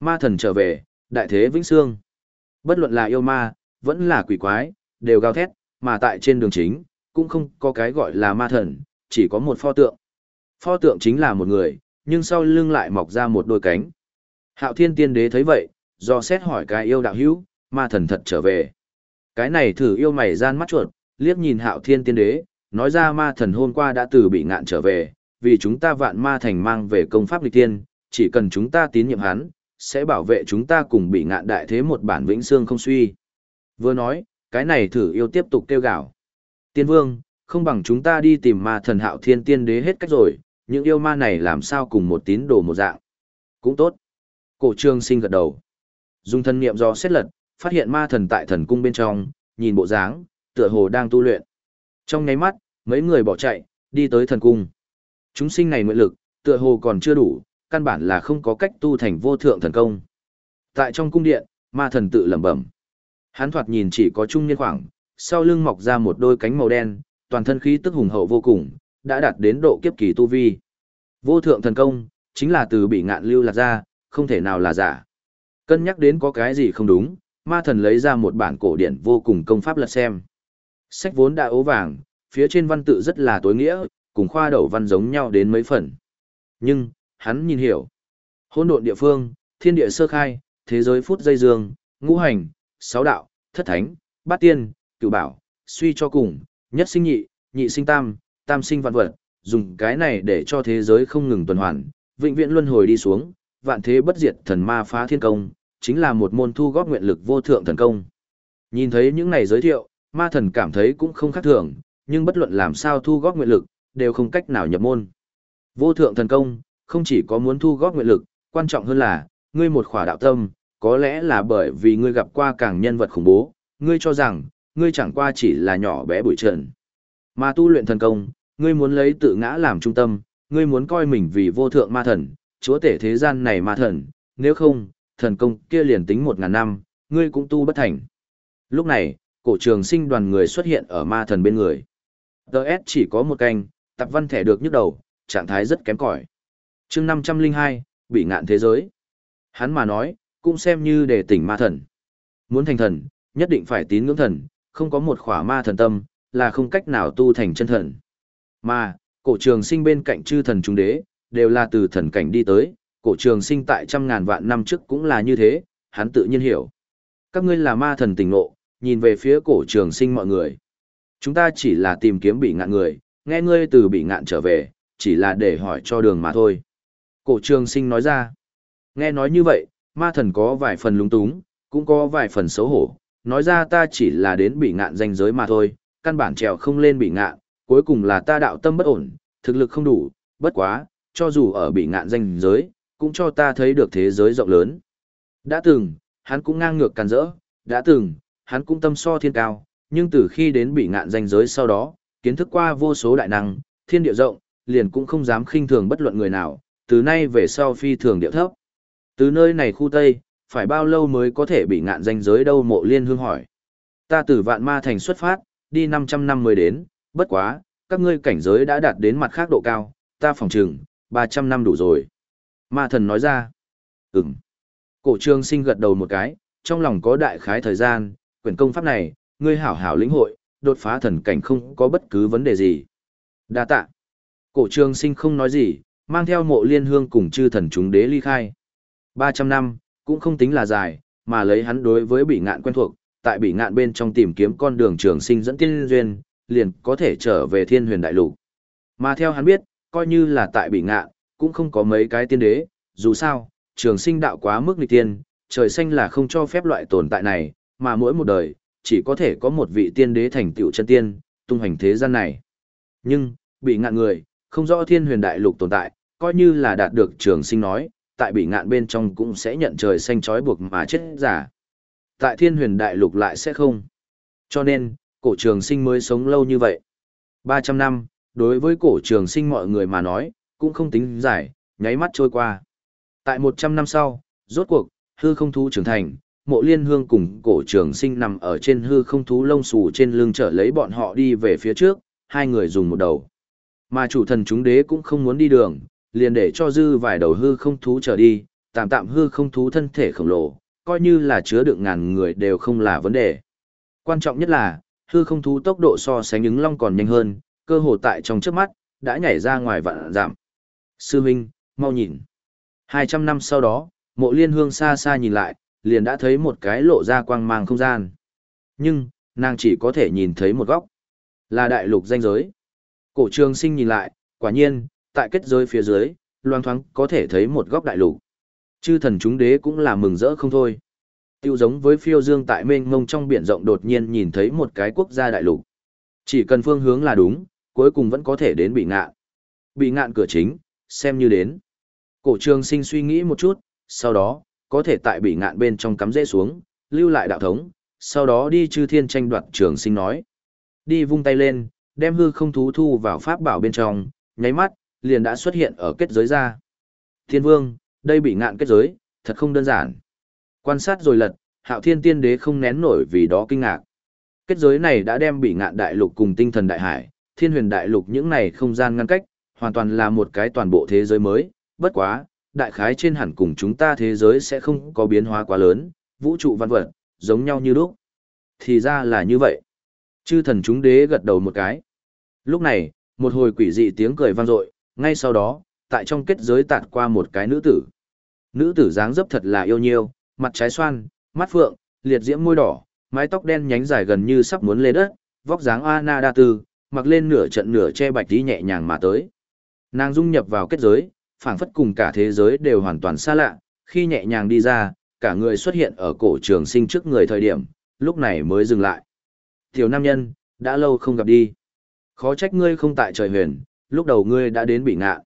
Ma thần trở về, đại thế vĩnh xương. Bất luận là yêu ma, vẫn là quỷ quái, đều gào thét, mà tại trên đường chính, cũng không có cái gọi là ma thần, chỉ có một pho tượng. Pho tượng chính là một người, nhưng sau lưng lại mọc ra một đôi cánh. Hạo thiên tiên đế thấy vậy, do xét hỏi cái yêu đạo hữu, ma thần thật trở về. Cái này thử yêu mày gian mắt chuột, liếc nhìn hạo thiên tiên đế, nói ra ma thần hôm qua đã từ bị ngạn trở về, vì chúng ta vạn ma thành mang về công pháp lịch tiên, chỉ cần chúng ta tín nhiệm hắn, sẽ bảo vệ chúng ta cùng bị ngạn đại thế một bản vĩnh xương không suy. Vừa nói, cái này thử yêu tiếp tục kêu gào. Tiên vương, không bằng chúng ta đi tìm ma thần hạo thiên tiên đế hết cách rồi, những yêu ma này làm sao cùng một tín đồ một dạng. Cũng tốt. Cổ trương sinh gật đầu. Dùng thân niệm do xét lật, phát hiện ma thần tại thần cung bên trong, nhìn bộ dáng, tựa hồ đang tu luyện. Trong nháy mắt, mấy người bỏ chạy, đi tới thần cung. Chúng sinh này nguyện lực, tựa hồ còn chưa đủ, căn bản là không có cách tu thành vô thượng thần công. Tại trong cung điện, ma thần tự lẩm bẩm. Hắn thoạt nhìn chỉ có trung niên khoảng, sau lưng mọc ra một đôi cánh màu đen, toàn thân khí tức hùng hậu vô cùng, đã đạt đến độ kiếp kỳ tu vi. Vô thượng thần công, chính là từ bị ngạn lưu lạc ra, không thể nào là giả. Cân nhắc đến có cái gì không đúng, ma thần lấy ra một bản cổ điển vô cùng công pháp lật xem. Sách vốn đã ố vàng, phía trên văn tự rất là tối nghĩa, cùng khoa đầu văn giống nhau đến mấy phần. Nhưng, hắn nhìn hiểu. hỗn độn địa phương, thiên địa sơ khai, thế giới phút dây dương, ngũ hành, sáu đạo, thất thánh, bát tiên, cửu bảo, suy cho cùng, nhất sinh nhị, nhị sinh tam, tam sinh vạn vật, dùng cái này để cho thế giới không ngừng tuần hoàn, vĩnh viễn luân hồi đi xuống, vạn thế bất diệt thần ma phá thiên công, chính là một môn thu góp nguyện lực vô thượng thần công. Nhìn thấy những này giới thiệu, ma thần cảm thấy cũng không khác thường, nhưng bất luận làm sao thu góp nguyện lực, đều không cách nào nhập môn. Vô thượng thần công, không chỉ có muốn thu góp nguyện lực, quan trọng hơn là, ngươi một khỏa đạo tâm, có lẽ là bởi vì ngươi gặp qua càng nhân vật khủng bố, ngươi cho rằng, ngươi chẳng qua chỉ là nhỏ bé bụi trần. Mà tu luyện thần công, ngươi muốn lấy tự ngã làm trung tâm, ngươi muốn coi mình vì vô thượng ma thần, chúa tể thế gian này ma thần, nếu không, thần công kia liền tính một ngàn năm, ngươi cũng tu bất thành. Lúc này, cổ trường sinh đoàn người xuất hiện ở ma thần bên người. Đợt chỉ có một canh, tập văn thẻ được nhức đầu, trạng thái rất kém cỏi chương 502, bị ngạn thế giới. Hắn mà nói, cũng xem như để tỉnh ma thần. Muốn thành thần, nhất định phải tín ngưỡng thần, không có một khỏa ma thần tâm, là không cách nào tu thành chân thần. Mà, cổ trường sinh bên cạnh chư thần trung đế, đều là từ thần cảnh đi tới, cổ trường sinh tại trăm ngàn vạn năm trước cũng là như thế, hắn tự nhiên hiểu. Các ngươi là ma thần tỉnh ngộ, nhìn về phía cổ trường sinh mọi người. Chúng ta chỉ là tìm kiếm bị ngạn người, nghe ngươi từ bị ngạn trở về, chỉ là để hỏi cho đường mà thôi. Cổ trường sinh nói ra. Nghe nói như vậy, ma thần có vài phần lúng túng, cũng có vài phần xấu hổ. Nói ra ta chỉ là đến bị ngạn danh giới mà thôi, căn bản trèo không lên bị ngạn, cuối cùng là ta đạo tâm bất ổn, thực lực không đủ, bất quá, cho dù ở bị ngạn danh giới, cũng cho ta thấy được thế giới rộng lớn. Đã từng, hắn cũng ngang ngược càn rỡ, đã từng, hắn cũng tâm so thiên cao, nhưng từ khi đến bị ngạn danh giới sau đó, kiến thức qua vô số đại năng, thiên địa rộng, liền cũng không dám khinh thường bất luận người nào, từ nay về sau phi thường điệu thấp. Từ nơi này khu Tây, phải bao lâu mới có thể bị ngạn danh giới đâu mộ liên hương hỏi. Ta từ vạn ma thành xuất phát, đi 500 năm mới đến, bất quá, các ngươi cảnh giới đã đạt đến mặt khác độ cao, ta phòng trừng, 300 năm đủ rồi. Ma thần nói ra, ừm. Cổ trương sinh gật đầu một cái, trong lòng có đại khái thời gian, quyển công pháp này, ngươi hảo hảo lĩnh hội, đột phá thần cảnh không có bất cứ vấn đề gì. Đa tạ. Cổ trương sinh không nói gì, mang theo mộ liên hương cùng chư thần chúng đế ly khai. 300 năm, cũng không tính là dài, mà lấy hắn đối với bị ngạn quen thuộc, tại bị ngạn bên trong tìm kiếm con đường trường sinh dẫn tiên duyên, liền có thể trở về thiên huyền đại lục. Mà theo hắn biết, coi như là tại bị ngạn, cũng không có mấy cái tiên đế, dù sao, trường sinh đạo quá mức nghịch tiên, trời xanh là không cho phép loại tồn tại này, mà mỗi một đời, chỉ có thể có một vị tiên đế thành tựu chân tiên, tung hành thế gian này. Nhưng, bị ngạn người, không rõ thiên huyền đại lục tồn tại, coi như là đạt được trường sinh nói, tại bị ngạn bên trong cũng sẽ nhận trời xanh trói buộc mà chết giả. Tại thiên huyền đại lục lại sẽ không. Cho nên, cổ trường sinh mới sống lâu như vậy. 300 năm, đối với cổ trường sinh mọi người mà nói, cũng không tính dài, nháy mắt trôi qua. Tại 100 năm sau, rốt cuộc, hư không thú trưởng thành, mộ liên hương cùng cổ trường sinh nằm ở trên hư không thú lông xù trên lưng trở lấy bọn họ đi về phía trước, hai người dùng một đầu. Mà chủ thần chúng đế cũng không muốn đi đường, liền để cho dư vài đầu hư không thú trở đi, tạm tạm hư không thú thân thể khổng lồ, coi như là chứa đựng ngàn người đều không là vấn đề. Quan trọng nhất là, hư không thú tốc độ so sánh ứng long còn nhanh hơn, cơ hồ tại trong trước mắt, đã nhảy ra ngoài vạn giảm. Sư Minh, mau nhìn. 200 năm sau đó, mộ liên hương xa xa nhìn lại, liền đã thấy một cái lộ ra quang mang không gian. Nhưng, nàng chỉ có thể nhìn thấy một góc. Là đại lục danh giới. Cổ trường sinh nhìn lại, quả nhiên, tại kết giới phía dưới, loang thoáng có thể thấy một góc đại lục. Chư thần chúng đế cũng là mừng rỡ không thôi. Tiêu giống với phiêu dương tại mênh mông trong biển rộng đột nhiên nhìn thấy một cái quốc gia đại lục. Chỉ cần phương hướng là đúng, cuối cùng vẫn có thể đến bị ngạn. Bị ngạn cửa chính, xem như đến. Cổ trường sinh suy nghĩ một chút, sau đó, có thể tại bị ngạn bên trong cắm rễ xuống, lưu lại đạo thống, sau đó đi chư thiên tranh đoạt trường sinh nói. Đi vung tay lên, đem hư không thú thu vào pháp bảo bên trong, nháy mắt, liền đã xuất hiện ở kết giới ra. Thiên vương, đây bị ngạn kết giới, thật không đơn giản. Quan sát rồi lật, hạo thiên tiên đế không nén nổi vì đó kinh ngạc. Kết giới này đã đem bị ngạn đại lục cùng tinh thần đại hải, thiên huyền đại lục những này không gian ngăn cách, hoàn toàn là một cái toàn bộ thế giới mới, bất quá, đại khái trên hẳn cùng chúng ta thế giới sẽ không có biến hóa quá lớn, vũ trụ văn vật, giống nhau như lúc. Thì ra là như vậy. Chư thần chúng đế gật đầu một cái. Lúc này, một hồi quỷ dị tiếng cười vang dội, ngay sau đó, tại trong kết giới tạt qua một cái nữ tử. Nữ tử dáng dấp thật là yêu nhiêu, mặt trái xoan, mắt phượng, liệt diễm môi đỏ, mái tóc đen nhánh dài gần như sắp muốn lên đất, vóc dáng Ana đa tư, mặc lên nửa trận nửa che bạch tí nhẹ nhàng mà tới. Nàng dung nhập vào kết giới, phảng phất cùng cả thế giới đều hoàn toàn xa lạ, khi nhẹ nhàng đi ra, cả người xuất hiện ở cổ trường sinh trước người thời điểm, lúc này mới dừng lại. Tiểu nam nhân, đã lâu không gặp đi. Khó trách ngươi không tại trời huyền, lúc đầu ngươi đã đến bị ngạ.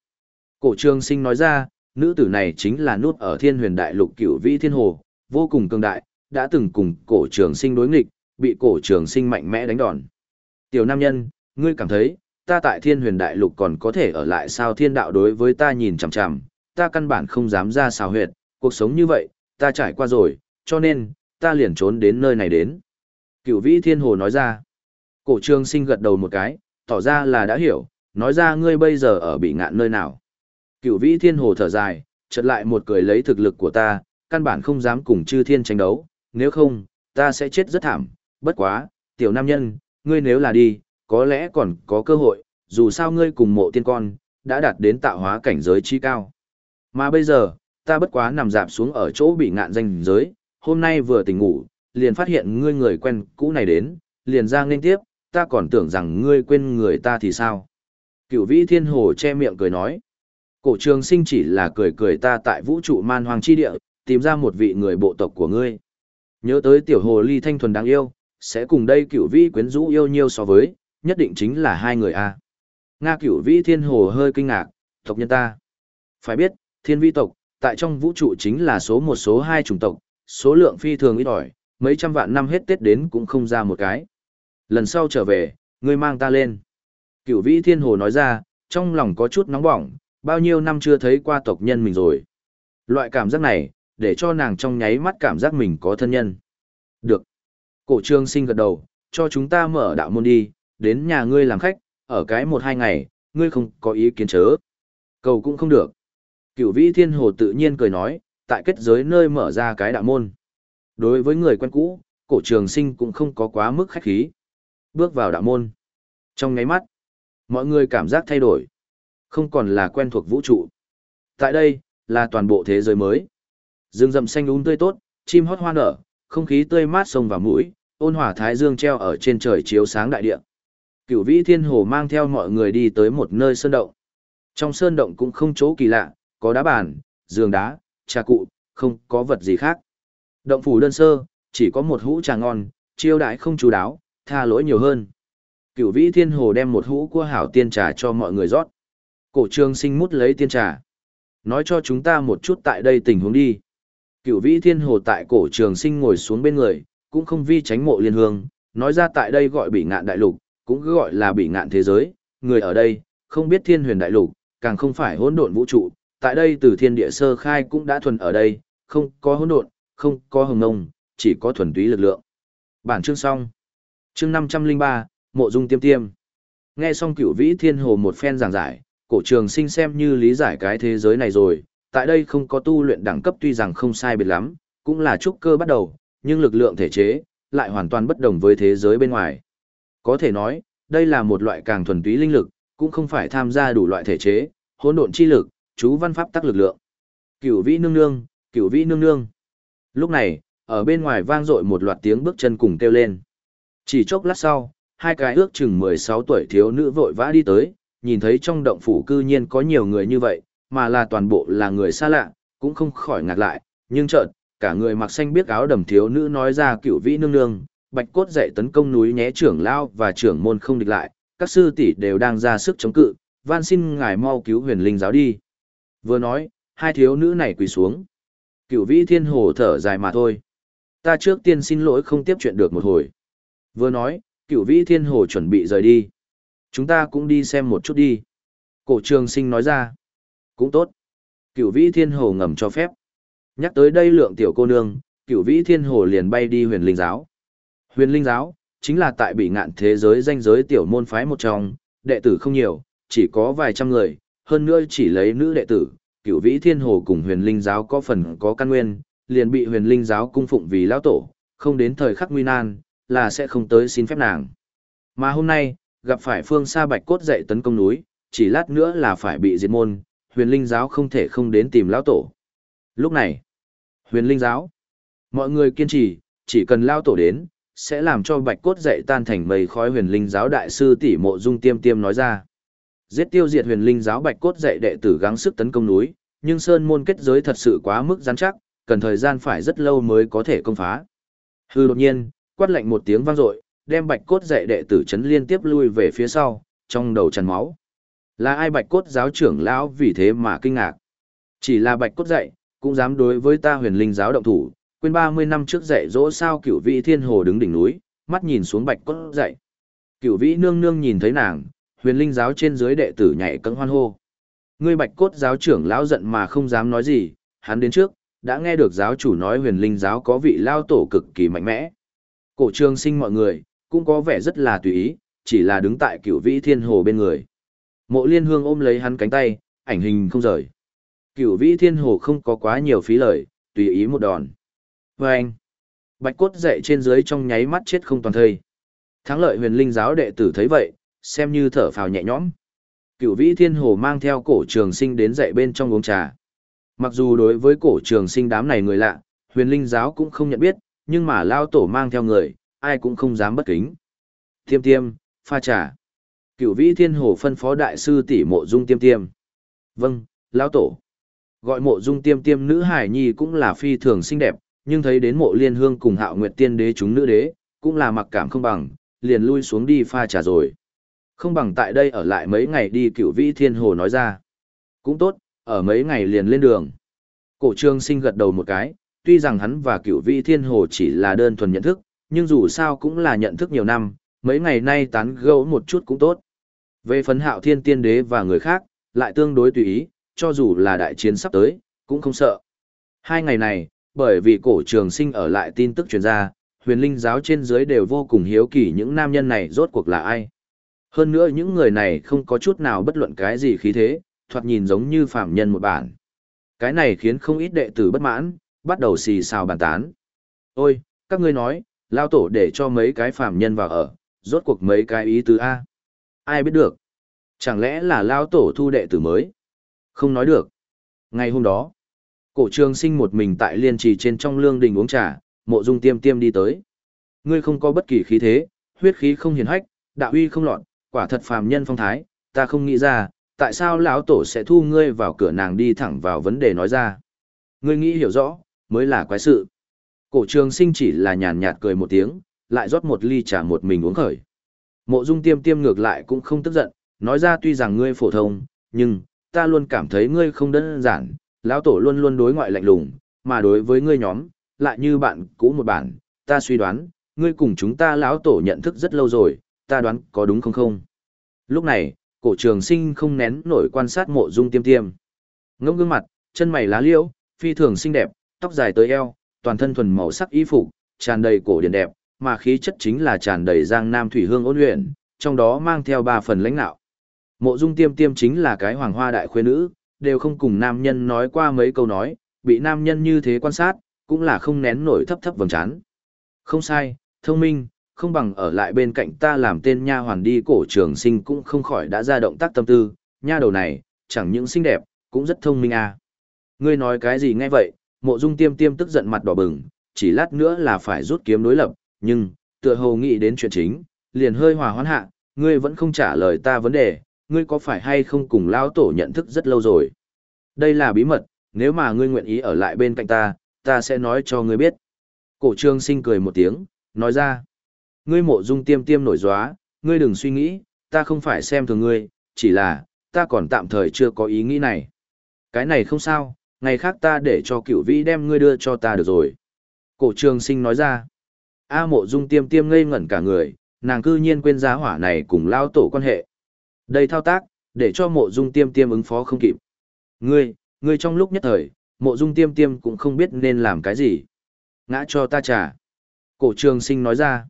Cổ trường sinh nói ra, nữ tử này chính là nút ở thiên huyền đại lục cửu vĩ thiên hồ, vô cùng cường đại, đã từng cùng cổ trường sinh đối nghịch, bị cổ trường sinh mạnh mẽ đánh đòn. Tiểu nam nhân, ngươi cảm thấy, ta tại thiên huyền đại lục còn có thể ở lại sao thiên đạo đối với ta nhìn chằm chằm, ta căn bản không dám ra xào huyệt, cuộc sống như vậy, ta trải qua rồi, cho nên, ta liền trốn đến nơi này đến. Cửu vĩ thiên hồ nói ra, cổ trường sinh gật đầu một cái, tỏ ra là đã hiểu, nói ra ngươi bây giờ ở bị ngạn nơi nào. Cửu vĩ thiên hồ thở dài, chợt lại một cười lấy thực lực của ta, căn bản không dám cùng chư thiên tranh đấu, nếu không, ta sẽ chết rất thảm, bất quá, tiểu nam nhân, ngươi nếu là đi, có lẽ còn có cơ hội, dù sao ngươi cùng mộ tiên con, đã đạt đến tạo hóa cảnh giới chi cao. Mà bây giờ, ta bất quá nằm dạp xuống ở chỗ bị ngạn danh giới, hôm nay vừa tỉnh ngủ, liền phát hiện ngươi người quen cũ này đến, liền ra nên tiếp, ta còn tưởng rằng ngươi quên người ta thì sao. Cửu vĩ thiên hồ che miệng cười nói, cổ trường sinh chỉ là cười cười ta tại vũ trụ man hoàng chi địa, tìm ra một vị người bộ tộc của ngươi. Nhớ tới tiểu hồ ly thanh thuần đáng yêu, sẽ cùng đây cửu vĩ quyến rũ yêu nhiêu so với, nhất định chính là hai người a. Nga cửu vĩ thiên hồ hơi kinh ngạc, tộc nhân ta. Phải biết, thiên vi tộc, tại trong vũ trụ chính là số một số hai chủng tộc, số lượng phi thường ít ỏi, mấy trăm vạn năm hết Tết đến cũng không ra một cái. Lần sau trở về, ngươi mang ta lên. Cửu vĩ thiên hồ nói ra, trong lòng có chút nóng bỏng, bao nhiêu năm chưa thấy qua tộc nhân mình rồi. Loại cảm giác này, để cho nàng trong nháy mắt cảm giác mình có thân nhân. Được. Cổ trương sinh gật đầu, cho chúng ta mở đạo môn đi, đến nhà ngươi làm khách, ở cái một hai ngày, ngươi không có ý kiến chớ. Cầu cũng không được. Cửu vĩ thiên hồ tự nhiên cười nói, tại kết giới nơi mở ra cái đạo môn. Đối với người quen cũ, cổ trường sinh cũng không có quá mức khách khí. Bước vào đạo môn. Trong ngáy mắt, mọi người cảm giác thay đổi. Không còn là quen thuộc vũ trụ. Tại đây, là toàn bộ thế giới mới. Rừng rậm xanh úng tươi tốt, chim hót hoa nở, không khí tươi mát sông vào mũi, ôn hỏa thái dương treo ở trên trời chiếu sáng đại địa. Cửu vĩ thiên hồ mang theo mọi người đi tới một nơi sơn động. Trong sơn động cũng không chỗ kỳ lạ, có đá bàn, giường đá, trà cụ, không có vật gì khác. Động phủ đơn sơ, chỉ có một hũ trà ngon, chiêu đại không chú đáo, tha lỗi nhiều hơn. Cửu vĩ thiên hồ đem một hũ cua hảo tiên trà cho mọi người rót. Cổ trường sinh mút lấy tiên trà. Nói cho chúng ta một chút tại đây tình huống đi. Cửu vĩ thiên hồ tại cổ trường sinh ngồi xuống bên người, cũng không vi tránh mộ liên hương, nói ra tại đây gọi bị ngạn đại lục, cũng cứ gọi là bị ngạn thế giới, người ở đây, không biết thiên huyền đại lục, càng không phải hỗn độn vũ trụ, tại đây từ thiên địa sơ khai cũng đã thuần ở đây, không có hỗn độn, không có hồng nông, chỉ có thuần túy lực lượng. Bản chương xong. Chương 503, Mộ Dung Tiêm Tiêm. Nghe xong cửu vĩ thiên hồ một phen giảng giải, cổ trường sinh xem như lý giải cái thế giới này rồi, tại đây không có tu luyện đẳng cấp tuy rằng không sai biệt lắm, cũng là trúc cơ bắt đầu, nhưng lực lượng thể chế lại hoàn toàn bất đồng với thế giới bên ngoài. Có thể nói, đây là một loại càng thuần túy linh lực, cũng không phải tham gia đủ loại thể chế, hỗn độn chi lực, chú văn pháp tắc lực lượng. Cửu vĩ nương nương, cửu vĩ nương nương. Lúc này, ở bên ngoài vang dội một loạt tiếng bước chân cùng kêu lên. Chỉ chốc lát sau, hai cái ước chừng 16 tuổi thiếu nữ vội vã đi tới, nhìn thấy trong động phủ cư nhiên có nhiều người như vậy, mà là toàn bộ là người xa lạ, cũng không khỏi ngạc lại, nhưng chợt, cả người mặc xanh biết áo đầm thiếu nữ nói ra cửu vĩ nương nương, bạch cốt dạy tấn công núi nhé trưởng lao và trưởng môn không địch lại, các sư tỷ đều đang ra sức chống cự, van xin ngài mau cứu huyền linh giáo đi. Vừa nói, hai thiếu nữ này quỳ xuống. Cửu vĩ thiên hồ thở dài mà thôi. Ta trước tiên xin lỗi không tiếp chuyện được một hồi. Vừa nói, cửu vĩ thiên hồ chuẩn bị rời đi. Chúng ta cũng đi xem một chút đi. Cổ trường sinh nói ra. Cũng tốt. Cửu vĩ thiên hồ ngầm cho phép. Nhắc tới đây lượng tiểu cô nương, cửu vĩ thiên hồ liền bay đi huyền linh giáo. Huyền linh giáo, chính là tại bị ngạn thế giới danh giới tiểu môn phái một trong, đệ tử không nhiều, chỉ có vài trăm người, hơn nữa chỉ lấy nữ đệ tử, cửu vĩ thiên hồ cùng huyền linh giáo có phần có căn nguyên, liền bị huyền linh giáo cung phụng vì lão tổ, không đến thời khắc nguy nan, là sẽ không tới xin phép nàng. Mà hôm nay, gặp phải phương xa bạch cốt dậy tấn công núi, chỉ lát nữa là phải bị diệt môn, huyền linh giáo không thể không đến tìm lão tổ. Lúc này, huyền linh giáo, mọi người kiên trì, chỉ cần lão tổ đến, sẽ làm cho bạch cốt dậy tan thành mây khói huyền linh giáo đại sư tỷ mộ dung tiêm tiêm nói ra. Giết tiêu diệt huyền linh giáo bạch cốt dậy đệ tử gắng sức tấn công núi, nhưng sơn môn kết giới thật sự quá mức rắn chắc, cần thời gian phải rất lâu mới có thể công phá. Hư đột nhiên, quát lạnh một tiếng vang dội, đem bạch cốt dạy đệ tử chấn liên tiếp lui về phía sau, trong đầu tràn máu. Là ai bạch cốt giáo trưởng lão vì thế mà kinh ngạc. Chỉ là bạch cốt dạy, cũng dám đối với ta huyền linh giáo động thủ, quên 30 năm trước dạy dỗ sao cửu vị thiên hồ đứng đỉnh núi, mắt nhìn xuống bạch cốt dạy. Cửu vĩ nương nương nhìn thấy nàng, huyền linh giáo trên dưới đệ tử nhảy cẫng hoan hô. Ngươi bạch cốt giáo trưởng lão giận mà không dám nói gì, hắn đến trước, đã nghe được giáo chủ nói huyền linh giáo có vị lao tổ cực kỳ mạnh mẽ. Cổ trường sinh mọi người, cũng có vẻ rất là tùy ý, chỉ là đứng tại cửu vĩ thiên hồ bên người. Mộ liên hương ôm lấy hắn cánh tay, ảnh hình không rời. Cửu vĩ thiên hồ không có quá nhiều phí lời, tùy ý một đòn. Và anh, bạch cốt dậy trên dưới trong nháy mắt chết không toàn thây. Thắng lợi huyền linh giáo đệ tử thấy vậy, xem như thở phào nhẹ nhõm. Cửu vĩ thiên hồ mang theo cổ trường sinh đến dậy bên trong uống trà. Mặc dù đối với cổ trường sinh đám này người lạ, huyền linh giáo cũng không nhận biết, nhưng mà lao tổ mang theo người, ai cũng không dám bất kính. Tiêm tiêm, pha trà. Cửu vĩ thiên hồ phân phó đại sư tỷ mộ dung tiêm tiêm. Vâng, lao tổ. Gọi mộ dung tiêm tiêm nữ hải nhi cũng là phi thường xinh đẹp, nhưng thấy đến mộ liên hương cùng hạo nguyệt tiên đế chúng nữ đế, cũng là mặc cảm không bằng, liền lui xuống đi pha trà rồi. Không bằng tại đây ở lại mấy ngày đi cửu vĩ thiên hồ nói ra. Cũng tốt, ở mấy ngày liền lên đường. Cổ trương sinh gật đầu một cái, tuy rằng hắn và cửu vị thiên hồ chỉ là đơn thuần nhận thức, nhưng dù sao cũng là nhận thức nhiều năm, mấy ngày nay tán gẫu một chút cũng tốt. Về phấn hạo thiên tiên đế và người khác, lại tương đối tùy ý, cho dù là đại chiến sắp tới, cũng không sợ. Hai ngày này, bởi vì cổ trường sinh ở lại tin tức truyền ra, huyền linh giáo trên dưới đều vô cùng hiếu kỳ những nam nhân này rốt cuộc là ai. Hơn nữa những người này không có chút nào bất luận cái gì khí thế, thoạt nhìn giống như phạm nhân một bản. Cái này khiến không ít đệ tử bất mãn, bắt đầu xì xào bàn tán. Ôi, các ngươi nói, lao tổ để cho mấy cái phạm nhân vào ở, rốt cuộc mấy cái ý tứ A. Ai biết được? Chẳng lẽ là lao tổ thu đệ tử mới? Không nói được. Ngày hôm đó, cổ trường sinh một mình tại liên trì trên trong lương đình uống trà, mộ dung tiêm tiêm đi tới. Ngươi không có bất kỳ khí thế, huyết khí không hiền hách, đạo uy không loạn, quả thật phàm nhân phong thái, ta không nghĩ ra, tại sao lão tổ sẽ thu ngươi vào cửa nàng đi thẳng vào vấn đề nói ra. Ngươi nghĩ hiểu rõ, mới là quái sự. Cổ trường sinh chỉ là nhàn nhạt cười một tiếng, lại rót một ly trà một mình uống khởi. Mộ dung tiêm tiêm ngược lại cũng không tức giận, nói ra tuy rằng ngươi phổ thông, nhưng, ta luôn cảm thấy ngươi không đơn giản, lão tổ luôn luôn đối ngoại lạnh lùng, mà đối với ngươi nhóm, lại như bạn cũ một bản, ta suy đoán, ngươi cùng chúng ta lão tổ nhận thức rất lâu rồi, ta đoán có đúng không không? Lúc này, cổ trường sinh không nén nổi quan sát mộ dung tiêm tiêm. Ngông gương mặt, chân mày lá liễu, phi thường xinh đẹp, tóc dài tới eo, toàn thân thuần màu sắc y phục, tràn đầy cổ điển đẹp, mà khí chất chính là tràn đầy giang nam thủy hương ôn luyện, trong đó mang theo ba phần lãnh nạo. Mộ dung tiêm tiêm chính là cái hoàng hoa đại khuê nữ, đều không cùng nam nhân nói qua mấy câu nói, bị nam nhân như thế quan sát, cũng là không nén nổi thấp thấp vầng trán. Không sai, thông minh, không bằng ở lại bên cạnh ta làm tên nha hoàn đi cổ trường sinh cũng không khỏi đã ra động tác tâm tư, nha đầu này, chẳng những xinh đẹp, cũng rất thông minh à. Ngươi nói cái gì nghe vậy, mộ dung tiêm tiêm tức giận mặt đỏ bừng, chỉ lát nữa là phải rút kiếm đối lập, nhưng, tựa hồ nghĩ đến chuyện chính, liền hơi hòa hoãn hạ, ngươi vẫn không trả lời ta vấn đề, ngươi có phải hay không cùng lão tổ nhận thức rất lâu rồi. Đây là bí mật, nếu mà ngươi nguyện ý ở lại bên cạnh ta, ta sẽ nói cho ngươi biết. Cổ trương sinh cười một tiếng, nói ra. Ngươi mộ dung tiêm tiêm nổi gióa, ngươi đừng suy nghĩ, ta không phải xem thường ngươi, chỉ là, ta còn tạm thời chưa có ý nghĩ này. Cái này không sao, ngày khác ta để cho cựu vĩ đem ngươi đưa cho ta được rồi. Cổ trường sinh nói ra. A mộ dung tiêm tiêm ngây ngẩn cả người, nàng cư nhiên quên giá hỏa này cùng lao tổ quan hệ. Đây thao tác, để cho mộ dung tiêm tiêm ứng phó không kịp. Ngươi, ngươi trong lúc nhất thời, mộ dung tiêm tiêm cũng không biết nên làm cái gì. Ngã cho ta trả. Cổ trường sinh nói ra.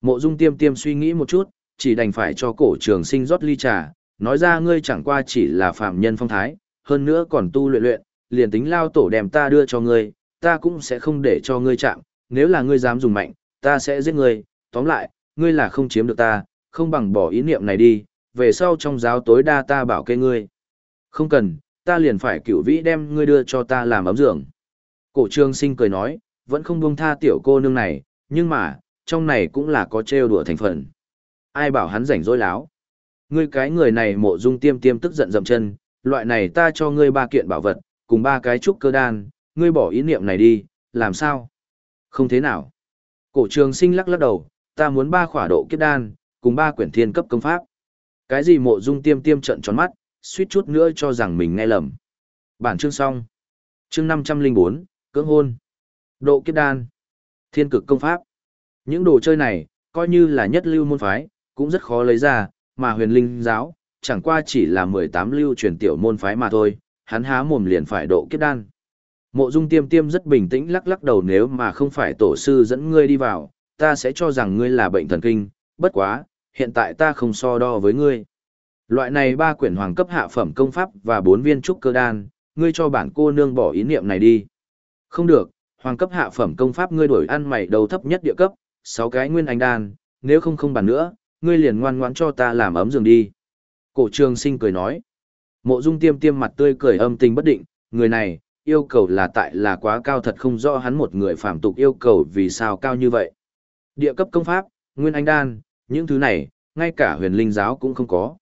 Mộ dung tiêm tiêm suy nghĩ một chút, chỉ đành phải cho cổ trường sinh rót ly trà, nói ra ngươi chẳng qua chỉ là phạm nhân phong thái, hơn nữa còn tu luyện luyện, liền tính lao tổ đem ta đưa cho ngươi, ta cũng sẽ không để cho ngươi chạm, nếu là ngươi dám dùng mạnh, ta sẽ giết ngươi, tóm lại, ngươi là không chiếm được ta, không bằng bỏ ý niệm này đi, về sau trong giáo tối đa ta bảo kê ngươi. Không cần, ta liền phải cửu vĩ đem ngươi đưa cho ta làm ấm giường. Cổ trương sinh cười nói, vẫn không buông tha tiểu cô nương này, nhưng mà, trong này cũng là có trêu đùa thành phần. Ai bảo hắn rảnh rỗi láo. Ngươi cái người này mộ dung tiêm tiêm tức giận dậm chân, loại này ta cho ngươi ba kiện bảo vật, cùng ba cái trúc cơ đan, ngươi bỏ ý niệm này đi, làm sao? Không thế nào. Cổ trường sinh lắc lắc đầu, ta muốn ba khỏa độ kiếp đan, cùng ba quyển thiên cấp công pháp. Cái gì mộ dung tiêm tiêm trận tròn mắt, suýt chút nữa cho rằng mình nghe lầm. Bản chương xong. Chương 504, cưỡng hôn. Độ kiếp đan. Thiên cực công pháp. Những đồ chơi này, coi như là nhất lưu môn phái, cũng rất khó lấy ra, mà huyền linh giáo, chẳng qua chỉ là 18 lưu truyền tiểu môn phái mà thôi, hắn há mồm liền phải độ kiếp đan. Mộ dung tiêm tiêm rất bình tĩnh lắc lắc đầu nếu mà không phải tổ sư dẫn ngươi đi vào, ta sẽ cho rằng ngươi là bệnh thần kinh, bất quá, hiện tại ta không so đo với ngươi. Loại này ba quyển hoàng cấp hạ phẩm công pháp và bốn viên trúc cơ đan, ngươi cho bản cô nương bỏ ý niệm này đi. Không được, hoàng cấp hạ phẩm công pháp ngươi đổi ăn mày đầu thấp nhất địa cấp, sáu cái nguyên anh đan, nếu không không bàn nữa, ngươi liền ngoan ngoãn cho ta làm ấm giường đi. Cổ trường sinh cười nói. Mộ dung tiêm tiêm mặt tươi cười âm tình bất định, người này, yêu cầu là tại là quá cao thật không rõ hắn một người phạm tục yêu cầu vì sao cao như vậy. Địa cấp công pháp, nguyên anh đan, những thứ này, ngay cả huyền linh giáo cũng không có.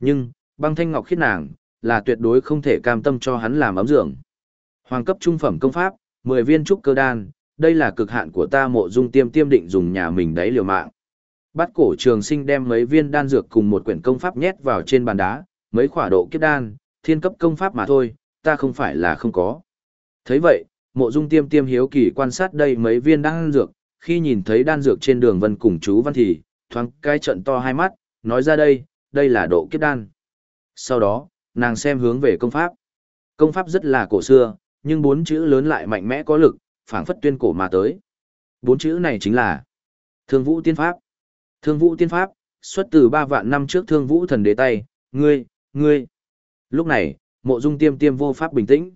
Nhưng, băng thanh ngọc khiết nàng, là tuyệt đối không thể cam tâm cho hắn làm ấm dưỡng. Hoàng cấp trung phẩm công pháp, 10 viên trúc cơ đan, đây là cực hạn của ta mộ dung tiêm tiêm định dùng nhà mình đấy liều mạng. Bắt cổ trường sinh đem mấy viên đan dược cùng một quyển công pháp nhét vào trên bàn đá, mấy khỏa độ kiếp đan, thiên cấp công pháp mà thôi, ta không phải là không có. thấy vậy, mộ dung tiêm tiêm hiếu kỳ quan sát đây mấy viên đan dược, khi nhìn thấy đan dược trên đường vân cùng chú văn thì, thoáng cái trận to hai mắt, nói ra đây, đây là độ kiếp đan. Sau đó, nàng xem hướng về công pháp. Công pháp rất là cổ xưa, nhưng bốn chữ lớn lại mạnh mẽ có lực, phảng phất tuyên cổ mà tới. Bốn chữ này chính là Thương Vũ Tiên Pháp. Thương Vũ Tiên Pháp, xuất từ ba vạn năm trước Thương Vũ Thần Đế tay, ngươi, ngươi. Lúc này, mộ dung tiêm tiêm vô pháp bình tĩnh.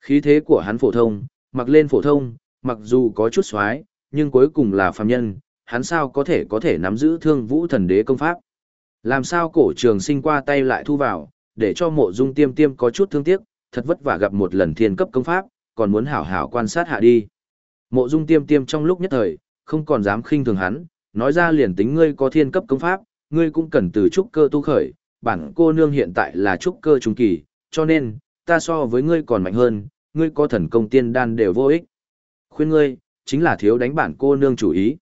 Khí thế của hắn phổ thông, mặc lên phổ thông, mặc dù có chút xoái, nhưng cuối cùng là phàm nhân, hắn sao có thể có thể nắm giữ Thương Vũ Thần Đế công pháp. Làm sao cổ trường sinh qua tay lại thu vào, để cho mộ dung tiêm tiêm có chút thương tiếc, thật vất vả gặp một lần thiên cấp công pháp, còn muốn hảo hảo quan sát hạ đi. Mộ dung tiêm tiêm trong lúc nhất thời, không còn dám khinh thường hắn, nói ra liền tính ngươi có thiên cấp công pháp, ngươi cũng cần từ trúc cơ tu khởi, bản cô nương hiện tại là trúc cơ trung kỳ, cho nên, ta so với ngươi còn mạnh hơn, ngươi có thần công tiên đan đều vô ích. Khuyên ngươi, chính là thiếu đánh bản cô nương chủ ý.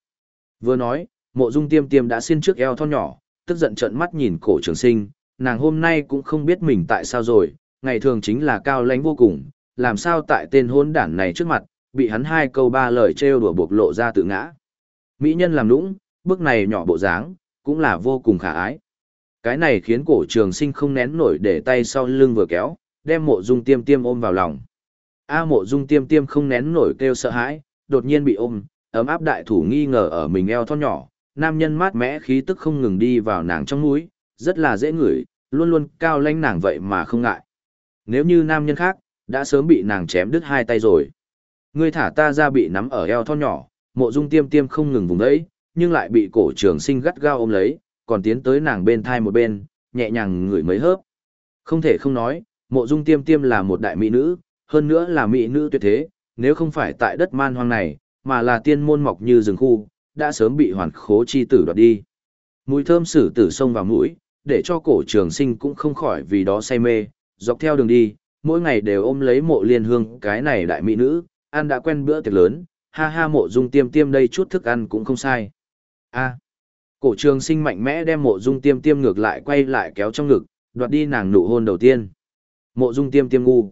Vừa nói, mộ dung tiêm tiêm đã xin trước eo thon nhỏ, tức giận trợn mắt nhìn cổ trường sinh, nàng hôm nay cũng không biết mình tại sao rồi, ngày thường chính là cao lãnh vô cùng, làm sao tại tên hôn đản này trước mặt, bị hắn hai câu ba lời trêu đùa buộc lộ ra tự ngã. Mỹ nhân làm nũng, bước này nhỏ bộ dáng, cũng là vô cùng khả ái. Cái này khiến cổ trường sinh không nén nổi để tay sau lưng vừa kéo, đem mộ dung tiêm tiêm ôm vào lòng. A mộ dung tiêm tiêm không nén nổi kêu sợ hãi, đột nhiên bị ôm, ấm áp đại thủ nghi ngờ ở mình eo thon nhỏ, nam nhân mát mẽ khí tức không ngừng đi vào nàng trong mũi, rất là dễ ngửi, luôn luôn cao lãnh nàng vậy mà không ngại. Nếu như nam nhân khác, đã sớm bị nàng chém đứt hai tay rồi. Ngươi thả ta ra bị nắm ở eo thon nhỏ, mộ dung tiêm tiêm không ngừng vùng đấy, nhưng lại bị cổ trường sinh gắt gao ôm lấy, còn tiến tới nàng bên thai một bên, nhẹ nhàng ngửi mấy hớp. Không thể không nói, mộ dung tiêm tiêm là một đại mỹ nữ, hơn nữa là mỹ nữ tuyệt thế, nếu không phải tại đất man hoang này, mà là tiên môn mọc như rừng khu, đã sớm bị hoàn khố chi tử đoạt đi. Mùi thơm sử tử sông vào mũi, để cho cổ trường sinh cũng không khỏi vì đó say mê, dọc theo đường đi, mỗi ngày đều ôm lấy mộ liên hương cái này đại mỹ nữ, ăn đã quen bữa tiệc lớn, ha ha mộ dung tiêm tiêm đây chút thức ăn cũng không sai. a cổ trường sinh mạnh mẽ đem mộ dung tiêm tiêm ngược lại quay lại kéo trong ngực, đoạt đi nàng nụ hôn đầu tiên. Mộ dung tiêm tiêm ngu.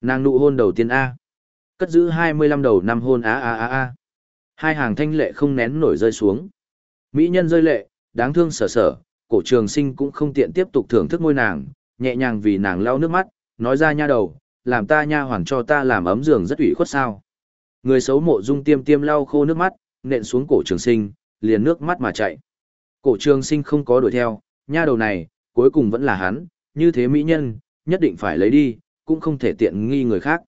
Nàng nụ hôn đầu tiên A. Cất giữ 25 đầu năm hôn a a a a. Hai hàng thanh lệ không nén nổi rơi xuống. Mỹ nhân rơi lệ, đáng thương sở sở, cổ trường sinh cũng không tiện tiếp tục thưởng thức ngôi nàng, nhẹ nhàng vì nàng lau nước mắt, nói ra nha đầu, làm ta nha hoàn cho ta làm ấm giường rất ủy khuất sao. Người xấu mộ dung tiêm tiêm lau khô nước mắt, nện xuống cổ trường sinh, liền nước mắt mà chạy. Cổ trường sinh không có đuổi theo, nha đầu này, cuối cùng vẫn là hắn, như thế mỹ nhân, nhất định phải lấy đi, cũng không thể tiện nghi người khác.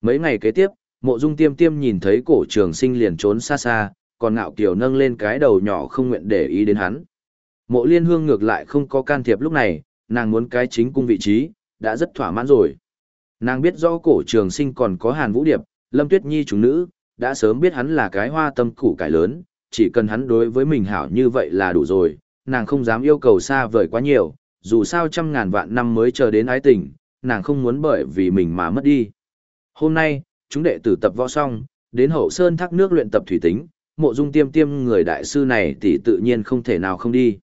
Mấy ngày kế tiếp, mộ dung tiêm tiêm nhìn thấy cổ trường sinh liền trốn xa xa, còn ngạo kiều nâng lên cái đầu nhỏ không nguyện để ý đến hắn. Mộ liên hương ngược lại không có can thiệp lúc này, nàng muốn cái chính cung vị trí, đã rất thỏa mãn rồi. Nàng biết rõ cổ trường sinh còn có hàn vũ điệp, lâm tuyết nhi chúng nữ, đã sớm biết hắn là cái hoa tâm củ cải lớn, chỉ cần hắn đối với mình hảo như vậy là đủ rồi, nàng không dám yêu cầu xa vời quá nhiều, dù sao trăm ngàn vạn năm mới chờ đến ái tình, nàng không muốn bởi vì mình mà mất đi. Hôm nay, chúng đệ tử tập võ xong, đến hậu sơn thác nước luyện tập thủy tính, mộ dung tiêm tiêm người đại sư này thì tự nhiên không thể nào không đi.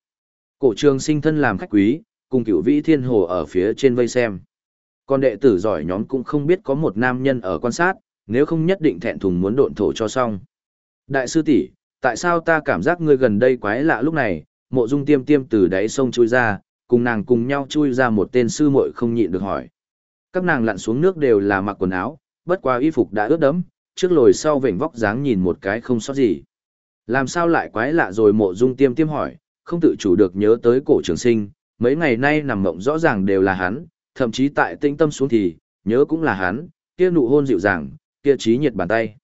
Cổ trường sinh thân làm khách quý, cùng cửu vĩ thiên hồ ở phía trên vây xem. Còn đệ tử giỏi nhóm cũng không biết có một nam nhân ở quan sát, nếu không nhất định thẹn thùng muốn độn thổ cho xong. Đại sư tỷ, tại sao ta cảm giác ngươi gần đây quái lạ lúc này, mộ dung tiêm tiêm từ đáy sông chui ra, cùng nàng cùng nhau chui ra một tên sư muội không nhịn được hỏi. Các nàng lặn xuống nước đều là mặc quần áo, bất qua y phục đã ướt đẫm, trước lồi sau vểnh vóc dáng nhìn một cái không sót gì. Làm sao lại quái lạ rồi mộ dung tiêm tiêm hỏi, không tự chủ được nhớ tới cổ trường sinh, mấy ngày nay nằm mộng rõ ràng đều là hắn, thậm chí tại tinh tâm xuống thì, nhớ cũng là hắn, kia nụ hôn dịu dàng, kia trí nhiệt bàn tay.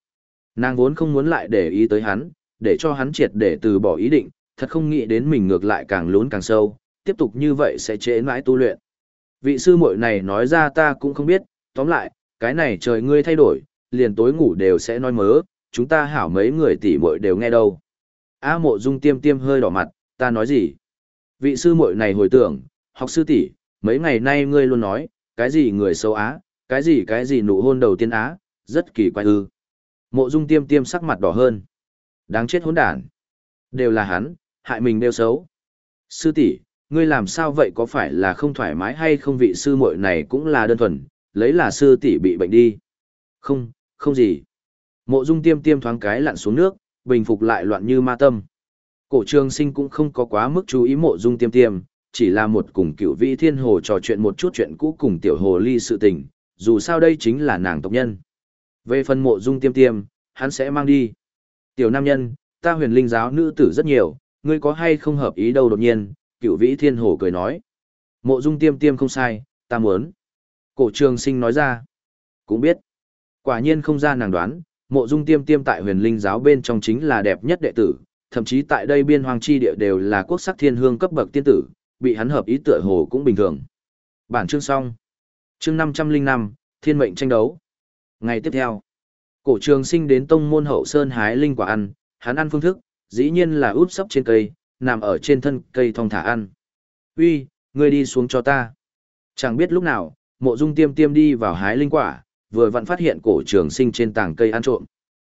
Nàng vốn không muốn lại để ý tới hắn, để cho hắn triệt để từ bỏ ý định, thật không nghĩ đến mình ngược lại càng lún càng sâu, tiếp tục như vậy sẽ trễ mãi tu luyện. Vị sư muội này nói ra ta cũng không biết, tóm lại, cái này trời ngươi thay đổi, liền tối ngủ đều sẽ nói mớ, chúng ta hảo mấy người tỷ muội đều nghe đâu. A mộ dung tiêm tiêm hơi đỏ mặt, ta nói gì? Vị sư muội này hồi tưởng, học sư tỷ, mấy ngày nay ngươi luôn nói, cái gì người xấu á, cái gì cái gì nụ hôn đầu tiên á, rất kỳ quái ư. Mộ dung tiêm tiêm sắc mặt đỏ hơn. Đáng chết hỗn đản. Đều là hắn, hại mình đều xấu. Sư tỷ, ngươi làm sao vậy có phải là không thoải mái hay không vị sư muội này cũng là đơn thuần, lấy là sư tỷ bị bệnh đi. Không, không gì. Mộ dung tiêm tiêm thoáng cái lặn xuống nước, bình phục lại loạn như ma tâm. Cổ trường sinh cũng không có quá mức chú ý mộ dung tiêm tiêm, chỉ là một cùng cựu vị thiên hồ trò chuyện một chút chuyện cũ cùng tiểu hồ ly sự tình, dù sao đây chính là nàng tộc nhân. Về phần mộ dung tiêm tiêm, hắn sẽ mang đi. Tiểu nam nhân, ta huyền linh giáo nữ tử rất nhiều, ngươi có hay không hợp ý đâu đột nhiên, cựu vĩ thiên hồ cười nói. Mộ dung tiêm tiêm không sai, ta muốn. Cổ trường sinh nói ra. Cũng biết. Quả nhiên không ra nàng đoán, mộ dung tiêm tiêm tại huyền linh giáo bên trong chính là đẹp nhất đệ tử, thậm chí tại đây biên hoàng chi địa đều là quốc sắc thiên hương cấp bậc tiên tử, bị hắn hợp ý tựa hồ cũng bình thường. Bản chương xong. Chương 505, Thiên mệnh tranh đấu. Ngày tiếp theo, cổ trường sinh đến tông môn hậu sơn hái linh quả ăn, hắn ăn phương thức, dĩ nhiên là úp sấp trên cây, nằm ở trên thân cây thong thả ăn. Uy, ngươi đi xuống cho ta. Chẳng biết lúc nào, mộ dung tiêm tiêm đi vào hái linh quả, vừa vặn phát hiện cổ trường sinh trên tảng cây ăn trộm.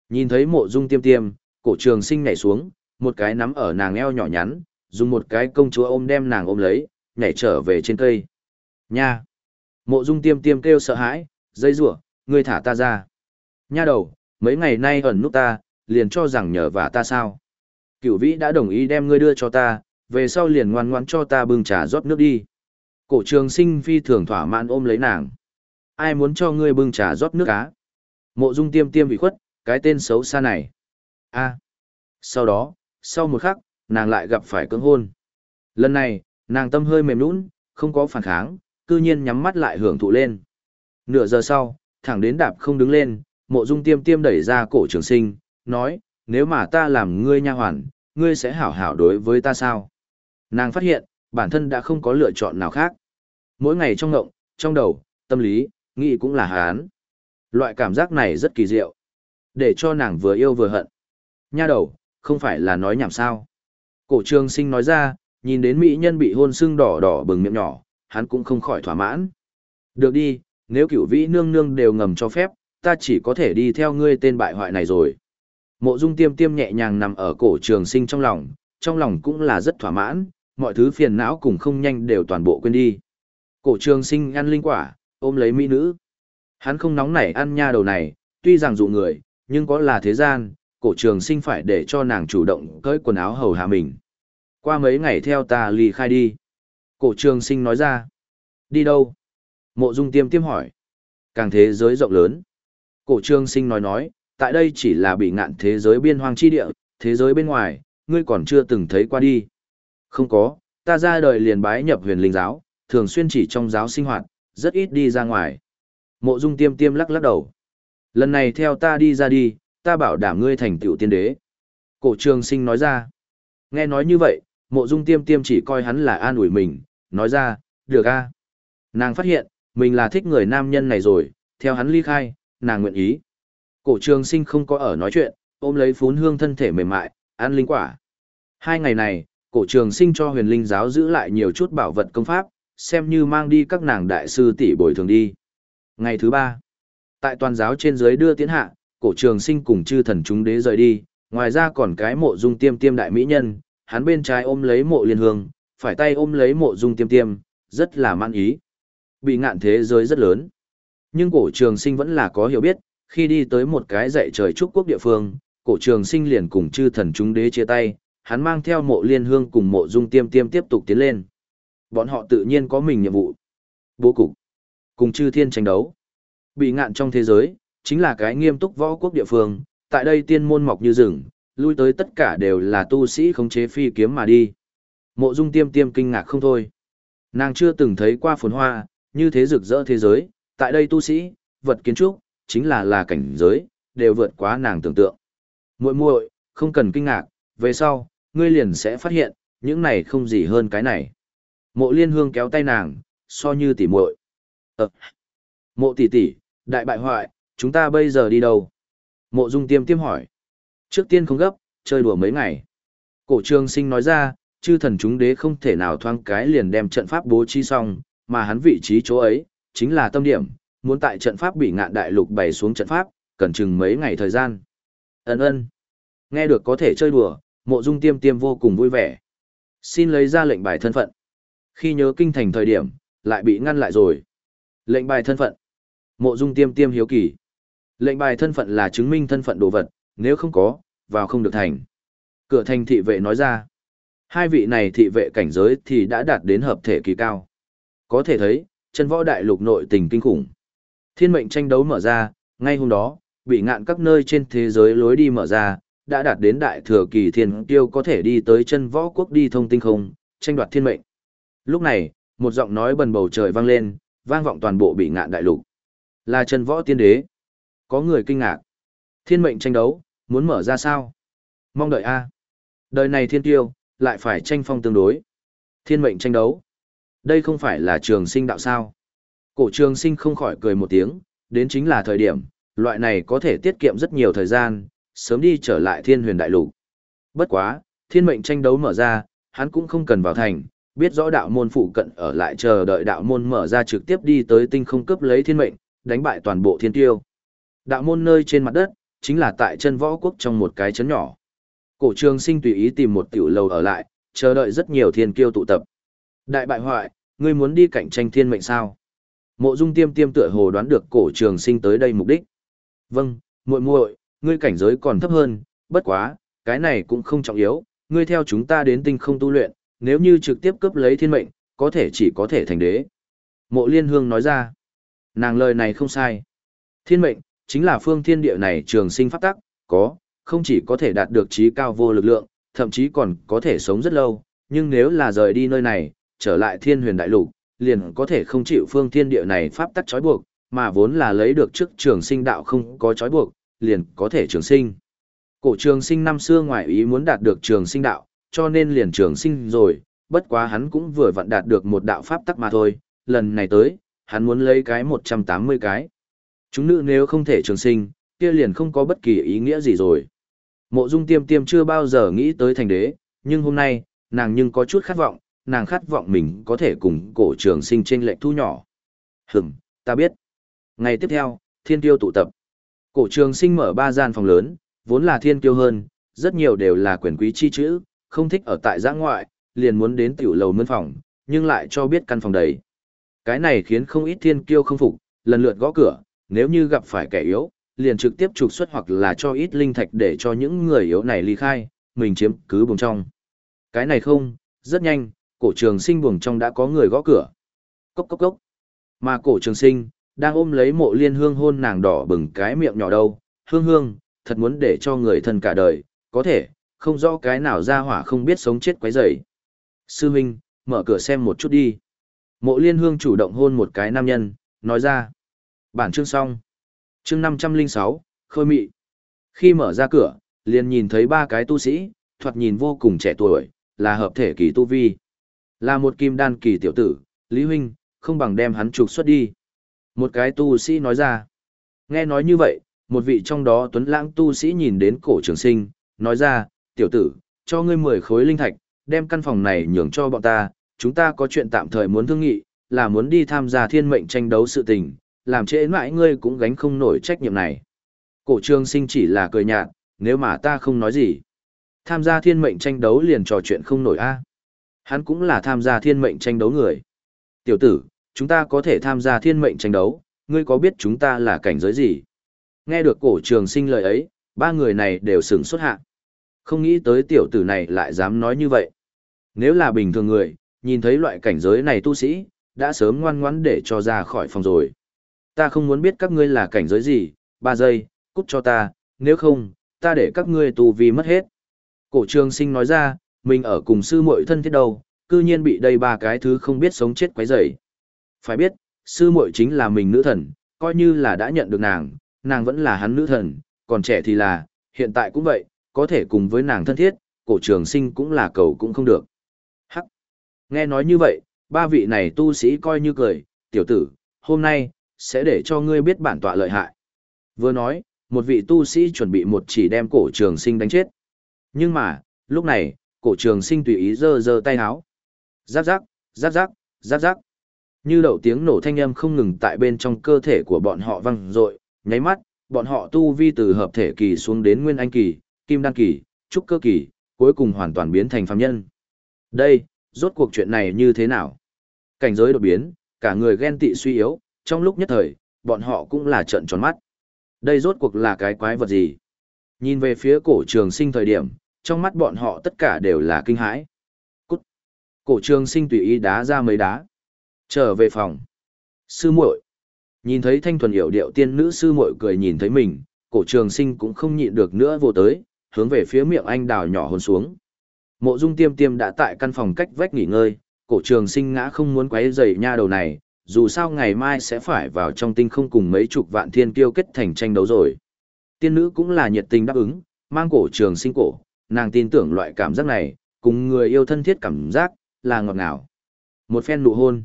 Nhìn thấy mộ dung tiêm tiêm, cổ trường sinh nhảy xuống, một cái nắm ở nàng eo nhỏ nhắn, dùng một cái công chúa ôm đem nàng ôm lấy, nhảy trở về trên cây. Nha! Mộ dung tiêm tiêm kêu sợ hãi, dây rủa ngươi thả ta ra. Nha đầu, mấy ngày nay ẩn nút ta, liền cho rằng nhờ và ta sao. Cửu vĩ đã đồng ý đem ngươi đưa cho ta, về sau liền ngoan ngoãn cho ta bưng trà rót nước đi. Cổ trường sinh phi thường thỏa mãn ôm lấy nàng. Ai muốn cho ngươi bưng trà rót nước cá? Mộ dung tiêm tiêm bị khuất, cái tên xấu xa này. a Sau đó, sau một khắc, nàng lại gặp phải cưỡng hôn. Lần này, nàng tâm hơi mềm nũng, không có phản kháng, cư nhiên nhắm mắt lại hưởng thụ lên. Nửa giờ sau, thẳng đến đạp không đứng lên, mộ dung tiêm tiêm đẩy ra cổ trường sinh, nói, nếu mà ta làm ngươi nha hoàn, ngươi sẽ hảo hảo đối với ta sao? Nàng phát hiện, bản thân đã không có lựa chọn nào khác. Mỗi ngày trong ngộng, trong đầu, tâm lý, nghĩ cũng là hán. Loại cảm giác này rất kỳ diệu. Để cho nàng vừa yêu vừa hận. Nha đầu, không phải là nói nhảm sao. Cổ trường sinh nói ra, nhìn đến mỹ nhân bị hôn sưng đỏ đỏ bừng miệng nhỏ, hắn cũng không khỏi thỏa mãn. Được đi, nếu cửu vĩ nương nương đều ngầm cho phép, ta chỉ có thể đi theo ngươi tên bại hoại này rồi. Mộ dung tiêm tiêm nhẹ nhàng nằm ở cổ trường sinh trong lòng, trong lòng cũng là rất thỏa mãn, mọi thứ phiền não cùng không nhanh đều toàn bộ quên đi. Cổ trường sinh ăn linh quả, ôm lấy mỹ nữ. Hắn không nóng nảy ăn nha đầu này, tuy rằng dụ người, nhưng có là thế gian, cổ trường sinh phải để cho nàng chủ động cởi quần áo hầu hạ mình. Qua mấy ngày theo ta ly khai đi. Cổ trường sinh nói ra. Đi đâu? Mộ dung tiêm tiêm hỏi. Càng thế giới rộng lớn. Cổ Trương sinh nói nói, tại đây chỉ là bị ngạn thế giới biên hoang chi địa, thế giới bên ngoài, ngươi còn chưa từng thấy qua đi. Không có, ta ra đời liền bái nhập huyền linh giáo, thường xuyên chỉ trong giáo sinh hoạt, rất ít đi ra ngoài. Mộ dung tiêm tiêm lắc lắc đầu. Lần này theo ta đi ra đi, ta bảo đảm ngươi thành tựu tiên đế. Cổ trường sinh nói ra. Nghe nói như vậy, mộ dung tiêm tiêm chỉ coi hắn là an ủi mình, nói ra, được a. Nàng phát hiện, mình là thích người nam nhân này rồi, theo hắn ly khai, nàng nguyện ý. Cổ trường sinh không có ở nói chuyện, ôm lấy phún hương thân thể mềm mại, ăn linh quả. Hai ngày này, cổ trường sinh cho huyền linh giáo giữ lại nhiều chút bảo vật công pháp, xem như mang đi các nàng đại sư tỷ bồi thường đi. Ngày thứ ba, tại toàn giáo trên dưới đưa tiến hạ, cổ trường sinh cùng chư thần chúng đế rời đi, ngoài ra còn cái mộ dung tiêm tiêm đại mỹ nhân, hắn bên trái ôm lấy mộ liên hương, phải tay ôm lấy mộ dung tiêm tiêm, rất là man ý. Bị ngạn thế giới rất lớn. Nhưng cổ trường sinh vẫn là có hiểu biết, khi đi tới một cái dạy trời trúc quốc địa phương, cổ trường sinh liền cùng chư thần chúng đế chia tay, hắn mang theo mộ liên hương cùng mộ dung tiêm tiêm tiếp tục tiến lên. Bọn họ tự nhiên có mình nhiệm vụ. Bố cục. Cùng chư thiên tranh đấu. Bị ngạn trong thế giới, chính là cái nghiêm túc võ quốc địa phương, tại đây tiên môn mọc như rừng, lui tới tất cả đều là tu sĩ khống chế phi kiếm mà đi. Mộ dung tiêm tiêm kinh ngạc không thôi. Nàng chưa từng thấy qua phồn hoa, như thế rực rỡ thế giới, tại đây tu sĩ, vật kiến trúc, chính là là cảnh giới, đều vượt quá nàng tưởng tượng. Muội muội, không cần kinh ngạc, về sau, ngươi liền sẽ phát hiện, những này không gì hơn cái này. Mộ liên hương kéo tay nàng, so như tỉ muội. Ờ. Mộ tỷ tỷ, đại bại hoại, chúng ta bây giờ đi đâu? Mộ dung tiêm tiêm hỏi. Trước tiên không gấp, chơi đùa mấy ngày. Cổ trường sinh nói ra, chư thần chúng đế không thể nào thoang cái liền đem trận pháp bố trí xong, mà hắn vị trí chỗ ấy, chính là tâm điểm, muốn tại trận pháp bị ngạn đại lục bày xuống trận pháp, cần chừng mấy ngày thời gian. Ấn ơn. Nghe được có thể chơi đùa, mộ dung tiêm tiêm vô cùng vui vẻ. Xin lấy ra lệnh bài thân phận. Khi nhớ kinh thành thời điểm, lại bị ngăn lại rồi. Lệnh bài thân phận. Mộ dung tiêm tiêm hiếu kỳ. Lệnh bài thân phận là chứng minh thân phận đồ vật, nếu không có, vào không được thành. Cửa thành thị vệ nói ra. Hai vị này thị vệ cảnh giới thì đã đạt đến hợp thể kỳ cao. Có thể thấy, chân võ đại lục nội tình kinh khủng. Thiên mệnh tranh đấu mở ra, ngay hôm đó, bị ngạn các nơi trên thế giới lối đi mở ra, đã đạt đến đại thừa kỳ thiên tiêu có thể đi tới chân võ quốc đi thông tinh không, tranh đoạt thiên mệnh. Lúc này, một giọng nói bần bầu trời vang lên, vang vọng toàn bộ bị ngạn đại lục. Là chân võ tiên đế. Có người kinh ngạc. Thiên mệnh tranh đấu, muốn mở ra sao? Mong đợi a. Đời này thiên tiêu, lại phải tranh phong tương đối. Thiên mệnh tranh đấu. Đây không phải là trường sinh đạo sao? Cổ trường sinh không khỏi cười một tiếng, đến chính là thời điểm, loại này có thể tiết kiệm rất nhiều thời gian, sớm đi trở lại thiên huyền đại lục. Bất quá, thiên mệnh tranh đấu mở ra, hắn cũng không cần vào thành, biết rõ đạo môn phụ cận ở lại chờ đợi đạo môn mở ra trực tiếp đi tới tinh không cấp lấy thiên mệnh, đánh bại toàn bộ thiên tiêu. Đạo môn nơi trên mặt đất, chính là tại chân võ quốc trong một cái chấn nhỏ. Cổ trường sinh tùy ý tìm một tiểu lầu ở lại, chờ đợi rất nhiều thiên kiêu tụ tập. Đại bại hoại, ngươi muốn đi cạnh tranh thiên mệnh sao? Mộ Dung Tiêm Tiêm tựa hồ đoán được cổ trường sinh tới đây mục đích. Vâng, muội muội, ngươi cảnh giới còn thấp hơn, bất quá, cái này cũng không trọng yếu, ngươi theo chúng ta đến tinh không tu luyện, nếu như trực tiếp cướp lấy thiên mệnh, có thể chỉ có thể thành đế. Mộ Liên Hương nói ra, nàng lời này không sai. Thiên mệnh, chính là phương thiên địa này trường sinh pháp tắc, có, không chỉ có thể đạt được trí cao vô lực lượng, thậm chí còn có thể sống rất lâu, nhưng nếu là rời đi nơi này, trở lại thiên huyền đại lục, liền có thể không chịu phương thiên địa này pháp tắc trói buộc, mà vốn là lấy được trước trường sinh đạo không có trói buộc, liền có thể trường sinh. Cổ trường sinh năm xưa ngoại ý muốn đạt được trường sinh đạo, cho nên liền trường sinh rồi, bất quá hắn cũng vừa vặn đạt được một đạo pháp tắc mà thôi, lần này tới, hắn muốn lấy cái 180 cái. Chúng nữ nếu không thể trường sinh, kia liền không có bất kỳ ý nghĩa gì rồi. Mộ dung tiêm tiêm chưa bao giờ nghĩ tới thành đế, nhưng hôm nay, nàng nhưng có chút khát vọng, nàng khát vọng mình có thể cùng cổ trường sinh trên lệnh thu nhỏ. Hừm, ta biết. Ngày tiếp theo, thiên tiêu tụ tập. Cổ trường sinh mở ba gian phòng lớn, vốn là thiên tiêu hơn, rất nhiều đều là quyền quý chi chữ, không thích ở tại giã ngoại, liền muốn đến tiểu lầu mướn phòng, nhưng lại cho biết căn phòng đầy. Cái này khiến không ít thiên kiêu không phục, lần lượt gõ cửa, nếu như gặp phải kẻ yếu, liền trực tiếp trục xuất hoặc là cho ít linh thạch để cho những người yếu này ly khai, mình chiếm cứ bùng trong. Cái này không, rất nhanh, cổ trường sinh buồng trong đã có người gõ cửa. Cốc cốc cốc. Mà cổ trường sinh, đang ôm lấy mộ liên hương hôn nàng đỏ bừng cái miệng nhỏ đâu. Hương hương, thật muốn để cho người thân cả đời, có thể, không rõ cái nào ra hỏa không biết sống chết quấy rầy. Sư Minh, mở cửa xem một chút đi. Mộ liên hương chủ động hôn một cái nam nhân, nói ra. Bản chương xong. Chương 506, Khôi Mị. Khi mở ra cửa, liền nhìn thấy ba cái tu sĩ, thoạt nhìn vô cùng trẻ tuổi, là hợp thể kỳ tu vi. Là một kim đan kỳ tiểu tử, Lý Huynh, không bằng đem hắn trục xuất đi. Một cái tu sĩ nói ra. Nghe nói như vậy, một vị trong đó tuấn lãng tu sĩ nhìn đến cổ trường sinh, nói ra, tiểu tử, cho ngươi 10 khối linh thạch, đem căn phòng này nhường cho bọn ta, chúng ta có chuyện tạm thời muốn thương nghị, là muốn đi tham gia thiên mệnh tranh đấu sự tình, làm trễ mãi ngươi cũng gánh không nổi trách nhiệm này. Cổ trường sinh chỉ là cười nhạt, nếu mà ta không nói gì. Tham gia thiên mệnh tranh đấu liền trò chuyện không nổi a. Hắn cũng là tham gia thiên mệnh tranh đấu người. Tiểu tử, chúng ta có thể tham gia thiên mệnh tranh đấu, ngươi có biết chúng ta là cảnh giới gì? Nghe được cổ trường sinh lời ấy, ba người này đều sửng xuất hạ. Không nghĩ tới tiểu tử này lại dám nói như vậy. Nếu là bình thường người, nhìn thấy loại cảnh giới này tu sĩ, đã sớm ngoan ngoãn để cho ra khỏi phòng rồi. Ta không muốn biết các ngươi là cảnh giới gì, ba giây, cút cho ta, nếu không, ta để các ngươi tù vì mất hết. Cổ trường sinh nói ra, mình ở cùng sư muội thân thiết đâu, cư nhiên bị đây ba cái thứ không biết sống chết quấy rầy. Phải biết, sư muội chính là mình nữ thần, coi như là đã nhận được nàng, nàng vẫn là hắn nữ thần, còn trẻ thì là, hiện tại cũng vậy, có thể cùng với nàng thân thiết, cổ trường sinh cũng là cầu cũng không được. Hắc! Nghe nói như vậy, ba vị này tu sĩ coi như cười, tiểu tử, hôm nay, sẽ để cho ngươi biết bản tọa lợi hại. Vừa nói, một vị tu sĩ chuẩn bị một chỉ đem cổ trường sinh đánh chết. Nhưng mà, lúc này, cổ trường sinh tùy ý giơ giơ tay háo. Giáp giáp, giáp giáp, giáp giáp. Như đậu tiếng nổ thanh âm không ngừng tại bên trong cơ thể của bọn họ vang dội, nháy mắt, bọn họ tu vi từ hợp thể kỳ xuống đến nguyên anh kỳ, kim đan kỳ, trúc cơ kỳ, cuối cùng hoàn toàn biến thành phàm nhân. Đây, rốt cuộc chuyện này như thế nào? Cảnh giới đột biến, cả người ghen tị suy yếu, trong lúc nhất thời, bọn họ cũng là trợn tròn mắt. Đây rốt cuộc là cái quái vật gì? Nhìn về phía cổ trường sinh thời điểm, trong mắt bọn họ tất cả đều là kinh hãi. Cút! Cổ trường sinh tùy ý đá ra mấy đá. Trở về phòng. Sư muội Nhìn thấy thanh thuần hiểu điệu tiên nữ sư muội cười nhìn thấy mình, cổ trường sinh cũng không nhịn được nữa vô tới, hướng về phía miệng anh đào nhỏ hôn xuống. Mộ dung tiêm tiêm đã tại căn phòng cách vách nghỉ ngơi, cổ trường sinh ngã không muốn quấy rầy nha đầu này, dù sao ngày mai sẽ phải vào trong tinh không cùng mấy chục vạn thiên kiêu kết thành tranh đấu rồi. Tiên nữ cũng là nhiệt tình đáp ứng, mang cổ trường sinh cổ, nàng tin tưởng loại cảm giác này, cùng người yêu thân thiết cảm giác, là ngọt ngào. Một phen nụ hôn.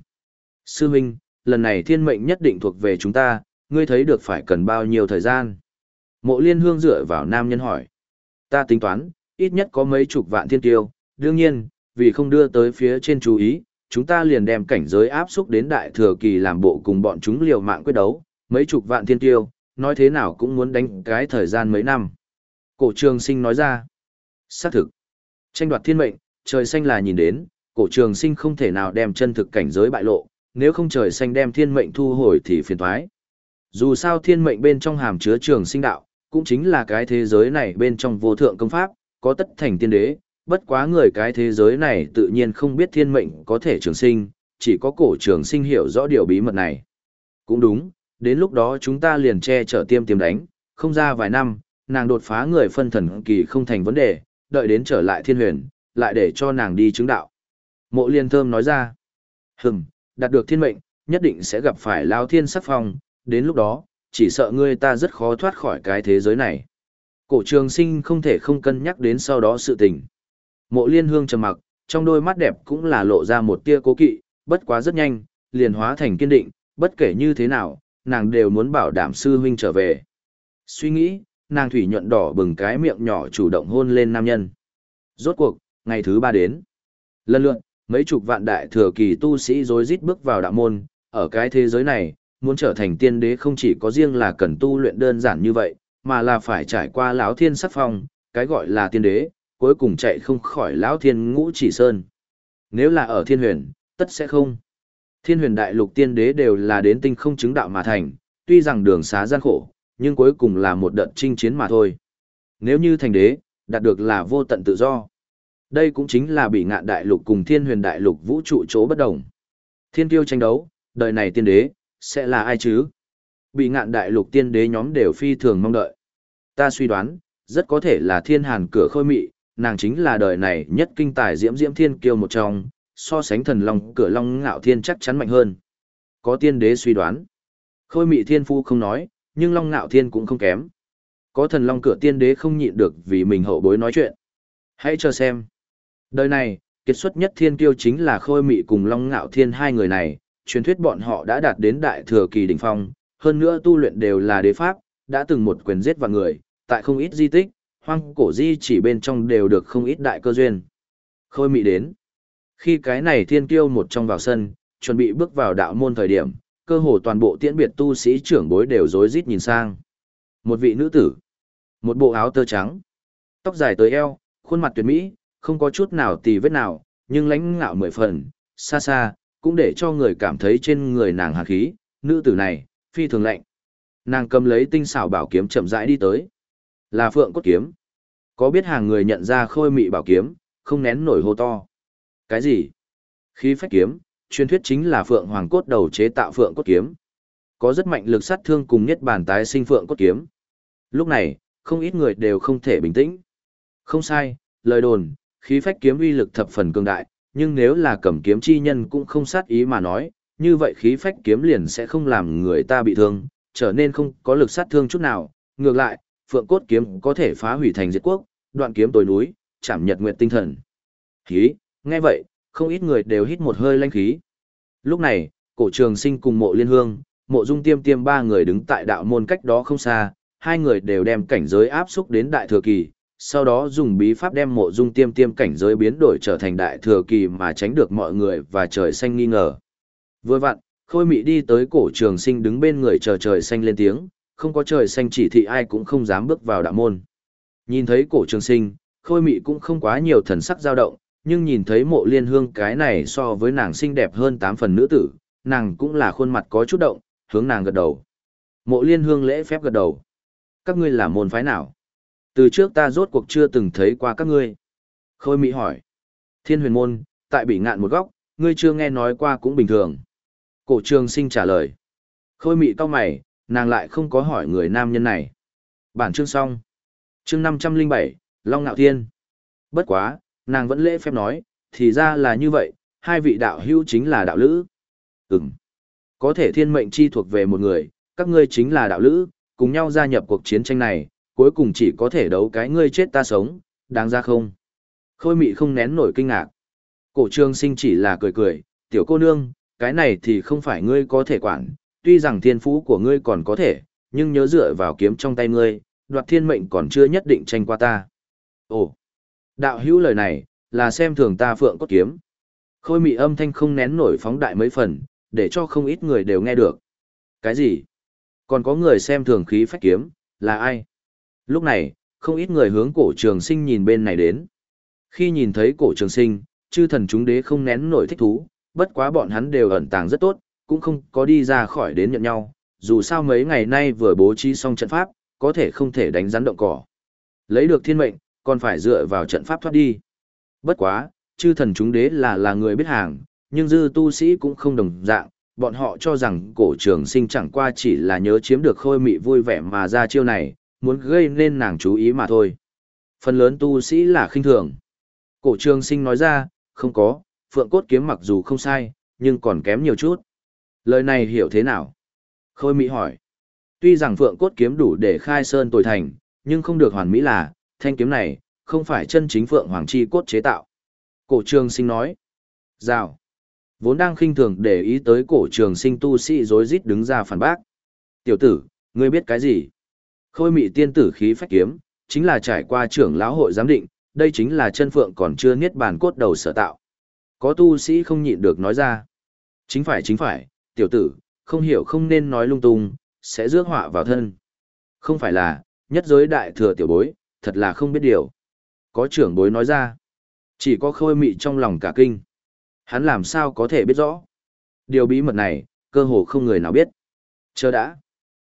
Sư huynh lần này thiên mệnh nhất định thuộc về chúng ta, ngươi thấy được phải cần bao nhiêu thời gian. Mộ liên hương dựa vào nam nhân hỏi. Ta tính toán, ít nhất có mấy chục vạn thiên tiêu, đương nhiên, vì không đưa tới phía trên chú ý, chúng ta liền đem cảnh giới áp xúc đến đại thừa kỳ làm bộ cùng bọn chúng liều mạng quyết đấu, mấy chục vạn thiên tiêu, nói thế nào cũng muốn đánh cái thời gian mấy năm. Cổ trường sinh nói ra, xác thực, tranh đoạt thiên mệnh, trời xanh là nhìn đến, cổ trường sinh không thể nào đem chân thực cảnh giới bại lộ, nếu không trời xanh đem thiên mệnh thu hồi thì phiền thoái. Dù sao thiên mệnh bên trong hàm chứa trường sinh đạo, cũng chính là cái thế giới này bên trong vô thượng công pháp, có tất thành tiên đế, bất quá người cái thế giới này tự nhiên không biết thiên mệnh có thể trường sinh, chỉ có cổ trường sinh hiểu rõ điều bí mật này. Cũng đúng, đến lúc đó chúng ta liền che chở tiêm tiêm đánh, không ra vài năm, nàng đột phá người phân thần kỳ không thành vấn đề, đợi đến trở lại thiên huyền, lại để cho nàng đi chứng đạo. Mộ liên thơm nói ra, hừng, đạt được thiên mệnh, nhất định sẽ gặp phải lao thiên sắc phong, đến lúc đó, chỉ sợ ngươi ta rất khó thoát khỏi cái thế giới này. Cổ trường sinh không thể không cân nhắc đến sau đó sự tình. Mộ liên hương trầm mặc, trong đôi mắt đẹp cũng là lộ ra một tia cố kỵ, bất quá rất nhanh, liền hóa thành kiên định, bất kể như thế nào, nàng đều muốn bảo đảm sư huynh trở về. Suy nghĩ, nàng thủy nhuận đỏ bừng cái miệng nhỏ chủ động hôn lên nam nhân. Rốt cuộc, ngày thứ ba đến. Lần lượt, mấy chục vạn đại thừa kỳ tu sĩ rối rít bước vào đạo môn, ở cái thế giới này, muốn trở thành tiên đế không chỉ có riêng là cần tu luyện đơn giản như vậy, mà là phải trải qua lão thiên sắc phong, cái gọi là tiên đế, cuối cùng chạy không khỏi lão thiên ngũ chỉ sơn. Nếu là ở thiên huyền, tất sẽ không. Thiên huyền đại lục tiên đế đều là đến tinh không chứng đạo mà thành, tuy rằng đường xá gian khổ, nhưng cuối cùng là một đợt chinh chiến mà thôi. Nếu như thành đế, đạt được là vô tận tự do. Đây cũng chính là bị ngạn đại lục cùng thiên huyền đại lục vũ trụ chỗ bất đồng. Thiên tiêu tranh đấu, đời này tiên đế, sẽ là ai chứ? Bị ngạn đại lục tiên đế nhóm đều phi thường mong đợi. Ta suy đoán, rất có thể là thiên hàn cửa khôi mị, nàng chính là đời này nhất kinh tài diễm diễm thiên kiêu một trong, so sánh thần long cửa long ngạo thiên chắc chắn mạnh hơn. Có tiên đế suy đoán. Khôi mị thiên phu không nói, nhưng long Nạo thiên cũng không kém. Có thần long cửa tiên đế không nhịn được vì mình hậu bối nói chuyện. Hãy chờ xem. Đời này, kết xuất nhất thiên kiêu chính là khôi mị cùng long Nạo thiên hai người này, truyền thuyết bọn họ đã đạt đến đại thừa kỳ đỉnh phong, hơn nữa tu luyện đều là đế pháp, đã từng một quyền giết vào người, tại không ít di tích, hoang cổ di chỉ bên trong đều được không ít đại cơ duyên. Khôi mị đến. Khi cái này thiên kiêu một trong vào sân, chuẩn bị bước vào đạo môn thời điểm, cơ hồ toàn bộ tiễn biệt tu sĩ trưởng bối đều rối rít nhìn sang. Một vị nữ tử, một bộ áo tơ trắng, tóc dài tới eo, khuôn mặt tuyệt mỹ, không có chút nào tì vết nào, nhưng lãnh ngạo mười phần, xa xa, cũng để cho người cảm thấy trên người nàng hàn khí, nữ tử này, phi thường lạnh. Nàng cầm lấy tinh xảo bảo kiếm chậm rãi đi tới. Là phượng cốt kiếm. Có biết hàng người nhận ra khôi mị bảo kiếm, không nén nổi hô to. Cái gì? Khí phách kiếm, truyền thuyết chính là phượng hoàng cốt đầu chế tạo phượng cốt kiếm. Có rất mạnh lực sát thương cùng nhất bản tái sinh phượng cốt kiếm. Lúc này, không ít người đều không thể bình tĩnh. Không sai, lời đồn, khí phách kiếm uy lực thập phần cường đại, nhưng nếu là cầm kiếm chi nhân cũng không sát ý mà nói, như vậy khí phách kiếm liền sẽ không làm người ta bị thương, trở nên không có lực sát thương chút nào. Ngược lại, phượng cốt kiếm có thể phá hủy thành diệt quốc, đoạn kiếm tối núi, chạm nhật nguyện tinh thần. Khí, nghe vậy, không ít người đều hít một hơi lanh khí. Lúc này, cổ trường sinh cùng mộ liên hương, mộ dung tiêm tiêm ba người đứng tại đạo môn cách đó không xa, hai người đều đem cảnh giới áp xúc đến đại thừa kỳ, sau đó dùng bí pháp đem mộ dung tiêm tiêm cảnh giới biến đổi trở thành đại thừa kỳ mà tránh được mọi người và trời xanh nghi ngờ. Vừa vặn, khôi mị đi tới cổ trường sinh đứng bên người chờ trời xanh lên tiếng, không có trời xanh chỉ thị ai cũng không dám bước vào đạo môn. Nhìn thấy cổ trường sinh, khôi mị cũng không quá nhiều thần sắc dao động, nhưng nhìn thấy mộ liên hương cái này so với nàng xinh đẹp hơn tám phần nữ tử, nàng cũng là khuôn mặt có chút động, hướng nàng gật đầu. Mộ liên hương lễ phép gật đầu. Các ngươi là môn phái nào? Từ trước ta rốt cuộc chưa từng thấy qua các ngươi. Khôi Mỹ hỏi. Thiên huyền môn, tại bị ngạn một góc, ngươi chưa nghe nói qua cũng bình thường. Cổ trường sinh trả lời. Khôi Mỹ cau mày, nàng lại không có hỏi người nam nhân này. Bản chương xong. Chương năm trăm linh bảy Long Nạo Thiên. Bất quá, nàng vẫn lễ phép nói, thì ra là như vậy, hai vị đạo hữu chính là đạo lữ. Ừm. Có thể thiên mệnh chi thuộc về một người, các ngươi chính là đạo lữ, cùng nhau gia nhập cuộc chiến tranh này, cuối cùng chỉ có thể đấu cái ngươi chết ta sống, đáng ra không? Khôi mị không nén nổi kinh ngạc. Cổ trương sinh chỉ là cười cười, tiểu cô nương, cái này thì không phải ngươi có thể quản, tuy rằng thiên phú của ngươi còn có thể, nhưng nhớ dựa vào kiếm trong tay ngươi, đoạt thiên mệnh còn chưa nhất định tranh qua ta. Ồ, đạo hữu lời này, là xem thường ta phượng cốt kiếm. Khôi mị âm thanh không nén nổi phóng đại mấy phần, để cho không ít người đều nghe được. Cái gì? Còn có người xem thường khí phách kiếm, là ai? Lúc này, không ít người hướng cổ trường sinh nhìn bên này đến. Khi nhìn thấy cổ trường sinh, chư thần chúng đế không nén nổi thích thú, bất quá bọn hắn đều ẩn tàng rất tốt, cũng không có đi ra khỏi đến nhận nhau, dù sao mấy ngày nay vừa bố trí xong trận pháp, có thể không thể đánh rắn động cỏ. Lấy được thiên mệnh, còn phải dựa vào trận pháp thoát đi. Bất quá, chư thần chúng đế là là người biết hàng, nhưng dư tu sĩ cũng không đồng dạng, bọn họ cho rằng cổ trường sinh chẳng qua chỉ là nhớ chiếm được khôi mị vui vẻ mà ra chiêu này, muốn gây nên nàng chú ý mà thôi. Phần lớn tu sĩ là khinh thường. Cổ trường sinh nói ra, không có, phượng cốt kiếm mặc dù không sai, nhưng còn kém nhiều chút. Lời này hiểu thế nào? Khôi Mỹ hỏi. Tuy rằng phượng cốt kiếm đủ để khai sơn tồi thành, nhưng không được hoàn mỹ là, thanh kiếm này, không phải chân chính phượng hoàng chi cốt chế tạo. Cổ trường sinh nói. Rào. Vốn đang khinh thường để ý tới cổ trường sinh tu sĩ rối rít đứng ra phản bác. Tiểu tử, ngươi biết cái gì? Khôi mị tiên tử khí phách kiếm, chính là trải qua trưởng lão hội giám định, đây chính là chân phượng còn chưa niết bàn cốt đầu sở tạo. Có tu sĩ không nhịn được nói ra. Chính phải chính phải, tiểu tử, không hiểu không nên nói lung tung, sẽ rước họa vào thân. Không phải là, nhất giới đại thừa tiểu bối, thật là không biết điều. Có trưởng bối nói ra. Chỉ có khôi mị trong lòng cả kinh. Hắn làm sao có thể biết rõ. Điều bí mật này, cơ hồ không người nào biết. Chờ đã.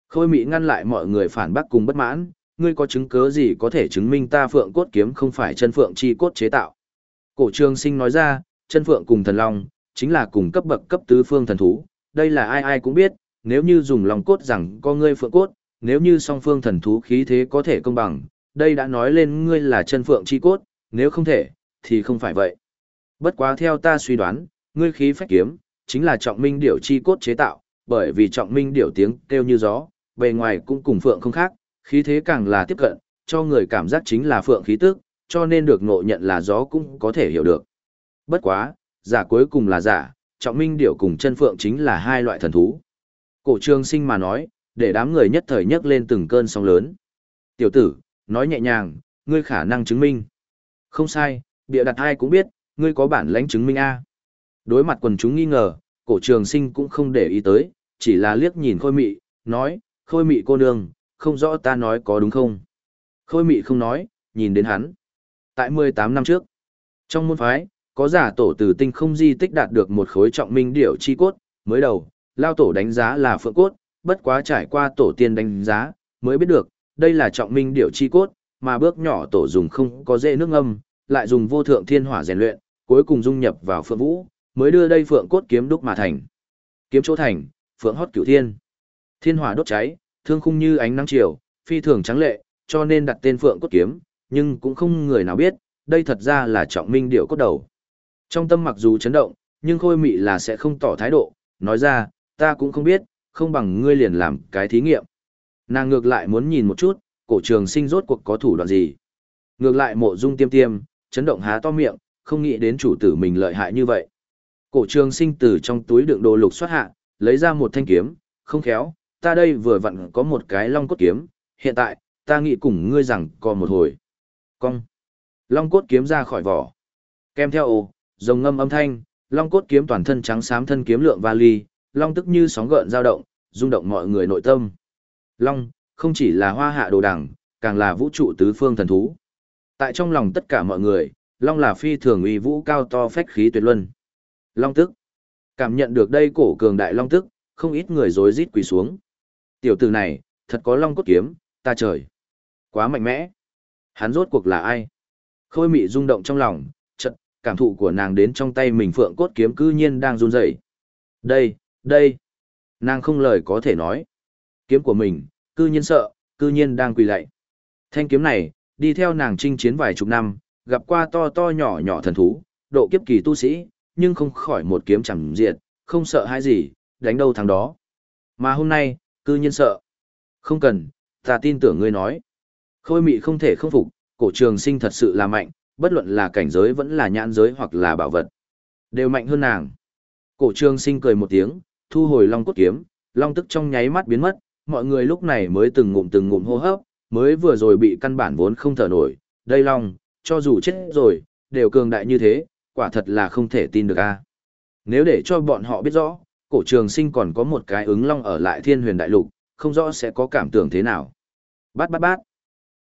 Khôi mị ngăn lại mọi người phản bác cùng bất mãn, ngươi có chứng cứ gì có thể chứng minh ta phượng cốt kiếm không phải chân phượng chi cốt chế tạo. Cổ trường sinh nói ra, chân phượng cùng thần long, chính là cùng cấp bậc cấp tứ phương thần thú, đây là ai ai cũng biết, nếu như dùng lòng cốt rằng có ngươi phượng cốt, nếu như song phương thần thú khí thế có thể công bằng, đây đã nói lên ngươi là chân phượng chi cốt, nếu không thể, thì không phải vậy. Bất quá theo ta suy đoán, ngươi khí phách kiếm, chính là trọng minh điểu chi cốt chế tạo, bởi vì trọng minh điểu tiếng kêu như gió, bề ngoài cũng cùng phượng không khác, khí thế càng là tiếp cận, cho người cảm giác chính là phượng khí tức, cho nên được ngộ nhận là gió cũng có thể hiểu được. Bất quá, giả cuối cùng là giả, trọng minh điểu cùng chân phượng chính là hai loại thần thú. Cổ trường sinh mà nói, để đám người nhất thời nhất lên từng cơn sóng lớn. Tiểu tử, nói nhẹ nhàng, ngươi khả năng chứng minh. Không sai, bịa đặt ai cũng biết, ngươi có bản lãnh chứng minh A. Đối mặt quần chúng nghi ngờ, cổ trường sinh cũng không để ý tới, chỉ là liếc nhìn khôi mị, nói, khôi mị cô nương, không rõ ta nói có đúng không. Khôi mị không nói, nhìn đến hắn. Tại 18 năm trước, trong môn phái, có giả tổ từ tinh không di tích đạt được một khối trọng minh điểu chi cốt, mới đầu, lao tổ đánh giá là phượng cốt, bất quá trải qua tổ tiên đánh giá, mới biết được, đây là trọng minh điểu chi cốt, mà bước nhỏ tổ dùng không có dễ nước âm, lại dùng vô thượng thiên hỏa rèn luyện, cuối cùng dung nhập vào phượng vũ, mới đưa đây phượng cốt kiếm đúc mà thành. Kiếm chỗ thành, phượng hót cửu thiên. Thiên hỏa đốt cháy, thương khung như ánh nắng chiều, phi thường trắng lệ, cho nên đặt tên phượng cốt kiếm, nhưng cũng không người nào biết, đây thật ra là trọng minh điểu cốt đầu. Trong tâm mặc dù chấn động, nhưng khôi mị là sẽ không tỏ thái độ, nói ra, ta cũng không biết, không bằng ngươi liền làm cái thí nghiệm. Nàng ngược lại muốn nhìn một chút, cổ trường sinh rốt cuộc có thủ đoạn gì. Ngược lại mộ dung tiêm tiêm, chấn động há to miệng, không nghĩ đến chủ tử mình lợi hại như vậy. Cổ trường sinh từ trong túi đựng đồ lục xuất hạ, lấy ra một thanh kiếm, không khéo, ta đây vừa vặn có một cái long cốt kiếm, hiện tại, ta nghĩ cùng ngươi rằng còn một hồi. Cong. Long cốt kiếm ra khỏi vỏ. Kèm theo ồ, rồng ngâm âm thanh, long cốt kiếm toàn thân trắng xám thân kiếm lượng vali, long tức như sóng gợn dao động, rung động mọi người nội tâm. Long, không chỉ là hoa hạ đồ đẳng, càng là vũ trụ tứ phương thần thú. Tại trong lòng tất cả mọi người, long là phi thường uy vũ cao to phách khí tuyệt luân. Long tức. Cảm nhận được đây cổ cường đại long tức, không ít người rối rít quỳ xuống. Tiểu tử này, thật có long cốt kiếm, ta trời. Quá mạnh mẽ. Hắn rốt cuộc là ai? Khôi mị rung động trong lòng, chật, cảm thụ của nàng đến trong tay mình phượng cốt kiếm cư nhiên đang run rẩy. Đây, đây. Nàng không lời có thể nói. Kiếm của mình, cư nhiên sợ, cư nhiên đang quỳ lạy. Thanh kiếm này, đi theo nàng chinh chiến vài chục năm, gặp qua to to nhỏ nhỏ thần thú, độ kiếp kỳ tu sĩ, nhưng không khỏi một kiếm chẳng diệt, không sợ hãi gì, đánh đâu thằng đó. Mà hôm nay, cư nhiên sợ. Không cần, ta tin tưởng ngươi nói. Khôi mị không thể không phục, cổ trường sinh thật sự là mạnh, bất luận là cảnh giới vẫn là nhãn giới hoặc là bảo vật. Đều mạnh hơn nàng. Cổ trường sinh cười một tiếng, thu hồi long cốt kiếm, long tức trong nháy mắt biến mất, mọi người lúc này mới từng ngụm từng ngụm hô hấp, mới vừa rồi bị căn bản vốn không thở nổi, đây long, cho dù chết rồi, đều cường đại như thế, quả thật là không thể tin được a. Nếu để cho bọn họ biết rõ, cổ trường sinh còn có một cái ứng long ở lại thiên huyền đại lục, không rõ sẽ có cảm tưởng thế nào. Bát bát bát.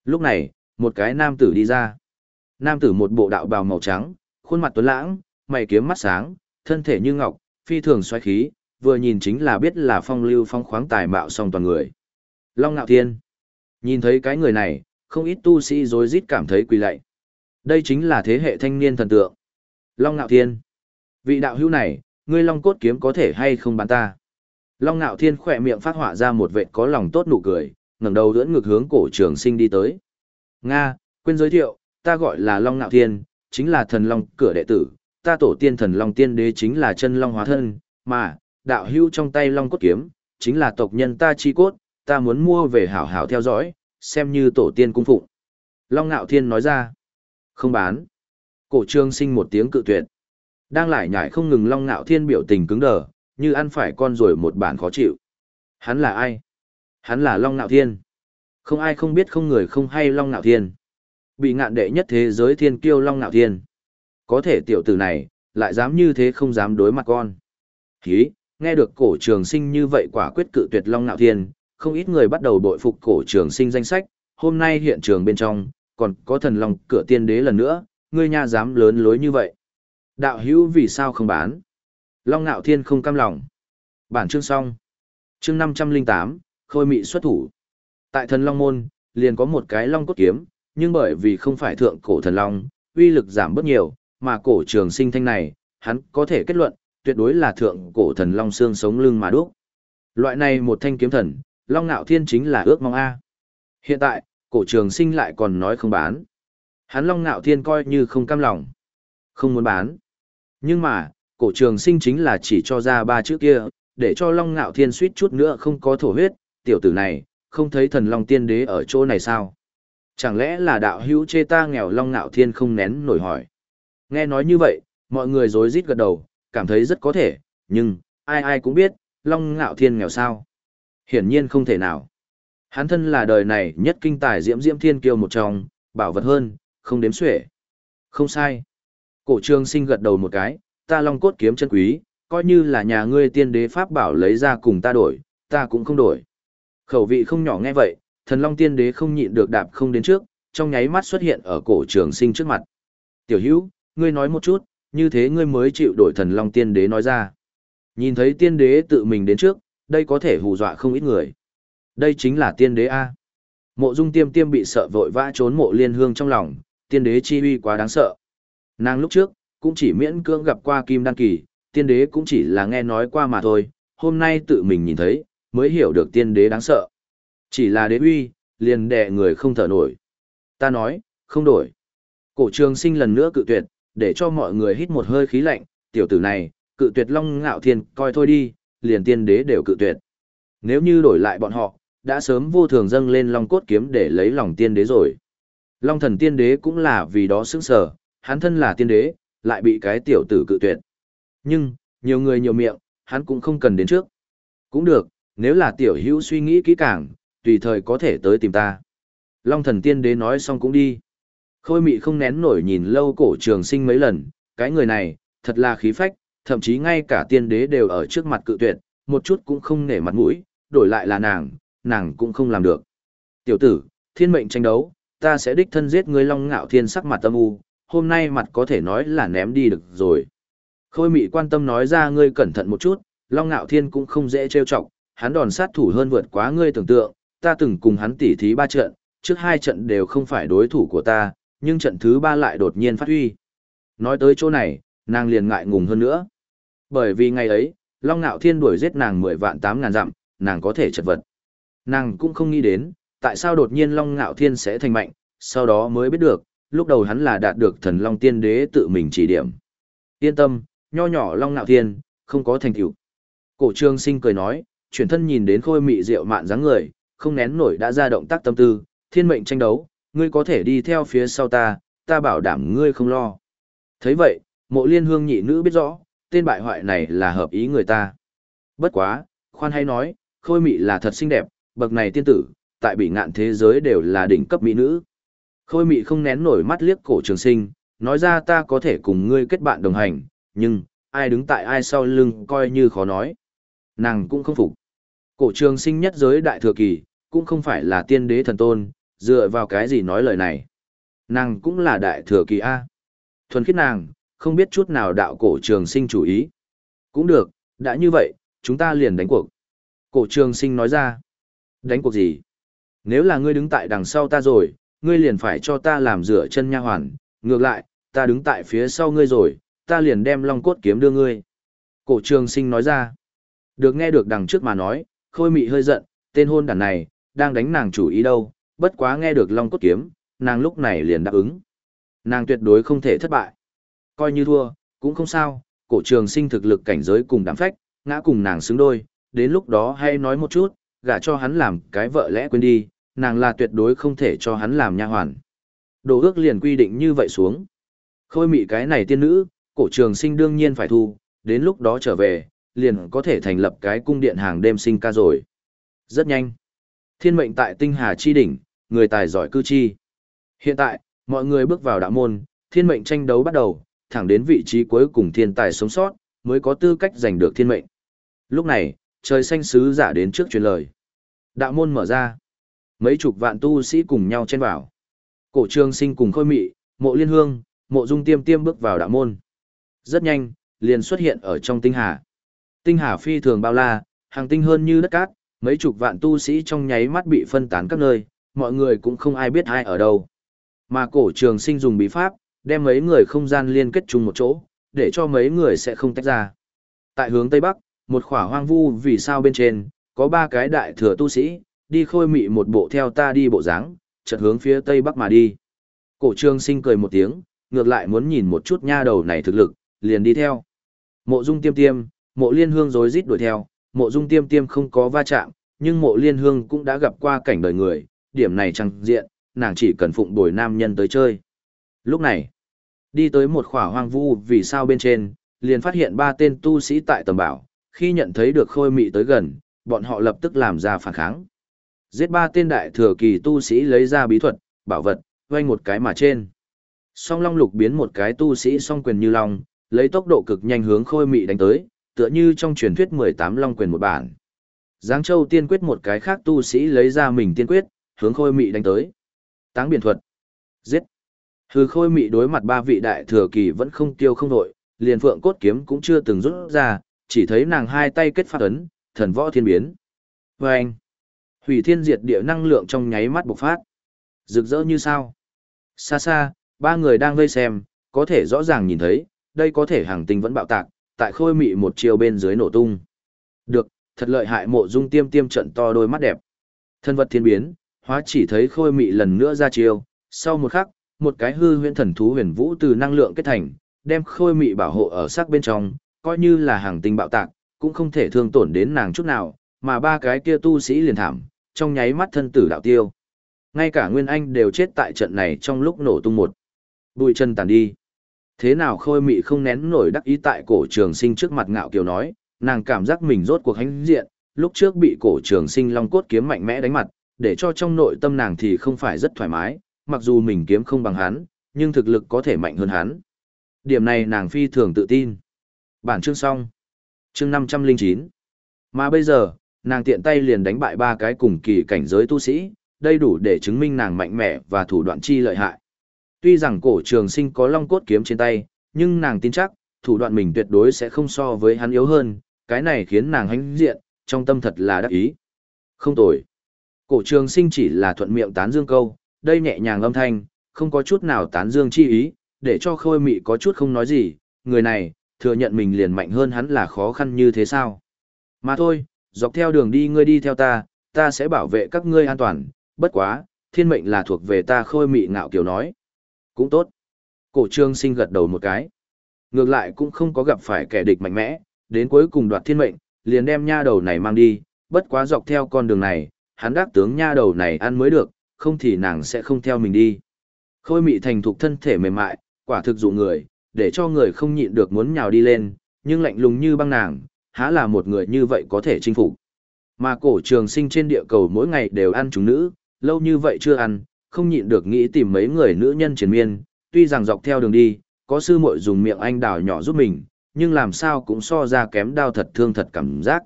Lúc này, một cái nam tử đi ra. Nam tử một bộ đạo bào màu trắng, khuôn mặt tuấn lãng, mày kiếm mắt sáng, thân thể như ngọc, phi thường xoáy khí, vừa nhìn chính là biết là phong lưu phong khoáng tài mạo song toàn người. Long Nạo Thiên. Nhìn thấy cái người này, không ít tu sĩ rối rít cảm thấy quỳ lạy. Đây chính là thế hệ thanh niên thần tượng. Long Nạo Thiên. Vị đạo hữu này, ngươi Long cốt kiếm có thể hay không bán ta? Long Nạo Thiên khỏe miệng phát họa ra một vệ có lòng tốt nụ cười, ngẩng đầu đỡ ngược hướng cổ trường sinh đi tới. Nga, quên giới thiệu, ta gọi là Long Nạo Thiên, chính là thần Long cửa đệ tử, ta tổ tiên thần Long tiên đế chính là chân Long hóa thân, mà, đạo hữu trong tay Long cốt kiếm, chính là tộc nhân ta chi cốt, ta muốn mua về hảo hảo theo dõi, xem như tổ tiên cung phụng. Long Nạo Thiên nói ra, không bán. Cổ trương sinh một tiếng cự tuyệt. Đang lại nhảy không ngừng Long Nạo Thiên biểu tình cứng đờ, như ăn phải con rồi một bản khó chịu. Hắn là ai? Hắn là Long Nạo Thiên. Không ai không biết không người không hay Long Nạo Thiên. Bị ngạn đệ nhất thế giới thiên kiêu Long Nạo Thiên. Có thể tiểu tử này, lại dám như thế không dám đối mặt con. Hí, nghe được cổ trường sinh như vậy quả quyết cự tuyệt Long Nạo Thiên, không ít người bắt đầu bội phục cổ trường sinh danh sách, hôm nay hiện trường bên trong, còn có thần long cửa tiên đế lần nữa, ngươi nha dám lớn lối như vậy. Đạo hữu vì sao không bán? Long Nạo Thiên không cam lòng. Bản chương xong. Chương 508, Khôi Mị xuất thủ. Tại thần Long Môn, liền có một cái Long cốt kiếm, nhưng bởi vì không phải thượng cổ thần Long, uy lực giảm bớt nhiều, mà cổ trường sinh thanh này, hắn có thể kết luận, tuyệt đối là thượng cổ thần Long xương sống lưng mà đúc. Loại này một thanh kiếm thần, Long Nạo Thiên chính là ước mong A. Hiện tại, cổ trường sinh lại còn nói không bán. Hắn Long Nạo Thiên coi như không cam lòng. Không muốn bán. Nhưng mà, cổ trường sinh chính là chỉ cho ra ba chữ kia, để cho Long Nạo Thiên suýt chút nữa không có thổ huyết, tiểu tử này, không thấy thần Long Tiên Đế ở chỗ này sao? Chẳng lẽ là đạo hữu chê ta nghèo Long Nạo Thiên không nén nổi hỏi. Nghe nói như vậy, mọi người rối rít gật đầu, cảm thấy rất có thể, nhưng, ai ai cũng biết, Long Ngạo Thiên nghèo sao? Hiển nhiên không thể nào. Hắn thân là đời này nhất kinh tài diễm diễm thiên kiêu một trong, bảo vật hơn, không đếm xuể. Không sai. Cổ trường sinh gật đầu một cái, ta long cốt kiếm chân quý, coi như là nhà ngươi tiên đế pháp bảo lấy ra cùng ta đổi, ta cũng không đổi. Khẩu vị không nhỏ nghe vậy, thần long tiên đế không nhịn được đạp không đến trước, trong nháy mắt xuất hiện ở cổ trường sinh trước mặt. Tiểu hữu, ngươi nói một chút, như thế ngươi mới chịu đổi thần long tiên đế nói ra. Nhìn thấy tiên đế tự mình đến trước, đây có thể hù dọa không ít người. Đây chính là tiên đế A. Mộ dung tiêm tiêm bị sợ vội vã trốn mộ liên hương trong lòng, tiên đế chi uy quá đáng sợ. Nàng lúc trước, cũng chỉ miễn cưỡng gặp qua kim đan kỳ, tiên đế cũng chỉ là nghe nói qua mà thôi, hôm nay tự mình nhìn thấy, mới hiểu được tiên đế đáng sợ. Chỉ là đế uy, liền đè người không thở nổi. Ta nói, không đổi. Cổ trường sinh lần nữa cự tuyệt, để cho mọi người hít một hơi khí lạnh, tiểu tử này, cự tuyệt long ngạo thiên, coi thôi đi, liền tiên đế đều cự tuyệt. Nếu như đổi lại bọn họ, đã sớm vô thường dâng lên long cốt kiếm để lấy lòng tiên đế rồi. Long thần tiên đế cũng là vì đó sững sờ, hắn thân là tiên đế, lại bị cái tiểu tử cự tuyệt. Nhưng, nhiều người nhiều miệng, hắn cũng không cần đến trước. Cũng được, nếu là tiểu hữu suy nghĩ kỹ càng, tùy thời có thể tới tìm ta. Long thần tiên đế nói xong cũng đi. Khôi mị không nén nổi nhìn lâu cổ trường sinh mấy lần, cái người này, thật là khí phách, thậm chí ngay cả tiên đế đều ở trước mặt cự tuyệt, một chút cũng không nể mặt mũi, đổi lại là nàng, nàng cũng không làm được. Tiểu tử, thiên mệnh tranh đấu, ta sẽ đích thân giết ngươi long ngạo thiên sắc mặt tâm u, hôm nay mặt có thể nói là ném đi được rồi. Khôi mị quan tâm nói ra ngươi cẩn thận một chút, long ngạo thiên cũng không dễ trêu chọc, hắn đòn sát thủ hơn vượt quá ngươi tưởng tượng, ta từng cùng hắn tỉ thí ba trận, trước hai trận đều không phải đối thủ của ta, nhưng trận thứ ba lại đột nhiên phát huy. Nói tới chỗ này, nàng liền ngại ngùng hơn nữa. Bởi vì ngày ấy, Long Nạo Thiên đuổi giết nàng 10 vạn 8 ngàn dặm, nàng có thể chật vật. Nàng cũng không nghĩ đến, tại sao đột nhiên Long Nạo Thiên sẽ thành mạnh, sau đó mới biết được, lúc đầu hắn là đạt được thần Long Tiên Đế tự mình chỉ điểm. Yên tâm, nho nhỏ Long Nạo Thiên, không có thành tựu. Cổ trương sinh cười nói, chuyển thân nhìn đến khôi mị rượu mạn dáng người, không nén nổi đã ra động tác tâm tư, thiên mệnh tranh đấu, ngươi có thể đi theo phía sau ta, ta bảo đảm ngươi không lo. thấy vậy, mộ liên hương nhị nữ biết rõ, tên bại hoại này là hợp ý người ta. Bất quá, khoan hay nói, khôi mị là thật xinh đẹp, bậc này tiên tử, tại bị ngạn thế giới đều là đỉnh cấp mỹ nữ. Khôi mị không nén nổi mắt liếc cổ trường sinh, nói ra ta có thể cùng ngươi kết bạn đồng hành, nhưng, ai đứng tại ai sau lưng coi như khó nói. Nàng cũng không phục. Cổ trường sinh nhất giới đại thừa kỳ, cũng không phải là tiên đế thần tôn, dựa vào cái gì nói lời này. Nàng cũng là đại thừa kỳ A. Thuần khiết nàng, không biết chút nào đạo cổ trường sinh chủ ý. Cũng được, đã như vậy, chúng ta liền đánh cuộc. Cổ trường sinh nói ra. Đánh cuộc gì? Nếu là ngươi đứng tại đằng sau ta rồi, ngươi liền phải cho ta làm rửa chân nha hoàn. Ngược lại, ta đứng tại phía sau ngươi rồi, ta liền đem long cốt kiếm đưa ngươi. Cổ trường sinh nói ra. Được nghe được đằng trước mà nói, khôi mị hơi giận, tên hôn đàn này, đang đánh nàng chủ ý đâu, bất quá nghe được long cốt kiếm, nàng lúc này liền đáp ứng. Nàng tuyệt đối không thể thất bại. Coi như thua, cũng không sao, cổ trường sinh thực lực cảnh giới cùng đám phách, ngã cùng nàng xứng đôi, đến lúc đó hay nói một chút, gả cho hắn làm cái vợ lẽ quên đi, nàng là tuyệt đối không thể cho hắn làm nha hoàn. Đồ ước liền quy định như vậy xuống. Khôi mị cái này tiên nữ, cổ trường sinh đương nhiên phải thu, đến lúc đó trở về, liền có thể thành lập cái cung điện hàng đêm sinh ca rồi. Rất nhanh. Thiên mệnh tại tinh hà chi đỉnh, người tài giỏi cư chi. Hiện tại, mọi người bước vào đạo môn, thiên mệnh tranh đấu bắt đầu, thẳng đến vị trí cuối cùng thiên tài sống sót, mới có tư cách giành được thiên mệnh. Lúc này, trời xanh sứ giả đến trước truyền lời. Đạo môn mở ra. Mấy chục vạn tu sĩ cùng nhau chen vào. Cổ trường sinh cùng khôi mị, mộ liên hương, mộ dung tiêm tiêm bước vào đạo môn. Rất nhanh, liền xuất hiện ở trong tinh hà. Tinh hà phi thường bao la, hàng tinh hơn như đất cát, mấy chục vạn tu sĩ trong nháy mắt bị phân tán các nơi, mọi người cũng không ai biết ai ở đâu. Mà cổ trường sinh dùng bí pháp, đem mấy người không gian liên kết chung một chỗ, để cho mấy người sẽ không tách ra. Tại hướng Tây Bắc, một khỏa hoang vu vì sao bên trên, có ba cái đại thừa tu sĩ, đi khôi mị một bộ theo ta đi bộ dáng, chợt hướng phía Tây Bắc mà đi. Cổ trường sinh cười một tiếng, ngược lại muốn nhìn một chút nha đầu này thực lực, liền đi theo. Mộ dung tiêm tiêm, mộ liên hương rối rít đuổi theo, mộ dung tiêm tiêm không có va chạm, nhưng mộ liên hương cũng đã gặp qua cảnh đời người, điểm này chẳng diện, nàng chỉ cần phụng bồi nam nhân tới chơi. Lúc này, đi tới một khỏa hoang vu vì sao bên trên, liền phát hiện ba tên tu sĩ tại tầm bảo, khi nhận thấy được khôi mị tới gần, bọn họ lập tức làm ra phản kháng. Giết ba tên đại thừa kỳ tu sĩ lấy ra bí thuật, bảo vật, vay một cái mà trên. Song long lục biến một cái tu sĩ song quyền như long, lấy tốc độ cực nhanh hướng khôi mị đánh tới, tựa như trong truyền thuyết 18 long quyền một bản. Giáng Châu tiên quyết một cái khác tu sĩ lấy ra mình tiên quyết, hướng khôi mị đánh tới. Táng biển thuật. Giết. Hư khôi mị đối mặt ba vị đại thừa kỳ vẫn không tiêu không đội, liền phượng cốt kiếm cũng chưa từng rút ra, chỉ thấy nàng hai tay kết phát ấn, thần võ thiên biến. Và anh. Hủy thiên diệt địa năng lượng trong nháy mắt bộc phát. Rực rỡ như sao. Xa xa, ba người đang vây xem, có thể rõ ràng nhìn thấy, đây có thể hàng tinh vẫn bạo tạc, tại khôi mị một chiều bên dưới nổ tung. Được, thật lợi hại mộ dung tiêm tiêm trận to đôi mắt đẹp. Thân vật thiên biến, hóa chỉ thấy khôi mị lần nữa ra chiêu, sau một khắc, một cái hư huyễn thần thú huyền vũ từ năng lượng kết thành, đem khôi mị bảo hộ ở sắc bên trong, coi như là hàng tinh bạo tạc, cũng không thể thương tổn đến nàng chút nào, mà ba cái kia tu sĩ liền thảm, trong nháy mắt thân tử đạo tiêu. Ngay cả Nguyên Anh đều chết tại trận này trong lúc nổ tung một. Bùi chân tàn đi. Thế nào khôi mị không nén nổi đắc ý tại cổ trường sinh trước mặt ngạo kiều nói, nàng cảm giác mình rốt cuộc hãnh diện, lúc trước bị cổ trường sinh long cốt kiếm mạnh mẽ đánh mặt, để cho trong nội tâm nàng thì không phải rất thoải mái, mặc dù mình kiếm không bằng hắn, nhưng thực lực có thể mạnh hơn hắn. Điểm này nàng phi thường tự tin. Bản chương xong. Chương 509. Mà bây giờ, nàng tiện tay liền đánh bại ba cái cùng kỳ cảnh giới tu sĩ, đây đủ để chứng minh nàng mạnh mẽ và thủ đoạn chi lợi hại. Tuy rằng cổ trường sinh có long cốt kiếm trên tay, nhưng nàng tin chắc, thủ đoạn mình tuyệt đối sẽ không so với hắn yếu hơn, cái này khiến nàng hãnh diện, trong tâm thật là đắc ý. Không tồi. Cổ trường sinh chỉ là thuận miệng tán dương câu, đây nhẹ nhàng âm thanh, không có chút nào tán dương chi ý, để cho khôi mị có chút không nói gì, người này, thừa nhận mình liền mạnh hơn hắn là khó khăn như thế sao. Mà thôi, dọc theo đường đi ngươi đi theo ta, ta sẽ bảo vệ các ngươi an toàn, bất quá, thiên mệnh là thuộc về ta khôi mị ngạo kiều nói. Cũng tốt. Cổ trương sinh gật đầu một cái. Ngược lại cũng không có gặp phải kẻ địch mạnh mẽ, đến cuối cùng đoạt thiên mệnh, liền đem nha đầu này mang đi, bất quá dọc theo con đường này, hắn đắc tướng nha đầu này ăn mới được, không thì nàng sẽ không theo mình đi. Khôi mị thành thục thân thể mềm mại, quả thực dụ người, để cho người không nhịn được muốn nhào đi lên, nhưng lạnh lùng như băng nàng, há là một người như vậy có thể chinh phục. Mà cổ trường sinh trên địa cầu mỗi ngày đều ăn chúng nữ, lâu như vậy chưa ăn, không nhịn được nghĩ tìm mấy người nữ nhân triển miên, tuy rằng dọc theo đường đi, có sư muội dùng miệng anh đào nhỏ giúp mình, nhưng làm sao cũng so ra kém đau thật thương thật cảm giác.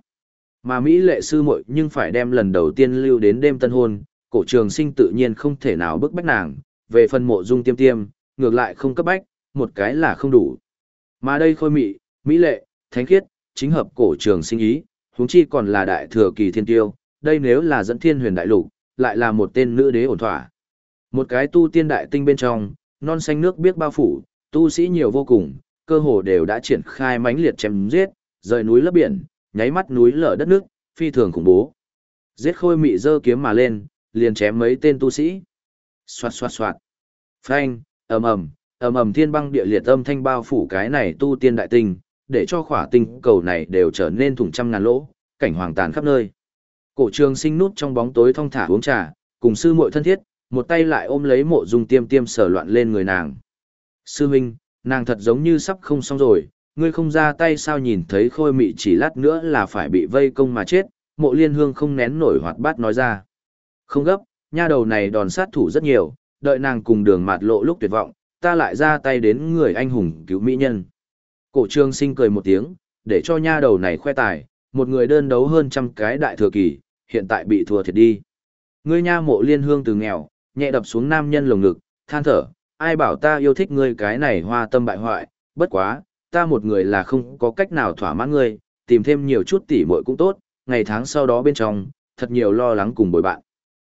Mà Mỹ lệ sư muội nhưng phải đem lần đầu tiên lưu đến đêm tân hôn, cổ trường sinh tự nhiên không thể nào bức bách nàng, về phần mộ dung tiêm tiêm, ngược lại không cấp bách, một cái là không đủ. Mà đây khôi mị, mỹ lệ, thánh khiết, chính hợp cổ trường sinh ý, huống chi còn là đại thừa kỳ thiên tiêu, đây nếu là dẫn thiên huyền đại lục, lại là một tên nữ đế ổn thỏa. Một cái tu tiên đại tinh bên trong, non xanh nước biết bao phủ, tu sĩ nhiều vô cùng, cơ hồ đều đã triển khai mãnh liệt chém giết, rời núi lấp biển, nháy mắt núi lở đất nước, phi thường khủng bố. Giết khôi mị dơ kiếm mà lên, liền chém mấy tên tu sĩ. Xoạt xoạt xoạt. Phanh, ầm ầm, ầm ầm thiên băng địa liệt âm thanh bao phủ cái này tu tiên đại tinh, để cho khỏa tinh cầu này đều trở nên thủng trăm ngàn lỗ, cảnh hoàng tàn khắp nơi. Cổ trường sinh nút trong bóng tối thong thả uống trà, cùng sư muội thân thiết, một tay lại ôm lấy mộ dung tiêm tiêm sở loạn lên người nàng. Sư huynh, nàng thật giống như sắp không xong rồi, ngươi không ra tay sao nhìn thấy khôi mị chỉ lát nữa là phải bị vây công mà chết, mộ liên hương không nén nổi hoạt bát nói ra. Không gấp, nha đầu này đòn sát thủ rất nhiều, đợi nàng cùng đường mạt lộ lúc tuyệt vọng, ta lại ra tay đến người anh hùng cứu mỹ nhân. Cổ trương sinh cười một tiếng, để cho nha đầu này khoe tài, một người đơn đấu hơn trăm cái đại thừa kỳ, hiện tại bị thua thiệt đi. Ngươi nha mộ liên hương từ nghèo, nhẹ đập xuống nam nhân lồng ngực, than thở, ai bảo ta yêu thích ngươi cái này hoa tâm bại hoại, bất quá, ta một người là không có cách nào thỏa mãn ngươi, tìm thêm nhiều chút tỉ muội cũng tốt, ngày tháng sau đó bên trong, thật nhiều lo lắng cùng bồi bạn.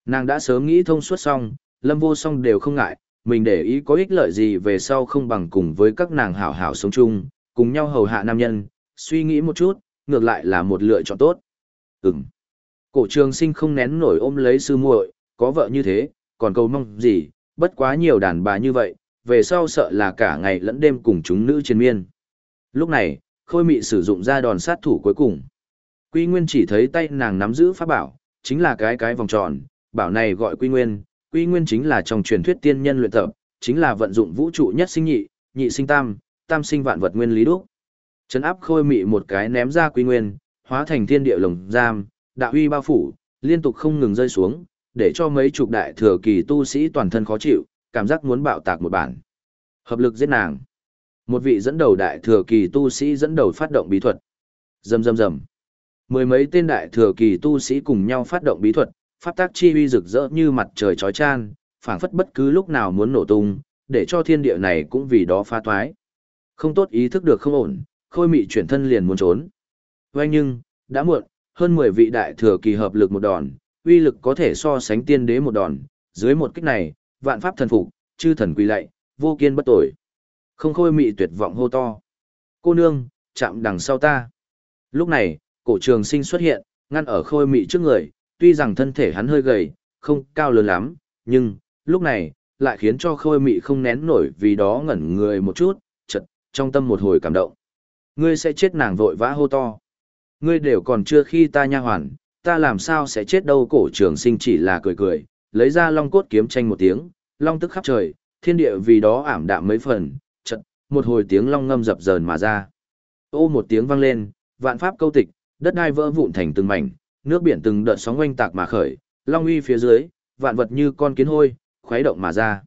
Nàng đã sớm nghĩ thông suốt xong, lâm vô song đều không ngại, mình để ý có ích lợi gì về sau không bằng cùng với các nàng hảo hảo sống chung, cùng nhau hầu hạ nam nhân, suy nghĩ một chút, ngược lại là một lựa chọn tốt. Ừm. Cổ trường sinh không nén nổi ôm lấy sư muội, có vợ như thế, còn cầu mong gì, bất quá nhiều đàn bà như vậy, về sau sợ là cả ngày lẫn đêm cùng chúng nữ trên miên. Lúc này, khôi mị sử dụng ra đòn sát thủ cuối cùng. Quy Nguyên chỉ thấy tay nàng nắm giữ pháp bảo, chính là cái cái vòng tròn, bảo này gọi Quy Nguyên, Quy Nguyên chính là trong truyền thuyết tiên nhân luyện tập, chính là vận dụng vũ trụ nhất sinh nhị, nhị sinh tam, tam sinh vạn vật nguyên lý đúc. Trấn áp khôi mị một cái ném ra Quy Nguyên, hóa thành thiên địa lồng giam, đạo uy bao phủ, liên tục không ngừng rơi xuống, để cho mấy chục đại thừa kỳ tu sĩ toàn thân khó chịu, cảm giác muốn bạo tạc một bản. Hợp lực giết nàng. Một vị dẫn đầu đại thừa kỳ tu sĩ dẫn đầu phát động bí thuật. Rầm rầm rầm. Mười mấy tên đại thừa kỳ tu sĩ cùng nhau phát động bí thuật, pháp tác chi uy rực rỡ như mặt trời chói chan, phảng phất bất cứ lúc nào muốn nổ tung, để cho thiên địa này cũng vì đó phá toái. Không tốt ý thức được không ổn, khôi mị chuyển thân liền muốn trốn. Vậy nhưng, đã muộn, hơn 10 vị đại thừa kỳ hợp lực một đòn, uy lực có thể so sánh tiên đế một đòn, dưới một kích này, vạn pháp thần phục, chư thần quỳ lạy, vô kiên bất tội. Không khôi mị tuyệt vọng hô to. Cô nương, chạm đằng sau ta. Lúc này, cổ trường sinh xuất hiện, ngăn ở khôi mị trước người, tuy rằng thân thể hắn hơi gầy, không cao lớn lắm, nhưng, lúc này, lại khiến cho khôi mị không nén nổi vì đó ngẩn người một chút, chật, trong tâm một hồi cảm động. Ngươi sẽ chết nàng vội vã hô to. Ngươi đều còn chưa khi ta nha hoàn, ta làm sao sẽ chết đâu cổ trường sinh chỉ là cười cười, lấy ra long cốt kiếm tranh một tiếng, long tức khắp trời, thiên địa vì đó ảm đạm mấy phần, một hồi tiếng long ngâm dập dờn mà ra. Ô một tiếng vang lên, vạn pháp câu tịch, đất đai vỡ vụn thành từng mảnh, nước biển từng đợt sóng oanh tạc mà khởi, long uy phía dưới, vạn vật như con kiến hôi, khuấy động mà ra.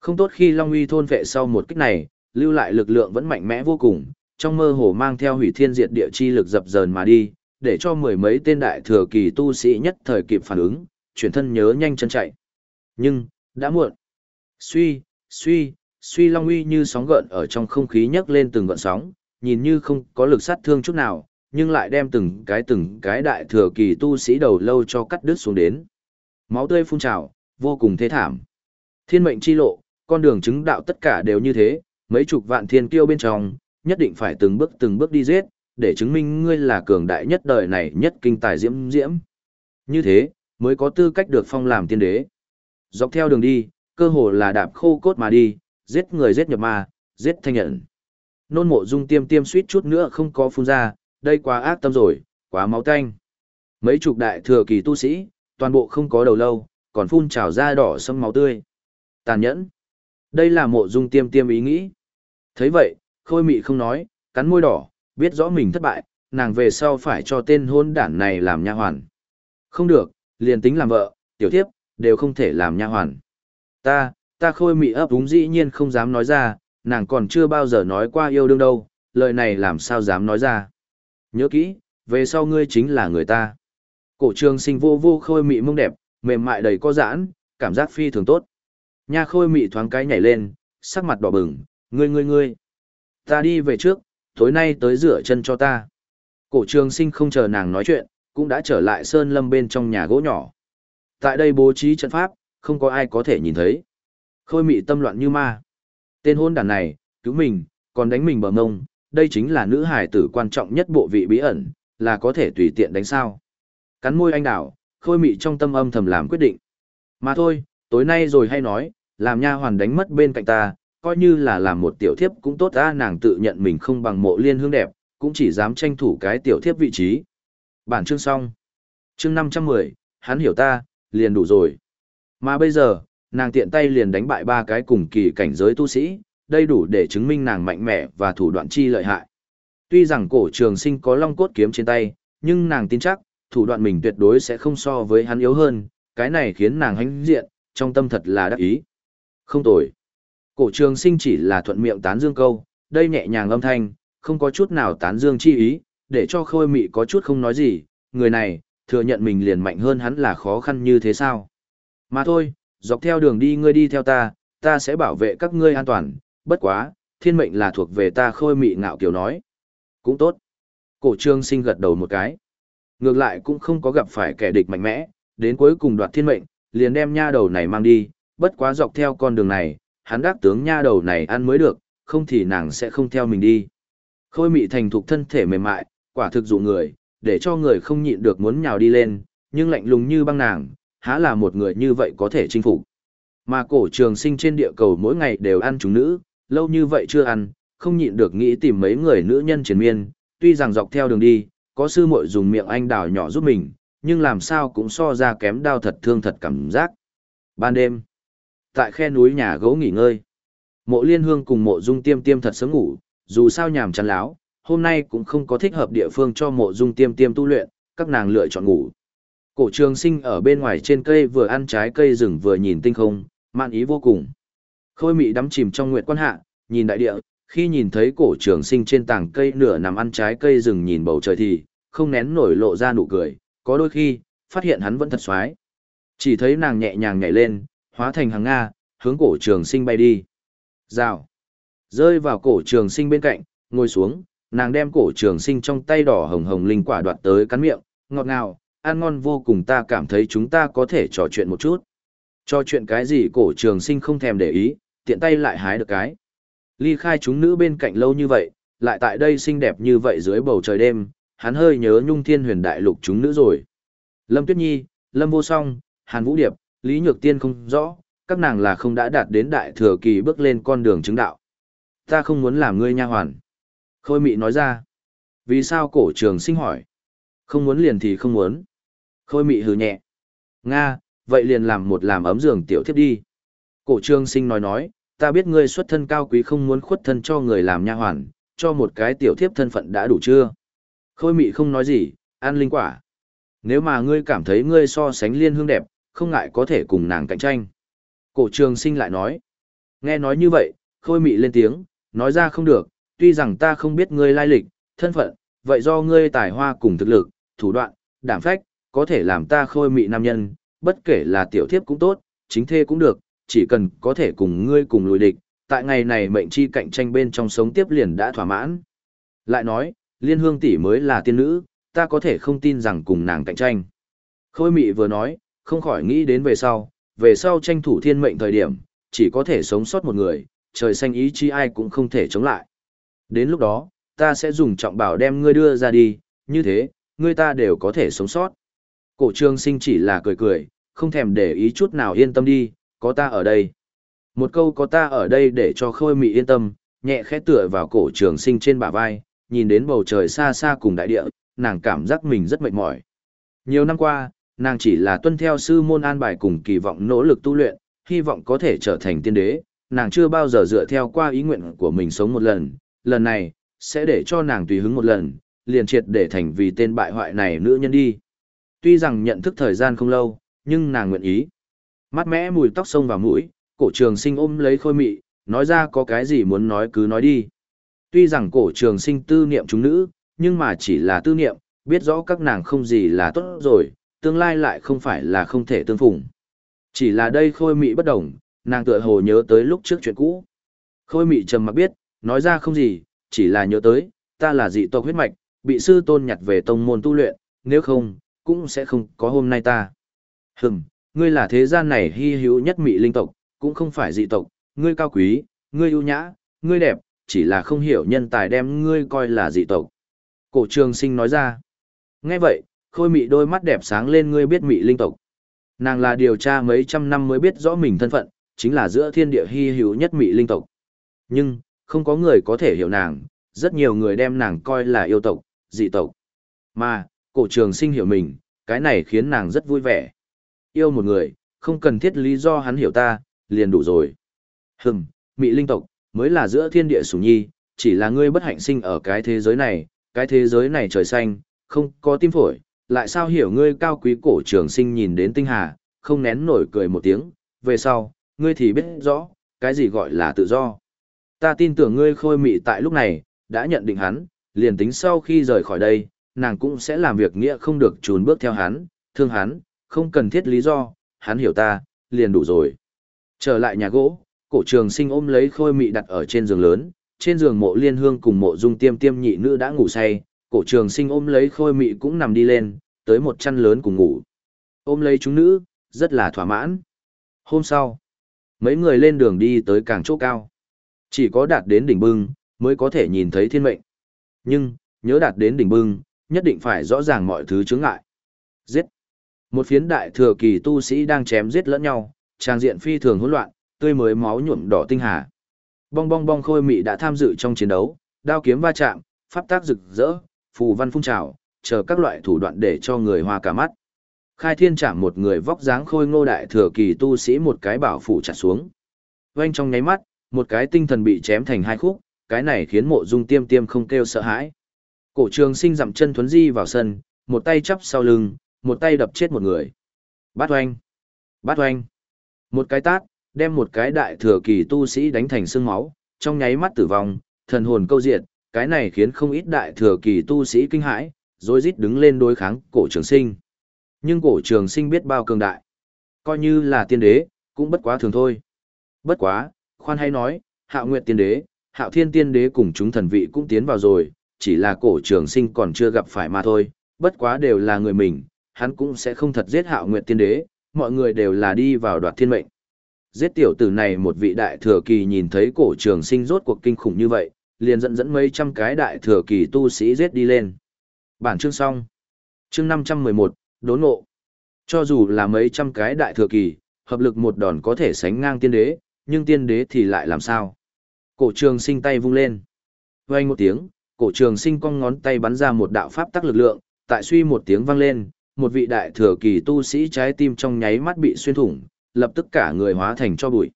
Không tốt khi long uy thôn vệ sau một kích này, lưu lại lực lượng vẫn mạnh mẽ vô cùng, trong mơ hồ mang theo hủy thiên diệt địa chi lực dập dờn mà đi, để cho mười mấy tên đại thừa kỳ tu sĩ nhất thời kịp phản ứng, chuyển thân nhớ nhanh chân chạy. Nhưng, đã muộn. Suy, suy, suy long uy như sóng gợn ở trong không khí nhấc lên từng gợn sóng, nhìn như không có lực sát thương chút nào, nhưng lại đem từng cái từng cái đại thừa kỳ tu sĩ đầu lâu cho cắt đứt xuống đến. Máu tươi phun trào, vô cùng thế thảm. Thiên mệnh chi lộ, con đường chứng đạo tất cả đều như thế, mấy chục vạn thiên kiêu bên trong, nhất định phải từng bước từng bước đi giết, để chứng minh ngươi là cường đại nhất đời này nhất kinh tài diễm diễm. Như thế, mới có tư cách được phong làm tiên đế. Dọc theo đường đi, cơ hồ là đạp khô cốt mà đi, giết người giết nhập ma, giết thanh nhận. Nôn mộ dung tiêm tiêm suýt chút nữa không có phun ra, đây quá ác tâm rồi, quá máu tanh. Mấy chục đại thừa kỳ tu sĩ, toàn bộ không có đầu lâu, còn phun trào ra đỏ sâm máu tươi. Tàn nhẫn. Đây là mộ dung tiêm tiêm ý nghĩ. thấy vậy, khôi mị không nói, cắn môi đỏ, biết rõ mình thất bại, nàng về sau phải cho tên hôn đản này làm nha hoàn. Không được, liền tính làm vợ, tiểu thiếp, đều không thể làm nha hoàn. Ta, ta khôi mị ấp úng dĩ nhiên không dám nói ra, nàng còn chưa bao giờ nói qua yêu đương đâu, lời này làm sao dám nói ra. Nhớ kỹ, về sau ngươi chính là người ta. Cổ trường sinh vô vô khôi mị mông đẹp, mềm mại đầy có giãn, cảm giác phi thường tốt. Nha khôi mị thoáng cái nhảy lên, sắc mặt đỏ bừng, ngươi ngươi ngươi. Ta đi về trước, tối nay tới rửa chân cho ta. Cổ trường sinh không chờ nàng nói chuyện, cũng đã trở lại sơn lâm bên trong nhà gỗ nhỏ. Tại đây bố trí trận pháp, không có ai có thể nhìn thấy. Khôi mị tâm loạn như ma. Tên hôn đàn này, cứu mình, còn đánh mình bờ ngông, đây chính là nữ hải tử quan trọng nhất bộ vị bí ẩn, là có thể tùy tiện đánh sao. Cắn môi anh đảo, khôi mị trong tâm âm thầm làm quyết định. Mà thôi, tối nay rồi hay nói, làm nha hoàn đánh mất bên cạnh ta, coi như là làm một tiểu thiếp cũng tốt ta nàng tự nhận mình không bằng mộ liên hương đẹp, cũng chỉ dám tranh thủ cái tiểu thiếp vị trí. Bản chương xong. Chương 510, hắn hiểu ta, liền đủ rồi. Mà bây giờ, nàng tiện tay liền đánh bại ba cái cùng kỳ cảnh giới tu sĩ, đây đủ để chứng minh nàng mạnh mẽ và thủ đoạn chi lợi hại. Tuy rằng cổ trường sinh có long cốt kiếm trên tay, nhưng nàng tin chắc, thủ đoạn mình tuyệt đối sẽ không so với hắn yếu hơn, cái này khiến nàng hãnh diện, trong tâm thật là đắc ý. Không tồi. Cổ trường sinh chỉ là thuận miệng tán dương câu, đây nhẹ nhàng âm thanh, không có chút nào tán dương chi ý, để cho khôi mị có chút không nói gì, người này, thừa nhận mình liền mạnh hơn hắn là khó khăn như thế sao. Mà thôi, dọc theo đường đi ngươi đi theo ta, ta sẽ bảo vệ các ngươi an toàn, bất quá, thiên mệnh là thuộc về ta khôi mị ngạo kiều nói. Cũng tốt. Cổ trương sinh gật đầu một cái. Ngược lại cũng không có gặp phải kẻ địch mạnh mẽ, đến cuối cùng đoạt thiên mệnh, liền đem nha đầu này mang đi, bất quá dọc theo con đường này, hắn đắc tướng nha đầu này ăn mới được, không thì nàng sẽ không theo mình đi. Khôi mị thành thục thân thể mềm mại, quả thực dụ người, để cho người không nhịn được muốn nhào đi lên, nhưng lạnh lùng như băng nàng, há là một người như vậy có thể chinh phục. Mà cổ trường sinh trên địa cầu mỗi ngày đều ăn chúng nữ, lâu như vậy chưa ăn, không nhịn được nghĩ tìm mấy người nữ nhân triển miên, tuy rằng dọc theo đường đi, có sư muội dùng miệng anh đào nhỏ giúp mình, nhưng làm sao cũng so ra kém đau thật thương thật cảm giác. Ban đêm, tại khe núi nhà gỗ nghỉ ngơi, mộ liên hương cùng mộ dung tiêm tiêm thật sớm ngủ, dù sao nhàm chán láo, hôm nay cũng không có thích hợp địa phương cho mộ dung tiêm tiêm tu luyện, các nàng lựa chọn ngủ. Cổ trường sinh ở bên ngoài trên cây vừa ăn trái cây rừng vừa nhìn tinh không, mạn ý vô cùng. Khôi mị đắm chìm trong nguyệt quan hạ, nhìn đại địa, khi nhìn thấy cổ trường sinh trên tảng cây nửa nằm ăn trái cây rừng nhìn bầu trời thì, không nén nổi lộ ra nụ cười, có đôi khi, phát hiện hắn vẫn thật xoái. Chỉ thấy nàng nhẹ nhàng nhảy lên, hóa thành hàng Nga, hướng cổ trường sinh bay đi. Rào. Rơi vào cổ trường sinh bên cạnh, ngồi xuống, nàng đem cổ trường sinh trong tay đỏ hồng hồng linh quả đoạt tới cắn miệng, ngọt ngào, ăn ngon vô cùng ta cảm thấy chúng ta có thể trò chuyện một chút. Trò chuyện cái gì cổ trường sinh không thèm để ý, tiện tay lại hái được cái. Ly khai chúng nữ bên cạnh lâu như vậy, lại tại đây xinh đẹp như vậy dưới bầu trời đêm, hắn hơi nhớ nhung thiên huyền đại lục chúng nữ rồi. Lâm Tuyết Nhi, Lâm Vô Song, Hàn Vũ Điệp, Lý Nhược Tiên không rõ, các nàng là không đã đạt đến đại thừa kỳ bước lên con đường chứng đạo. Ta không muốn làm ngươi nha hoàn. Khôi mị nói ra. Vì sao cổ trường sinh hỏi? Không muốn liền thì không muốn. Khôi mị hừ nhẹ. Nga, vậy liền làm một làm ấm giường tiểu thiếp đi. Cổ trường sinh nói nói, ta biết ngươi xuất thân cao quý không muốn khuất thân cho người làm nha hoàn, cho một cái tiểu thiếp thân phận đã đủ chưa? Khôi mị không nói gì, ăn linh quả. Nếu mà ngươi cảm thấy ngươi so sánh liên hương đẹp, không ngại có thể cùng nàng cạnh tranh. Cổ trường sinh lại nói. Nghe nói như vậy, khôi mị lên tiếng, nói ra không được, tuy rằng ta không biết ngươi lai lịch, thân phận, vậy do ngươi tài hoa cùng thực lực, thủ đoạn, đảm phách, có thể làm ta khôi mị nam nhân, bất kể là tiểu thiếp cũng tốt, chính thê cũng được, chỉ cần có thể cùng ngươi cùng lùi địch, tại ngày này mệnh chi cạnh tranh bên trong sống tiếp liền đã thỏa mãn. Lại nói, liên hương tỷ mới là tiên nữ, ta có thể không tin rằng cùng nàng cạnh tranh. Khôi mị vừa nói, không khỏi nghĩ đến về sau, về sau tranh thủ thiên mệnh thời điểm, chỉ có thể sống sót một người, trời xanh ý chí ai cũng không thể chống lại. Đến lúc đó, ta sẽ dùng trọng bảo đem ngươi đưa ra đi, như thế, ngươi ta đều có thể sống sót. Cổ trương sinh chỉ là cười cười, không thèm để ý chút nào yên tâm đi, có ta ở đây. Một câu có ta ở đây để cho khôi mị yên tâm, nhẹ khẽ tựa vào cổ trường sinh trên bả vai, nhìn đến bầu trời xa xa cùng đại địa, nàng cảm giác mình rất mệt mỏi. Nhiều năm qua, nàng chỉ là tuân theo sư môn an bài cùng kỳ vọng nỗ lực tu luyện, hy vọng có thể trở thành tiên đế, nàng chưa bao giờ dựa theo qua ý nguyện của mình sống một lần, lần này, sẽ để cho nàng tùy hứng một lần, liền triệt để thành vì tên bại hoại này nữ nhân đi. Tuy rằng nhận thức thời gian không lâu, nhưng nàng nguyện ý. Mắt mẽ mùi tóc sông vào mũi, cổ trường sinh ôm lấy khôi mị, nói ra có cái gì muốn nói cứ nói đi. Tuy rằng cổ trường sinh tư niệm chúng nữ, nhưng mà chỉ là tư niệm, biết rõ các nàng không gì là tốt rồi, tương lai lại không phải là không thể tương phùng. Chỉ là đây khôi mị bất đồng, nàng tựa hồ nhớ tới lúc trước chuyện cũ. Khôi mị trầm mặc biết, nói ra không gì, chỉ là nhớ tới, ta là dị tộc huyết mạch, bị sư tôn nhặt về tông môn tu luyện, nếu không, cũng sẽ không có hôm nay ta. Hừm, ngươi là thế gian này hy hữu nhất mị linh tộc, cũng không phải dị tộc, ngươi cao quý, ngươi ưu nhã, ngươi đẹp, chỉ là không hiểu nhân tài đem ngươi coi là dị tộc. Cổ trường sinh nói ra. Nghe vậy, khôi mị đôi mắt đẹp sáng lên ngươi biết mị linh tộc. Nàng là điều tra mấy trăm năm mới biết rõ mình thân phận, chính là giữa thiên địa hy hữu nhất mị linh tộc. Nhưng, không có người có thể hiểu nàng, rất nhiều người đem nàng coi là yêu tộc, dị tộc. Mà, cổ trường sinh hiểu mình, cái này khiến nàng rất vui vẻ. Yêu một người, không cần thiết lý do hắn hiểu ta, liền đủ rồi. Hừm, mị linh tộc, mới là giữa thiên địa sủng nhi, chỉ là ngươi bất hạnh sinh ở cái thế giới này, cái thế giới này trời xanh, không có tim phổi, lại sao hiểu ngươi cao quý cổ trường sinh nhìn đến tinh hà, không nén nổi cười một tiếng, về sau, ngươi thì biết rõ, cái gì gọi là tự do. Ta tin tưởng ngươi khôi mị tại lúc này, đã nhận định hắn, liền tính sau khi rời khỏi đây, nàng cũng sẽ làm việc nghĩa không được trốn bước theo hắn, thương hắn, không cần thiết lý do, hắn hiểu ta, liền đủ rồi. Trở lại nhà gỗ, cổ trường sinh ôm lấy khôi mị đặt ở trên giường lớn, trên giường mộ liên hương cùng mộ dung tiêm tiêm nhị nữ đã ngủ say, cổ trường sinh ôm lấy khôi mị cũng nằm đi lên, tới một chăn lớn cùng ngủ. Ôm lấy chúng nữ, rất là thỏa mãn. Hôm sau, mấy người lên đường đi tới càng chỗ cao. Chỉ có đạt đến đỉnh bưng, mới có thể nhìn thấy thiên mệnh. Nhưng, nhớ đạt đến đỉnh bưng, nhất định phải rõ ràng mọi thứ chướng ngại. Giết. Một phiến đại thừa kỳ tu sĩ đang chém giết lẫn nhau, trang diện phi thường hỗn loạn, tươi mới máu nhuộm đỏ tinh hà. Bong bong bong khôi mị đã tham dự trong chiến đấu, đao kiếm va chạm, pháp tác rực rỡ, phù văn phun trào, chờ các loại thủ đoạn để cho người hoa cả mắt. Khai thiên chạm một người vóc dáng khôi ngô đại thừa kỳ tu sĩ một cái bảo phủ chặt xuống. Vanh trong nháy mắt, một cái tinh thần bị chém thành hai khúc, cái này khiến mộ dung tiêm tiêm không kêu sợ hãi. Cổ trường sinh dặm chân thuấn di vào sân, một tay chắp sau lưng, một tay đập chết một người. Bát oanh! Bát oanh! Một cái tát, đem một cái đại thừa kỳ tu sĩ đánh thành xương máu, trong nháy mắt tử vong, thần hồn câu diệt, cái này khiến không ít đại thừa kỳ tu sĩ kinh hãi, rồi rít đứng lên đối kháng cổ trường sinh. Nhưng cổ trường sinh biết bao cường đại. Coi như là tiên đế, cũng bất quá thường thôi. Bất quá, khoan hay nói, hạo nguyệt tiên đế, hạo thiên tiên đế cùng chúng thần vị cũng tiến vào rồi, chỉ là cổ trường sinh còn chưa gặp phải mà thôi, bất quá đều là người mình, hắn cũng sẽ không thật giết hạo nguyệt tiên đế, mọi người đều là đi vào đoạt thiên mệnh. Giết tiểu tử này một vị đại thừa kỳ nhìn thấy cổ trường sinh rốt cuộc kinh khủng như vậy, liền dẫn dẫn mấy trăm cái đại thừa kỳ tu sĩ giết đi lên. Bản chương xong. Chương 511, đốn ngộ. Cho dù là mấy trăm cái đại thừa kỳ, hợp lực một đòn có thể sánh ngang tiên đế, nhưng tiên đế thì lại làm sao? Cổ trường sinh tay vung lên. Vang một tiếng, cổ trường sinh cong ngón tay bắn ra một đạo pháp tắc lực lượng, tại suy một tiếng vang lên, một vị đại thừa kỳ tu sĩ trái tim trong nháy mắt bị xuyên thủng, lập tức cả người hóa thành cho bụi.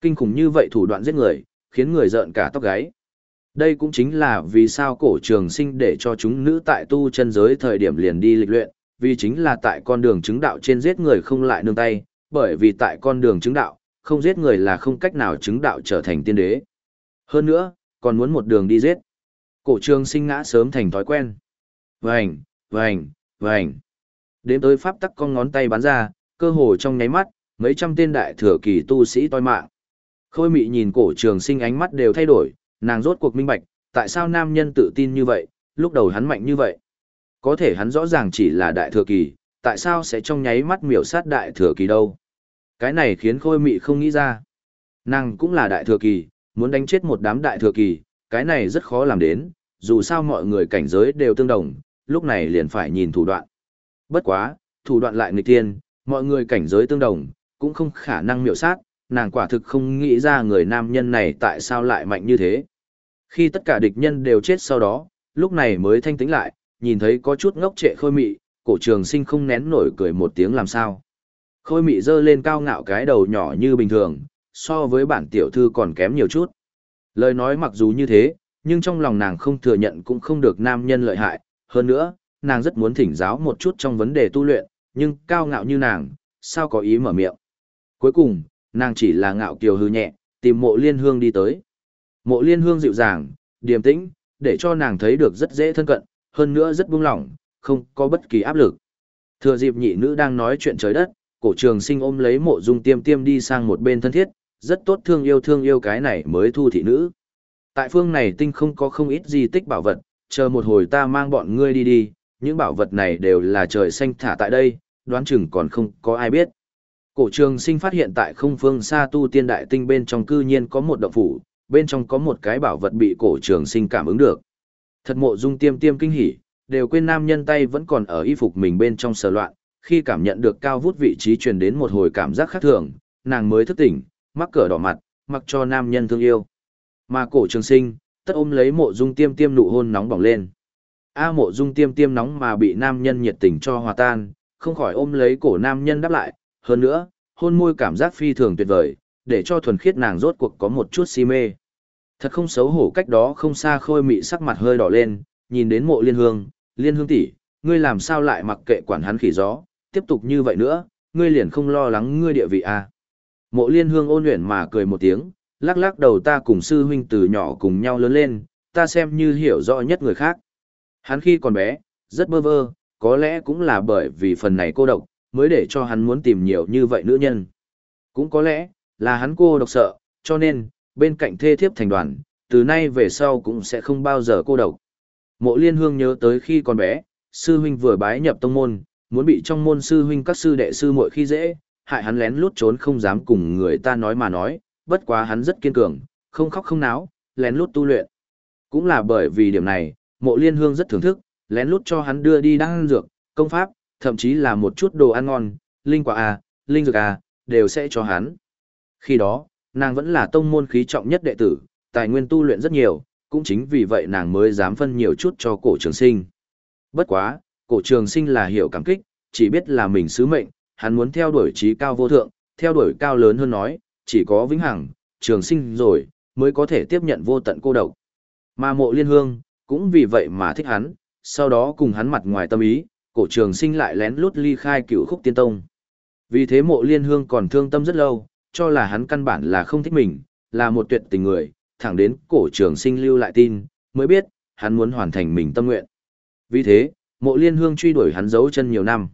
Kinh khủng như vậy thủ đoạn giết người, khiến người giận cả tóc gáy. Đây cũng chính là vì sao cổ trường sinh để cho chúng nữ tại tu chân giới thời điểm liền đi lịch luyện, vì chính là tại con đường chứng đạo trên giết người không lại nương tay, bởi vì tại con đường chứng đạo, không giết người là không cách nào chứng đạo trở thành tiên đế. Hơn nữa, còn muốn một đường đi giết. Cổ trường sinh ngã sớm thành thói quen. Vành, vành, vành. Đến tới pháp tắc con ngón tay bắn ra, cơ hồ trong nháy mắt, mấy trăm tên đại thừa kỳ tu sĩ toi mạng. Khôi mị nhìn cổ trường sinh ánh mắt đều thay đổi, nàng rốt cuộc minh bạch, tại sao nam nhân tự tin như vậy, lúc đầu hắn mạnh như vậy. Có thể hắn rõ ràng chỉ là đại thừa kỳ, tại sao sẽ trong nháy mắt miểu sát đại thừa kỳ đâu. Cái này khiến khôi mị không nghĩ ra. Nàng cũng là đại thừa kỳ, muốn đánh chết một đám đại thừa kỳ, cái này rất khó làm đến, dù sao mọi người cảnh giới đều tương đồng, lúc này liền phải nhìn thủ đoạn. Bất quá, thủ đoạn lại nghịch tiên, mọi người cảnh giới tương đồng, cũng không khả năng miểu sát, nàng quả thực không nghĩ ra người nam nhân này tại sao lại mạnh như thế. Khi tất cả địch nhân đều chết sau đó, lúc này mới thanh tĩnh lại, nhìn thấy có chút ngốc trệ khôi mị, cổ trường sinh không nén nổi cười một tiếng làm sao. Khôi mị dơ lên cao ngạo cái đầu nhỏ như bình thường, so với bản tiểu thư còn kém nhiều chút. Lời nói mặc dù như thế, nhưng trong lòng nàng không thừa nhận cũng không được nam nhân lợi hại, hơn nữa, nàng rất muốn thỉnh giáo một chút trong vấn đề tu luyện, nhưng cao ngạo như nàng, sao có ý mở miệng. Cuối cùng, nàng chỉ là ngạo kiều hư nhẹ, tìm mộ liên hương đi tới. Mộ liên hương dịu dàng, điềm tĩnh, để cho nàng thấy được rất dễ thân cận, hơn nữa rất buông lỏng, không có bất kỳ áp lực. Thừa dịp nhị nữ đang nói chuyện trời đất, cổ trường sinh ôm lấy mộ dung tiêm tiêm đi sang một bên thân thiết, rất tốt thương yêu thương yêu cái này mới thu thị nữ. Tại phương này tinh không có không ít di tích bảo vật, chờ một hồi ta mang bọn ngươi đi đi, những bảo vật này đều là trời xanh thả tại đây, đoán chừng còn không có ai biết. Cổ trường sinh phát hiện tại không phương xa tu tiên đại tinh bên trong cư nhiên có một động phủ, bên trong có một cái bảo vật bị cổ trường sinh cảm ứng được. Thật mộ dung tiêm tiêm kinh hỉ, đều quên nam nhân tay vẫn còn ở y phục mình bên trong sờ loạn, khi cảm nhận được cao vút vị trí truyền đến một hồi cảm giác khác thường, nàng mới thức tỉnh, mắc cỡ đỏ mặt, mặc cho nam nhân thương yêu. Mà cổ trường sinh, tất ôm lấy mộ dung tiêm tiêm nụ hôn nóng bỏng lên. A mộ dung tiêm tiêm nóng mà bị nam nhân nhiệt tình cho hòa tan, không khỏi ôm lấy cổ nam nhân đáp lại, hơn nữa, hôn môi cảm giác phi thường tuyệt vời, để cho thuần khiết nàng rốt cuộc có một chút si mê. Thật không xấu hổ cách đó không xa khôi mị sắc mặt hơi đỏ lên, nhìn đến mộ liên hương, liên hương tỷ, ngươi làm sao lại mặc kệ quản hắn khỉ gió, tiếp tục như vậy nữa, ngươi liền không lo lắng ngươi địa vị à. Mộ liên hương ôn luyện mà cười một tiếng, lắc lắc đầu ta cùng sư huynh từ nhỏ cùng nhau lớn lên, ta xem như hiểu rõ nhất người khác. Hắn khi còn bé, rất bơ vơ, có lẽ cũng là bởi vì phần này cô độc, mới để cho hắn muốn tìm nhiều như vậy nữ nhân. Cũng có lẽ, là hắn cô độc sợ, cho nên, bên cạnh thê thiếp thành đoàn, từ nay về sau cũng sẽ không bao giờ cô độc. Mộ liên hương nhớ tới khi còn bé, sư huynh vừa bái nhập tông môn, muốn bị trong môn sư huynh các sư đệ sư muội khi dễ, hại hắn lén lút trốn không dám cùng người ta nói mà nói, bất quá hắn rất kiên cường, không khóc không náo, lén lút tu luyện. Cũng là bởi vì điểm này, mộ liên hương rất thưởng thức, lén lút cho hắn đưa đi đăng dược, công pháp, thậm chí là một chút đồ ăn ngon, linh quả à, linh dược à, đều sẽ cho hắn. Khi đó, nàng vẫn là tông môn khí trọng nhất đệ tử, tài nguyên tu luyện rất nhiều, cũng chính vì vậy nàng mới dám phân nhiều chút cho cổ trường sinh. Bất quá, cổ trường sinh là hiểu cảm kích, chỉ biết là mình sứ mệnh, hắn muốn theo đuổi trí cao vô thượng, theo đuổi cao lớn hơn nói, chỉ có vĩnh hằng, trường sinh rồi, mới có thể tiếp nhận vô tận cô độc. Mà mộ liên hương, cũng vì vậy mà thích hắn, sau đó cùng hắn mặt ngoài tâm ý, cổ trường sinh lại lén lút ly khai cựu khúc tiên tông. Vì thế mộ liên hương còn thương tâm rất lâu, cho là hắn căn bản là không thích mình, là một tuyệt tình người, thẳng đến cổ trường sinh lưu lại tin, mới biết, hắn muốn hoàn thành mình tâm nguyện. Vì thế, mộ liên hương truy đuổi hắn giấu chân nhiều năm.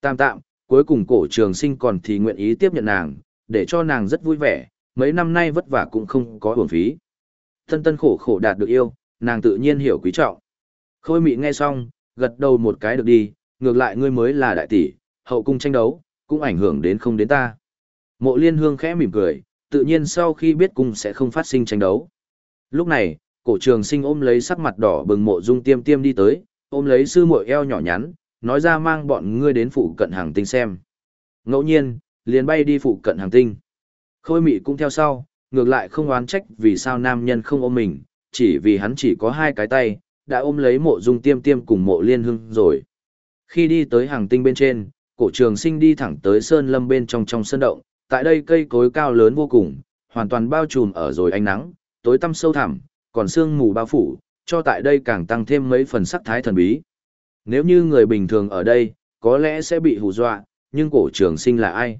Tam tạm, cuối cùng cổ trường sinh còn thì nguyện ý tiếp nhận nàng, để cho nàng rất vui vẻ, mấy năm nay vất vả cũng không có uổng phí. Thân tân khổ khổ đạt được yêu, nàng tự nhiên hiểu quý trọng. Khôi mị nghe xong, gật đầu một cái được đi, ngược lại ngươi mới là đại tỷ, hậu cung tranh đấu, cũng ảnh hưởng đến không đến ta. Mộ liên hương khẽ mỉm cười, tự nhiên sau khi biết cung sẽ không phát sinh tranh đấu. Lúc này, cổ trường sinh ôm lấy sắc mặt đỏ bừng mộ dung tiêm tiêm đi tới, ôm lấy sư muội eo nhỏ nhắn, nói ra mang bọn ngươi đến phụ cận hàng tinh xem. Ngẫu nhiên, liền bay đi phụ cận hàng tinh. Khôi mị cũng theo sau, ngược lại không oán trách vì sao nam nhân không ôm mình, chỉ vì hắn chỉ có hai cái tay, đã ôm lấy mộ dung tiêm tiêm cùng mộ liên hương rồi. Khi đi tới hàng tinh bên trên, cổ trường sinh đi thẳng tới sơn lâm bên trong trong sơn động, tại đây cây cối cao lớn vô cùng, hoàn toàn bao trùm ở rồi ánh nắng, tối tăm sâu thẳm, còn sương mù bao phủ, cho tại đây càng tăng thêm mấy phần sắc thái thần bí. Nếu như người bình thường ở đây, có lẽ sẽ bị hù dọa, nhưng cổ trường sinh là ai?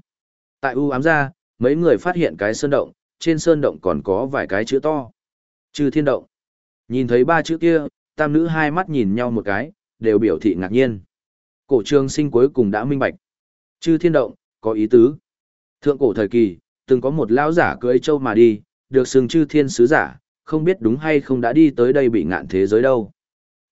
Tại u ám ra, mấy người phát hiện cái sơn động, trên sơn động còn có vài cái chữ to. chư thiên động. Nhìn thấy ba chữ kia, tam nữ hai mắt nhìn nhau một cái, đều biểu thị ngạc nhiên. Cổ trường sinh cuối cùng đã minh bạch. Chư thiên động, có ý tứ. Thượng cổ thời kỳ, từng có một lão giả cưỡi châu mà đi, được xưng chư thiên sứ giả, không biết đúng hay không đã đi tới đây bị ngạn thế giới đâu.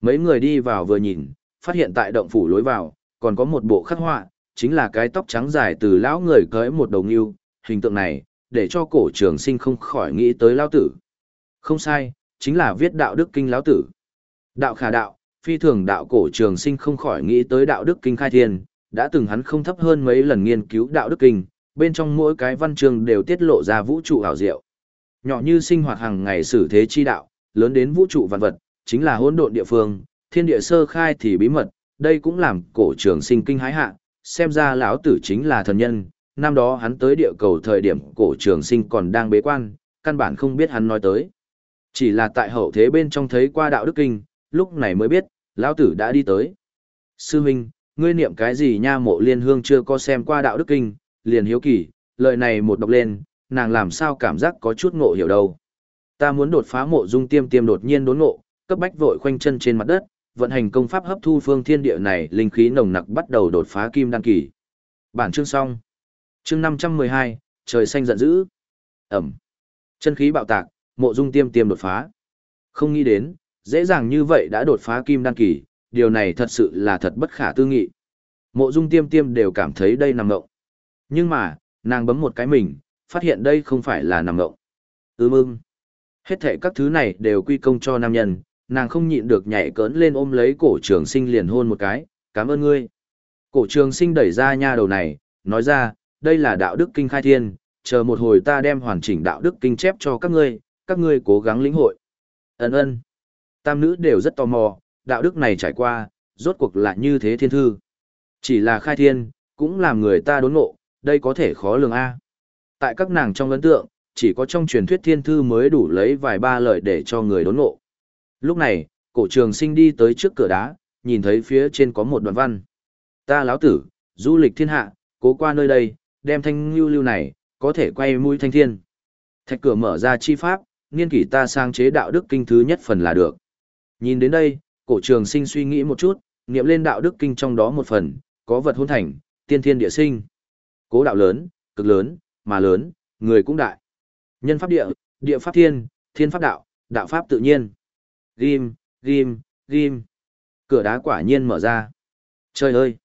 Mấy người đi vào vừa nhìn, phát hiện tại động phủ lối vào, còn có một bộ khắc họa, chính là cái tóc trắng dài từ lão người cưới một đầu ngưu, hình tượng này, để cho cổ trường sinh không khỏi nghĩ tới lão tử. Không sai, chính là viết đạo đức kinh lão tử. Đạo khả đạo, phi thường đạo cổ trường sinh không khỏi nghĩ tới đạo đức kinh khai thiên, đã từng hắn không thấp hơn mấy lần nghiên cứu đạo đức kinh, bên trong mỗi cái văn chương đều tiết lộ ra vũ trụ ảo diệu. Nhỏ như sinh hoạt hàng ngày xử thế chi đạo, lớn đến vũ trụ vạn vật, chính là hỗn độn địa phương, thiên địa sơ khai thì bí mật, đây cũng làm cổ trường sinh kinh hái hạ, xem ra lão tử chính là thần nhân, năm đó hắn tới địa cầu thời điểm cổ trường sinh còn đang bế quan, căn bản không biết hắn nói tới. Chỉ là tại hậu thế bên trong thấy qua đạo đức kinh, lúc này mới biết, lão tử đã đi tới. Sư huynh, ngươi niệm cái gì nha mộ liên hương chưa có xem qua đạo đức kinh, liền hiếu kỳ, lời này một đọc lên, nàng làm sao cảm giác có chút ngộ hiểu đâu. Ta muốn đột phá mộ dung tiêm tiêm đột nhiên đốn ngộ, cấp bách vội khoanh chân trên mặt đất, vận hành công pháp hấp thu phương thiên địa này, linh khí nồng nặc bắt đầu đột phá kim đan kỳ. Bản chương xong. Chương 512, trời xanh giận dữ. Ẩm. Chân khí bạo tạc, mộ dung tiêm tiêm đột phá. Không nghĩ đến, dễ dàng như vậy đã đột phá kim đan kỳ, điều này thật sự là thật bất khả tư nghị. Mộ dung tiêm tiêm đều cảm thấy đây nằm ngộng. Nhưng mà, nàng bấm một cái mình, phát hiện đây không phải là nằm ngộng. Ưm ưm. Hết thệ các thứ này đều quy công cho nam nhân, nàng không nhịn được nhảy cỡn lên ôm lấy cổ trường sinh liền hôn một cái, cảm ơn ngươi. Cổ trường sinh đẩy ra nha đầu này, nói ra, đây là đạo đức kinh khai thiên, chờ một hồi ta đem hoàn chỉnh đạo đức kinh chép cho các ngươi, các ngươi cố gắng lĩnh hội. Ấn ơn. Tam nữ đều rất tò mò, đạo đức này trải qua, rốt cuộc là như thế thiên thư. Chỉ là khai thiên, cũng làm người ta đốn ngộ, đây có thể khó lường A. Tại các nàng trong ấn tượng, chỉ có trong truyền thuyết thiên thư mới đủ lấy vài ba lời để cho người đốn ngộ. Lúc này, cổ trường sinh đi tới trước cửa đá, nhìn thấy phía trên có một đoạn văn. Ta lão tử, du lịch thiên hạ, cố qua nơi đây, đem thanh lưu lưu này, có thể quay mũi thanh thiên. Thạch cửa mở ra chi pháp, niên kỷ ta sang chế đạo đức kinh thứ nhất phần là được. Nhìn đến đây, cổ trường sinh suy nghĩ một chút, niệm lên đạo đức kinh trong đó một phần, có vật hôn thành, tiên thiên địa sinh. Cố đạo lớn, cực lớn, mà lớn, người cũng đại. Nhân pháp địa, địa pháp thiên, thiên pháp đạo, đạo pháp tự nhiên. Ghim, ghim, ghim. Cửa đá quả nhiên mở ra. Trời ơi!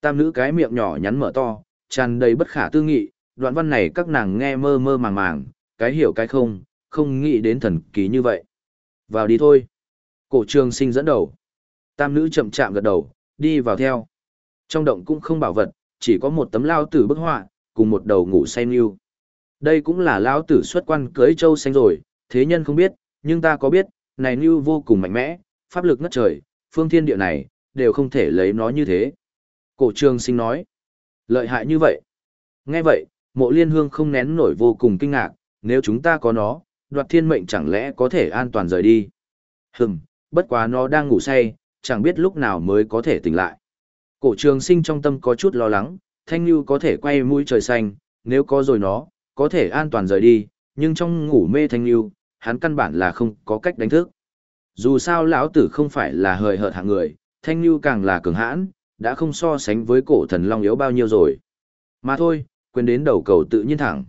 Tam nữ cái miệng nhỏ nhắn mở to, tràn đầy bất khả tư nghị, đoạn văn này các nàng nghe mơ mơ màng màng, cái hiểu cái không, không nghĩ đến thần kỳ như vậy. Vào đi thôi. Cổ trường sinh dẫn đầu. Tam nữ chậm chạm gật đầu, đi vào theo. Trong động cũng không bảo vật, chỉ có một tấm lao tử bức họa, cùng một đầu ngủ say mưu. Đây cũng là lao tử xuất quan cưới châu xanh rồi, thế nhân không biết, nhưng ta có biết, này như vô cùng mạnh mẽ, pháp lực ngất trời, phương thiên địa này, đều không thể lấy nó như thế. Cổ trường sinh nói, lợi hại như vậy. Nghe vậy, mộ liên hương không nén nổi vô cùng kinh ngạc, nếu chúng ta có nó, đoạt thiên mệnh chẳng lẽ có thể an toàn rời đi. Hừm, bất quá nó đang ngủ say, chẳng biết lúc nào mới có thể tỉnh lại. Cổ trường sinh trong tâm có chút lo lắng, thanh lưu có thể quay mũi trời xanh, nếu có rồi nó, có thể an toàn rời đi, nhưng trong ngủ mê thanh lưu, hắn căn bản là không có cách đánh thức. Dù sao lão tử không phải là hời hợt hạng người, thanh lưu càng là cường hãn, đã không so sánh với cổ thần long yếu bao nhiêu rồi. Mà thôi, quên đến đầu cầu tự nhiên thẳng.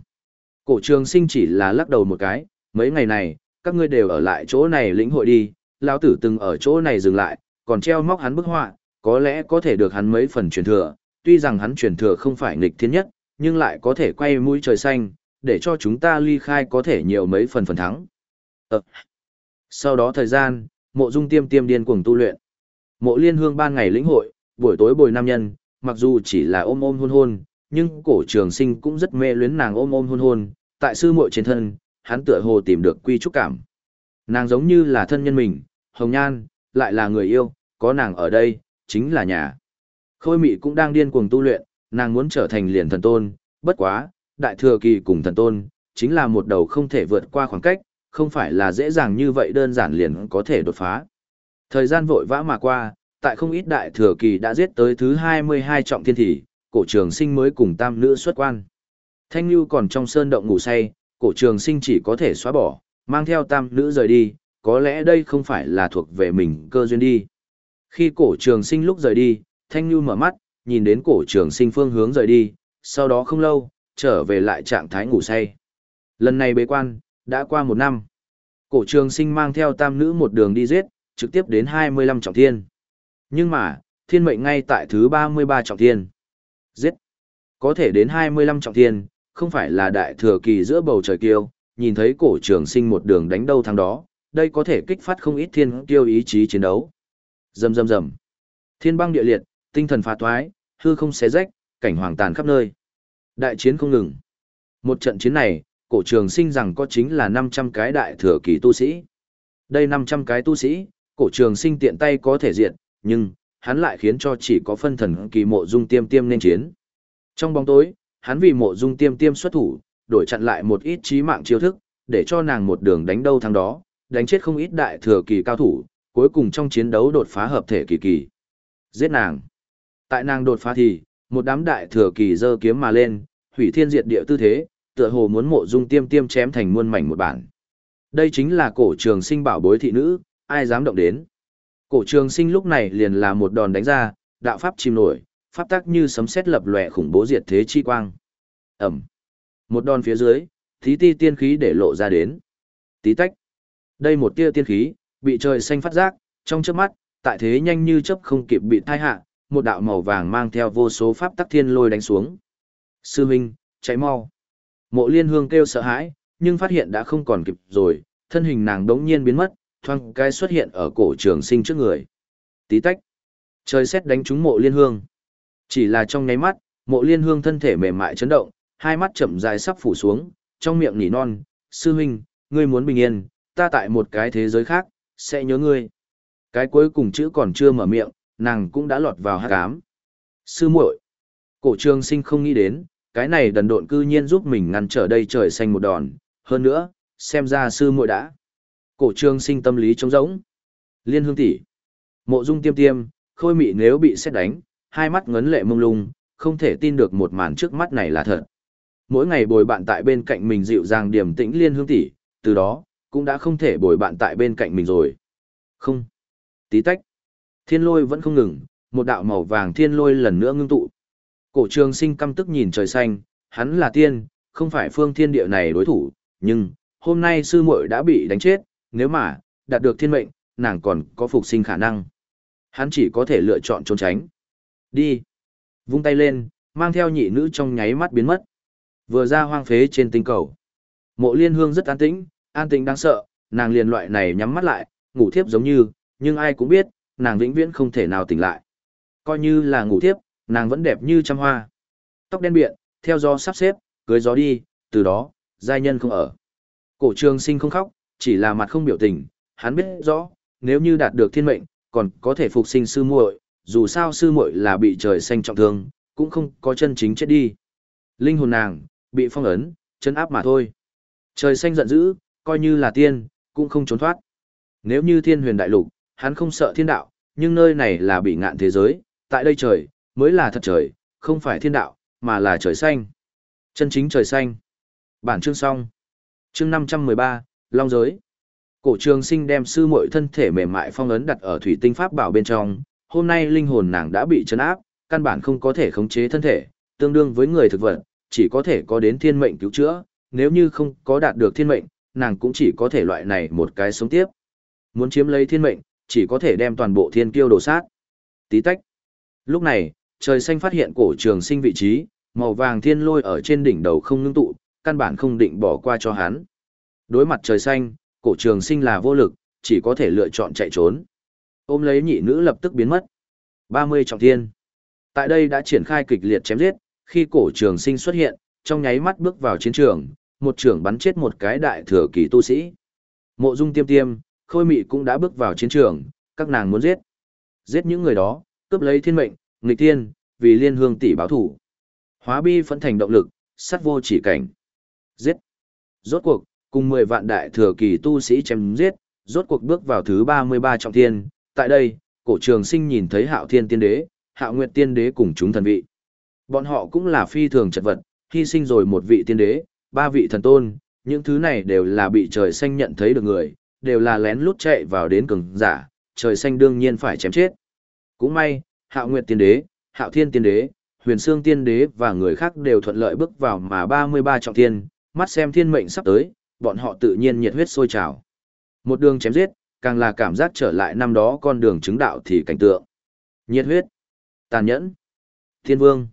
Cổ trường sinh chỉ là lắc đầu một cái, mấy ngày này, các ngươi đều ở lại chỗ này lĩnh hội đi, lão tử từng ở chỗ này dừng lại, còn treo móc hắn bức họa, có lẽ có thể được hắn mấy phần truyền thừa, tuy rằng hắn truyền thừa không phải nghịch thiên nhất, nhưng lại có thể quay mũi trời xanh, để cho chúng ta ly khai có thể nhiều mấy phần phần thắng. Ờ. Sau đó thời gian, mộ dung tiêm tiêm điên cuồng tu luyện. Mộ liên hương ban ngày lĩnh hội, buổi tối bồi nam nhân, mặc dù chỉ là ôm ôm hôn hôn, nhưng cổ trường sinh cũng rất mê luyến nàng ôm ôm hôn hôn, tại sư muội trên thân, hắn tựa hồ tìm được quy trúc cảm. Nàng giống như là thân nhân mình, hồng nhan, lại là người yêu, có nàng ở đây, chính là nhà. Khôi mị cũng đang điên cuồng tu luyện, nàng muốn trở thành liền thần tôn, bất quá, đại thừa kỳ cùng thần tôn, chính là một đầu không thể vượt qua khoảng cách, không phải là dễ dàng như vậy đơn giản liền có thể đột phá. Thời gian vội vã mà qua, tại không ít đại thừa kỳ đã giết tới thứ 22 trọng thiên thị, cổ trường sinh mới cùng tam nữ xuất quan. Thanh Nhu còn trong sơn động ngủ say, cổ trường sinh chỉ có thể xóa bỏ, mang theo tam nữ rời đi, có lẽ đây không phải là thuộc về mình cơ duyên đi. Khi cổ trường sinh lúc rời đi, Thanh Nhu mở mắt, nhìn đến cổ trường sinh phương hướng rời đi, sau đó không lâu, trở về lại trạng thái ngủ say. Lần này bế quan, đã qua một năm. Cổ trường sinh mang theo tam nữ một đường đi giết, trực tiếp đến 25 trọng thiên. Nhưng mà, thiên mệnh ngay tại thứ 33 trọng thiên. Giết. Có thể đến 25 trọng thiên, không phải là đại thừa kỳ giữa bầu trời kiêu, nhìn thấy cổ trường sinh một đường đánh đâu thắng đó, đây có thể kích phát không ít thiên kiêu ý chí chiến đấu. Rầm rầm rầm. Thiên băng địa liệt, tinh thần phá toái, hư không xé rách, cảnh hoàng tàn khắp nơi. Đại chiến không ngừng. Một trận chiến này, cổ trường sinh rằng có chính là 500 cái đại thừa kỳ tu sĩ. Đây 500 cái tu sĩ, cổ trường sinh tiện tay có thể diện, nhưng, hắn lại khiến cho chỉ có phân thần kỳ mộ dung tiêm tiêm nên chiến. Trong bóng tối, hắn vì mộ dung tiêm tiêm xuất thủ, đổi chặn lại một ít trí mạng chiêu thức, để cho nàng một đường đánh đâu thắng đó, đánh chết không ít đại thừa kỳ cao thủ, cuối cùng trong chiến đấu đột phá hợp thể kỳ kỳ. Giết nàng. Tại nàng đột phá thì, một đám đại thừa kỳ giơ kiếm mà lên, hủy thiên diệt địa tư thế, tựa hồ muốn mộ dung tiêm tiêm chém thành muôn mảnh một bản. Đây chính là cổ trường sinh bảo bối thị nữ, ai dám động đến. Cổ trường sinh lúc này liền là một đòn đánh ra, đạo pháp chìm nổi, pháp tác như sấm sét lập lòe khủng bố diệt thế chi quang. Ẩm. Một đòn phía dưới, tí ti tiên khí để lộ ra đến. Tí tách. Đây một tia tiên khí, bị trời xanh phát giác, trong chớp mắt, tại thế nhanh như chớp không kịp bị thai hạ, một đạo màu vàng mang theo vô số pháp tắc thiên lôi đánh xuống. Sư Minh, cháy mau. Mộ liên hương kêu sợ hãi, nhưng phát hiện đã không còn kịp rồi, thân hình nàng đống nhiên biến mất, thoang cái xuất hiện ở cổ trường sinh trước người. Tí tách. Trời xét đánh trúng mộ liên hương. Chỉ là trong nháy mắt, mộ liên hương thân thể mềm mại chấn động, hai mắt chậm dài sắp phủ xuống, trong miệng nỉ non, sư huynh, ngươi muốn bình yên, ta tại một cái thế giới khác, sẽ nhớ ngươi. Cái cuối cùng chữ còn chưa mở miệng, nàng cũng đã lọt vào hát cám. Sư muội Cổ trường sinh không nghĩ đến, cái này đần độn cư nhiên giúp mình ngăn trở đây trời xanh một đòn. Hơn nữa, xem ra sư muội đã. Cổ trương sinh tâm lý trống rỗng. Liên hương tỷ Mộ dung tiêm tiêm, khôi mị nếu bị xét đánh, hai mắt ngấn lệ mông lung, không thể tin được một màn trước mắt này là thật. Mỗi ngày bồi bạn tại bên cạnh mình dịu dàng điềm tĩnh liên hương tỷ, từ đó, cũng đã không thể bồi bạn tại bên cạnh mình rồi. Không. Tí tách. Thiên lôi vẫn không ngừng, một đạo màu vàng thiên lôi lần nữa ngưng tụ. Cổ trường sinh căm tức nhìn trời xanh, hắn là tiên, không phải phương thiên địa này đối thủ, nhưng, hôm nay sư muội đã bị đánh chết, nếu mà, đạt được thiên mệnh, nàng còn có phục sinh khả năng. Hắn chỉ có thể lựa chọn trốn tránh. Đi. Vung tay lên, mang theo nhị nữ trong nháy mắt biến mất. Vừa ra hoang phế trên tinh cầu. Mộ liên hương rất an tĩnh, an tĩnh đáng sợ, nàng liền loại này nhắm mắt lại, ngủ thiếp giống như, nhưng ai cũng biết, nàng vĩnh viễn không thể nào tỉnh lại. Coi như là ngủ thiếp, nàng vẫn đẹp như trăm hoa. Tóc đen biện, theo gió sắp xếp, cưới gió đi, từ đó, giai nhân không ở. Cổ trường sinh không khóc, chỉ là mặt không biểu tình, hắn biết rõ, nếu như đạt được thiên mệnh, còn có thể phục sinh sư muội, dù sao sư muội là bị trời xanh trọng thương, cũng không có chân chính chết đi. Linh hồn nàng, bị phong ấn, chân áp mà thôi. Trời xanh giận dữ, coi như là tiên, cũng không trốn thoát. Nếu như thiên huyền đại lục, hắn không sợ thiên đạo, nhưng nơi này là bị ngạn thế giới, tại đây trời, mới là thật trời, không phải thiên đạo, mà là trời xanh. Chân chính trời xanh. Bản chương xong. Chương 513, Long giới. Cổ trường sinh đem sư muội thân thể mềm mại phong ấn đặt ở thủy tinh pháp bảo bên trong, hôm nay linh hồn nàng đã bị chấn áp, căn bản không có thể khống chế thân thể, tương đương với người thực vật, chỉ có thể có đến thiên mệnh cứu chữa, nếu như không có đạt được thiên mệnh, nàng cũng chỉ có thể loại này một cái sống tiếp. Muốn chiếm lấy thiên mệnh, chỉ có thể đem toàn bộ thiên kiêu đổ sát. Tí tách. Lúc này, trời xanh phát hiện cổ trường sinh vị trí, màu vàng thiên lôi ở trên đỉnh đầu không ngưng tụ, căn bản không định bỏ qua cho hắn. Đối mặt trời xanh, cổ trường sinh là vô lực, chỉ có thể lựa chọn chạy trốn. Ôm lấy nhị nữ lập tức biến mất. 30 trọng thiên. Tại đây đã triển khai kịch liệt chém giết, khi cổ trường sinh xuất hiện, trong nháy mắt bước vào chiến trường, một trưởng bắn chết một cái đại thừa kỳ tu sĩ. Mộ dung tiêm tiêm, khôi mị cũng đã bước vào chiến trường, các nàng muốn giết. Giết những người đó, cướp lấy thiên mệnh, nghịch thiên, vì liên hương tỷ báo thủ. Hóa bi phẫn thành động lực, sát vô chỉ cảnh. Giết. Rốt cuộc, cùng 10 vạn đại thừa kỳ tu sĩ chém giết, rốt cuộc bước vào thứ 33 trọng thiên. Tại đây, cổ trường sinh nhìn thấy hạo thiên tiên đế, hạo nguyệt tiên đế cùng chúng thần vị. Bọn họ cũng là phi thường chật vật, hy sinh rồi một vị tiên đế, ba vị thần tôn, những thứ này đều là bị trời xanh nhận thấy được người, đều là lén lút chạy vào đến cường giả, trời xanh đương nhiên phải chém chết. Cũng may, hạo nguyệt tiên đế, hạo thiên tiên đế, huyền Sương tiên đế và người khác đều thuận lợi bước vào mà 33 trọng thiên, mắt xem thiên mệnh sắp tới, bọn họ tự nhiên nhiệt huyết sôi trào. Một đường chém giết, càng là cảm giác trở lại năm đó con đường chứng đạo thì cảnh tượng. Nhiệt huyết, tàn nhẫn, thiên vương.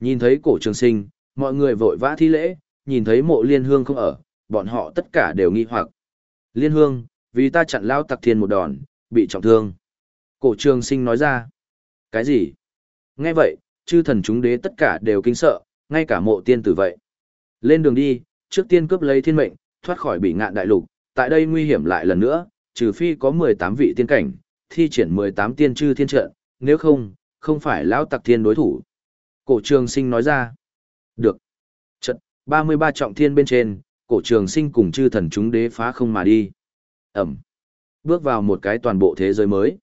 Nhìn thấy cổ trường sinh, mọi người vội vã thi lễ, nhìn thấy mộ liên hương không ở, bọn họ tất cả đều nghi hoặc. Liên hương, vì ta chặn lao tặc thiên một đòn, bị trọng thương. Cổ trường sinh nói ra. Cái gì? Nghe vậy, chư thần chúng đế tất cả đều kinh sợ, ngay cả mộ tiên tử vậy. Lên đường đi, trước tiên cướp lấy thiên mệnh, thoát khỏi bị ngạn đại lục, tại đây nguy hiểm lại lần nữa, trừ phi có 18 vị tiên cảnh, thi triển 18 tiên chư thiên trận, nếu không, không phải lão tặc thiên đối thủ. Cổ trường sinh nói ra. Được. Trận, 33 trọng thiên bên trên, cổ trường sinh cùng chư thần chúng đế phá không mà đi. Ẩm. Bước vào một cái toàn bộ thế giới mới.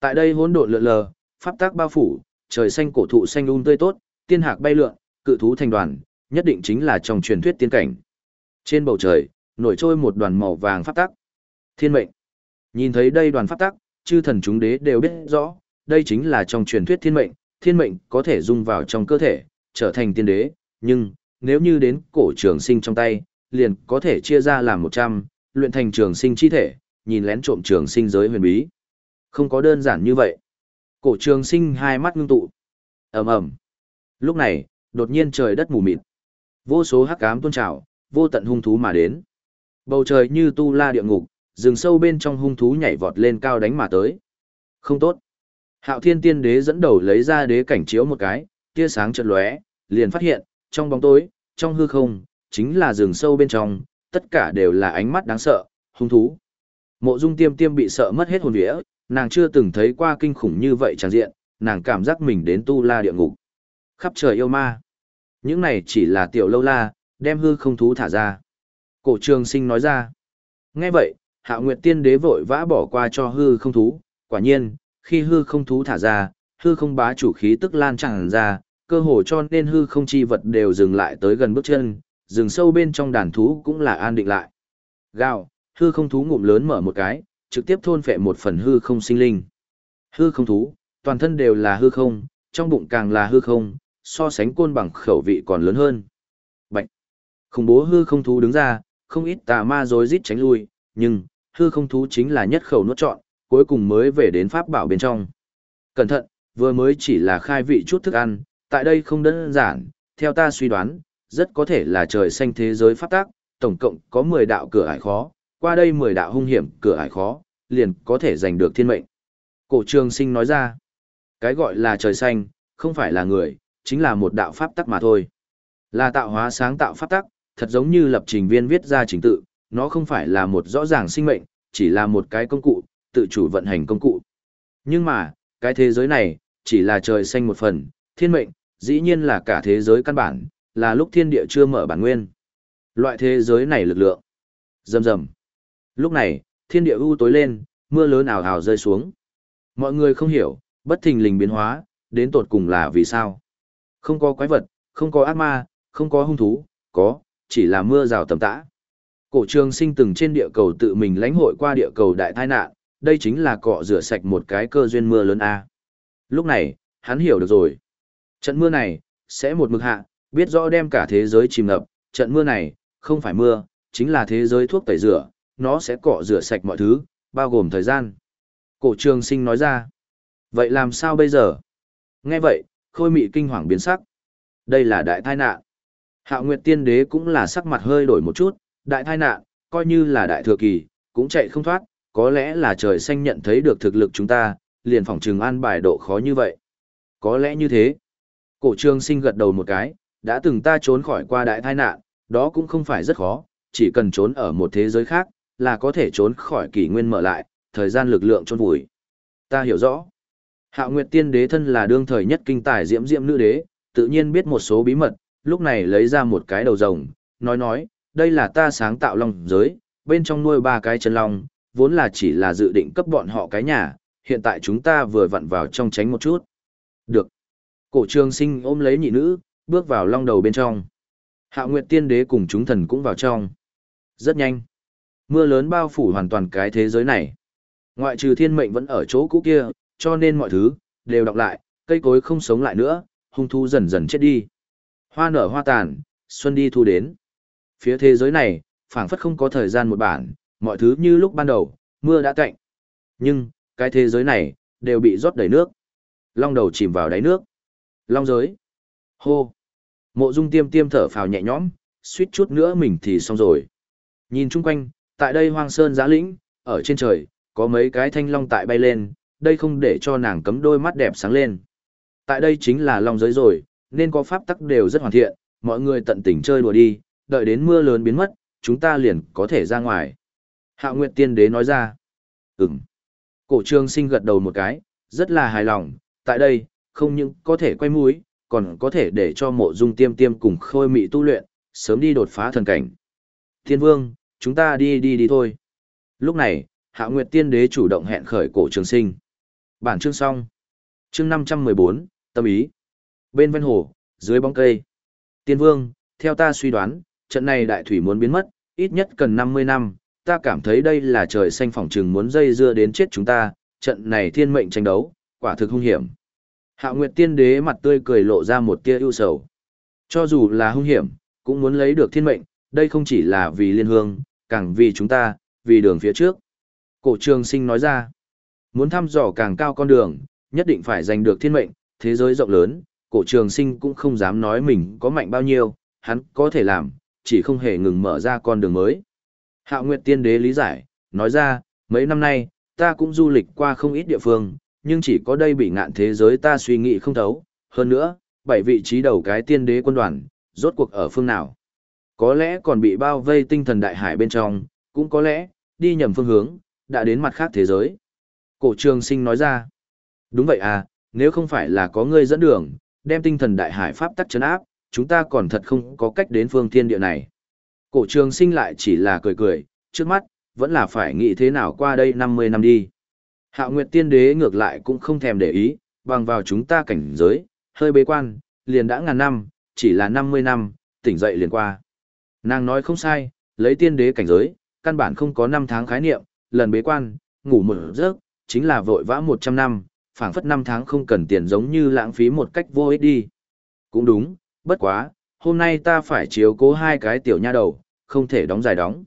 Tại đây hỗn độn lượn lờ, pháp tác bao phủ, trời xanh cổ thụ xanh um tươi tốt, tiên hạc bay lượn, cự thú thành đoàn, nhất định chính là trong truyền thuyết tiên cảnh. Trên bầu trời, nổi trôi một đoàn màu vàng pháp tắc. Thiên mệnh. Nhìn thấy đây đoàn pháp tắc, chư thần chúng đế đều biết rõ, đây chính là trong truyền thuyết thiên mệnh, thiên mệnh có thể dung vào trong cơ thể, trở thành tiên đế, nhưng, nếu như đến cổ trường sinh trong tay, liền có thể chia ra làm 100, luyện thành trường sinh chi thể, nhìn lén trộm trường sinh giới huyền bí. Không có đơn giản như vậy. Cổ trường sinh hai mắt ngưng tụ. ầm ầm Lúc này, đột nhiên trời đất mù mịt. Vô số hắc ám tuôn trào, vô tận hung thú mà đến. Bầu trời như tu la địa ngục, rừng sâu bên trong hung thú nhảy vọt lên cao đánh mà tới. Không tốt. Hạo Thiên Tiên Đế dẫn đầu lấy ra đế cảnh chiếu một cái, tia sáng chợt lóe, liền phát hiện, trong bóng tối, trong hư không, chính là rừng sâu bên trong, tất cả đều là ánh mắt đáng sợ, hung thú. Mộ Dung Tiêm Tiêm bị sợ mất hết hồn vía, Nàng chưa từng thấy qua kinh khủng như vậy tràn diện, nàng cảm giác mình đến tu la địa ngục. Khắp trời yêu ma. Những này chỉ là tiểu lâu la, đem hư không thú thả ra. Cổ trường sinh nói ra. Nghe vậy, hạ nguyệt tiên đế vội vã bỏ qua cho hư không thú. Quả nhiên, khi hư không thú thả ra, hư không bá chủ khí tức lan tràn ra, cơ hồ cho nên hư không chi vật đều dừng lại tới gần bước chân, dừng sâu bên trong đàn thú cũng là an định lại. Gào, hư không thú ngụm lớn mở một cái, trực tiếp thôn phệ một phần hư không sinh linh. Hư không thú, toàn thân đều là hư không, trong bụng càng là hư không, so sánh côn bằng khẩu vị còn lớn hơn. Bạch. Khủng bố hư không thú đứng ra, không ít tà ma rối rít tránh lui, nhưng hư không thú chính là nhất khẩu nuốt trọn, cuối cùng mới về đến pháp bảo bên trong. Cẩn thận, vừa mới chỉ là khai vị chút thức ăn, tại đây không đơn giản, theo ta suy đoán, rất có thể là trời xanh thế giới pháp tác, tổng cộng có 10 đạo cửa ải khó, qua đây 10 đạo hung hiểm cửa ải khó, liền có thể giành được thiên mệnh. Cổ trường sinh nói ra, cái gọi là trời xanh, không phải là người, chính là một đạo pháp tắc mà thôi. Là tạo hóa sáng tạo pháp tắc, thật giống như lập trình viên viết ra trình tự, nó không phải là một rõ ràng sinh mệnh, chỉ là một cái công cụ, tự chủ vận hành công cụ. Nhưng mà, cái thế giới này, chỉ là trời xanh một phần, thiên mệnh, dĩ nhiên là cả thế giới căn bản, là lúc thiên địa chưa mở bản nguyên. Loại thế giới này lực lượng. Rầm rầm. Lúc này, thiên địa u tối lên, mưa lớn ảo ảo rơi xuống. Mọi người không hiểu, bất thình lình biến hóa, đến tột cùng là vì sao. Không có quái vật, không có ác ma, không có hung thú, có, chỉ là mưa rào tầm tã. Cổ trường sinh từng trên địa cầu tự mình lãnh hội qua địa cầu đại tai nạn, đây chính là cọ rửa sạch một cái cơ duyên mưa lớn A. Lúc này, hắn hiểu được rồi. Trận mưa này, sẽ một mực hạ, biết rõ đem cả thế giới chìm ngập, trận mưa này, không phải mưa, chính là thế giới thuốc tẩy rửa, nó sẽ cọ rửa sạch mọi thứ, bao gồm thời gian. Cổ trường sinh nói ra. Vậy làm sao bây giờ? Nghe vậy, khôi mị kinh hoàng biến sắc. Đây là đại tai nạn. Hạo Nguyệt Tiên Đế cũng là sắc mặt hơi đổi một chút, đại tai nạn, coi như là đại thừa kỳ, cũng chạy không thoát, có lẽ là trời xanh nhận thấy được thực lực chúng ta, liền phòng trừng an bài độ khó như vậy. Có lẽ như thế. Cổ trường sinh gật đầu một cái, đã từng ta trốn khỏi qua đại tai nạn, đó cũng không phải rất khó, chỉ cần trốn ở một thế giới khác, là có thể trốn khỏi kỷ nguyên mở lại, thời gian lực lượng trôn vùi. Ta hiểu rõ. Hạo Nguyệt Tiên Đế thân là đương thời nhất kinh tài diễm diễm nữ đế, tự nhiên biết một số bí mật, lúc này lấy ra một cái đầu rồng, nói nói, đây là ta sáng tạo long giới, bên trong nuôi ba cái chân long, vốn là chỉ là dự định cấp bọn họ cái nhà, hiện tại chúng ta vừa vặn vào trong tránh một chút. Được. Cổ trường sinh ôm lấy nhị nữ, bước vào long đầu bên trong. Hạo Nguyệt Tiên Đế cùng chúng thần cũng vào trong. Rất nhanh. Mưa lớn bao phủ hoàn toàn cái thế giới này. Ngoại trừ thiên mệnh vẫn ở chỗ cũ kia, cho nên mọi thứ, đều đọc lại, cây cối không sống lại nữa, hung thú dần dần chết đi. Hoa nở hoa tàn, xuân đi thu đến. Phía thế giới này, phảng phất không có thời gian một bản, mọi thứ như lúc ban đầu, mưa đã cạnh. Nhưng, cái thế giới này, đều bị rót đầy nước. Long đầu chìm vào đáy nước. Long giới. Hô. Mộ dung tiêm tiêm thở phào nhẹ nhõm, suýt chút nữa mình thì xong rồi. Nhìn chung quanh, tại đây hoang sơn giã lĩnh, ở trên trời, có mấy cái thanh long tại bay lên, đây không để cho nàng cấm đôi mắt đẹp sáng lên. Tại đây chính là long giới rồi, nên có pháp tắc đều rất hoàn thiện, mọi người tận tình chơi đùa đi, đợi đến mưa lớn biến mất, chúng ta liền có thể ra ngoài. Hạ Nguyệt Tiên Đế nói ra. Ừm. Cổ trương sinh gật đầu một cái, rất là hài lòng, tại đây, không những có thể quay mũi, còn có thể để cho mộ dung tiêm tiêm cùng khôi mị tu luyện, sớm đi đột phá thần cảnh. Thiên vương, chúng ta đi đi đi thôi. Lúc này, Hạ Nguyệt Tiên Đế chủ động hẹn khởi cổ trường sinh. Bản chương xong. Chương 514, tâm ý. Bên ven hồ, dưới bóng cây. Tiên vương, theo ta suy đoán, trận này đại thủy muốn biến mất, ít nhất cần 50 năm, ta cảm thấy đây là trời xanh phỏng trừng muốn dây dưa đến chết chúng ta, trận này thiên mệnh tranh đấu, quả thực hung hiểm. Hạ Nguyệt Tiên Đế mặt tươi cười lộ ra một tia ưu sầu. Cho dù là hung hiểm, cũng muốn lấy được thiên mệnh, đây không chỉ là vì liên hương, càng vì chúng ta, vì đường phía trước. Cổ trường sinh nói ra, muốn thăm dò càng cao con đường, nhất định phải giành được thiên mệnh, thế giới rộng lớn, cổ trường sinh cũng không dám nói mình có mạnh bao nhiêu, hắn có thể làm, chỉ không hề ngừng mở ra con đường mới. Hạo Nguyệt Tiên Đế lý giải, nói ra, mấy năm nay, ta cũng du lịch qua không ít địa phương, nhưng chỉ có đây bị ngạn thế giới ta suy nghĩ không thấu. Hơn nữa, bảy vị trí đầu cái tiên đế quân đoàn, rốt cuộc ở phương nào? Có lẽ còn bị bao vây tinh thần đại hải bên trong, cũng có lẽ, đi nhầm phương hướng, đã đến mặt khác thế giới. Cổ trường sinh nói ra. Đúng vậy à, nếu không phải là có ngươi dẫn đường, đem tinh thần đại hải pháp tắc chấn áp, chúng ta còn thật không có cách đến phương thiên địa này. Cổ trường sinh lại chỉ là cười cười, trước mắt, vẫn là phải nghĩ thế nào qua đây 50 năm đi. Hạo Nguyệt Tiên Đế ngược lại cũng không thèm để ý, bằng vào chúng ta cảnh giới, hơi bế quan, liền đã ngàn năm, chỉ là 50 năm, tỉnh dậy liền qua. Nàng nói không sai, lấy tiên đế cảnh giới, căn bản không có năm tháng khái niệm, lần bế quan, ngủ một giấc, chính là vội vã 100 năm, phảng phất năm tháng không cần tiền giống như lãng phí một cách vô ích đi. Cũng đúng, bất quá, hôm nay ta phải chiếu cố hai cái tiểu nha đầu, không thể đóng dài đóng.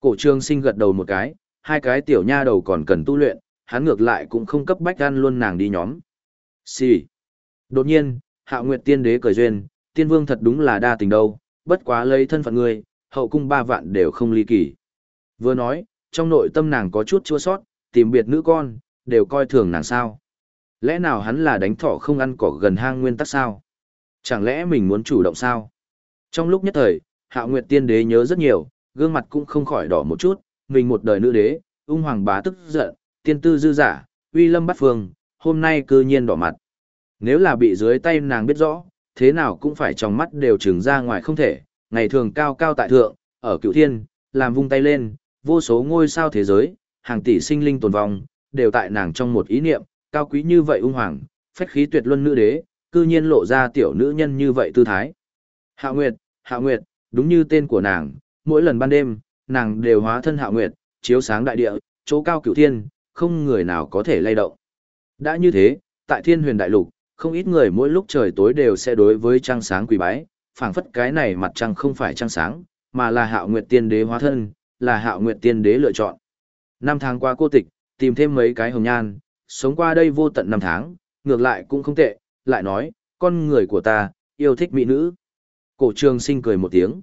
Cổ trương sinh gật đầu một cái, hai cái tiểu nha đầu còn cần tu luyện, hắn ngược lại cũng không cấp bách ăn luôn nàng đi nhóm. Xì. Đột nhiên, Hạo Nguyệt Tiên Đế cười duyên, Tiên Vương thật đúng là đa tình đâu, bất quá lấy thân phận ngươi, hậu cung ba vạn đều không ly kỳ. Vừa nói, trong nội tâm nàng có chút chua sót, tìm biệt nữ con, đều coi thường nàng sao. Lẽ nào hắn là đánh thỏ không ăn cỏ gần hang nguyên tắc sao? Chẳng lẽ mình muốn chủ động sao? Trong lúc nhất thời, hạ Nguyệt Tiên Đế nhớ rất nhiều, gương mặt cũng không khỏi đỏ một chút, mình một đời nữ đế, ung hoàng bá tức giận, tiên tư dư giả, uy lâm bắt phương, hôm nay cư nhiên đỏ mặt. Nếu là bị dưới tay nàng biết rõ, thế nào cũng phải trong mắt đều trừng ra ngoài không thể, ngày thường cao cao tại thượng, ở cựu thiên, làm vung tay lên, vô số ngôi sao thế giới, hàng tỷ sinh linh tồn vong, đều tại nàng trong một ý niệm, cao quý như vậy ung hoàng, phách khí tuyệt luân nữ đế, cư nhiên lộ ra tiểu nữ nhân như vậy tư thái. Hạ Nguyệt, Hạ Nguyệt, đúng như tên của nàng, mỗi lần ban đêm, nàng đều hóa thân Hạ Nguyệt, chiếu sáng đại địa, chỗ cao cửu thiên, không người nào có thể lay động. Đã như thế, tại thiên huyền đại lục, không ít người mỗi lúc trời tối đều sẽ đối với trăng sáng quỳ bái, phảng phất cái này mặt trăng không phải trăng sáng, mà là hạo nguyệt tiên đế hóa thân, là hạo nguyệt tiên đế lựa chọn. Năm tháng qua cô tịch, tìm thêm mấy cái hồng nhan, sống qua đây vô tận năm tháng, ngược lại cũng không tệ, lại nói, con người của ta, yêu thích mỹ nữ. Cổ trường sinh cười một tiếng.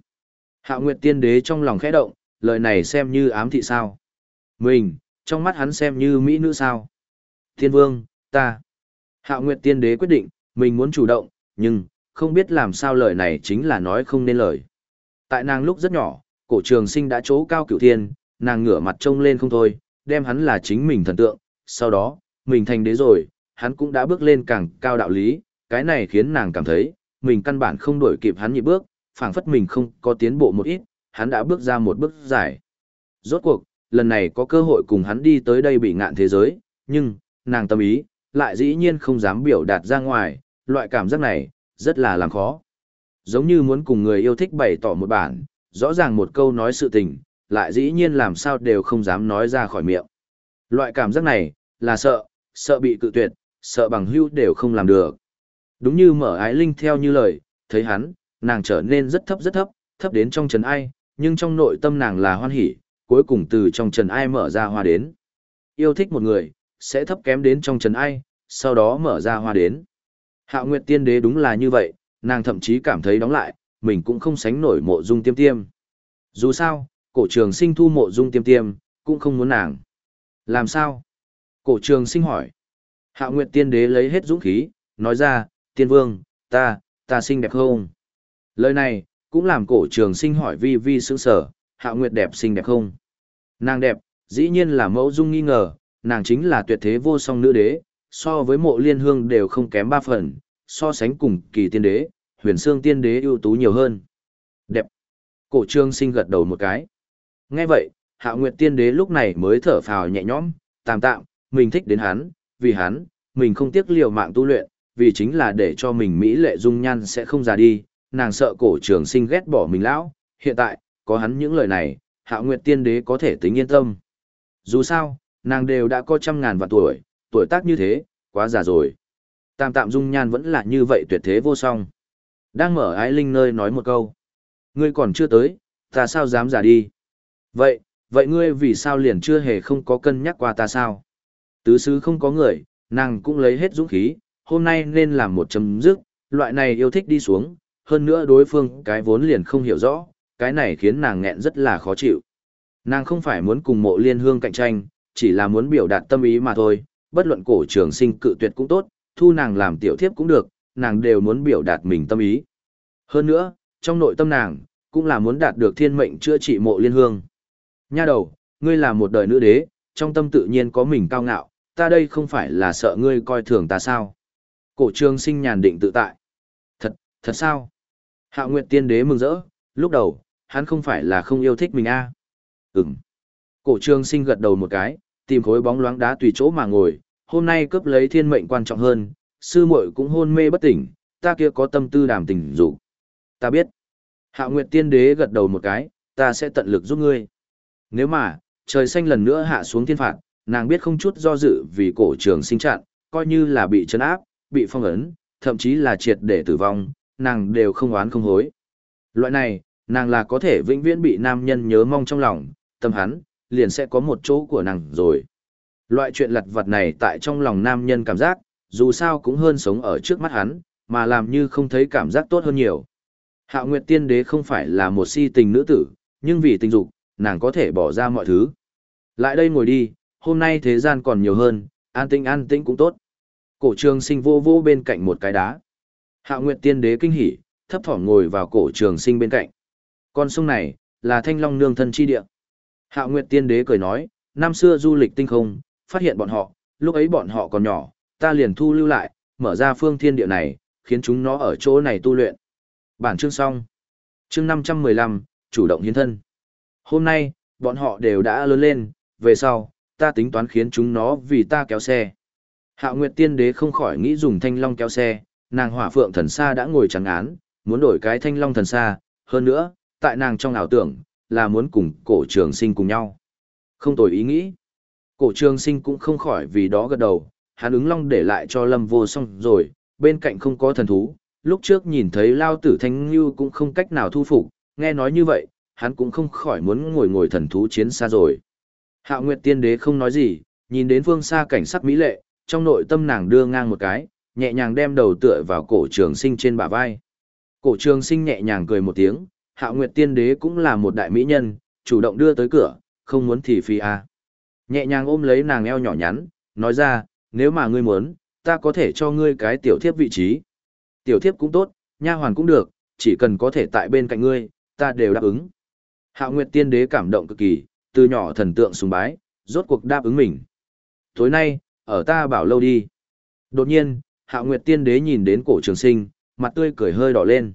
Hạo nguyệt tiên đế trong lòng khẽ động, lời này xem như ám thị sao. Mình, trong mắt hắn xem như mỹ nữ sao. Thiên vương, ta. Hạo nguyệt tiên đế quyết định, mình muốn chủ động, nhưng, không biết làm sao lời này chính là nói không nên lời. Tại nàng lúc rất nhỏ, cổ trường sinh đã chỗ cao cửu thiên, nàng ngửa mặt trông lên không thôi, đem hắn là chính mình thần tượng, sau đó, mình thành đế rồi, hắn cũng đã bước lên càng cao đạo lý, cái này khiến nàng cảm thấy, mình căn bản không đuổi kịp hắn nhịp bước, phảng phất mình không có tiến bộ một ít, hắn đã bước ra một bước dài. Rốt cuộc, lần này có cơ hội cùng hắn đi tới đây bị ngạn thế giới, nhưng, nàng tâm ý, lại dĩ nhiên không dám biểu đạt ra ngoài, loại cảm giác này, rất là làm khó. Giống như muốn cùng người yêu thích bày tỏ một bản, rõ ràng một câu nói sự tình, lại dĩ nhiên làm sao đều không dám nói ra khỏi miệng. Loại cảm giác này, là sợ, sợ bị cự tuyệt, sợ bằng hữu đều không làm được. Đúng như mở ái linh theo như lời, thấy hắn, nàng trở nên rất thấp rất thấp, thấp đến trong trần ai, nhưng trong nội tâm nàng là hoan hỉ, cuối cùng từ trong trần ai mở ra hoa đến. Yêu thích một người, sẽ thấp kém đến trong trần ai, sau đó mở ra hoa đến. Hạo Nguyệt Tiên Đế đúng là như vậy, nàng thậm chí cảm thấy đóng lại, mình cũng không sánh nổi mộ dung tiêm tiêm. Dù sao, cổ trường sinh thu mộ dung tiêm tiêm, cũng không muốn nàng. Làm sao? Cổ trường sinh hỏi. Hạo Nguyệt Tiên Đế lấy hết dũng khí, nói ra, Tiên Vương, ta, ta xinh đẹp không? Lời này, cũng làm cổ trường sinh hỏi vi vi sững sở, Hạo Nguyệt đẹp xinh đẹp không? Nàng đẹp, dĩ nhiên là mẫu dung nghi ngờ, nàng chính là tuyệt thế vô song nữ đế, so với mộ liên hương đều không kém ba phần, so sánh cùng kỳ tiên đế, huyền xương tiên đế ưu tú nhiều hơn. Đẹp. Cổ trương sinh gật đầu một cái. Nghe vậy, hạ nguyệt tiên đế lúc này mới thở phào nhẹ nhõm, tạm tạm, mình thích đến hắn, vì hắn, mình không tiếc liều mạng tu luyện, vì chính là để cho mình mỹ lệ dung nhan sẽ không già đi, nàng sợ cổ trường sinh ghét bỏ mình lão, hiện tại, có hắn những lời này, hạ nguyệt tiên đế có thể tính yên tâm. Dù sao, nàng đều đã có trăm ngàn vạn tuổi, tuổi tác như thế, quá già rồi. Tam tạm dung nhan vẫn là như vậy tuyệt thế vô song. Đang mở ái linh nơi nói một câu. Ngươi còn chưa tới, ta sao dám giả đi. Vậy, vậy ngươi vì sao liền chưa hề không có cân nhắc qua ta sao? Tứ sứ không có người, nàng cũng lấy hết dũng khí, hôm nay nên làm một chấm dứt, loại này yêu thích đi xuống, hơn nữa đối phương cái vốn liền không hiểu rõ, cái này khiến nàng nghẹn rất là khó chịu. Nàng không phải muốn cùng mộ liên hương cạnh tranh, chỉ là muốn biểu đạt tâm ý mà thôi, bất luận cổ trường sinh cự tuyệt cũng tốt, thu nàng làm tiểu thiếp cũng được, nàng đều muốn biểu đạt mình tâm ý. Hơn nữa, trong nội tâm nàng, cũng là muốn đạt được thiên mệnh chữa trị mộ liên hương. Nha đầu, ngươi là một đời nữ đế, trong tâm tự nhiên có mình cao ngạo, ta đây không phải là sợ ngươi coi thường ta sao? Cổ trường sinh nhàn định tự tại. Thật, thật sao? Hạo Nguyệt tiên đế mừng rỡ, lúc đầu, hắn không phải là không yêu thích mình a à? Ừm. Cổ trường sinh gật đầu một cái, tìm khối bóng loáng đá tùy chỗ mà ngồi, hôm nay cướp lấy thiên mệnh quan trọng hơn, sư muội cũng hôn mê bất tỉnh, ta kia có tâm tư đàm tình dục. Ta biết. Hạo Nguyệt tiên đế gật đầu một cái, ta sẽ tận lực giúp ngươi. Nếu mà, trời xanh lần nữa hạ xuống thiên phạt, nàng biết không chút do dự vì cổ trường sinh chặn, coi như là bị chấn áp, bị phong ấn, thậm chí là triệt để tử vong, nàng đều không oán không hối. Loại này, nàng là có thể vĩnh viễn bị nam nhân nhớ mong trong lòng, tâm hắn, liền sẽ có một chỗ của nàng rồi. Loại chuyện lặt vặt này tại trong lòng nam nhân cảm giác, dù sao cũng hơn sống ở trước mắt hắn, mà làm như không thấy cảm giác tốt hơn nhiều. Hạo Nguyệt Tiên Đế không phải là một si tình nữ tử, nhưng vì tình dục, nàng có thể bỏ ra mọi thứ. Lại đây ngồi đi, hôm nay thế gian còn nhiều hơn, an tĩnh an tĩnh cũng tốt. Cổ trường sinh vô vô bên cạnh một cái đá. Hạo Nguyệt Tiên Đế kinh hỉ, thấp thỏm ngồi vào cổ trường sinh bên cạnh. Con sông này, là thanh long nương thân chi địa. Hạo Nguyệt Tiên Đế cười nói, năm xưa du lịch tinh không, phát hiện bọn họ, lúc ấy bọn họ còn nhỏ, ta liền thu lưu lại, mở ra phương thiên địa này, khiến chúng nó ở chỗ này tu luyện. Bản chương xong. Chương 515, chủ động hiến thân. Hôm nay, bọn họ đều đã lớn lên, về sau, ta tính toán khiến chúng nó vì ta kéo xe. Hạo Nguyệt Tiên Đế không khỏi nghĩ dùng thanh long kéo xe, nàng hỏa phượng thần xa đã ngồi trắng án, muốn đổi cái thanh long thần xa, hơn nữa, tại nàng trong ảo tưởng, là muốn cùng cổ trường sinh cùng nhau. Không tồi ý nghĩ. Cổ trường sinh cũng không khỏi vì đó gật đầu, hắn ứng long để lại cho lâm vô song rồi, bên cạnh không có thần thú, lúc trước nhìn thấy lao tử thanh như cũng không cách nào thu phục, nghe nói như vậy, hắn cũng không khỏi muốn ngồi ngồi thần thú chiến xa rồi. Hạo Nguyệt Tiên Đế không nói gì, nhìn đến phương xa cảnh sắc mỹ lệ, trong nội tâm nàng đưa ngang một cái, nhẹ nhàng đem đầu tựa vào cổ trường sinh trên bả vai. Cổ trường sinh nhẹ nhàng cười một tiếng, Hạo Nguyệt Tiên Đế cũng là một đại mỹ nhân, chủ động đưa tới cửa, không muốn thì phi à. Nhẹ nhàng ôm lấy nàng eo nhỏ nhắn, nói ra, nếu mà ngươi muốn, ta có thể cho ngươi cái tiểu thiếp vị trí. Tiểu thiếp cũng tốt, nha hoàn cũng được, chỉ cần có thể tại bên cạnh ngươi, ta đều đáp ứng. Hạo Nguyệt Tiên Đế cảm động cực kỳ, từ nhỏ thần tượng sùng bái, rốt cuộc đáp ứng mình. Tối nay, ở ta bảo lâu đi. Đột nhiên, Hạo Nguyệt Tiên Đế nhìn đến cổ trường sinh, mặt tươi cười hơi đỏ lên.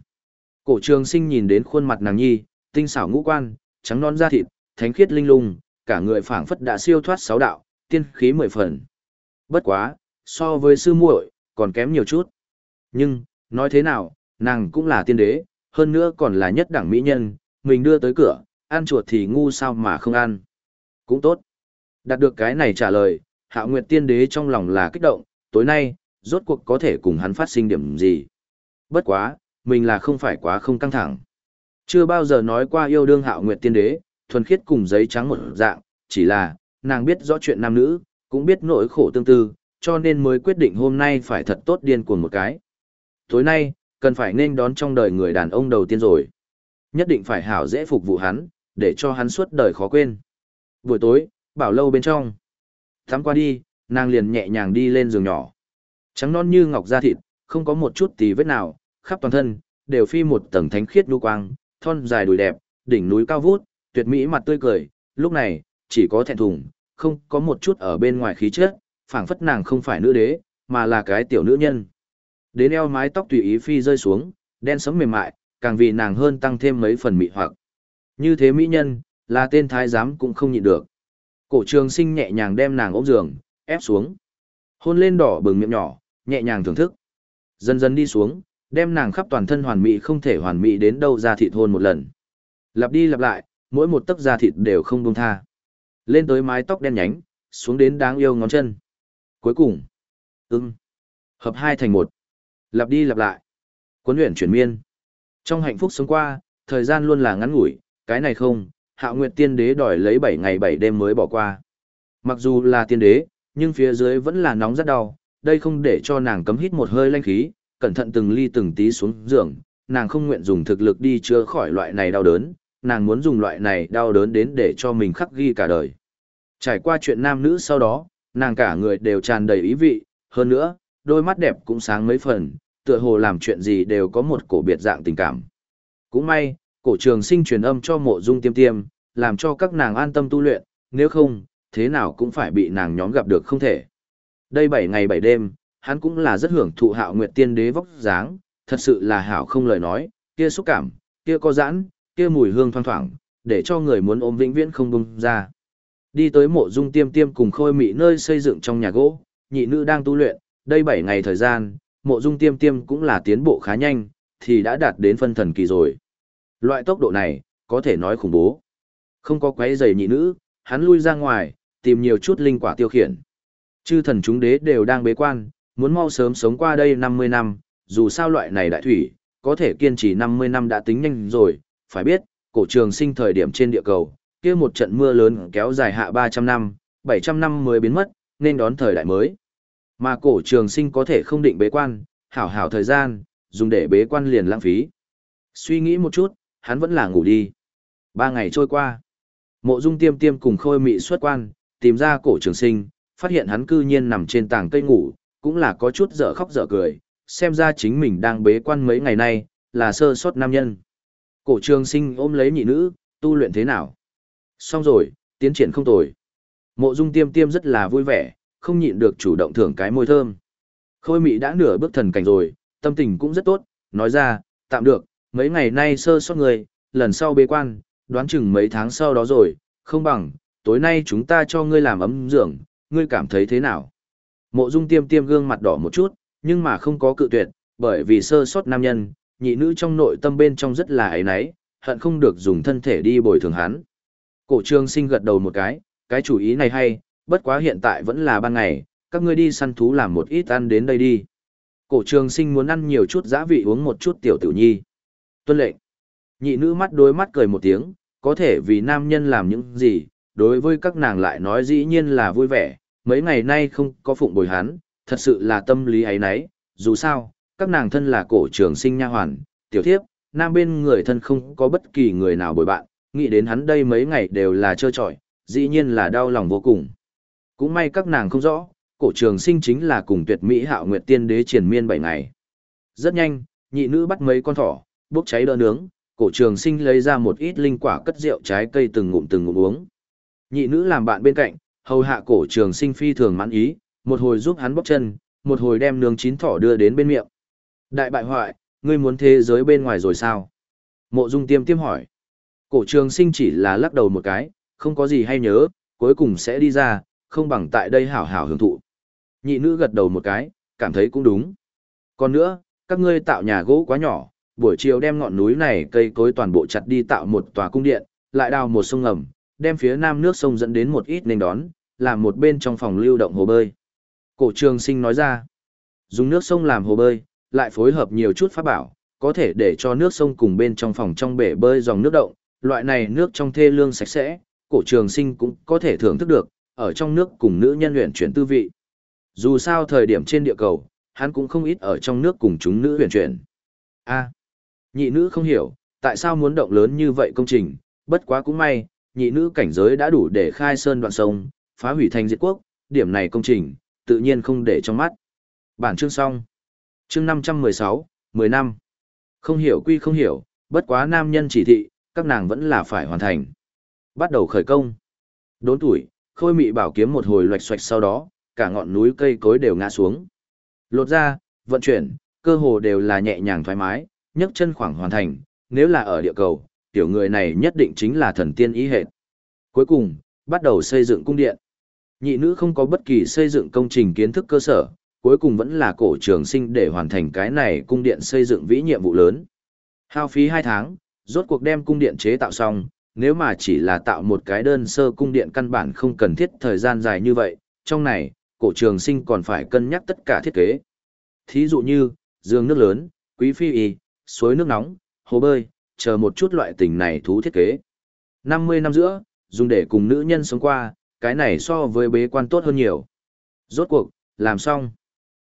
Cổ trường sinh nhìn đến khuôn mặt nàng nhi, tinh xảo ngũ quan, trắng non da thịt, thánh khiết linh lung, cả người phảng phất đã siêu thoát sáu đạo, tiên khí mười phần. Bất quá, so với sư muội, còn kém nhiều chút. Nhưng, nói thế nào, nàng cũng là tiên đế, hơn nữa còn là nhất đẳng mỹ nhân, mình đưa tới cửa, ăn chuột thì ngu sao mà không ăn. Cũng tốt. Đạt được cái này trả lời, hạ nguyệt tiên đế trong lòng là kích động, tối nay, rốt cuộc có thể cùng hắn phát sinh điểm gì. Bất quá, mình là không phải quá không căng thẳng. Chưa bao giờ nói qua yêu đương hạo nguyệt tiên đế, thuần khiết cùng giấy trắng một dạng, chỉ là, nàng biết rõ chuyện nam nữ, cũng biết nỗi khổ tương tư, cho nên mới quyết định hôm nay phải thật tốt điên cuồng một cái. Tối nay, cần phải nên đón trong đời người đàn ông đầu tiên rồi. Nhất định phải hảo dễ phục vụ hắn, để cho hắn suốt đời khó quên. Buổi tối, bảo lâu bên trong. Thắm qua đi, nàng liền nhẹ nhàng đi lên giường nhỏ. Trắng non như ngọc da thịt, không có một chút tí vết nào, khắp toàn thân, đều phi một tầng thánh khiết nhu quang, thon dài đùi đẹp, đỉnh núi cao vút, tuyệt mỹ mặt tươi cười, lúc này, chỉ có thẹn thùng, không có một chút ở bên ngoài khí chất, phảng phất nàng không phải nữ đế, mà là cái tiểu nữ nhân. Đến eo mái tóc tùy ý phi rơi xuống, đen sẫm mềm mại, càng vì nàng hơn tăng thêm mấy phần mị hoặc. Như thế mỹ nhân, là tên thái giám cũng không nhịn được. Cổ trường sinh nhẹ nhàng đem nàng ôm giường, ép xuống. Hôn lên đỏ bừng miệng nhỏ, nhẹ nhàng thưởng thức. Dần dần đi xuống, đem nàng khắp toàn thân hoàn mỹ không thể hoàn mỹ đến đâu ra thịt hôn một lần. Lặp đi lặp lại, mỗi một tấc da thịt đều không buông tha. Lên tới mái tóc đen nhánh, xuống đến đáng yêu ngón chân. Cuối cùng, ưng, hợp hai thành một. Lặp đi lặp lại. Cuốn luyện chuyển miên. Trong hạnh phúc sống qua, thời gian luôn là ngắn ngủi, cái này không, Hạo Nguyệt Tiên Đế đòi lấy 7 ngày 7 đêm mới bỏ qua. Mặc dù là tiên đế, nhưng phía dưới vẫn là nóng rất đau, đây không để cho nàng cấm hít một hơi lanh khí, cẩn thận từng ly từng tí xuống giường, nàng không nguyện dùng thực lực đi chữa khỏi loại này đau đớn, nàng muốn dùng loại này đau đớn đến để cho mình khắc ghi cả đời. Trải qua chuyện nam nữ sau đó, nàng cả người đều tràn đầy ý vị, hơn nữa, đôi mắt đẹp cũng sáng mấy phần, tựa hồ làm chuyện gì đều có một cổ biệt dạng tình cảm. Cũng may, cổ trường sinh truyền âm cho mộ dung tiêm tiêm, làm cho các nàng an tâm tu luyện, nếu không, thế nào cũng phải bị nàng nhóm gặp được không thể. Đây 7 ngày 7 đêm, hắn cũng là rất hưởng thụ hạo nguyệt tiên đế vóc dáng, thật sự là hảo không lời nói, kia xúc cảm, kia có giãn, kia mùi hương thoang thoảng, để cho người muốn ôm vĩnh viễn không bung ra. Đi tới mộ dung tiêm tiêm cùng khôi mị nơi xây dựng trong nhà gỗ, nhị nữ đang tu luyện, đây 7 ngày thời gian, mộ dung tiêm tiêm cũng là tiến bộ khá nhanh, thì đã đạt đến phân thần kỳ rồi. Loại tốc độ này, có thể nói khủng bố. Không có quấy giày nhị nữ, hắn lui ra ngoài, tìm nhiều chút linh quả tiêu khiển. Chư thần chúng đế đều đang bế quan, muốn mau sớm sống qua đây 50 năm, dù sao loại này đại thủy, có thể kiên trì 50 năm đã tính nhanh rồi, phải biết, cổ trường sinh thời điểm trên địa cầu, kia một trận mưa lớn kéo dài hạ 300 năm, 700 năm mới biến mất, nên đón thời đại mới. Mà cổ trường sinh có thể không định bế quan, hảo hảo thời gian, dùng để bế quan liền lãng phí. Suy nghĩ một chút, hắn vẫn là ngủ đi. Ba ngày trôi qua. Mộ dung tiêm tiêm cùng khôi mị xuất quan, tìm ra cổ trường sinh, phát hiện hắn cư nhiên nằm trên tảng cây ngủ, cũng là có chút dở khóc dở cười, xem ra chính mình đang bế quan mấy ngày nay, là sơ sót nam nhân. Cổ trường sinh ôm lấy nhị nữ, tu luyện thế nào? Xong rồi, tiến triển không tồi. Mộ dung tiêm tiêm rất là vui vẻ, không nhịn được chủ động thưởng cái môi thơm. Khôi mị đã nửa bước thần cảnh rồi, tâm tình cũng rất tốt, nói ra, tạm được, mấy ngày nay sơ sót người, lần sau bế quan, đoán chừng mấy tháng sau đó rồi, không bằng, tối nay chúng ta cho ngươi làm ấm giường, ngươi cảm thấy thế nào? Mộ dung tiêm tiêm gương mặt đỏ một chút, nhưng mà không có cự tuyệt, bởi vì sơ sót nam nhân, nhị nữ trong nội tâm bên trong rất là ấy náy, hận không được dùng thân thể đi bồi thường hắn. Cổ trường sinh gật đầu một cái, cái chủ ý này hay, bất quá hiện tại vẫn là ban ngày, các ngươi đi săn thú làm một ít ăn đến đây đi. Cổ trường sinh muốn ăn nhiều chút giá vị uống một chút tiểu tiểu nhi. Tuân lệnh. Nhị nữ mắt đối mắt cười một tiếng, có thể vì nam nhân làm những gì, đối với các nàng lại nói dĩ nhiên là vui vẻ, mấy ngày nay không có phụng bồi hắn, thật sự là tâm lý ấy nấy, dù sao, các nàng thân là cổ trường sinh nha hoàn, tiểu thiếp, nam bên người thân không có bất kỳ người nào bồi bạn, nghĩ đến hắn đây mấy ngày đều là trơ trọi, dĩ nhiên là đau lòng vô cùng. Cũng may các nàng không rõ, cổ trường sinh chính là cùng tuyệt mỹ hạo nguyệt tiên đế triển miên 7 ngày. Rất nhanh, nhị nữ bắt mấy con thỏ, bốc cháy đỡ nướng, cổ trường sinh lấy ra một ít linh quả cất rượu trái cây từng ngụm từng ngụm uống. Nhị nữ làm bạn bên cạnh, hầu hạ cổ trường sinh phi thường mãn ý, một hồi giúp hắn bóc chân, một hồi đem nướng chín thỏ đưa đến bên miệng. Đại bại hoại, ngươi muốn thế giới bên ngoài rồi sao? Mộ dung tiêm tiêm hỏi. Cổ trường sinh chỉ là lắc đầu một cái, không có gì hay nhớ, cuối cùng sẽ đi ra, không bằng tại đây hảo hảo hưởng thụ. Nhị nữ gật đầu một cái, cảm thấy cũng đúng. Còn nữa, các ngươi tạo nhà gỗ quá nhỏ, buổi chiều đem ngọn núi này cây cối toàn bộ chặt đi tạo một tòa cung điện, lại đào một sông ngầm, đem phía nam nước sông dẫn đến một ít nên đón, làm một bên trong phòng lưu động hồ bơi. Cổ trường sinh nói ra, dùng nước sông làm hồ bơi, lại phối hợp nhiều chút pháp bảo, có thể để cho nước sông cùng bên trong phòng trong bể bơi dòng nước động, loại này nước trong thê lương sạch sẽ, cổ trường sinh cũng có thể thưởng thức được, ở trong nước cùng nữ nhân luyện chuyển tư vị. Dù sao thời điểm trên địa cầu, hắn cũng không ít ở trong nước cùng chúng nữ huyền chuyển. A, nhị nữ không hiểu, tại sao muốn động lớn như vậy công trình, bất quá cũng may, nhị nữ cảnh giới đã đủ để khai sơn đoạn sông, phá hủy thành diệt quốc, điểm này công trình, tự nhiên không để trong mắt. Bản chương xong. Chương 516, 10 năm. Không hiểu quy không hiểu, bất quá nam nhân chỉ thị, các nàng vẫn là phải hoàn thành. Bắt đầu khởi công. Đốn tuổi, khôi mị bảo kiếm một hồi loạch xoạch sau đó, cả ngọn núi cây cối đều ngã xuống. Lột ra, vận chuyển, cơ hồ đều là nhẹ nhàng thoải mái, nhấc chân khoảng hoàn thành, nếu là ở địa cầu, tiểu người này nhất định chính là thần tiên ý hệ. Cuối cùng, bắt đầu xây dựng cung điện. Nhị nữ không có bất kỳ xây dựng công trình kiến thức cơ sở, cuối cùng vẫn là cổ trường sinh để hoàn thành cái này cung điện xây dựng vĩ nhiệm vụ lớn. Hao phí 2 tháng, rốt cuộc đem cung điện chế tạo xong, nếu mà chỉ là tạo một cái đơn sơ cung điện căn bản không cần thiết thời gian dài như vậy, trong này, cổ trường sinh còn phải cân nhắc tất cả thiết kế. Thí dụ như, giường nước lớn, quý phi y, suối nước nóng, hồ bơi, chờ một chút loại tình này thú thiết kế. 50 năm giữa, dùng để cùng nữ nhân sống qua, cái này so với bế quan tốt hơn nhiều. Rốt cuộc, làm xong.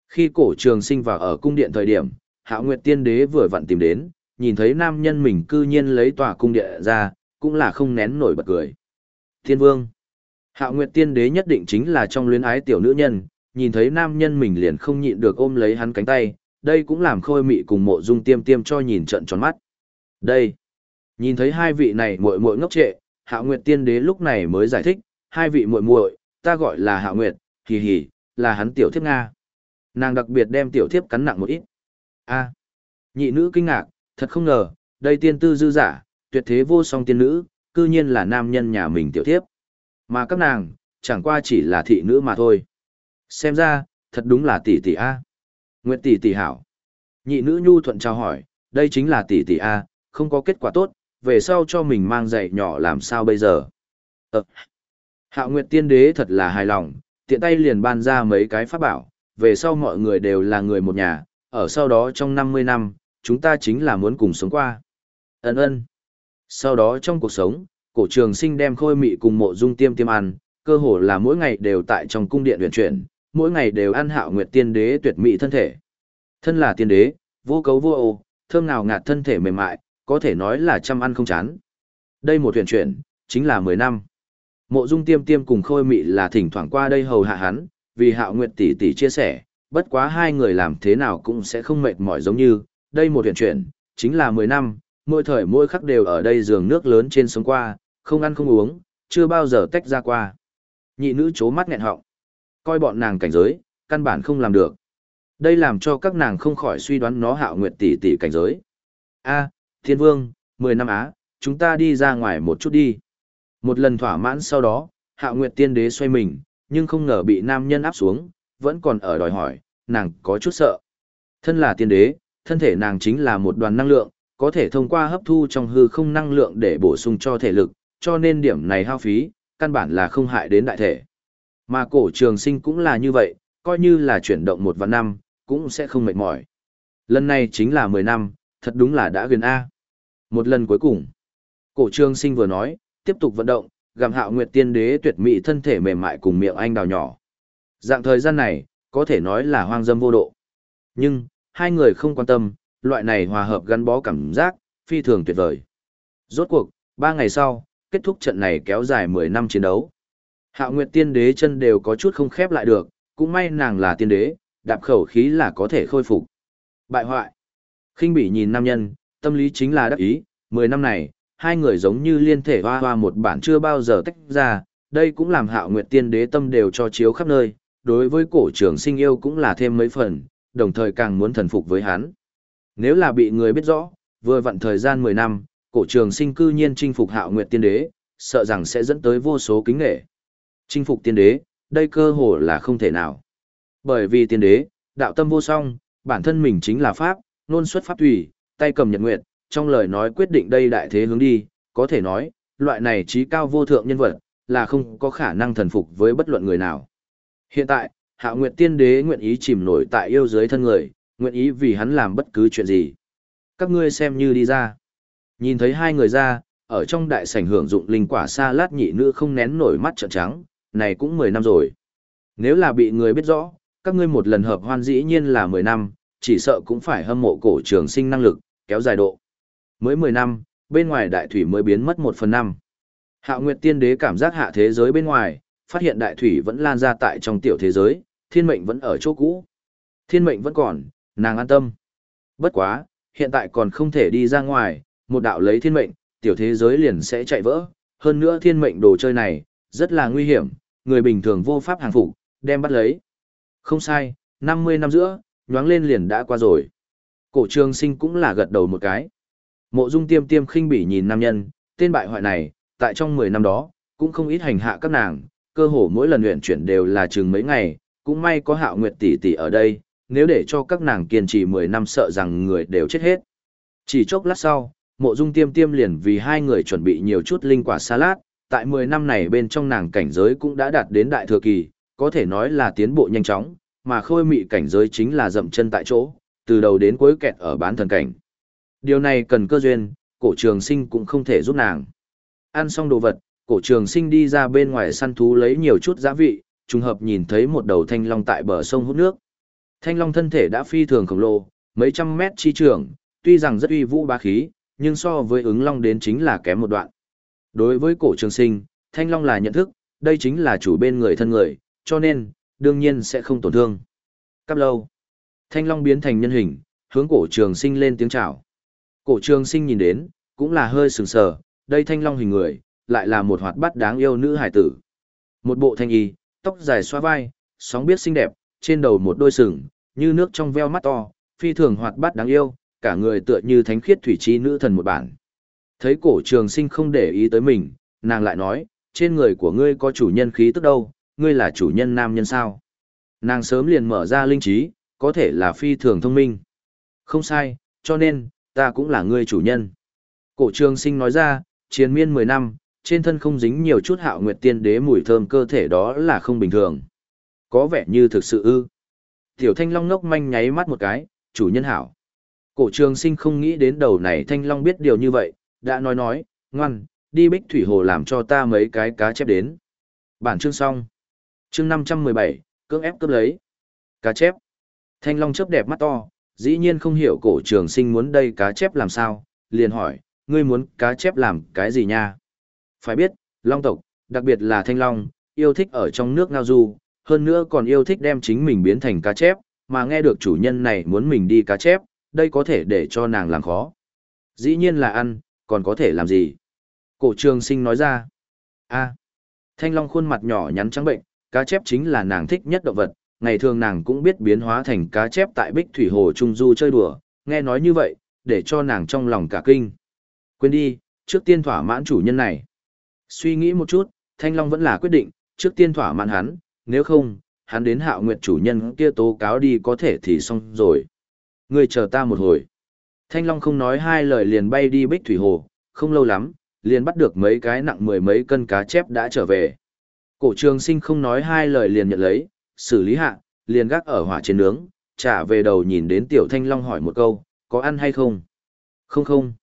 Khi cổ trường sinh vào ở cung điện thời điểm, Hạo Nguyệt Tiên Đế vừa vặn tìm đến, nhìn thấy nam nhân mình cư nhiên lấy tòa cung điện ra, cũng là không nén nổi bật cười. Thiên Vương Hạo Nguyệt Tiên Đế nhất định chính là trong luyến ái tiểu nữ nhân, nhìn thấy nam nhân mình liền không nhịn được ôm lấy hắn cánh tay, đây cũng làm khôi mị cùng mộ dung tiêm tiêm cho nhìn trận tròn mắt. Đây, nhìn thấy hai vị này muội muội ngốc trệ, Hạo Nguyệt Tiên Đế lúc này mới giải thích, hai vị muội muội, ta gọi là Hạo Nguyệt, hì hì, là hắn tiểu thiếp Nga. Nàng đặc biệt đem tiểu thiếp cắn nặng một ít. a nhị nữ kinh ngạc, thật không ngờ, đây tiên tư dư giả, tuyệt thế vô song tiên nữ, cư nhiên là nam nhân nhà mình tiểu thiếp. Mà các nàng, chẳng qua chỉ là thị nữ mà thôi. Xem ra, thật đúng là tỷ tỷ A. Nguyệt tỷ tỷ hảo. Nhị nữ nhu thuận chào hỏi, đây chính là tỷ tỷ A, không có kết quả tốt, về sau cho mình mang dạy nhỏ làm sao bây giờ. Ờ. Hạo Nguyệt tiên đế thật là hài lòng, tiện tay liền ban ra mấy cái pháp bảo, về sau mọi người đều là người một nhà, ở sau đó trong 50 năm, chúng ta chính là muốn cùng sống qua. Ấn ơn. Sau đó trong cuộc sống, cổ trường sinh đem khôi mị cùng mộ dung tiêm tiêm ăn, cơ hồ là mỗi ngày đều tại trong cung điện luyện chuyển, mỗi ngày đều ăn hạo nguyệt tiên đế tuyệt mỹ thân thể. Thân là tiên đế, vô cấu vô ô, thơm nào ngạt thân thể mềm mại, có thể nói là chăm ăn không chán. Đây một huyền chuyển, chính là 10 năm. Mộ Dung Tiêm Tiêm cùng Khôi Mị là thỉnh thoảng qua đây hầu hạ hắn, vì Hạo Nguyệt tỷ tỷ chia sẻ, bất quá hai người làm thế nào cũng sẽ không mệt mỏi giống như, đây một huyền chuyển, chính là 10 năm, mỗi thời mỗi khắc đều ở đây giường nước lớn trên sống qua, không ăn không uống, chưa bao giờ tách ra qua. Nhị nữ chố mắt nghẹn họng, coi bọn nàng cảnh giới, căn bản không làm được. Đây làm cho các nàng không khỏi suy đoán nó Hạo Nguyệt tỷ tỷ cảnh giới. A, Thiên Vương, 10 năm á, chúng ta đi ra ngoài một chút đi. Một lần thỏa mãn sau đó, Hạo Nguyệt Tiên Đế xoay mình, nhưng không ngờ bị nam nhân áp xuống, vẫn còn ở đòi hỏi, nàng có chút sợ. Thân là tiên đế, thân thể nàng chính là một đoàn năng lượng, có thể thông qua hấp thu trong hư không năng lượng để bổ sung cho thể lực, cho nên điểm này hao phí, căn bản là không hại đến đại thể. Mà cổ trường sinh cũng là như vậy, coi như là chuyển động một vạn năm, cũng sẽ không mệt mỏi. Lần này chính là 10 năm, thật đúng là đã gần A. Một lần cuối cùng, cổ trường sinh vừa nói, tiếp tục vận động, gặm hạo nguyệt tiên đế tuyệt mỹ thân thể mềm mại cùng miệng anh đào nhỏ. Dạng thời gian này, có thể nói là hoang dâm vô độ. Nhưng, hai người không quan tâm, loại này hòa hợp gắn bó cảm giác, phi thường tuyệt vời. Rốt cuộc, ba ngày sau, kết thúc trận này kéo dài 10 năm chiến đấu. Hạo Nguyệt tiên đế chân đều có chút không khép lại được, cũng may nàng là tiên đế, đạp khẩu khí là có thể khôi phục. Bại hoại. khinh bỉ nhìn nam nhân, tâm lý chính là đắc ý, 10 năm này, hai người giống như liên thể hoa hoa một bản chưa bao giờ tách ra, đây cũng làm hạo nguyệt tiên đế tâm đều cho chiếu khắp nơi, đối với cổ trưởng sinh yêu cũng là thêm mấy phần, đồng thời càng muốn thần phục với hắn. Nếu là bị người biết rõ, vừa vặn thời gian 10 năm, cổ trường sinh cư nhiên chinh phục hạo nguyệt tiên đế, sợ rằng sẽ dẫn tới vô số kính nghệ. Chinh phục tiên đế, đây cơ hồ là không thể nào. Bởi vì tiên đế, đạo tâm vô song, bản thân mình chính là pháp, nôn xuất pháp tùy, tay cầm nhật nguyện, trong lời nói quyết định đây đại thế hướng đi, có thể nói, loại này trí cao vô thượng nhân vật, là không có khả năng thần phục với bất luận người nào. Hiện tại, Hạ Nguyệt Tiên Đế nguyện ý chìm nổi tại yêu giới thân người, nguyện ý vì hắn làm bất cứ chuyện gì. Các ngươi xem như đi ra. Nhìn thấy hai người ra, ở trong đại sảnh hưởng dụng linh quả sa lát nhị nữ không nén nổi mắt trợn trắng, này cũng 10 năm rồi. Nếu là bị người biết rõ, các ngươi một lần hợp hoan dĩ nhiên là 10 năm, chỉ sợ cũng phải hâm mộ cổ trường sinh năng lực, kéo dài độ. Mới 10 năm, bên ngoài đại thủy mới biến mất 1 phần 5. Hạ Nguyệt Tiên Đế cảm giác hạ thế giới bên ngoài, phát hiện đại thủy vẫn lan ra tại trong tiểu thế giới, thiên mệnh vẫn ở chỗ cũ. Thiên mệnh vẫn còn, nàng an tâm. Bất quá, hiện tại còn không thể đi ra ngoài, một đạo lấy thiên mệnh, tiểu thế giới liền sẽ chạy vỡ. Hơn nữa thiên mệnh đồ chơi này, rất là nguy hiểm, người bình thường vô pháp hàng phục, đem bắt lấy. Không sai, 50 năm giữa, nhoáng lên liền đã qua rồi. Cổ trường sinh cũng là gật đầu một cái. Mộ Dung Tiêm Tiêm khinh bỉ nhìn nam nhân, tên bại hoại này, tại trong 10 năm đó, cũng không ít hành hạ các nàng, cơ hồ mỗi lần luyện chuyển đều là chừng mấy ngày, cũng may có Hạo Nguyệt tỷ tỷ ở đây, nếu để cho các nàng kiên trì 10 năm sợ rằng người đều chết hết. Chỉ chốc lát sau, Mộ Dung Tiêm Tiêm liền vì hai người chuẩn bị nhiều chút linh quả salad, tại 10 năm này bên trong nàng cảnh giới cũng đã đạt đến đại thừa kỳ, có thể nói là tiến bộ nhanh chóng, mà khôi mị cảnh giới chính là dậm chân tại chỗ, từ đầu đến cuối kẹt ở bán thần cảnh. Điều này cần cơ duyên, cổ trường sinh cũng không thể giúp nàng. Ăn xong đồ vật, cổ trường sinh đi ra bên ngoài săn thú lấy nhiều chút giá vị, trùng hợp nhìn thấy một đầu thanh long tại bờ sông hút nước. Thanh long thân thể đã phi thường khổng lồ, mấy trăm mét chi trường, tuy rằng rất uy vũ bá khí, nhưng so với ứng long đến chính là kém một đoạn. Đối với cổ trường sinh, thanh long là nhận thức, đây chính là chủ bên người thân người, cho nên, đương nhiên sẽ không tổn thương. Cắp lâu, thanh long biến thành nhân hình, hướng cổ trường sinh lên tiếng chào. Cổ trường sinh nhìn đến, cũng là hơi sừng sờ, đây thanh long hình người, lại là một hoạt bát đáng yêu nữ hải tử. Một bộ thanh y, tóc dài xoa vai, sóng biết xinh đẹp, trên đầu một đôi sừng, như nước trong veo mắt to, phi thường hoạt bát đáng yêu, cả người tựa như thánh khiết thủy chi nữ thần một bản. Thấy cổ trường sinh không để ý tới mình, nàng lại nói, trên người của ngươi có chủ nhân khí tức đâu, ngươi là chủ nhân nam nhân sao? Nàng sớm liền mở ra linh trí, có thể là phi thường thông minh. Không sai, cho nên, ta cũng là ngươi chủ nhân. Cổ trường sinh nói ra, chiến miên 10 năm, trên thân không dính nhiều chút hạo nguyệt tiên đế mùi thơm cơ thể đó là không bình thường. Có vẻ như thực sự ư. Tiểu thanh long ngốc manh nháy mắt một cái, chủ nhân hảo. Cổ trường sinh không nghĩ đến đầu này thanh long biết điều như vậy, đã nói nói, ngoan, đi bích thủy hồ làm cho ta mấy cái cá chép đến. Bản chương xong. Chương 517, cưỡng ép cướp lấy. Cá chép. Thanh long chớp đẹp mắt to, dĩ nhiên không hiểu cổ trường sinh muốn đây cá chép làm sao, liền hỏi, ngươi muốn cá chép làm cái gì nha? Phải biết, long tộc, đặc biệt là thanh long, yêu thích ở trong nước ngao du, hơn nữa còn yêu thích đem chính mình biến thành cá chép, mà nghe được chủ nhân này muốn mình đi cá chép, đây có thể để cho nàng làm khó. Dĩ nhiên là ăn, còn có thể làm gì? Cổ trường sinh nói ra. a thanh long khuôn mặt nhỏ nhắn trắng bệnh, cá chép chính là nàng thích nhất động vật, ngày thường nàng cũng biết biến hóa thành cá chép tại bích thủy hồ trung du chơi đùa, nghe nói như vậy, để cho nàng trong lòng cả kinh. Quên đi, trước tiên thỏa mãn chủ nhân này. Suy nghĩ một chút, Thanh Long vẫn là quyết định, trước tiên thỏa mãn hắn, nếu không, hắn đến hạo nguyệt chủ nhân kia tố cáo đi có thể thì xong rồi. Ngươi chờ ta một hồi. Thanh Long không nói hai lời liền bay đi bích thủy hồ, không lâu lắm, liền bắt được mấy cái nặng mười mấy cân cá chép đã trở về. Cổ trường sinh không nói hai lời liền nhận lấy, xử lý hạ, liền gác ở hỏa trên nướng, trả về đầu nhìn đến tiểu thanh long hỏi một câu, có ăn hay không? Không không.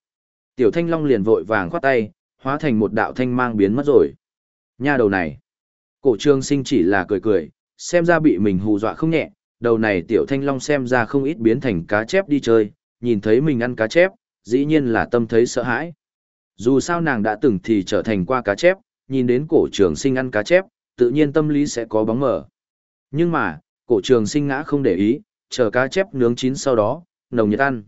Tiểu thanh long liền vội vàng khoát tay, hóa thành một đạo thanh mang biến mất rồi. Nha đầu này. Cổ trường sinh chỉ là cười cười, xem ra bị mình hù dọa không nhẹ, đầu này tiểu thanh long xem ra không ít biến thành cá chép đi chơi, nhìn thấy mình ăn cá chép, dĩ nhiên là tâm thấy sợ hãi. Dù sao nàng đã từng thì trở thành qua cá chép, nhìn đến cổ trường sinh ăn cá chép, tự nhiên tâm lý sẽ có bóng mở. Nhưng mà, cổ trường sinh ngã không để ý, chờ cá chép nướng chín sau đó, nồng nhiệt ăn.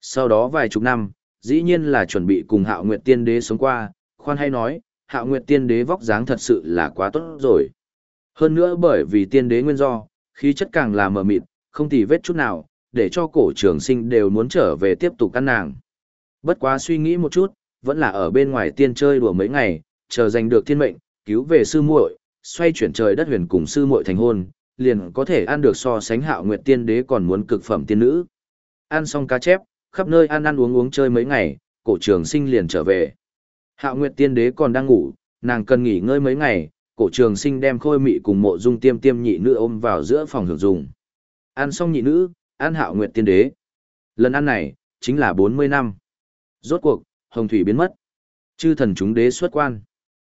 Sau đó vài chục năm, dĩ nhiên là chuẩn bị cùng hạo nguyệt tiên đế sống qua, khoan hay nói, hạo nguyệt tiên đế vóc dáng thật sự là quá tốt rồi. Hơn nữa bởi vì tiên đế nguyên do, khí chất càng là mờ mịt, không tì vết chút nào, để cho cổ trường sinh đều muốn trở về tiếp tục căn nàng. Bất quá suy nghĩ một chút, vẫn là ở bên ngoài tiên chơi đùa mấy ngày, chờ giành được thiên mệnh, cứu về sư muội, xoay chuyển trời đất huyền cùng sư muội thành hôn, liền có thể ăn được so sánh hạo nguyệt tiên đế còn muốn cực phẩm tiên nữ. Ăn xong cá chép, khắp nơi ăn ăn uống uống chơi mấy ngày, cổ trường sinh liền trở về. Hạo nguyệt tiên đế còn đang ngủ, nàng cần nghỉ ngơi mấy ngày, cổ trường sinh đem khôi mị cùng mộ dung tiêm tiêm nhị nữ ôm vào giữa phòng hưởng dùng. Ăn xong nhị nữ, ăn hạo nguyệt tiên đế. Lần ăn này, chính là 40 năm. Rốt cuộc, hồng thủy biến mất. Chư thần chúng đế xuất quan.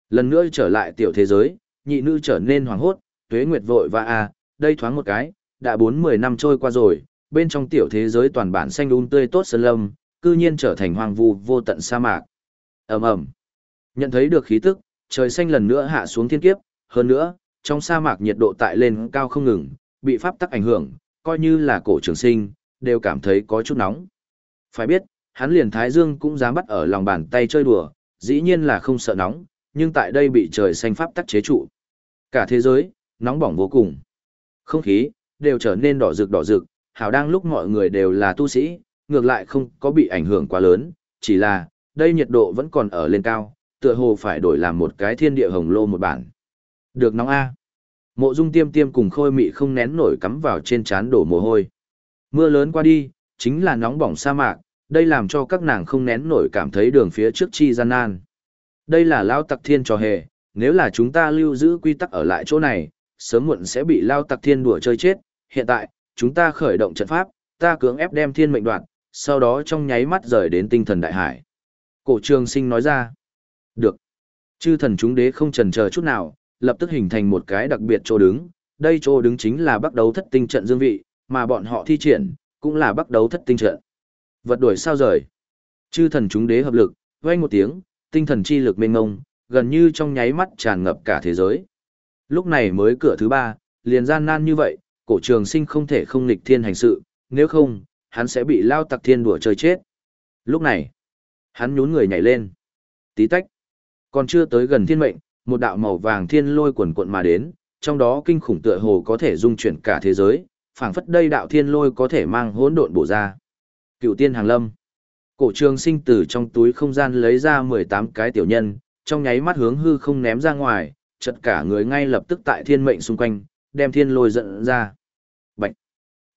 Lần nữa trở lại tiểu thế giới, nhị nữ trở nên hoảng hốt, tuế nguyệt vội và à, đây thoáng một cái, đã 40 năm trôi qua rồi, bên trong tiểu thế giới toàn bản xanh un tươi tốt sơn lâm, cư nhiên trở thành hoang vu vô tận sa mạc. Ầm ầm. Nhận thấy được khí tức, trời xanh lần nữa hạ xuống thiên kiếp, hơn nữa, trong sa mạc nhiệt độ tại lên cao không ngừng, bị pháp tắc ảnh hưởng, coi như là cổ trường sinh, đều cảm thấy có chút nóng. Phải biết, hắn liền Thái Dương cũng dám bắt ở lòng bàn tay chơi đùa, dĩ nhiên là không sợ nóng, nhưng tại đây bị trời xanh pháp tắc chế trụ. Cả thế giới, nóng bỏng vô cùng. Không khí, đều trở nên đỏ rực đỏ rực, hào đang lúc mọi người đều là tu sĩ, ngược lại không có bị ảnh hưởng quá lớn, chỉ là, đây nhiệt độ vẫn còn ở lên cao, tựa hồ phải đổi làm một cái thiên địa hồng lô một bản. Được nóng A. Mộ dung tiêm tiêm cùng khôi mị không nén nổi cắm vào trên trán đổ mồ hôi. Mưa lớn qua đi, chính là nóng bỏng sa mạc, đây làm cho các nàng không nén nổi cảm thấy đường phía trước chi gian nan. Đây là lao tặc thiên trò hề, nếu là chúng ta lưu giữ quy tắc ở lại chỗ này, sớm muộn sẽ bị lao tặc thiên đùa chơi chết. Hiện tại, chúng ta khởi động trận pháp, ta cưỡng ép đem thiên mệnh đoạn, sau đó trong nháy mắt rời đến tinh thần đại hải. Cổ trường sinh nói ra, được. Chư thần chúng đế không chần chờ chút nào, lập tức hình thành một cái đặc biệt chỗ đứng. Đây chỗ đứng chính là bắt đầu thất tinh trận dương vị, mà bọn họ thi triển, cũng là bắt đầu thất tinh trận. Vật đuổi sao rời. Chư thần chúng đế hợp lực, vang một tiếng, tinh thần chi lực mênh ngông, gần như trong nháy mắt tràn ngập cả thế giới. Lúc này mới cửa thứ ba, liền gian nan như vậy, cổ trường sinh không thể không nghịch thiên hành sự, nếu không, hắn sẽ bị lao tặc thiên đùa chơi chết. Lúc này, hắn nhún người nhảy lên. Tí tách. Còn chưa tới gần thiên mệnh, một đạo màu vàng thiên lôi quần cuộn mà đến, trong đó kinh khủng tựa hồ có thể dung chuyển cả thế giới, phảng phất đây đạo thiên lôi có thể mang hỗn độn bổ ra. Cựu tiên hàng lâm. Cổ trường sinh từ trong túi không gian lấy ra 18 cái tiểu nhân, trong nháy mắt hướng hư không ném ra ngoài, chật cả người ngay lập tức tại thiên mệnh xung quanh, đem thiên lôi dẫn ra. Bạch!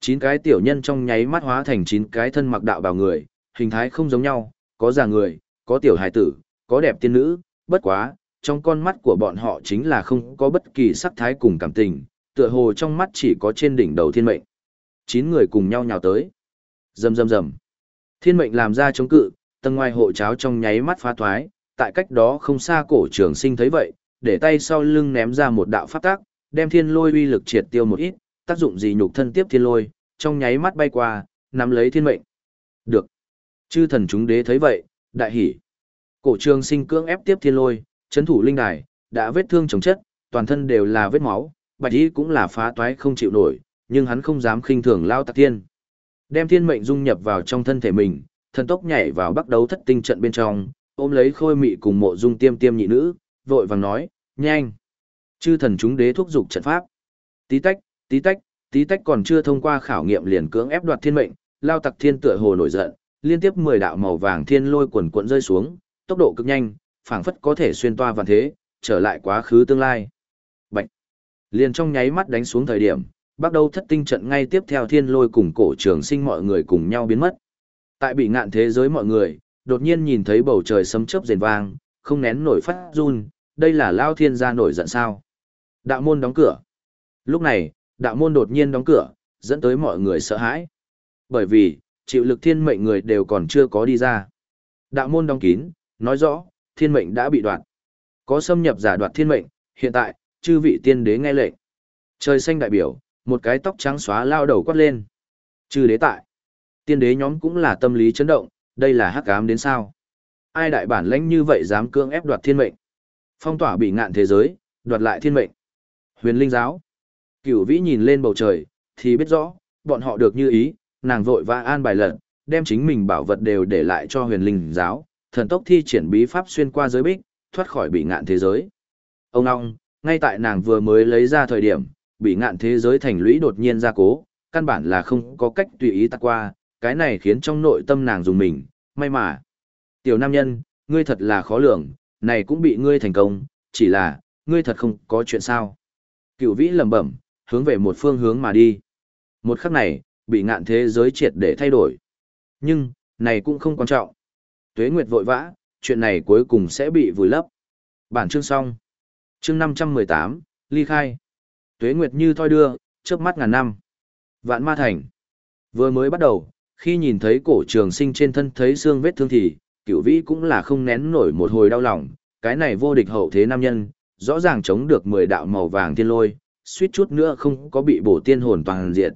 Chín cái tiểu nhân trong nháy mắt hóa thành chín cái thân mặc đạo bào người, hình thái không giống nhau, có già người, có tiểu hài tử, có đẹp tiên nữ, bất quá, trong con mắt của bọn họ chính là không có bất kỳ sắc thái cùng cảm tình, tựa hồ trong mắt chỉ có trên đỉnh đầu thiên mệnh. Chín người cùng nhau nhào tới. Rầm rầm rầm. Thiên mệnh làm ra chống cự, tầng ngoài hộ cháo trong nháy mắt phá thoái, tại cách đó không xa cổ trường sinh thấy vậy, để tay sau lưng ném ra một đạo pháp tác, đem thiên lôi uy lực triệt tiêu một ít, tác dụng gì nhục thân tiếp thiên lôi, trong nháy mắt bay qua, nắm lấy thiên mệnh. Được. Chư thần chúng đế thấy vậy, đại hỉ. Cổ trường sinh cưỡng ép tiếp thiên lôi, chấn thủ linh đài, đã vết thương chồng chất, toàn thân đều là vết máu, bạch y cũng là phá toái không chịu nổi, nhưng hắn không dám khinh thường lao tạc thiên. Đem thiên mệnh dung nhập vào trong thân thể mình, thần tốc nhảy vào bắt đấu thất tinh trận bên trong, ôm lấy khôi mị cùng mộ dung tiêm tiêm nhị nữ, vội vàng nói, nhanh. Chư thần chúng đế thúc dục trận pháp. Tí tách, tí tách, tí tách còn chưa thông qua khảo nghiệm liền cưỡng ép đoạt thiên mệnh, lao tặc thiên tựa hồ nổi giận, liên tiếp 10 đạo màu vàng thiên lôi quần cuộn rơi xuống, tốc độ cực nhanh, phảng phất có thể xuyên toa vạn thế, trở lại quá khứ tương lai. Bạch. Liền trong nháy mắt đánh xuống thời điểm, bắt đầu thất tinh trận ngay tiếp theo thiên lôi cùng cổ trường sinh mọi người cùng nhau biến mất. Tại bị ngạn thế giới mọi người, đột nhiên nhìn thấy bầu trời sấm chớp rền vang, không nén nổi phát run, đây là lao thiên gia nổi giận sao. Đạo môn đóng cửa. Lúc này, đạo môn đột nhiên đóng cửa, dẫn tới mọi người sợ hãi. Bởi vì, chịu lực thiên mệnh người đều còn chưa có đi ra. Đạo môn đóng kín, nói rõ, thiên mệnh đã bị đoạt. Có xâm nhập giả đoạt thiên mệnh, hiện tại, chư vị tiên đế nghe lệnh. Trời xanh đại biểu, một cái tóc trắng xóa lao đầu quát lên. Chư đế tại. Tiên đế nhóm cũng là tâm lý chấn động, đây là hắc ám đến sao? Ai đại bản lãnh như vậy dám cưỡng ép đoạt thiên mệnh? Phong tỏa bị ngạn thế giới, đoạt lại thiên mệnh. Huyền linh giáo. Cửu vĩ nhìn lên bầu trời, thì biết rõ, bọn họ được như ý, nàng vội và an bài lận, đem chính mình bảo vật đều để lại cho huyền linh giáo, thần tốc thi triển bí pháp xuyên qua giới bích, thoát khỏi bị ngạn thế giới. Ông ong, ngay tại nàng vừa mới lấy ra thời điểm, bị ngạn thế giới thành lũy đột nhiên ra cố, căn bản là không có cách tùy ý tắt qua, cái này khiến trong nội tâm nàng dùng mình, may mà. Tiểu nam nhân, ngươi thật là khó lường, này cũng bị ngươi thành công, chỉ là, ngươi thật không có chuyện sao. Cựu vĩ lẩm bẩm, hướng về một phương hướng mà đi. Một khắc này, bị ngạn thế giới triệt để thay đổi. Nhưng, này cũng không quan trọng. Tuế Nguyệt vội vã, chuyện này cuối cùng sẽ bị vùi lấp. Bản chương xong. Chương 518, ly khai. Tuế Nguyệt như thoi đưa, chớp mắt ngàn năm. Vạn Ma Thành. Vừa mới bắt đầu, khi nhìn thấy cổ trường sinh trên thân thấy xương vết thương thì, cửu vĩ cũng là không nén nổi một hồi đau lòng. Cái này vô địch hậu thế nam nhân, rõ ràng chống được 10 đạo màu vàng thiên lôi, suýt chút nữa không có bị bổ tiên hồn toàn diện.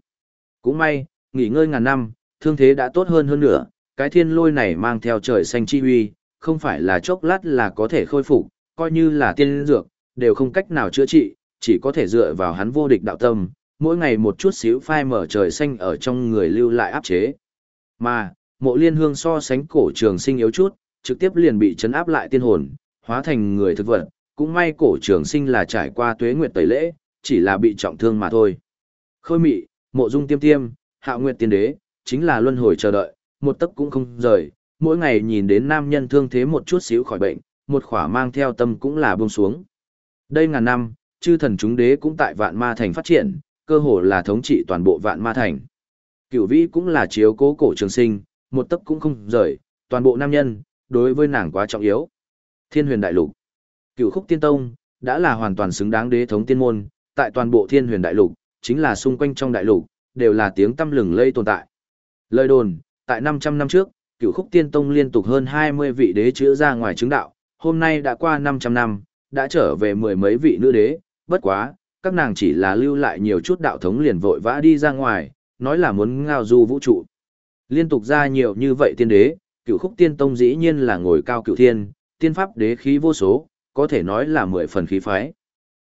Cũng may, nghỉ ngơi ngàn năm, thương thế đã tốt hơn hơn nữa, cái thiên lôi này mang theo trời xanh chi huy, không phải là chốc lát là có thể khôi phục, coi như là tiên dược, đều không cách nào chữa trị, chỉ có thể dựa vào hắn vô địch đạo tâm, mỗi ngày một chút xíu phai mở trời xanh ở trong người lưu lại áp chế. Mà, mộ liên hương so sánh cổ trường sinh yếu chút, trực tiếp liền bị chấn áp lại tiên hồn, hóa thành người thực vật, cũng may cổ trường sinh là trải qua tuế nguyệt tẩy lễ, chỉ là bị trọng thương mà thôi. Khôi mị, mộ dung tiêm tiêm, hạ nguyệt tiên đế, chính là luân hồi chờ đợi, một tấc cũng không rời, mỗi ngày nhìn đến nam nhân thương thế một chút xíu khỏi bệnh, một khỏa mang theo tâm cũng là buông xuống. Đây ngàn năm, chư thần chúng đế cũng tại vạn ma thành phát triển, cơ hồ là thống trị toàn bộ vạn ma thành. Cửu vĩ cũng là chiếu cố cổ trường sinh, một tấc cũng không rời, toàn bộ nam nhân, đối với nàng quá trọng yếu. Thiên huyền đại lục, cửu khúc tiên tông, đã là hoàn toàn xứng đáng đế thống tiên môn, tại toàn bộ thiên huyền đại lục, chính là xung quanh trong đại lục, đều là tiếng tâm lừng lây tồn tại. Lời đồn, tại 500 năm trước, cựu khúc tiên tông liên tục hơn 20 vị đế chữa ra ngoài chứng đạo, hôm nay đã qua 500 năm, đã trở về mười mấy vị nữ đế, bất quá, các nàng chỉ là lưu lại nhiều chút đạo thống liền vội vã đi ra ngoài, nói là muốn ngao du vũ trụ. Liên tục ra nhiều như vậy tiên đế, cựu khúc tiên tông dĩ nhiên là ngồi cao cựu thiên, tiên pháp đế khí vô số, có thể nói là mười phần khí phái.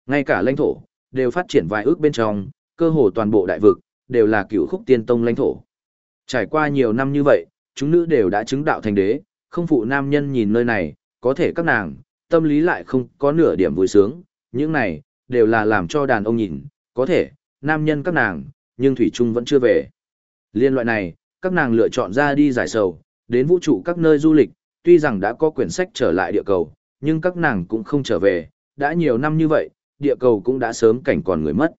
Ngay cả lãnh thổ, đều phát triển vài ước bên trong, cơ hồ toàn bộ đại vực, đều là cựu khúc tiên tông lãnh thổ. Trải qua nhiều năm như vậy, chúng nữ đều đã chứng đạo thành đế, không phụ nam nhân nhìn nơi này, có thể các nàng, tâm lý lại không có nửa điểm vui sướng, những này, đều là làm cho đàn ông nhìn, có thể, nam nhân các nàng, nhưng Thủy Trung vẫn chưa về. Liên loại này, các nàng lựa chọn ra đi giải sầu, đến vũ trụ các nơi du lịch, tuy rằng đã có quyển sách trở lại địa cầu, nhưng các nàng cũng không trở về, đã nhiều năm như vậy, địa cầu cũng đã sớm cảnh còn người mất.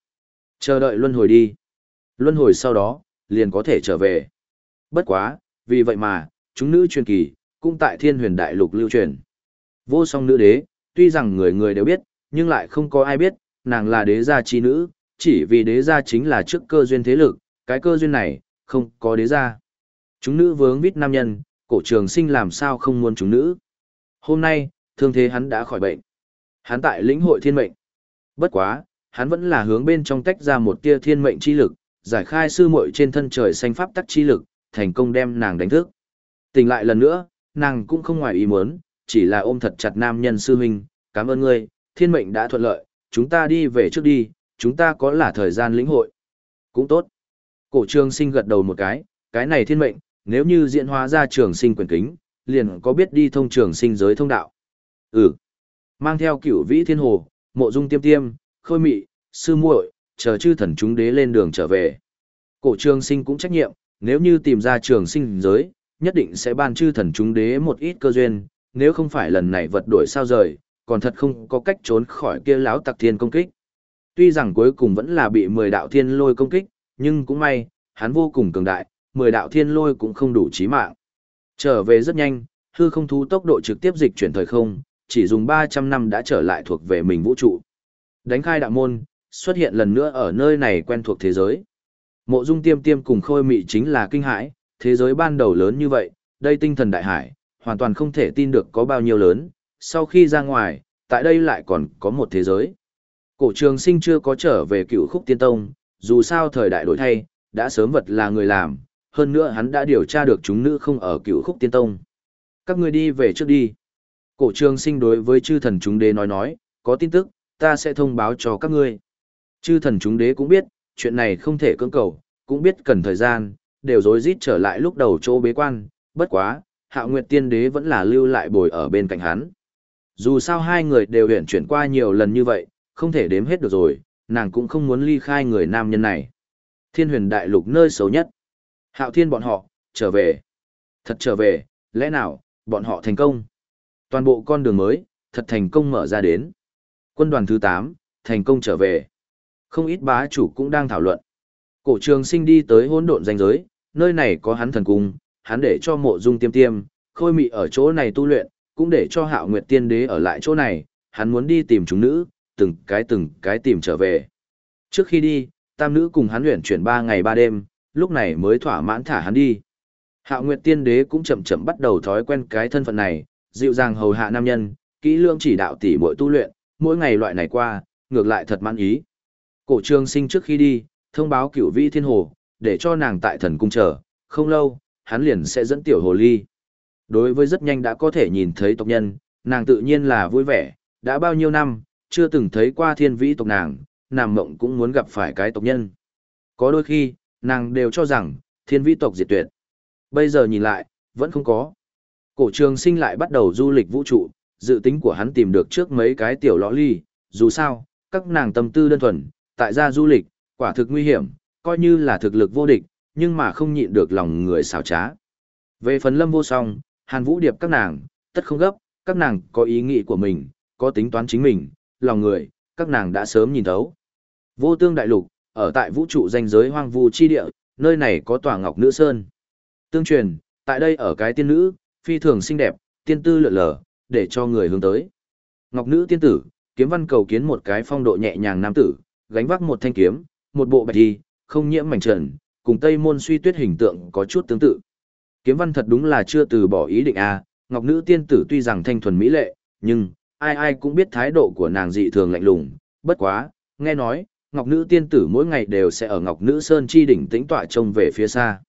Chờ đợi luân hồi đi. Luân hồi sau đó, liền có thể trở về. Bất quá, vì vậy mà, chúng nữ truyền kỳ, cũng tại thiên huyền đại lục lưu truyền. Vô song nữ đế, tuy rằng người người đều biết, nhưng lại không có ai biết, nàng là đế gia chi nữ, chỉ vì đế gia chính là trước cơ duyên thế lực, cái cơ duyên này, không có đế gia. Chúng nữ vướng vít nam nhân, cổ trường sinh làm sao không muốn chúng nữ. Hôm nay, thương thế hắn đã khỏi bệnh. Hắn tại lĩnh hội thiên mệnh. Bất quá, hắn vẫn là hướng bên trong tách ra một tia thiên mệnh chi lực, giải khai sư muội trên thân trời xanh pháp tắc chi lực, thành công đem nàng đánh thức. Tỉnh lại lần nữa, nàng cũng không ngoài ý muốn, chỉ là ôm thật chặt nam nhân sư huynh, cảm ơn ngươi, thiên mệnh đã thuận lợi, chúng ta đi về trước đi, chúng ta có là thời gian lĩnh hội. Cũng tốt. Cổ trường sinh gật đầu một cái, cái này thiên mệnh, nếu như diễn hóa ra trường sinh quyền kính, liền có biết đi thông trường sinh giới thông đạo. Ừ. Mang theo cửu vĩ thiên hồ, mộ dung tiêm tiêm, khôi mị, sư muội, chờ chư thần chúng đế lên đường trở về. Cổ trường sinh cũng trách nhiệm, nếu như tìm ra trường sinh giới, nhất định sẽ ban chư thần chúng đế một ít cơ duyên, nếu không phải lần này vật đổi sao rời, còn thật không có cách trốn khỏi kia lão tặc thiên công kích. Tuy rằng cuối cùng vẫn là bị mười đạo thiên lôi công kích, nhưng cũng may, hắn vô cùng cường đại, mười đạo thiên lôi cũng không đủ chí mạng. Trở về rất nhanh, hư không thú tốc độ trực tiếp dịch chuyển thời không, chỉ dùng 300 năm đã trở lại thuộc về mình vũ trụ. Đánh khai đạo môn, xuất hiện lần nữa ở nơi này quen thuộc thế giới. Mộ dung tiêm tiêm cùng khôi mị chính là kinh hãi, thế giới ban đầu lớn như vậy, đây tinh thần đại hải, hoàn toàn không thể tin được có bao nhiêu lớn, sau khi ra ngoài, tại đây lại còn có một thế giới. Cổ trường sinh chưa có trở về cựu khúc tiên tông, dù sao thời đại đổi thay, đã sớm vật là người làm, hơn nữa hắn đã điều tra được chúng nữ không ở cựu khúc tiên tông. Các ngươi đi về trước đi. Cổ trường sinh đối với chư thần chúng đế nói nói, có tin tức, ta sẽ thông báo cho các ngươi. Chư thần chúng đế cũng biết, chuyện này không thể cưỡng cầu, cũng biết cần thời gian, đều rối rít trở lại lúc đầu chỗ bế quan, bất quá, Hạo Nguyệt Tiên Đế vẫn là lưu lại bồi ở bên cạnh hắn. Dù sao hai người đều huyện chuyển qua nhiều lần như vậy, không thể đếm hết được rồi, nàng cũng không muốn ly khai người nam nhân này. Thiên huyền đại lục nơi xấu nhất. Hạo Thiên bọn họ, trở về. Thật trở về, lẽ nào, bọn họ thành công. Toàn bộ con đường mới, thật thành công mở ra đến. Quân đoàn thứ 8, thành công trở về. Không ít bá chủ cũng đang thảo luận. Cổ trường sinh đi tới hỗn độn danh giới, nơi này có hắn thần cung, hắn để cho mộ dung tiêm tiêm, khôi mị ở chỗ này tu luyện, cũng để cho hạo nguyệt tiên đế ở lại chỗ này, hắn muốn đi tìm chúng nữ, từng cái từng cái tìm trở về. Trước khi đi, tam nữ cùng hắn luyện chuyển ba ngày ba đêm, lúc này mới thỏa mãn thả hắn đi. Hạo nguyệt tiên đế cũng chậm chậm bắt đầu thói quen cái thân phận này, dịu dàng hầu hạ nam nhân, kỹ lương chỉ đạo tỉ mỗi tu luyện, mỗi ngày loại này qua, ngược lại thật mãn ý. Cổ trường sinh trước khi đi, thông báo cửu vĩ thiên hồ, để cho nàng tại thần cung chờ, không lâu, hắn liền sẽ dẫn tiểu hồ ly. Đối với rất nhanh đã có thể nhìn thấy tộc nhân, nàng tự nhiên là vui vẻ, đã bao nhiêu năm, chưa từng thấy qua thiên vĩ tộc nàng, nàng mộng cũng muốn gặp phải cái tộc nhân. Có đôi khi, nàng đều cho rằng, thiên vĩ tộc diệt tuyệt. Bây giờ nhìn lại, vẫn không có. Cổ trường sinh lại bắt đầu du lịch vũ trụ, dự tính của hắn tìm được trước mấy cái tiểu lõ ly, dù sao, các nàng tâm tư đơn thuần, tại gia du lịch, quả thực nguy hiểm, coi như là thực lực vô địch, nhưng mà không nhịn được lòng người xảo trá. Về phần lâm vô song, hàn vũ điệp các nàng, tất không gấp, các nàng có ý nghĩ của mình, có tính toán chính mình, lòng người, các nàng đã sớm nhìn thấu. Vô tương đại lục, ở tại vũ trụ danh giới hoang vu chi địa, nơi này có tòa ngọc nữ sơn. Tương truyền, tại đây ở cái tiên nữ, phi thường xinh đẹp, tiên tư lượn lờ, để cho người hướng tới. Ngọc nữ tiên tử, kiếm văn cầu kiến một cái phong độ nhẹ nhàng nam tử, gánh vác một thanh kiếm, một bộ bạch y, không nhiễm mảnh trần, cùng Tây Môn Suy Tuyết hình tượng có chút tương tự. Kiếm văn thật đúng là chưa từ bỏ ý định a, à, Ngọc nữ tiên tử tuy rằng thanh thuần mỹ lệ, nhưng ai ai cũng biết thái độ của nàng dị thường lạnh lùng, bất quá, nghe nói, Ngọc nữ tiên tử mỗi ngày đều sẽ ở Ngọc nữ sơn chi đỉnh tĩnh tọa trông về phía xa.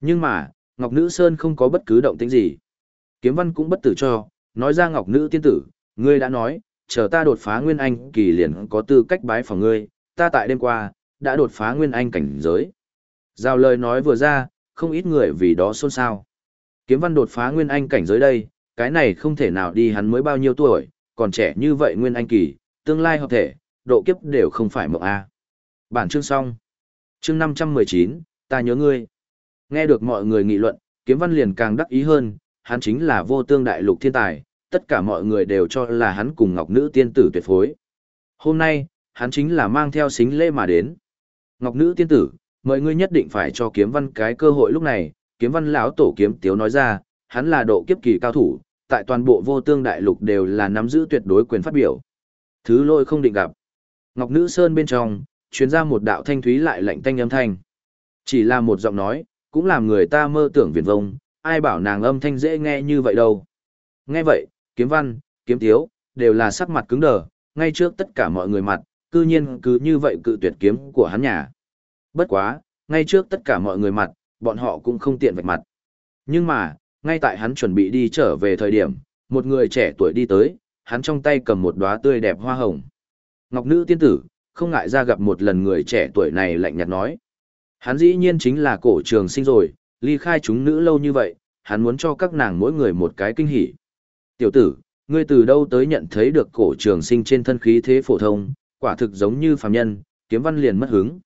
Nhưng mà, Ngọc nữ sơn không có bất cứ động tĩnh gì. Kiếm văn cũng bất tử cho, nói ra Ngọc nữ tiên tử, ngươi đã nói, chờ ta đột phá nguyên anh kỳ liền có tư cách bái phòng ngươi, ta tại đêm qua, đã đột phá nguyên anh cảnh giới. Giao lời nói vừa ra, không ít người vì đó xôn xao. Kiếm văn đột phá nguyên anh cảnh giới đây, cái này không thể nào đi hắn mới bao nhiêu tuổi, còn trẻ như vậy nguyên anh kỳ, tương lai hợp thể, độ kiếp đều không phải mộng A. Bản chương xong. Chương 519, ta nhớ ngươi. Nghe được mọi người nghị luận, kiếm văn liền càng đắc ý hơn, hắn chính là vô tương đại lục thiên tài, tất cả mọi người đều cho là hắn cùng ngọc nữ tiên tử tuyệt phối. Hôm nay, hắn chính là mang theo xính lễ mà đến. Ngọc nữ tiên tử, mời ngươi nhất định phải cho kiếm văn cái cơ hội lúc này, kiếm văn lão tổ kiếm tiếu nói ra, hắn là độ kiếp kỳ cao thủ, tại toàn bộ vô tương đại lục đều là nắm giữ tuyệt đối quyền phát biểu. Thứ lôi không định gặp. Ngọc nữ sơn bên trong, chuyến ra một đạo thanh thúy lại lạnh tanh âm thanh. Chỉ là một giọng nói, cũng làm người ta mơ tưởng viển vông, ai bảo nàng âm thanh dễ nghe như vậy đâu. Nghe vậy, kiếm văn, kiếm tiếu, đều là sắc mặt cứng đờ, ngay trước tất cả mọi người mặt, cư nhiên cứ như vậy cự tuyệt kiếm của hắn nhà. Bất quá, ngay trước tất cả mọi người mặt, bọn họ cũng không tiện vạch mặt. Nhưng mà, ngay tại hắn chuẩn bị đi trở về thời điểm, một người trẻ tuổi đi tới, hắn trong tay cầm một đóa tươi đẹp hoa hồng. Ngọc nữ tiên tử, không ngại ra gặp một lần người trẻ tuổi này lạnh nhạt nói. Hắn dĩ nhiên chính là cổ trường sinh rồi, ly khai chúng nữ lâu như vậy, hắn muốn cho các nàng mỗi người một cái kinh hỉ. Tiểu tử, ngươi từ đâu tới nhận thấy được cổ trường sinh trên thân khí thế phổ thông, quả thực giống như phàm nhân, kiếm văn liền mất hứng.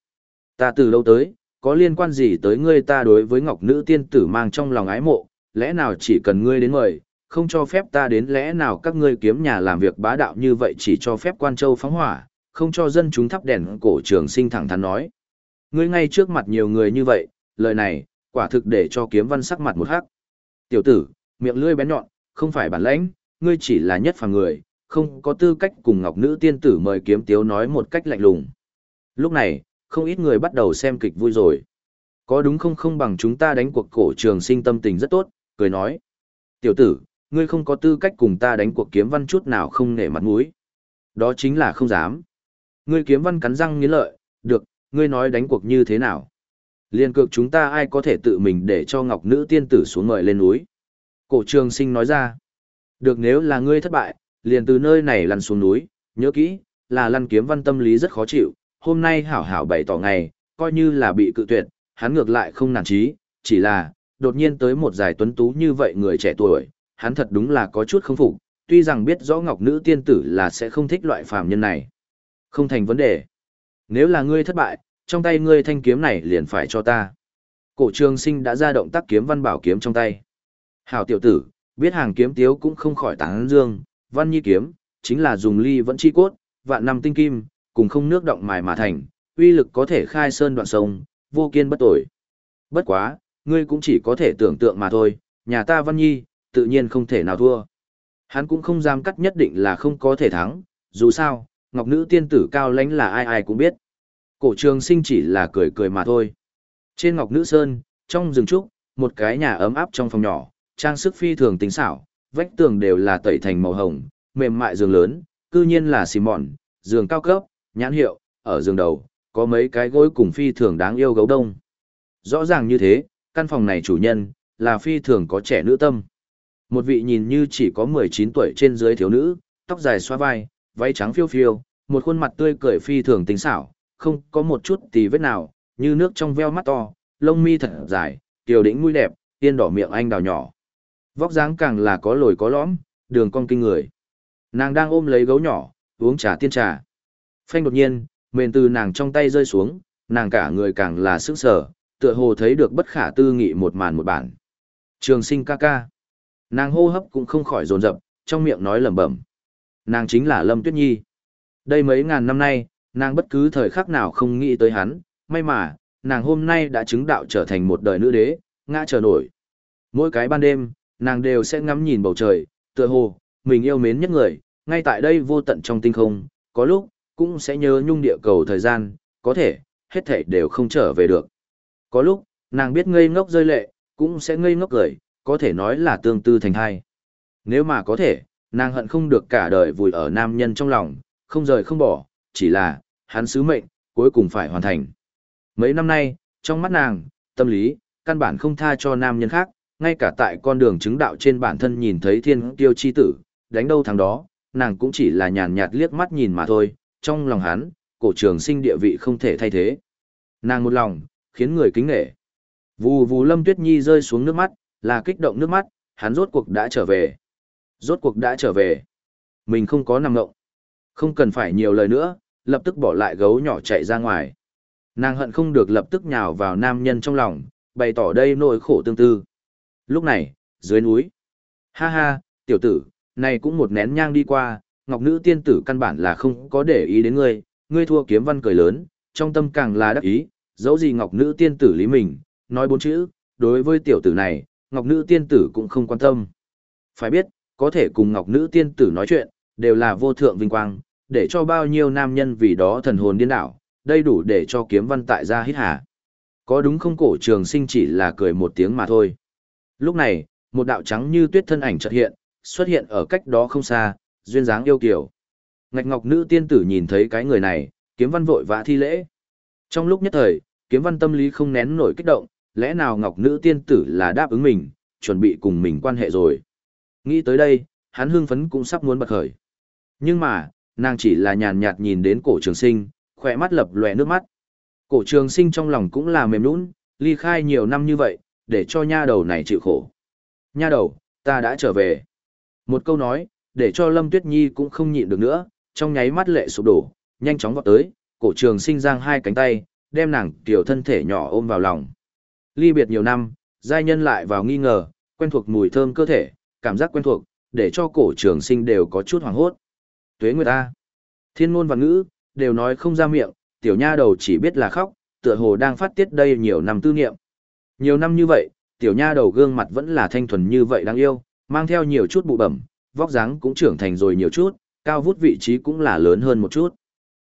Ta từ lâu tới, có liên quan gì tới ngươi ta đối với ngọc nữ tiên tử mang trong lòng ái mộ, lẽ nào chỉ cần ngươi đến mời, không cho phép ta đến lẽ nào các ngươi kiếm nhà làm việc bá đạo như vậy chỉ cho phép quan châu phóng hỏa, không cho dân chúng thắp đèn cổ trường sinh thẳng thắn nói. Ngươi ngay trước mặt nhiều người như vậy, lời này, quả thực để cho kiếm văn sắc mặt một hắc. Tiểu tử, miệng lưỡi bén nhọn, không phải bản lãnh, ngươi chỉ là nhất phàm người, không có tư cách cùng ngọc nữ tiên tử mời kiếm tiếu nói một cách lạnh lùng. Lúc này, không ít người bắt đầu xem kịch vui rồi. Có đúng không không bằng chúng ta đánh cuộc cổ trường sinh tâm tình rất tốt, cười nói. Tiểu tử, ngươi không có tư cách cùng ta đánh cuộc kiếm văn chút nào không nể mặt mũi. Đó chính là không dám. Ngươi kiếm văn cắn răng nghiến lợi, được, ngươi nói đánh cuộc như thế nào? Liên cược chúng ta ai có thể tự mình để cho ngọc nữ tiên tử xuống mời lên núi. Cổ trường sinh nói ra. Được nếu là ngươi thất bại, liền từ nơi này lăn xuống núi, nhớ kỹ, là lăn kiếm văn tâm lý rất khó chịu, hôm nay hảo hảo bày tỏ ngày, coi như là bị cự tuyệt, hắn ngược lại không nản trí, chỉ là, đột nhiên tới một giải tuấn tú như vậy người trẻ tuổi, hắn thật đúng là có chút không phục, tuy rằng biết rõ ngọc nữ tiên tử là sẽ không thích loại phàm nhân này. Không thành vấn đề. Nếu là ngươi thất bại, trong tay ngươi thanh kiếm này liền phải cho ta. Cổ trường sinh đã ra động tác kiếm văn bảo kiếm trong tay. Hảo tiểu tử, biết hàng kiếm tiếu cũng không khỏi tán dương, văn nhi kiếm, chính là dùng ly vẫn chi cốt, vạn năm tinh kim, cùng không nước động mài mà thành, uy lực có thể khai sơn đoạn sông, vô kiên bất tội. Bất quá, ngươi cũng chỉ có thể tưởng tượng mà thôi, nhà ta văn nhi, tự nhiên không thể nào thua. Hắn cũng không dám cắt nhất định là không có thể thắng, dù sao, ngọc nữ tiên tử cao lãnh là ai ai cũng biết. Cổ trường sinh chỉ là cười cười mà thôi. Trên ngọc nữ sơn, trong rừng trúc, một cái nhà ấm áp trong phòng nhỏ, trang sức phi thường tính xảo, vách tường đều là tẩy thành màu hồng, mềm mại giường lớn, cư nhiên là xì mòn, giường cao cấp, nhãn hiệu, ở giường đầu, có mấy cái gối cùng phi thường đáng yêu gấu đông. Rõ ràng như thế, căn phòng này chủ nhân, là phi thường có trẻ nữ tâm. Một vị nhìn như chỉ có 19 tuổi trên dưới thiếu nữ, tóc dài xoa vai, váy trắng phiêu phiêu, một khuôn mặt tươi cười phi thường tính xảo, không có một chút tì vết nào, như nước trong veo mắt to, lông mi thật dài, kiều đỉnh mũi đẹp, tiên đỏ miệng anh đào nhỏ. Vóc dáng càng là có lồi có lõm, đường cong kinh người. Nàng đang ôm lấy gấu nhỏ, uống trà tiên trà. Phanh đột nhiên, mền từ nàng trong tay rơi xuống, nàng cả người càng là sức sở, tựa hồ thấy được bất khả tư nghị một màn một bản. Trường sinh ca ca. Nàng hô hấp cũng không khỏi dồn dập, trong miệng nói lẩm bẩm. Nàng chính là Lâm Tuyết Nhi. Đây mấy ngàn năm nay, nàng bất cứ thời khắc nào không nghĩ tới hắn, may mà, nàng hôm nay đã chứng đạo trở thành một đời nữ đế, ngã trở nổi. Mỗi cái ban đêm, nàng đều sẽ ngắm nhìn bầu trời, tựa hồ, mình yêu mến nhất người, ngay tại đây vô tận trong tinh không, có lúc, cũng sẽ nhớ nhung địa cầu thời gian, có thể, hết thảy đều không trở về được. Có lúc, nàng biết ngây ngốc rơi lệ, cũng sẽ ngây ngốc cười, có thể nói là tương tư thành hai. Nếu mà có thể, nàng hận không được cả đời vùi ở nam nhân trong lòng, không rời không bỏ, chỉ là, hắn sứ mệnh, cuối cùng phải hoàn thành. Mấy năm nay, trong mắt nàng, tâm lý, căn bản không tha cho nam nhân khác, ngay cả tại con đường chứng đạo trên bản thân nhìn thấy thiên tiêu chi tử, đánh đâu thằng đó, nàng cũng chỉ là nhàn nhạt liếc mắt nhìn mà thôi, trong lòng hắn, cổ trường sinh địa vị không thể thay thế. Nàng một lòng, khiến người kính nể. Vù vù Lâm Tuyết Nhi rơi xuống nước mắt, là kích động nước mắt, hắn rốt cuộc đã trở về. Rốt cuộc đã trở về. Mình không có nằm ngộng. Không cần phải nhiều lời nữa, lập tức bỏ lại gấu nhỏ chạy ra ngoài. Nàng hận không được lập tức nhào vào nam nhân trong lòng, bày tỏ đây nỗi khổ tương tư. Lúc này, dưới núi. Ha ha, tiểu tử, này cũng một nén nhang đi qua, ngọc nữ tiên tử căn bản là không có để ý đến ngươi, ngươi thua kiếm văn cười lớn, trong tâm càng là đắc ý, dẫu gì ngọc nữ tiên tử lý mình, nói bốn chữ, đối với tiểu tử này, ngọc nữ tiên tử cũng không quan tâm. Phải biết, có thể cùng ngọc nữ tiên tử nói chuyện, đều là vô thượng vinh quang, để cho bao nhiêu nam nhân vì đó thần hồn điên đảo, đây đủ để cho kiếm văn tại gia hít hà. Có đúng không cổ trường sinh chỉ là cười một tiếng mà thôi. Lúc này, một đạo trắng như tuyết thân ảnh chợt hiện, xuất hiện ở cách đó không xa, duyên dáng yêu kiều. Ngạch ngọc nữ tiên tử nhìn thấy cái người này, kiếm văn vội vã thi lễ. Trong lúc nhất thời, kiếm văn tâm lý không nén nổi kích động, lẽ nào ngọc nữ tiên tử là đáp ứng mình, chuẩn bị cùng mình quan hệ rồi. Nghĩ tới đây, hắn hưng phấn cũng sắp muốn bật khởi. Nhưng mà, nàng chỉ là nhàn nhạt nhìn đến cổ trường sinh, khỏe mắt lập lòe nước mắt. Cổ trường sinh trong lòng cũng là mềm nũng, ly khai nhiều năm như vậy, để cho nha đầu này chịu khổ. Nha đầu, ta đã trở về. Một câu nói, để cho Lâm Tuyết Nhi cũng không nhịn được nữa, trong nháy mắt lệ sụp đổ, nhanh chóng vọt tới, cổ trường sinh giang hai cánh tay, đem nàng tiểu thân thể nhỏ ôm vào lòng. Ly biệt nhiều năm, giai nhân lại vào nghi ngờ, quen thuộc mùi thơm cơ thể, cảm giác quen thuộc, để cho cổ trường sinh đều có chút hoảng hốt. Tuế Nguyệt ta, thiên ngôn và ngữ, đều nói không ra miệng, tiểu nha đầu chỉ biết là khóc, tựa hồ đang phát tiết đây nhiều năm tư niệm. Nhiều năm như vậy, tiểu nha đầu gương mặt vẫn là thanh thuần như vậy đáng yêu, mang theo nhiều chút bụ bẩm, vóc dáng cũng trưởng thành rồi nhiều chút, cao vút vị trí cũng là lớn hơn một chút.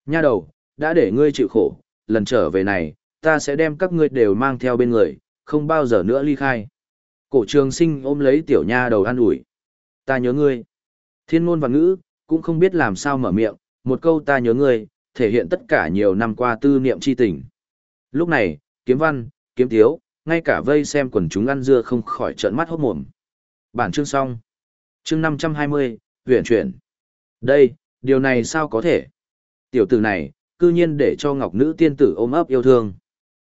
Nha đầu, đã để ngươi chịu khổ, lần trở về này, ta sẽ đem các ngươi đều mang theo bên người, không bao giờ nữa ly khai. Cổ trường sinh ôm lấy tiểu nha đầu an ủi. Ta nhớ ngươi. Thiên ngôn và ngữ, cũng không biết làm sao mở miệng, một câu ta nhớ ngươi, thể hiện tất cả nhiều năm qua tư niệm chi tình. Lúc này, kiếm văn, kiếm Thiếu, ngay cả vây xem quần chúng ăn dưa không khỏi trợn mắt hốt mồm. Bản chương xong. Chương 520, huyền chuyển. Đây, điều này sao có thể? Tiểu tử này, cư nhiên để cho ngọc nữ tiên tử ôm ấp yêu thương.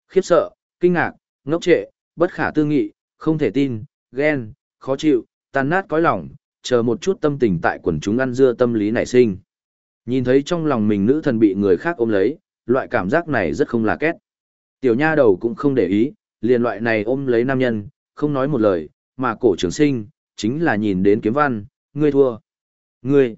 Khiếp sợ, kinh ngạc, ngốc trệ, bất khả tư nghị, không thể tin, ghen, khó chịu, tan nát cõi lòng, chờ một chút tâm tình tại quần chúng ăn dưa tâm lý nảy sinh. Nhìn thấy trong lòng mình nữ thần bị người khác ôm lấy, loại cảm giác này rất không là két. Tiểu nha đầu cũng không để ý, liền loại này ôm lấy nam nhân, không nói một lời, mà cổ trường sinh, chính là nhìn đến kiếm văn, ngươi thua. Ngươi,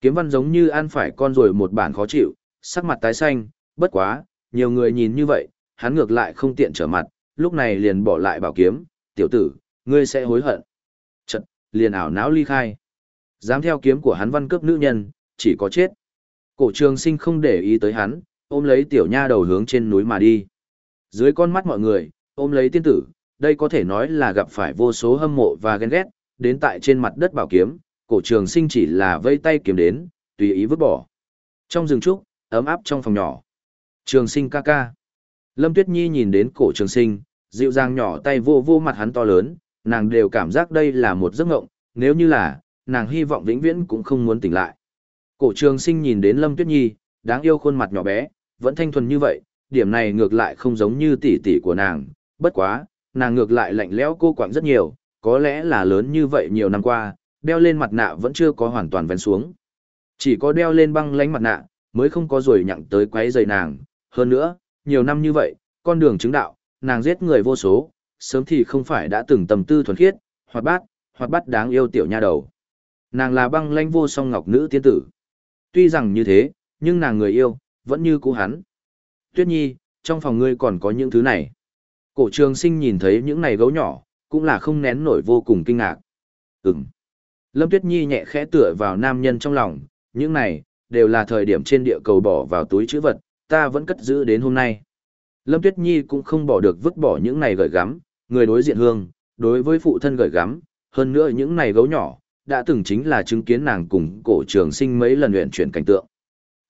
kiếm văn giống như ăn phải con rồi một bản khó chịu, sắc mặt tái xanh, bất quá, nhiều người nhìn như vậy, hắn ngược lại không tiện trở mặt, lúc này liền bỏ lại bảo kiếm, tiểu tử, ngươi sẽ hối hận. Chật, liền ảo não ly khai. Dám theo kiếm của hắn văn cướp nữ nhân, chỉ có chết. Cổ trường sinh không để ý tới hắn, ôm lấy tiểu nha đầu hướng trên núi mà đi. Dưới con mắt mọi người, ôm lấy tiên tử, đây có thể nói là gặp phải vô số hâm mộ và ghen ghét, đến tại trên mặt đất bảo kiếm, cổ trường sinh chỉ là vây tay kiếm đến, tùy ý vứt bỏ. Trong rừng trúc, ấm áp trong phòng nhỏ. Trường sinh ca ca. Lâm Tuyết Nhi nhìn đến cổ trường sinh, dịu dàng nhỏ tay vô vô mặt hắn to lớn, nàng đều cảm giác đây là một giấc ngộng, nếu như là, nàng hy vọng vĩnh viễn cũng không muốn tỉnh lại. Cổ trường sinh nhìn đến Lâm Tuyết Nhi, đáng yêu khuôn mặt nhỏ bé, vẫn thanh thuần như vậy, điểm này ngược lại không giống như tỷ tỷ của nàng, bất quá, nàng ngược lại lạnh lẽo cô quạng rất nhiều, có lẽ là lớn như vậy nhiều năm qua, đeo lên mặt nạ vẫn chưa có hoàn toàn vén xuống. Chỉ có đeo lên băng lánh mặt nạ, mới không có rồi nhặng tới quấy rầy nàng, hơn nữa, nhiều năm như vậy, con đường chứng đạo, nàng giết người vô số, sớm thì không phải đã từng tầm tư thuần khiết, hoạt bát, hoạt bát đáng yêu tiểu nha đầu. Nàng là băng lánh vô song ngọc nữ tiên tử. Tuy rằng như thế, nhưng nàng người yêu, vẫn như cũ hắn. Tuyết Nhi, trong phòng ngươi còn có những thứ này. Cổ trường sinh nhìn thấy những này gấu nhỏ, cũng là không nén nổi vô cùng kinh ngạc. Ừm. Lâm Tuyết Nhi nhẹ khẽ tựa vào nam nhân trong lòng, những này, đều là thời điểm trên địa cầu bỏ vào túi chữ vật, ta vẫn cất giữ đến hôm nay. Lâm Tuyết Nhi cũng không bỏ được vứt bỏ những này gởi gắm, người đối diện hương, đối với phụ thân gởi gắm, hơn nữa những này gấu nhỏ, đã từng chính là chứng kiến nàng cùng cổ trường sinh mấy lần luyện chuyển cảnh tượng.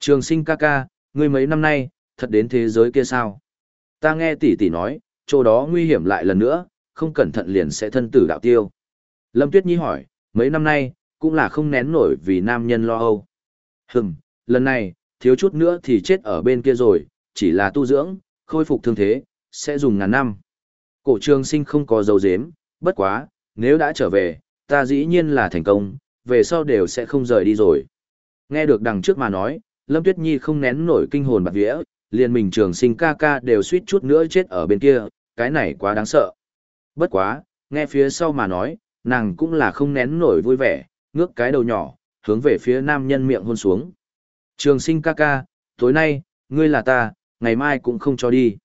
Trường sinh ca ca, ngươi mấy năm nay, thật đến thế giới kia sao? Ta nghe tỷ tỷ nói, chỗ đó nguy hiểm lại lần nữa, không cẩn thận liền sẽ thân tử đạo tiêu. Lâm Tuyết Nhi hỏi, mấy năm nay, cũng là không nén nổi vì nam nhân lo âu. Hừm, lần này, thiếu chút nữa thì chết ở bên kia rồi, chỉ là tu dưỡng, khôi phục thương thế, sẽ dùng ngàn năm. Cổ trường sinh không có dấu dếm, bất quá, nếu đã trở về, ta dĩ nhiên là thành công, về sau đều sẽ không rời đi rồi. Nghe được đằng trước mà nói, Lâm Tuyết Nhi không nén nổi kinh hồn bạc vía, liền mình trường sinh ca ca đều suýt chút nữa chết ở bên kia, cái này quá đáng sợ. Bất quá, nghe phía sau mà nói, nàng cũng là không nén nổi vui vẻ, ngước cái đầu nhỏ, hướng về phía nam nhân miệng hôn xuống. Trường sinh ca ca, tối nay, ngươi là ta, ngày mai cũng không cho đi.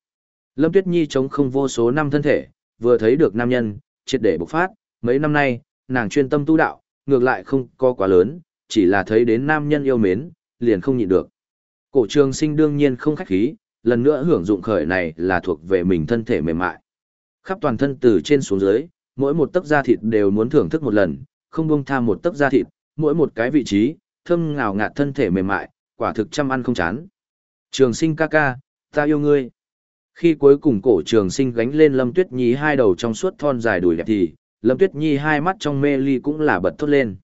Lâm Tuyết Nhi chống không vô số năm thân thể, vừa thấy được nam nhân, triệt để bộc phát, mấy năm nay, nàng chuyên tâm tu đạo, ngược lại không có quá lớn, chỉ là thấy đến nam nhân yêu mến, liền không nhịn được. Cổ trường sinh đương nhiên không khách khí, lần nữa hưởng dụng khởi này là thuộc về mình thân thể mềm mại. Khắp toàn thân từ trên xuống dưới, mỗi một tấc da thịt đều muốn thưởng thức một lần, không buông tha một tấc da thịt, mỗi một cái vị trí, thơm ngào ngạt thân thể mềm mại, quả thực chăm ăn không chán. Trường sinh ca ca, ta yêu ngươi. Khi cuối cùng cổ trường sinh gánh lên Lâm Tuyết Nhi hai đầu trong suốt thon dài đùi đẹp thì, Lâm Tuyết Nhi hai mắt trong mê ly cũng là bật thốt lên.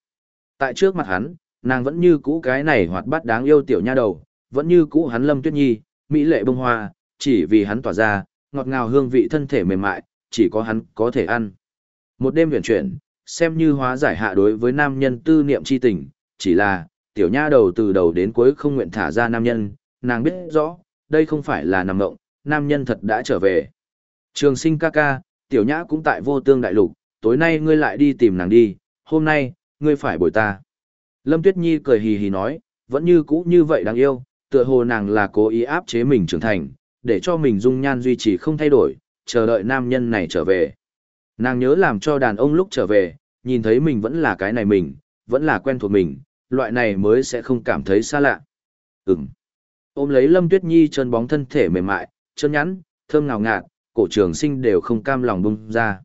Tại trước mặt hắn, nàng vẫn như cũ cái này hoạt bát đáng yêu tiểu nha đầu, vẫn như cũ hắn Lâm Tuyết Nhi, mỹ lệ bông hoa, chỉ vì hắn tỏa ra, ngọt ngào hương vị thân thể mềm mại, chỉ có hắn có thể ăn. Một đêm huyền chuyển, xem như hóa giải hạ đối với nam nhân tư niệm chi tình, chỉ là, tiểu nha đầu từ đầu đến cuối không nguyện thả ra nam nhân, nàng biết rõ, đây không phải là nằm ngộng, nam nhân thật đã trở về. Trường sinh ca ca, tiểu nhã cũng tại vô tương đại lục, tối nay ngươi lại đi tìm nàng đi, hôm nay, ngươi phải bồi ta. Lâm Tuyết Nhi cười hì hì nói, vẫn như cũ như vậy đáng yêu, tựa hồ nàng là cố ý áp chế mình trưởng thành, để cho mình dung nhan duy trì không thay đổi, chờ đợi nam nhân này trở về. Nàng nhớ làm cho đàn ông lúc trở về, nhìn thấy mình vẫn là cái này mình, vẫn là quen thuộc mình, loại này mới sẽ không cảm thấy xa lạ. Ừm. Ôm lấy Lâm Tuyết Nhi chân bóng thân thể mềm mại, chân nhắn, thơm ngào ngạt, cổ trường sinh đều không cam lòng bung ra.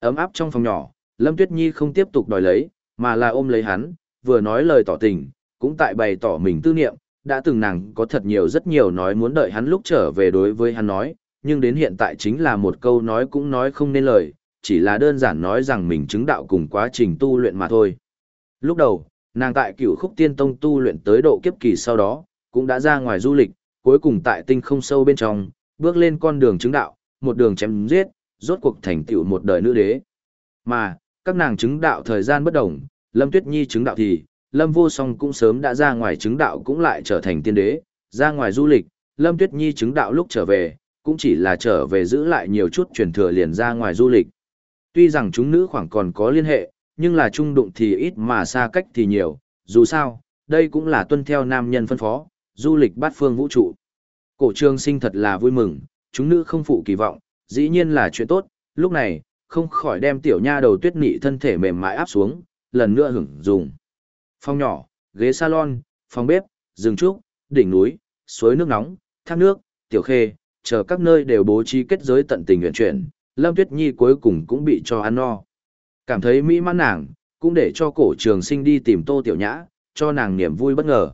Ấm áp trong phòng nhỏ, Lâm Tuyết Nhi không tiếp tục đòi lấy, mà là ôm lấy hắn, vừa nói lời tỏ tình, cũng tại bày tỏ mình tư niệm, đã từng nàng có thật nhiều rất nhiều nói muốn đợi hắn lúc trở về đối với hắn nói, nhưng đến hiện tại chính là một câu nói cũng nói không nên lời, chỉ là đơn giản nói rằng mình chứng đạo cùng quá trình tu luyện mà thôi. Lúc đầu, nàng tại cửu khúc tiên tông tu luyện tới độ kiếp kỳ sau đó, cũng đã ra ngoài du lịch, cuối cùng tại tinh không sâu bên trong, bước lên con đường chứng đạo, một đường chém giết, rốt cuộc thành tựu một đời nữ đế. Mà, các nàng chứng đạo thời gian bất đồng, Lâm Tuyết Nhi chứng đạo thì, Lâm Vô Song cũng sớm đã ra ngoài chứng đạo cũng lại trở thành tiên đế, ra ngoài du lịch, Lâm Tuyết Nhi chứng đạo lúc trở về, cũng chỉ là trở về giữ lại nhiều chút truyền thừa liền ra ngoài du lịch. Tuy rằng chúng nữ khoảng còn có liên hệ, nhưng là trung đụng thì ít mà xa cách thì nhiều, dù sao, đây cũng là tuân theo nam nhân phân phó, du lịch bát phương vũ trụ. Cổ trương sinh thật là vui mừng, chúng nữ không phụ kỳ vọng, dĩ nhiên là chuyện tốt, lúc này, không khỏi đem tiểu nha đầu tuyết nị thân thể mềm mại áp xuống, lần nữa hưởng dùng. Phòng nhỏ, ghế salon, phòng bếp, rừng trúc, đỉnh núi, suối nước nóng, thác nước, tiểu khê, chờ các nơi đều bố trí kết giới tận tình nguyện chuyển, Lâm Tuyết Nhi cuối cùng cũng bị cho ăn no. Cảm thấy mỹ mãn nàng, cũng để cho cổ trường sinh đi tìm tô tiểu nhã, cho nàng niềm vui bất ngờ.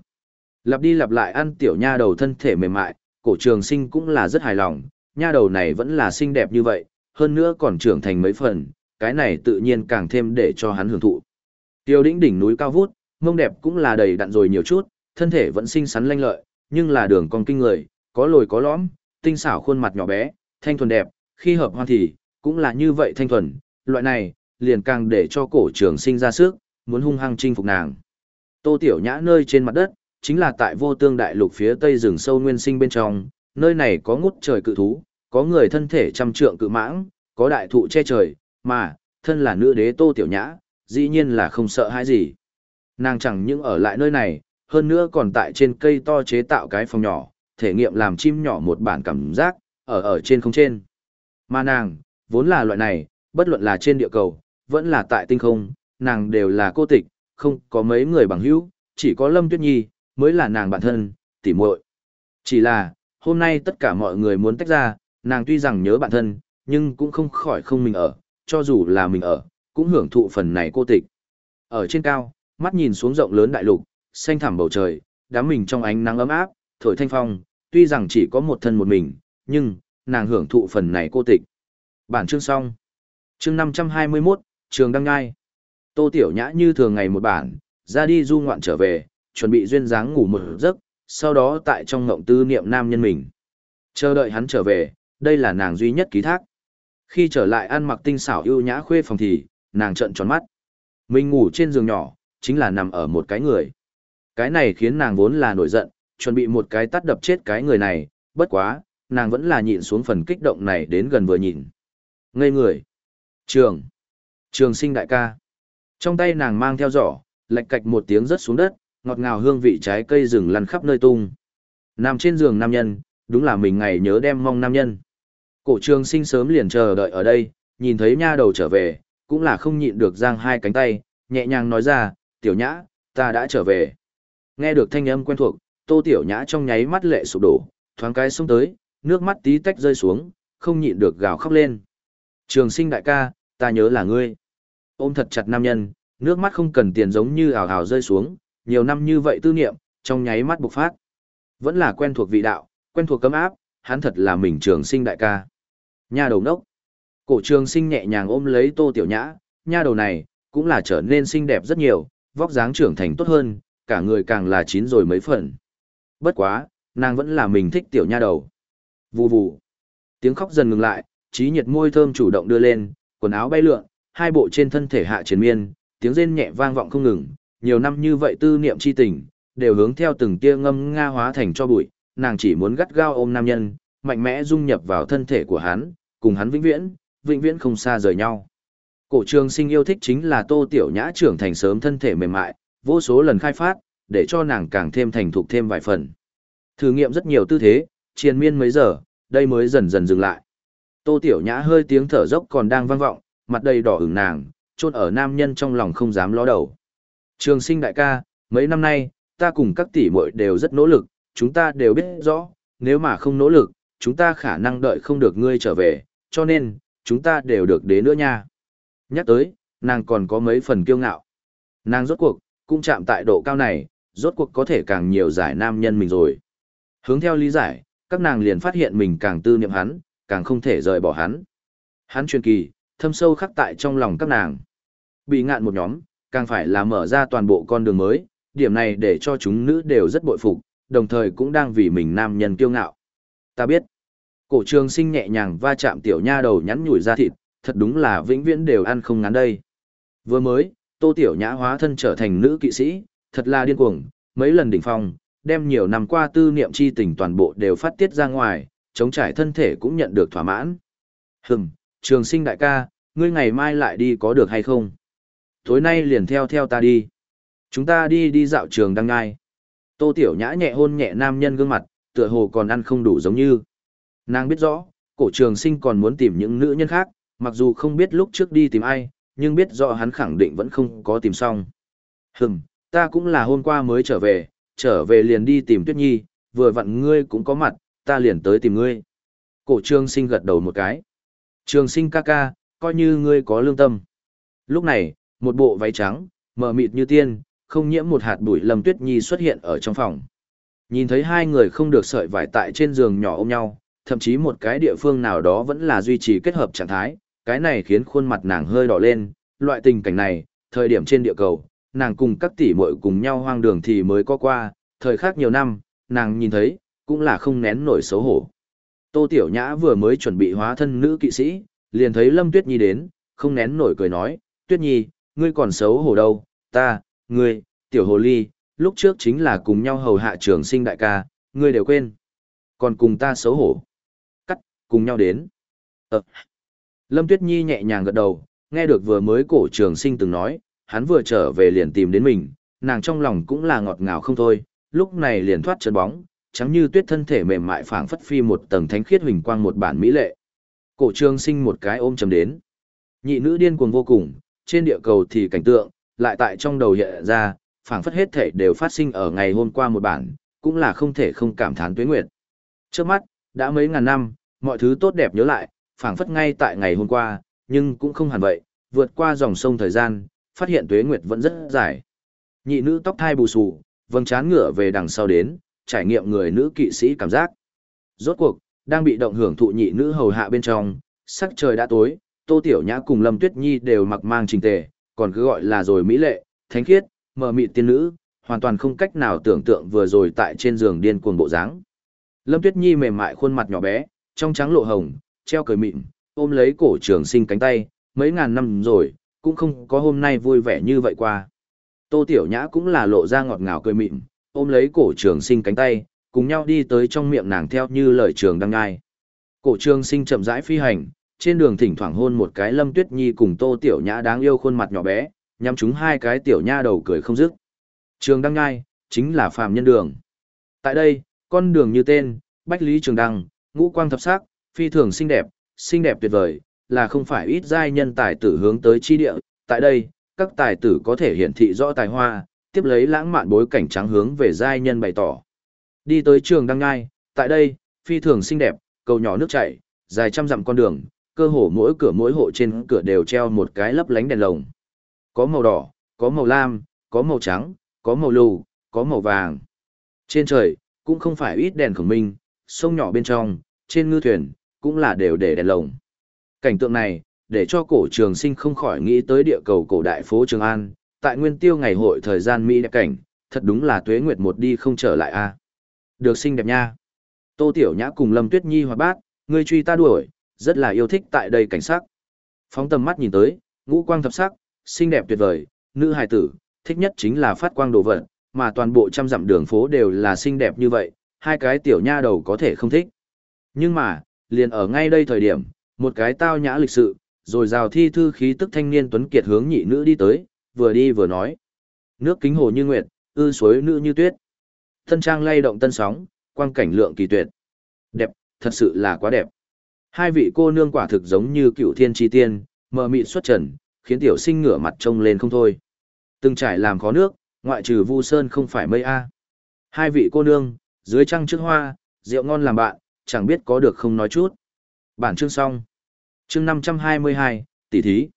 Lặp đi lặp lại ăn tiểu nha đầu thân thể mềm mại, cổ trường sinh cũng là rất hài lòng, nha đầu này vẫn là xinh đẹp như vậy, hơn nữa còn trưởng thành mấy phần, cái này tự nhiên càng thêm để cho hắn hưởng thụ. Tiêu đỉnh đỉnh núi cao vút, mông đẹp cũng là đầy đặn rồi nhiều chút, thân thể vẫn xinh xắn lanh lợi, nhưng là đường cong kinh người, có lồi có lõm, tinh xảo khuôn mặt nhỏ bé, thanh thuần đẹp, khi hợp hoan thì, cũng là như vậy thanh thuần, loại này, liền càng để cho cổ trường sinh ra sức, muốn hung hăng chinh phục nàng. Tô Tiểu Nhã nơi trên mặt đất, chính là tại vô tương đại lục phía tây rừng sâu nguyên sinh bên trong, nơi này có ngút trời cự thú, có người thân thể trăm trượng cự mãng, có đại thụ che trời, mà, thân là nữ đế Tô Tiểu Nhã, dĩ nhiên là không sợ hãi gì. Nàng chẳng những ở lại nơi này, hơn nữa còn tại trên cây to chế tạo cái phòng nhỏ, thể nghiệm làm chim nhỏ một bản cảm giác, ở ở trên không trên. Mà nàng, vốn là loại này, bất luận là trên địa cầu, vẫn là tại tinh không, nàng đều là cô tịch, không có mấy người bằng hữu, chỉ có Lâm Tuyết Nhi, mới là nàng bản thân, tỉ muội. Chỉ là, hôm nay tất cả mọi người muốn tách ra, nàng tuy rằng nhớ bản thân, nhưng cũng không khỏi không mình ở, cho dù là mình ở, cũng hưởng thụ phần này cô tịch. Ở trên cao, mắt nhìn xuống rộng lớn đại lục, xanh thẳm bầu trời, đám mình trong ánh nắng ấm áp, thổi thanh phong, tuy rằng chỉ có một thân một mình, nhưng, nàng hưởng thụ phần này cô tịch. Bản chương xong. Chương 521, Trường Đăng Ngai. Tô Tiểu Nhã như thường ngày một bản, ra đi du ngoạn trở về, chuẩn bị duyên dáng ngủ một giấc, sau đó tại trong ngộng tư niệm nam nhân mình. Chờ đợi hắn trở về, đây là nàng duy nhất ký thác. Khi trở lại ăn mặc tinh xảo ưu nhã khuê phòng thì, nàng trợn tròn mắt. Mình ngủ trên giường nhỏ, chính là nằm ở một cái người. Cái này khiến nàng vốn là nổi giận, chuẩn bị một cái tắt đập chết cái người này, bất quá, nàng vẫn là nhịn xuống phần kích động này đến gần vừa nhìn. Ngây người. Trường. Trường sinh đại ca. Trong tay nàng mang theo giỏ, lạch cạch một tiếng rớt xuống đất, ngọt ngào hương vị trái cây rừng lăn khắp nơi tung. Nằm trên giường nam nhân, đúng là mình ngày nhớ đem mong nam nhân. Cổ trường sinh sớm liền chờ đợi ở đây, nhìn thấy nha đầu trở về, cũng là không nhịn được giang hai cánh tay, nhẹ nhàng nói ra, tiểu nhã, ta đã trở về. Nghe được thanh âm quen thuộc, tô tiểu nhã trong nháy mắt lệ sụp đổ, thoáng cái xông tới, nước mắt tí tách rơi xuống, không nhịn được gào khóc lên. Trường sinh đại ca, ta nhớ là ngươi. Ôm thật chặt nam nhân, nước mắt không cần tiền giống như ảo ảo rơi xuống, nhiều năm như vậy tư niệm, trong nháy mắt bộc phát. Vẫn là quen thuộc vị đạo, quen thuộc cấm áp, hắn thật là mình trường sinh đại ca. Nha đầu nốc. Cổ trường sinh nhẹ nhàng ôm lấy tô tiểu nhã, nha đầu này, cũng là trở nên xinh đẹp rất nhiều, vóc dáng trưởng thành tốt hơn, cả người càng là chín rồi mấy phần. Bất quá, nàng vẫn là mình thích tiểu nha đầu. Vù vù. Tiếng khóc dần ngừng lại, trí nhiệt môi thơm chủ động đưa lên, quần áo bay lượn, hai bộ trên thân thể hạ chiến miên, tiếng rên nhẹ vang vọng không ngừng, nhiều năm như vậy tư niệm chi tình, đều hướng theo từng tia ngâm nga hóa thành cho bụi, nàng chỉ muốn gắt gao ôm nam nhân, mạnh mẽ dung nhập vào thân thể của hắn, cùng hắn vĩnh viễn, vĩnh viễn không xa rời nhau. Cổ trường sinh yêu thích chính là tô tiểu nhã trưởng thành sớm thân thể mềm mại, vô số lần khai phát, để cho nàng càng thêm thành thục thêm vài phần. Thử nghiệm rất nhiều tư thế, triền miên mấy giờ, đây mới dần dần dừng lại. Tô tiểu nhã hơi tiếng thở dốc còn đang vang vọng, mặt đầy đỏ ửng nàng, chôn ở nam nhân trong lòng không dám ló đầu. Trường sinh đại ca, mấy năm nay, ta cùng các tỷ muội đều rất nỗ lực, chúng ta đều biết rõ, nếu mà không nỗ lực, chúng ta khả năng đợi không được ngươi trở về, cho nên, chúng ta đều được đến nữa nha. Nhắc tới, nàng còn có mấy phần kiêu ngạo. Nàng rốt cuộc, cũng chạm tại độ cao này, rốt cuộc có thể càng nhiều giải nam nhân mình rồi. Hướng theo lý giải, các nàng liền phát hiện mình càng tư niệm hắn, càng không thể rời bỏ hắn. Hắn truyền kỳ, thâm sâu khắc tại trong lòng các nàng. Bị ngạn một nhóm, càng phải là mở ra toàn bộ con đường mới, điểm này để cho chúng nữ đều rất bội phục, đồng thời cũng đang vì mình nam nhân kiêu ngạo. Ta biết, cổ trường sinh nhẹ nhàng va chạm tiểu nha đầu nhắn nhủi ra thịt, thật đúng là vĩnh viễn đều ăn không ngán đây. Vừa mới, tô tiểu nhã hóa thân trở thành nữ kỵ sĩ, thật là điên cuồng, mấy lần đỉnh phong, đem nhiều năm qua tư niệm chi tình toàn bộ đều phát tiết ra ngoài, chống trải thân thể cũng nhận được thỏa mãn. Hừm, trường sinh đại ca, ngươi ngày mai lại đi có được hay không? Tối nay liền theo theo ta đi. Chúng ta đi đi dạo trường đăng ngai. Tô Tiểu Nhã nhẹ hôn nhẹ nam nhân gương mặt, tựa hồ còn ăn không đủ giống như. Nàng biết rõ, cổ trường sinh còn muốn tìm những nữ nhân khác, mặc dù không biết lúc trước đi tìm ai, nhưng biết rõ hắn khẳng định vẫn không có tìm xong. Hừm, ta cũng là hôm qua mới trở về, trở về liền đi tìm Tuyết Nhi, vừa vặn ngươi cũng có mặt, ta liền tới tìm ngươi. Cổ trường sinh gật đầu một cái. Trường sinh ca ca, coi như ngươi có lương tâm. Lúc này, một bộ váy trắng, mờ mịt như tiên, không nhiễm một hạt bụi lầm Tuyết Nhi xuất hiện ở trong phòng. Nhìn thấy hai người không được sợi vải tại trên giường nhỏ ôm nhau, thậm chí một cái địa phương nào đó vẫn là duy trì kết hợp trạng thái, cái này khiến khuôn mặt nàng hơi đỏ lên, loại tình cảnh này, thời điểm trên địa cầu, nàng cùng các tỷ muội cùng nhau hoang đường thì mới có qua, thời khác nhiều năm, nàng nhìn thấy, cũng là không nén nổi xấu hổ. Tô Tiểu Nhã vừa mới chuẩn bị hóa thân nữ kỵ sĩ, liền thấy Lâm Tuyết Nhi đến, không nén nổi cười nói, Tuyết Nhi, ngươi còn xấu hổ đâu, ta, ngươi, Tiểu Hồ Ly, lúc trước chính là cùng nhau hầu hạ trường sinh đại ca, ngươi đều quên. Còn cùng ta xấu hổ. Cắt, cùng nhau đến. Ờ. Lâm Tuyết Nhi nhẹ nhàng gật đầu, nghe được vừa mới cổ trường sinh từng nói, hắn vừa trở về liền tìm đến mình, nàng trong lòng cũng là ngọt ngào không thôi, lúc này liền thoát chân bóng, trắng như tuyết thân thể mềm mại phảng phất phi một tầng thánh khiết huỳnh quang một bản mỹ lệ. Cổ trường sinh một cái ôm chầm đến. Nhị nữ điên cuồng vô cùng, trên địa cầu thì cảnh tượng, lại tại trong đầu hiện ra, phảng phất hết thể đều phát sinh ở ngày hôm qua một bản, cũng là không thể không cảm thán tuế nguyệt. Trước mắt, đã mấy ngàn năm, mọi thứ tốt đẹp nhớ lại, phảng phất ngay tại ngày hôm qua, nhưng cũng không hẳn vậy, vượt qua dòng sông thời gian, phát hiện tuế nguyệt vẫn rất dài. Nhị nữ tóc thai bù xù, vầng trán ngửa về đằng sau đến, trải nghiệm người nữ kỵ sĩ cảm giác. Rốt cuộc, đang bị động hưởng thụ nhị nữ hầu hạ bên trong, sắc trời đã tối, Tô Tiểu Nhã cùng Lâm Tuyết Nhi đều mặc mang trình tề, còn cứ gọi là rồi mỹ lệ, thánh khiết, mờ mịt tiên nữ, hoàn toàn không cách nào tưởng tượng vừa rồi tại trên giường điên cuồng bộ dáng. Lâm Tuyết Nhi mềm mại khuôn mặt nhỏ bé, trong trắng lộ hồng, treo cười mịn, ôm lấy cổ trường sinh cánh tay, mấy ngàn năm rồi, cũng không có hôm nay vui vẻ như vậy qua. Tô Tiểu Nhã cũng là lộ ra ngọt ngào cười mịn, ôm lấy cổ trường sinh cánh tay, cùng nhau đi tới trong miệng nàng theo như lời trường đăng ngai. Cổ trường sinh chậm rãi phi hành, trên đường thỉnh thoảng hôn một cái Lâm Tuyết Nhi cùng Tô Tiểu Nhã đáng yêu khuôn mặt nhỏ bé, nhắm chúng hai cái tiểu nha đầu cười không dứt. Trường Đăng Ngai, chính là phàm nhân đường. Tại đây, con đường như tên, Bách Lý Trường Đăng, ngũ quang thập sắc, phi thường xinh đẹp, xinh đẹp tuyệt vời, là không phải ít giai nhân tài tử hướng tới chi địa. Tại đây, các tài tử có thể hiển thị rõ tài hoa, tiếp lấy lãng mạn bối cảnh trắng hướng về giai nhân bày tỏ. Đi tới trường Đăng Ngai, tại đây, phi thường xinh đẹp, cầu nhỏ nước chảy, dài trăm dặm con đường, cơ hồ mỗi cửa mỗi hộ trên cửa đều treo một cái lấp lánh đèn lồng. Có màu đỏ, có màu lam, có màu trắng, có màu lù, có màu vàng. Trên trời, cũng không phải ít đèn khổng minh, sông nhỏ bên trong, trên ngư thuyền, cũng là đều để đèn lồng. Cảnh tượng này, để cho cổ trường sinh không khỏi nghĩ tới địa cầu cổ đại phố Trường An, tại nguyên tiêu ngày hội thời gian Mỹ đẹp cảnh, thật đúng là tuế nguyệt một đi không trở lại a à. Được xinh đẹp nha. Tô Tiểu Nhã cùng Lâm Tuyết Nhi hòa bát, người truy ta đuổi, rất là yêu thích tại đây cảnh sắc. Phóng tầm mắt nhìn tới, ngũ quang thập sắc, xinh đẹp tuyệt vời, nữ hài tử, thích nhất chính là phát quang đồ vật, mà toàn bộ trăm dặm đường phố đều là xinh đẹp như vậy, hai cái tiểu nha đầu có thể không thích. Nhưng mà, liền ở ngay đây thời điểm, một cái tao nhã lịch sự, rồi rào thi thư khí tức thanh niên tuấn kiệt hướng nhị nữ đi tới, vừa đi vừa nói. Nước kính hồ như nguyệt, ư suối nữ như tuyết. Thân trang lay động tân sóng, quang cảnh lượng kỳ tuyệt. Đẹp, thật sự là quá đẹp. Hai vị cô nương quả thực giống như cựu thiên tri tiên, mờ mịt xuất trần, khiến tiểu sinh ngửa mặt trông lên không thôi. Từng trải làm khó nước, ngoại trừ vu sơn không phải mây a. Hai vị cô nương, dưới trăng trước hoa, rượu ngon làm bạn, chẳng biết có được không nói chút. Bản chương xong. Chương 522, tỷ thí.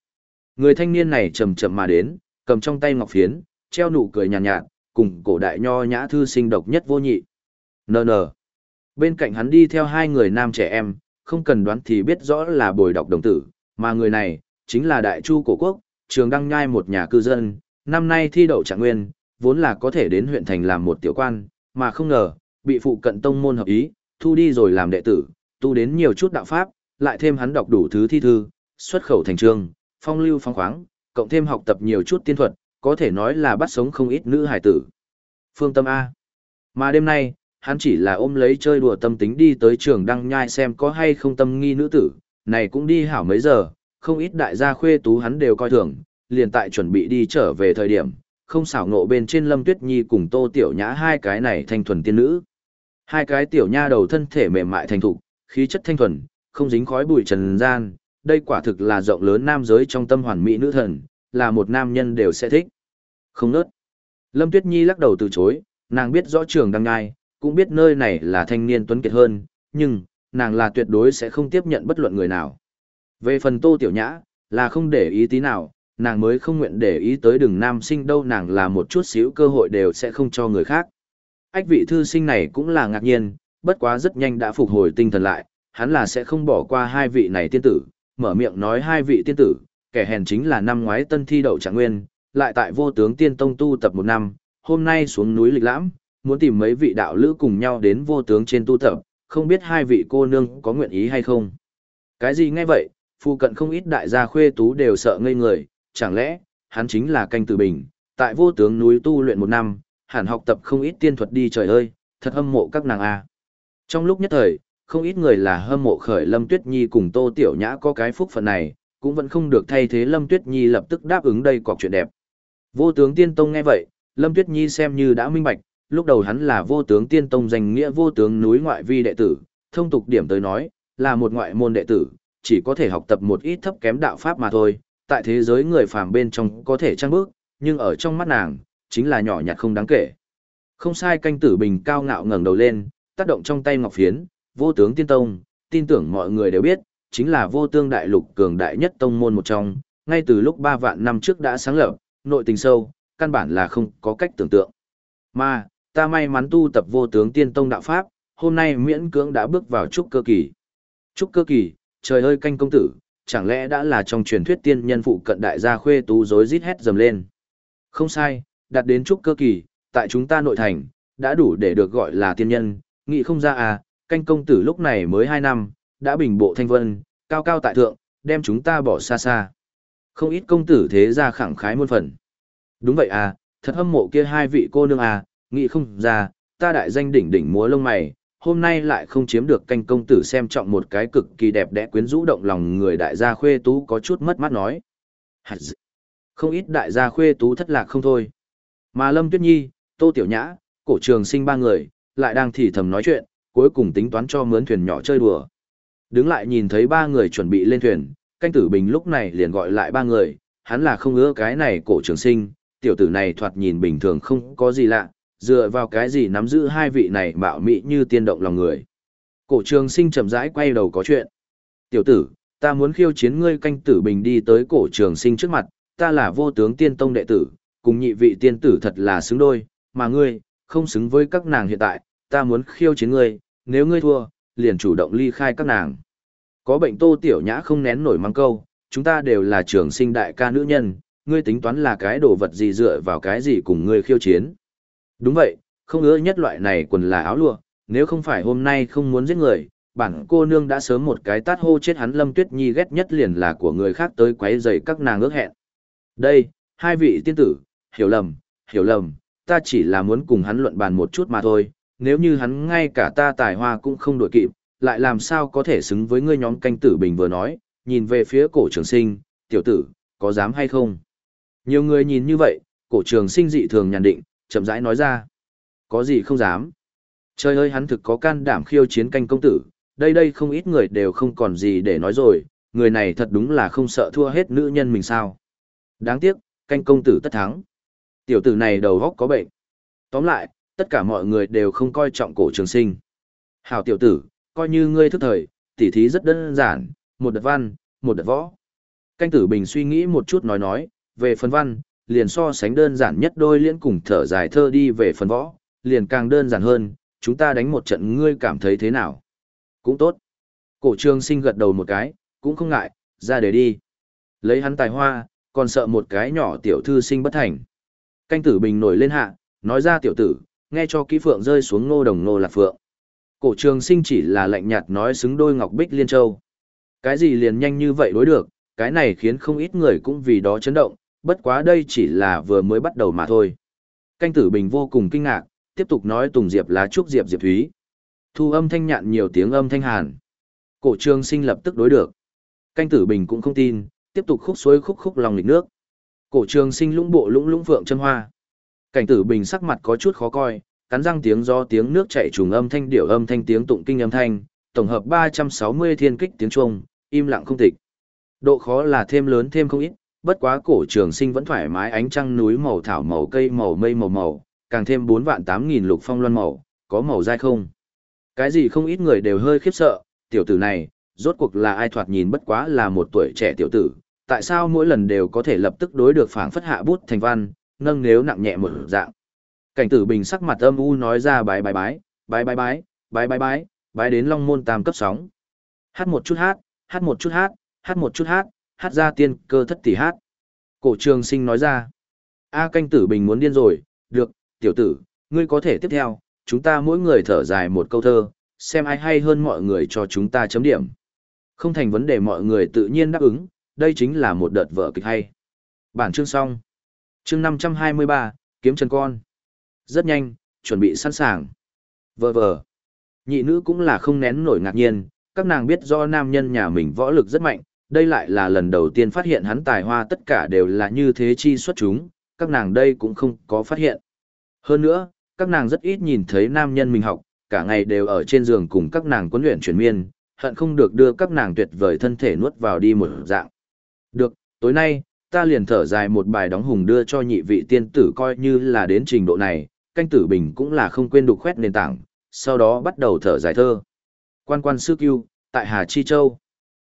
Người thanh niên này chậm chậm mà đến, cầm trong tay ngọc phiến, treo nụ cười nhàn nhạt, nhạt, cùng cổ đại nho nhã thư sinh độc nhất vô nhị. Nờ nờ. Bên cạnh hắn đi theo hai người nam trẻ em, không cần đoán thì biết rõ là bồi đọc đồng tử, mà người này, chính là đại chu cổ quốc, trường đăng nhai một nhà cư dân, năm nay thi đậu trạng nguyên, vốn là có thể đến huyện thành làm một tiểu quan, mà không ngờ, bị phụ cận tông môn hợp ý, thu đi rồi làm đệ tử, tu đến nhiều chút đạo pháp, lại thêm hắn đọc đủ thứ thi thư, xuất khẩu thành trường, phong lưu phong khoáng, cộng thêm học tập nhiều chút tiên thuật, có thể nói là bắt sống không ít nữ hải tử. Phương Tâm A. Mà đêm nay, hắn chỉ là ôm lấy chơi đùa tâm tính đi tới trường đăng nhai xem có hay không tâm nghi nữ tử, này cũng đi hảo mấy giờ, không ít đại gia khuê tú hắn đều coi thường, liền tại chuẩn bị đi trở về thời điểm, không xảo ngộ bên trên Lâm Tuyết Nhi cùng Tô Tiểu Nhã hai cái này thanh thuần tiên nữ. Hai cái tiểu nha đầu thân thể mềm mại thành thục, khí chất thanh thuần, không dính khói bụi trần gian, đây quả thực là rộng lớn nam giới trong tâm hoàn mỹ nữ thần, là một nam nhân đều sẽ thích. Không nớt. Lâm Tuyết Nhi lắc đầu từ chối, nàng biết rõ trường đăng ngai, cũng biết nơi này là thanh niên tuấn kiệt hơn, nhưng, nàng là tuyệt đối sẽ không tiếp nhận bất luận người nào. Về phần Tô Tiểu Nhã, là không để ý tí nào, nàng mới không nguyện để ý tới đường nam sinh đâu nàng là một chút xíu cơ hội đều sẽ không cho người khác. Ách vị thư sinh này cũng là ngạc nhiên, bất quá rất nhanh đã phục hồi tinh thần lại, hắn là sẽ không bỏ qua hai vị này tiên tử, mở miệng nói hai vị tiên tử, kẻ hèn chính là năm ngoái tân thi đậu trạng nguyên, lại tại vô tướng tiên tông tu tập một năm, hôm nay xuống núi lịch lãm, muốn tìm mấy vị đạo lữ cùng nhau đến vô tướng trên tu tập, không biết hai vị cô nương có nguyện ý hay không. Cái gì nghe vậy, phụ cận không ít đại gia khuê tú đều sợ ngây người, chẳng lẽ, hắn chính là canh tử bình, tại vô tướng núi tu luyện một năm, hẳn học tập không ít tiên thuật đi trời ơi, thật hâm mộ các nàng a. Trong lúc nhất thời, không ít người là hâm mộ khởi Lâm Tuyết Nhi cùng Tô Tiểu Nhã có cái phúc phận này, cũng vẫn không được thay thế Lâm Tuyết Nhi lập tức đáp ứng đây cọc chuyện đẹp. Vô tướng tiên tông nghe vậy, Lâm Tuyết Nhi xem như đã minh bạch, lúc đầu hắn là vô tướng tiên tông danh nghĩa vô tướng núi ngoại vi đệ tử, thông tục điểm tới nói, là một ngoại môn đệ tử, chỉ có thể học tập một ít thấp kém đạo pháp mà thôi, tại thế giới người phàm bên trong có thể trăng bước, nhưng ở trong mắt nàng, chính là nhỏ nhặt không đáng kể. Không sai canh tử bình cao ngạo ngẩng đầu lên, tác động trong tay ngọc phiến, vô tướng tiên tông, tin tưởng mọi người đều biết, chính là vô tương đại lục cường đại nhất tông môn một trong, ngay từ lúc 3 vạn năm trước đã sáng lập, nội tình sâu, căn bản là không có cách tưởng tượng. Mà, ta may mắn tu tập vô tướng tiên tông đạo pháp, hôm nay miễn cưỡng đã bước vào trúc cơ kỳ. Trúc cơ kỳ, trời ơi canh công tử, chẳng lẽ đã là trong truyền thuyết tiên nhân phụ cận đại gia khuê tú rối rít hét dầm lên. Không sai, đạt đến trúc cơ kỳ, tại chúng ta nội thành, đã đủ để được gọi là tiên nhân, nghĩ không ra à, canh công tử lúc này mới 2 năm, đã bình bộ thanh vân, cao cao tại thượng, đem chúng ta bỏ xa xa. Không ít công tử thế ra khẳng khái muôn phần. Đúng vậy à, thật hâm mộ kia hai vị cô nương à, nghĩ không ra, ta đại danh đỉnh đỉnh múa lông mày, hôm nay lại không chiếm được canh công tử xem trọng một cái cực kỳ đẹp đẽ quyến rũ động lòng người đại gia khuê tú có chút mất mát nói. Không ít đại gia khuê tú thất lạc không thôi. Mà Lâm Tuyết Nhi, Tô Tiểu Nhã, cổ trường sinh ba người, lại đang thì thầm nói chuyện, cuối cùng tính toán cho mướn thuyền nhỏ chơi đùa. Đứng lại nhìn thấy ba người chuẩn bị lên thuyền, canh tử bình lúc này liền gọi lại ba người, hắn là không ngứa cái này cổ trường sinh, tiểu tử này thoạt nhìn bình thường không có gì lạ, dựa vào cái gì nắm giữ hai vị này mạo mị như tiên động lòng người. Cổ trường sinh chậm rãi quay đầu có chuyện. Tiểu tử, ta muốn khiêu chiến ngươi canh tử bình đi tới cổ trường sinh trước mặt, ta là vô tướng tiên tông đệ tử, cùng nhị vị tiên tử thật là xứng đôi, mà ngươi, không xứng với các nàng hiện tại, ta muốn khiêu chiến ngươi, nếu ngươi thua, liền chủ động ly khai các nàng. Có bệnh tô tiểu nhã không nén nổi mang câu, chúng ta đều là trường sinh đại ca nữ nhân, ngươi tính toán là cái đồ vật gì dựa vào cái gì cùng ngươi khiêu chiến. Đúng vậy, không ưa nhất loại này quần là áo lụa, nếu không phải hôm nay không muốn giết người, bản cô nương đã sớm một cái tát hô chết hắn Lâm Tuyết Nhi ghét nhất liền là của người khác tới quấy rầy các nàng ước hẹn. Đây, hai vị tiên tử, hiểu lầm, hiểu lầm, ta chỉ là muốn cùng hắn luận bàn một chút mà thôi, nếu như hắn ngay cả ta tài hoa cũng không đội kịp, lại làm sao có thể xứng với ngươi nhóm canh tử bình vừa nói, nhìn về phía cổ trường sinh, tiểu tử, có dám hay không? Nhiều người nhìn như vậy, cổ trường sinh dị thường nhàn định, chậm rãi nói ra. Có gì không dám? Trời ơi hắn thực có can đảm khiêu chiến canh công tử, đây đây không ít người đều không còn gì để nói rồi, người này thật đúng là không sợ thua hết nữ nhân mình sao. Đáng tiếc, canh công tử tất thắng. Tiểu tử này đầu góc có bệnh. Tóm lại, tất cả mọi người đều không coi trọng cổ trường sinh. Hảo tiểu tử, coi như ngươi thức thời, tỉ thí rất đơn giản, một đợt văn, một đợt võ. Canh tử bình suy nghĩ một chút nói nói, về phần văn, liền so sánh đơn giản nhất đôi liễn cùng thở dài thơ đi về phần võ, liền càng đơn giản hơn, chúng ta đánh một trận ngươi cảm thấy thế nào? Cũng tốt. Cổ trường sinh gật đầu một cái, cũng không ngại, ra để đi. Lấy hắn tài hoa, còn sợ một cái nhỏ tiểu thư sinh bất thành. Canh tử bình nổi lên hạ, nói ra tiểu tử, nghe cho kỹ phượng rơi xuống ngô đồng ngô lạc phượng. Cổ trường sinh chỉ là lạnh nhạt nói xứng đôi ngọc bích liên châu. Cái gì liền nhanh như vậy đối được, cái này khiến không ít người cũng vì đó chấn động, bất quá đây chỉ là vừa mới bắt đầu mà thôi. Canh tử bình vô cùng kinh ngạc, tiếp tục nói tùng diệp lá trúc diệp diệp thúy. Thu âm thanh nhạn nhiều tiếng âm thanh hàn. Cổ trường sinh lập tức đối được. Canh tử bình cũng không tin, tiếp tục khúc suối khúc khúc lòng lịch nước. Cổ trường sinh lũng bộ lũng lũng phượng chân hoa. Cảnh tử bình sắc mặt có chút khó coi, cắn răng tiếng do tiếng nước chảy trùng âm thanh điệu âm thanh tiếng tụng kinh âm thanh, tổng hợp 360 thiên kích tiếng chuông, im lặng không tịch. Độ khó là thêm lớn thêm không ít, bất quá cổ trường sinh vẫn thoải mái ánh trăng núi màu thảo màu cây màu mây màu màu, càng thêm 4 vạn 8 nghìn lục phong loan màu, có màu dai không. Cái gì không ít người đều hơi khiếp sợ, tiểu tử này, rốt cuộc là ai thoạt nhìn bất quá là một tuổi trẻ tiểu tử, tại sao mỗi lần đều có thể lập tức đối được phảng phất hạ bút thành văn, nâng nếu nặng nhẹ một dạng. Cảnh tử bình sắc mặt âm u nói ra bái bái bái, bái bái bái, bái bái bái, bái đến long môn tam cấp sóng. Hát một chút hát, hát một chút hát, hát một chút hát, hát ra tiên cơ thất tỷ hát. Cổ trường sinh nói ra. A canh tử bình muốn điên rồi, được, tiểu tử, ngươi có thể tiếp theo, chúng ta mỗi người thở dài một câu thơ, xem ai hay hơn mọi người cho chúng ta chấm điểm. Không thành vấn đề mọi người tự nhiên đáp ứng, đây chính là một đợt vở kịch hay. Bản chương xong. Chương 523, kiếm chân con. Rất nhanh, chuẩn bị sẵn sàng. Vờ vờ. Nhị nữ cũng là không nén nổi ngạc nhiên, các nàng biết do nam nhân nhà mình võ lực rất mạnh, đây lại là lần đầu tiên phát hiện hắn tài hoa tất cả đều là như thế chi xuất chúng, các nàng đây cũng không có phát hiện. Hơn nữa, các nàng rất ít nhìn thấy nam nhân mình học, cả ngày đều ở trên giường cùng các nàng quấn luyện chuyển miên, hận không được đưa các nàng tuyệt vời thân thể nuốt vào đi một dạng. Được, tối nay, ta liền thở dài một bài đóng hùng đưa cho nhị vị tiên tử coi như là đến trình độ này, canh tử bình cũng là không quên đục khoét nền tảng, sau đó bắt đầu thở dài thơ. Quan quan sư cưu, tại Hà Chi Châu.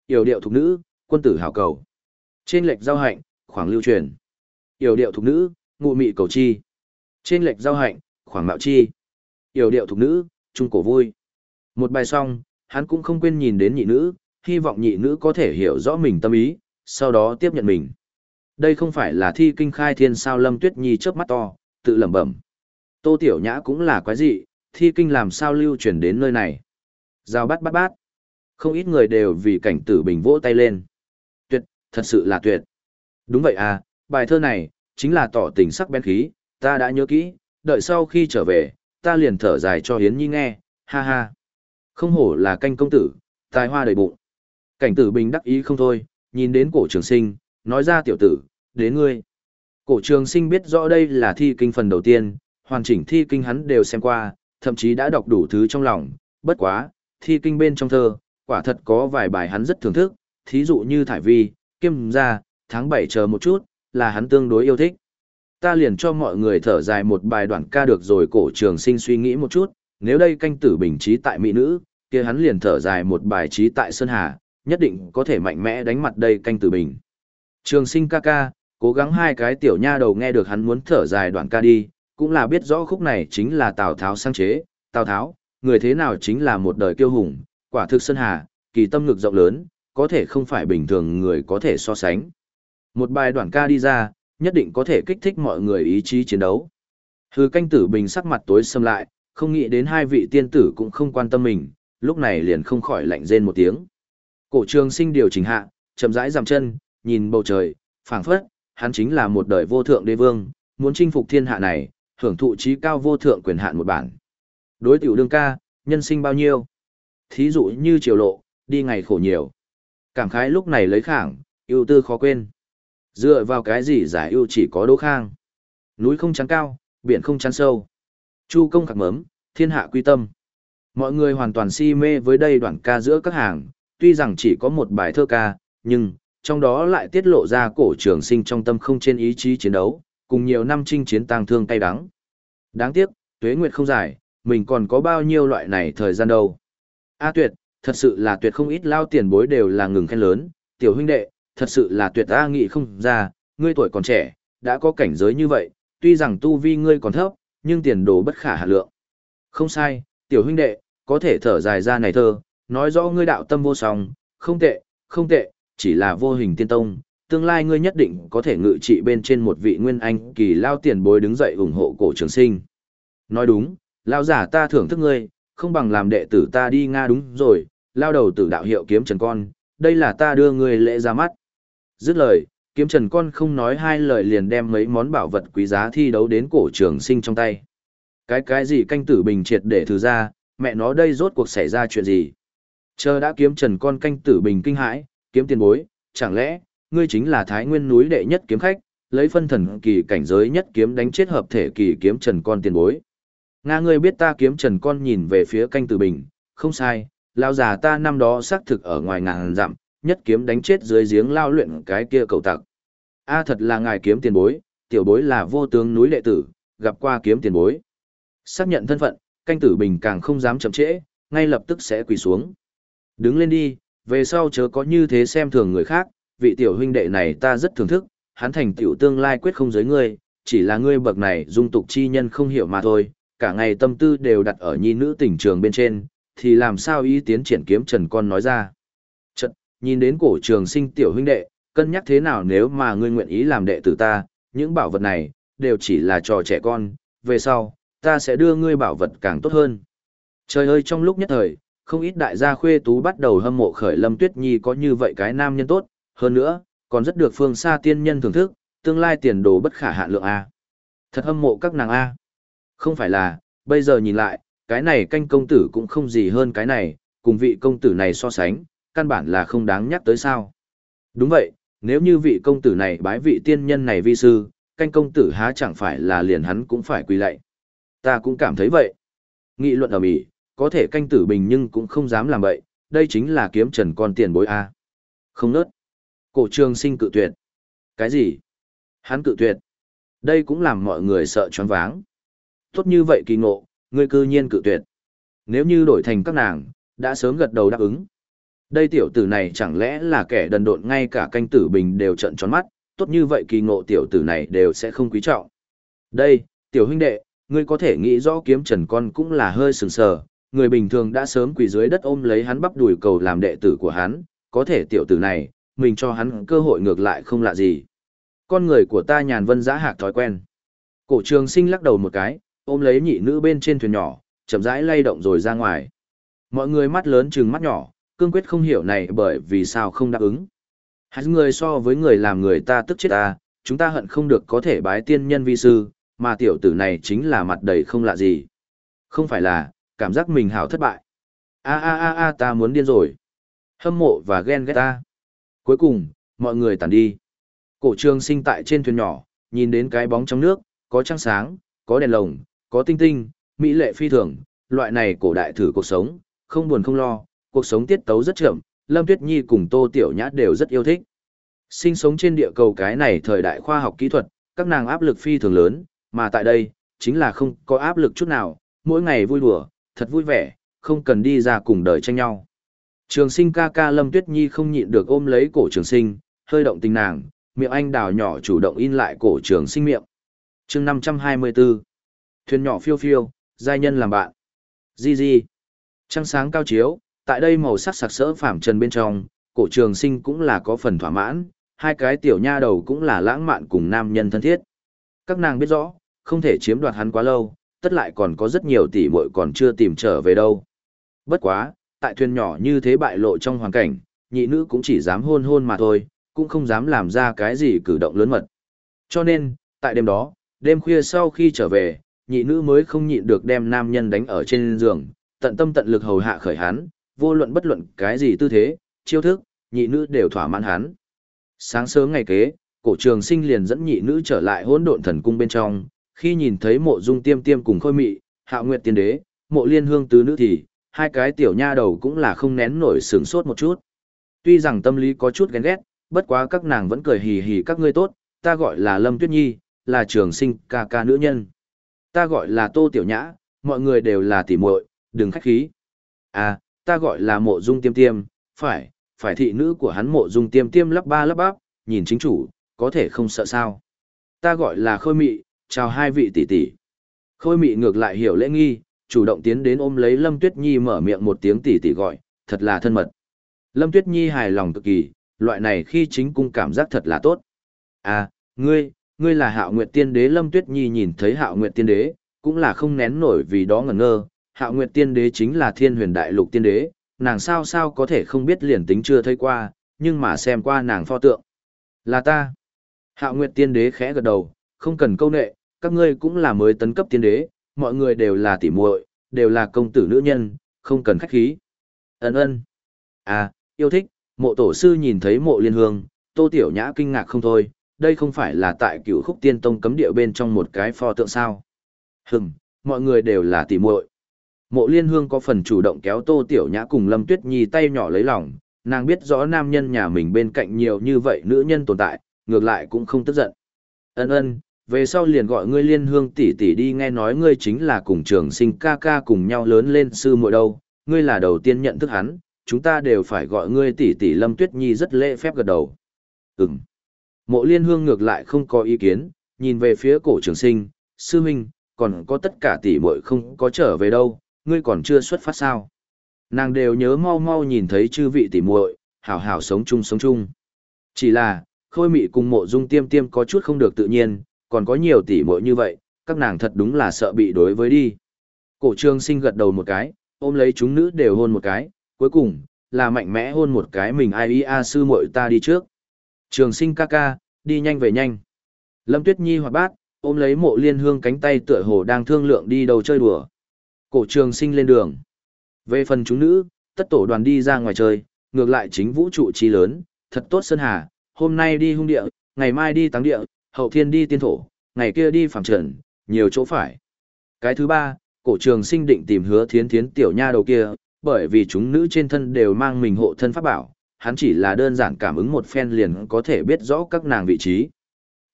Yểu điệu thục nữ, quân tử hảo cầu. Trên lệch giao hạnh, khoảng lưu truyền. Yểu điệu thục nữ, ngụ mị cầu chi. Trên lệch giao hạnh, khoảng mạo chi. Yểu điệu thục nữ, trung cổ vui. Một bài xong, hắn cũng không quên nhìn đến nhị nữ, hy vọng nhị nữ có thể hiểu rõ mình tâm ý, sau đó tiếp nhận mình. Đây không phải là thi kinh khai thiên sao Lâm Tuyết Nhi chớp mắt to, tự lẩm bẩm. Tô Tiểu Nhã cũng là quái dị, thi kinh làm sao lưu truyền đến nơi này. Giao bát bát bát. Không ít người đều vì cảnh tử bình vỗ tay lên. Tuyệt, thật sự là tuyệt. Đúng vậy à, bài thơ này, chính là tỏ tình sắc bén khí, ta đã nhớ kỹ, đợi sau khi trở về, ta liền thở dài cho Hiến Nhi nghe, ha ha. Không hổ là canh công tử, tài hoa đầy bụng. Cảnh tử bình đắc ý không thôi, nhìn đến cổ trường sinh, nói ra tiểu tử, đến ngươi. Cổ trường sinh biết rõ đây là thi kinh phần đầu tiên, hoàn chỉnh thi kinh hắn đều xem qua, thậm chí đã đọc đủ thứ trong lòng, bất quá, thi kinh bên trong thơ, quả thật có vài bài hắn rất thưởng thức, thí dụ như Thải Vi, Kim Gia, tháng 7 chờ một chút, là hắn tương đối yêu thích. Ta liền cho mọi người thở dài một bài đoạn ca được rồi cổ trường sinh suy nghĩ một chút, nếu đây canh tử bình trí tại mỹ nữ, kia hắn liền thở dài một bài trí tại Sơn Hà, nhất định có thể mạnh mẽ đánh mặt đây canh tử bình. Trường sinh ca ca, cố gắng hai cái tiểu nha đầu nghe được hắn muốn thở dài đoạn ca đi, cũng là biết rõ khúc này chính là Tào Tháo sang chế, Tào Tháo, người thế nào chính là một đời kiêu hùng, quả thực Sơn Hà, kỳ tâm ngực rộng lớn, có thể không phải bình thường người có thể so sánh. Một bài đoạn ca đi ra, nhất định có thể kích thích mọi người ý chí chiến đấu. Hư canh tử bình sắc mặt tối xâm lại, không nghĩ đến hai vị tiên tử cũng không quan tâm mình, lúc này liền không khỏi lạnh rên một tiếng. Cổ trường sinh điều chỉnh hạ, chậm rãi giảm chân, nhìn bầu trời, phảng phất, hắn chính là một đời vô thượng đế vương, muốn chinh phục thiên hạ này, hưởng thụ trí cao vô thượng quyền hạn một bản. Đối tiểu đương ca, nhân sinh bao nhiêu? Thí dụ như triều lộ, đi ngày khổ nhiều. Cảm khái lúc này lấy khảng, ưu tư khó quên. Dựa vào cái gì giải ưu chỉ có đỗ khang. Núi không chắn cao, biển không chắn sâu. Chu công khạc mớm, thiên hạ quy tâm. Mọi người hoàn toàn si mê với đây đoạn ca giữa các hàng, tuy rằng chỉ có một bài thơ ca, nhưng, trong đó lại tiết lộ ra cổ trường sinh trong tâm không trên ý chí chiến đấu, cùng nhiều năm chinh chiến tang thương cay đắng. Đáng tiếc, tuế nguyệt không dài, mình còn có bao nhiêu loại này thời gian đâu. A tuyệt, thật sự là tuyệt không ít lao tiền bối đều là ngừng khen lớn, tiểu huynh đệ, thật sự là tuyệt A nghị không ra, ngươi tuổi còn trẻ, đã có cảnh giới như vậy, tuy rằng tu vi ngươi còn thấp, nhưng tiền đồ bất khả hạ lượng. Không sai, tiểu huynh đệ, có thể thở dài ra này thơ, nói rõ ngươi đạo tâm vô song, không tệ, không tệ, chỉ là vô hình tiên tông, tương lai ngươi nhất định có thể ngự trị bên trên một vị nguyên anh kỳ lao tiền bối đứng dậy ủng hộ cổ trường sinh. Nói đúng, lao giả ta thưởng thức ngươi, không bằng làm đệ tử ta đi Nga đúng rồi, lao đầu tử đạo hiệu kiếm trần con, đây là ta đưa ngươi lễ ra mắt. Dứt lời, kiếm trần con không nói hai lời liền đem mấy món bảo vật quý giá thi đấu đến cổ trường sinh trong tay. Cái cái gì canh tử bình triệt để thử ra, mẹ nó đây rốt cuộc xảy ra chuyện gì? Chờ đã kiếm trần con canh tử bình kinh hãi, kiếm tiền bối, chẳng lẽ, ngươi chính là thái nguyên núi đệ nhất kiếm khách, lấy phân thần kỳ cảnh giới nhất kiếm đánh chết hợp thể kỳ kiếm trần con tiền bối. Nga ngươi biết ta kiếm trần con nhìn về phía canh tử bình, không sai, lao già ta năm đó xác thực ở ngoài ngàn dặm, nhất kiếm đánh chết dưới giếng lao luyện cái kia cầu tặc. A thật là ngài kiếm tiền bối, tiểu bối là vô tướng núi đệ tử, gặp qua kiếm tiền bối. Xác nhận thân phận, canh tử bình càng không dám chậm trễ, ngay lập tức sẽ quỳ xuống. Đứng lên đi, về sau chớ có như thế xem thường người khác, vị tiểu huynh đệ này ta rất thưởng thức, hắn thành tiểu tương lai quyết không giới ngươi, chỉ là ngươi bậc này dung tục chi nhân không hiểu mà thôi, cả ngày tâm tư đều đặt ở nhi nữ tình trường bên trên, thì làm sao ý tiến triển kiếm trần con nói ra. Chật, nhìn đến cổ trường sinh tiểu huynh đệ, cân nhắc thế nào nếu mà ngươi nguyện ý làm đệ tử ta, những bảo vật này, đều chỉ là trò trẻ con, về sau, ta sẽ đưa ngươi bảo vật càng tốt hơn. Trời ơi trong lúc nhất thời, không ít đại gia khuê tú bắt đầu hâm mộ khởi lâm tuyết nhi có như vậy cái nam nhân tốt, hơn nữa, còn rất được phương xa tiên nhân thưởng thức, tương lai tiền đồ bất khả hạn lượng A. Thật hâm mộ các nàng A. Không phải là, bây giờ nhìn lại, cái này canh công tử cũng không gì hơn cái này, cùng vị công tử này so sánh, căn bản là không đáng nhắc tới sao. Đúng vậy, nếu như vị công tử này bái vị tiên nhân này vi sư, canh công tử há chẳng phải là liền hắn cũng phải quỳ lạy. Ta cũng cảm thấy vậy. Nghị luận ở Mỹ, có thể canh tử bình nhưng cũng không dám làm vậy, đây chính là kiếm trần con tiền bối A. Không nớt. Cổ trường sinh cự tuyệt. Cái gì? Hắn cự tuyệt. Đây cũng làm mọi người sợ choáng váng. Tốt như vậy kỳ ngộ, ngươi cư nhiên cự tuyệt. Nếu như đổi thành các nàng, đã sớm gật đầu đáp ứng. Đây tiểu tử này chẳng lẽ là kẻ đần độn ngay cả canh tử bình đều trận tròn mắt, tốt như vậy kỳ ngộ tiểu tử này đều sẽ không quý trọng. Đây, tiểu huynh đệ, ngươi có thể nghĩ rõ kiếm trần con cũng là hơi sừng sờ, người bình thường đã sớm quỳ dưới đất ôm lấy hắn bắp đùi cầu làm đệ tử của hắn, có thể tiểu tử này, mình cho hắn cơ hội ngược lại không lạ gì. Con người của ta nhàn vân giã hạc thói quen. Cổ trường sinh lắc đầu một cái, ôm lấy nhị nữ bên trên thuyền nhỏ, chậm rãi lay động rồi ra ngoài. Mọi người mắt lớn trừng mắt nhỏ, cương quyết không hiểu này bởi vì sao không đáp ứng. Hai người so với người làm người ta tức chết ta, chúng ta hận không được có thể bái tiên nhân vi sư, mà tiểu tử này chính là mặt đầy không lạ gì. Không phải là, cảm giác mình hảo thất bại. A a a a ta muốn điên rồi. Hâm mộ và ghen ghét ta. Cuối cùng, mọi người tản đi. Cổ trường sinh tại trên thuyền nhỏ, nhìn đến cái bóng trong nước, có trăng sáng, có đèn lồng, có tinh tinh, mỹ lệ phi thường, loại này cổ đại thử cuộc sống, không buồn không lo, cuộc sống tiết tấu rất chậm, Lâm Tuyết Nhi cùng Tô Tiểu Nhã đều rất yêu thích. Sinh sống trên địa cầu cái này thời đại khoa học kỹ thuật, các nàng áp lực phi thường lớn, mà tại đây, chính là không có áp lực chút nào, mỗi ngày vui đùa, thật vui vẻ, không cần đi ra cùng đời tranh nhau. Trường sinh ca ca Lâm Tuyết Nhi không nhịn được ôm lấy cổ trường sinh, hơi động tình nàng, miệng anh đào nhỏ chủ động in lại cổ trường sinh miệng. chương 524 Thuyền nhỏ phiêu phiêu, giai nhân làm bạn. Di di. Trăng sáng cao chiếu, tại đây màu sắc sặc sỡ phảm trần bên trong, cổ trường sinh cũng là có phần thỏa mãn, hai cái tiểu nha đầu cũng là lãng mạn cùng nam nhân thân thiết. Các nàng biết rõ, không thể chiếm đoạt hắn quá lâu, tất lại còn có rất nhiều tỷ muội còn chưa tìm trở về đâu. Bất quá, tại thuyền nhỏ như thế bại lộ trong hoàn cảnh, nhị nữ cũng chỉ dám hôn hôn mà thôi, cũng không dám làm ra cái gì cử động lớn mật. Cho nên, tại đêm đó, đêm khuya sau khi trở về, nhị nữ mới không nhịn được đem nam nhân đánh ở trên giường, tận tâm tận lực hầu hạ khởi hắn, vô luận bất luận cái gì tư thế, chiêu thức, nhị nữ đều thỏa mãn hắn. Sáng sớm ngày kế, cổ trường sinh liền dẫn nhị nữ trở lại hỗn độn thần cung bên trong, khi nhìn thấy mộ dung tiêm tiêm cùng khôi mị, hạ nguyệt tiên đế, mộ liên hương tứ nữ thì, hai cái tiểu nha đầu cũng là không nén nổi sướng sốt một chút. Tuy rằng tâm lý có chút ghen ghét, bất quá các nàng vẫn cười hì hì các ngươi tốt, ta gọi là Lâm Tuyết Nhi, là trường sinh ca ca nữ nhân. Ta gọi là Tô Tiểu Nhã, mọi người đều là tỉ muội, đừng khách khí. À, ta gọi là mộ dung tiêm tiêm, phải, phải thị nữ của hắn mộ dung tiêm tiêm lắp ba lắp bắp, nhìn chính chủ, có thể không sợ sao. Ta gọi là khôi mị, chào hai vị tỷ tỷ. Khôi mị ngược lại hiểu lễ nghi, chủ động tiến đến ôm lấy Lâm Tuyết Nhi mở miệng một tiếng tỷ tỷ gọi, thật là thân mật. Lâm Tuyết Nhi hài lòng cực kỳ, loại này khi chính cung cảm giác thật là tốt. À, ngươi, ngươi là Hạo Nguyệt Tiên Đế Lâm Tuyết Nhi nhìn thấy Hạo Nguyệt Tiên Đế, cũng là không nén nổi vì đó ngẩn ngơ, Hạo Nguyệt Tiên Đế chính là Thiên Huyền Đại Lục Tiên Đế, nàng sao sao có thể không biết liền tính chưa thấy qua, nhưng mà xem qua nàng pho tượng. Là ta. Hạo Nguyệt Tiên Đế khẽ gật đầu, không cần câu nệ, các ngươi cũng là mới tấn cấp tiên đế, mọi người đều là tỉ muội, đều là công tử nữ nhân, không cần khách khí. Ấn ơn. À, yêu thích, mộ tổ sư nhìn thấy mộ liên hương, tô tiểu nhã kinh ngạc không thôi, đây không phải là tại cựu khúc tiên tông cấm địa bên trong một cái pho tượng sao. Hừm, mọi người đều là tỉ muội. Mộ liên hương có phần chủ động kéo tô tiểu nhã cùng lâm tuyết nhi tay nhỏ lấy lòng, nàng biết rõ nam nhân nhà mình bên cạnh nhiều như vậy nữ nhân tồn tại, ngược lại cũng không tức giận. Ân ân, về sau liền gọi ngươi liên hương tỷ tỷ đi nghe nói ngươi chính là cùng trường sinh ca ca cùng nhau lớn lên sư muội đâu, ngươi là đầu tiên nhận thức hắn, chúng ta đều phải gọi ngươi tỷ tỷ Lâm Tuyết Nhi rất lễ phép gật đầu. Ừm. Mộ liên hương ngược lại không có ý kiến, nhìn về phía cổ trường sinh, sư huynh, còn có tất cả tỷ muội không có trở về đâu, ngươi còn chưa xuất phát sao. Nàng đều nhớ mau mau nhìn thấy chư vị tỷ muội, hảo hảo sống chung sống chung. Chỉ là, khôi mị cùng mộ dung tiêm tiêm có chút không được tự nhiên, còn có nhiều tỷ muội như vậy, các nàng thật đúng là sợ bị đối với đi. Cổ trường sinh gật đầu một cái, ôm lấy chúng nữ đều hôn một cái, cuối cùng, là mạnh mẽ hôn một cái mình ai ý a sư muội ta đi trước. Trường sinh ca ca, đi nhanh về nhanh. Lâm Tuyết Nhi hoạt bát, ôm lấy mộ liên hương cánh tay tựa hồ đang thương lượng đi đầu chơi đùa. Cổ trường sinh lên đường. Về phần chúng nữ, tất tổ đoàn đi ra ngoài chơi, ngược lại chính vũ trụ trí lớn, thật tốt sơn hà, hôm nay đi hung địa, ngày mai đi táng địa, hậu thiên đi tiên thổ, ngày kia đi phẳng trần, nhiều chỗ phải. Cái thứ ba, cổ trường sinh định tìm hứa thiến thiến tiểu nha đầu kia, bởi vì chúng nữ trên thân đều mang mình hộ thân pháp bảo, hắn chỉ là đơn giản cảm ứng một phen liền có thể biết rõ các nàng vị trí.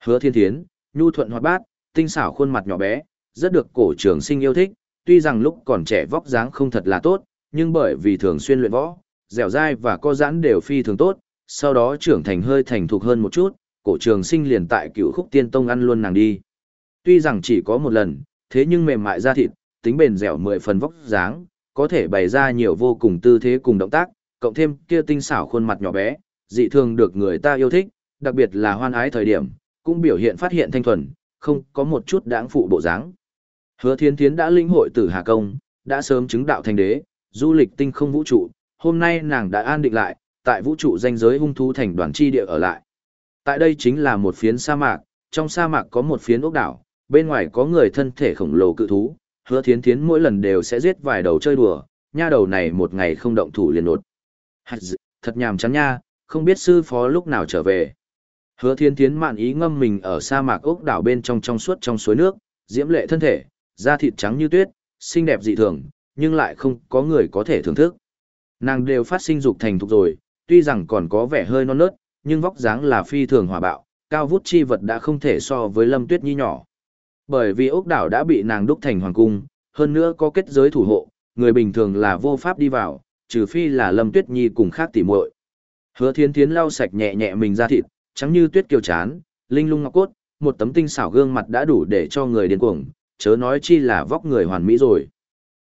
Hứa thiên thiến, nhu thuận hoạt bát, tinh xảo khuôn mặt nhỏ bé, rất được cổ trường sinh yêu thích, tuy rằng lúc còn trẻ vóc dáng không thật là tốt, nhưng bởi vì thường xuyên luyện võ, dẻo dai và co giãn đều phi thường tốt, sau đó trưởng thành hơi thành thục hơn một chút, cổ trường sinh liền tại cựu khúc tiên tông ăn luôn nàng đi. Tuy rằng chỉ có một lần, thế nhưng mềm mại da thịt, tính bền dẻo mười phần vóc dáng, có thể bày ra nhiều vô cùng tư thế cùng động tác, cộng thêm kia tinh xảo khuôn mặt nhỏ bé, dị thường được người ta yêu thích, đặc biệt là hoan ái thời điểm, cũng biểu hiện phát hiện thanh thuần, không có một chút đáng phụ bộ dáng. Hứa Thiên Thiến đã linh hội tử Hà Công, đã sớm chứng đạo thành đế, du lịch tinh không vũ trụ, hôm nay nàng đã an định lại, tại vũ trụ danh giới hung thú thành đoàn chi địa ở lại. Tại đây chính là một phiến sa mạc, trong sa mạc có một phiến ốc đảo, bên ngoài có người thân thể khổng lồ cự thú, hứa thiến thiến mỗi lần đều sẽ giết vài đầu chơi đùa, nha đầu này một ngày không động thủ liền nột. Thật nhàm chán nha, không biết sư phó lúc nào trở về. Hứa thiến thiến mạn ý ngâm mình ở sa mạc ốc đảo bên trong trong suốt trong suối nước, diễm lệ thân thể, da thịt trắng như tuyết, xinh đẹp dị thường, nhưng lại không có người có thể thưởng thức. Nàng đều phát sinh dục thành thục rồi, tuy rằng còn có vẻ hơi non nớt, nhưng vóc dáng là phi thường hòa bạo, cao vút chi vật đã không thể so với Lâm Tuyết Nhi nhỏ. Bởi vì ốc đảo đã bị nàng đúc thành hoàng cung, hơn nữa có kết giới thủ hộ, người bình thường là vô pháp đi vào, trừ phi là Lâm Tuyết Nhi cùng khác tỉ muội. Hứa Thiến Thiến lau sạch nhẹ nhẹ mình ra thịt, trắng như tuyết kiều chán, linh lung ngọc cốt, một tấm tinh xảo gương mặt đã đủ để cho người điên cuồng, chớ nói chi là vóc người hoàn mỹ rồi.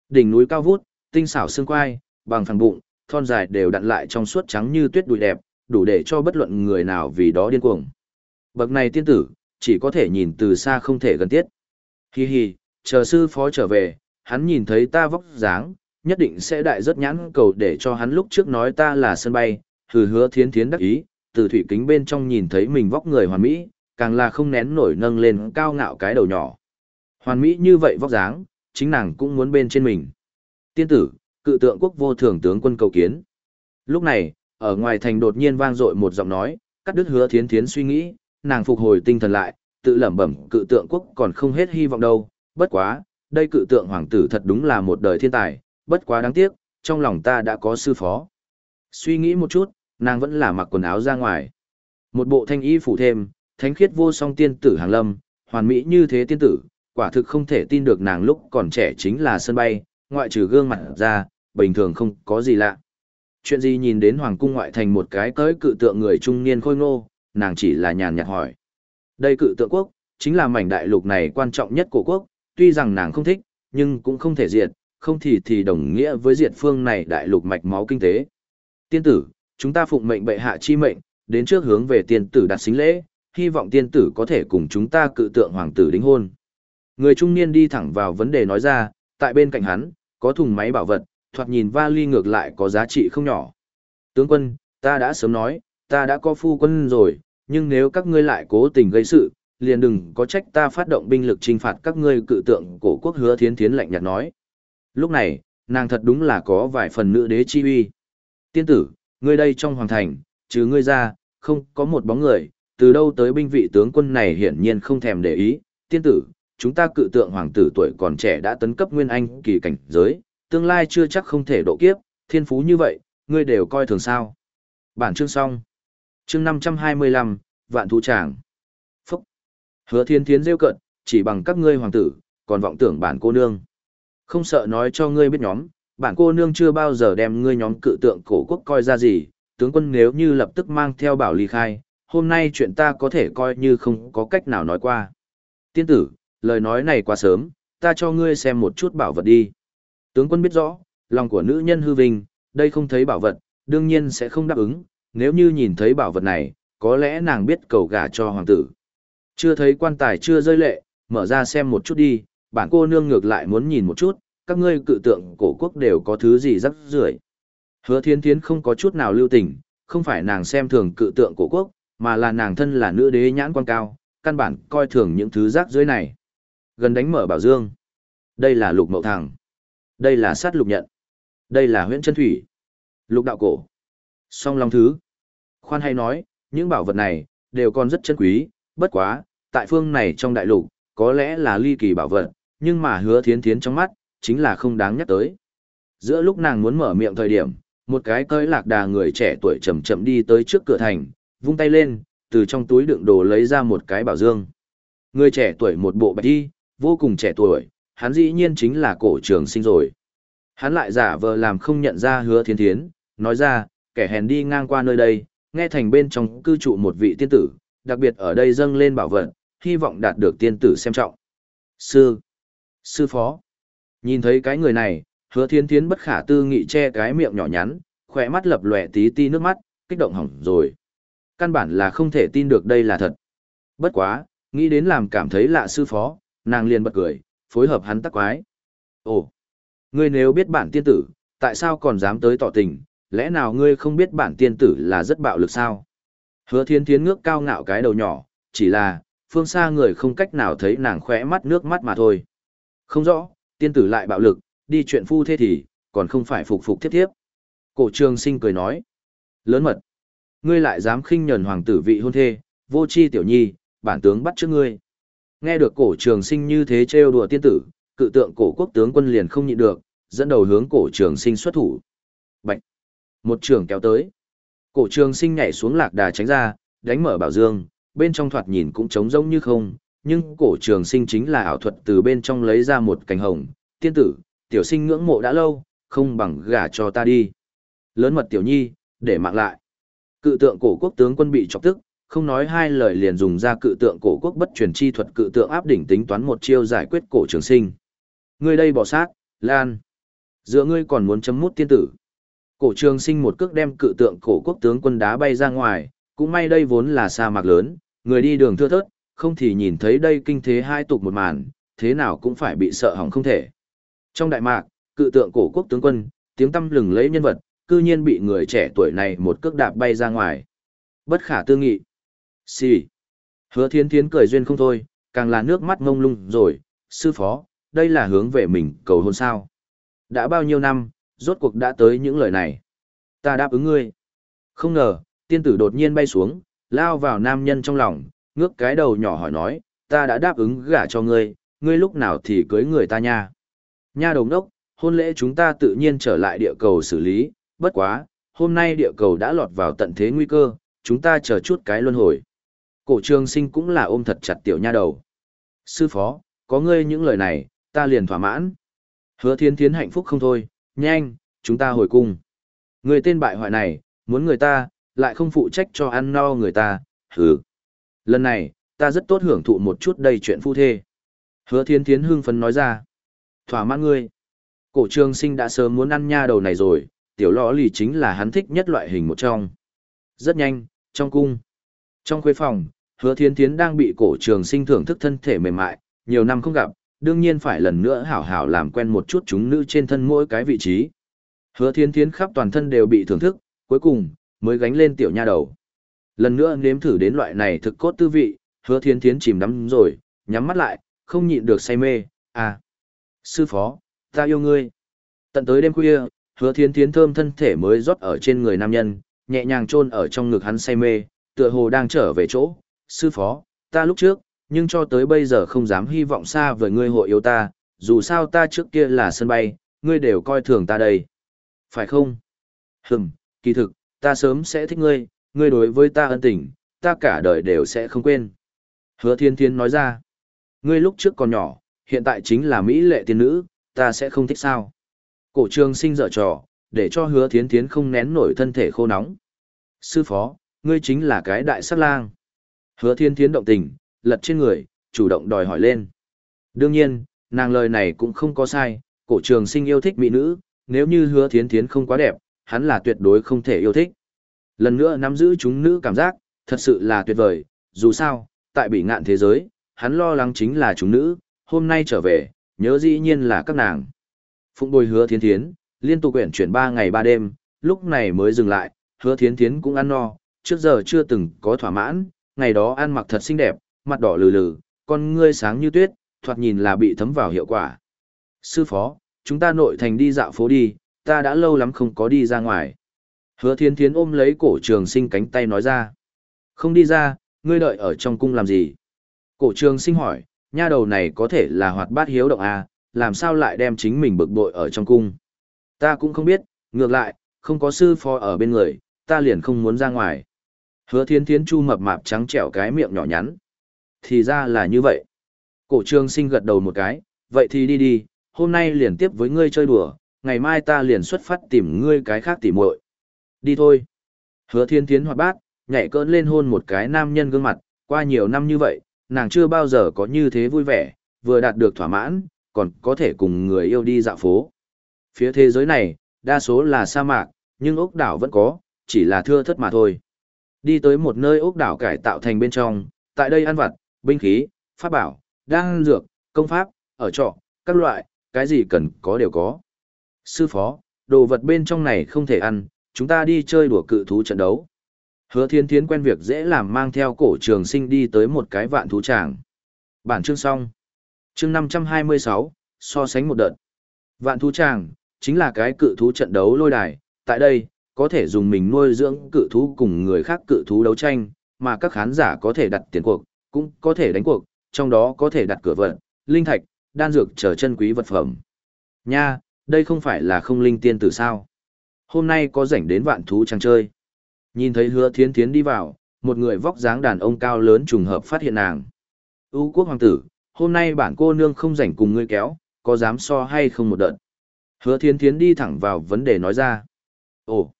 Đỉnh núi cao vút, tinh xảo xương quai, bằng phẳng bụng, thon dài đều đặn lại trong suốt trắng như tuyết đùi đẹp, đủ để cho bất luận người nào vì đó điên cuồng. Bậc này tiên tử, chỉ có thể nhìn từ xa không thể gần tiết. Hi hi, chờ sư phó trở về, hắn nhìn thấy ta vóc dáng, nhất định sẽ đại rất nhãn cầu để cho hắn lúc trước nói ta là sân bay, hừ hứa thiến thiến đắc ý, từ thủy kính bên trong nhìn thấy mình vóc người hoàn mỹ, càng là không nén nổi nâng lên cao ngạo cái đầu nhỏ. Hoàn mỹ như vậy vóc dáng, chính nàng cũng muốn bên trên mình. Tiên tử, cự tượng quốc vô thường tướng quân cầu kiến. Lúc này, ở ngoài thành đột nhiên vang dội một giọng nói, cắt đứt hứa thiến thiến suy nghĩ, nàng phục hồi tinh thần lại, tự lẩm bẩm cự tượng quốc còn không hết hy vọng đâu, bất quá, đây cự tượng hoàng tử thật đúng là một đời thiên tài, bất quá đáng tiếc, trong lòng ta đã có sư phó. Suy nghĩ một chút, nàng vẫn là mặc quần áo ra ngoài. Một bộ thanh y phủ thêm, thánh khiết vô song tiên tử hàng lâm, hoàn mỹ như thế tiên tử, quả thực không thể tin được nàng lúc còn trẻ chính là sân bay, ngoại trừ gương mặt ra, bình thường không có gì lạ. Chuyện gì nhìn đến hoàng cung ngoại thành một cái tới cự tượng người trung niên khôi ngô, nàng chỉ là nhàn nhạt hỏi. Đây cự tượng quốc, chính là mảnh đại lục này quan trọng nhất của quốc, tuy rằng nàng không thích, nhưng cũng không thể diệt, không thì thì đồng nghĩa với diệt phương này đại lục mạch máu kinh tế. Tiên tử, chúng ta phụng mệnh bệ hạ chi mệnh, đến trước hướng về tiên tử đặt xính lễ, hy vọng tiên tử có thể cùng chúng ta cự tượng hoàng tử đính hôn. Người trung niên đi thẳng vào vấn đề nói ra, tại bên cạnh hắn, có thùng máy bảo vật, thoạt nhìn vali ngược lại có giá trị không nhỏ. Tướng quân, ta đã sớm nói, ta đã có phu quân rồi, nhưng nếu các ngươi lại cố tình gây sự, liền đừng có trách ta phát động binh lực trinh phạt các ngươi cự tượng cổ quốc hứa thiến thiến lạnh nhạt nói. Lúc này, nàng thật đúng là có vài phần nữ đế chi uy. Tiên tử, ngươi đây trong hoàng thành, trừ ngươi ra, không có một bóng người, từ đâu tới binh vị tướng quân này hiển nhiên không thèm để ý. Tiên tử, chúng ta cự tượng hoàng tử tuổi còn trẻ đã tấn cấp nguyên anh kỳ cảnh giới, tương lai chưa chắc không thể độ kiếp, thiên phú như vậy, ngươi đều coi thường sao. Bản chương xong. Chương 525, Vạn Thú Tràng. Phúc. Hứa thiên thiến rêu cận, chỉ bằng các ngươi hoàng tử, còn vọng tưởng bản cô nương. Không sợ nói cho ngươi biết nhóm, bản cô nương chưa bao giờ đem ngươi nhóm cự tượng cổ quốc coi ra gì, tướng quân nếu như lập tức mang theo bảo ly khai, hôm nay chuyện ta có thể coi như không có cách nào nói qua. Tiên tử, lời nói này quá sớm, ta cho ngươi xem một chút bảo vật đi. Tướng quân biết rõ, lòng của nữ nhân hư vinh, đây không thấy bảo vật, đương nhiên sẽ không đáp ứng, nếu như nhìn thấy bảo vật này, có lẽ nàng biết cầu gả cho hoàng tử. Chưa thấy quan tài chưa rơi lệ, mở ra xem một chút đi, bản cô nương ngược lại muốn nhìn một chút, các ngươi cự tượng cổ quốc đều có thứ gì rắc rưởi. Hứa thiên thiến không có chút nào lưu tình, không phải nàng xem thường cự tượng cổ quốc, mà là nàng thân là nữ đế nhãn quan cao, căn bản coi thường những thứ rác dưới này. Gần đánh mở bảo dương. Đây là lục mậu thẳng. Đây là sát lục nhận. Đây là huyễn chân thủy. Lục đạo cổ. Song long thứ. Khoan hay nói, những bảo vật này, đều còn rất chân quý, bất quá, tại phương này trong đại lục, có lẽ là ly kỳ bảo vật, nhưng mà hứa thiến thiến trong mắt, chính là không đáng nhắc tới. Giữa lúc nàng muốn mở miệng thời điểm, một cái cơi lạc đà người trẻ tuổi chậm chậm đi tới trước cửa thành, vung tay lên, từ trong túi đựng đồ lấy ra một cái bảo dương. Người trẻ tuổi một bộ bạch y, vô cùng trẻ tuổi, hắn dĩ nhiên chính là cổ trường sinh rồi. Hắn lại giả vờ làm không nhận ra hứa thiên thiến, nói ra, kẻ hèn đi ngang qua nơi đây, nghe thành bên trong cư trụ một vị tiên tử, đặc biệt ở đây dâng lên bảo vật, hy vọng đạt được tiên tử xem trọng. Sư, sư phó, nhìn thấy cái người này, hứa thiên thiến bất khả tư nghị che cái miệng nhỏ nhắn, khỏe mắt lập lòe tí ti nước mắt, kích động hỏng rồi. Căn bản là không thể tin được đây là thật. Bất quá, nghĩ đến làm cảm thấy lạ sư phó, nàng liền bật cười, phối hợp hắn tắc quái. Ồ, ngươi nếu biết bản tiên tử, tại sao còn dám tới tỏ tình, lẽ nào ngươi không biết bản tiên tử là rất bạo lực sao? Hứa thiên thiến ngước cao ngạo cái đầu nhỏ, chỉ là, phương xa người không cách nào thấy nàng khỏe mắt nước mắt mà thôi. Không rõ, tiên tử lại bạo lực, đi chuyện phu thế thì, còn không phải phục phục tiếp tiếp. Cổ trường sinh cười nói. Lớn mật. Ngươi lại dám khinh nhẫn hoàng tử vị hôn thê, vô chi tiểu nhi, bản tướng bắt trước ngươi. Nghe được cổ trường sinh như thế trêu đùa tiên tử, cự tượng cổ quốc tướng quân liền không nhịn được, dẫn đầu hướng cổ trường sinh xuất thủ. Bạch! Một trường kéo tới. Cổ trường sinh nhảy xuống lạc đà tránh ra, đánh mở bảo dương, bên trong thoạt nhìn cũng trống rỗng như không, nhưng cổ trường sinh chính là ảo thuật từ bên trong lấy ra một cành hồng. Tiên tử, tiểu sinh ngưỡng mộ đã lâu, không bằng gả cho ta đi. Lớn mật tiểu nhi, để mạng lại. Cự tượng cổ quốc tướng quân bị chọc tức, không nói hai lời liền dùng ra cự tượng cổ quốc bất truyền chi thuật cự tượng áp đỉnh tính toán một chiêu giải quyết cổ trường sinh. Ngươi đây bỏ sát, Lan. Giữa ngươi còn muốn chấm mút tiên tử. Cổ trường sinh một cước đem cự tượng cổ quốc tướng quân đá bay ra ngoài, cũng may đây vốn là sa mạc lớn, người đi đường thưa thớt, không thì nhìn thấy đây kinh thế hai tục một màn, thế nào cũng phải bị sợ hỏng không thể. Trong đại mạc, cự tượng cổ quốc tướng quân, tiếng tâm lừng lấy nhân vật, cư nhiên bị người trẻ tuổi này một cước đạp bay ra ngoài. Bất khả tư nghị. Xì. Hứa thiến thiến cười duyên không thôi, càng là nước mắt ngông lung rồi, sư phó, đây là hướng về mình cầu hôn sao. Đã bao nhiêu năm, rốt cuộc đã tới những lời này. Ta đáp ứng ngươi. Không ngờ, tiên tử đột nhiên bay xuống, lao vào nam nhân trong lòng, ngước cái đầu nhỏ hỏi nói, ta đã đáp ứng gả cho ngươi, ngươi lúc nào thì cưới người ta nha. Nha đồng đốc, hôn lễ chúng ta tự nhiên trở lại địa cầu xử lý, bất quá, hôm nay địa cầu đã lọt vào tận thế nguy cơ, chúng ta chờ chút cái luân hồi. Cổ trường sinh cũng là ôm thật chặt tiểu nha đầu. Sư phó, có ngươi những lời này, ta liền thỏa mãn. Hứa thiên thiến hạnh phúc không thôi, nhanh, chúng ta hồi cung. Người tên bại hoại này, muốn người ta, lại không phụ trách cho ăn no người ta, hừ. Lần này, ta rất tốt hưởng thụ một chút đầy chuyện phu thê. Hứa thiên thiến hưng phấn nói ra. Thỏa mãn ngươi. Cổ trường sinh đã sớm muốn ăn nha đầu này rồi, tiểu lõ lì chính là hắn thích nhất loại hình một trong. Rất nhanh, trong cung. Trong khuê phòng, hứa thiên thiến đang bị cổ trường sinh thưởng thức thân thể mềm mại, nhiều năm không gặp, đương nhiên phải lần nữa hảo hảo làm quen một chút chúng nữ trên thân mỗi cái vị trí. Hứa thiên thiến khắp toàn thân đều bị thưởng thức, cuối cùng, mới gánh lên tiểu nha đầu. Lần nữa nếm thử đến loại này thực cốt tư vị, hứa thiên thiến chìm đắm rồi, nhắm mắt lại, không nhịn được say mê, à. Sư phó, ta yêu ngươi. Tận tới đêm khuya, hứa thiên thiến thơm thân thể mới rót ở trên người nam nhân, nhẹ nhàng chôn ở trong ngực hắn say mê, tựa hồ đang trở về chỗ. Sư phó, ta lúc trước, nhưng cho tới bây giờ không dám hy vọng xa với ngươi hội yêu ta, dù sao ta trước kia là sân bay, ngươi đều coi thường ta đây. Phải không? Hừm, kỳ thực, ta sớm sẽ thích ngươi, ngươi đối với ta ân tình, ta cả đời đều sẽ không quên. Hứa thiên thiên nói ra, ngươi lúc trước còn nhỏ, hiện tại chính là Mỹ lệ tiên nữ, ta sẽ không thích sao. Cổ trường sinh dở trò, để cho hứa Thiên Thiên không nén nổi thân thể khô nóng. Sư phó, ngươi chính là cái đại sát lang. Hứa thiên thiến động tình, lật trên người, chủ động đòi hỏi lên. Đương nhiên, nàng lời này cũng không có sai, cổ trường sinh yêu thích mỹ nữ, nếu như hứa Thiên thiến không quá đẹp, hắn là tuyệt đối không thể yêu thích. Lần nữa nắm giữ chúng nữ cảm giác, thật sự là tuyệt vời, dù sao, tại bị ngạn thế giới, hắn lo lắng chính là chúng nữ, hôm nay trở về, nhớ dĩ nhiên là các nàng. Phụng bồi hứa Thiên thiến, liên tục quyển chuyển 3 ngày 3 đêm, lúc này mới dừng lại, hứa Thiên thiến cũng ăn no, trước giờ chưa từng có thỏa mãn, ngày đó ăn mặc thật xinh đẹp, mặt đỏ lừ lừ, con ngươi sáng như tuyết, thoạt nhìn là bị thấm vào hiệu quả. Sư phó, chúng ta nội thành đi dạo phố đi, ta đã lâu lắm không có đi ra ngoài. Hứa thiên thiến ôm lấy cổ trường sinh cánh tay nói ra. Không đi ra, ngươi đợi ở trong cung làm gì? Cổ trường sinh hỏi, nha đầu này có thể là hoạt bát hiếu động à, làm sao lại đem chính mình bực bội ở trong cung? Ta cũng không biết, ngược lại, không có sư phó ở bên người, ta liền không muốn ra ngoài. Hứa thiên thiến chu mập mạp trắng trẻo cái miệng nhỏ nhắn. Thì ra là như vậy. Cổ Trương sinh gật đầu một cái, vậy thì đi đi, hôm nay liền tiếp với ngươi chơi đùa, ngày mai ta liền xuất phát tìm ngươi cái khác tỉ muội. Đi thôi. Hứa thiên thiến hoạt bát, nhảy cỡn lên hôn một cái nam nhân gương mặt, qua nhiều năm như vậy, nàng chưa bao giờ có như thế vui vẻ, vừa đạt được thỏa mãn, còn có thể cùng người yêu đi dạo phố. Phía thế giới này, đa số là sa mạc, nhưng ốc đảo vẫn có, chỉ là thưa thất mà thôi. Đi tới một nơi ốc đảo cải tạo thành bên trong, tại đây ăn vặt, binh khí, pháp bảo, đan dược, công pháp, ở trọ, các loại, cái gì cần có đều có. Sư phó, đồ vật bên trong này không thể ăn, chúng ta đi chơi đùa cự thú trận đấu. Hứa thiên thiến quen việc dễ làm mang theo cổ trường sinh đi tới một cái vạn thú tràng. Bản chương xong. Chương 526, so sánh một đợt. Vạn thú tràng, chính là cái cự thú trận đấu lôi đài. Tại đây, có thể dùng mình nuôi dưỡng cự thú cùng người khác cự thú đấu tranh, mà các khán giả có thể đặt tiền cuộc, cũng có thể đánh cuộc, trong đó có thể đặt cửa vận, linh thạch, đan dược chờ chân quý vật phẩm. Nha, đây không phải là không linh tiên tử sao? Hôm nay có rảnh đến vạn thú trang chơi. Nhìn thấy hứa thiến thiến đi vào, một người vóc dáng đàn ông cao lớn trùng hợp phát hiện nàng. ưu quốc hoàng tử, hôm nay bản cô nương không rảnh cùng ngươi kéo, có dám so hay không một đợt. Hứa thiến thiến đi thẳng vào vấn đề nói ra. Ồ,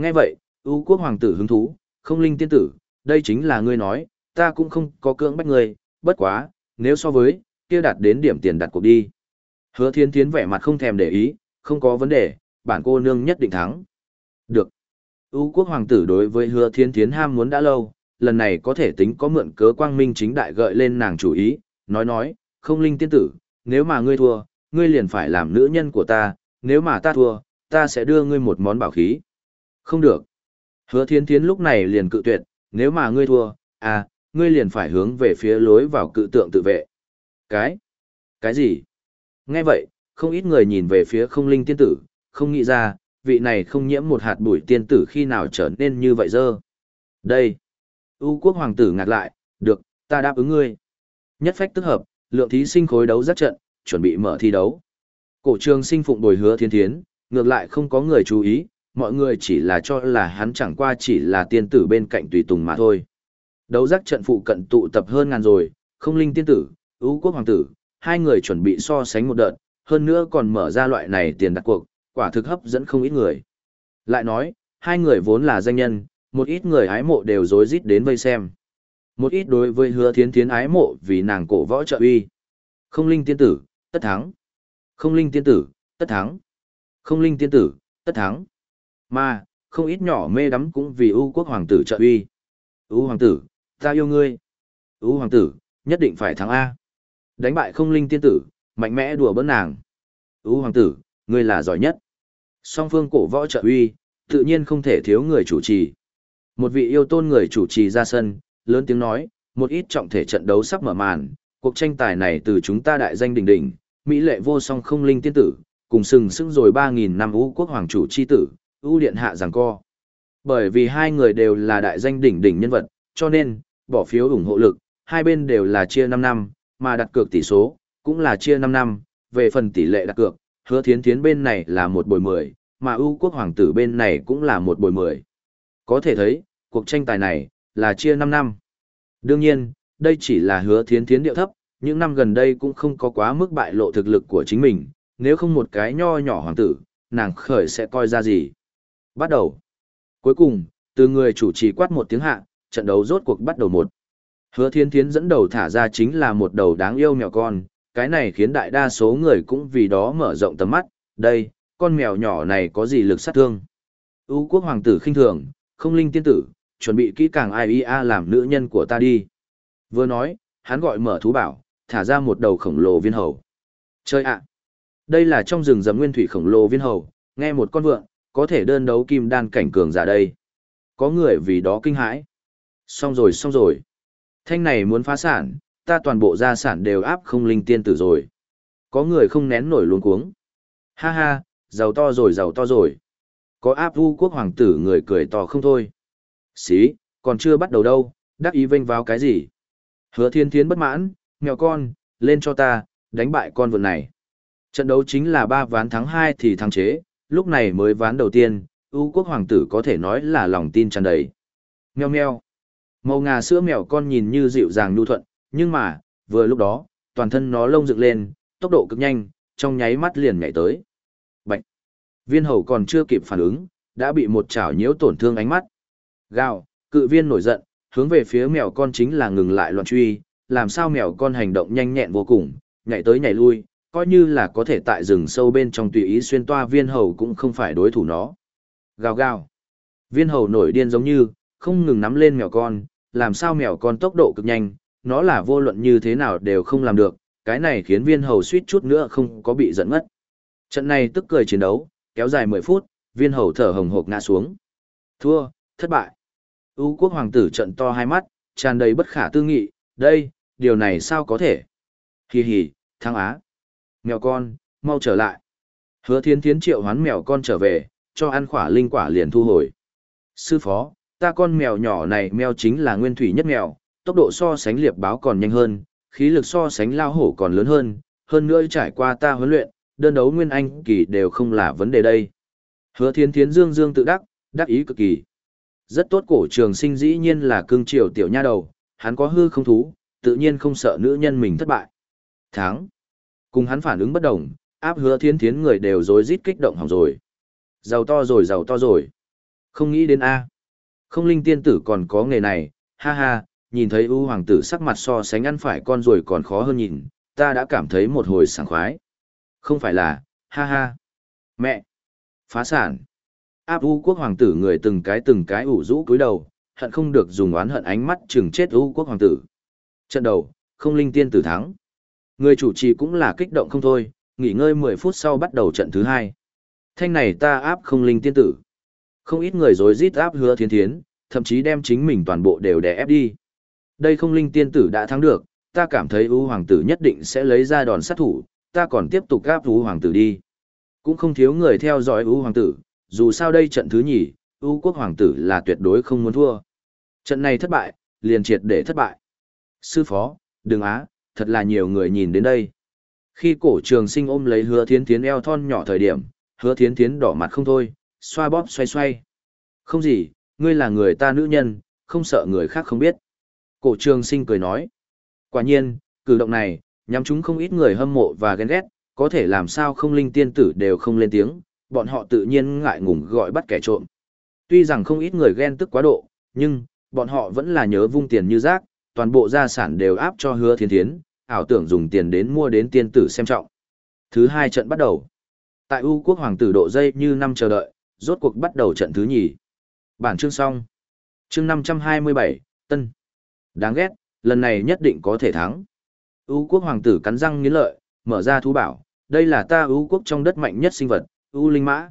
nghe vậy, ưu quốc hoàng tử hứng thú, không linh tiên tử, đây chính là ngươi nói, ta cũng không có cưỡng bách ngươi, bất quá, nếu so với, kia đạt đến điểm tiền đặt cuộc đi. Hứa thiên thiến vẻ mặt không thèm để ý, không có vấn đề, bản cô nương nhất định thắng. Được. ưu quốc hoàng tử đối với hứa thiên thiến ham muốn đã lâu, lần này có thể tính có mượn cớ quang minh chính đại gợi lên nàng chủ ý, nói nói, không linh tiên tử, nếu mà ngươi thua, ngươi liền phải làm nữ nhân của ta, nếu mà ta thua, ta sẽ đưa ngươi một món bảo khí. Không được. Hứa thiên thiến lúc này liền cự tuyệt, nếu mà ngươi thua, à, ngươi liền phải hướng về phía lối vào cự tượng tự vệ. Cái? Cái gì? Nghe vậy, không ít người nhìn về phía không linh tiên tử, không nghĩ ra, vị này không nhiễm một hạt bụi tiên tử khi nào trở nên như vậy dơ. Đây. U quốc hoàng tử ngạc lại, được, ta đáp ứng ngươi. Nhất phách tức hợp, lượng thí sinh khối đấu rất trận, chuẩn bị mở thi đấu. Cổ trường sinh phụng bồi hứa thiên thiến, ngược lại không có người chú ý, mọi người chỉ là cho là hắn chẳng qua chỉ là tiên tử bên cạnh tùy tùng mà thôi. Đấu giác trận phụ cận tụ tập hơn ngàn rồi, không linh tiên tử, ưu quốc hoàng tử, hai người chuẩn bị so sánh một đợt, hơn nữa còn mở ra loại này tiền đặt cuộc, quả thực hấp dẫn không ít người. Lại nói, hai người vốn là danh nhân, một ít người ái mộ đều rối rít đến vây xem. Một ít đối với hứa thiến thiến ái mộ vì nàng cổ võ trợ uy. Không linh tiên tử, tất thắng. Không linh tiên tử, tất thắng. Không linh tiên tử, tất thắng. Mà, không ít nhỏ mê đắm cũng vì ưu quốc hoàng tử trợ uy. ưu hoàng tử, ta yêu ngươi. ưu hoàng tử, nhất định phải thắng A. Đánh bại không linh tiên tử, mạnh mẽ đùa bỡn nàng. ưu hoàng tử, ngươi là giỏi nhất. Song phương cổ võ trợ uy, tự nhiên không thể thiếu người chủ trì. Một vị yêu tôn người chủ trì ra sân, lớn tiếng nói, một ít trọng thể trận đấu sắp mở màn, cuộc tranh tài này từ chúng ta đại danh đỉnh đỉnh, Mỹ lệ vô song không linh tiên tử, cùng sừng sững rồi ba nghìn năm ưu quốc hoàng chủ chi tử, ưu điện hạ giằng co. Bởi vì hai người đều là đại danh đỉnh đỉnh nhân vật, cho nên, bỏ phiếu ủng hộ lực, hai bên đều là chia 5 năm, mà đặt cược tỷ số, cũng là chia 5 năm, về phần tỷ lệ đặt cược, hứa thiến thiến bên này là một bồi 10, mà ưu quốc hoàng tử bên này cũng là một bồi 10. Có thể thấy, cuộc tranh tài này, là chia 5 năm. Đương nhiên, đây chỉ là hứa thiến thiến điệu thấp, những năm gần đây cũng không có quá mức bại lộ thực lực của chính mình, nếu không một cái nho nhỏ hoàng tử, nàng khởi sẽ coi ra gì. Bắt đầu. Cuối cùng, từ người chủ trì quát một tiếng hạ, trận đấu rốt cuộc bắt đầu một. Hứa thiên thiến dẫn đầu thả ra chính là một đầu đáng yêu mèo con, cái này khiến đại đa số người cũng vì đó mở rộng tầm mắt, đây, con mèo nhỏ này có gì lực sát thương. U quốc hoàng tử khinh thường, không linh tiên tử, chuẩn bị kỹ càng IEA làm nữ nhân của ta đi. Vừa nói, hắn gọi mở thú bảo, thả ra một đầu khổng lồ viên hầu. Chơi ạ! Đây là trong rừng rậm nguyên thủy khổng lồ viên hầu, nghe một con vượn, có thể đơn đấu kim đan cảnh cường giả đây. Có người vì đó kinh hãi. Xong rồi xong rồi. Thanh này muốn phá sản, ta toàn bộ gia sản đều áp không linh tiên tử rồi. Có người không nén nổi luôn cuống. Ha ha, giàu to rồi giàu to rồi. Có áp vu quốc hoàng tử người cười to không thôi. Xí, còn chưa bắt đầu đâu, đắc ý vênh vào cái gì. Hứa thiên thiến bất mãn, mèo con, lên cho ta, đánh bại con vượn này. Trận đấu chính là ba ván thắng hai thì thắng chế, lúc này mới ván đầu tiên, ưu quốc hoàng tử có thể nói là lòng tin tràn đầy. Mèo mèo, Màu ngà sữa mèo con nhìn như dịu dàng nhu thuận, nhưng mà, vừa lúc đó, toàn thân nó lông dựng lên, tốc độ cực nhanh, trong nháy mắt liền nhảy tới. Bạch. Viên hầu còn chưa kịp phản ứng, đã bị một chảo nhiễu tổn thương ánh mắt. Gào, cự viên nổi giận, hướng về phía mèo con chính là ngừng lại loạn truy, làm sao mèo con hành động nhanh nhẹn vô cùng, nhảy tới nhảy lui, coi như là có thể tại rừng sâu bên trong tùy ý xuyên toa viên hầu cũng không phải đối thủ nó. Gào gào. Viên hầu nổi điên giống như, không ngừng nắm lên mèo con, làm sao mèo con tốc độ cực nhanh, nó là vô luận như thế nào đều không làm được, cái này khiến viên hầu suýt chút nữa không có bị giận mất. Trận này tức cười chiến đấu, kéo dài 10 phút, viên hầu thở hồng hộc ngã xuống. Thua, thất bại. U quốc hoàng tử trận to hai mắt, tràn đầy bất khả tư nghị, đây, điều này sao có thể? Hì hì, thăng á. Mèo con, mau trở lại. Hứa thiến thiến triệu hoán mèo con trở về, cho ăn khỏa linh quả liền thu hồi. Sư phó, ta con mèo nhỏ này mèo chính là nguyên thủy nhất mèo, tốc độ so sánh liệp báo còn nhanh hơn, khí lực so sánh lao hổ còn lớn hơn, hơn nữa trải qua ta huấn luyện, đơn đấu nguyên anh kỳ đều không là vấn đề đây. Hứa thiến thiến dương dương tự đắc, đắc ý cực kỳ. Rất tốt cổ trường sinh dĩ nhiên là cương triều tiểu nha đầu, hắn có hư không thú, tự nhiên không sợ nữ nhân mình thất bại. Tháng. Cùng hắn phản ứng bất đồng, áp hứa thiến thiến người đều rối rít kích động hỏng rồi. Giàu to rồi giàu to rồi. Không nghĩ đến A. Không linh tiên tử còn có nghề này, ha ha, nhìn thấy ưu hoàng tử sắc mặt so sánh ăn phải con rồi còn khó hơn nhìn, ta đã cảm thấy một hồi sảng khoái. Không phải là, ha ha. Mẹ. Phá sản. Áp u quốc hoàng tử người từng cái từng cái ủ rũ cúi đầu, hận không được dùng oán hận ánh mắt chừng chết u quốc hoàng tử. Trận đầu, không linh tiên tử thắng. Người chủ trì cũng là kích động không thôi, nghỉ ngơi 10 phút sau bắt đầu trận thứ hai. Thanh này ta áp không linh tiên tử. Không ít người dối rít áp hứa thiên thiến, thậm chí đem chính mình toàn bộ đều đè ép đi. Đây không linh tiên tử đã thắng được, ta cảm thấy ưu hoàng tử nhất định sẽ lấy ra đòn sát thủ, ta còn tiếp tục áp ưu hoàng tử đi. Cũng không thiếu người theo dõi ưu hoàng tử, dù sao đây trận thứ nhì, ưu quốc hoàng tử là tuyệt đối không muốn thua. Trận này thất bại, liền triệt để thất bại. Sư phó, đừng á, thật là nhiều người nhìn đến đây. Khi cổ trường sinh ôm lấy hứa thiến thiến eo thon nhỏ thời điểm, hứa thiến thiến đỏ mặt không thôi, xoa bóp xoay xoay. Không gì, ngươi là người ta nữ nhân, không sợ người khác không biết. Cổ trường sinh cười nói. Quả nhiên, cử động này, nhắm chúng không ít người hâm mộ và ghen ghét, có thể làm sao không linh tiên tử đều không lên tiếng, bọn họ tự nhiên ngại ngùng gọi bắt kẻ trộm. Tuy rằng không ít người ghen tức quá độ, nhưng, bọn họ vẫn là nhớ vung tiền như rác, toàn bộ gia sản đều áp cho hứa thiên thiến, ảo tưởng dùng tiền đến mua đến tiên tử xem trọng. Thứ hai trận bắt đầu. Tại U quốc hoàng tử độ dây như năm chờ đợi, rốt cuộc bắt đầu trận thứ nhì. Bản chương xong. Chương 527, Tân. Đáng ghét, lần này nhất định có thể thắng. U quốc hoàng tử cắn răng nghiến lợi, mở ra thú bảo, đây là ta U quốc trong đất mạnh nhất sinh vật, U linh mã.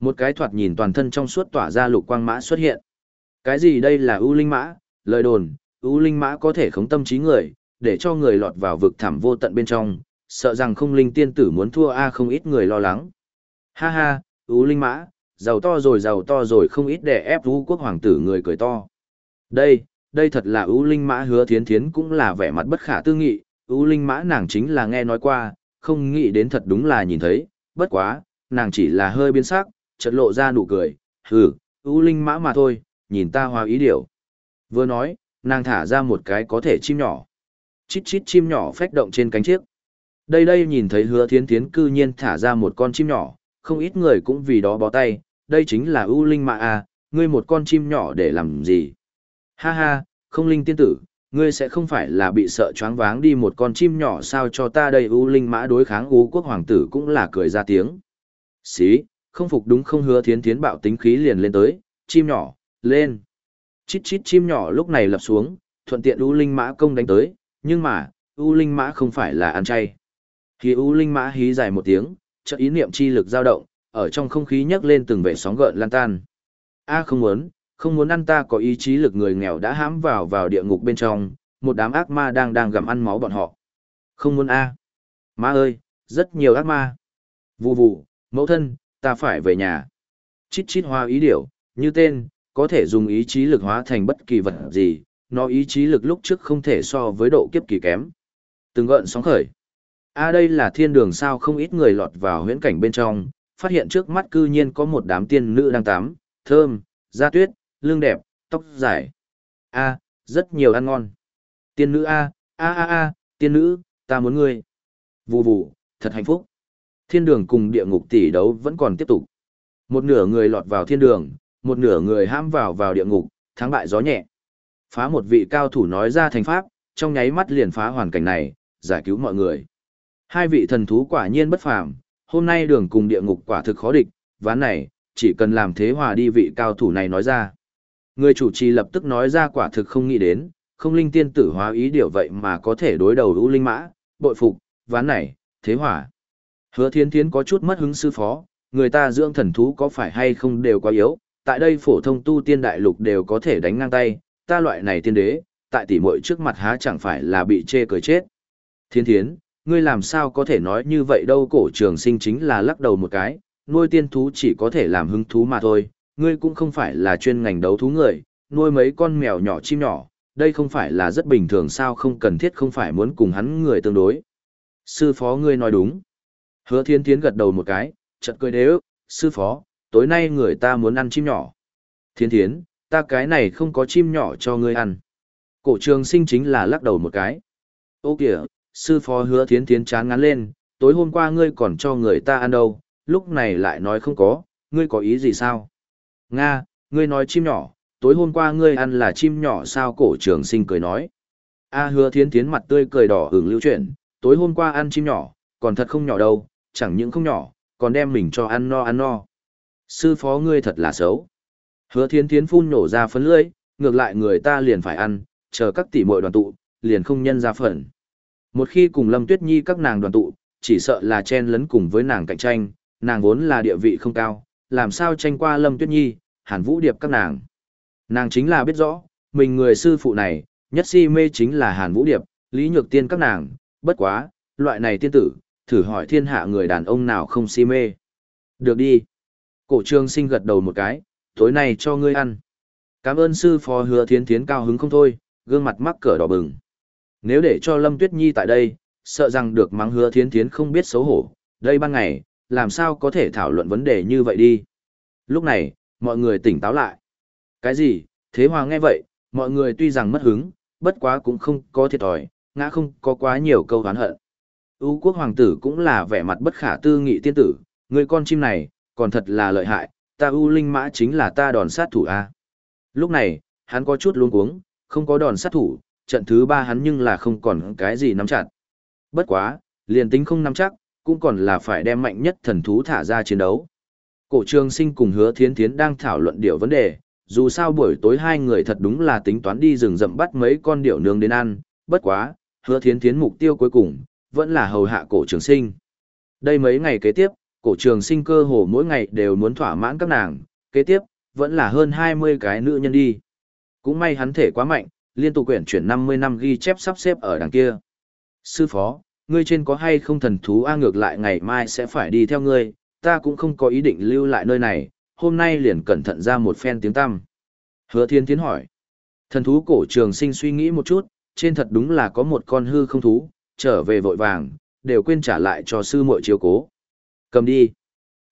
Một cái thoạt nhìn toàn thân trong suốt tỏa ra lục quang mã xuất hiện. Cái gì đây là U linh mã? Lời đồn, U linh mã có thể khống tâm trí người, để cho người lọt vào vực thẳm vô tận bên trong, sợ rằng không linh tiên tử muốn thua a không ít người lo lắng. Ha ha, U linh mã, giàu to rồi giàu to rồi không ít để ép U quốc hoàng tử người cười to. Đây, đây thật là U linh mã hứa thiến thiến cũng là vẻ mặt bất khả tư nghị, U linh mã nàng chính là nghe nói qua, không nghĩ đến thật đúng là nhìn thấy, bất quá, nàng chỉ là hơi biến sắc, chợt lộ ra nụ cười, hừ, U linh mã mà thôi, nhìn ta hòa ý điều. Vừa nói, nàng thả ra một cái có thể chim nhỏ. Chít chít chim nhỏ phách động trên cánh chiếc. Đây đây nhìn thấy hứa thiến thiến cư nhiên thả ra một con chim nhỏ, không ít người cũng vì đó bó tay, đây chính là ưu linh mã à, ngươi một con chim nhỏ để làm gì? Ha ha, không linh tiên tử, ngươi sẽ không phải là bị sợ choáng váng đi một con chim nhỏ sao cho ta đây ưu linh mã đối kháng ú quốc hoàng tử cũng là cười ra tiếng. Xí, không phục đúng không hứa thiến thiến bạo tính khí liền lên tới, chim nhỏ, lên. Chít chít chim nhỏ lúc này lập xuống, thuận tiện U linh mã công đánh tới, nhưng mà, U linh mã không phải là ăn chay. Khi U linh mã hí dài một tiếng, chợt ý niệm chi lực dao động, ở trong không khí nhấc lên từng vệ sóng gợn lan tan. A không muốn, không muốn ăn ta có ý chí lực người nghèo đã hãm vào vào địa ngục bên trong, một đám ác ma đang đang gặm ăn máu bọn họ. Không muốn a. Ma ơi, rất nhiều ác ma. Vù vù, mẫu thân, ta phải về nhà. Chít chít hoa ý điểu, như tên, có thể dùng ý chí lực hóa thành bất kỳ vật gì, nó ý chí lực lúc trước không thể so với độ kiếp kỳ kém. Từng gợn sóng khởi. A đây là thiên đường sao không ít người lọt vào huyễn cảnh bên trong, phát hiện trước mắt cư nhiên có một đám tiên nữ đang tắm, thơm, da tuyết, lưng đẹp, tóc dài. A, rất nhiều ăn ngon. Tiên nữ A, A A A, tiên nữ, ta muốn ngươi. Vù vù, thật hạnh phúc. Thiên đường cùng địa ngục tỷ đấu vẫn còn tiếp tục. Một nửa người lọt vào thiên đường, một nửa người ham vào vào địa ngục, thắng bại gió nhẹ. Phá một vị cao thủ nói ra thành pháp, trong nháy mắt liền phá hoàn cảnh này, giải cứu mọi người. Hai vị thần thú quả nhiên bất phàm, hôm nay đường cùng địa ngục quả thực khó địch, ván này, chỉ cần làm thế hòa đi vị cao thủ này nói ra. Người chủ trì lập tức nói ra quả thực không nghĩ đến, không linh tiên tử hóa ý điều vậy mà có thể đối đầu ưu linh mã, bội phục, ván này, thế hòa. Hứa thiên thiến có chút mất hứng sư phó, người ta dưỡng thần thú có phải hay không đều quá yếu, tại đây phổ thông tu tiên đại lục đều có thể đánh ngang tay, ta loại này tiên đế, tại tỷ muội trước mặt há chẳng phải là bị chê cười chết. Thiên thiến, ngươi làm sao có thể nói như vậy đâu cổ trường sinh chính là lắc đầu một cái, nuôi tiên thú chỉ có thể làm hứng thú mà thôi, ngươi cũng không phải là chuyên ngành đấu thú người, nuôi mấy con mèo nhỏ chim nhỏ, đây không phải là rất bình thường sao không cần thiết không phải muốn cùng hắn người tương đối. Sư phó ngươi nói đúng. Hứa thiên thiến gật đầu một cái, chợt cười đế ức, sư phó, tối nay người ta muốn ăn chim nhỏ. Thiên thiến, ta cái này không có chim nhỏ cho ngươi ăn. Cổ trường sinh chính là lắc đầu một cái. Ô kìa, sư phó hứa thiến thiến chán ngán lên, tối hôm qua ngươi còn cho người ta ăn đâu, lúc này lại nói không có, ngươi có ý gì sao? Nga, ngươi nói chim nhỏ, tối hôm qua ngươi ăn là chim nhỏ sao cổ trường sinh cười nói. A hứa thiến thiến mặt tươi cười đỏ hưởng lưu chuyển, tối hôm qua ăn chim nhỏ, còn thật không nhỏ đâu, chẳng những không nhỏ, còn đem mình cho ăn no ăn no. Sư phó ngươi thật là xấu. Hứa thiến thiến phun nổ ra phấn lưỡi, ngược lại người ta liền phải ăn, chờ các tỷ muội đoàn tụ, liền không nhân ra phần. Một khi cùng Lâm Tuyết Nhi các nàng đoàn tụ, chỉ sợ là chen lấn cùng với nàng cạnh tranh, nàng vốn là địa vị không cao, làm sao tranh qua Lâm Tuyết Nhi, Hàn Vũ Điệp các nàng. Nàng chính là biết rõ, mình người sư phụ này, nhất si mê chính là Hàn Vũ Điệp, Lý Nhược Tiên các nàng, bất quá, loại này tiên tử, thử hỏi thiên hạ người đàn ông nào không si mê. Được đi. Cổ trường sinh gật đầu một cái, tối nay cho ngươi ăn. Cảm ơn sư phó hứa thiến thiến cao hứng không thôi, gương mặt mắc cỡ đỏ bừng. Nếu để cho Lâm Tuyết Nhi tại đây, sợ rằng được mắng hứa thiến thiến không biết xấu hổ, đây ban ngày, làm sao có thể thảo luận vấn đề như vậy đi. Lúc này, mọi người tỉnh táo lại. Cái gì, thế hòa nghe vậy, mọi người tuy rằng mất hứng, bất quá cũng không có thiệt thòi, ngã không có quá nhiều câu hán hận. U quốc hoàng tử cũng là vẻ mặt bất khả tư nghị tiên tử, người con chim này, còn thật là lợi hại, ta U linh mã chính là ta đòn sát thủ A. Lúc này, hắn có chút luống cuống, không có đòn sát thủ, trận thứ ba hắn nhưng là không còn cái gì nắm chặt. Bất quá, liền tính không nắm chắc, cũng còn là phải đem mạnh nhất thần thú thả ra chiến đấu. Cổ trường sinh cùng hứa thiến thiến đang thảo luận điều vấn đề, dù sao buổi tối hai người thật đúng là tính toán đi rừng rậm bắt mấy con điểu nướng đến ăn, bất quá, hứa thiến thiến mục tiêu cuối cùng, vẫn là hầu hạ cổ trường sinh. Đây mấy ngày kế tiếp, cổ trường sinh cơ hồ mỗi ngày đều muốn thỏa mãn các nàng, kế tiếp, vẫn là hơn 20 cái nữ nhân đi. Cũng may hắn thể quá mạnh, liên tục quyển chuyển 50 năm ghi chép sắp xếp ở đằng kia. Sư phó, ngươi trên có hay không thần thú A ngược lại ngày mai sẽ phải đi theo ngươi, ta cũng không có ý định lưu lại nơi này, hôm nay liền cẩn thận ra một phen tiếng tăm. Hứa thiên tiến hỏi. Thần thú cổ trường sinh suy nghĩ một chút, trên thật đúng là có một con hư không thú, trở về vội vàng, đều quên trả lại cho sư muội chiếu cố. Cầm đi.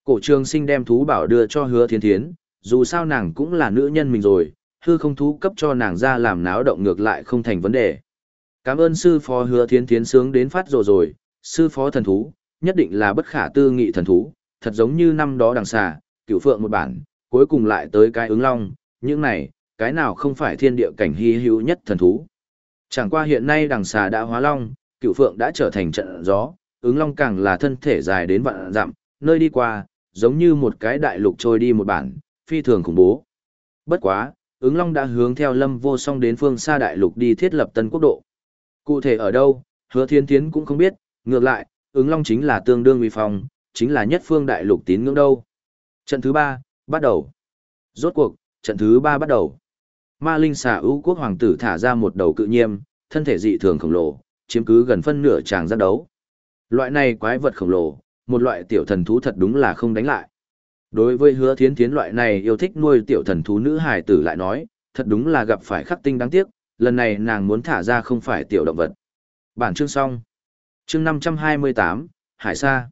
Cổ trường sinh đem thú bảo đưa cho hứa thiên thiến, dù sao nàng cũng là nữ nhân mình rồi, hư không thú cấp cho nàng ra làm náo động ngược lại không thành vấn đề. Cảm ơn sư phó hứa thiên thiến sướng đến phát rồi rồi, sư phó thần thú, nhất định là bất khả tư nghị thần thú, thật giống như năm đó đằng xà, cửu phượng một bản, cuối cùng lại tới cái ứng long, những này, cái nào không phải thiên địa cảnh hy hữu nhất thần thú. Chẳng qua hiện nay đằng xà đã hóa long, cửu phượng đã trở thành trận gió, ứng long càng là thân thể dài đến vạn dặm, nơi đi qua, giống như một cái đại lục trôi đi một bản, phi thường khủng bố. Bất quá, ứng long đã hướng theo lâm vô song đến phương xa đại lục đi thiết lập tân quốc độ. Cụ thể ở đâu, hứa thiên thiến cũng không biết, ngược lại, ứng long chính là tương đương uy phong, chính là nhất phương đại lục tín ngưỡng đâu. Trận thứ ba, bắt đầu. Rốt cuộc, trận thứ ba bắt đầu. Ma linh xà ưu quốc hoàng tử thả ra một đầu cự nhiêm, thân thể dị thường khổng lồ, chiếm cứ gần phân nửa tràng giác đấu. Loại này quái vật khổng lồ, một loại tiểu thần thú thật đúng là không đánh lại. Đối với hứa thiến thiến loại này yêu thích nuôi tiểu thần thú nữ hài tử lại nói, thật đúng là gặp phải khắc tinh đáng tiếc, lần này nàng muốn thả ra không phải tiểu động vật. Bản chương xong. Chương 528, Hải Sa.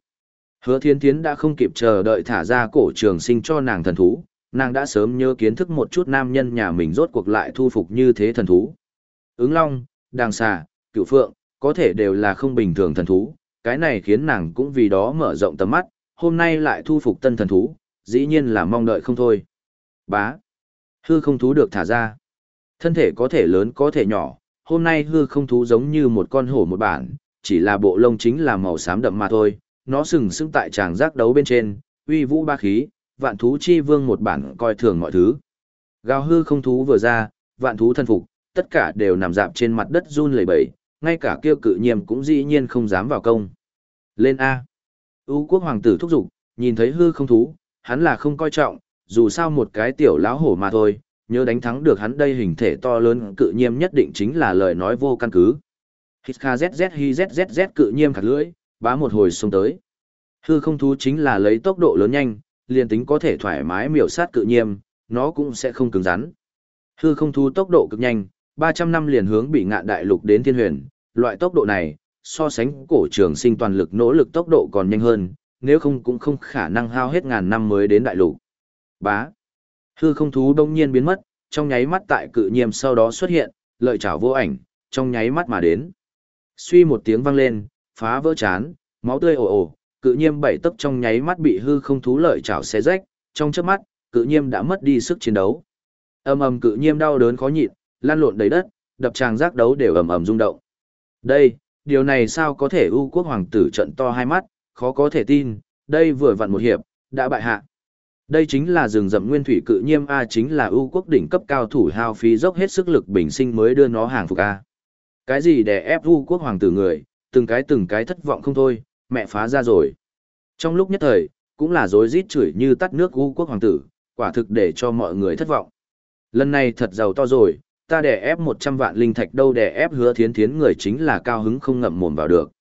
Hứa thiến thiến đã không kịp chờ đợi thả ra cổ trường sinh cho nàng thần thú, nàng đã sớm nhớ kiến thức một chút nam nhân nhà mình rốt cuộc lại thu phục như thế thần thú. Ứng long, đàng xà, cựu phượng, có thể đều là không bình thường thần thú, cái này khiến nàng cũng vì đó mở rộng tầm mắt, hôm nay lại thu phục tân thần thú, dĩ nhiên là mong đợi không thôi. Bá. Hư không thú được thả ra. Thân thể có thể lớn có thể nhỏ, hôm nay hư không thú giống như một con hổ một bản, chỉ là bộ lông chính là màu xám đậm mà thôi, nó sừng sững tại tràng giác đấu bên trên, uy vũ ba khí, vạn thú chi vương một bản coi thường mọi thứ. Gào hư không thú vừa ra, vạn thú thân phục, tất cả đều nằm dạp trên mặt đất run lẩy bẩy, ngay cả kêu cự nhiệm cũng dĩ nhiên không dám vào công. Lên A. Ú quốc hoàng tử thúc giục, nhìn thấy hư không thú, hắn là không coi trọng, dù sao một cái tiểu lão hổ mà thôi, nhớ đánh thắng được hắn đây hình thể to lớn cự nhiêm nhất định chính là lời nói vô căn cứ. Hít kha zzz hi zzz cự nhiêm khạc lưỡi, bá một hồi xông tới. Hư không thú chính là lấy tốc độ lớn nhanh, liền tính có thể thoải mái miểu sát cự nhiêm, nó cũng sẽ không cứng rắn. Hư không thú tốc độ cực nhanh, 300 năm liền hướng bị ngạn đại lục đến thiên huyền, loại tốc độ này, so sánh cổ trường sinh toàn lực nỗ lực tốc độ còn nhanh hơn, nếu không cũng không khả năng hao hết ngàn năm mới đến đại lục. Bá. Hư không thú đông nhiên biến mất, trong nháy mắt tại cự nhiêm sau đó xuất hiện, lợi chảo vô ảnh, trong nháy mắt mà đến. Suy một tiếng vang lên, phá vỡ chán, máu tươi ồ ồ, cự nhiêm bảy tấc trong nháy mắt bị hư không thú lợi chảo xé rách, trong chớp mắt, cự nhiêm đã mất đi sức chiến đấu. Ầm ầm cự nhiêm đau đớn khó nhịn, lan lộn đầy đất, đập tràng giác đấu đều ầm ầm rung động. Đây, điều này sao có thể ưu quốc hoàng tử trận to hai mắt, khó có thể tin, đây vừa vặn một hiệp, đã bại hạ. Đây chính là rừng rậm nguyên thủy cự nhiêm A chính là ưu quốc đỉnh cấp cao thủ hao phí dốc hết sức lực bình sinh mới đưa nó hàng phục A. Cái gì để ép ưu quốc hoàng tử người, từng cái từng cái thất vọng không thôi, mẹ phá ra rồi. Trong lúc nhất thời, cũng là dối rít chửi như tắt nước ưu quốc hoàng tử, quả thực để cho mọi người thất vọng. Lần này thật giàu to rồi, ta đè ép 100 vạn linh thạch đâu đè ép hứa thiến thiến người chính là cao hứng không ngậm mồm vào được.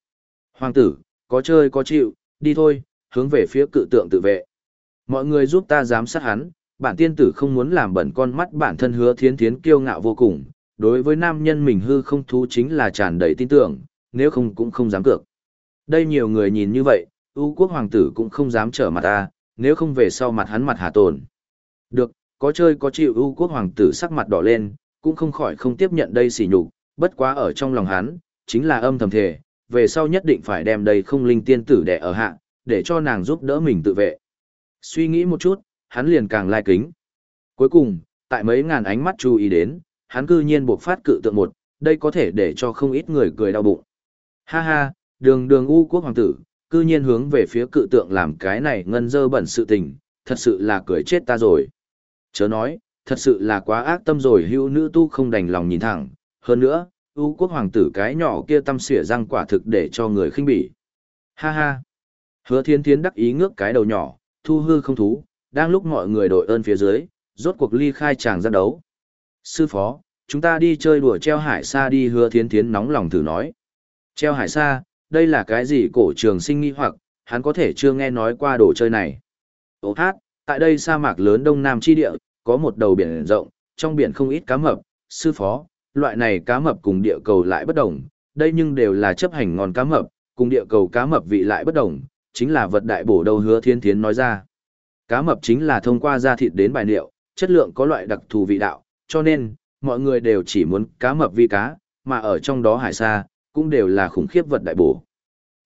Hoàng tử, có chơi có chịu, đi thôi, hướng về phía cự tượng tự vệ. Mọi người giúp ta giám sát hắn, bản tiên tử không muốn làm bẩn con mắt bản thân hứa thiến thiến kiêu ngạo vô cùng, đối với nam nhân mình hư không thú chính là tràn đầy tin tưởng, nếu không cũng không dám cược. Đây nhiều người nhìn như vậy, ưu quốc hoàng tử cũng không dám trở mặt ta, nếu không về sau mặt hắn mặt hà tồn. Được, có chơi có chịu ưu quốc hoàng tử sắc mặt đỏ lên, cũng không khỏi không tiếp nhận đây sỉ nhục, bất quá ở trong lòng hắn, chính là âm thầm thề, về sau nhất định phải đem đây không linh tiên tử đẻ ở hạ, để cho nàng giúp đỡ mình tự vệ. Suy nghĩ một chút, hắn liền càng lai kính. Cuối cùng, tại mấy ngàn ánh mắt chú ý đến, hắn cư nhiên buộc phát cự tượng một, đây có thể để cho không ít người cười đau bụng. Ha ha, đường đường u quốc hoàng tử, cư nhiên hướng về phía cự tượng làm cái này ngân dơ bẩn sự tình, thật sự là cười chết ta rồi. Chớ nói, thật sự là quá ác tâm rồi hữu nữ tu không đành lòng nhìn thẳng, hơn nữa, ưu quốc hoàng tử cái nhỏ kia tâm xỉa răng quả thực để cho người khinh bỉ. Ha ha! Hứa thiên thiến đắc ý ngước cái đầu nhỏ, thu hư không thú, đang lúc mọi người đội ơn phía dưới, rốt cuộc ly khai chàng ra đấu. Sư phó, chúng ta đi chơi đùa treo hải xa đi hứa thiên thiến nóng lòng thử nói. Treo hải xa, đây là cái gì cổ trường sinh nghi hoặc, hắn có thể chưa nghe nói qua đồ chơi này. Ô hát, tại đây sa mạc lớn đông nam chi địa, có một đầu biển rộng, trong biển không ít cá mập, sư phó, loại này cá mập cùng địa cầu lại bất đồng, đây nhưng đều là chấp hành ngon cá mập, cùng địa cầu cá mập vị lại bất đồng, chính là vật đại bổ đầu hứa thiên thiến nói ra. Cá mập chính là thông qua da thịt đến bài liệu, chất lượng có loại đặc thù vị đạo, cho nên, mọi người đều chỉ muốn cá mập vi cá, mà ở trong đó hải sa, cũng đều là khủng khiếp vật đại bổ.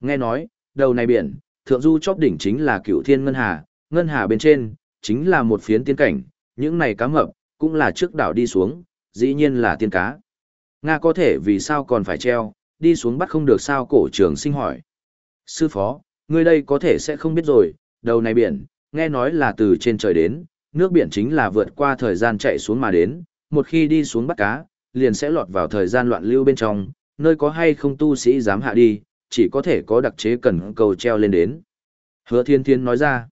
Nghe nói, đầu này biển, thượng du chóp đỉnh chính là cựu thiên ngân hà, ngân hà bên trên, chính là một phiến tiên cảnh, những này cá mập, cũng là trước đảo đi xuống, dĩ nhiên là tiên cá. Nga có thể vì sao còn phải treo, đi xuống bắt không được sao cổ trường sinh hỏi. Sư phó, người đây có thể sẽ không biết rồi, đầu này biển, nghe nói là từ trên trời đến, nước biển chính là vượt qua thời gian chạy xuống mà đến, một khi đi xuống bắt cá, liền sẽ lọt vào thời gian loạn lưu bên trong, nơi có hay không tu sĩ dám hạ đi, chỉ có thể có đặc chế cần cầu treo lên đến. Hứa thiên thiên nói ra,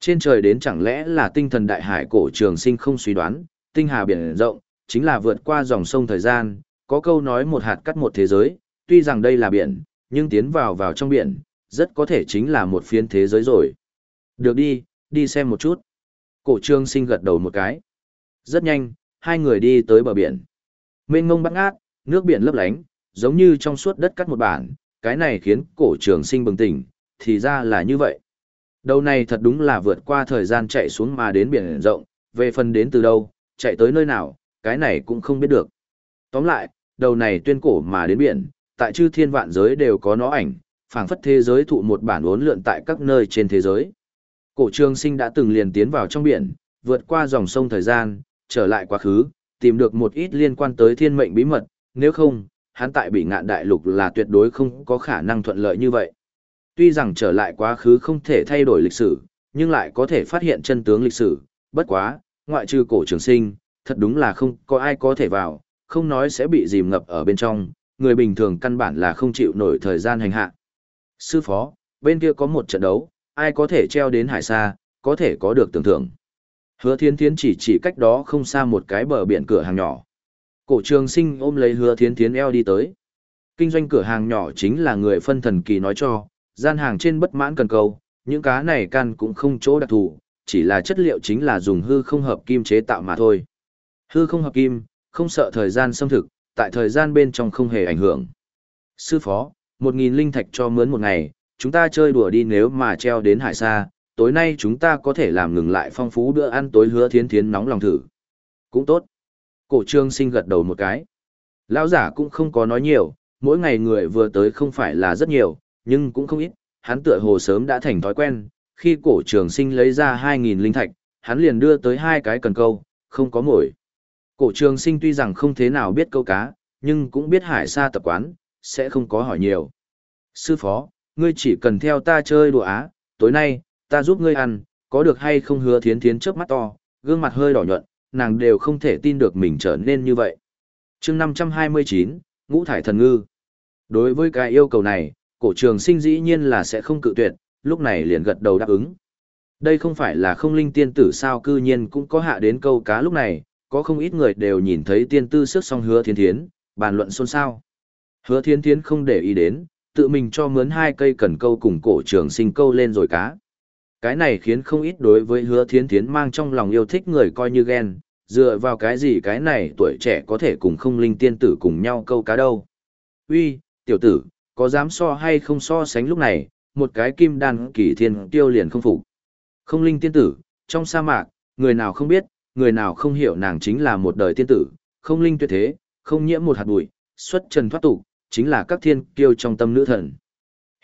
trên trời đến chẳng lẽ là tinh thần đại hải cổ trường sinh không suy đoán, tinh hà biển rộng, chính là vượt qua dòng sông thời gian, có câu nói một hạt cắt một thế giới, tuy rằng đây là biển, nhưng tiến vào vào trong biển, rất có thể chính là một phiến thế giới rồi. Được đi, đi xem một chút. Cổ trương sinh gật đầu một cái. Rất nhanh, hai người đi tới bờ biển. Mênh mông bắt ngát, nước biển lấp lánh, giống như trong suốt đất cắt một bản, cái này khiến cổ trường sinh bừng tỉnh, thì ra là như vậy. Đầu này thật đúng là vượt qua thời gian chạy xuống mà đến biển rộng, về phần đến từ đâu, chạy tới nơi nào, cái này cũng không biết được. Tóm lại, đầu này tuyên cổ mà đến biển, tại chư thiên vạn giới đều có nó ảnh, phảng phất thế giới thụ một bản uốn lượn tại các nơi trên thế giới. Cổ trường sinh đã từng liền tiến vào trong biển, vượt qua dòng sông thời gian, trở lại quá khứ, tìm được một ít liên quan tới thiên mệnh bí mật, nếu không, hắn tại bị ngạn đại lục là tuyệt đối không có khả năng thuận lợi như vậy. Tuy rằng trở lại quá khứ không thể thay đổi lịch sử, nhưng lại có thể phát hiện chân tướng lịch sử, bất quá, ngoại trừ cổ trường sinh, thật đúng là không có ai có thể vào, không nói sẽ bị dìm ngập ở bên trong, người bình thường căn bản là không chịu nổi thời gian hành hạ. Sư phó, bên kia có một trận đấu, ai có thể treo đến hải xa, có thể có được tưởng thưởng. Hứa thiến thiến chỉ chỉ cách đó không xa một cái bờ biển cửa hàng nhỏ. Cổ trường sinh ôm lấy hứa thiến thiến eo đi tới. Kinh doanh cửa hàng nhỏ chính là người phân thần kỳ nói cho, gian hàng trên bất mãn cần câu, những cá này can cũng không chỗ đặc thù, chỉ là chất liệu chính là dùng hư không hợp kim chế tạo mà thôi. Hư không hợp kim, không sợ thời gian xâm thực, tại thời gian bên trong không hề ảnh hưởng. Sư phó, một nghìn linh thạch cho mướn một ngày, chúng ta chơi đùa đi nếu mà treo đến hải xa, tối nay chúng ta có thể làm ngừng lại phong phú bữa ăn tối hứa thiến thiến nóng lòng thử. Cũng tốt. Cổ trương sinh gật đầu một cái. Lão giả cũng không có nói nhiều, mỗi ngày người vừa tới không phải là rất nhiều, nhưng cũng không ít, hắn tựa hồ sớm đã thành thói quen, khi cổ trường sinh lấy ra 2.000 linh thạch, hắn liền đưa tới hai cái cần câu, không có mồi. Cổ trường sinh tuy rằng không thế nào biết câu cá, nhưng cũng biết hải sa tập quán, sẽ không có hỏi nhiều. Sư phó, ngươi chỉ cần theo ta chơi đùa á, tối nay, ta giúp ngươi ăn, có được hay không hứa thiến thiến chớp mắt to, gương mặt hơi đỏ nhuận, nàng đều không thể tin được mình trở nên như vậy. chương 529, Ngũ Thải Thần Ngư. Đối với cái yêu cầu này, cổ trường sinh dĩ nhiên là sẽ không cự tuyệt, lúc này liền gật đầu đáp ứng. Đây không phải là không linh tiên tử sao cư nhiên cũng có hạ đến câu cá lúc này, có không ít người đều nhìn thấy tiên tư sức song hứa thiên thiến, bàn luận xôn xao. Hứa thiên thiến không để ý đến, tự mình cho mướn hai cây cần câu cùng cổ trường sinh câu lên rồi cá. Cái này khiến không ít đối với hứa thiên thiến mang trong lòng yêu thích người coi như ghen, dựa vào cái gì cái này tuổi trẻ có thể cùng không linh tiên tử cùng nhau câu cá đâu. Uy, tiểu tử, có dám so hay không so sánh lúc này, một cái kim đan kỳ thiên tiêu liền không phục. Không linh tiên tử, trong sa mạc, người nào không biết, người nào không hiểu nàng chính là một đời tiên tử, không linh tuyệt thế, không nhiễm một hạt bụi, xuất trần thoát tục, chính là các thiên kiêu trong tâm nữ thần.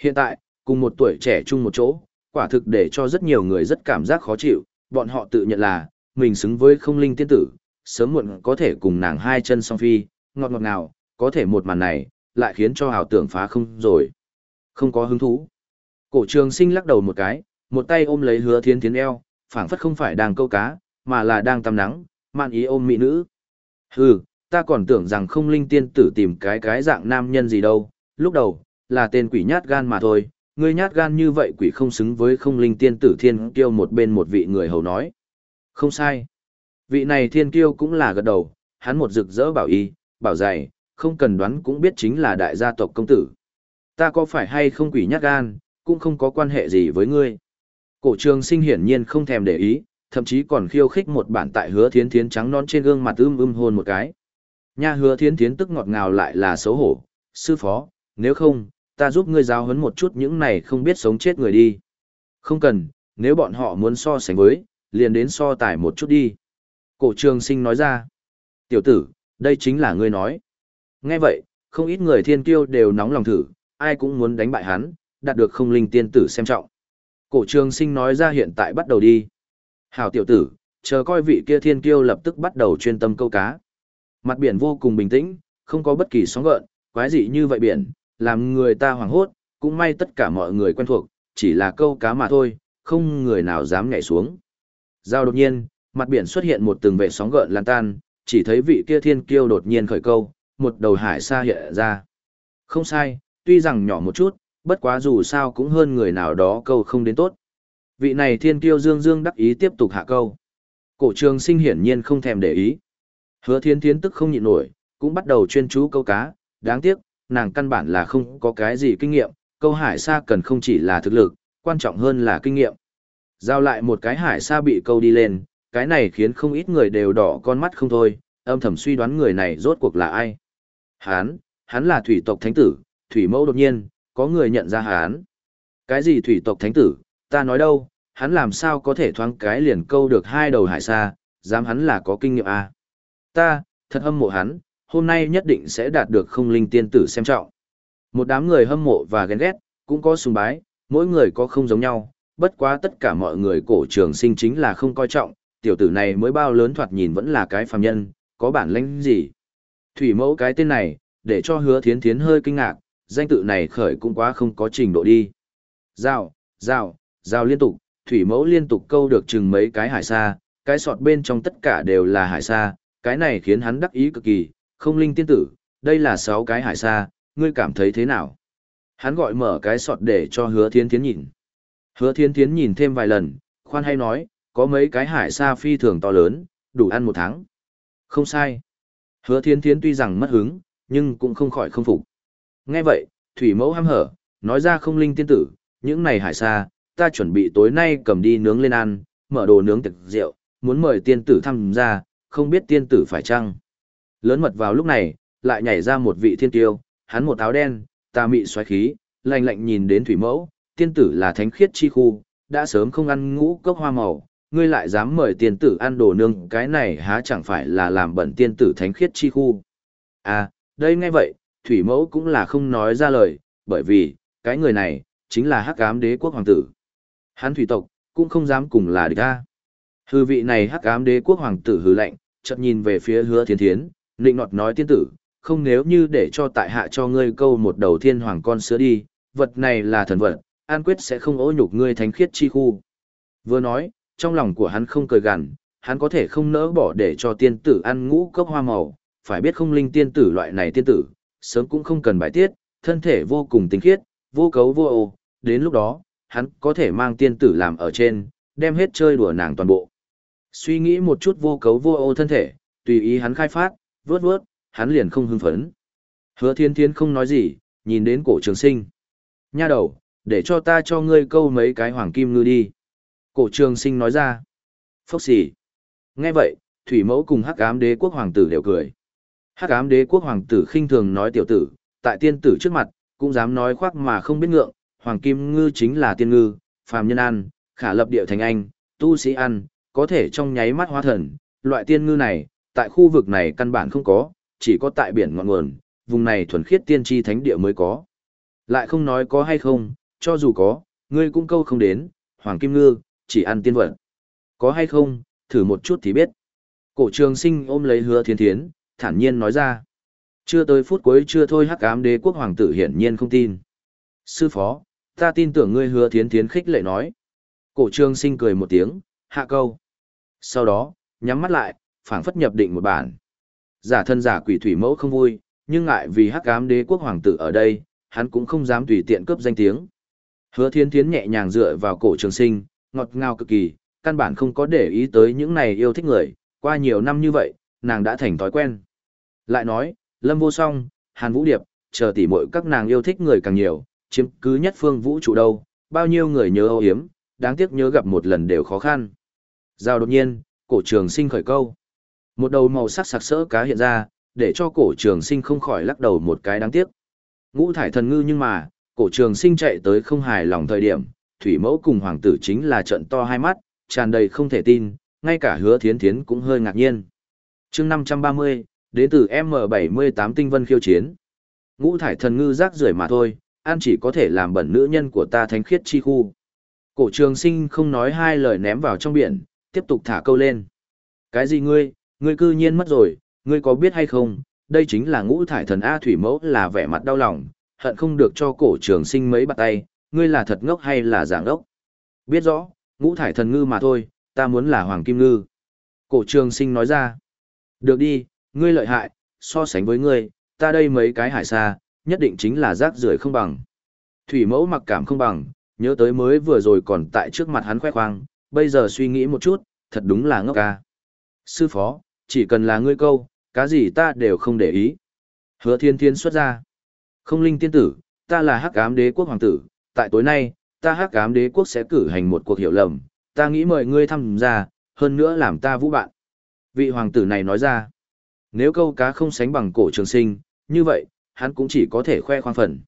Hiện tại, cùng một tuổi trẻ chung một chỗ, quả thực để cho rất nhiều người rất cảm giác khó chịu, bọn họ tự nhận là, mình xứng với không linh tiên tử, sớm muộn có thể cùng nàng hai chân song phi, ngọt ngọt nào có thể một màn này, lại khiến cho ảo tưởng phá không rồi. Không có hứng thú. Cổ trường sinh lắc đầu một cái, một tay ôm lấy hứa thiến thiến eo, phảng phất không phải đang câu cá, mà là đang tắm nắng, mạn ý ôm mỹ nữ. Hừ, ta còn tưởng rằng không linh tiên tử tìm cái cái dạng nam nhân gì đâu, lúc đầu, là tên quỷ nhát gan mà thôi, ngươi nhát gan như vậy quỷ không xứng với không linh tiên tử thiên kiêu một bên một vị người hầu nói. Không sai. Vị này thiên kiêu cũng là gật đầu, hắn một rực rỡ bảo y, bảo dày, không cần đoán cũng biết chính là đại gia tộc công tử. Ta có phải hay không quỷ nhát gan, cũng không có quan hệ gì với ngươi. Cổ trường sinh hiển nhiên không thèm để ý, thậm chí còn khiêu khích một bản tại hứa thiến thiến trắng non trên gương mặt ưm ưm hôn một cái. Nha hứa thiến thiến tức ngọt ngào lại là xấu hổ, sư phó, nếu không, ta giúp ngươi giáo huấn một chút những này không biết sống chết người đi. Không cần, nếu bọn họ muốn so sánh với, liền đến so tài một chút đi. Cổ trường sinh nói ra, tiểu tử, đây chính là ngươi nói. Nghe vậy, không ít người thiên kiêu đều nóng lòng thử, ai cũng muốn đánh bại hắn, đạt được không linh tiên tử xem trọng. Cổ trường sinh nói ra hiện tại bắt đầu đi. Hảo tiểu tử, chờ coi vị kia thiên kiêu lập tức bắt đầu chuyên tâm câu cá. Mặt biển vô cùng bình tĩnh, không có bất kỳ sóng gợn, quái dị như vậy biển, làm người ta hoảng hốt, cũng may tất cả mọi người quen thuộc, chỉ là câu cá mà thôi, không người nào dám nhảy xuống. Giao đột nhiên, mặt biển xuất hiện một từng vệ sóng gợn lan tan, chỉ thấy vị kia thiên kiêu đột nhiên khởi câu, một đầu hải xa hiện ra. Không sai, tuy rằng nhỏ một chút, bất quá dù sao cũng hơn người nào đó câu không đến tốt. Vị này thiên kiêu dương dương đắc ý tiếp tục hạ câu. Cổ trường sinh hiển nhiên không thèm để ý. Hứa thiên thiến tức không nhịn nổi, cũng bắt đầu chuyên chú câu cá, đáng tiếc, nàng căn bản là không có cái gì kinh nghiệm, câu hải sa cần không chỉ là thực lực, quan trọng hơn là kinh nghiệm. Giao lại một cái hải sa bị câu đi lên, cái này khiến không ít người đều đỏ con mắt không thôi, âm thầm suy đoán người này rốt cuộc là ai. Hán, hắn là thủy tộc thánh tử, thủy mẫu đột nhiên, có người nhận ra hán. Cái gì thủy tộc thánh tử, ta nói đâu, hắn làm sao có thể thoáng cái liền câu được hai đầu hải sa, dám hắn là có kinh nghiệm à. Ta, thật hâm mộ hắn, hôm nay nhất định sẽ đạt được không linh tiên tử xem trọng. Một đám người hâm mộ và ghen ghét, cũng có sùng bái, mỗi người có không giống nhau, bất quá tất cả mọi người cổ trường sinh chính là không coi trọng, tiểu tử này mới bao lớn thoạt nhìn vẫn là cái phàm nhân, có bản lĩnh gì. Thủy mẫu cái tên này, để cho hứa thiến thiến hơi kinh ngạc, danh tự này khởi cũng quá không có trình độ đi. Rào, rào, rào liên tục, thủy mẫu liên tục câu được chừng mấy cái hải sa, cái sọt bên trong tất cả đều là hải sa, cái này khiến hắn đắc ý cực kỳ, không linh tiên tử, đây là sáu cái hải sa, ngươi cảm thấy thế nào? Hắn gọi mở cái sọt để cho hứa thiến thiến nhìn. Hứa thiến thiến nhìn thêm vài lần, khoan hay nói, có mấy cái hải sa phi thường to lớn, đủ ăn một tháng. Không sai. Hứa thiến thiến tuy rằng mất hứng, nhưng cũng không khỏi không phục. Nghe vậy, thủy mẫu ham hở, nói ra không linh tiên tử, những này hải xa, ta chuẩn bị tối nay cầm đi nướng lên ăn, mở đồ nướng tiệc rượu, muốn mời tiên tử tham gia, không biết tiên tử phải chăng. Lớn mật vào lúc này, lại nhảy ra một vị thiên tiêu, hắn một áo đen, ta mị xoáy khí, lạnh lạnh nhìn đến thủy mẫu, tiên tử là thánh khiết chi khu, đã sớm không ăn ngũ cốc hoa màu, ngươi lại dám mời tiên tử ăn đồ nương, cái này há chẳng phải là làm bẩn tiên tử thánh khiết chi khu. À, đây nghe vậy, thủy mẫu cũng là không nói ra lời, bởi vì, cái người này, chính là hắc ám đế quốc hoàng tử. Hắn thủy tộc, cũng không dám cùng là địch ta. Hư vị này hắc ám đế quốc hoàng tử hư lạnh, chợt nhìn về phía hứa thiên thiến, nịnh nọt nói tiên tử, không nếu như để cho tại hạ cho ngươi câu một đầu thiên hoàng con sữa đi, vật này là thần vật, an quyết sẽ không ố nhục ngươi thánh khiết chi khu. Vừa nói, trong lòng của hắn không cười gằn, hắn có thể không nỡ bỏ để cho tiên tử ăn ngũ cốc hoa màu, phải biết không linh tiên tử loại này tiên tử, sớm cũng không cần bài tiết, thân thể vô cùng tinh khiết, vô cấu vô ô, đến lúc đó, hắn có thể mang tiên tử làm ở trên, đem hết chơi đùa nàng toàn bộ. Suy nghĩ một chút vô cấu vô ô thân thể, tùy ý hắn khai phát, vớt vớt, hắn liền không hưng phấn. Hứa thiên thiên không nói gì, nhìn đến cổ trường sinh. Nha đầu, để cho ta cho ngươi câu mấy cái hoàng kim ngư đi. Cổ trường sinh nói ra. Phốc xỉ. Nghe vậy, thủy mẫu cùng hắc ám đế quốc hoàng tử đều cười. Hắc ám đế quốc hoàng tử khinh thường nói tiểu tử, tại tiên tử trước mặt, cũng dám nói khoác mà không biết ngượng, hoàng kim ngư chính là tiên ngư, phàm nhân ăn, khả lập địa thành anh, tu sĩ ăn, có thể trong nháy mắt hóa thần, loại tiên ngư này, tại khu vực này căn bản không có, chỉ có tại biển ngọn nguồn, vùng này thuần khiết tiên tri thánh địa mới có. Lại không nói có hay không, cho dù có, ngươi cũng câu không đến, hoàng kim ngư, chỉ ăn tiên vật. Có hay không, thử một chút thì biết. Cổ trường sinh ôm lấy hứa thiên thiến, thản nhiên nói ra. Chưa tới phút cuối chưa thôi hắc ám đế quốc hoàng tử hiển nhiên không tin. Sư phó, ta tin tưởng ngươi hứa thiên thiến khích lệ nói. Cổ trường sinh cười một tiếng, hạ câu. Sau đó, nhắm mắt lại, phảng phất nhập định một bản. Giả thân giả quỷ thủy mẫu không vui, nhưng ngại vì hắc ám đế quốc hoàng tử ở đây, hắn cũng không dám tùy tiện cướp danh tiếng. Hứa Thiên Thiến nhẹ nhàng dựa vào cổ Trường Sinh, ngọt ngào cực kỳ, căn bản không có để ý tới những này yêu thích người, qua nhiều năm như vậy, nàng đã thành thói quen. Lại nói, Lâm Vô Song, Hàn Vũ Điệp, chờ tỉ muội các nàng yêu thích người càng nhiều, chiếm cứ nhất phương vũ trụ đâu, bao nhiêu người nhớ âu hiếm, đáng tiếc nhớ gặp một lần đều khó khăn. Giao đột nhiên, cổ trường sinh khởi câu. Một đầu màu sắc sặc sỡ cá hiện ra, để cho cổ trường sinh không khỏi lắc đầu một cái đáng tiếc. Ngũ thải thần ngư nhưng mà, cổ trường sinh chạy tới không hài lòng thời điểm, thủy mẫu cùng hoàng tử chính là trận to hai mắt, tràn đầy không thể tin, ngay cả hứa thiến thiến cũng hơi ngạc nhiên. chương 530, đến từ M78 tinh vân khiêu chiến. Ngũ thải thần ngư rác rưởi mà thôi, an chỉ có thể làm bẩn nữ nhân của ta thánh khiết chi khu. Cổ trường sinh không nói hai lời ném vào trong biển, tiếp tục thả câu lên. Cái gì ngươi, ngươi cư nhiên mất rồi, ngươi có biết hay không, đây chính là ngũ thải thần A thủy mẫu là vẻ mặt đau lòng, hận không được cho cổ trường sinh mấy bạt tay, ngươi là thật ngốc hay là giả ngốc. Biết rõ, ngũ thải thần ngư mà thôi, ta muốn là hoàng kim ngư. Cổ trường sinh nói ra, được đi, ngươi lợi hại, so sánh với ngươi, ta đây mấy cái hải xa, nhất định chính là rác rưởi không bằng. Thủy mẫu mặc cảm không bằng, nhớ tới mới vừa rồi còn tại trước mặt hắn khoe khoang, bây giờ suy nghĩ một chút, thật đúng là ngốc ca. Sư phó, chỉ cần là ngươi câu, cá gì ta đều không để ý. Hứa thiên thiên xuất ra. Không linh tiên tử, ta là hắc ám đế quốc hoàng tử, tại tối nay, ta hắc ám đế quốc sẽ cử hành một cuộc hiểu lầm, ta nghĩ mời ngươi tham gia, hơn nữa làm ta vũ bạn. Vị hoàng tử này nói ra, nếu câu cá không sánh bằng cổ trường sinh, như vậy, hắn cũng chỉ có thể khoe khoang phần.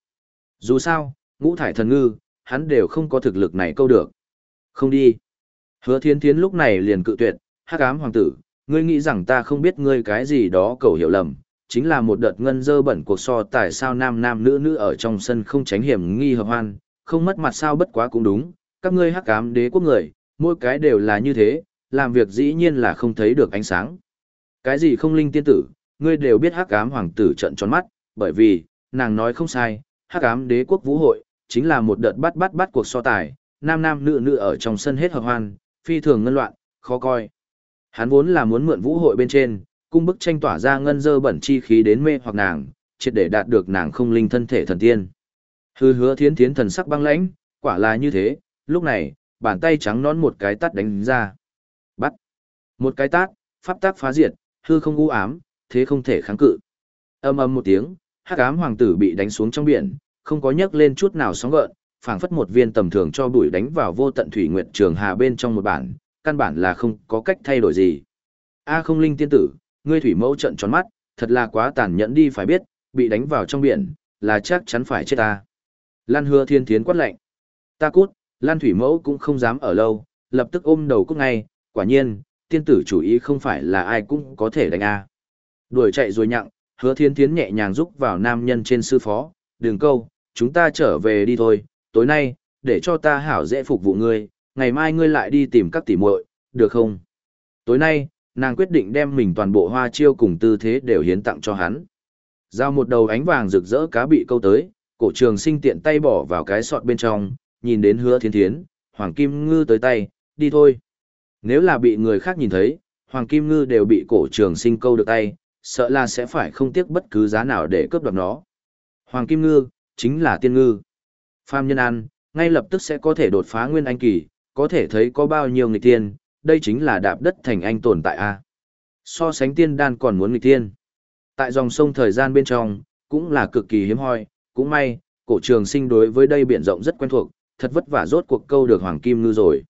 Dù sao, ngũ thải thần ngư, hắn đều không có thực lực này câu được. Không đi. Hứa thiên thiến lúc này liền cự tuyệt, hắc ám hoàng tử, ngươi nghĩ rằng ta không biết ngươi cái gì đó cầu hiểu lầm, chính là một đợt ngân dơ bẩn cuộc so tại sao nam nam nữ nữ ở trong sân không tránh hiểm nghi hợp hoan, không mất mặt sao bất quá cũng đúng, các ngươi hắc ám đế quốc người, mỗi cái đều là như thế, làm việc dĩ nhiên là không thấy được ánh sáng. Cái gì không linh tiên tử, ngươi đều biết hắc ám hoàng tử trận tròn mắt, bởi vì, nàng nói không sai, hắc ám đế quốc vũ hội, chính là một đợt bắt bắt bắt cuộc so tài, nam nam nữ nữ ở trong sân hết hợp hoan, phi thường ngân loạn, khó coi. Hắn vốn là muốn mượn vũ hội bên trên, cung bức tranh tỏa ra ngân dơ bẩn chi khí đến mê hoặc nàng, triệt để đạt được nàng không linh thân thể thần tiên. Hư hứa thiến thiến thần sắc băng lãnh, quả là như thế, lúc này, bàn tay trắng nón một cái tát đánh ra. bắt Một cái tát, pháp tác phá diệt, hư không u ám, thế không thể kháng cự. Âm âm một tiếng, hắc ám hoàng tử bị đánh xuống trong biển, không có nhấc lên chút nào sóng gợn, phảng phất một viên tầm thường cho bụi đánh vào vô tận thủy nguyệt trường hà bên trong một bản, căn bản là không có cách thay đổi gì. A không linh tiên tử, ngươi thủy mẫu trận tròn mắt, thật là quá tàn nhẫn đi phải biết, bị đánh vào trong biển, là chắc chắn phải chết ta. Lan hứa thiên thiến quát lệnh. Ta cút, Lan thủy mẫu cũng không dám ở lâu, lập tức ôm đầu cút ngay, quả nhiên, tiên tử chủ ý không phải là ai cũng có thể đánh A. Đuổi chạy rồi nhặng, hứa thiên thiến nhẹ nhàng rúc vào nam nhân trên sư phó, đường câu, chúng ta trở về đi thôi, tối nay, để cho ta hảo dễ phục vụ ngươi, ngày mai ngươi lại đi tìm các tỷ muội, được không? Tối nay, nàng quyết định đem mình toàn bộ hoa chiêu cùng tư thế đều hiến tặng cho hắn. Giao một đầu ánh vàng rực rỡ cá bị câu tới, cổ trường sinh tiện tay bỏ vào cái sọt bên trong, nhìn đến hứa thiên thiến, hoàng kim ngư tới tay, đi thôi. Nếu là bị người khác nhìn thấy, hoàng kim ngư đều bị cổ trường sinh câu được tay, sợ là sẽ phải không tiếc bất cứ giá nào để cướp đoạt nó. Hoàng kim ngư, chính là tiên ngư. Phàm nhân ăn, ngay lập tức sẽ có thể đột phá nguyên anh kỳ, có thể thấy có bao nhiêu người tiên, đây chính là đạp đất thành anh tồn tại a. So sánh tiên đan còn muốn người tiên. Tại dòng sông thời gian bên trong, cũng là cực kỳ hiếm hoi, cũng may, cổ trường sinh đối với đây biển rộng rất quen thuộc, thật vất vả rốt cuộc câu được hoàng kim ngư rồi.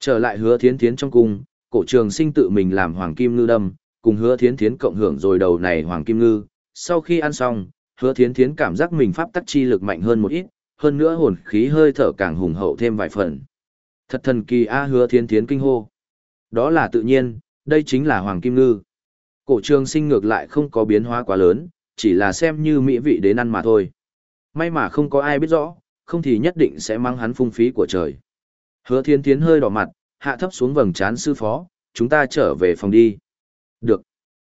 Trở lại hứa thiến thiến trong cung, cổ trường sinh tự mình làm hoàng kim ngư đâm, cùng hứa thiến thiến cộng hưởng rồi đầu này hoàng kim ngư. Sau khi ăn xong, hứa thiến thiến cảm giác mình pháp tắc chi lực mạnh hơn một ít, hơn nữa hồn khí hơi thở càng hùng hậu thêm vài phần. Thật thần kỳ a hứa thiến thiến kinh hô. Đó là tự nhiên, đây chính là hoàng kim ngư. Cổ trường sinh ngược lại không có biến hóa quá lớn, chỉ là xem như mỹ vị đến ăn mà thôi. May mà không có ai biết rõ, không thì nhất định sẽ mang hắn phung phí của trời. Hứa thiên thiến hơi đỏ mặt, hạ thấp xuống vầng trán sư phó, chúng ta trở về phòng đi. Được.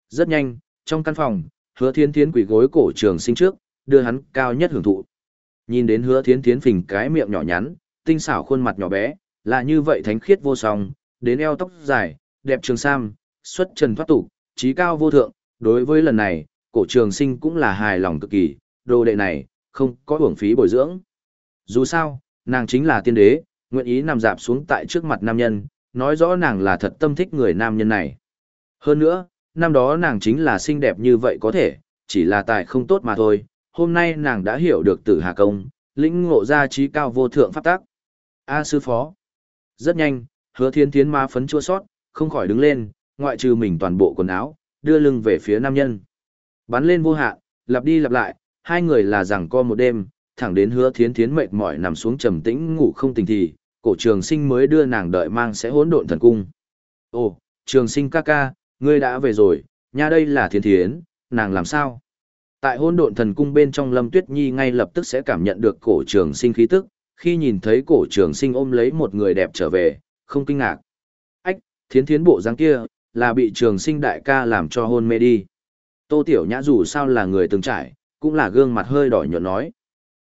Rất nhanh, trong căn phòng, hứa thiên thiến quỷ gối cổ trường sinh trước, đưa hắn cao nhất hưởng thụ. Nhìn đến hứa thiên thiến phình cái miệng nhỏ nhắn, tinh xảo khuôn mặt nhỏ bé, là như vậy thánh khiết vô song, đến eo tóc dài, đẹp trường sam, xuất trần thoát tục, trí cao vô thượng, đối với lần này, cổ trường sinh cũng là hài lòng cực kỳ, đồ đệ này, không có hưởng phí bồi dưỡng. Dù sao, nàng chính là tiên đế, nguyện ý nằm dạp xuống tại trước mặt nam nhân, nói rõ nàng là thật tâm thích người nam nhân này. Hơn nữa, năm đó nàng chính là xinh đẹp như vậy có thể, chỉ là tài không tốt mà thôi, hôm nay nàng đã hiểu được tử hà công, lĩnh ngộ ra trí cao vô thượng pháp tác. A à, sư phó. Rất nhanh, hứa thiên thiến ma phấn chua sót, không khỏi đứng lên, ngoại trừ mình toàn bộ quần áo, đưa lưng về phía nam nhân. Bắn lên vô hạn, lặp đi lặp lại, hai người là rằng co một đêm, thẳng đến hứa thiến thiến mệt mỏi nằm xuống trầm tĩnh ngủ không tỉnh thì, cổ trường sinh mới đưa nàng đợi mang sẽ hỗn độn thần cung. Ồ, trường sinh ca ca, ngươi đã về rồi, nha đây là thiến thiến, nàng làm sao? Tại hỗn độn thần cung bên trong Lâm Tuyết Nhi ngay lập tức sẽ cảm nhận được cổ trường sinh khí tức, khi nhìn thấy cổ trường sinh ôm lấy một người đẹp trở về, không kinh ngạc. Ách, thiến thiến bộ dáng kia, là bị trường sinh đại ca làm cho hôn mê đi. Tô Tiểu Nhã dù sao là người từng trải, cũng là gương mặt hơi đỏ nhuận nói.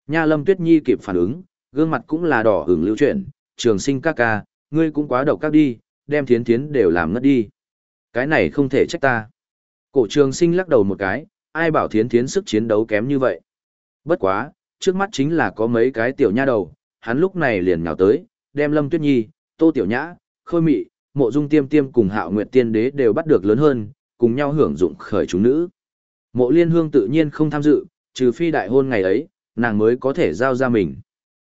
Nha Lâm Tuyết Nhi kịp phản ứng, gương mặt cũng là đỏ hưởng lưu chuyển, trường sinh ca ca, ngươi cũng quá độc các đi, đem thiến thiến đều làm ngất đi. Cái này không thể trách ta. Cổ trường sinh lắc đầu một cái, ai bảo thiến thiến sức chiến đấu kém như vậy. Bất quá, trước mắt chính là có mấy cái tiểu nha đầu, hắn lúc này liền nhào tới, đem Lâm Tuyết Nhi, Tô Tiểu Nhã, Khôi Mị, Mộ Dung Tiêm Tiêm cùng Hạo Nguyệt Tiên Đế đều bắt được lớn hơn, cùng nhau hưởng dụng khởi chúng nữ. Mộ Liên Hương tự nhiên không tham dự, trừ phi đại hôn ngày ấy, nàng mới có thể giao ra mình.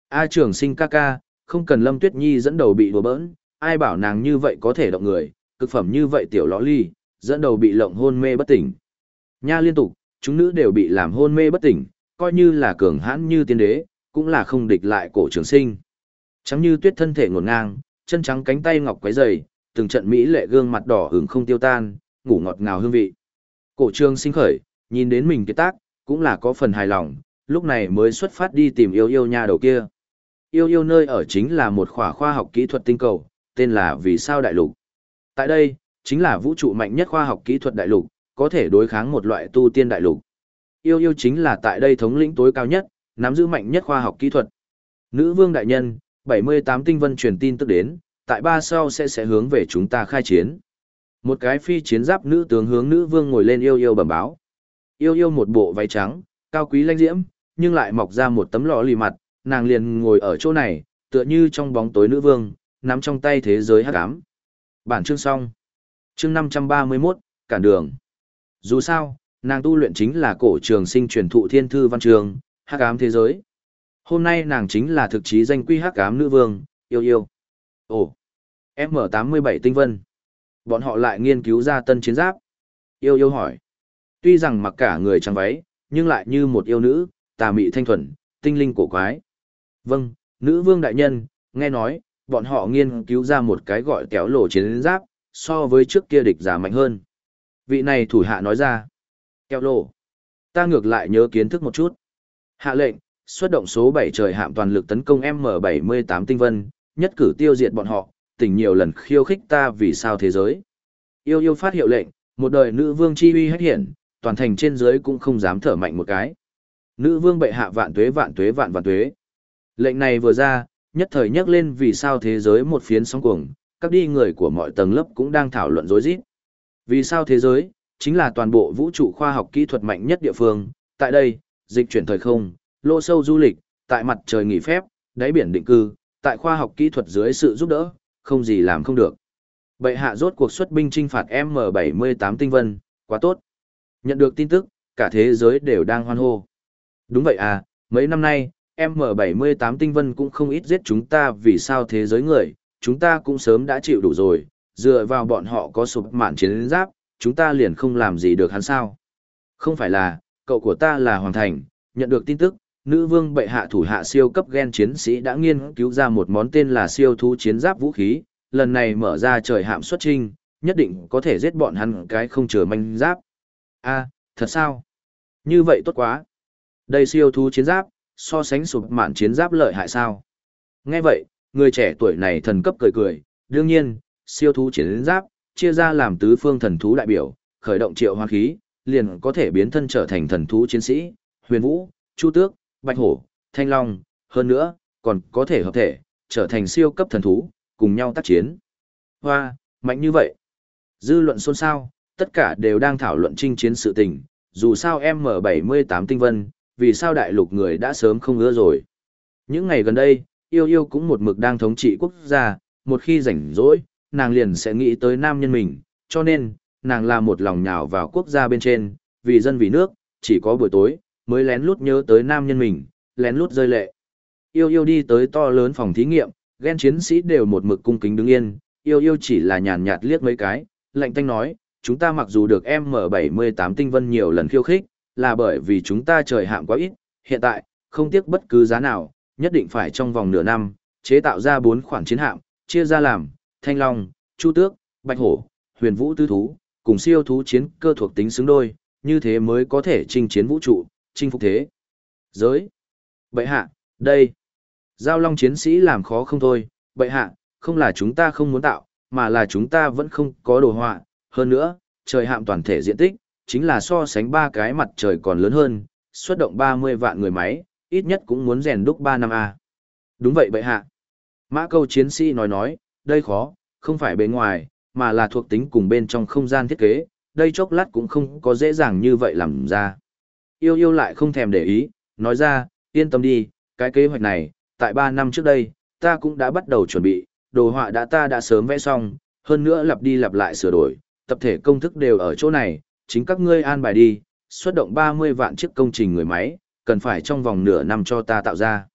A trường sinh ca ca, không cần Lâm Tuyết Nhi dẫn đầu bị đùa bỡn, ai bảo nàng như vậy có thể động người, cực phẩm như vậy tiểu lõ ly, dẫn đầu bị lộng hôn mê bất tỉnh. Nha liên tục, chúng nữ đều bị làm hôn mê bất tỉnh, coi như là cường hãn như tiên đế, cũng là không địch lại cổ trường sinh. Trắng như tuyết thân thể ngổn ngang, chân trắng cánh tay ngọc quấy dày, từng trận mỹ lệ gương mặt đỏ hừng không tiêu tan, ngủ ngọt ngào hương vị. Cổ trường sinh khởi, nhìn đến mình kiệt tác, cũng là có phần hài lòng, lúc này mới xuất phát đi tìm yêu yêu nha đầu kia. Yêu yêu nơi ở chính là một khóa khoa học kỹ thuật tinh cầu, tên là Vì sao đại lục. Tại đây, chính là vũ trụ mạnh nhất khoa học kỹ thuật đại lục, có thể đối kháng một loại tu tiên đại lục. Yêu yêu chính là tại đây thống lĩnh tối cao nhất, nắm giữ mạnh nhất khoa học kỹ thuật. Nữ vương đại nhân, 78 tinh vân truyền tin tức đến, tại ba sau sẽ sẽ hướng về chúng ta khai chiến. Một cái phi chiến giáp nữ tướng hướng nữ vương ngồi lên yêu yêu bẩm báo. Yêu yêu một bộ váy trắng, cao quý lanh diễm, nhưng lại mọc ra một tấm lọ lì mặt, nàng liền ngồi ở chỗ này, tựa như trong bóng tối nữ vương, nắm trong tay thế giới hắc ám. Bản chương xong. chương 531, cản đường. Dù sao, nàng tu luyện chính là cổ trường sinh truyền thụ thiên thư văn trường, hắc ám thế giới. Hôm nay nàng chính là thực chí danh quy hắc ám nữ vương, yêu yêu. Ồ, M87 tinh vân. Bọn họ lại nghiên cứu ra tân chiến giáp. Yêu yêu hỏi. Tuy rằng mặc cả người trắng váy, nhưng lại như một yêu nữ, tà mị thanh thuần, tinh linh cổ quái. Vâng, nữ vương đại nhân, nghe nói, bọn họ nghiên cứu ra một cái gọi kéo lỗ chiến giáp, so với trước kia địch giả mạnh hơn. Vị này thủ hạ nói ra. Kéo lỗ. Ta ngược lại nhớ kiến thức một chút. Hạ lệnh, xuất động số 7 trời hạm toàn lực tấn công M78 tinh vân, nhất cử tiêu diệt bọn họ, tỉnh nhiều lần khiêu khích ta vì sao thế giới. Yêu yêu phát hiệu lệnh, một đời nữ vương chi uy hết hiển toàn thành trên dưới cũng không dám thở mạnh một cái. Nữ vương bệ hạ vạn tuế vạn tuế vạn vạn tuế. Lệnh này vừa ra, nhất thời nhắc lên vì sao thế giới một phiến sóng cuồng, các đi người của mọi tầng lớp cũng đang thảo luận rối rít. Vì sao thế giới, chính là toàn bộ vũ trụ khoa học kỹ thuật mạnh nhất địa phương, tại đây, dịch chuyển thời không, lô sâu du lịch, tại mặt trời nghỉ phép, đáy biển định cư, tại khoa học kỹ thuật dưới sự giúp đỡ, không gì làm không được. Bệ hạ rốt cuộc xuất binh trinh phạt M78 tinh vân, quá tốt. Nhận được tin tức, cả thế giới đều đang hoan hô. Đúng vậy à, mấy năm nay, M78 tinh vân cũng không ít giết chúng ta vì sao thế giới người, chúng ta cũng sớm đã chịu đủ rồi, dựa vào bọn họ có sụp mạn chiến giáp, chúng ta liền không làm gì được hắn sao. Không phải là, cậu của ta là Hoàng Thành, nhận được tin tức, nữ vương bệ hạ thủ hạ siêu cấp gen chiến sĩ đã nghiên cứu ra một món tên là siêu thú chiến giáp vũ khí, lần này mở ra trời hạm xuất trinh, nhất định có thể giết bọn hắn cái không chờ manh giáp a thật sao? Như vậy tốt quá. Đây siêu thú chiến giáp, so sánh sụp mạn chiến giáp lợi hại sao? Nghe vậy, người trẻ tuổi này thần cấp cười cười, đương nhiên, siêu thú chiến giáp, chia ra làm tứ phương thần thú đại biểu, khởi động triệu hoa khí, liền có thể biến thân trở thành thần thú chiến sĩ, huyền vũ, chu tước, bạch hổ, thanh long, hơn nữa, còn có thể hợp thể, trở thành siêu cấp thần thú, cùng nhau tác chiến. Hoa, mạnh như vậy. Dư luận xôn xao, tất cả đều đang thảo luận chinh chiến sự tình, dù sao M78 tinh vân, vì sao đại lục người đã sớm không ưa rồi. Những ngày gần đây, yêu yêu cũng một mực đang thống trị quốc gia, một khi rảnh rỗi, nàng liền sẽ nghĩ tới nam nhân mình, cho nên, nàng là một lòng nhào vào quốc gia bên trên, vì dân vì nước, chỉ có buổi tối, mới lén lút nhớ tới nam nhân mình, lén lút rơi lệ. Yêu yêu đi tới to lớn phòng thí nghiệm, ghen chiến sĩ đều một mực cung kính đứng yên, yêu yêu chỉ là nhàn nhạt liếc mấy cái, lạnh tanh nói, chúng ta mặc dù được M78 tinh vân nhiều lần khiêu khích, là bởi vì chúng ta trời hạm quá ít, hiện tại, không tiếc bất cứ giá nào, nhất định phải trong vòng nửa năm, chế tạo ra bốn khoản chiến hạm, chia ra làm, thanh long, chu tước, bạch hổ, huyền vũ tư thú, cùng siêu thú chiến cơ thuộc tính xứng đôi, như thế mới có thể chinh chiến vũ trụ, chinh phục thế. Giới. Bệ hạ, đây. Giao long chiến sĩ làm khó không thôi, bệ hạ, không là chúng ta không muốn tạo, mà là chúng ta vẫn không có đồ họa. Hơn nữa, trời hạm toàn thể diện tích, chính là so sánh ba cái mặt trời còn lớn hơn, xuất động 30 vạn người máy, ít nhất cũng muốn rèn đúc 3 năm A. Đúng vậy bệ hạ. Mã câu chiến sĩ nói nói, đây khó, không phải bên ngoài, mà là thuộc tính cùng bên trong không gian thiết kế, đây chốc lát cũng không có dễ dàng như vậy làm ra. Yêu yêu lại không thèm để ý, nói ra, yên tâm đi, cái kế hoạch này, tại 3 năm trước đây, ta cũng đã bắt đầu chuẩn bị, đồ họa đã ta đã sớm vẽ xong, hơn nữa lặp đi lặp lại sửa đổi, tập thể công thức đều ở chỗ này, chính các ngươi an bài đi, xuất động 30 vạn chiếc công trình người máy, cần phải trong vòng nửa năm cho ta tạo ra.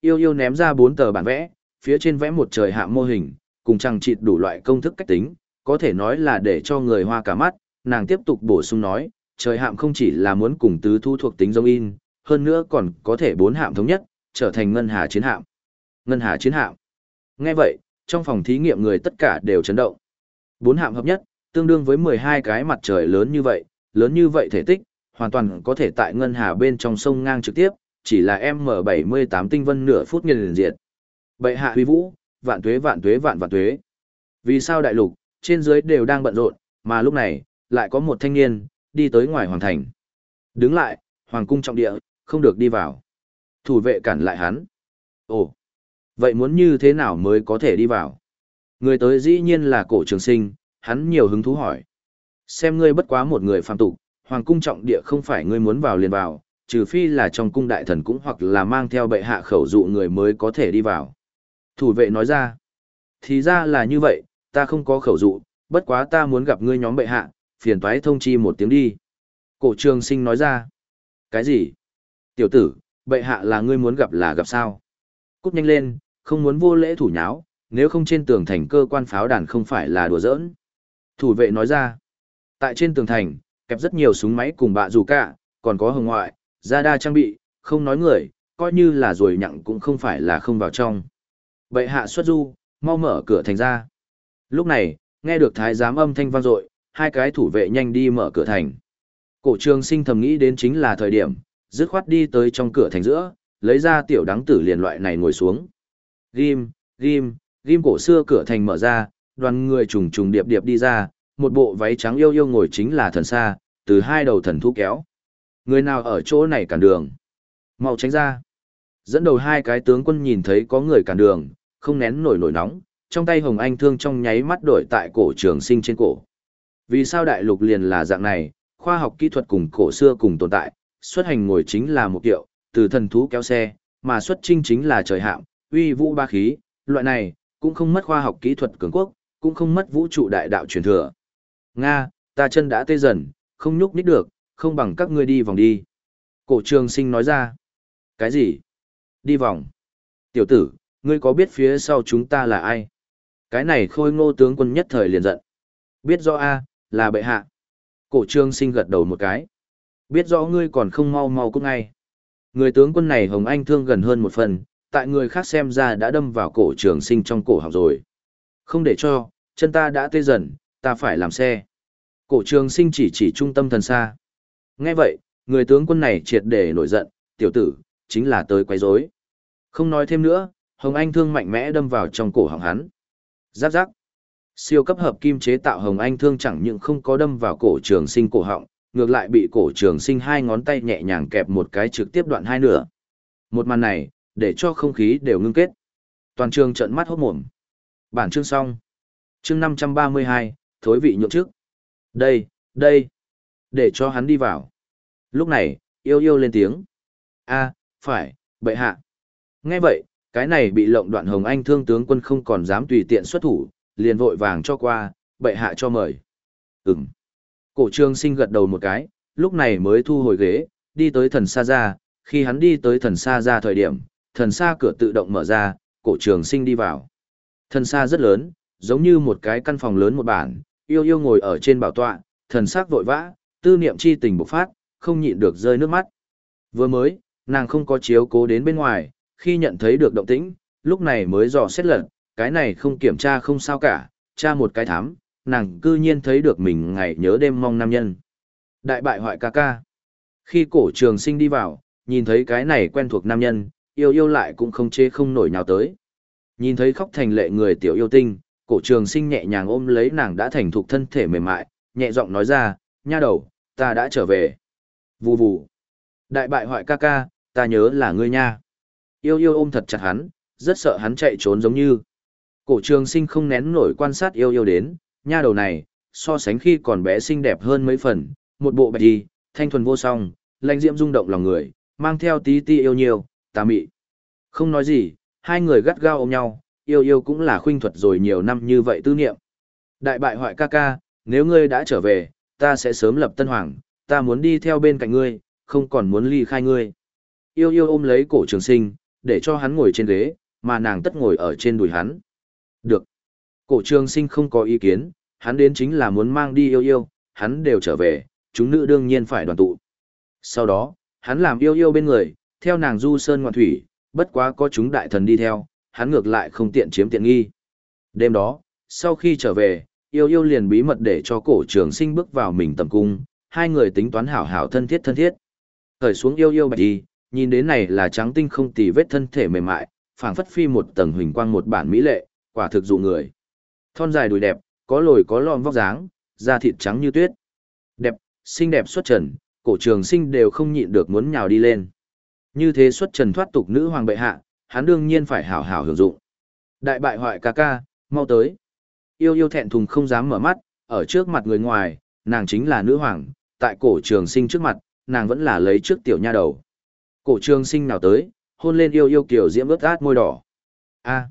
Yêu yêu ném ra 4 tờ bản vẽ, phía trên vẽ một trời hạ mô hình, cùng chẳng chịt đủ loại công thức cách tính, có thể nói là để cho người hoa cả mắt, nàng tiếp tục bổ sung nói, trời hạm không chỉ là muốn cùng tứ thu thuộc tính giống in, hơn nữa còn có thể bốn hạm thống nhất, trở thành ngân hà chiến hạm. Ngân hà chiến hạm. Nghe vậy, trong phòng thí nghiệm người tất cả đều chấn động. Bốn hạm hợp nhất, tương đương với 12 cái mặt trời lớn như vậy, lớn như vậy thể tích, hoàn toàn có thể tại ngân hà bên trong sông ngang trực tiếp, chỉ là M78 tinh vân nửa phút nghiền liền diệt. Bệ hạ huy vũ, vạn tuế vạn tuế vạn vạn tuế. Vì sao đại lục, trên dưới đều đang bận rộn, mà lúc này, lại có một thanh niên, đi tới ngoài hoàng thành. Đứng lại, hoàng cung trọng địa, không được đi vào. Thủ vệ cản lại hắn. Ồ, vậy muốn như thế nào mới có thể đi vào? Người tới dĩ nhiên là cổ trường sinh, hắn nhiều hứng thú hỏi. Xem ngươi bất quá một người phàm tục, hoàng cung trọng địa không phải ngươi muốn vào liền vào, trừ phi là trong cung đại thần cũng hoặc là mang theo bệ hạ khẩu dụ người mới có thể đi vào. Thủ vệ nói ra, thì ra là như vậy, ta không có khẩu dụ, bất quá ta muốn gặp ngươi nhóm bệ hạ, phiền toái thông chi một tiếng đi. Cổ trường sinh nói ra. Cái gì? Tiểu tử, bệ hạ là ngươi muốn gặp là gặp sao? Cút nhanh lên, không muốn vô lễ thủ nháo, nếu không trên tường thành cơ quan pháo đàn không phải là đùa giỡn. Thủ vệ nói ra. Tại trên tường thành, kẹp rất nhiều súng máy cùng bạ dù cả, còn có hồng ngoại, ra đa trang bị, không nói người, coi như là rồi nhặng cũng không phải là không vào trong. Bệ hạ xuất du, mau mở cửa thành ra. Lúc này, nghe được thái giám âm thanh vang dội, hai cái thủ vệ nhanh đi mở cửa thành. Cổ trường sinh thầm nghĩ đến chính là thời điểm, dứt khoát đi tới trong cửa thành giữa, lấy ra tiểu đắng tử liền loại này ngồi xuống. Ghim, ghim, ghim cổ xưa cửa thành mở ra, đoàn người trùng trùng điệp điệp đi ra, một bộ váy trắng yêu yêu ngồi chính là thần xa, từ hai đầu thần thú kéo. Người nào ở chỗ này cản đường? Mau tránh ra. Dẫn đầu hai cái tướng quân nhìn thấy có người cản đường, không nén nổi nổi nóng, trong tay Hồng Anh thương trong nháy mắt đổi tại cổ trường sinh trên cổ. Vì sao đại lục liền là dạng này, khoa học kỹ thuật cùng cổ xưa cùng tồn tại, xuất hành ngồi chính là một kiệu, từ thần thú kéo xe, mà xuất trinh chính là trời hạm, uy vũ ba khí, loại này, cũng không mất khoa học kỹ thuật cường quốc, cũng không mất vũ trụ đại đạo truyền thừa. Nga, ta chân đã tê dần, không nhúc nít được, không bằng các ngươi đi vòng đi. Cổ trường sinh nói ra. Cái gì? Đi vòng. Tiểu tử, ngươi có biết phía sau chúng ta là ai? Cái này khôi ngô tướng quân nhất thời liền giận. Biết rõ A, là bệ hạ. Cổ trương sinh gật đầu một cái. Biết rõ ngươi còn không mau mau cũng ngay. Người tướng quân này Hồng Anh thương gần hơn một phần, tại người khác xem ra đã đâm vào cổ trường sinh trong cổ học rồi. Không để cho, chân ta đã tê dần, ta phải làm xe. Cổ trường sinh chỉ chỉ trung tâm thần xa. Nghe vậy, người tướng quân này triệt để nổi giận, tiểu tử, chính là tới quấy rối. Không nói thêm nữa, Hồng Anh thương mạnh mẽ đâm vào trong cổ họng hắn. Giáp giáp. Siêu cấp hợp kim chế tạo Hồng Anh thương chẳng những không có đâm vào cổ trường sinh cổ họng, ngược lại bị cổ trường sinh hai ngón tay nhẹ nhàng kẹp một cái trực tiếp đoạn hai nửa. Một màn này, để cho không khí đều ngưng kết. Toàn trường trợn mắt hốt mồm. Bản chương xong. Chương 532, thối vị nhượng trước. Đây, đây. Để cho hắn đi vào. Lúc này, yêu yêu lên tiếng. a phải, bệ hạ. Nghe vậy, cái này bị lộng đoạn hồng anh thương tướng quân không còn dám tùy tiện xuất thủ, liền vội vàng cho qua, bệ hạ cho mời. Ừm. Cổ trương sinh gật đầu một cái, lúc này mới thu hồi ghế, đi tới thần xa ra, khi hắn đi tới thần xa ra thời điểm, thần xa cửa tự động mở ra, cổ trường sinh đi vào. Thần xa rất lớn, giống như một cái căn phòng lớn một bản, yêu yêu ngồi ở trên bảo tọa, thần sắc vội vã, tư niệm chi tình bộc phát, không nhịn được rơi nước mắt. Vừa mới, nàng không có chiếu cố đến bên ngoài, khi nhận thấy được động tĩnh, lúc này mới dò xét lật, cái này không kiểm tra không sao cả, tra một cái thám, nàng cư nhiên thấy được mình ngày nhớ đêm mong nam nhân. Đại bại hoại ca ca. Khi cổ trường sinh đi vào, nhìn thấy cái này quen thuộc nam nhân, yêu yêu lại cũng không chê không nổi nào tới. Nhìn thấy khóc thành lệ người tiểu yêu tinh, cổ trường sinh nhẹ nhàng ôm lấy nàng đã thành thục thân thể mềm mại, nhẹ giọng nói ra, nha đầu, ta đã trở về. Vù vù. Đại bại hoại ca ca, ta nhớ là ngươi nha. Yêu yêu ôm thật chặt hắn, rất sợ hắn chạy trốn giống như. Cổ trường sinh không nén nổi quan sát yêu yêu đến, nha đầu này, so sánh khi còn bé xinh đẹp hơn mấy phần, một bộ bạch đi, thanh thuần vô song, lãnh diễm rung động lòng người, mang theo tí ti yêu nhiều, tà mị. Không nói gì, hai người gắt gao ôm nhau, yêu yêu cũng là khuynh thuật rồi nhiều năm như vậy tư niệm. Đại bại hoại ca ca, nếu ngươi đã trở về, ta sẽ sớm lập tân hoàng, ta muốn đi theo bên cạnh ngươi, không còn muốn ly khai ngươi. Yêu yêu ôm lấy cổ trường sinh, để cho hắn ngồi trên ghế, mà nàng tất ngồi ở trên đùi hắn. Được. Cổ trường sinh không có ý kiến, hắn đến chính là muốn mang đi yêu yêu, hắn đều trở về, chúng nữ đương nhiên phải đoàn tụ. Sau đó, hắn làm yêu yêu bên người, theo nàng du sơn ngoạn thủy, bất quá có chúng đại thần đi theo, hắn ngược lại không tiện chiếm tiện nghi. Đêm đó, sau khi trở về, yêu yêu liền bí mật để cho cổ trường sinh bước vào mình tầm cung, hai người tính toán hảo hảo thân thiết thân thiết. Thời xuống yêu yêu bạch đi, nhìn đến này là trắng tinh không tì vết thân thể mềm mại, phảng phất phi một tầng huỳnh quang một bản mỹ lệ, quả thực dụ người. Thon dài đùi đẹp, có lồi có lõm vóc dáng, da thịt trắng như tuyết. Đẹp, xinh đẹp xuất trần, cổ trường sinh đều không nhịn được muốn nhào đi lên. Như thế xuất trần thoát tục nữ hoàng bệ hạ, hắn đương nhiên phải hảo hảo hưởng dụng. Đại bại hoại ca ca, mau tới. Yêu yêu thẹn thùng không dám mở mắt, ở trước mặt người ngoài, nàng chính là nữ hoàng, tại cổ trường sinh trước mặt, nàng vẫn là lấy trước tiểu nha đầu. Cổ trường sinh nào tới, hôn lên yêu yêu kiểu diễm ướt át môi đỏ. a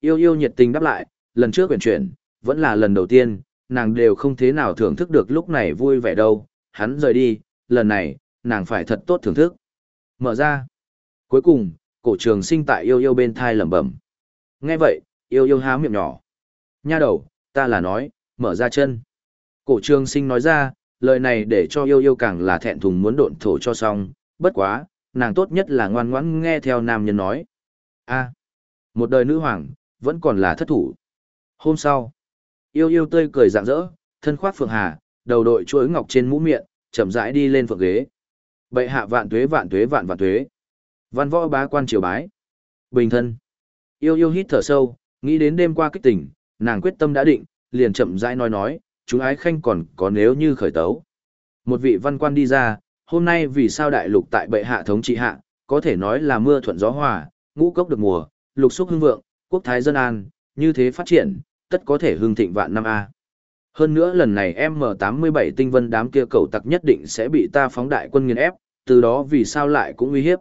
yêu yêu nhiệt tình đáp lại, lần trước quyển chuyển, vẫn là lần đầu tiên, nàng đều không thế nào thưởng thức được lúc này vui vẻ đâu, hắn rời đi, lần này, nàng phải thật tốt thưởng thức. Mở ra. Cuối cùng, cổ trường sinh tại yêu yêu bên thai lẩm bẩm. Nghe vậy, yêu yêu há miệng nhỏ. Nha đầu, ta là nói, mở ra chân. Cổ trường sinh nói ra, lời này để cho yêu yêu càng là thẹn thùng muốn độn thổ cho xong, bất quá, nàng tốt nhất là ngoan ngoãn nghe theo nam nhân nói. a một đời nữ hoàng, vẫn còn là thất thủ. Hôm sau, yêu yêu tươi cười rạng rỡ, thân khoác phượng hà, đầu đội chuỗi ngọc trên mũ miệng, chậm rãi đi lên phượng ghế. Bệ hạ vạn tuế vạn tuế vạn vạn tuế. Văn võ bá quan triều bái. Bình thân. Yêu yêu hít thở sâu, nghĩ đến đêm qua kích tỉnh, nàng quyết tâm đã định, liền chậm rãi nói nói, chúng ái khanh còn có nếu như khởi tấu. Một vị văn quan đi ra, hôm nay vì sao đại lục tại bệ hạ thống trị hạ, có thể nói là mưa thuận gió hòa, ngũ cốc được mùa, lục xúc hưng vượng, quốc thái dân an, như thế phát triển, tất có thể hưng thịnh vạn năm A. Hơn nữa lần này M87 tinh vân đám kia cầu tặc nhất định sẽ bị ta phóng đại quân nghiền ép, từ đó vì sao lại cũng uy hiếp.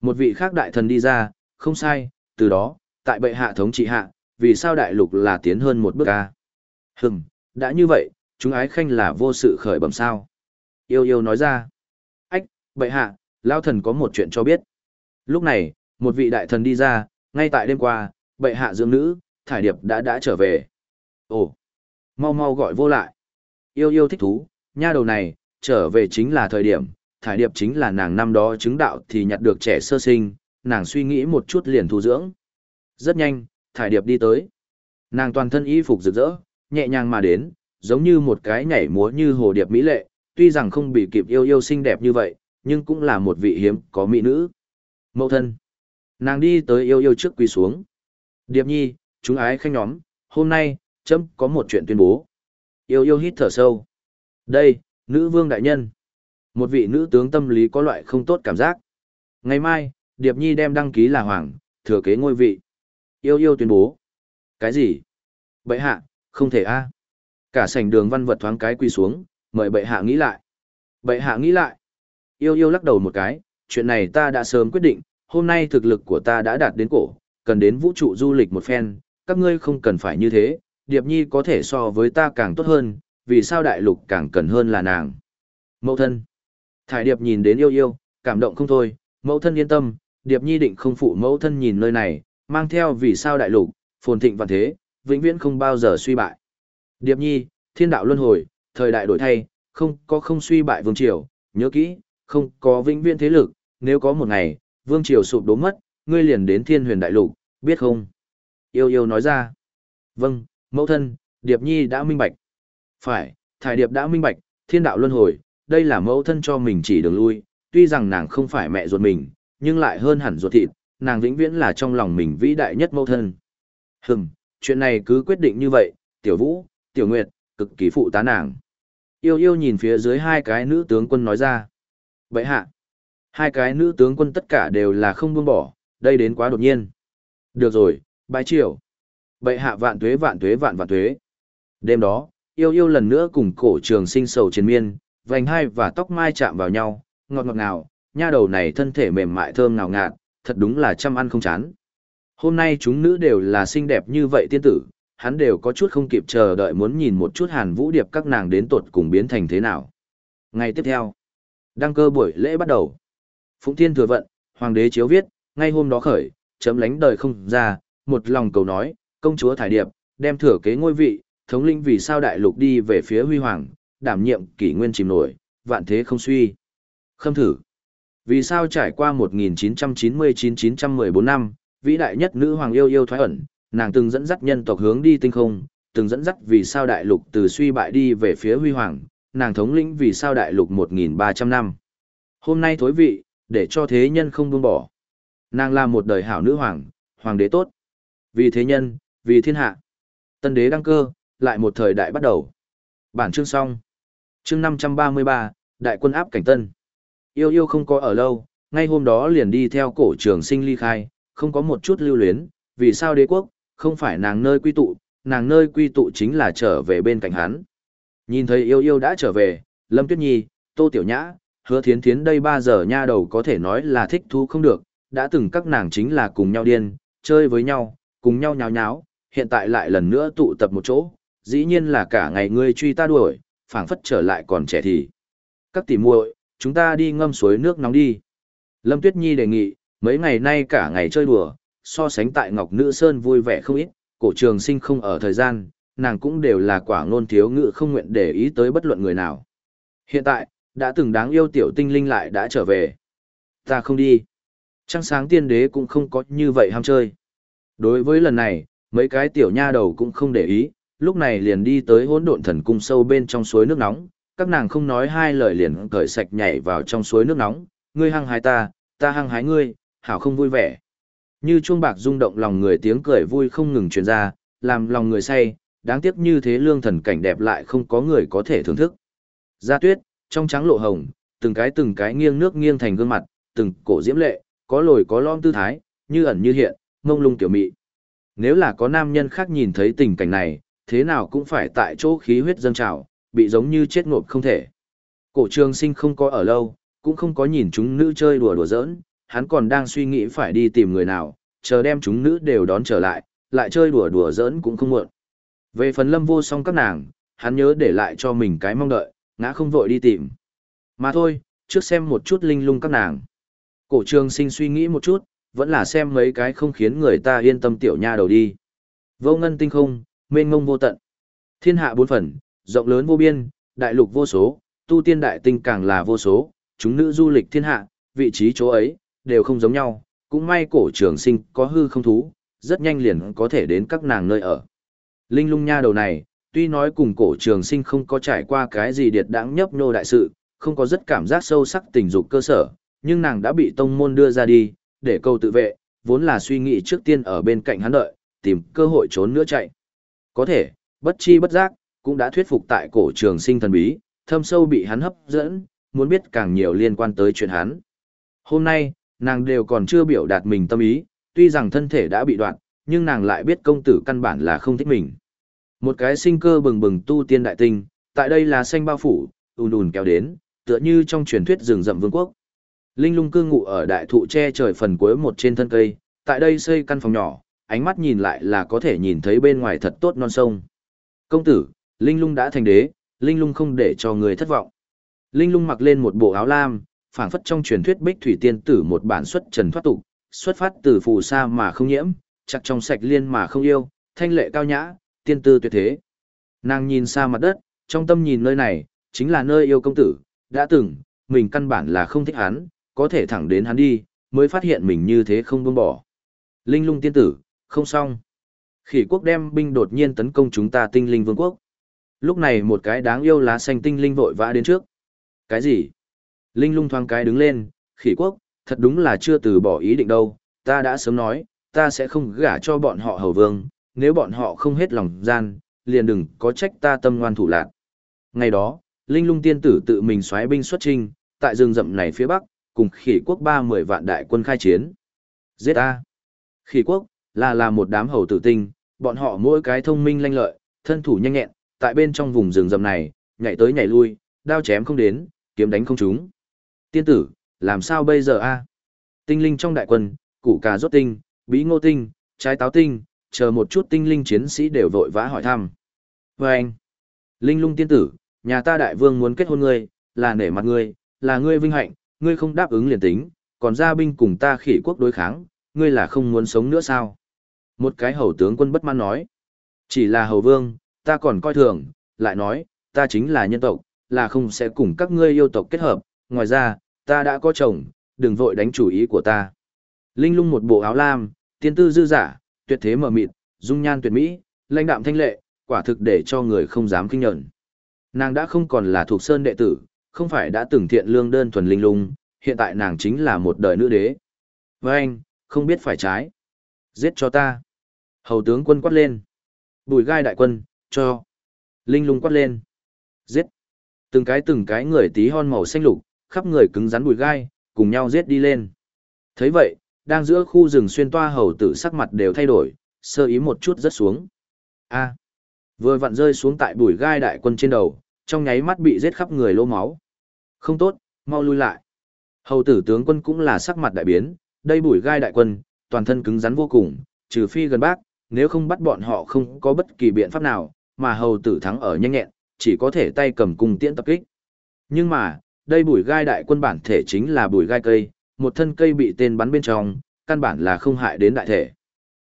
Một vị khác đại thần đi ra, không sai, từ đó, tại bệ hạ thống trị hạ, vì sao đại lục là tiến hơn một bước A. Hừng, đã như vậy, chúng ái khanh là vô sự khởi bẩm sao. Yêu yêu nói ra. Ách, bệ hạ, lao thần có một chuyện cho biết. Lúc này, một vị đại thần đi ra, ngay tại đêm qua, bệ hạ dưỡng nữ, thải điệp đã đã trở về. Ồ, mau mau gọi vô lại. Yêu yêu thích thú, nha đầu này, trở về chính là thời điểm, thải điệp chính là nàng năm đó chứng đạo thì nhặt được trẻ sơ sinh, nàng suy nghĩ một chút liền thu dưỡng. Rất nhanh, thải điệp đi tới. Nàng toàn thân y phục rực rỡ, nhẹ nhàng mà đến, giống như một cái nhảy múa như hồ điệp mỹ lệ, tuy rằng không bị kịp yêu yêu xinh đẹp như vậy, nhưng cũng là một vị hiếm có mỹ nữ. Mậu thân. Nàng đi tới yêu yêu trước quỳ xuống. Điệp nhi, chúng ái khanh nhóm, hôm nay, chấm có một chuyện tuyên bố. Yêu yêu hít thở sâu. Đây, nữ vương đại nhân. Một vị nữ tướng tâm lý có loại không tốt cảm giác. Ngày mai, Điệp nhi đem đăng ký là hoàng, thừa kế ngôi vị. Yêu yêu tuyên bố. Cái gì? Bệ hạ, không thể a à. Cả sảnh đường văn vật thoáng cái quỳ xuống, mời bệ hạ nghĩ lại. Bệ hạ nghĩ lại. Yêu yêu lắc đầu một cái, chuyện này ta đã sớm quyết định, hôm nay thực lực của ta đã đạt đến cổ, cần đến vũ trụ du lịch một phen, các ngươi không cần phải như thế, Điệp Nhi có thể so với ta càng tốt hơn, vì sao đại lục càng cần hơn là nàng. Mẫu thân. Thải Điệp nhìn đến yêu yêu, cảm động không thôi, mẫu thân yên tâm, Điệp Nhi định không phụ mẫu thân nhìn nơi này, mang theo vì sao đại lục, phồn thịnh vạn thế, vĩnh viễn không bao giờ suy bại. Điệp Nhi, thiên đạo luân hồi, thời đại đổi thay, không có không suy bại vương triều, nhớ kỹ, không có vĩnh viễn thế lực, nếu có một ngày, vương triều sụp đổ mất, ngươi liền đến thiên huyền đại lục, biết không? Yêu yêu nói ra. Vâng, mẫu thân, Điệp Nhi đã minh bạch. Phải, Thải Điệp đã minh bạch, thiên đạo luân hồi, đây là mẫu thân cho mình chỉ đường lui, tuy rằng nàng không phải mẹ ruột mình, nhưng lại hơn hẳn ruột thịt, nàng vĩnh viễn là trong lòng mình vĩ đại nhất mẫu thân. Hừm, chuyện này cứ quyết định như vậy, Tiểu Vũ, Tiểu Nguyệt, cực kỳ phụ tá nàng. Yêu yêu nhìn phía dưới hai cái nữ tướng quân nói ra. Vậy hạ, hai cái nữ tướng quân tất cả đều là không buông bỏ, đây đến quá đột nhiên. Được rồi, bái triều. Bệ hạ vạn tuế vạn tuế vạn vạn tuế. Đêm đó, yêu yêu lần nữa cùng cổ trường sinh sầu trên miên, vành hai và tóc mai chạm vào nhau, ngọt ngọt ngào, nha đầu này thân thể mềm mại thơm ngào ngạt, thật đúng là chăm ăn không chán. Hôm nay chúng nữ đều là xinh đẹp như vậy tiên tử, hắn đều có chút không kịp chờ đợi muốn nhìn một chút hàn vũ điệp các nàng đến tột cùng biến thành thế nào. Ngày tiếp theo, đăng cơ buổi lễ bắt đầu. Phụng Thiên thừa vận, hoàng đế chiếu viết, ngay hôm đó khởi, chấm lánh đời không ra, một lòng cầu nói, công chúa thải điệp, đem thừa kế ngôi vị, thống linh vì sao đại lục đi về phía huy hoàng, đảm nhiệm kỷ nguyên chìm nổi, vạn thế không suy. Khâm thử. Vì sao trải qua 1999-914 năm, vĩ đại nhất nữ hoàng yêu yêu thoái ẩn, nàng từng dẫn dắt nhân tộc hướng đi tinh không, từng dẫn dắt vì sao đại lục từ suy bại đi về phía huy hoàng, nàng thống lĩnh vì sao đại lục 1.300 năm. Hôm nay thối vị, để cho thế nhân không buông bỏ. Nàng là một đời hảo nữ hoàng, hoàng đế tốt. Vì thế nhân, vì thiên hạ. Tân đế đăng cơ, lại một thời đại bắt đầu. Bản chương xong. Chương 533, đại quân áp cảnh tân. Yêu yêu không có ở lâu, ngay hôm đó liền đi theo cổ trường sinh ly khai, không có một chút lưu luyến, vì sao đế quốc, không phải nàng nơi quy tụ, nàng nơi quy tụ chính là trở về bên cạnh hắn. Nhìn thấy yêu yêu đã trở về, Lâm Tuyết Nhi, Tô Tiểu Nhã, hứa thiến thiến đây ba giờ nha đầu có thể nói là thích thú không được, đã từng các nàng chính là cùng nhau điên, chơi với nhau, cùng nhau nháo nháo, hiện tại lại lần nữa tụ tập một chỗ, dĩ nhiên là cả ngày ngươi truy ta đuổi, phảng phất trở lại còn trẻ thì. Các tỷ muội, chúng ta đi ngâm suối nước nóng đi. Lâm Tuyết Nhi đề nghị, mấy ngày nay cả ngày chơi đùa, so sánh tại Ngọc Nữ Sơn vui vẻ không ít, cổ trường sinh không ở thời gian, nàng cũng đều là quả ngôn thiếu ngự không nguyện để ý tới bất luận người nào. Hiện tại, đã từng đáng yêu tiểu tinh linh lại đã trở về. Ta không đi. Trăng sáng tiên đế cũng không có như vậy ham chơi. Đối với lần này, mấy cái tiểu nha đầu cũng không để ý, lúc này liền đi tới hỗn độn thần cung sâu bên trong suối nước nóng, các nàng không nói hai lời liền cởi sạch nhảy vào trong suối nước nóng, ngươi hăng hái ta, ta hăng hái ngươi, hảo không vui vẻ. Như chuông bạc rung động lòng người tiếng cười vui không ngừng truyền ra, làm lòng người say, đáng tiếc như thế lương thần cảnh đẹp lại không có người có thể thưởng thức. Gia tuyết, trong trắng lộ hồng, từng cái từng cái nghiêng nước nghiêng thành gương mặt, từng cổ diễm lệ, có lồi có lõm tư thái, như ẩn như hiện, mông lung tiểu mị. Nếu là có nam nhân khác nhìn thấy tình cảnh này, thế nào cũng phải tại chỗ khí huyết dâng trào, bị giống như chết ngộp không thể. Cổ trường sinh không có ở lâu, cũng không có nhìn chúng nữ chơi đùa đùa giỡn, hắn còn đang suy nghĩ phải đi tìm người nào, chờ đem chúng nữ đều đón trở lại, lại chơi đùa đùa giỡn cũng không muộn. Về phần lâm vô song các nàng, hắn nhớ để lại cho mình cái mong đợi, ngã không vội đi tìm. Mà thôi, trước xem một chút linh lung các nàng. Cổ trường sinh suy nghĩ một chút, vẫn là xem mấy cái không khiến người ta yên tâm tiểu nha đầu đi. Vô ngân tinh không, mênh ngông vô tận. Thiên hạ bốn phần, rộng lớn vô biên, đại lục vô số, tu tiên đại tinh càng là vô số, chúng nữ du lịch thiên hạ, vị trí chỗ ấy, đều không giống nhau, cũng may cổ trường sinh có hư không thú, rất nhanh liền có thể đến các nàng nơi ở. Linh lung nha đầu này, tuy nói cùng cổ trường sinh không có trải qua cái gì điệt đáng nhấp nô đại sự, không có rất cảm giác sâu sắc tình dục cơ sở, nhưng nàng đã bị tông môn đưa ra đi, để câu tự vệ, vốn là suy nghĩ trước tiên ở bên cạnh hắn đợi, tìm cơ hội trốn nữa chạy. Có thể, bất chi bất giác, cũng đã thuyết phục tại cổ trường sinh thần bí, thâm sâu bị hắn hấp dẫn, muốn biết càng nhiều liên quan tới chuyện hắn. Hôm nay, nàng đều còn chưa biểu đạt mình tâm ý, tuy rằng thân thể đã bị đoạn, nhưng nàng lại biết công tử căn bản là không thích mình. Một cái sinh cơ bừng bừng tu tiên đại tinh, tại đây là xanh bao phủ, ùn ùn kéo đến, tựa như trong truyền thuyết rừng rậm vương quốc. Linh lung cư ngụ ở đại thụ che trời phần cuối một trên thân cây, tại đây xây căn phòng nhỏ, ánh mắt nhìn lại là có thể nhìn thấy bên ngoài thật tốt non sông. Công tử, Linh lung đã thành đế, Linh lung không để cho người thất vọng. Linh lung mặc lên một bộ áo lam, phảng phất trong truyền thuyết bích thủy tiên tử một bản xuất trần thoát tục, xuất phát từ phù sa mà không nhiễm, chặt trong sạch liên mà không yêu, thanh lệ cao nhã, tiên tư tuyệt thế. Nàng nhìn xa mặt đất, trong tâm nhìn nơi này, chính là nơi yêu công tử, đã từng, mình căn bản là không thích hắn, có thể thẳng đến hắn đi, mới phát hiện mình như thế không buông bỏ. Linh lung tiên tử, không xong. Khỉ quốc đem binh đột nhiên tấn công chúng ta tinh linh vương quốc. Lúc này một cái đáng yêu lá xanh tinh linh vội vã đến trước. Cái gì? Linh lung thoáng cái đứng lên, khỉ quốc, thật đúng là chưa từ bỏ ý định đâu, ta đã sớm nói, ta sẽ không gả cho bọn họ hầu vương, nếu bọn họ không hết lòng gian, liền đừng có trách ta tâm ngoan thủ lạc. Ngày đó, Linh lung tiên tử tự mình xoáy binh xuất trinh, tại rừng rậm này phía bắc, cùng khỉ quốc ba mười vạn đại quân khai chiến. Giết A. Khỉ quốc, là là một đám hầu tử tinh, bọn họ mỗi cái thông minh lanh lợi, thân thủ nhanh nhẹn, tại bên trong vùng rừng rậm này, nhảy tới nhảy lui, đao chém không đến, kiếm đánh không trúng. Tiên tử, làm sao bây giờ a? Tinh linh trong đại quân, củ cà rốt tinh, bí ngô tinh, trái táo tinh, chờ một chút tinh linh chiến sĩ đều vội vã hỏi thăm. Và anh, linh lung tiên tử, nhà ta đại vương muốn kết hôn ngươi, là nể mặt ngươi, là ngươi vinh hạnh, ngươi không đáp ứng liền tính, còn ra binh cùng ta khỉ quốc đối kháng, ngươi là không muốn sống nữa sao? Một cái hầu tướng quân bất mãn nói. Chỉ là hầu vương, ta còn coi thường, lại nói, ta chính là nhân tộc, là không sẽ cùng các ngươi yêu tộc kết hợp, ngoài ra, ta đã có chồng, đừng vội đánh chủ ý của ta. Linh lung một bộ áo lam, tiên tư dư giả, tuyệt thế mờ mịt, dung nhan tuyệt mỹ, lãnh đạm thanh lệ, quả thực để cho người không dám kinh nhận. Nàng đã không còn là thuộc sơn đệ tử, không phải đã từng thiện lương đơn thuần linh lung, hiện tại nàng chính là một đời nữ đế. Với anh, không biết phải trái. Giết cho ta. Hầu tướng quân quát lên. Bùi gai đại quân, cho. Linh lung quát lên. Giết. Từng cái từng cái người tí hon màu xanh lục, khắp người cứng rắn bùi gai, cùng nhau giết đi lên. thấy vậy, đang giữa khu rừng xuyên toa hầu tử sắc mặt đều thay đổi, sơ ý một chút rất xuống. A. Vừa vặn rơi xuống tại bùi gai đại quân trên đầu, trong nháy mắt bị giết khắp người lô máu. Không tốt, mau lui lại. Hầu tử tướng quân cũng là sắc mặt đại biến, đây bùi gai đại quân, toàn thân cứng rắn vô cùng, trừ phi gần bác, nếu không bắt bọn họ không có bất kỳ biện pháp nào, mà hầu tử thắng ở nhanh nhẹn, chỉ có thể tay cầm cung tiễn tập kích. Nhưng mà, đây bùi gai đại quân bản thể chính là bùi gai cây, một thân cây bị tên bắn bên trong, căn bản là không hại đến đại thể.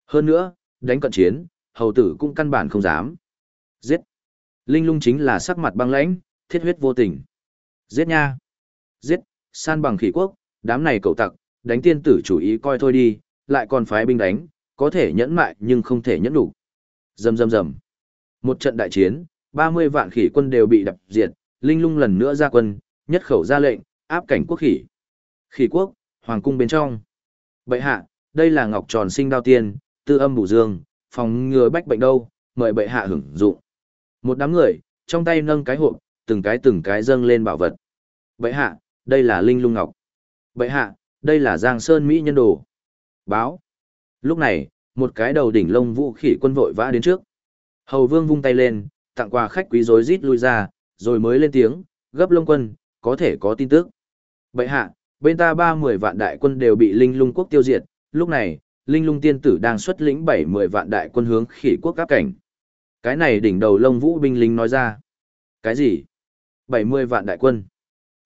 Hơn nữa, đánh cận chiến, hầu tử cũng căn bản không dám. Giết! Linh lung chính là sắc mặt băng lãnh, thiết huyết vô tình. Giết nha! Giết! San bằng khỉ quốc, đám này cậu tặc, đánh tiên tử chủ ý coi thôi đi, lại còn phái binh đánh, có thể nhẫn mại nhưng không thể nhẫn đủ. Rầm rầm rầm. Một trận đại chiến, 30 vạn khỉ quân đều bị đập diệt, Linh Lung lần nữa ra quân, nhất khẩu ra lệnh, áp cảnh quốc khỉ. Khỉ quốc, hoàng cung bên trong. Bệ hạ, đây là ngọc tròn sinh đao tiên, tư âm bổ dương, phòng ngừa bách bệnh đâu, mời bệ hạ hưởng dụng. Một đám người, trong tay nâng cái hộp, từng cái từng cái dâng lên bảo vật. Bệ hạ, đây là linh lung ngọc. Bệ hạ, đây là giang sơn mỹ nhân đồ. Báo. Lúc này, một cái đầu đỉnh lông vũ khỉ quân vội vã đến trước. Hầu vương vung tay lên, tặng quà khách quý rối rít lui ra, rồi mới lên tiếng, gấp lông quân, có thể có tin tức. Bệ hạ, bên ta ba mười vạn đại quân đều bị linh lung quốc tiêu diệt, lúc này, linh lung tiên tử đang xuất lĩnh bảy mười vạn đại quân hướng khỉ quốc các cảnh. Cái này đỉnh đầu lông vũ binh lính nói ra. Cái gì? Bảy mươi vạn đại quân.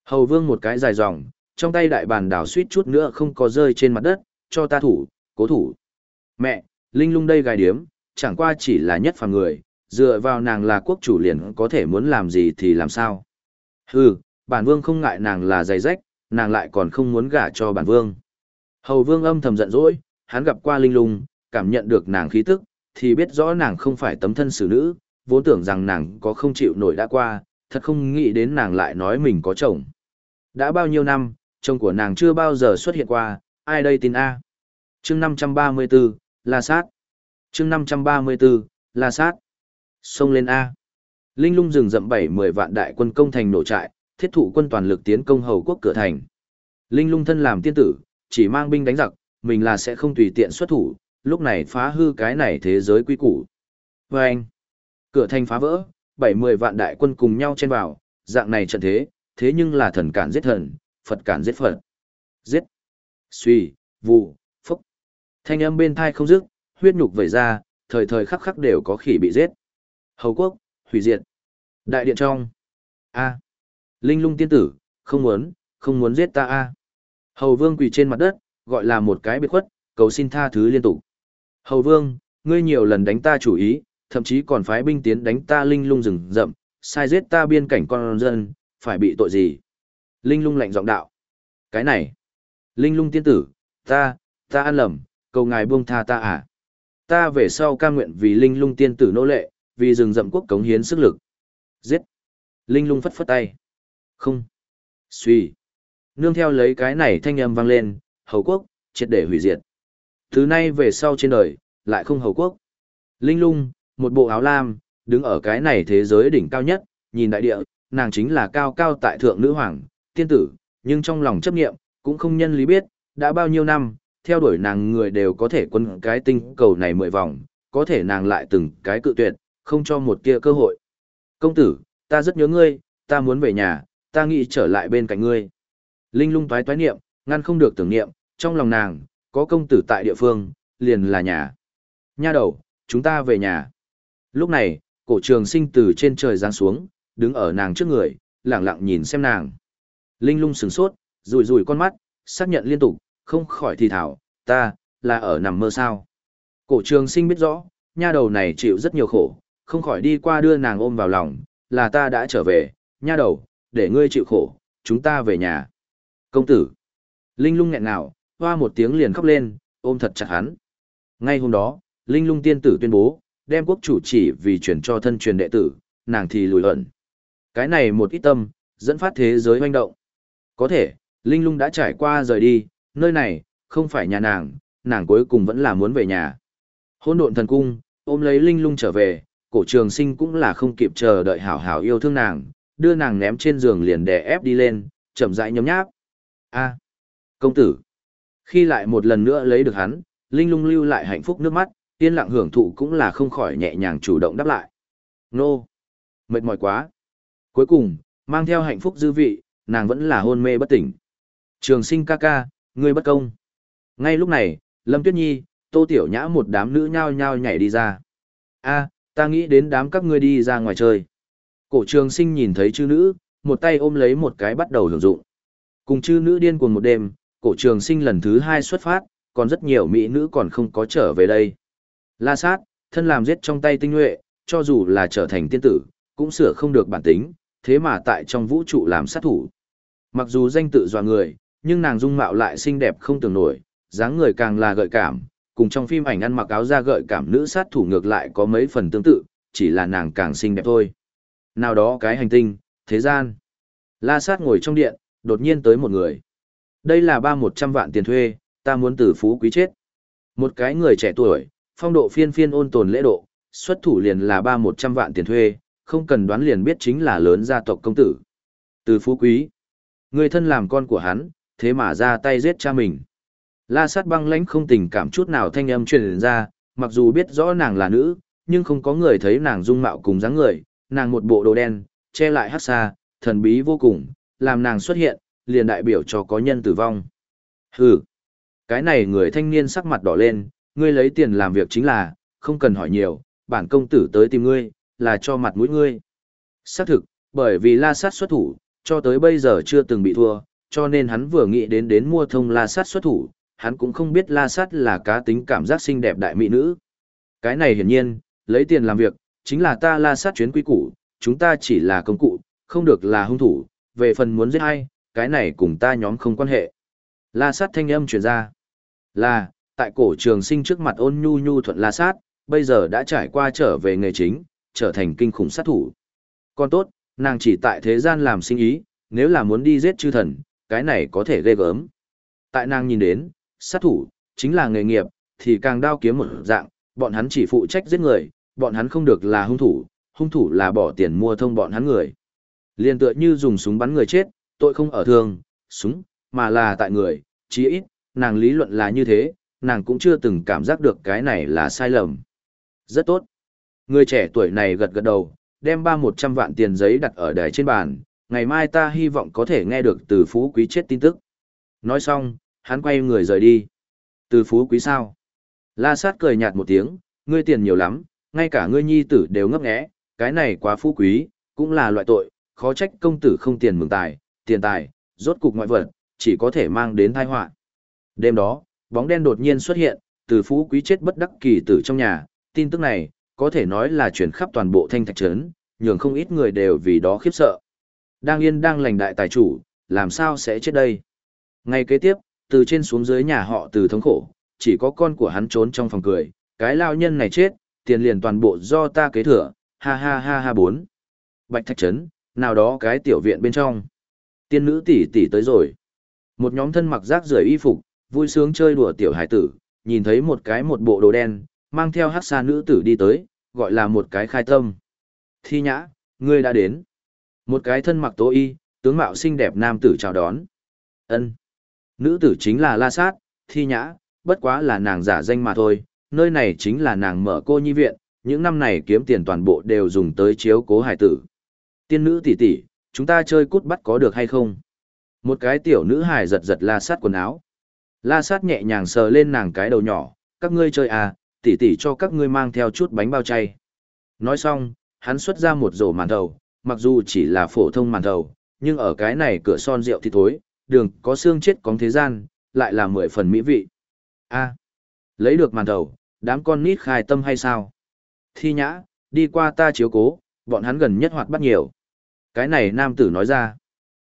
Hầu vương một cái dài dòng, trong tay đại bàn đảo suýt chút nữa không có rơi trên mặt đất, cho ta thủ, cố thủ. Mẹ, linh lung đây gài điếm, chẳng qua chỉ là nhất phàm người, dựa vào nàng là quốc chủ liền có thể muốn làm gì thì làm sao. Hừ, bản vương không ngại nàng là giày rách, nàng lại còn không muốn gả cho bản vương. Hầu vương âm thầm giận dỗi, hắn gặp qua linh lung, cảm nhận được nàng khí tức, thì biết rõ nàng không phải tấm thân xử nữ, vốn tưởng rằng nàng có không chịu nổi đã qua, thật không nghĩ đến nàng lại nói mình có chồng. Đã bao nhiêu năm, chồng của nàng chưa bao giờ xuất hiện qua, ai đây tin A. chương 534, La Sát. chương 534, La Sát. Xông lên A. Linh lung rừng rậm bảy mười vạn đại quân công thành nổ trại, thiết thụ quân toàn lực tiến công hầu quốc cửa thành. Linh lung thân làm tiên tử, chỉ mang binh đánh giặc, mình là sẽ không tùy tiện xuất thủ, lúc này phá hư cái này thế giới quy củ. Vâng! anh, cửa thành phá vỡ, bảy mười vạn đại quân cùng nhau chen vào, dạng này trận thế, thế nhưng là thần cản giết thần, Phật cản giết Phật. Giết, suy, vụ, phúc. Thanh âm bên thai không dứt, huyết nhục vẩy ra, thời thời khắc khắc đều có khỉ bị giết. Hầu quốc, hủy diệt. Đại điện trong. A. Linh lung tiên tử, không muốn, không muốn giết ta a. Hầu vương quỳ trên mặt đất, gọi là một cái biệt khuất, cầu xin tha thứ liên tục. Hầu vương, ngươi nhiều lần đánh ta chủ ý, thậm chí còn phái binh tiến đánh ta linh lung rừng rậm, sai giết ta biên cảnh con dân, phải bị tội gì? Linh lung lạnh giọng đạo. Cái này. Linh lung tiên tử, ta, ta ăn lầm, cầu ngài buông tha ta à. Ta về sau ca nguyện vì linh lung tiên tử nô lệ, vì rừng rậm quốc cống hiến sức lực. Giết. Linh lung phất phất tay. Không. Suy. Nương theo lấy cái này thanh âm vang lên, hầu quốc, triệt để hủy diệt. Thứ nay về sau trên đời, lại không hầu quốc. Linh lung, một bộ áo lam, đứng ở cái này thế giới đỉnh cao nhất, nhìn đại địa, nàng chính là cao cao tại thượng nữ hoàng, tiên tử, nhưng trong lòng chấp nghiệm, cũng không nhân lý biết, đã bao nhiêu năm, theo đuổi nàng người đều có thể quân cái tinh cầu này mười vòng, có thể nàng lại từng cái cự tuyệt, không cho một tia cơ hội. Công tử, ta rất nhớ ngươi, ta muốn về nhà, ta nghĩ trở lại bên cạnh ngươi. Linh lung toái toái niệm, ngăn không được tưởng niệm, trong lòng nàng, có công tử tại địa phương, liền là nhà. Nha đầu, chúng ta về nhà. Lúc này, cổ trường sinh từ trên trời giáng xuống, đứng ở nàng trước người, lặng lặng nhìn xem nàng. Linh lung sửng sốt, rùi rùi con mắt, xác nhận liên tục, không khỏi thì thảo, ta, là ở nằm mơ sao. Cổ trường sinh biết rõ, nha đầu này chịu rất nhiều khổ, không khỏi đi qua đưa nàng ôm vào lòng, là ta đã trở về, nha đầu, để ngươi chịu khổ, chúng ta về nhà. Công tử. Linh lung nghẹn ngào, hoa một tiếng liền khóc lên, ôm thật chặt hắn. Ngay hôm đó, Linh lung tiên tử tuyên bố, đem quốc chủ chỉ vì chuyển cho thân truyền đệ tử, nàng thì lùi ẩn. Cái này một ít tâm, dẫn phát thế giới hoành động. Có thể, Linh lung đã trải qua rời đi, nơi này, không phải nhà nàng, nàng cuối cùng vẫn là muốn về nhà. Hôn độn thần cung, ôm lấy Linh lung trở về, cổ trường sinh cũng là không kịp chờ đợi hảo hảo yêu thương nàng, đưa nàng ném trên giường liền đè ép đi lên, chậm rãi nhấm nháp. A, công tử. Khi lại một lần nữa lấy được hắn, Linh lung lưu lại hạnh phúc nước mắt, yên lặng hưởng thụ cũng là không khỏi nhẹ nhàng chủ động đáp lại. Nô, mệt mỏi quá. Cuối cùng, mang theo hạnh phúc dư vị, nàng vẫn là hôn mê bất tỉnh. Trường sinh ca ca, ngươi bất công. Ngay lúc này, Lâm Tuyết Nhi, Tô Tiểu Nhã một đám nữ nhao nhao nhảy đi ra. A, Ta nghĩ đến đám các ngươi đi ra ngoài chơi. Cổ trường sinh nhìn thấy chư nữ, một tay ôm lấy một cái bắt đầu hưởng dụng. Cùng chư nữ điên cuồng một đêm, cổ trường sinh lần thứ hai xuất phát, còn rất nhiều mỹ nữ còn không có trở về đây. La sát, thân làm giết trong tay tinh nhuệ, cho dù là trở thành tiên tử, cũng sửa không được bản tính, thế mà tại trong vũ trụ làm sát thủ. Mặc dù danh tự dọa người, nhưng nàng dung mạo lại xinh đẹp không tưởng nổi, dáng người càng là gợi cảm, cùng trong phim ảnh ăn mặc áo da gợi cảm nữ sát thủ ngược lại có mấy phần tương tự, chỉ là nàng càng xinh đẹp thôi. Nào đó cái hành tinh, thế gian. La sát ngồi trong điện, đột nhiên tới một người. Đây là ba một trăm vạn tiền thuê, ta muốn tử phú quý chết. Một cái người trẻ tuổi, phong độ phiên phiên ôn tồn lễ độ, xuất thủ liền là ba một trăm vạn tiền thuê, không cần đoán liền biết chính là lớn gia tộc công tử. Từ phú quý, người thân làm con của hắn, thế mà ra tay giết cha mình. La sát băng lãnh không tình cảm chút nào thanh âm truyền ra, mặc dù biết rõ nàng là nữ, nhưng không có người thấy nàng dung mạo cùng dáng người, nàng một bộ đồ đen, che lại hát xa, thần bí vô cùng, làm nàng xuất hiện, liền đại biểu cho có nhân tử vong. Hừ, cái này người thanh niên sắc mặt đỏ lên, ngươi lấy tiền làm việc chính là, không cần hỏi nhiều, bản công tử tới tìm ngươi, là cho mặt mũi ngươi. Xác thực, bởi vì la sát xuất thủ, cho tới bây giờ chưa từng bị thua, cho nên hắn vừa nghĩ đến đến mua thông la sát xuất thủ, hắn cũng không biết la sát là cá tính cảm giác xinh đẹp đại mỹ nữ. Cái này hiển nhiên, lấy tiền làm việc, chính là ta la sát chuyến quý củ, chúng ta chỉ là công cụ, không được là hung thủ, về phần muốn giết ai, cái này cùng ta nhóm không quan hệ. La sát thanh âm truyền ra. Là, tại cổ trường sinh trước mặt ôn nhu nhu thuận la sát, bây giờ đã trải qua trở về nghề chính, trở thành kinh khủng sát thủ. Còn tốt, nàng chỉ tại thế gian làm sinh ý, nếu là muốn đi giết chư thần, cái này có thể ghê gớm. Tại nàng nhìn đến, sát thủ, chính là nghề nghiệp, thì càng đao kiếm một dạng, bọn hắn chỉ phụ trách giết người, bọn hắn không được là hung thủ, hung thủ là bỏ tiền mua thông bọn hắn người. Liên tựa như dùng súng bắn người chết, tội không ở thường súng, mà là tại người, chí ít, nàng lý luận là như thế, nàng cũng chưa từng cảm giác được cái này là sai lầm. Rất tốt. Người trẻ tuổi này gật gật đầu, đem ba một trăm vạn tiền giấy đặt ở đài trên bàn, ngày mai ta hy vọng có thể nghe được từ phú quý chết tin tức. Nói xong, hắn quay người rời đi. Từ phú quý sao? La sát cười nhạt một tiếng, ngươi tiền nhiều lắm, ngay cả ngươi nhi tử đều ngấp nghé, cái này quá phú quý, cũng là loại tội, khó trách công tử không tiền mừng tài, tiền tài, rốt cục ngoại vật, chỉ có thể mang đến tai họa. Đêm đó, bóng đen đột nhiên xuất hiện, từ phú quý chết bất đắc kỳ tử trong nhà, tin tức này, có thể nói là chuyển khắp toàn bộ thanh thạch trấn, nhường không ít người đều vì đó khiếp sợ. Đang yên đang lành đại tài chủ, làm sao sẽ chết đây? Ngay kế tiếp, từ trên xuống dưới nhà họ từ thống khổ, chỉ có con của hắn trốn trong phòng cười, cái lao nhân này chết, tiền liền toàn bộ do ta kế thừa, ha ha ha ha bốn. Bạch thạch trấn, nào đó cái tiểu viện bên trong. Tiên nữ tỷ tỷ tới rồi. Một nhóm thân mặc rác rưởi y phục, vui sướng chơi đùa tiểu hải tử, nhìn thấy một cái một bộ đồ đen, mang theo hắc xa nữ tử đi tới, gọi là một cái khai tâm. Thi nhã, ngươi đã đến. Một cái thân mặc tố y, tướng mạo xinh đẹp nam tử chào đón. ân Nữ tử chính là La Sát, Thi nhã, bất quá là nàng giả danh mà thôi, nơi này chính là nàng mở cô nhi viện, những năm này kiếm tiền toàn bộ đều dùng tới chiếu cố hải tử. Tiên nữ tỷ tỷ, chúng ta chơi cút bắt có được hay không? Một cái tiểu nữ hài giật giật la sát quần áo. La sát nhẹ nhàng sờ lên nàng cái đầu nhỏ, các ngươi chơi à, Tỉ tỷ cho các ngươi mang theo chút bánh bao chay. Nói xong, hắn xuất ra một rổ màn thầu, mặc dù chỉ là phổ thông màn thầu, nhưng ở cái này cửa son rượu thì thối, đường có xương chết cóng thế gian, lại là mười phần mỹ vị. a lấy được màn thầu, đám con nít khai tâm hay sao? Thi nhã, đi qua ta chiếu cố, bọn hắn gần nhất hoạt bắt nhiều. Cái này nam tử nói ra.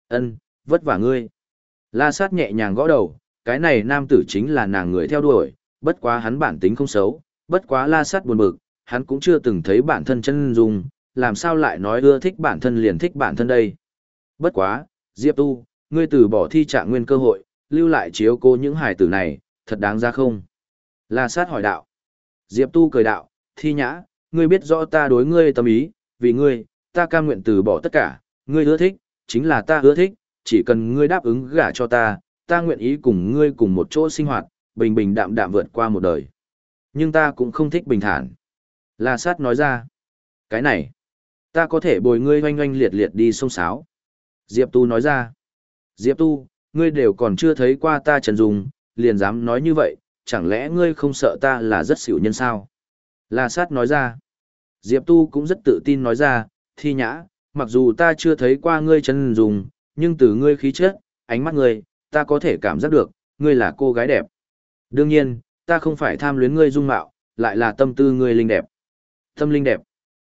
ân vất vả ngươi. La sát nhẹ nhàng gõ đầu, cái này nam tử chính là nàng người theo đuổi, bất quá hắn bản tính không xấu, bất quá la sát buồn bực, hắn cũng chưa từng thấy bản thân chân dung, làm sao lại nói ưa thích bản thân liền thích bản thân đây. Bất quá, Diệp Tu, ngươi từ bỏ thi trạng nguyên cơ hội, lưu lại chiếu cô những hài tử này, thật đáng ra không? La sát hỏi đạo. Diệp Tu cười đạo, thi nhã, ngươi biết rõ ta đối ngươi tâm ý, vì ngươi, ta cam nguyện từ bỏ tất cả, ngươi ưa thích, chính là ta ưa thích, chỉ cần ngươi đáp ứng gả cho ta, ta nguyện ý cùng ngươi cùng một chỗ sinh hoạt, bình bình đạm đạm vượt qua một đời. Nhưng ta cũng không thích bình thản. La sát nói ra, cái này, ta có thể bồi ngươi oanh oanh liệt liệt đi sông sáo. Diệp Tu nói ra, Diệp Tu, ngươi đều còn chưa thấy qua ta trần dùng, liền dám nói như vậy, chẳng lẽ ngươi không sợ ta là rất xỉu nhân sao? La sát nói ra, Diệp Tu cũng rất tự tin nói ra, thi nhã, mặc dù ta chưa thấy qua ngươi trần dùng, nhưng từ ngươi khí chất, ánh mắt ngươi, ta có thể cảm giác được, ngươi là cô gái đẹp. Đương nhiên, ta không phải tham luyến ngươi dung mạo, lại là tâm tư ngươi linh đẹp. Tâm linh đẹp.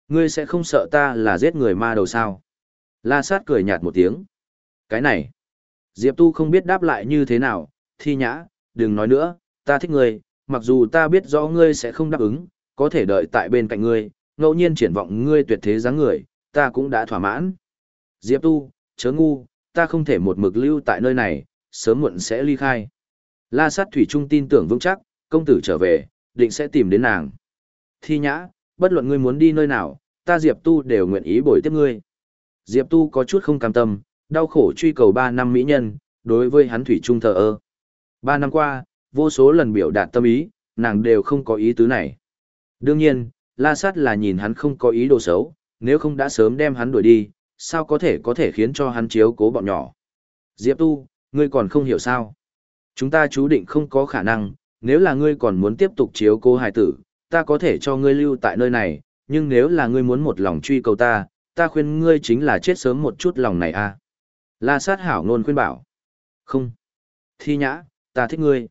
Ngươi sẽ không sợ ta là giết người ma đầu sao? La sát cười nhạt một tiếng. Cái này. Diệp Tu không biết đáp lại như thế nào, thi nhã, đừng nói nữa, ta thích ngươi, mặc dù ta biết rõ ngươi sẽ không đáp ứng, có thể đợi tại bên cạnh ngươi, ngẫu nhiên triển vọng ngươi tuyệt thế dáng người, ta cũng đã thỏa mãn. Diệp Tu, chớ ngu, ta không thể một mực lưu tại nơi này, sớm muộn sẽ ly khai. La sát thủy trung tin tưởng vững chắc, công tử trở về, định sẽ tìm đến nàng. Thi nhã, bất luận ngươi muốn đi nơi nào, ta Diệp Tu đều nguyện ý bồi tiếp ngươi. Diệp Tu có chút không cam tâm, đau khổ truy cầu 3 năm mỹ nhân, đối với hắn thủy trung thờ ơ. 3 năm qua, vô số lần biểu đạt tâm ý, nàng đều không có ý tứ này. Đương nhiên, La Sát là nhìn hắn không có ý đồ xấu, nếu không đã sớm đem hắn đuổi đi, sao có thể có thể khiến cho hắn chiếu cố bọn nhỏ. Diệp Tu, ngươi còn không hiểu sao. Chúng ta chú định không có khả năng, nếu là ngươi còn muốn tiếp tục chiếu cố hài tử, ta có thể cho ngươi lưu tại nơi này, nhưng nếu là ngươi muốn một lòng truy cầu ta, ta khuyên ngươi chính là chết sớm một chút lòng này a. La sát hảo ngôn khuyên bảo. Không. Thi nhã, ta thích ngươi.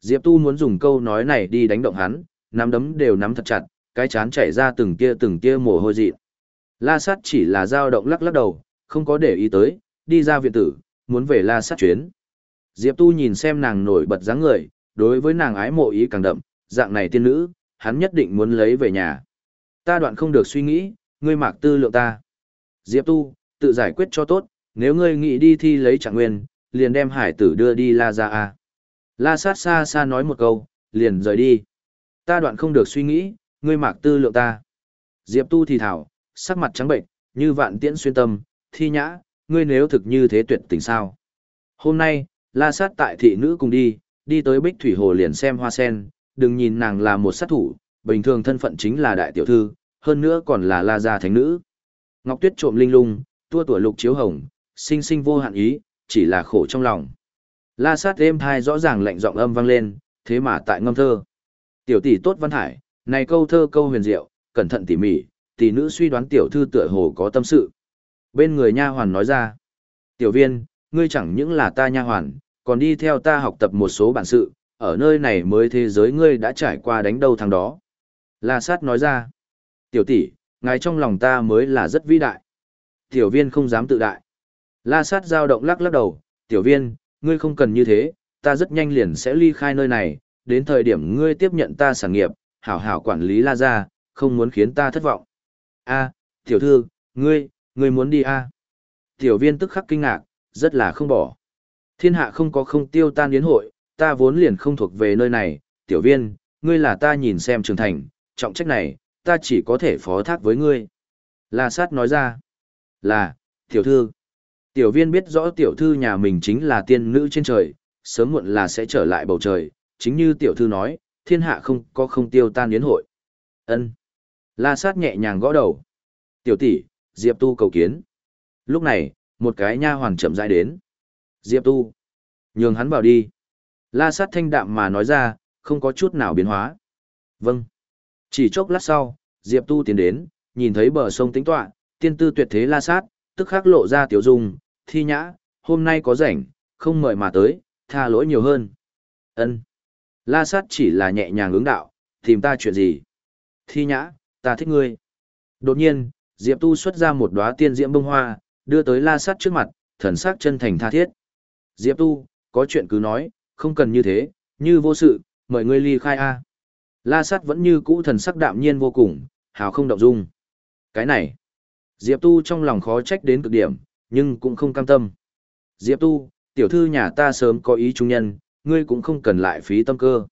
Diệp Tu muốn dùng câu nói này đi đánh động hắn, nắm đấm đều nắm thật chặt, cái chán chảy ra từng tia từng tia mồ hôi dị. La sát chỉ là dao động lắc lắc đầu, không có để ý tới, đi ra viện tử, muốn về la sát chuyến. Diệp Tu nhìn xem nàng nổi bật dáng người, đối với nàng ái mộ ý càng đậm, dạng này tiên nữ, hắn nhất định muốn lấy về nhà. Ta đoạn không được suy nghĩ, ngươi mạc tư lượng ta. Diệp Tu, tự giải quyết cho tốt, nếu ngươi nghĩ đi thi lấy trạng nguyên, liền đem hải tử đưa đi La ra a. La sát xa xa nói một câu, liền rời đi. Ta đoạn không được suy nghĩ, ngươi mạc tư lượng ta. Diệp Tu thì thảo, sắc mặt trắng bệnh, như vạn tiễn xuyên tâm, thi nhã, ngươi nếu thực như thế tuyệt tình sao. Hôm nay, la sát tại thị nữ cùng đi, đi tới bích thủy hồ liền xem hoa sen, đừng nhìn nàng là một sát thủ, bình thường thân phận chính là đại tiểu thư, hơn nữa còn là la gia thánh nữ. Ngọc tuyết trộm linh lung, tua tuổi lục chiếu hồng, sinh sinh vô hạn ý, chỉ là khổ trong lòng. La sát êm thai rõ ràng lạnh giọng âm vang lên, thế mà tại ngâm thơ. Tiểu tỷ tốt văn hải, này câu thơ câu huyền diệu, cẩn thận tỉ mỉ, tỷ nữ suy đoán tiểu thư tựa hồ có tâm sự. Bên người nha hoàn nói ra, tiểu viên, ngươi chẳng những là ta nha hoàn, còn đi theo ta học tập một số bản sự, ở nơi này mới thế giới ngươi đã trải qua đánh đâu thằng đó. La sát nói ra, tiểu tỷ, ngài trong lòng ta mới là rất vĩ đại. Tiểu viên không dám tự đại. La sát giao động lắc lắc đầu, tiểu viên, ngươi không cần như thế, ta rất nhanh liền sẽ ly khai nơi này, đến thời điểm ngươi tiếp nhận ta sản nghiệp, hảo hảo quản lý la ra, không muốn khiến ta thất vọng. a tiểu thư, ngươi, ngươi muốn đi a Tiểu viên tức khắc kinh ngạc, rất là không bỏ. Thiên hạ không có không tiêu tan yến hội, ta vốn liền không thuộc về nơi này, tiểu viên, ngươi là ta nhìn xem trưởng thành, trọng trách này, ta chỉ có thể phó thác với ngươi. La sát nói ra, là, tiểu thư. Tiểu viên biết rõ tiểu thư nhà mình chính là tiên nữ trên trời, sớm muộn là sẽ trở lại bầu trời, chính như tiểu thư nói, thiên hạ không có không tiêu tan yến hội. Ân. La sát nhẹ nhàng gõ đầu. Tiểu tỷ, Diệp Tu cầu kiến. Lúc này, một cái nha hoàn chậm rãi đến. Diệp Tu. Nhường hắn vào đi. La sát thanh đạm mà nói ra, không có chút nào biến hóa. Vâng. Chỉ chốc lát sau, Diệp Tu tiến đến, nhìn thấy bờ sông tính tọa, tiên tư tuyệt thế la sát, tức khắc lộ ra tiểu dung, thi nhã, hôm nay có rảnh, không mời mà tới, tha lỗi nhiều hơn. Ân. La sát chỉ là nhẹ nhàng ứng đạo, tìm ta chuyện gì? Thi nhã, ta thích ngươi. Đột nhiên, Diệp Tu xuất ra một đóa tiên diễm bông hoa, đưa tới la sát trước mặt, thần sắc chân thành tha thiết. Diệp Tu, có chuyện cứ nói, không cần như thế, như vô sự, mời ngươi ly khai a. La sát vẫn như cũ thần sắc đạm nhiên vô cùng, hào không động dung. Cái này, Diệp Tu trong lòng khó trách đến cực điểm, nhưng cũng không cam tâm. Diệp Tu, tiểu thư nhà ta sớm có ý trung nhân, ngươi cũng không cần lại phí tâm cơ.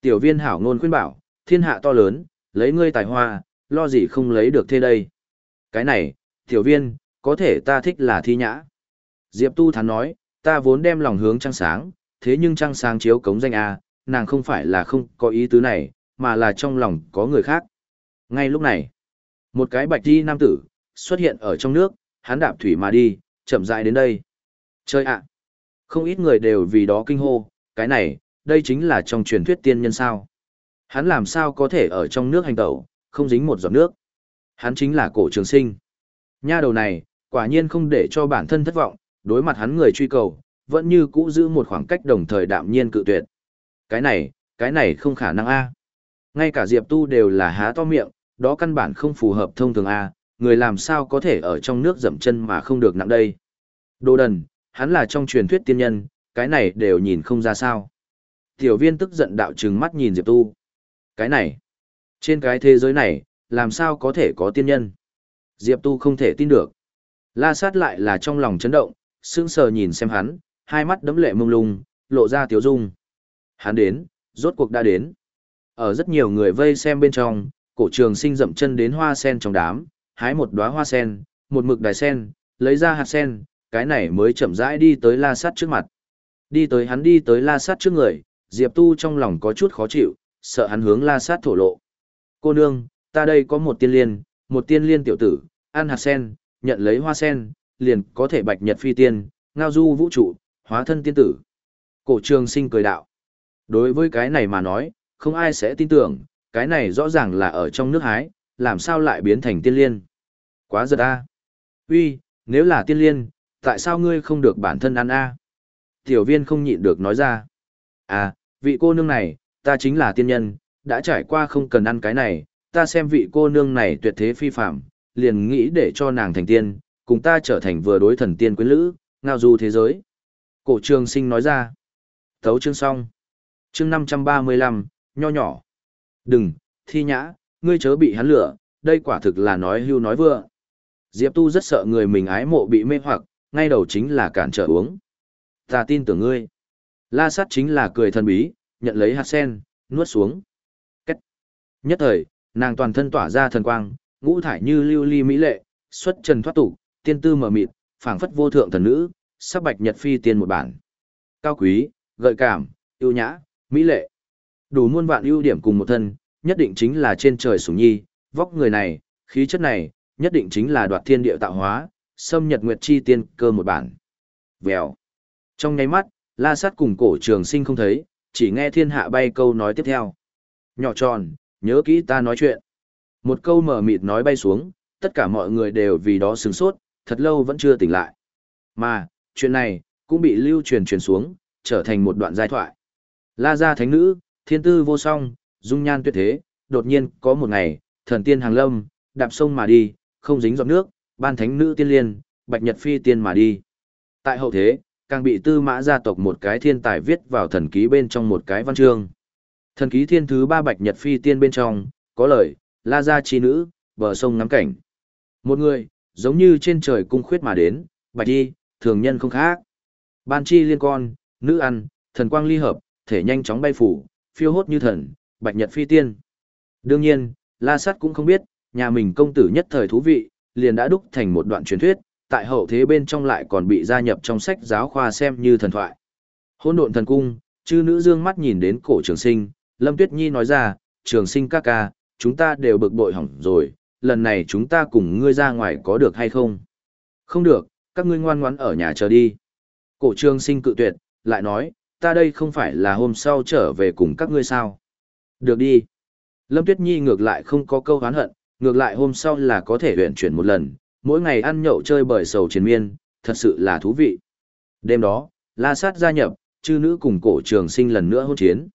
Tiểu viên hảo ngôn khuyên bảo, thiên hạ to lớn, lấy ngươi tài hoa, lo gì không lấy được thế đây. Cái này, tiểu viên, có thể ta thích là thi nhã. Diệp Tu thắn nói, ta vốn đem lòng hướng trăng sáng, thế nhưng trăng sáng chiếu cống danh A, nàng không phải là không có ý tứ này, mà là trong lòng có người khác. Ngay lúc này, một cái bạch đi nam tử, xuất hiện ở trong nước, hắn đạp thủy mà đi, chậm rãi đến đây. Chơi ạ! Không ít người đều vì đó kinh hô, cái này, đây chính là trong truyền thuyết tiên nhân sao. Hắn làm sao có thể ở trong nước hành tẩu, không dính một giọt nước. Hắn chính là cổ trường sinh. Nha đầu này, quả nhiên không để cho bản thân thất vọng, đối mặt hắn người truy cầu, vẫn như cũ giữ một khoảng cách đồng thời đạm nhiên cự tuyệt. Cái này, cái này không khả năng a. Ngay cả Diệp Tu đều là há to miệng, đó căn bản không phù hợp thông thường a, người làm sao có thể ở trong nước dậm chân mà không được nặng đây. Đồ đần, hắn là trong truyền thuyết tiên nhân, cái này đều nhìn không ra sao. Tiểu viên tức giận đạo trừng mắt nhìn Diệp Tu. Cái này, trên cái thế giới này, làm sao có thể có tiên nhân? Diệp Tu không thể tin được. La sát lại là trong lòng chấn động, sững sờ nhìn xem hắn, hai mắt đấm lệ mông lung, lộ ra tiếu dung. Hắn đến, rốt cuộc đã đến. Ở rất nhiều người vây xem bên trong, cổ trường sinh dậm chân đến hoa sen trong đám, hái một đóa hoa sen, một mực đài sen, lấy ra hạt sen, cái này mới chậm rãi đi tới la sát trước mặt. Đi tới hắn đi tới la sát trước người, Diệp Tu trong lòng có chút khó chịu, sợ hắn hướng la sát thổ lộ. Cô nương, ta đây có một tiên liên, một tiên liên tiểu tử, ăn hạt sen, nhận lấy hoa sen, liền có thể bạch nhật phi tiên, ngao du vũ trụ, hóa thân tiên tử. Cổ trường sinh cười đạo. Đối với cái này mà nói, không ai sẽ tin tưởng, cái này rõ ràng là ở trong nước hái, làm sao lại biến thành tiên liên. Quá giật a. Uy, nếu là tiên liên, tại sao ngươi không được bản thân ăn a? Tiểu viên không nhịn được nói ra. À, vị cô nương này, ta chính là tiên nhân, đã trải qua không cần ăn cái này, ta xem vị cô nương này tuyệt thế phi phạm, liền nghĩ để cho nàng thành tiên, cùng ta trở thành vừa đối thần tiên quyến lữ, ngao du thế giới. Cổ trường sinh nói ra. Thấu chương xong. Chương 535, nho nhỏ. Đừng, thi nhã, ngươi chớ bị hắn lửa, đây quả thực là nói hưu nói vừa. Diệp Tu rất sợ người mình ái mộ bị mê hoặc, ngay đầu chính là cản trở uống. Ta tin tưởng ngươi. La sát chính là cười thần bí, nhận lấy hạt sen, nuốt xuống. Cách. Nhất thời, nàng toàn thân tỏa ra thần quang, ngũ thải như lưu ly mỹ lệ, xuất trần thoát tục, tiên tư mờ mịt, phảng phất vô thượng thần nữ, sắc bạch nhật phi tiên một bản. Cao quý, gợi cảm, yêu nhã, mỹ lệ. Đủ muôn vạn ưu điểm cùng một thân, nhất định chính là trên trời sủng nhi, vóc người này, khí chất này, nhất định chính là đoạt thiên địa tạo hóa, xâm nhật nguyệt chi tiên cơ một bản. Vèo. Trong nháy mắt, la sát cùng cổ trường sinh không thấy, chỉ nghe thiên hạ bay câu nói tiếp theo. Nhỏ tròn, nhớ kỹ ta nói chuyện. Một câu mở mịt nói bay xuống, tất cả mọi người đều vì đó sướng sốt, thật lâu vẫn chưa tỉnh lại. Mà, chuyện này, cũng bị lưu truyền truyền xuống, trở thành một đoạn giai thoại. La gia thánh nữ, thiên tư vô song, dung nhan tuyệt thế, đột nhiên có một ngày, thần tiên hàng lâm, đạp sông mà đi, không dính giọt nước, ban thánh nữ tiên liên, bạch nhật phi tiên mà đi. Tại hậu thế, càng bị tư mã gia tộc một cái thiên tài viết vào thần ký bên trong một cái văn chương. Thần ký thiên thứ ba bạch nhật phi tiên bên trong, có lời, la gia chi nữ, bờ sông ngắm cảnh. Một người, giống như trên trời cung khuyết mà đến, bạch đi, thường nhân không khác. Ban chi liên con, nữ ăn, thần quang ly hợp, thể nhanh chóng bay phủ, phiêu hốt như thần, bạch nhật phi tiên. Đương nhiên, La Sát cũng không biết, nhà mình công tử nhất thời thú vị, liền đã đúc thành một đoạn truyền thuyết, tại hậu thế bên trong lại còn bị gia nhập trong sách giáo khoa xem như thần thoại. Hôn độn thần cung, chư nữ dương mắt nhìn đến cổ trường sinh, Lâm Tuyết Nhi nói ra, trường sinh ca ca, chúng ta đều bực bội hỏng rồi, lần này chúng ta cùng ngươi ra ngoài có được hay không? Không được, các ngươi ngoan ngoãn ở nhà chờ đi. Cổ trường sinh cự tuyệt, lại nói, ta đây không phải là hôm sau trở về cùng các ngươi sao? Được đi. Lâm Tuyết Nhi ngược lại không có câu hán hận, ngược lại hôm sau là có thể huyện chuyển một lần, mỗi ngày ăn nhậu chơi bời sầu chiến miên, thật sự là thú vị. Đêm đó, La Sát gia nhập, chư nữ cùng cổ trường sinh lần nữa hôn chiến.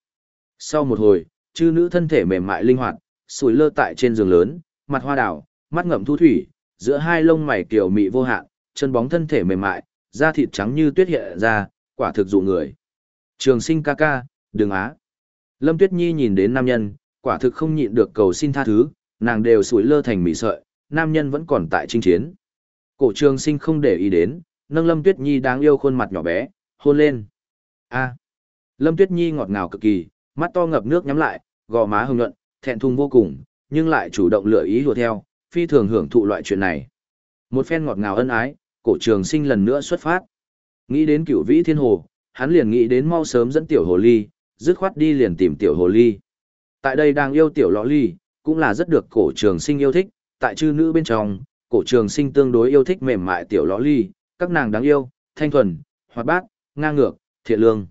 Sau một hồi, chư nữ thân thể mềm mại linh hoạt, sủi lơ tại trên giường lớn, mặt hoa đào, mắt ngậm thu thủy, giữa hai lông mày kiểu mị vô hạn, chân bóng thân thể mềm mại, da thịt trắng như tuyết hiện ra, quả thực dụ người. Trường sinh ca ca, đừng á. Lâm Tuyết Nhi nhìn đến nam nhân, quả thực không nhịn được cầu xin tha thứ, nàng đều sủi lơ thành mị sợi, nam nhân vẫn còn tại chinh chiến. Cổ trường sinh không để ý đến, nâng Lâm Tuyết Nhi đáng yêu khuôn mặt nhỏ bé, hôn lên. a Lâm Tuyết Nhi ngọt ngào cực kỳ, mắt to ngập nước nhắm lại, gò má hồng nhuận, thẹn thùng vô cùng, nhưng lại chủ động lựa ý hùa theo, phi thường hưởng thụ loại chuyện này. Một phen ngọt ngào ân ái, cổ trường sinh lần nữa xuất phát. Nghĩ đến cửu vĩ thiên hồ, hắn liền nghĩ đến mau sớm dẫn tiểu hồ ly, dứt khoát đi liền tìm tiểu hồ ly. Tại đây đang yêu tiểu lọ ly, cũng là rất được cổ trường sinh yêu thích, tại chư nữ bên trong, cổ trường sinh tương đối yêu thích mềm mại tiểu lọ ly, các nàng đáng yêu, thanh thuần, hoạt bát, ngang ngược, thiện lương.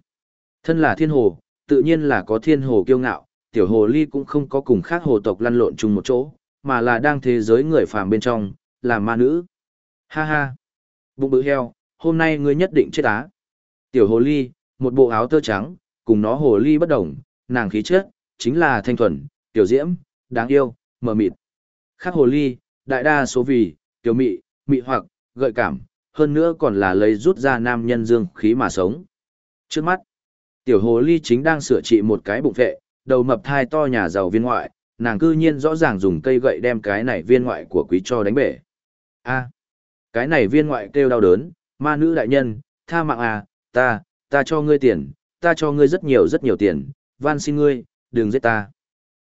Thân là thiên hồ, tự nhiên là có thiên hồ kiêu ngạo, tiểu hồ ly cũng không có cùng khác hồ tộc lăn lộn chung một chỗ, mà là đang thế giới người phàm bên trong, là ma nữ. Ha ha! Bụng bự heo, hôm nay ngươi nhất định chết á. Tiểu hồ ly, một bộ áo tơ trắng, cùng nó hồ ly bất đồng, nàng khí chất, chính là thanh thuần, tiểu diễm, đáng yêu, mờ mịt. Khác hồ ly, đại đa số vì, tiểu mị, mị hoặc, gợi cảm, hơn nữa còn là lấy rút ra nam nhân dương khí mà sống. Trước mắt, tiểu hồ ly chính đang sửa trị một cái bụng vệ, đầu mập thai to nhà giàu viên ngoại, nàng cư nhiên rõ ràng dùng cây gậy đem cái này viên ngoại của quý cho đánh bể. A, cái này viên ngoại kêu đau đớn, ma nữ đại nhân, tha mạng à, ta, ta cho ngươi tiền, ta cho ngươi rất nhiều rất nhiều tiền, van xin ngươi, đừng giết ta.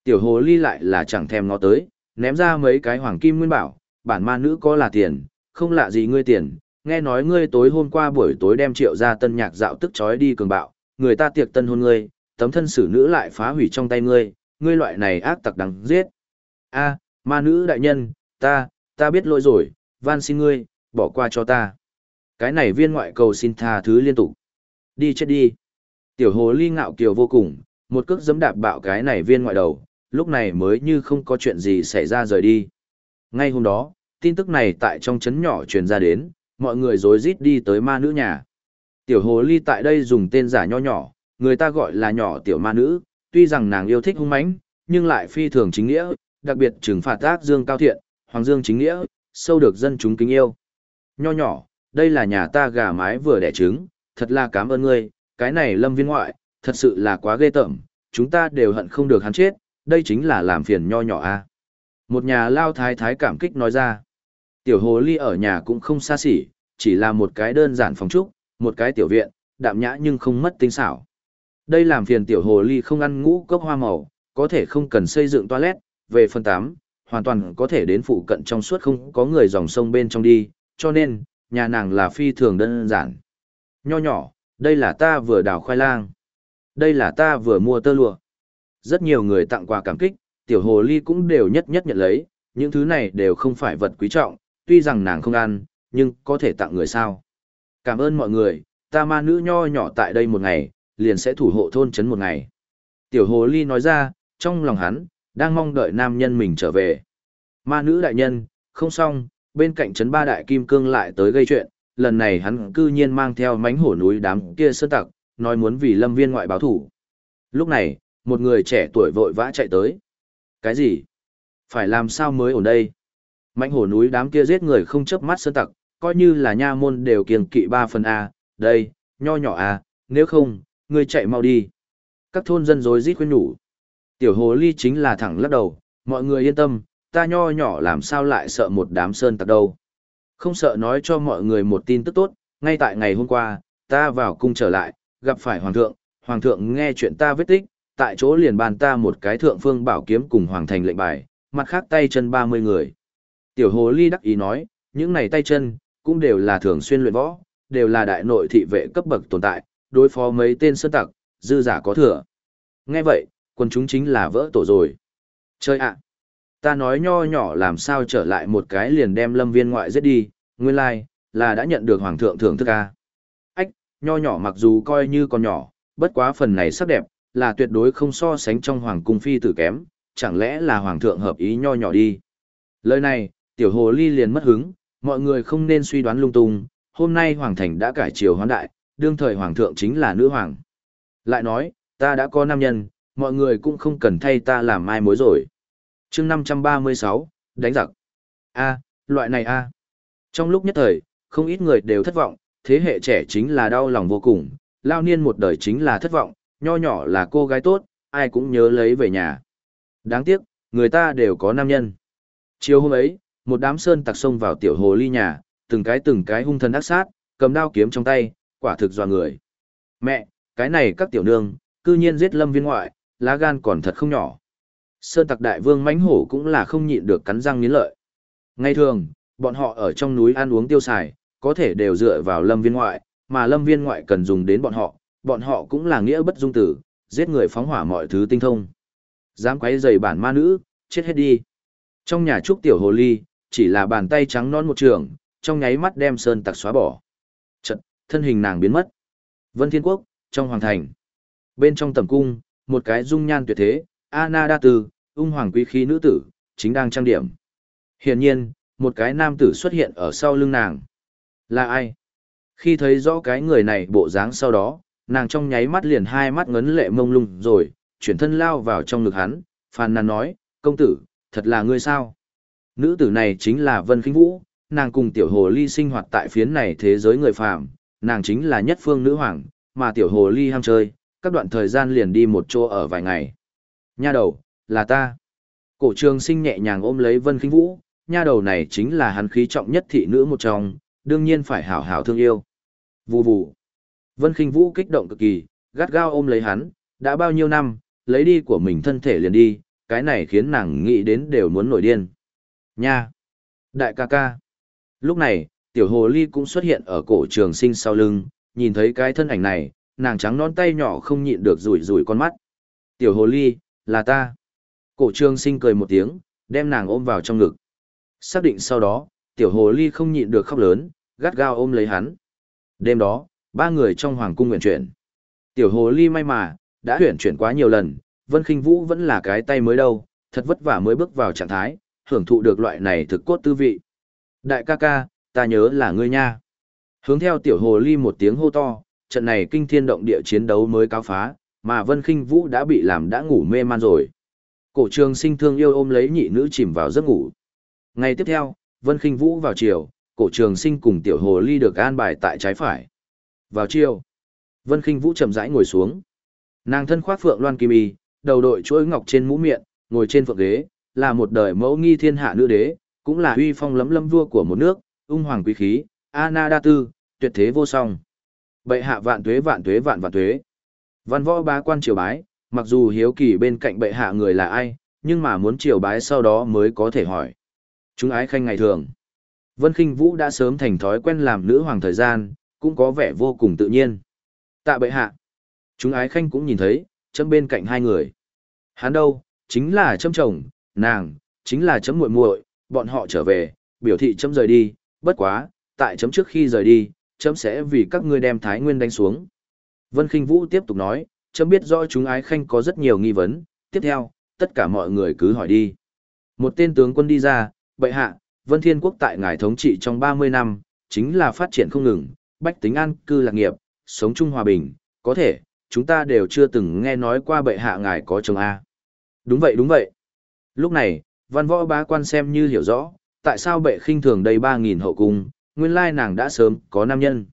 Tiểu hồ ly lại là chẳng thèm ngó tới, ném ra mấy cái hoàng kim nguyên bảo, bản ma nữ có là tiền, không lạ gì ngươi tiền, nghe nói ngươi tối hôm qua buổi tối đem triệu ra tân nhạc dạo tức chói đi cường bạo, người ta tiệc tân hôn ngươi, tấm thân xử nữ lại phá hủy trong tay ngươi, ngươi loại này ác tặc đáng giết. A, ma nữ đại nhân, ta, ta biết lỗi rồi, van xin ngươi, bỏ qua cho ta. Cái này viên ngoại cầu xin tha thứ liên tục. Đi chết đi. Tiểu hồ ly ngạo kiều vô cùng, một cước giấm đạp bạo cái này viên ngoại đầu, lúc này mới như không có chuyện gì xảy ra rời đi. Ngay hôm đó, tin tức này tại trong chấn nhỏ truyền ra đến, mọi người rối rít đi tới ma nữ nhà. Tiểu hồ ly tại đây dùng tên giả nho nhỏ, người ta gọi là nhỏ tiểu ma nữ, tuy rằng nàng yêu thích hung mãnh, nhưng lại phi thường chính nghĩa, đặc biệt trừng phạt ác dương cao thiện, hoàng dương chính nghĩa, sâu được dân chúng kính yêu. Nho nhỏ, đây là nhà ta gà mái vừa đẻ trứng, thật là cảm ơn ngươi, cái này lâm viên ngoại, thật sự là quá ghê tởm, chúng ta đều hận không được hắn chết, đây chính là làm phiền nho nhỏ a. Một nhà lao thái thái cảm kích nói ra. Tiểu hồ ly ở nhà cũng không xa xỉ, chỉ là một cái đơn giản phòng trúc, một cái tiểu viện, đạm nhã nhưng không mất tinh xảo. Đây làm phiền tiểu hồ ly không ăn ngũ cốc hoa màu, có thể không cần xây dựng toilet, về phần 8, hoàn toàn có thể đến phụ cận trong suốt không có người dòng sông bên trong đi, cho nên, nhà nàng là phi thường đơn giản. Nho nhỏ, đây là ta vừa đào khoai lang. Đây là ta vừa mua tơ lụa. Rất nhiều người tặng quà cảm kích, tiểu hồ ly cũng đều nhất nhất nhận lấy, những thứ này đều không phải vật quý trọng, tuy rằng nàng không ăn, nhưng có thể tặng người sao. Cảm ơn mọi người, ta ma nữ nho nhỏ tại đây một ngày, liền sẽ thủ hộ thôn trấn một ngày. Tiểu hồ ly nói ra, trong lòng hắn, đang mong đợi nam nhân mình trở về. Ma nữ đại nhân, không xong, bên cạnh trấn ba đại kim cương lại tới gây chuyện, lần này hắn cư nhiên mang theo mánh hổ núi đám kia sơn tặc, nói muốn vì lâm viên ngoại báo thủ. Lúc này, một người trẻ tuổi vội vã chạy tới. Cái gì? Phải làm sao mới ổn đây? Mánh hổ núi đám kia giết người không chớp mắt sơn tặc, coi như là nha môn đều kiêng kỵ ba phần A, đây, nho nhỏ A, nếu không, ngươi chạy mau đi. Các thôn dân rối rít khuyên nhủ. Tiểu hồ ly chính là thẳng lắc đầu, mọi người yên tâm, ta nho nhỏ làm sao lại sợ một đám sơn tặc đâu. Không sợ nói cho mọi người một tin tức tốt, ngay tại ngày hôm qua, ta vào cung trở lại, gặp phải hoàng thượng, hoàng thượng nghe chuyện ta vết tích, tại chỗ liền bàn ta một cái thượng phương bảo kiếm cùng hoàng thành lệnh bài, mặt khác tay chân 30 người. Tiểu hồ ly đắc ý nói, những này tay chân, cũng đều là thường xuyên luyện võ, đều là đại nội thị vệ cấp bậc tồn tại, đối phó mấy tên sơn tặc, dư giả có thừa. Nghe vậy, quân chúng chính là vỡ tổ rồi. Chơi ạ! ta nói nho nhỏ làm sao trở lại một cái liền đem lâm viên ngoại giết đi, nguyên lai, like, là đã nhận được hoàng thượng thưởng thức ca. Ách, nho nhỏ mặc dù coi như con nhỏ, bất quá phần này sắc đẹp, là tuyệt đối không so sánh trong hoàng cung phi tử kém, chẳng lẽ là hoàng thượng hợp ý nho nhỏ đi. Lời này, tiểu hồ ly liền mất hứng, mọi người không nên suy đoán lung tung, hôm nay hoàng thành đã cải triều hoán đại, đương thời hoàng thượng chính là nữ hoàng. Lại nói, ta đã có nam nhân, mọi người cũng không cần thay ta làm mai mối rồi. chương 536, đánh giặc. A, loại này A. Trong lúc nhất thời, không ít người đều thất vọng, thế hệ trẻ chính là đau lòng vô cùng, lao niên một đời chính là thất vọng, nho nhỏ là cô gái tốt, ai cũng nhớ lấy về nhà. Đáng tiếc, người ta đều có nam nhân. Chiều hôm ấy, một đám sơn tặc xông vào tiểu hồ ly nhà, từng cái từng cái hung thần ác sát, cầm đao kiếm trong tay, quả thực dọa người. Mẹ, cái này các tiểu nương, cư nhiên giết lâm viên ngoại, lá gan còn thật không nhỏ. Sơn tặc đại vương mãnh hổ cũng là không nhịn được cắn răng nghiến lợi. Ngay thường, bọn họ ở trong núi ăn uống tiêu xài, có thể đều dựa vào lâm viên ngoại, mà lâm viên ngoại cần dùng đến bọn họ, bọn họ cũng là nghĩa bất dung tử, giết người phóng hỏa mọi thứ tinh thông. Dám quấy rầy bản ma nữ, chết hết đi. Trong nhà trúc tiểu hồ ly, chỉ là bàn tay trắng non một trường, trong nháy mắt đem sơn tặc xóa bỏ. Chật, thân hình nàng biến mất. Vân Thiên Quốc, trong hoàng thành. Bên trong tầm cung, một cái dung nhan tuyệt thế, Anna Đa Từ, ung hoàng quý khí nữ tử, chính đang trang điểm. Hiển nhiên, một cái nam tử xuất hiện ở sau lưng nàng. Là ai? Khi thấy rõ cái người này bộ dáng sau đó, nàng trong nháy mắt liền hai mắt ngấn lệ mông lung rồi, chuyển thân lao vào trong ngực hắn, phàn nàn nói, công tử, thật là ngươi sao? Nữ tử này chính là Vân Kinh Vũ, nàng cùng tiểu hồ ly sinh hoạt tại phiến này thế giới người phàm, nàng chính là nhất phương nữ hoàng, mà tiểu hồ ly ham chơi, các đoạn thời gian liền đi một chỗ ở vài ngày. Nha đầu, là ta. Cổ trường sinh nhẹ nhàng ôm lấy Vân Kinh Vũ, nha đầu này chính là hắn khí trọng nhất thị nữ một trong, đương nhiên phải hảo hảo thương yêu. Vù vù. Vân Kinh Vũ kích động cực kỳ, gắt gao ôm lấy hắn, đã bao nhiêu năm, lấy đi của mình thân thể liền đi, cái này khiến nàng nghĩ đến đều muốn nổi điên. Nha! Đại ca ca! Lúc này, tiểu hồ ly cũng xuất hiện ở cổ trường sinh sau lưng, nhìn thấy cái thân ảnh này, nàng trắng nón tay nhỏ không nhịn được rủi rủi con mắt. Tiểu hồ ly, là ta. Cổ trường sinh cười một tiếng, đem nàng ôm vào trong ngực. Xác định sau đó, tiểu hồ ly không nhịn được khóc lớn, gắt gao ôm lấy hắn. Đêm đó, ba người trong hoàng cung nguyện chuyển. Tiểu hồ ly may mà, đã huyển chuyển quá nhiều lần, Vân Kinh Vũ vẫn là cái tay mới đâu, thật vất vả mới bước vào trạng thái, hưởng thụ được loại này thực cốt tư vị. Đại ca ca, ta nhớ là ngươi nha. Hướng theo tiểu hồ ly một tiếng hô to, trận này kinh thiên động địa chiến đấu mới cáo phá, mà Vân Kinh Vũ đã bị làm đã ngủ mê man rồi. Cổ trường sinh thương yêu ôm lấy nhị nữ chìm vào giấc ngủ. Ngày tiếp theo, Vân Kinh Vũ vào chiều, cổ trường sinh cùng tiểu hồ ly được an bài tại trái phải. Vào chiều, Vân Kinh Vũ chậm rãi ngồi xuống. Nàng thân khoác phượng loan kim y, đầu đội chuỗi ngọc trên mũ miệng, ngồi trên phượng ghế, là một đời mẫu nghi thiên hạ nữ đế, cũng là uy phong lấm lâm vua của một nước, ung hoàng quý khí, Anna đa tư, tuyệt thế vô song. Bệ hạ vạn tuế vạn tuế vạn vạn tuế. Văn võ bá quan triều bái, mặc dù hiếu kỳ bên cạnh bệ hạ người là ai, nhưng mà muốn triều bái sau đó mới có thể hỏi. Chúng ái khanh ngày thường. Vân Kinh Vũ đã sớm thành thói quen làm nữ hoàng thời gian, cũng có vẻ vô cùng tự nhiên. Tạ bệ hạ. Chúng ái khanh cũng nhìn thấy, chấm bên cạnh hai người. Hắn đâu, chính là chấm chồng, nàng, chính là chấm muội muội, bọn họ trở về, biểu thị chấm rời đi, bất quá, tại chấm trước khi rời đi, chấm sẽ vì các ngươi đem Thái Nguyên đánh xuống. Vân Kinh Vũ tiếp tục nói, chấm biết rõ chúng ái khanh có rất nhiều nghi vấn, tiếp theo, tất cả mọi người cứ hỏi đi. Một tên tướng quân đi ra, bệ hạ, Vân Thiên Quốc tại ngài thống trị trong 30 năm, chính là phát triển không ngừng, bách tính an cư lạc nghiệp, sống chung hòa bình, có thể, chúng ta đều chưa từng nghe nói qua bệ hạ ngài có chồng A. Đúng vậy đúng vậy. Lúc này, văn võ bá quan xem như hiểu rõ, tại sao bệ khinh thường đây 3.000 hậu cung, nguyên lai nàng đã sớm có nam nhân.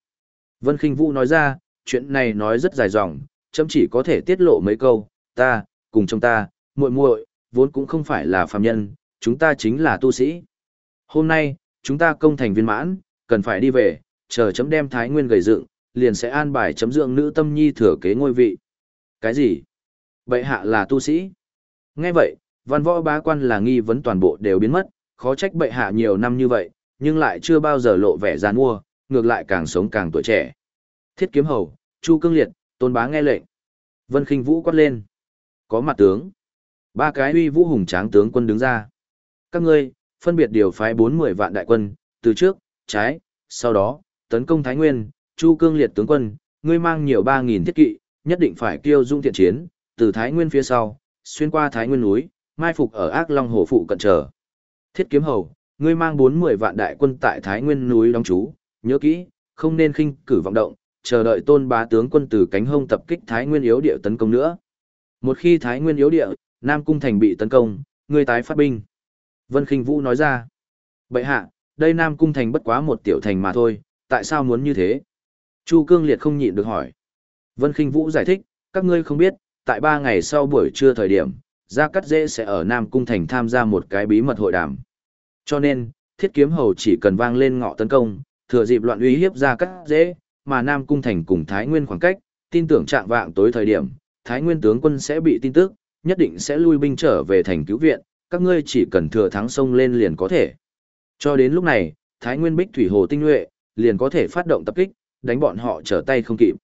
Vân khinh vũ nói ra, chuyện này nói rất dài dòng, chấm chỉ có thể tiết lộ mấy câu, ta, cùng trong ta, muội muội, vốn cũng không phải là phàm nhân, chúng ta chính là tu sĩ. Hôm nay, chúng ta công thành viên mãn, cần phải đi về, chờ chấm đem thái nguyên gầy dựng, liền sẽ an bài chấm dưỡng nữ tâm nhi thừa kế ngôi vị. Cái gì? Bệ hạ là tu sĩ. Nghe vậy, văn võ bá quan là nghi vấn toàn bộ đều biến mất, khó trách bệ hạ nhiều năm như vậy, nhưng lại chưa bao giờ lộ vẻ gian mua, ngược lại càng sống càng tuổi trẻ. Thiết kiếm hầu, Chu Cương Liệt, Tôn Bá nghe lệnh. Vân Khinh Vũ quát lên. Có mặt tướng. Ba cái uy vũ hùng tráng tướng quân đứng ra. Các ngươi, phân biệt điều phái 40 vạn đại quân, từ trước, trái, sau đó, tấn công Thái Nguyên, Chu Cương Liệt tướng quân, ngươi mang nhiều 3.000 thiết kỵ, nhất định phải kiêu dung thiện chiến, từ Thái Nguyên phía sau, xuyên qua Thái Nguyên núi, mai phục ở Ác Long Hồ phụ cận trở. Thiết kiếm hầu, ngươi mang 40 vạn đại quân tại Thái Nguyên núi đóng trú, nhớ kỹ, không nên khinh cử vọng động, chờ đợi tôn bá tướng quân từ cánh hông tập kích Thái Nguyên yếu địa tấn công nữa. Một khi Thái Nguyên yếu địa, Nam Cung Thành bị tấn công, ngươi tái phát binh. Vân Kinh Vũ nói ra, bệ hạ, đây Nam Cung Thành bất quá một tiểu thành mà thôi, tại sao muốn như thế? Chu Cương Liệt không nhịn được hỏi. Vân Kinh Vũ giải thích, các ngươi không biết, tại ba ngày sau buổi trưa thời điểm, Gia Cát Dễ sẽ ở Nam Cung Thành tham gia một cái bí mật hội đàm. Cho nên, thiết kiếm hầu chỉ cần vang lên ngọ tấn công, thừa dịp loạn uy hiếp Gia Cát Dễ, mà Nam Cung Thành cùng Thái Nguyên khoảng cách, tin tưởng trạng vạng tối thời điểm, Thái Nguyên tướng quân sẽ bị tin tức, nhất định sẽ lui binh trở về thành cứu viện, các ngươi chỉ cần thừa thắng sông lên liền có thể. Cho đến lúc này, Thái Nguyên Bích Thủy Hồ tinh nhuệ, liền có thể phát động tập kích, đánh bọn họ trở tay không kịp.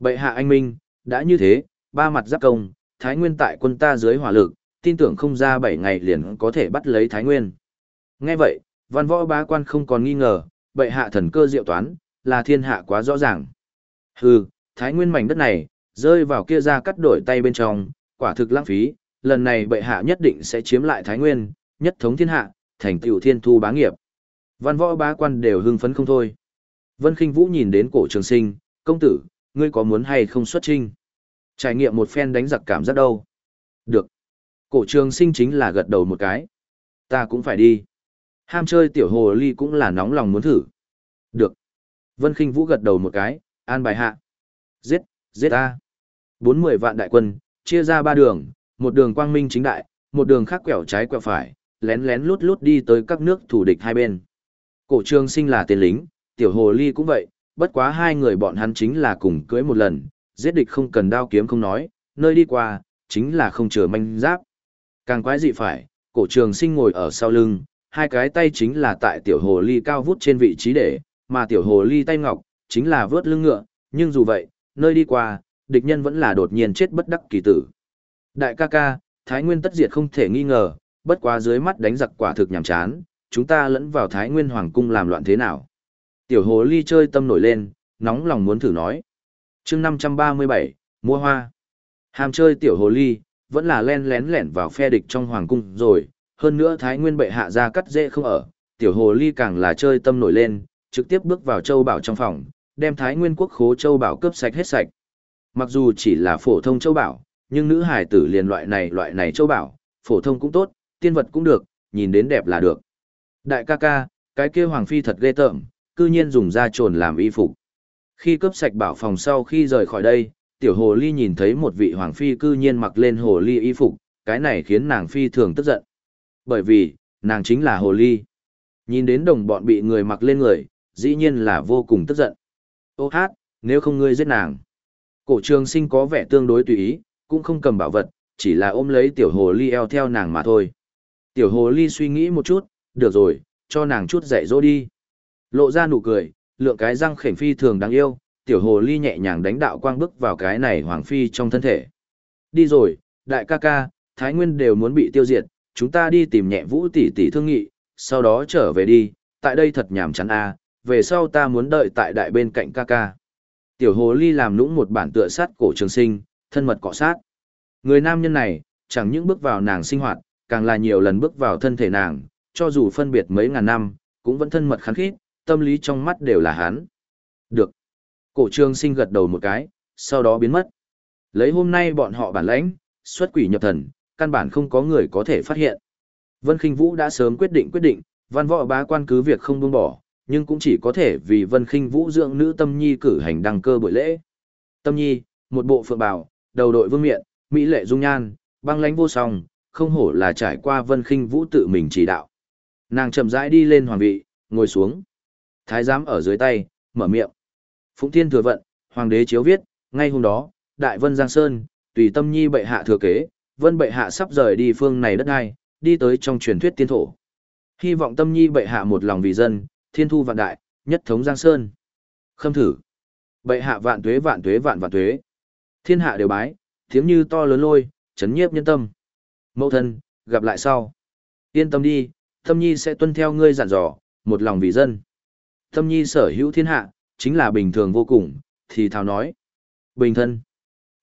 Bệ hạ anh minh, đã như thế, ba mặt giáp công, Thái Nguyên tại quân ta dưới hỏa lực, tin tưởng không ra 7 ngày liền có thể bắt lấy Thái Nguyên. Nghe vậy, văn võ bá quan không còn nghi ngờ, bệ hạ thần cơ diệu toán, là thiên hạ quá rõ ràng. Hừ, Thái Nguyên mảnh đất này, rơi vào kia ra cắt đổi tay bên trong, quả thực lãng phí, lần này bệ hạ nhất định sẽ chiếm lại Thái Nguyên, nhất thống thiên hạ, thành tựu thiên thu bá nghiệp. Văn võ bá quan đều hưng phấn không thôi. Vân Kinh Vũ nhìn đến cổ trường sinh, công tử, ngươi có muốn hay không xuất trinh? Trải nghiệm một phen đánh giặc cảm giác đâu? Được. Cổ trường sinh chính là gật đầu một cái. Ta cũng phải đi. Ham chơi tiểu hồ ly cũng là nóng lòng muốn thử. Được. Vân Kinh Vũ gật đầu một cái, an bài hạ. Giết, giết ta. Bốn mươi vạn đại quân, chia ra ba đường, một đường quang minh chính đại, một đường khác quẹo trái quẹo phải, lén lén lút lút đi tới các nước thủ địch hai bên. Cổ trường sinh là tên lính, tiểu hồ ly cũng vậy, bất quá hai người bọn hắn chính là cùng cưới một lần, giết địch không cần đao kiếm không nói, nơi đi qua, chính là không chờ manh giáp. Càng quái dị phải, cổ trường sinh ngồi ở sau lưng, hai cái tay chính là tại tiểu hồ ly cao vút trên vị trí để, mà tiểu hồ ly tay ngọc, chính là vớt lưng ngựa, nhưng dù vậy, nơi đi qua, địch nhân vẫn là đột nhiên chết bất đắc kỳ tử. Đại ca ca, Thái Nguyên tất diệt không thể nghi ngờ, bất quá dưới mắt đánh giặc quả thực nhảm chán, chúng ta lẫn vào Thái Nguyên Hoàng cung làm loạn thế nào. Tiểu hồ ly chơi tâm nổi lên, nóng lòng muốn thử nói chương 537, mua hoa. Hàm chơi tiểu hồ ly, vẫn là len lén lẻn vào phe địch trong hoàng cung rồi, hơn nữa Thái Nguyên bệ hạ ra cắt dễ không ở, tiểu hồ ly càng là chơi tâm nổi lên, trực tiếp bước vào châu bảo trong phòng, đem Thái Nguyên quốc khố châu bảo cướp sạch hết sạch. Mặc dù chỉ là phổ thông châu bảo, nhưng nữ hải tử liền loại này loại này châu bảo, phổ thông cũng tốt, tiên vật cũng được, nhìn đến đẹp là được. Đại ca ca, cái kia hoàng phi thật ghê tởm, cư nhiên dùng da trồn làm y phục. Khi cướp sạch bảo phòng sau khi rời khỏi đây, tiểu hồ ly nhìn thấy một vị hoàng phi cư nhiên mặc lên hồ ly y phục, cái này khiến nàng phi thường tức giận. Bởi vì, nàng chính là hồ ly. Nhìn đến đồng bọn bị người mặc lên người, dĩ nhiên là vô cùng tức giận. Ô hát, nếu không ngươi giết nàng. Cổ trường sinh có vẻ tương đối tùy ý, cũng không cầm bảo vật, chỉ là ôm lấy tiểu hồ ly eo theo nàng mà thôi. Tiểu hồ ly suy nghĩ một chút, được rồi, cho nàng chút dạy dỗ đi. Lộ ra nụ cười, lượng cái răng khểnh phi thường đáng yêu, tiểu hồ ly nhẹ nhàng đánh đạo quang bức vào cái này hoàng phi trong thân thể. Đi rồi, đại ca ca, Thái Nguyên đều muốn bị tiêu diệt, chúng ta đi tìm nhẹ vũ tỷ tỷ thương nghị, sau đó trở về đi, tại đây thật nhàm chán a, về sau ta muốn đợi tại đại bên cạnh ca ca. Tiểu hồ ly làm nũng một bản tựa sát cổ trường sinh, thân mật cọ sát. Người nam nhân này, chẳng những bước vào nàng sinh hoạt, càng là nhiều lần bước vào thân thể nàng, cho dù phân biệt mấy ngàn năm, cũng vẫn thân mật khán khít, tâm lý trong mắt đều là hắn. Được. Cổ trường sinh gật đầu một cái, sau đó biến mất. Lấy hôm nay bọn họ bản lãnh, xuất quỷ nhập thần, căn bản không có người có thể phát hiện. Vân Kinh Vũ đã sớm quyết định quyết định, văn võ bá quan cứ việc không buông bỏ, nhưng cũng chỉ có thể vì Vân Kinh Vũ dưỡng nữ Tâm Nhi cử hành đăng cơ buổi lễ. Tâm Nhi, một bộ phượng bào, đầu đội vương miện, mỹ lệ dung nhan, băng lãnh vô song, không hổ là trải qua Vân Kinh Vũ tự mình chỉ đạo. Nàng chậm rãi đi lên hoàng vị, ngồi xuống. Thái giám ở dưới tay, mở miệng. Phụng Thiên thừa vận, hoàng đế chiếu viết, ngay hôm đó, Đại Vân Giang Sơn, tùy tâm nhi bệ hạ thừa kế, Vân bệ hạ sắp rời đi phương này đất ai, đi tới trong truyền thuyết tiên thổ. Hy vọng tâm nhi bệ hạ một lòng vì dân, thiên thu vạn đại, nhất thống Giang Sơn. Khâm thử. Bệ hạ vạn tuế vạn tuế vạn vạn tuế. Thiên hạ đều bái, tiếng như to lớn lôi, chấn nhiếp nhân tâm. Mẫu thân, gặp lại sau. Yên tâm đi, tâm nhi sẽ tuân theo ngươi dặn dò, một lòng vì dân. Tâm nhi sở hữu thiên hạ, chính là bình thường vô cùng, thì thào nói. Bình thân.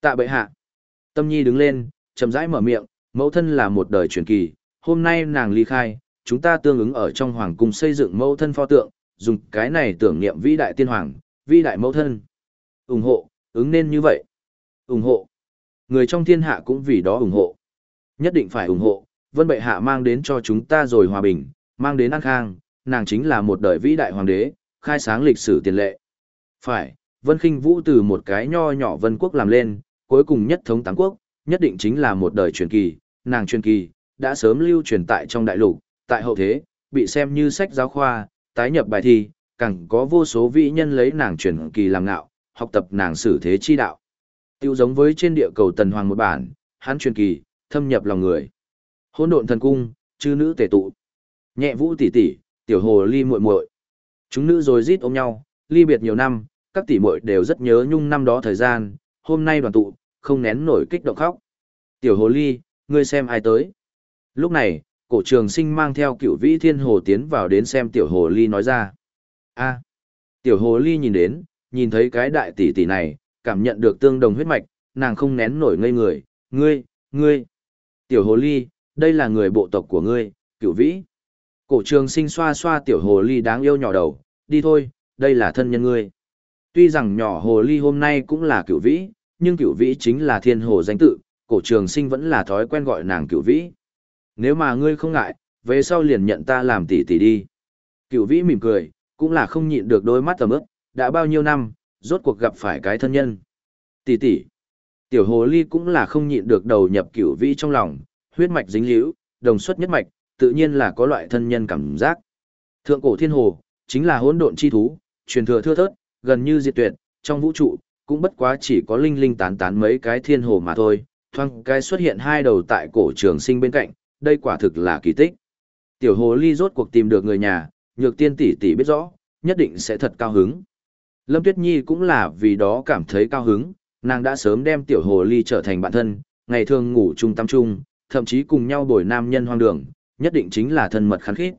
Tạ bệ hạ. Tâm nhi đứng lên, chậm rãi mở miệng, mẫu thân là một đời truyền kỳ, hôm nay nàng ly khai, chúng ta tương ứng ở trong hoàng cung xây dựng mẫu thân pho tượng, dùng cái này tưởng niệm vĩ đại tiên hoàng, vĩ đại mẫu thân. ủng hộ, ứng nên như vậy. ủng hộ. Người trong thiên hạ cũng vì đó ủng hộ. Nhất định phải ủng hộ, vân bệ hạ mang đến cho chúng ta rồi hòa bình, mang đến an khang, nàng chính là một đời vĩ đại hoàng đế, khai sáng lịch sử tiền lệ. Phải, Vân Kinh Vũ từ một cái nho nhỏ vân quốc làm lên, cuối cùng nhất thống tám quốc, nhất định chính là một đời truyền kỳ, nàng truyền kỳ, đã sớm lưu truyền tại trong đại lục, tại hậu thế, bị xem như sách giáo khoa, tái nhập bài thi, càng có vô số vị nhân lấy nàng truyền kỳ làm ngạo, học tập nàng sử thế chi đạo. Tiêu giống với trên địa cầu tần hoàng một bản, hắn truyền kỳ, thâm nhập lòng người. Hỗn độn thần cung, chư nữ tề tụ. Nhẹ vũ tỷ tỷ, tiểu hồ ly muội muội. Chúng nữ rồi rít ôm nhau, ly biệt nhiều năm, các tỷ muội đều rất nhớ nhung năm đó thời gian, hôm nay đoàn tụ, không nén nổi kích động khóc. Tiểu hồ ly, ngươi xem ai tới. Lúc này, cổ trường sinh mang theo cựu vĩ thiên hồ tiến vào đến xem tiểu hồ ly nói ra. a tiểu hồ ly nhìn đến, nhìn thấy cái đại tỷ tỷ này, cảm nhận được tương đồng huyết mạch, nàng không nén nổi ngây người, ngươi, ngươi. Tiểu hồ ly, đây là người bộ tộc của ngươi, Cửu vĩ. Cổ trường sinh xoa xoa tiểu hồ ly đáng yêu nhỏ đầu, đi thôi, đây là thân nhân ngươi. Tuy rằng nhỏ hồ ly hôm nay cũng là cửu vĩ, nhưng cửu vĩ chính là thiên hồ danh tự, cổ trường sinh vẫn là thói quen gọi nàng cửu vĩ. Nếu mà ngươi không ngại, về sau liền nhận ta làm tỷ tỷ đi. Cửu vĩ mỉm cười, cũng là không nhịn được đôi mắt tầm ức, đã bao nhiêu năm, rốt cuộc gặp phải cái thân nhân. Tỷ tỷ. Tiểu hồ ly cũng là không nhịn được đầu nhập cửu vĩ trong lòng, huyết mạch dính liễu, đồng xuất nhất mạch, tự nhiên là có loại thân nhân cảm giác. Thượng cổ thiên hồ, chính là hỗn độn chi thú, truyền thừa thưa thớt, gần như diệt tuyệt, trong vũ trụ, cũng bất quá chỉ có linh linh tán tán mấy cái thiên hồ mà thôi, thoang cái xuất hiện hai đầu tại cổ trường sinh bên cạnh, đây quả thực là kỳ tích. Tiểu hồ ly rốt cuộc tìm được người nhà, nhược tiên tỷ tỷ biết rõ, nhất định sẽ thật cao hứng. Lâm Tuyết Nhi cũng là vì đó cảm thấy cao hứng, nàng đã sớm đem tiểu hồ ly trở thành bạn thân, ngày thường ngủ chung tắm chung, thậm chí cùng nhau bồi nam nhân hoang đường, nhất định chính là thân mật khán khít.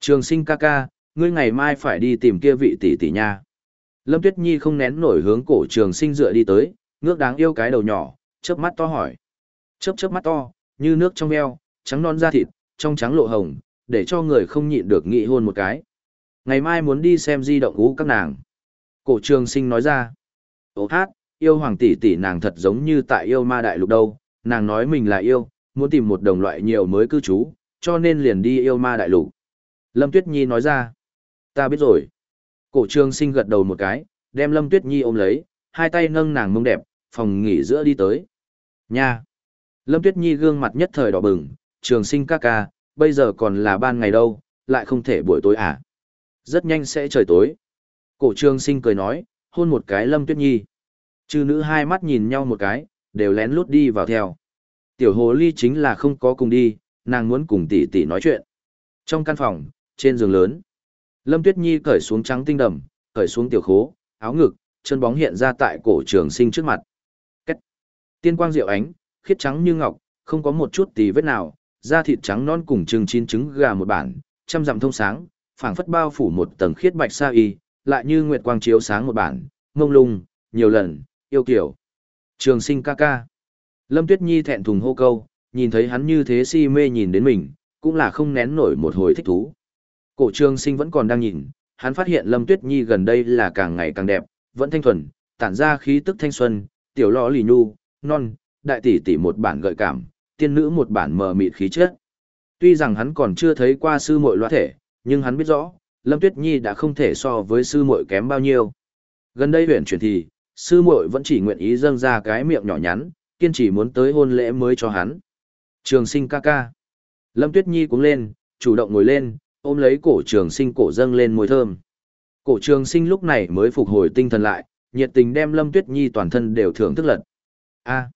Trường sinh ca ca, ngươi ngày mai phải đi tìm kia vị tỷ tỷ nha. Lâm Tuyết Nhi không nén nổi hướng cổ trường sinh dựa đi tới, ngước đáng yêu cái đầu nhỏ, chớp mắt to hỏi. Chớp chớp mắt to, như nước trong veo, trắng non da thịt, trong trắng lộ hồng, để cho người không nhịn được nghĩ hôn một cái. Ngày mai muốn đi xem di động ú các nàng. Cổ trường sinh nói ra. Ô hát, yêu hoàng tỷ tỷ nàng thật giống như tại yêu ma đại lục đâu, nàng nói mình là yêu, muốn tìm một đồng loại nhiều mới cư trú, cho nên liền đi yêu ma đại lục. Lâm Tuyết Nhi nói ra. Ta biết rồi. Cổ trường sinh gật đầu một cái, đem Lâm Tuyết Nhi ôm lấy, hai tay nâng nàng mông đẹp, phòng nghỉ giữa đi tới. Nha! Lâm Tuyết Nhi gương mặt nhất thời đỏ bừng, trường sinh ca ca, bây giờ còn là ban ngày đâu, lại không thể buổi tối à. Rất nhanh sẽ trời tối. Cổ trường sinh cười nói, hôn một cái Lâm Tuyết Nhi. Chư nữ hai mắt nhìn nhau một cái, đều lén lút đi vào theo. Tiểu hồ ly chính là không có cùng đi, nàng muốn cùng tỷ tỷ nói chuyện. Trong căn phòng, trên giường lớn, Lâm Tuyết Nhi cởi xuống trắng tinh đầm, cởi xuống tiểu khố, áo ngực, chân bóng hiện ra tại cổ trường sinh trước mặt. Cách. Tiên quang diệu ánh, khiết trắng như ngọc, không có một chút tì vết nào, da thịt trắng non cùng trứng chín trứng gà một bản, trăm dặm thông sáng, phảng phất bao phủ một tầng khiết bạch sa y, lại như nguyệt quang chiếu sáng một bản, mông lung, nhiều lần, yêu kiểu. Trường sinh ca ca. Lâm Tuyết Nhi thẹn thùng hô câu, nhìn thấy hắn như thế si mê nhìn đến mình, cũng là không nén nổi một hồi thích thú. Cổ trường sinh vẫn còn đang nhìn, hắn phát hiện Lâm Tuyết Nhi gần đây là càng ngày càng đẹp, vẫn thanh thuần, tản ra khí tức thanh xuân, tiểu lọ lì nhu, non, đại tỷ tỷ một bản gợi cảm, tiên nữ một bản mờ mịt khí chất. Tuy rằng hắn còn chưa thấy qua sư muội loa thể, nhưng hắn biết rõ, Lâm Tuyết Nhi đã không thể so với sư muội kém bao nhiêu. Gần đây huyền chuyển thì, sư muội vẫn chỉ nguyện ý dâng ra cái miệng nhỏ nhắn, kiên trì muốn tới hôn lễ mới cho hắn. Trường sinh ca ca. Lâm Tuyết Nhi cũng lên, chủ động ngồi lên, ôm lấy cổ trường sinh cổ dâng lên mùi thơm. Cổ trường sinh lúc này mới phục hồi tinh thần lại, nhiệt tình đem Lâm Tuyết Nhi toàn thân đều thưởng thức lật. A.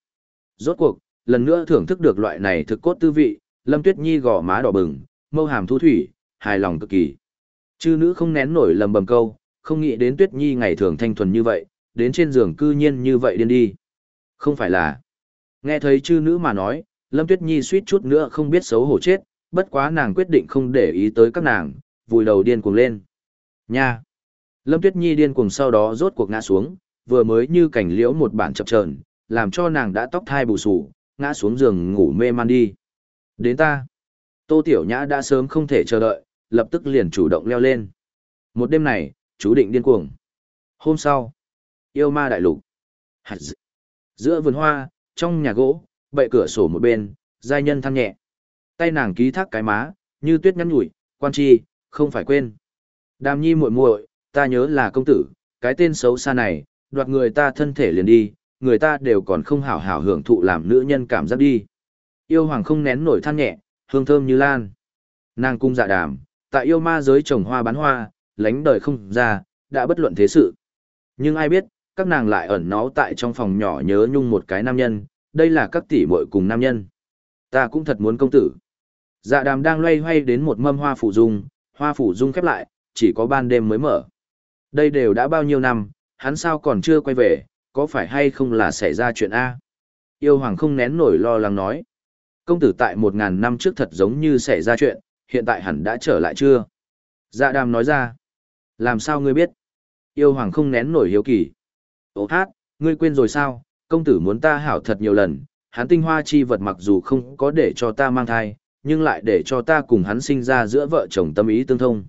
rốt cuộc, lần nữa thưởng thức được loại này thực cốt tư vị, Lâm Tuyết Nhi gò má đỏ bừng, mâu hàm thu thủy, hài lòng cực kỳ. Chư nữ không nén nổi lầm bầm câu, không nghĩ đến Tuyết Nhi ngày thường thanh thuần như vậy, đến trên giường cư nhiên như vậy điên đi. Không phải là. Nghe thấy chư nữ mà nói, Lâm Tuyết Nhi suýt chút nữa không biết xấu hổ chết, bất quá nàng quyết định không để ý tới các nàng, vùi đầu điên cuồng lên. Nha! Lâm Tuyết Nhi điên cuồng sau đó rốt cuộc ngã xuống, vừa mới như cảnh liễu một bản chập chờn, làm cho nàng đã tóc thai bù sù, ngã xuống giường ngủ mê man đi. Đến ta! Tô Tiểu Nhã đã sớm không thể chờ đợi, lập tức liền chủ động leo lên. Một đêm này, chú định điên cuồng. Hôm sau, yêu ma đại lục. Giữa vườn hoa, trong nhà gỗ, bệ cửa sổ một bên, giai nhân than nhẹ tay nàng ký thác cái má, như tuyết nhắn nhủi, quan chi, không phải quên. Đàm nhi muội muội, ta nhớ là công tử, cái tên xấu xa này, đoạt người ta thân thể liền đi, người ta đều còn không hảo hảo hưởng thụ làm nữ nhân cảm giác đi. Yêu hoàng không nén nổi than nhẹ, hương thơm như lan. Nàng cung dạ đàm, tại yêu ma giới trồng hoa bán hoa, lánh đời không ra, đã bất luận thế sự. Nhưng ai biết, các nàng lại ẩn náu tại trong phòng nhỏ nhớ nhung một cái nam nhân, đây là các tỷ muội cùng nam nhân. Ta cũng thật muốn công tử. Dạ đàm đang loay hoay đến một mâm hoa phủ dung, hoa phủ dung khép lại, chỉ có ban đêm mới mở. Đây đều đã bao nhiêu năm, hắn sao còn chưa quay về, có phải hay không là xảy ra chuyện A? Yêu hoàng không nén nổi lo lắng nói. Công tử tại một ngàn năm trước thật giống như xảy ra chuyện, hiện tại hẳn đã trở lại chưa? Dạ đàm nói ra. Làm sao ngươi biết? Yêu hoàng không nén nổi hiếu kỳ. Ô hát, ngươi quên rồi sao? Công tử muốn ta hảo thật nhiều lần, hắn tinh hoa chi vật mặc dù không có để cho ta mang thai, nhưng lại để cho ta cùng hắn sinh ra giữa vợ chồng tâm ý tương thông.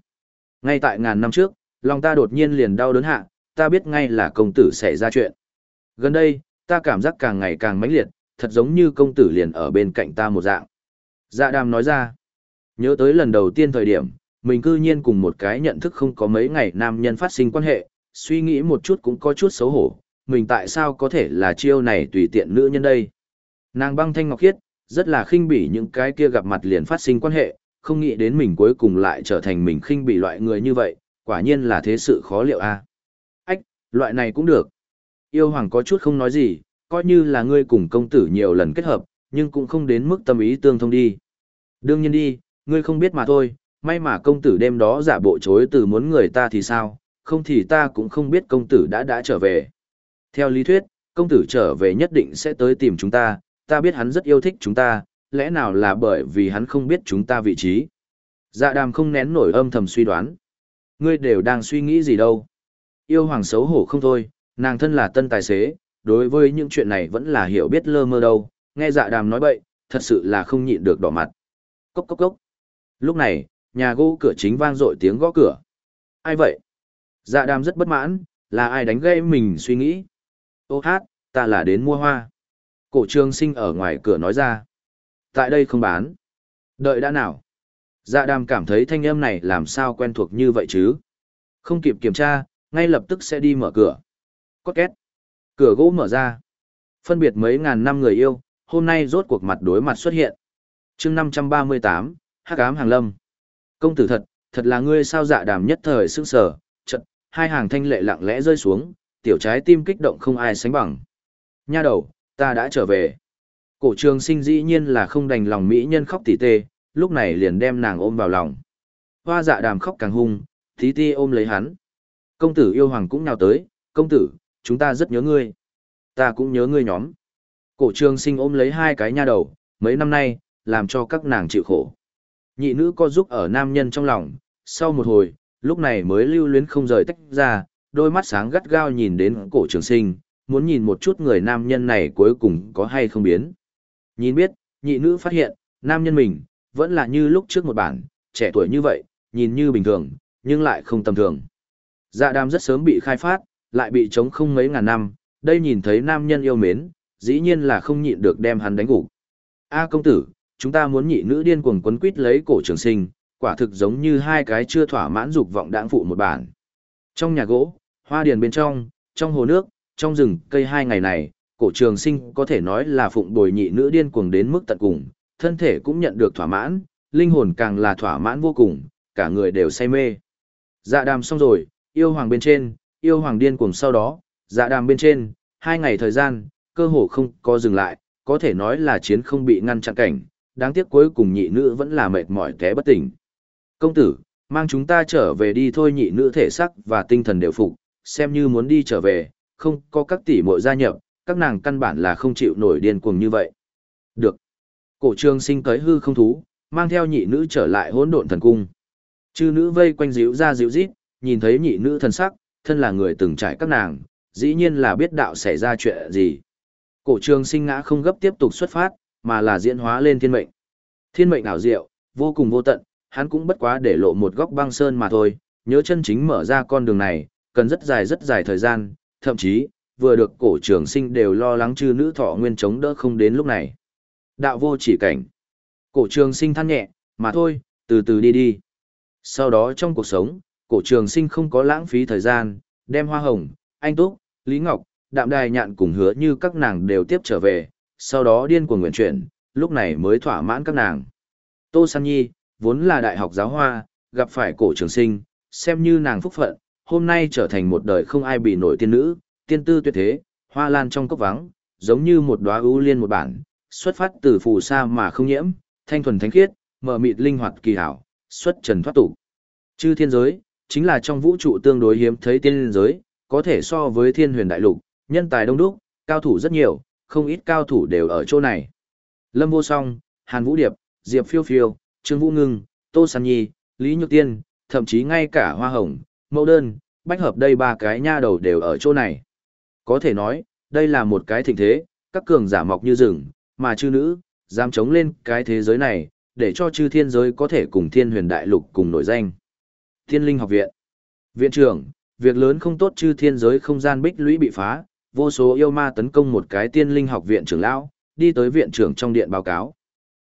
Ngay tại ngàn năm trước, lòng ta đột nhiên liền đau đớn hạ, ta biết ngay là công tử xảy ra chuyện. Gần đây, ta cảm giác càng ngày càng mãnh liệt, thật giống như công tử liền ở bên cạnh ta một dạng. Dạ đàm nói ra, nhớ tới lần đầu tiên thời điểm, mình cư nhiên cùng một cái nhận thức không có mấy ngày nam nhân phát sinh quan hệ, suy nghĩ một chút cũng có chút xấu hổ, mình tại sao có thể là chiêu này tùy tiện nữ nhân đây. Nàng băng thanh ngọc khiết, rất là khinh bỉ những cái kia gặp mặt liền phát sinh quan hệ, không nghĩ đến mình cuối cùng lại trở thành mình khinh bỉ loại người như vậy, quả nhiên là thế sự khó liệu a. Ách, loại này cũng được. Yêu hoàng có chút không nói gì, coi như là ngươi cùng công tử nhiều lần kết hợp, nhưng cũng không đến mức tâm ý tương thông đi. Đương nhiên đi, ngươi không biết mà thôi, may mà công tử đêm đó giả bộ chối từ muốn người ta thì sao, không thì ta cũng không biết công tử đã đã trở về. Theo lý thuyết, công tử trở về nhất định sẽ tới tìm chúng ta, ta biết hắn rất yêu thích chúng ta, lẽ nào là bởi vì hắn không biết chúng ta vị trí. Dạ đàm không nén nổi âm thầm suy đoán. Ngươi đều đang suy nghĩ gì đâu. Yêu hoàng xấu hổ không thôi, nàng thân là tân tài xế, đối với những chuyện này vẫn là hiểu biết lơ mơ đâu, nghe dạ đàm nói bậy, thật sự là không nhịn được đỏ mặt. Cốc cốc cốc. Lúc này, nhà gỗ cửa chính vang dội tiếng gõ cửa. Ai vậy? Dạ đàm rất bất mãn, là ai đánh gây mình suy nghĩ. Ô hát, ta là đến mua hoa. Cổ trường sinh ở ngoài cửa nói ra. Tại đây không bán. Đợi đã nào. Dạ đàm cảm thấy thanh âm này làm sao quen thuộc như vậy chứ. Không kịp kiểm tra, ngay lập tức sẽ đi mở cửa. cót két. Cửa gỗ mở ra. Phân biệt mấy ngàn năm người yêu, hôm nay rốt cuộc mặt đối mặt xuất hiện. chương 538, hắc ám hàng lâm. Công tử thật, thật là ngươi sao dạ đàm nhất thời sững sở, chật, hai hàng thanh lệ lặng lẽ rơi xuống, tiểu trái tim kích động không ai sánh bằng. Nha đầu, ta đã trở về. Cổ trường sinh dĩ nhiên là không đành lòng mỹ nhân khóc tỉ tê, lúc này liền đem nàng ôm vào lòng. Hoa dạ đàm khóc càng hung, tí ti ôm lấy hắn. Công tử yêu hoàng cũng nhào tới, công tử, chúng ta rất nhớ ngươi. Ta cũng nhớ ngươi nhóm. Cổ trường sinh ôm lấy hai cái nha đầu, mấy năm nay, làm cho các nàng chịu khổ. Nhị nữ co giúp ở nam nhân trong lòng, sau một hồi, lúc này mới lưu luyến không rời tách ra, đôi mắt sáng gắt gao nhìn đến cổ trường sinh, muốn nhìn một chút người nam nhân này cuối cùng có hay không biến. Nhìn biết, nhị nữ phát hiện, nam nhân mình, vẫn là như lúc trước một bản, trẻ tuổi như vậy, nhìn như bình thường, nhưng lại không tầm thường. Dạ đàm rất sớm bị khai phát, lại bị chống không mấy ngàn năm, đây nhìn thấy nam nhân yêu mến, dĩ nhiên là không nhịn được đem hắn đánh gục. A công tử, chúng ta muốn nhị nữ điên cuồng quấn quýt lấy cổ trường sinh, quả thực giống như hai cái chưa thỏa mãn dục vọng đãng phụ một bản. Trong nhà gỗ, hoa điền bên trong, trong hồ nước, trong rừng cây hai ngày này, cổ trường sinh có thể nói là phụng bồi nhị nữ điên cuồng đến mức tận cùng, thân thể cũng nhận được thỏa mãn, linh hồn càng là thỏa mãn vô cùng, cả người đều say mê. Dạ đàm xong rồi, yêu hoàng bên trên, yêu hoàng điên cuồng sau đó, dạ đàm bên trên, hai ngày thời gian, cơ hồ không có dừng lại, có thể nói là chiến không bị ngăn chặn cảnh, đáng tiếc cuối cùng nhị nữ vẫn là mệt mỏi té bất tỉnh. Công tử, mang chúng ta trở về đi thôi nhị nữ thể sắc và tinh thần đều phục, xem như muốn đi trở về, không có các tỷ muội gia nhập, các nàng căn bản là không chịu nổi điên cuồng như vậy. Được. Cổ trường sinh tới hư không thú, mang theo nhị nữ trở lại hỗn độn thần cung. Chư nữ vây quanh dịu ra dịu rít, nhìn thấy nhị nữ thần sắc, thân là người từng trải các nàng, dĩ nhiên là biết đạo xảy ra chuyện gì. Cổ trường sinh ngã không gấp tiếp tục xuất phát, mà là diễn hóa lên thiên mệnh. Thiên mệnh ảo diệu, vô cùng vô tận, hắn cũng bất quá để lộ một góc băng sơn mà thôi, nhớ chân chính mở ra con đường này, cần rất dài rất dài thời gian, thậm chí, vừa được cổ trường sinh đều lo lắng chư nữ thọ nguyên chống đỡ không đến lúc này. Đạo vô chỉ cảnh. Cổ trường sinh than nhẹ, mà thôi, từ từ đi đi. Sau đó trong cuộc sống, cổ trường sinh không có lãng phí thời gian, đem hoa hồng, anh túc, lý ngọc, đạm đài nhạn cùng hứa như các nàng đều tiếp trở về, sau đó điên cuồng nguyện chuyển, lúc này mới thỏa mãn các nàng. Tô San Nhi, vốn là đại học giáo hoa, gặp phải cổ trường sinh, xem như nàng phúc phận, hôm nay trở thành một đời không ai bị nổi tiên nữ, tiên tư tuyệt thế, hoa lan trong cốc vắng, giống như một đóa ưu liên một bản, xuất phát từ phù sa mà không nhiễm, thanh thuần thánh khiết, mở mịt linh hoạt kỳ hảo, xuất trần thoát tục. Chư thiên giới, chính là trong vũ trụ tương đối hiếm thấy tiên giới, có thể so với thiên huyền đại lục, nhân tài đông đúc, cao thủ rất nhiều, không ít cao thủ đều ở chỗ này. Lâm Vô Song, Hàn Vũ Điệp, Diệp Phiêu Phiêu, Trương Vũ Ngưng, Tô San Nhi, Lý Nhược Tiên, thậm chí ngay cả Hoa Hồng, Mẫu Đơn, Bách Hợp đây ba cái nha đầu đều ở chỗ này. Có thể nói, đây là một cái thịnh thế, các cường giả mọc như rừng, mà chư nữ, dám chống lên cái thế giới này, để cho chư thiên giới có thể cùng thiên huyền đại lục cùng nổi danh. Thiên linh học viện. Viện trưởng, việc lớn không tốt chư thiên giới không gian bích lũy bị phá, vô số yêu ma tấn công một cái tiên linh học viện trưởng lão, đi tới viện trưởng trong điện báo cáo.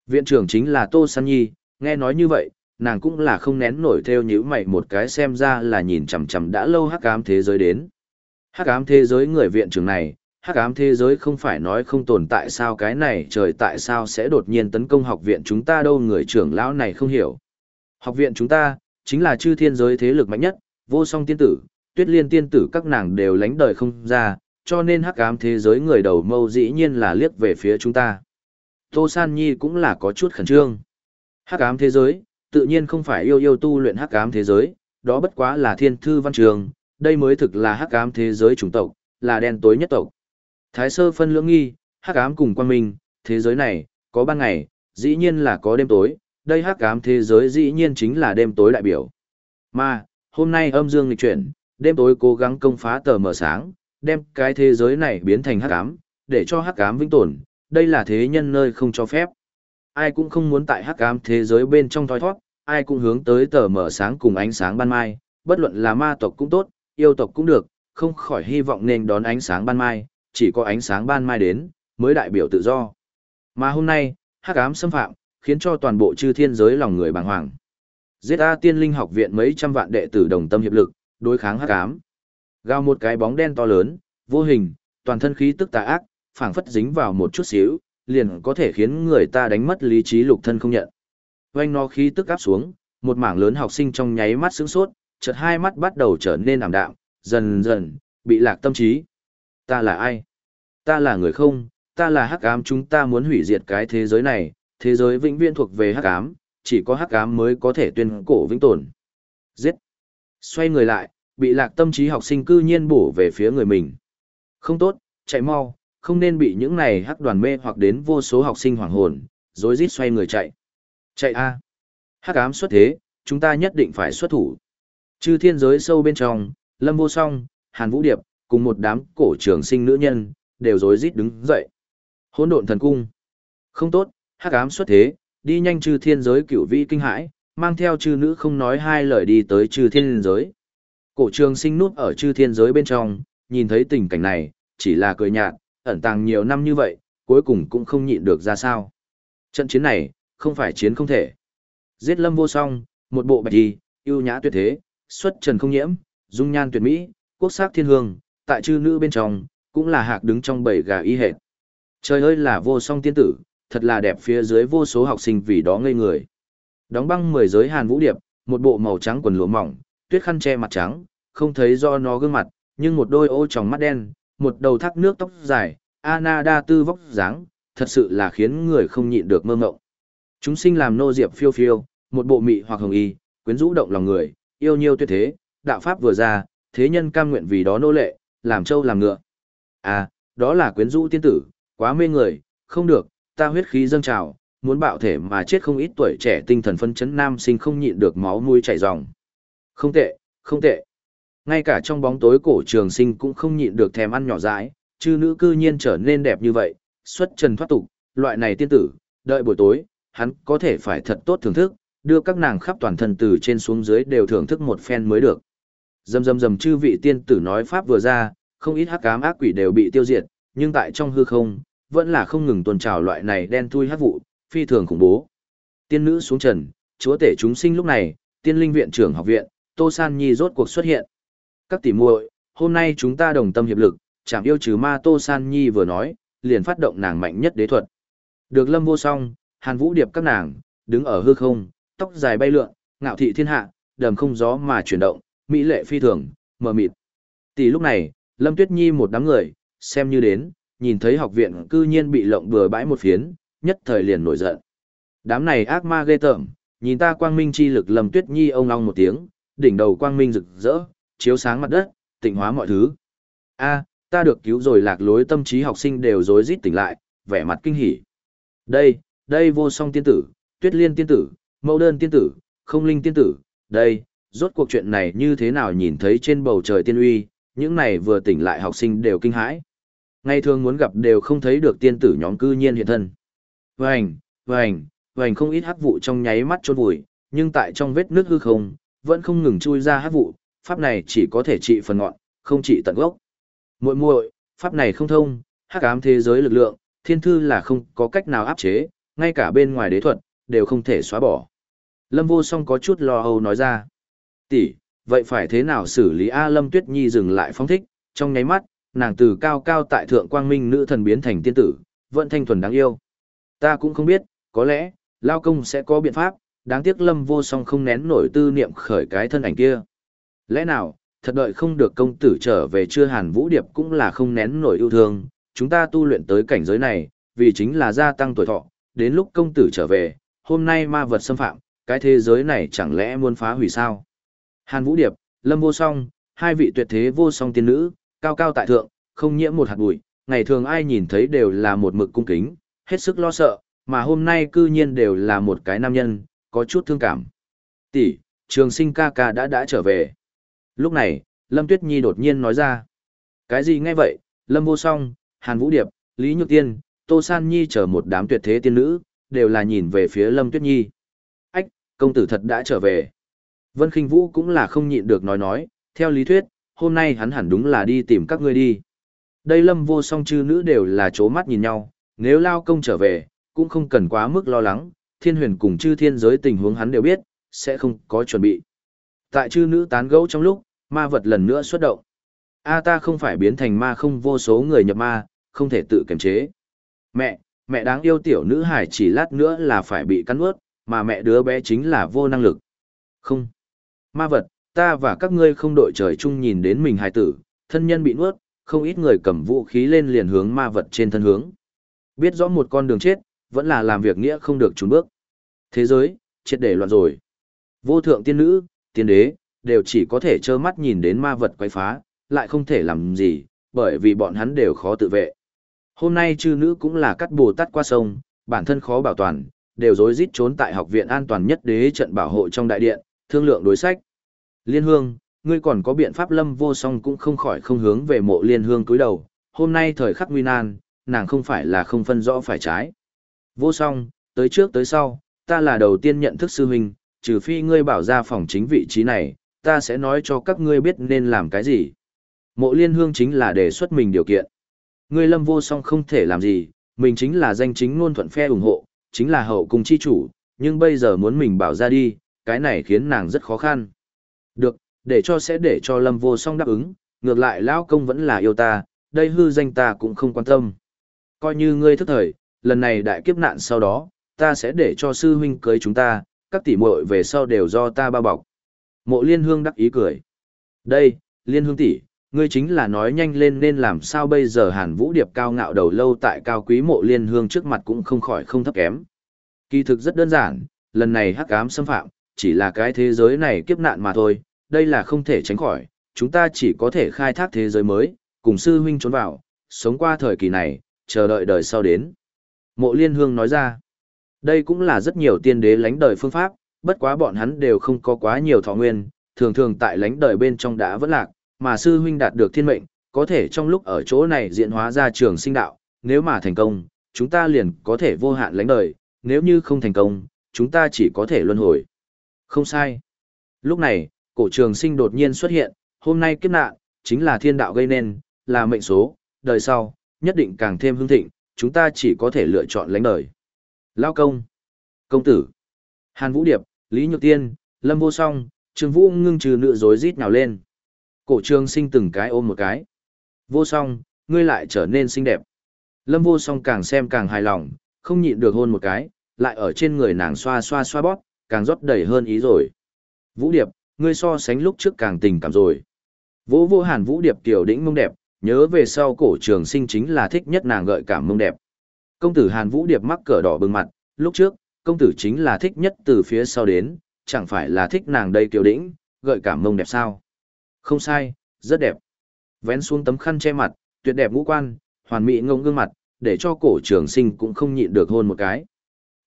Viện trưởng chính là Tô San Nhi, nghe nói như vậy, nàng cũng là không nén nổi theo nhữ mày một cái xem ra là nhìn chằm chằm đã lâu hắc ám thế giới đến. Hắc ám thế giới người viện trưởng này, hắc ám thế giới không phải nói không tồn tại sao cái này trời tại sao sẽ đột nhiên tấn công học viện chúng ta đâu người trưởng lão này không hiểu. Học viện chúng ta, chính là chư thiên giới thế lực mạnh nhất, vô song tiên tử, tuyết liên tiên tử các nàng đều lánh đời không ra, cho nên hắc ám thế giới người đầu mâu dĩ nhiên là liếc về phía chúng ta. Tô San Nhi cũng là có chút khẩn trương. Hắc ám thế giới, tự nhiên không phải yêu yêu tu luyện hắc ám thế giới, đó bất quá là thiên thư văn trường, đây mới thực là hắc ám thế giới chủng tộc, là đen tối nhất tộc. Thái sơ phân lưỡng nghi, hắc ám cùng quan minh, thế giới này, có ban ngày, dĩ nhiên là có đêm tối, đây hắc ám thế giới dĩ nhiên chính là đêm tối đại biểu. Mà, hôm nay âm dương lịch chuyển, đêm tối cố gắng công phá tờ mờ sáng, đem cái thế giới này biến thành hắc ám, để cho hắc ám vĩnh tồn, đây là thế nhân nơi không cho phép. Ai cũng không muốn tại hắc ám thế giới bên trong thoi thoát, ai cũng hướng tới tờ mở sáng cùng ánh sáng ban mai, bất luận là ma tộc cũng tốt, yêu tộc cũng được, không khỏi hy vọng nên đón ánh sáng ban mai, chỉ có ánh sáng ban mai đến, mới đại biểu tự do. Mà hôm nay, hắc ám xâm phạm, khiến cho toàn bộ chư thiên giới lòng người bàng hoàng. Giết A tiên linh học viện mấy trăm vạn đệ tử đồng tâm hiệp lực, đối kháng hắc ám. Gào một cái bóng đen to lớn, vô hình, toàn thân khí tức tà ác, phảng phất dính vào một chút xíu, liền có thể khiến người ta đánh mất lý trí lục thân không nhận. Quanh nó khí tức áp xuống, một mảng lớn học sinh trong nháy mắt sững sốt, chợt hai mắt bắt đầu trở nên ảm đạm, dần dần bị lạc tâm trí. Ta là ai? Ta là người không, ta là hắc ám chúng ta muốn hủy diệt cái thế giới này, thế giới vĩnh viễn thuộc về hắc ám, chỉ có hắc ám mới có thể tuyên cổ vĩnh tồn. Giết. Xoay người lại, bị lạc tâm trí học sinh cư nhiên bổ về phía người mình. Không tốt, chạy mau, không nên bị những này hắc đoàn mê hoặc đến vô số học sinh hoảng hồn, rối rít xoay người chạy. Chạy a. Hắc ám xuất thế, chúng ta nhất định phải xuất thủ. Chư thiên giới sâu bên trong, Lâm Vô Song, Hàn Vũ Điệp, cùng một đám cổ trường sinh nữ nhân, đều rối rít đứng dậy. Hỗn độn thần cung. Không tốt, hắc ám xuất thế, đi nhanh chư thiên giới cửu vĩ kinh hãi, mang theo chư nữ không nói hai lời đi tới chư thiên giới. Cổ trường sinh nút ở chư thiên giới bên trong, nhìn thấy tình cảnh này, chỉ là cười nhạt, ẩn tàng nhiều năm như vậy, cuối cùng cũng không nhịn được ra sao. Trận chiến này, không phải chiến không thể. Giết lâm vô song, một bộ bạch đi, yêu nhã tuyệt thế, xuất trần không nhiễm, dung nhan tuyệt mỹ, quốc sắc thiên hương, tại chư nữ bên trong, cũng là hạc đứng trong bầy gà y hệt. Trời ơi là vô song tiên tử, thật là đẹp phía dưới vô số học sinh vì đó ngây người. Đóng băng mười giới hàn vũ điệp, một bộ màu trắng quần lụa mỏng, tuyết khăn che mặt trắng, không thấy do nó gương mặt, nhưng một đôi ô tròng mắt đen, một đầu thác nước tóc dài, Anada tư vóc dáng, thật sự là khiến người không nhịn được mơ mộng. Chúng sinh làm nô diệp phiêu phiêu, một bộ mị hoặc hồng y, quyến rũ động lòng người, yêu nhiêu tuyệt thế, đạo pháp vừa ra, thế nhân cam nguyện vì đó nô lệ, làm trâu làm ngựa. À, đó là quyến rũ tiên tử, quá mê người, không được, ta huyết khí dâng trào, muốn bạo thể mà chết không ít tuổi trẻ tinh thần phân chấn nam sinh không nhịn được máu mũi chảy ròng. Không tệ, không tệ. Ngay cả trong bóng tối cổ trường sinh cũng không nhịn được thèm ăn nhỏ dãi, chư nữ cư nhiên trở nên đẹp như vậy, xuất trần thoát tục, loại này tiên tử, đợi buổi tối, hắn có thể phải thật tốt thưởng thức, đưa các nàng khắp toàn thân từ trên xuống dưới đều thưởng thức một phen mới được. Dầm dầm dầm chư vị tiên tử nói pháp vừa ra, không ít hắc ám ác quỷ đều bị tiêu diệt, nhưng tại trong hư không, vẫn là không ngừng tuần trào loại này đen thui hắc vụ, phi thường khủng bố. Tiên nữ xuống trần, chúa tể chúng sinh lúc này, tiên linh viện trưởng học viện, Tô San Nhi rốt cuộc xuất hiện. Các tỷ muội, hôm nay chúng ta đồng tâm hiệp lực, chẳng yêu trừ ma Tô San Nhi vừa nói, liền phát động nàng mạnh nhất đế thuật. Được lâm vô song, hàn vũ điệp các nàng, đứng ở hư không, tóc dài bay lượn, ngạo thị thiên hạ, đầm không gió mà chuyển động, mỹ lệ phi thường, mờ mịt. Tỷ lúc này, Lâm Tuyết Nhi một đám người, xem như đến, nhìn thấy học viện cư nhiên bị lộng bừa bãi một phiến, nhất thời liền nổi giận. Đám này ác ma ghê tởm, nhìn ta quang minh chi lực Lâm Tuyết Nhi ông ong một tiếng, đỉnh đầu quang minh rực rỡ, chiếu sáng mặt đất, tịnh hóa mọi thứ. A, ta được cứu rồi lạc lối tâm trí học sinh đều rối rít tỉnh lại, vẻ mặt kinh hỉ. Đây, đây vô song tiên tử, tuyết liên tiên tử, mẫu đơn tiên tử, không linh tiên tử, đây, rốt cuộc chuyện này như thế nào nhìn thấy trên bầu trời tiên uy, những này vừa tỉnh lại học sinh đều kinh hãi. Ngày thường muốn gặp đều không thấy được tiên tử nhóm cư nhiên hiện thân. Vành, vành, vành không ít hắc vụ trong nháy mắt chôn vùi, nhưng tại trong vết nước hư không, vẫn không ngừng chui ra hắc vụ, pháp này chỉ có thể trị phần ngọn, không trị tận gốc. Muội muội, pháp này không thông, hắc ám thế giới lực lượng, thiên thư là không có cách nào áp chế, ngay cả bên ngoài đế thuật, đều không thể xóa bỏ. Lâm vô song có chút lo âu nói ra. Tỷ, vậy phải thế nào xử lý A Lâm Tuyết Nhi dừng lại phóng thích, trong nháy mắt, nàng từ cao cao tại thượng quang minh nữ thần biến thành tiên tử, vẫn thanh thuần đáng yêu. Ta cũng không biết, có lẽ, Lao Công sẽ có biện pháp, đáng tiếc Lâm vô song không nén nổi tư niệm khởi cái thân ảnh kia. Lẽ nào, thật đợi không được công tử trở về chưa hàn vũ điệp cũng là không nén nổi yêu thương, chúng ta tu luyện tới cảnh giới này, vì chính là gia tăng tuổi thọ, đến lúc công tử trở về, hôm nay ma vật xâm phạm, cái thế giới này chẳng lẽ muốn phá hủy sao? Hàn Vũ Điệp, Lâm Vô Song, hai vị tuyệt thế vô song tiên nữ, cao cao tại thượng, không nhiễm một hạt bụi, ngày thường ai nhìn thấy đều là một mực cung kính, hết sức lo sợ, mà hôm nay cư nhiên đều là một cái nam nhân, có chút thương cảm. Tỷ, trường sinh ca ca đã đã trở về. Lúc này, Lâm Tuyết Nhi đột nhiên nói ra. Cái gì nghe vậy, Lâm Vô Song, Hàn Vũ Điệp, Lý Nhược Tiên, Tô San Nhi chờ một đám tuyệt thế tiên nữ, đều là nhìn về phía Lâm Tuyết Nhi. Ách, công tử thật đã trở về. Vân Kinh Vũ cũng là không nhịn được nói nói, theo lý thuyết, hôm nay hắn hẳn đúng là đi tìm các ngươi đi. Đây Lâm vô song chư nữ đều là chố mắt nhìn nhau, nếu lao công trở về, cũng không cần quá mức lo lắng, thiên huyền cùng chư thiên giới tình huống hắn đều biết, sẽ không có chuẩn bị. Tại chư nữ tán gẫu trong lúc, ma vật lần nữa xuất động. A ta không phải biến thành ma không vô số người nhập ma, không thể tự kiềm chế. Mẹ, mẹ đáng yêu tiểu nữ hải chỉ lát nữa là phải bị cắn ướt, mà mẹ đứa bé chính là vô năng lực. Không. Ma vật, ta và các ngươi không đội trời chung nhìn đến mình hài tử, thân nhân bị nuốt, không ít người cầm vũ khí lên liền hướng ma vật trên thân hướng. Biết rõ một con đường chết, vẫn là làm việc nghĩa không được trốn bước. Thế giới, triệt để loạn rồi. Vô thượng tiên nữ, tiên đế, đều chỉ có thể trơ mắt nhìn đến ma vật quay phá, lại không thể làm gì, bởi vì bọn hắn đều khó tự vệ. Hôm nay chư nữ cũng là cắt bồ tát qua sông, bản thân khó bảo toàn, đều rối rít trốn tại học viện an toàn nhất đế trận bảo hộ trong đại điện, thương lượng đối sách. Liên hương, ngươi còn có biện pháp lâm vô song cũng không khỏi không hướng về mộ liên hương cúi đầu, hôm nay thời khắc nguy nan, nàng không phải là không phân rõ phải trái. Vô song, tới trước tới sau, ta là đầu tiên nhận thức sư huynh, trừ phi ngươi bảo ra phòng chính vị trí này, ta sẽ nói cho các ngươi biết nên làm cái gì. Mộ liên hương chính là đề xuất mình điều kiện. Ngươi lâm vô song không thể làm gì, mình chính là danh chính ngôn thuận phe ủng hộ, chính là hậu cung chi chủ, nhưng bây giờ muốn mình bảo ra đi, cái này khiến nàng rất khó khăn. Được, để cho sẽ để cho lâm vô song đáp ứng, ngược lại lão công vẫn là yêu ta, đây hư danh ta cũng không quan tâm. Coi như ngươi thức thời, lần này đại kiếp nạn sau đó, ta sẽ để cho sư huynh cưới chúng ta, các tỷ muội về sau đều do ta bao bọc. Mộ liên hương đắc ý cười. Đây, liên hương tỷ, ngươi chính là nói nhanh lên nên làm sao bây giờ hàn vũ điệp cao ngạo đầu lâu tại cao quý mộ liên hương trước mặt cũng không khỏi không thấp kém. Kỳ thực rất đơn giản, lần này hắc ám xâm phạm, chỉ là cái thế giới này kiếp nạn mà thôi, đây là không thể tránh khỏi, chúng ta chỉ có thể khai thác thế giới mới, cùng sư huynh trốn vào, sống qua thời kỳ này, chờ đợi đời sau đến. Mộ Liên Hương nói ra, đây cũng là rất nhiều tiên đế lánh đời phương pháp, bất quá bọn hắn đều không có quá nhiều thọ nguyên, thường thường tại lãnh đời bên trong đã vẫn lạc, mà sư huynh đạt được thiên mệnh, có thể trong lúc ở chỗ này diễn hóa ra trường sinh đạo, nếu mà thành công, chúng ta liền có thể vô hạn lãnh đời, nếu như không thành công, chúng ta chỉ có thể luân hồi. Không sai. Lúc này, cổ trường sinh đột nhiên xuất hiện, hôm nay kiếp nạn, chính là thiên đạo gây nên, là mệnh số, đời sau, nhất định càng thêm hưng thịnh, chúng ta chỉ có thể lựa chọn lãnh đời. Lao công, công tử, Hàn Vũ Điệp, Lý Nhược Tiên, Lâm Vô Song, Trương Vũ ngưng trừ nửa rối rít nào lên. Cổ trường sinh từng cái ôm một cái. Vô Song, ngươi lại trở nên xinh đẹp. Lâm Vô Song càng xem càng hài lòng, không nhịn được hôn một cái, lại ở trên người nàng xoa xoa xoa bóp, càng rót đầy hơn ý rồi. Vũ Điệp, ngươi so sánh lúc trước càng tình cảm rồi. Vũ vô hàn Vũ Điệp tiểu đĩnh mông đẹp, nhớ về sau cổ trường sinh chính là thích nhất nàng gợi cảm mông đẹp. Công tử Hàn Vũ Điệp mắc cỡ đỏ bừng mặt, lúc trước, công tử chính là thích nhất từ phía sau đến, chẳng phải là thích nàng đây kiều đĩnh, gợi cảm mông đẹp sao. Không sai, rất đẹp. Vén xuống tấm khăn che mặt, tuyệt đẹp ngũ quan, hoàn mỹ ngông gương mặt, để cho cổ trường sinh cũng không nhịn được hôn một cái.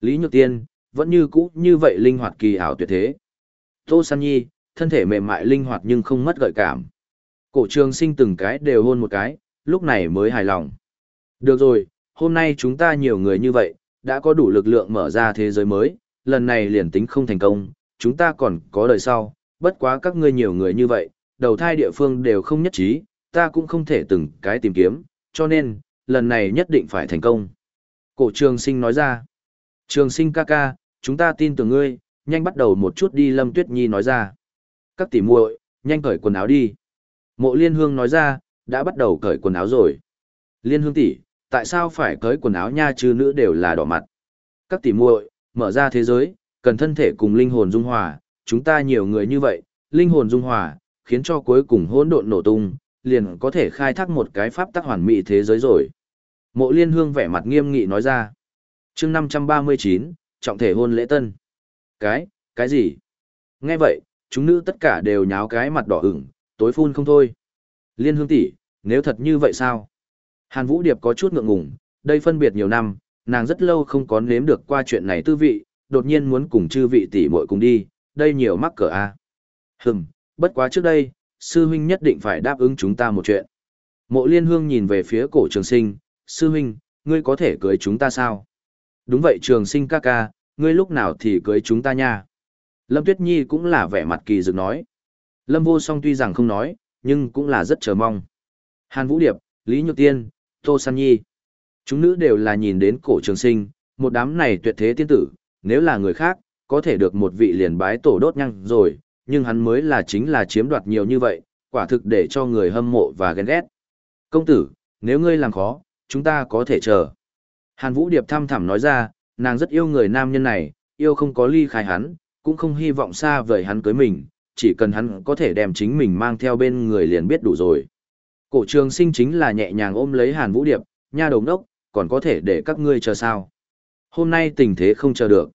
Lý Nhược Tiên, vẫn như cũ như vậy linh hoạt kỳ ảo tuyệt thế. Tô San Nhi, thân thể mềm mại linh hoạt nhưng không mất gợi cảm. Cổ trường sinh từng cái đều hôn một cái, lúc này mới hài lòng. Được rồi, hôm nay chúng ta nhiều người như vậy, đã có đủ lực lượng mở ra thế giới mới, lần này liền tính không thành công, chúng ta còn có đời sau, bất quá các ngươi nhiều người như vậy, đầu thai địa phương đều không nhất trí, ta cũng không thể từng cái tìm kiếm, cho nên, lần này nhất định phải thành công. Cổ trường sinh nói ra, trường sinh ca ca, chúng ta tin tưởng ngươi, nhanh bắt đầu một chút đi Lâm Tuyết Nhi nói ra. Các tỷ muội, nhanh cởi quần áo đi. Mộ Liên Hương nói ra, đã bắt đầu cởi quần áo rồi. Liên Hương tỷ, tại sao phải cởi quần áo nha chứ nữ đều là đỏ mặt. Các tỷ muội, mở ra thế giới, cần thân thể cùng linh hồn dung hòa, chúng ta nhiều người như vậy, linh hồn dung hòa, khiến cho cuối cùng hỗn độn nổ tung, liền có thể khai thác một cái pháp tắc hoàn mỹ thế giới rồi. Mộ Liên Hương vẻ mặt nghiêm nghị nói ra. chương 539, trọng thể hôn lễ tân. Cái, cái gì? Nghe vậy, chúng nữ tất cả đều nháo cái mặt đỏ ửng, tối phun không thôi. Liên Hương tỷ, nếu thật như vậy sao? Hàn Vũ Điệp có chút ngượng ngùng, đây phân biệt nhiều năm, nàng rất lâu không có nếm được qua chuyện này tư vị, đột nhiên muốn cùng chư vị tỷ muội cùng đi, đây nhiều mắc cỡ a. À. Hừm, bất quá trước đây, sư huynh nhất định phải đáp ứng chúng ta một chuyện. Mộ Liên Hương nhìn về phía cổ trường sinh, sư huynh, ngươi có thể cưới chúng ta sao? Đúng vậy trường sinh ca ca, ngươi lúc nào thì cưới chúng ta nha. Lâm Tuyết Nhi cũng là vẻ mặt kỳ dược nói. Lâm vô song tuy rằng không nói, nhưng cũng là rất chờ mong. Hàn Vũ Điệp, Lý Nhược Tiên, Tô San Nhi. Chúng nữ đều là nhìn đến cổ trường sinh, một đám này tuyệt thế tiên tử, nếu là người khác, có thể được một vị liền bái tổ đốt nhăng rồi, nhưng hắn mới là chính là chiếm đoạt nhiều như vậy, quả thực để cho người hâm mộ và ghen ghét. Công tử, nếu ngươi làm khó, chúng ta có thể chờ. Hàn Vũ Điệp thăm thẳm nói ra, nàng rất yêu người nam nhân này, yêu không có ly khai hắn, cũng không hy vọng xa vời hắn cưới mình, chỉ cần hắn có thể đem chính mình mang theo bên người liền biết đủ rồi. Cổ trường sinh chính là nhẹ nhàng ôm lấy Hàn Vũ Điệp, nha đồng đốc, còn có thể để các ngươi chờ sao. Hôm nay tình thế không chờ được.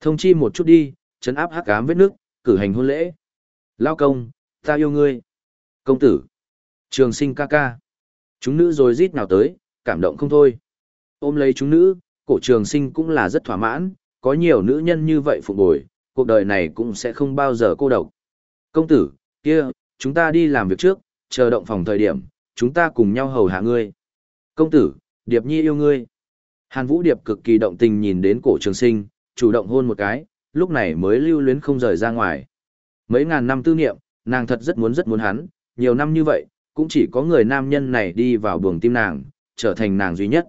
Thông chi một chút đi, chấn áp hắc ám vết nước, cử hành hôn lễ. Lao công, ta yêu ngươi. Công tử. Trường sinh ca ca. Chúng nữ rồi rít nào tới, cảm động không thôi. Ôm lấy chúng nữ, cổ trường sinh cũng là rất thỏa mãn, có nhiều nữ nhân như vậy phục bồi, cuộc đời này cũng sẽ không bao giờ cô độc. Công tử, kia, chúng ta đi làm việc trước, chờ động phòng thời điểm, chúng ta cùng nhau hầu hạ ngươi. Công tử, Điệp Nhi yêu ngươi. Hàn Vũ Điệp cực kỳ động tình nhìn đến cổ trường sinh, chủ động hôn một cái, lúc này mới lưu luyến không rời ra ngoài. Mấy ngàn năm tư niệm, nàng thật rất muốn rất muốn hắn, nhiều năm như vậy, cũng chỉ có người nam nhân này đi vào buồng tim nàng, trở thành nàng duy nhất.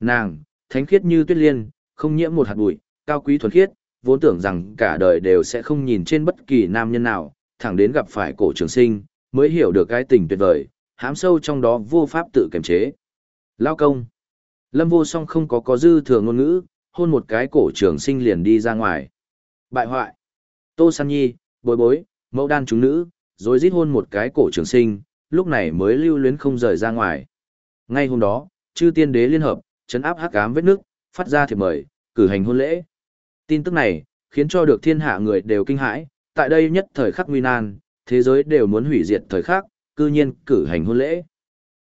Nàng, thánh khiết như tuyết liên, không nhiễm một hạt bụi, cao quý thuần khiết, vốn tưởng rằng cả đời đều sẽ không nhìn trên bất kỳ nam nhân nào, thẳng đến gặp phải cổ trường sinh, mới hiểu được cái tình tuyệt vời, hám sâu trong đó vô pháp tự kiềm chế. Lao công. Lâm vô song không có có dư thừa ngôn ngữ, hôn một cái cổ trường sinh liền đi ra ngoài. Bại hoại. Tô San Nhi, bối bối, mẫu đan chúng nữ, rồi rít hôn một cái cổ trường sinh, lúc này mới lưu luyến không rời ra ngoài. Ngay hôm đó, chư tiên đế liên hợp, chấn áp hắc ám vết nước, phát ra thiệp mời, cử hành hôn lễ. Tin tức này, khiến cho được thiên hạ người đều kinh hãi, tại đây nhất thời khắc nguy nan, thế giới đều muốn hủy diệt thời khắc, cư nhiên cử hành hôn lễ.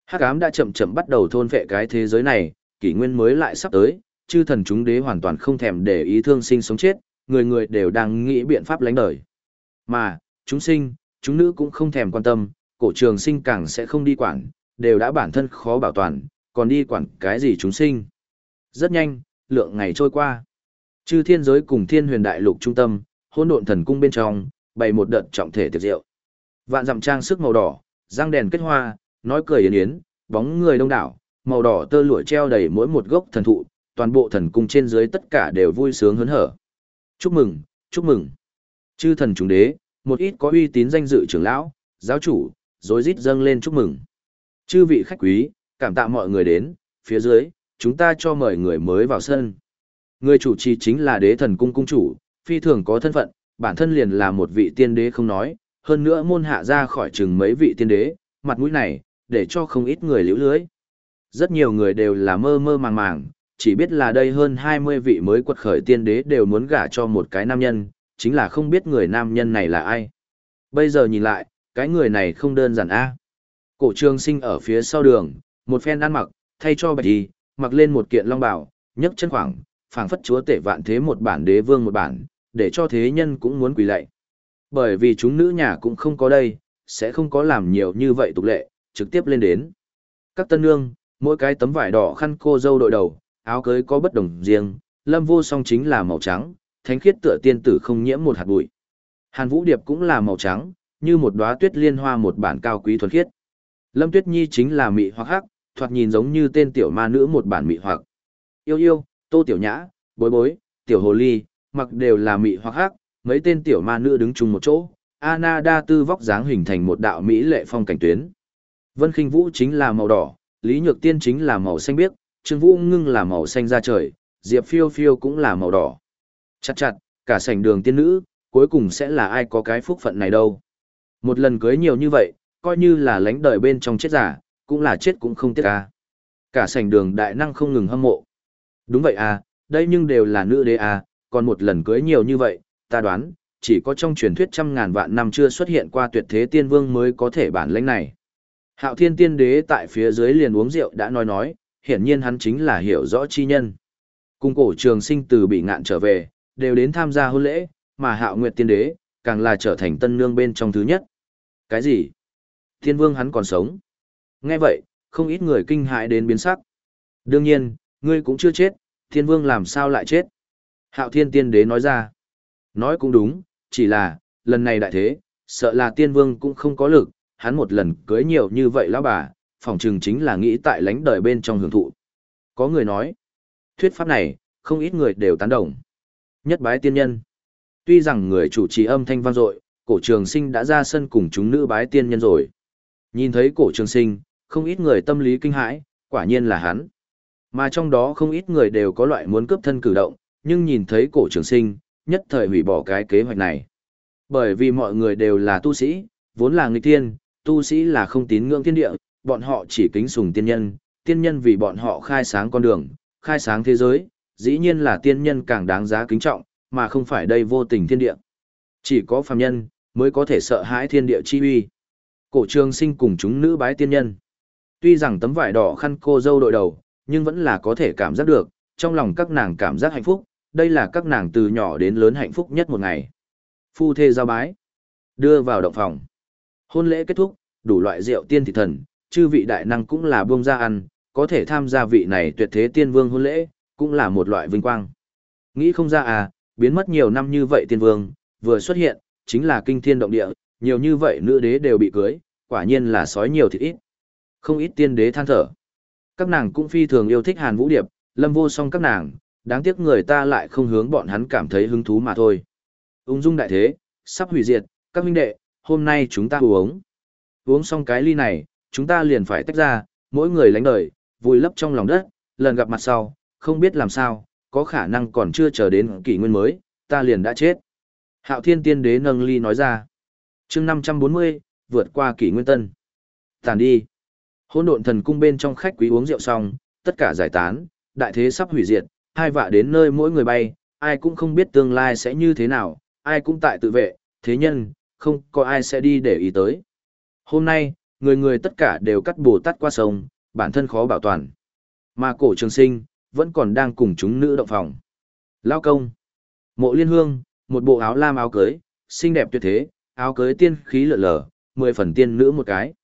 Hắc ám đã chậm chậm bắt đầu thôn phệ cái thế giới này, kỷ nguyên mới lại sắp tới, chư thần chúng đế hoàn toàn không thèm để ý thương sinh sống chết, người người đều đang nghĩ biện pháp lánh đời. Mà, chúng sinh, chúng nữ cũng không thèm quan tâm, cổ trường sinh càng sẽ không đi quản, đều đã bản thân khó bảo toàn, còn đi quản cái gì chúng sinh. Rất nhanh, lượng ngày trôi qua. Chư thiên giới cùng thiên huyền đại lục trung tâm, hỗn độn thần cung bên trong, bày một đợt trọng thể tiệc rượu. Vạn dặm trang sức màu đỏ, răng đèn kết hoa, nói cười yến yến, bóng người đông đảo, màu đỏ tơ lụa treo đầy mỗi một gốc thần thụ, toàn bộ thần cung trên dưới tất cả đều vui sướng hớn hở. Chúc mừng, chúc mừng. Chư thần chúng đế, một ít có uy tín danh dự trưởng lão, giáo chủ, rối rít dâng lên chúc mừng. Chư vị khách quý, cảm tạ mọi người đến, phía dưới, chúng ta cho mời người mới vào sân. Người chủ trì chính là đế thần cung cung chủ, phi thường có thân phận, bản thân liền là một vị tiên đế không nói, hơn nữa môn hạ ra khỏi chừng mấy vị tiên đế, mặt mũi này, để cho không ít người liễu lưới. Rất nhiều người đều là mơ mơ màng màng, chỉ biết là đây hơn 20 vị mới quật khởi tiên đế đều muốn gả cho một cái nam nhân, chính là không biết người nam nhân này là ai. Bây giờ nhìn lại, cái người này không đơn giản a. Cổ trường sinh ở phía sau đường, một phen ăn mặc, thay cho bạch đi, mặc lên một kiện long bào, nhấc chân khoảng, phảng phất chúa tể vạn thế một bản đế vương một bản, để cho thế nhân cũng muốn quỳ lạy. Bởi vì chúng nữ nhà cũng không có đây, sẽ không có làm nhiều như vậy tục lệ, trực tiếp lên đến. Các tân nương, mỗi cái tấm vải đỏ khăn cô dâu đội đầu, áo cưới có bất đồng riêng, Lâm Vô Song chính là màu trắng, thánh khiết tựa tiên tử không nhiễm một hạt bụi. Hàn Vũ Điệp cũng là màu trắng, như một đóa tuyết liên hoa một bản cao quý thuần khiết. Lâm Tuyết Nhi chính là mị hoặc hắc, thoạt nhìn giống như tên tiểu ma nữ một bản mị hoặc. Yêu yêu, Tô Tiểu Nhã, Bối Bối, Tiểu Hồ Ly, mặc đều là mị hoặc hắc, mấy tên tiểu ma nữ đứng chung một chỗ, Anna đa tư vóc dáng hình thành một đạo mỹ lệ phong cảnh tuyến. Vân Khinh Vũ chính là màu đỏ, Lý Nhược Tiên chính là màu xanh biếc, Trương Vũ Ngưng là màu xanh da trời, Diệp Phiêu Phiêu cũng là màu đỏ. Chặt chặt, cả sảnh đường tiên nữ, cuối cùng sẽ là ai có cái phúc phận này đâu. Một lần cưới nhiều như vậy, coi như là lánh đời bên trong chết giả, cũng là chết cũng không tiếc ca. Cả sảnh đường đại năng không ngừng hâm mộ. Đúng vậy à, đây nhưng đều là nữ đế à, còn một lần cưới nhiều như vậy, ta đoán, chỉ có trong truyền thuyết trăm ngàn vạn năm chưa xuất hiện qua tuyệt thế tiên vương mới có thể bản lĩnh này. Hạo thiên tiên đế tại phía dưới liền uống rượu đã nói nói, hiển nhiên hắn chính là hiểu rõ chi nhân. Cung cổ trường sinh từ bị ngạn trở về, đều đến tham gia hôn lễ, mà hạo nguyệt tiên đế, càng là trở thành tân nương bên trong thứ nhất. Cái gì? Thiên vương hắn còn sống. Nghe vậy, không ít người kinh hại đến biến sắc. Đương nhiên, ngươi cũng chưa chết, thiên vương làm sao lại chết? Hạo thiên tiên đế nói ra. Nói cũng đúng, chỉ là, lần này đại thế, sợ là tiên vương cũng không có lực, hắn một lần cưới nhiều như vậy lão bà, phỏng chừng chính là nghĩ tại lánh đời bên trong hưởng thụ. Có người nói, thuyết pháp này, không ít người đều tán đồng. Nhất bái tiên nhân. Tuy rằng người chủ trì âm thanh vang dội, cổ trường sinh đã ra sân cùng chúng nữ bái tiên nhân rồi. Nhìn thấy cổ trường sinh, không ít người tâm lý kinh hãi, quả nhiên là hắn. Mà trong đó không ít người đều có loại muốn cướp thân cử động, nhưng nhìn thấy cổ trường sinh, nhất thời hủy bỏ cái kế hoạch này. Bởi vì mọi người đều là tu sĩ, vốn là người tiên, tu sĩ là không tín ngưỡng thiên địa, bọn họ chỉ kính sùng tiên nhân, tiên nhân vì bọn họ khai sáng con đường, khai sáng thế giới, dĩ nhiên là tiên nhân càng đáng giá kính trọng, mà không phải đây vô tình thiên địa. Chỉ có phàm nhân mới có thể sợ hãi thiên địa chi uy. Cổ trường sinh cùng chúng nữ bái tiên nhân. Tuy rằng tấm vải đỏ khăn cô dâu đội đầu, nhưng vẫn là có thể cảm giác được, trong lòng các nàng cảm giác hạnh phúc, đây là các nàng từ nhỏ đến lớn hạnh phúc nhất một ngày. Phu thê giao bái, đưa vào động phòng. Hôn lễ kết thúc, đủ loại rượu tiên thị thần, chư vị đại năng cũng là buông ra ăn, có thể tham gia vị này tuyệt thế tiên vương hôn lễ, cũng là một loại vinh quang. Nghĩ không ra à, biến mất nhiều năm như vậy tiên vương, vừa xuất hiện, chính là kinh thiên động địa, nhiều như vậy nữ đế đều bị cưới, quả nhiên là sói nhiều thì ít. Không ít tiên đế than thở. Các nàng cũng phi thường yêu thích Hàn Vũ Điệp, lâm vô song các nàng, đáng tiếc người ta lại không hướng bọn hắn cảm thấy hứng thú mà thôi. Ung dung đại thế, sắp hủy diệt, các huynh đệ, hôm nay chúng ta uống. Uống xong cái ly này, chúng ta liền phải tách ra, mỗi người lánh đời, vùi lấp trong lòng đất, lần gặp mặt sau, không biết làm sao, có khả năng còn chưa chờ đến kỷ nguyên mới, ta liền đã chết. Hạo thiên tiên đế nâng ly nói ra. chương 540, vượt qua kỷ nguyên tân. Tàn đi. Hôn độn thần cung bên trong khách quý uống rượu xong, tất cả giải tán, đại thế sắp hủy diệt, hai vạ đến nơi mỗi người bay, ai cũng không biết tương lai sẽ như thế nào, ai cũng tại tự vệ, thế nhân, không có ai sẽ đi để ý tới. Hôm nay, người người tất cả đều cắt bồ tát qua sông, bản thân khó bảo toàn. Mà cổ trường sinh, vẫn còn đang cùng chúng nữ động phòng. Lao công. Mộ liên hương, một bộ áo lam áo cưới, xinh đẹp tuyệt thế, áo cưới tiên khí lợ lờ, mười phần tiên nữ một cái.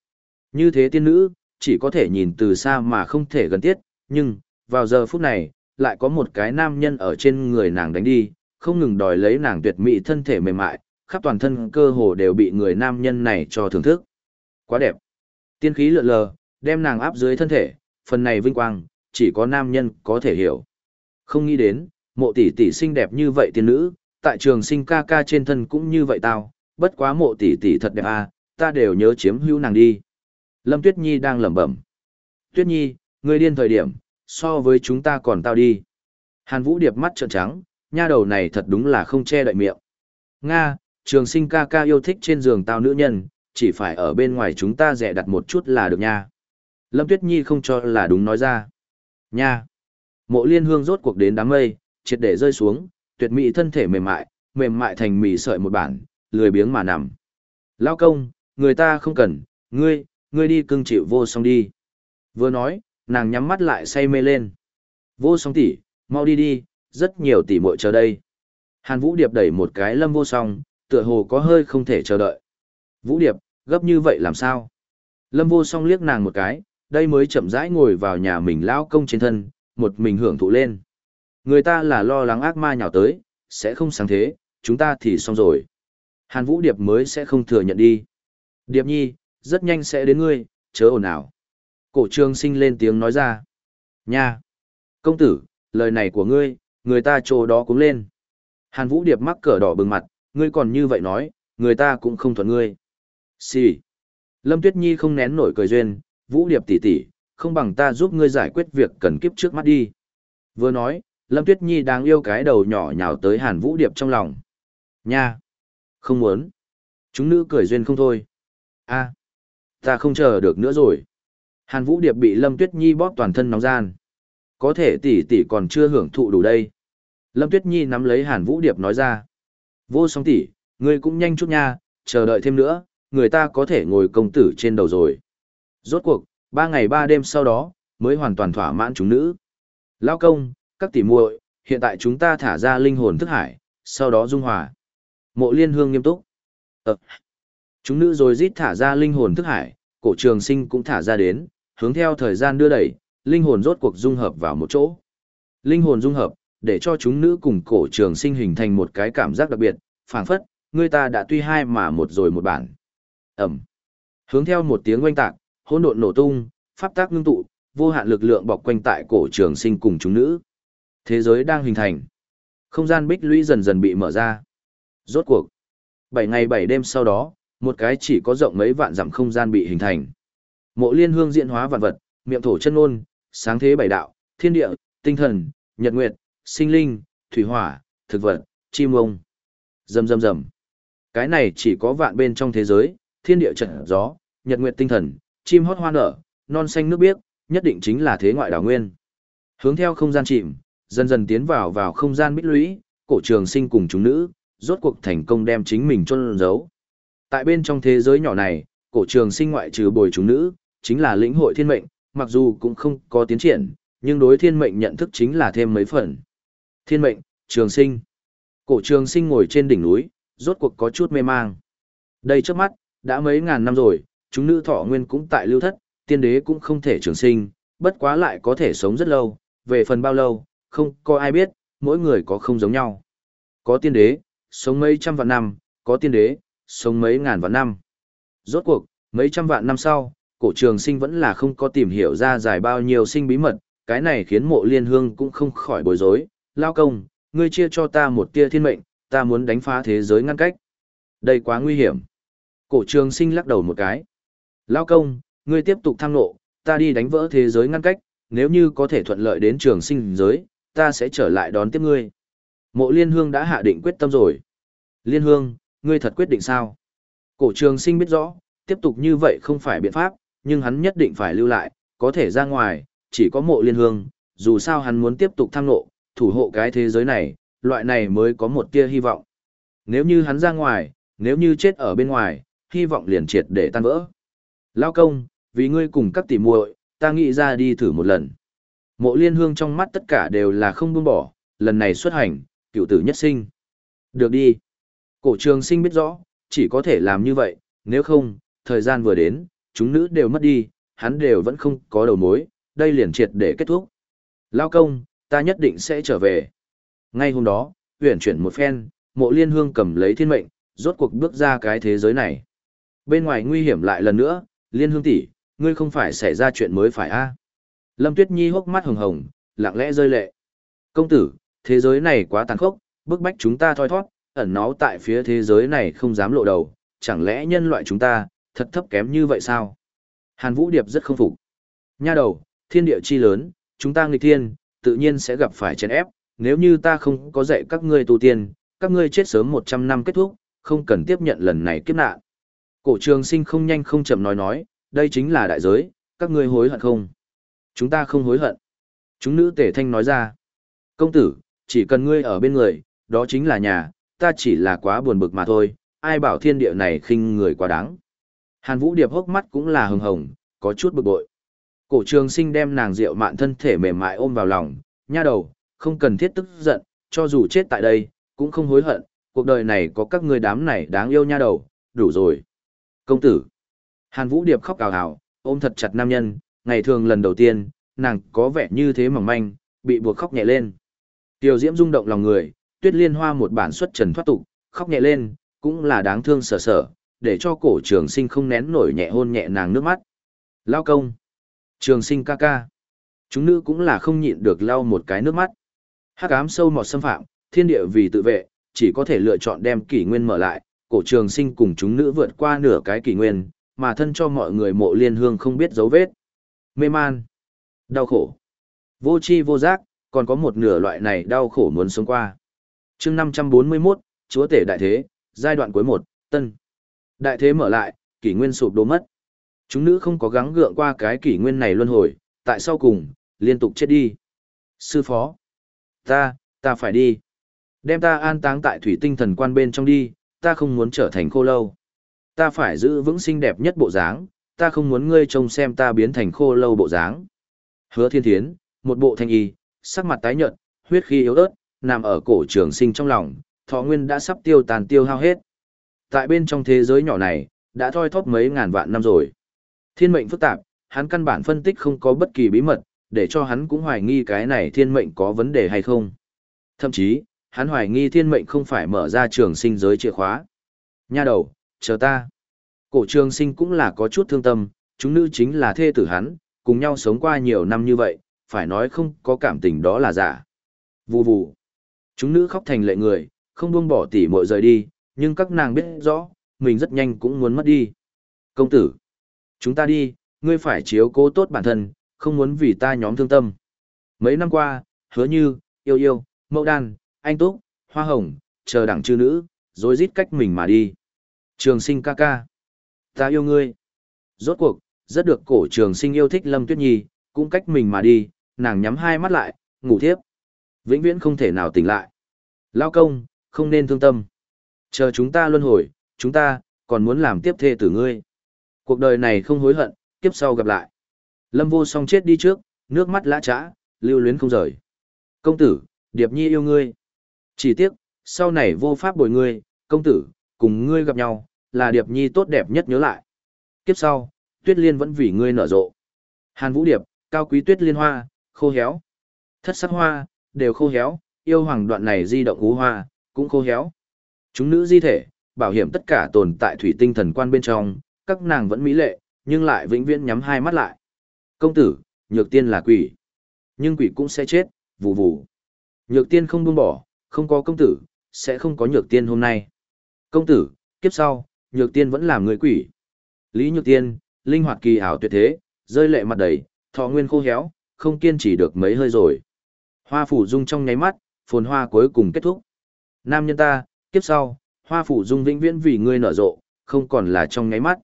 Như thế tiên nữ, chỉ có thể nhìn từ xa mà không thể gần tiết, nhưng, vào giờ phút này, lại có một cái nam nhân ở trên người nàng đánh đi, không ngừng đòi lấy nàng tuyệt mỹ thân thể mềm mại, khắp toàn thân cơ hồ đều bị người nam nhân này cho thưởng thức. Quá đẹp. Tiên khí lượn lờ, đem nàng áp dưới thân thể, phần này vinh quang, chỉ có nam nhân có thể hiểu. Không nghĩ đến, mộ tỷ tỷ xinh đẹp như vậy tiên nữ, tại trường sinh ca ca trên thân cũng như vậy tao, bất quá mộ tỷ tỷ thật đẹp à, ta đều nhớ chiếm hữu nàng đi. Lâm Tuyết Nhi đang lẩm bẩm. Tuyết Nhi, ngươi điên thời điểm, so với chúng ta còn tao đi. Hàn Vũ Điệp mắt trợn trắng, nha đầu này thật đúng là không che đậy miệng. Nga, trường sinh ca ca yêu thích trên giường tao nữ nhân, chỉ phải ở bên ngoài chúng ta rẻ đặt một chút là được nha. Lâm Tuyết Nhi không cho là đúng nói ra. Nha. Mộ liên hương rốt cuộc đến đám mây, triệt để rơi xuống, tuyệt mỹ thân thể mềm mại, mềm mại thành mì sợi một bản, lười biếng mà nằm. Lao công, người ta không cần, ngươi, ngươi đi cưng chịu vô song đi. Vừa nói, nàng nhắm mắt lại say mê lên. Vô song tỷ, mau đi đi, rất nhiều tỷ muội chờ đây. Hàn Vũ Điệp đẩy một cái lâm vô song, tựa hồ có hơi không thể chờ đợi. Vũ Điệp, gấp như vậy làm sao? Lâm vô song liếc nàng một cái, đây mới chậm rãi ngồi vào nhà mình lao công trên thân, một mình hưởng thụ lên. Người ta là lo lắng ác ma nhào tới, sẽ không sáng thế, chúng ta thì xong rồi. Hàn Vũ Điệp mới sẽ không thừa nhận đi. Điệp nhi, rất nhanh sẽ đến ngươi, chớ ồn ào. Cổ trường sinh lên tiếng nói ra. Nha! Công tử, lời này của ngươi, người ta trồ đó cũng lên. Hàn Vũ Điệp mắc cỡ đỏ bừng mặt, ngươi còn như vậy nói, người ta cũng không thuận ngươi. Xì! Lâm Tuyết Nhi không nén nổi cười duyên, Vũ Điệp tỷ tỷ, không bằng ta giúp ngươi giải quyết việc cần kiếp trước mắt đi. Vừa nói, Lâm Tuyết Nhi đang yêu cái đầu nhỏ nhào tới Hàn Vũ Điệp trong lòng. Nha! Không muốn. Chúng nữ cười duyên không thôi. a ta không chờ được nữa rồi. Hàn Vũ Điệp bị Lâm Tuyết Nhi bóp toàn thân nóng gian. Có thể tỷ tỷ còn chưa hưởng thụ đủ đây. Lâm Tuyết Nhi nắm lấy Hàn Vũ Điệp nói ra. Vô song tỷ, ngươi cũng nhanh chút nha, chờ đợi thêm nữa, người ta có thể ngồi công tử trên đầu rồi. Rốt cuộc, ba ngày ba đêm sau đó, mới hoàn toàn thỏa mãn chúng nữ. Lao công, các tỷ muội, hiện tại chúng ta thả ra linh hồn thức hải, sau đó dung hòa. Mộ liên hương nghiêm túc. Ờ. Chúng nữ rồi rít thả ra linh hồn thức hải, cổ trường sinh cũng thả ra đến, hướng theo thời gian đưa đẩy, linh hồn rốt cuộc dung hợp vào một chỗ. Linh hồn dung hợp, để cho chúng nữ cùng cổ trường sinh hình thành một cái cảm giác đặc biệt, phảng phất, người ta đã tuy hai mà một rồi một bản. Ẩm. Hướng theo một tiếng oanh tạc, hỗn độn nổ tung, pháp tác ngưng tụ, vô hạn lực lượng bọc quanh tại cổ trường sinh cùng chúng nữ. Thế giới đang hình thành. Không gian bích lũy dần dần bị mở ra. Rốt cuộc. Bảy ngày bảy đêm sau đó, một cái chỉ có rộng mấy vạn dặm không gian bị hình thành. Mộ liên hương diễn hóa vạn vật, miệng thổ chân ngôn, sáng thế bảy đạo, thiên địa, tinh thần, nhật nguyệt, sinh linh, thủy hỏa, thực vật, chim ông. Rầm rầm rầm. Cái này chỉ có vạn bên trong thế giới, thiên địa trận gió, nhật nguyệt tinh thần, chim hót hoa nở, non xanh nước biếc, nhất định chính là thế ngoại đảo nguyên. Hướng theo không gian chìm, dần dần tiến vào vào không gian bích lũy, cổ trường sinh cùng chúng nữ, rốt cuộc thành công đem chính mình chôn giấu. Tại bên trong thế giới nhỏ này, cổ trường sinh ngoại trừ bồi chúng nữ, chính là lĩnh hội thiên mệnh, mặc dù cũng không có tiến triển, nhưng đối thiên mệnh nhận thức chính là thêm mấy phần. Thiên mệnh, trường sinh. Cổ trường sinh ngồi trên đỉnh núi, rốt cuộc có chút mê mang. Đây trước mắt, đã mấy ngàn năm rồi, chúng nữ thọ nguyên cũng tại lưu thất, tiên đế cũng không thể trường sinh, bất quá lại có thể sống rất lâu, về phần bao lâu, không có ai biết, mỗi người có không giống nhau. Có tiên đế, sống mấy trăm vạn năm, có tiên đế, sống mấy ngàn vạn năm. Rốt cuộc, mấy trăm vạn năm sau, cổ trường sinh vẫn là không có tìm hiểu ra giải bao nhiêu sinh bí mật, cái này khiến mộ liên hương cũng không khỏi bối rối. Lao công, ngươi chia cho ta một tia thiên mệnh, ta muốn đánh phá thế giới ngăn cách. Đây quá nguy hiểm. Cổ trường sinh lắc đầu một cái. Lao công, ngươi tiếp tục tham nộ, ta đi đánh vỡ thế giới ngăn cách, nếu như có thể thuận lợi đến trường sinh giới, ta sẽ trở lại đón tiếp ngươi. Mộ liên hương đã hạ định quyết tâm rồi. Liên hương, ngươi thật quyết định sao? Cổ trường sinh biết rõ, tiếp tục như vậy không phải biện pháp, nhưng hắn nhất định phải lưu lại, có thể ra ngoài, chỉ có mộ liên hương, dù sao hắn muốn tiếp tục tham nộ, thủ hộ cái thế giới này, loại này mới có một tia hy vọng. Nếu như hắn ra ngoài, nếu như chết ở bên ngoài, hy vọng liền triệt để tan vỡ. Lao công, vì ngươi cùng các tỷ muội, ta nghĩ ra đi thử một lần. Mộ liên hương trong mắt tất cả đều là không buông bỏ, lần này xuất hành, cựu tử nhất sinh. Được đi. Cổ trường sinh biết rõ, chỉ có thể làm như vậy, nếu không, thời gian vừa đến, chúng nữ đều mất đi, hắn đều vẫn không có đầu mối, đây liền triệt để kết thúc. Lao công, ta nhất định sẽ trở về. Ngay hôm đó, huyển chuyển một phen, mộ liên hương cầm lấy thiên mệnh, rốt cuộc bước ra cái thế giới này. Bên ngoài nguy hiểm lại lần nữa, liên hương tỷ, ngươi không phải xảy ra chuyện mới phải a? Lâm Tuyết Nhi hốc mắt hồng hồng, lặng lẽ rơi lệ. Công tử, thế giới này quá tàn khốc, bức bách chúng ta thoi thoát, ẩn náu tại phía thế giới này không dám lộ đầu, chẳng lẽ nhân loại chúng ta, thật thấp kém như vậy sao? Hàn Vũ Điệp rất không phục. Nha đầu, thiên địa chi lớn, chúng ta nghịch thiên, tự nhiên sẽ gặp phải chèn ép, nếu như ta không có dạy các ngươi tu tiên, các ngươi chết sớm 100 năm kết thúc, không cần tiếp nhận lần này kiếp nạn. Cổ trường sinh không nhanh không chậm nói nói, đây chính là đại giới, các ngươi hối hận không? Chúng ta không hối hận. Chúng nữ tể thanh nói ra. Công tử, chỉ cần ngươi ở bên người, đó chính là nhà, ta chỉ là quá buồn bực mà thôi, ai bảo thiên địa này khinh người quá đáng. Hàn Vũ Điệp hốc mắt cũng là hừng hồng, có chút bực bội. Cổ trường sinh đem nàng rượu mạn thân thể mềm mại ôm vào lòng, nha đầu, không cần thiết tức giận, cho dù chết tại đây, cũng không hối hận, cuộc đời này có các ngươi đám này đáng yêu nha đầu, đủ rồi. Công tử. Hàn Vũ Điệp khóc ào ào, ôm thật chặt nam nhân, ngày thường lần đầu tiên, nàng có vẻ như thế mỏng manh, bị buộc khóc nhẹ lên. Tiểu diễm rung động lòng người, tuyết liên hoa một bản xuất trần thoát tục, khóc nhẹ lên, cũng là đáng thương sở sở, để cho cổ trường sinh không nén nổi nhẹ hôn nhẹ nàng nước mắt. Lao công. Trường sinh ca ca. Chúng nữ cũng là không nhịn được lau một cái nước mắt. Hắc ám sâu mọt xâm phạm, thiên địa vì tự vệ, chỉ có thể lựa chọn đem kỷ nguyên mở lại, cổ trường sinh cùng chúng nữ vượt qua nửa cái kỷ nguyên, mà thân cho mọi người mộ liên hương không biết dấu vết. Mê man. Đau khổ. Vô chi vô giác, còn có một nửa loại này đau khổ muốn sống qua. chương 541, Chúa tể đại thế, giai đoạn cuối một, tân. Đại thế mở lại, kỷ nguyên sụp đổ mất. Chúng nữ không có gắng gượng qua cái kỷ nguyên này luân hồi, tại sau cùng, liên tục chết đi. Sư phó. Ta, ta phải đi. Đem ta an táng tại thủy tinh thần quan bên trong đi, ta không muốn trở thành khô lâu. Ta phải giữ vững xinh đẹp nhất bộ dáng, ta không muốn ngươi trông xem ta biến thành khô lâu bộ dáng. Hứa thiên thiến, một bộ thanh y, sắc mặt tái nhợt, huyết khí yếu ớt, nằm ở cổ trường sinh trong lòng, thọ nguyên đã sắp tiêu tàn tiêu hao hết. Tại bên trong thế giới nhỏ này, đã thoi thóp mấy ngàn vạn năm rồi. Thiên mệnh phức tạp, hắn căn bản phân tích không có bất kỳ bí mật, để cho hắn cũng hoài nghi cái này thiên mệnh có vấn đề hay không. Thậm chí, hắn hoài nghi thiên mệnh không phải mở ra trường sinh giới chìa khóa. Nha đầu, chờ ta. Cổ trường sinh cũng là có chút thương tâm, chúng nữ chính là thê tử hắn, cùng nhau sống qua nhiều năm như vậy, phải nói không có cảm tình đó là giả. Vù vù. Chúng nữ khóc thành lệ người, không buông bỏ tỉ muội rời đi, nhưng các nàng biết rõ, mình rất nhanh cũng muốn mất đi. Công tử, chúng ta đi, ngươi phải chiếu cố tốt bản thân, không muốn vì ta nhóm thương tâm. Mấy năm qua, hứa như, yêu yêu, mẫu đan, anh túc, hoa hồng, chờ đẳng chư nữ, rồi rít cách mình mà đi. Trường sinh ca ca. Ta yêu ngươi. Rốt cuộc, rất được cổ trường sinh yêu thích Lâm Tuyết Nhi, cũng cách mình mà đi, nàng nhắm hai mắt lại, ngủ thiếp. Vĩnh viễn không thể nào tỉnh lại. Lao công, không nên thương tâm. Chờ chúng ta luân hồi, chúng ta, còn muốn làm tiếp thê tử ngươi. Cuộc đời này không hối hận, kiếp sau gặp lại. Lâm vô song chết đi trước, nước mắt lã trã, lưu luyến không rời. Công tử, Điệp Nhi yêu ngươi. Chỉ tiếc, sau này vô pháp bồi ngươi, công tử, cùng ngươi gặp nhau, là Điệp Nhi tốt đẹp nhất nhớ lại. Kiếp sau, tuyết liên vẫn vì ngươi nở rộ. Hàn Vũ Điệp, cao quý tuyết liên hoa, khô héo. Thất sắc hoa, đều khô héo, yêu hoàng đoạn này di động ú hoa, cũng khô héo. Chúng nữ di thể, bảo hiểm tất cả tồn tại thủy tinh thần quan bên trong, các nàng vẫn mỹ lệ, nhưng lại vĩnh viễn nhắm hai mắt lại. Công tử, nhược tiên là quỷ. Nhưng quỷ cũng sẽ chết, vù vù. Nhược tiên không buông bỏ, không có công tử, sẽ không có nhược tiên hôm nay. Công tử, kiếp sau, nhược tiên vẫn là người quỷ. Lý nhược tiên, linh hoạt kỳ ảo tuyệt thế, rơi lệ mặt đầy, thọ nguyên khô héo, không kiên trì được mấy hơi rồi. Hoa phủ dung trong nháy mắt, phồn hoa cuối cùng kết thúc. Nam nhân ta, kiếp sau, hoa phủ dung vĩnh viễn vì ngươi nở rộ, không còn là trong nháy mắt.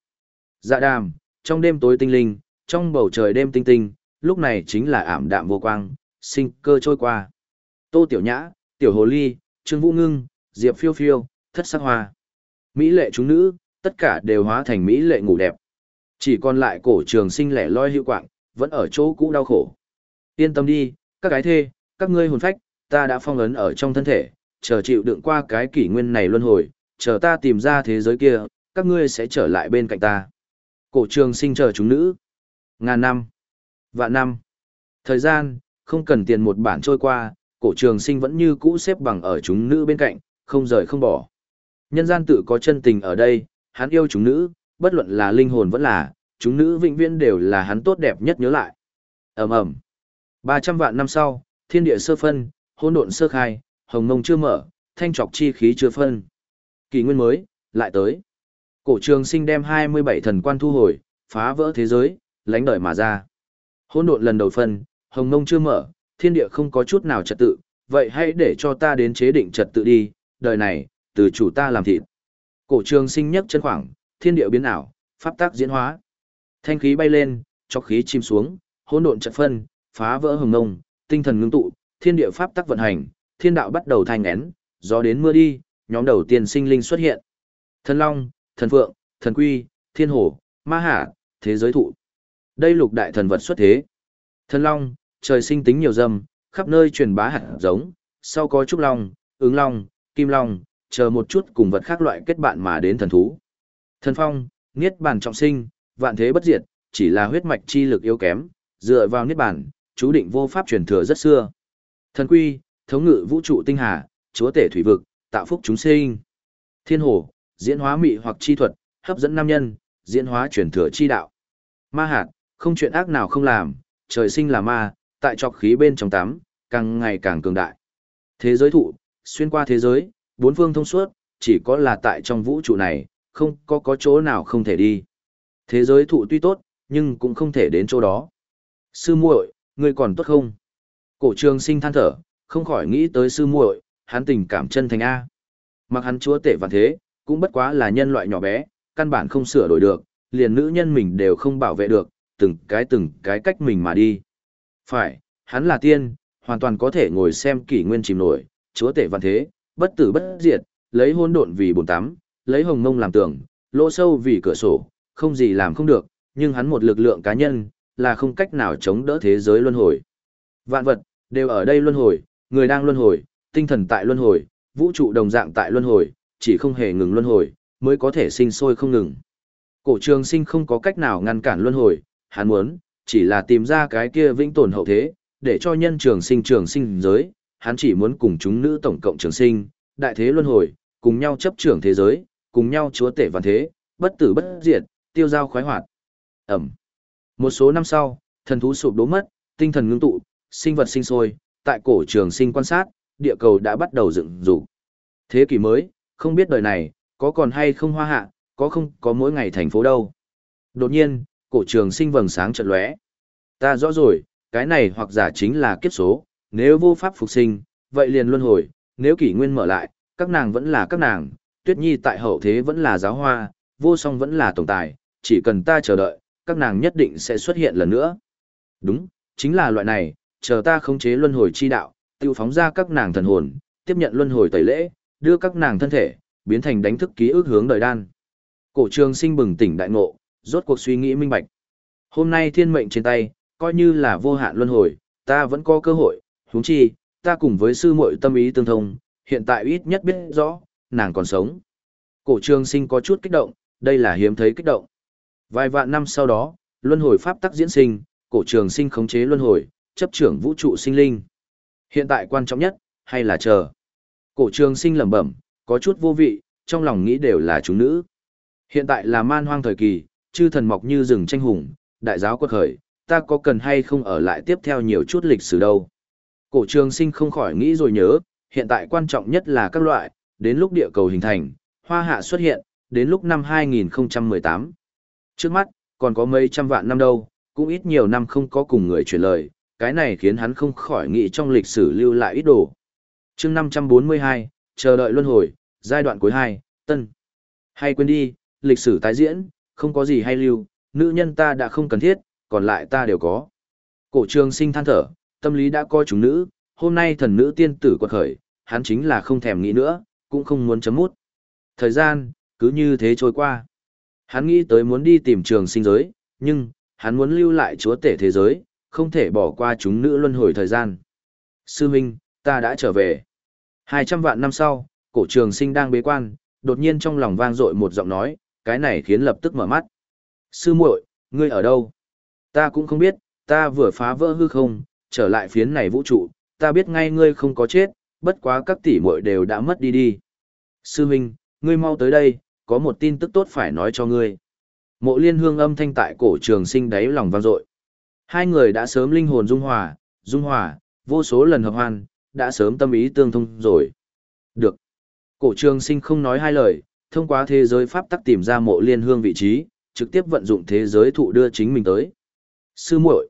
Dạ đàm, trong đêm tối tinh linh, trong bầu trời đêm tinh tinh, lúc này chính là ảm đạm vô quang, sinh cơ trôi qua. Tô Tiểu Nhã, Tiểu Hồ Ly, Trương Vũ Ngưng, Diệp Phiêu Phiêu, Thất Sắc Hoa. Mỹ lệ chúng nữ, tất cả đều hóa thành Mỹ lệ ngủ đẹp. Chỉ còn lại cổ trường sinh lẻ loi hữu quạng, vẫn ở chỗ cũ đau khổ. Yên tâm đi, các gái thê, các ngươi hồn phách, ta đã phong ấn ở trong thân thể, chờ chịu đựng qua cái kỷ nguyên này luân hồi, chờ ta tìm ra thế giới kia, các ngươi sẽ trở lại bên cạnh ta. Cổ trường sinh chờ chúng nữ. Ngàn năm. Vạn năm. Thời gian, không cần tiền một bản trôi qua, cổ trường sinh vẫn như cũ xếp bằng ở chúng nữ bên cạnh, không rời không bỏ. Nhân gian tự có chân tình ở đây, hắn yêu chúng nữ, bất luận là linh hồn vẫn là, chúng nữ vĩnh viễn đều là hắn tốt đẹp nhất nhớ lại. ầm ầm 300 vạn năm sau, thiên địa sơ phân, hỗn độn sơ khai, hồng mông chưa mở, thanh trọc chi khí chưa phân. Kỳ nguyên mới, lại tới. Cổ trường sinh đem 27 thần quan thu hồi, phá vỡ thế giới, lánh đời mà ra. Hỗn độn lần đầu phân, hồng mông chưa mở, thiên địa không có chút nào trật tự, vậy hãy để cho ta đến chế định trật tự đi, đời này, từ chủ ta làm thịt. Cổ trường sinh nhấc chân khoảng, thiên địa biến ảo, pháp tác diễn hóa. Thanh khí bay lên, chọc khí chìm xuống, hỗn độn trật phân, phá vỡ hồng mông, tinh thần ngưng tụ, thiên địa pháp tắc vận hành, thiên đạo bắt đầu thanh nén, gió đến mưa đi, nhóm đầu tiên sinh linh xuất hiện. Thần Long, Thần Phượng, Thần Quy, Thiên Hổ, Ma Hạ, thế giới thụ. Đây lục đại thần vật xuất thế. Thần Long, trời sinh tính nhiều dâm, khắp nơi truyền bá hạt giống, sau có trúc long, ứng long, kim long, chờ một chút cùng vật khác loại kết bạn mà đến thần thú. Thần Phong, niết bàn trọng sinh, vạn thế bất diệt, chỉ là huyết mạch chi lực yếu kém, dựa vào niết bàn, chú định vô pháp truyền thừa rất xưa. Thần Quy, thống ngự vũ trụ tinh hà, chúa tể thủy vực, tạo phúc chúng sinh. Thiên hồ, diễn hóa mị hoặc chi thuật, hấp dẫn nam nhân, diễn hóa truyền thừa chi đạo. Ma hạt, không chuyện ác nào không làm, trời sinh là ma, tại trọc khí bên trong tắm, càng ngày càng cường đại. Thế giới thụ, xuyên qua thế giới, bốn phương thông suốt, chỉ có là tại trong vũ trụ này, không có có chỗ nào không thể đi. Thế giới thụ tuy tốt, nhưng cũng không thể đến chỗ đó. Sư muội, ngươi còn tốt không? Cổ trường sinh than thở, không khỏi nghĩ tới sư muội, hắn tình cảm chân thành A. Mặc hắn chúa tể và thế, cũng bất quá là nhân loại nhỏ bé, căn bản không sửa đổi được, liền nữ nhân mình đều không bảo vệ được, từng cái từng cái cách mình mà đi. Phải, hắn là tiên, hoàn toàn có thể ngồi xem kỷ nguyên chìm nổi, chúa tể vạn thế, bất tử bất diệt, lấy hôn độn vì bồn tắm, lấy hồng mông làm tường, lỗ sâu vì cửa sổ, không gì làm không được, nhưng hắn một lực lượng cá nhân, là không cách nào chống đỡ thế giới luân hồi. Vạn vật, đều ở đây luân hồi, người đang luân hồi, tinh thần tại luân hồi, vũ trụ đồng dạng tại luân hồi, chỉ không hề ngừng luân hồi, mới có thể sinh sôi không ngừng. Cổ trường sinh không có cách nào ngăn cản luân hồi, hắn muốn, chỉ là tìm ra cái kia vĩnh tồn hậu thế, để cho nhân trường sinh trường sinh giới, hắn chỉ muốn cùng chúng nữ tổng cộng trường sinh, đại thế luân hồi, cùng nhau chấp trưởng thế giới, cùng nhau chúa tể văn thế, bất tử bất diệt, tiêu giao khoái hoạt. Ẩm. Một số năm sau, thần thú sụp đổ mất, tinh thần ngưng tụ, sinh vật sinh sôi, tại cổ trường sinh quan sát, địa cầu đã bắt đầu dựng dục. Thế kỷ mới, không biết đời này, có còn hay không hoa hạ, có không có mỗi ngày thành phố đâu. Đột nhiên, cổ trường sinh vầng sáng chợt lóe. Ta rõ rồi, cái này hoặc giả chính là kiếp số, nếu vô pháp phục sinh, vậy liền luân hồi, nếu kỷ nguyên mở lại, các nàng vẫn là các nàng, tuyết nhi tại hậu thế vẫn là giáo hoa, vô song vẫn là tổng tài, chỉ cần ta chờ đợi, các nàng nhất định sẽ xuất hiện lần nữa. Đúng, chính là loại này, chờ ta khống chế luân hồi chi đạo, tiêu phóng ra các nàng thần hồn, tiếp nhận luân hồi tẩy lễ, đưa các nàng thân thể, biến thành đánh thức ký ức hướng đời đan. Cổ trường sinh bừng tỉnh đại ngộ, rốt cuộc suy nghĩ minh bạch. Hôm nay thiên mệnh trên tay, coi như là vô hạn luân hồi, ta vẫn có cơ hội, huống chi, ta cùng với sư muội tâm ý tương thông, hiện tại ít nhất biết rõ, nàng còn sống. Cổ trường sinh có chút kích động, đây là hiếm thấy kích động. Vài vạn năm sau đó, luân hồi pháp tắc diễn sinh, cổ trường sinh khống chế luân hồi, chấp trưởng vũ trụ sinh linh. Hiện tại quan trọng nhất, hay là chờ. Cổ trường sinh lẩm bẩm, có chút vô vị, trong lòng nghĩ đều là chúng nữ. Hiện tại là man hoang thời kỳ, chư thần mọc như rừng tranh hùng, đại giáo quật khởi, ta có cần hay không ở lại tiếp theo nhiều chút lịch sử đâu. Cổ trường sinh không khỏi nghĩ rồi nhớ, hiện tại quan trọng nhất là các loại, đến lúc địa cầu hình thành, hoa hạ xuất hiện, đến lúc năm 2018. Trước mắt, còn có mấy trăm vạn năm đâu, cũng ít nhiều năm không có cùng người chuyển lời, cái này khiến hắn không khỏi nghĩ trong lịch sử lưu lại ít đồ. chương 542, chờ đợi luân hồi, giai đoạn cuối 2, tân. Hay quên đi, lịch sử tái diễn, không có gì hay lưu, nữ nhân ta đã không cần thiết, còn lại ta đều có. Cổ trường sinh than thở, tâm lý đã coi chúng nữ, hôm nay thần nữ tiên tử quật khởi, hắn chính là không thèm nghĩ nữa, cũng không muốn chấm mút. Thời gian, cứ như thế trôi qua. Hắn nghĩ tới muốn đi tìm trường sinh giới, nhưng, hắn muốn lưu lại chúa tể thế giới, không thể bỏ qua chúng nữ luân hồi thời gian. Sư Minh, ta đã trở về. 200 vạn năm sau, cổ trường sinh đang bế quan, đột nhiên trong lòng vang dội một giọng nói, cái này khiến lập tức mở mắt. Sư muội, ngươi ở đâu? Ta cũng không biết, ta vừa phá vỡ hư không, trở lại phiến này vũ trụ, ta biết ngay ngươi không có chết, bất quá các tỷ muội đều đã mất đi đi. Sư Minh, ngươi mau tới đây, có một tin tức tốt phải nói cho ngươi. Mộ liên hương âm thanh tại cổ trường sinh đáy lòng vang dội. Hai người đã sớm linh hồn dung hòa, dung hòa, vô số lần hợp hoan, đã sớm tâm ý tương thông rồi. Được. Cổ trường sinh không nói hai lời, thông qua thế giới pháp tắc tìm ra mộ liên hương vị trí, trực tiếp vận dụng thế giới thụ đưa chính mình tới. Sư muội,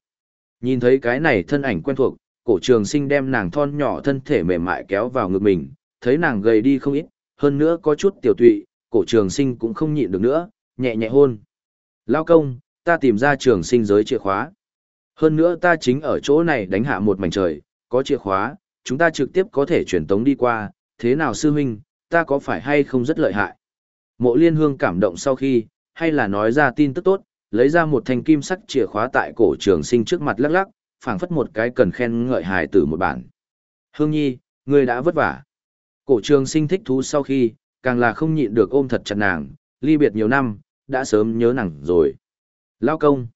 nhìn thấy cái này thân ảnh quen thuộc, cổ trường sinh đem nàng thon nhỏ thân thể mềm mại kéo vào ngực mình, thấy nàng gầy đi không ít, hơn nữa có chút tiểu tụy, cổ trường sinh cũng không nhịn được nữa, nhẹ nhẹ hôn. Lao công, ta tìm ra trường sinh giới chìa khóa. Hơn nữa ta chính ở chỗ này đánh hạ một mảnh trời, có chìa khóa, chúng ta trực tiếp có thể chuyển tống đi qua, thế nào sư huynh, ta có phải hay không rất lợi hại. Mộ liên hương cảm động sau khi, hay là nói ra tin tức tốt, lấy ra một thanh kim sắc chìa khóa tại cổ trường sinh trước mặt lắc lắc, phảng phất một cái cần khen ngợi hài tử một bản. Hương nhi, ngươi đã vất vả. Cổ trường sinh thích thú sau khi, càng là không nhịn được ôm thật chặt nàng, ly biệt nhiều năm, đã sớm nhớ nàng rồi. Lao công.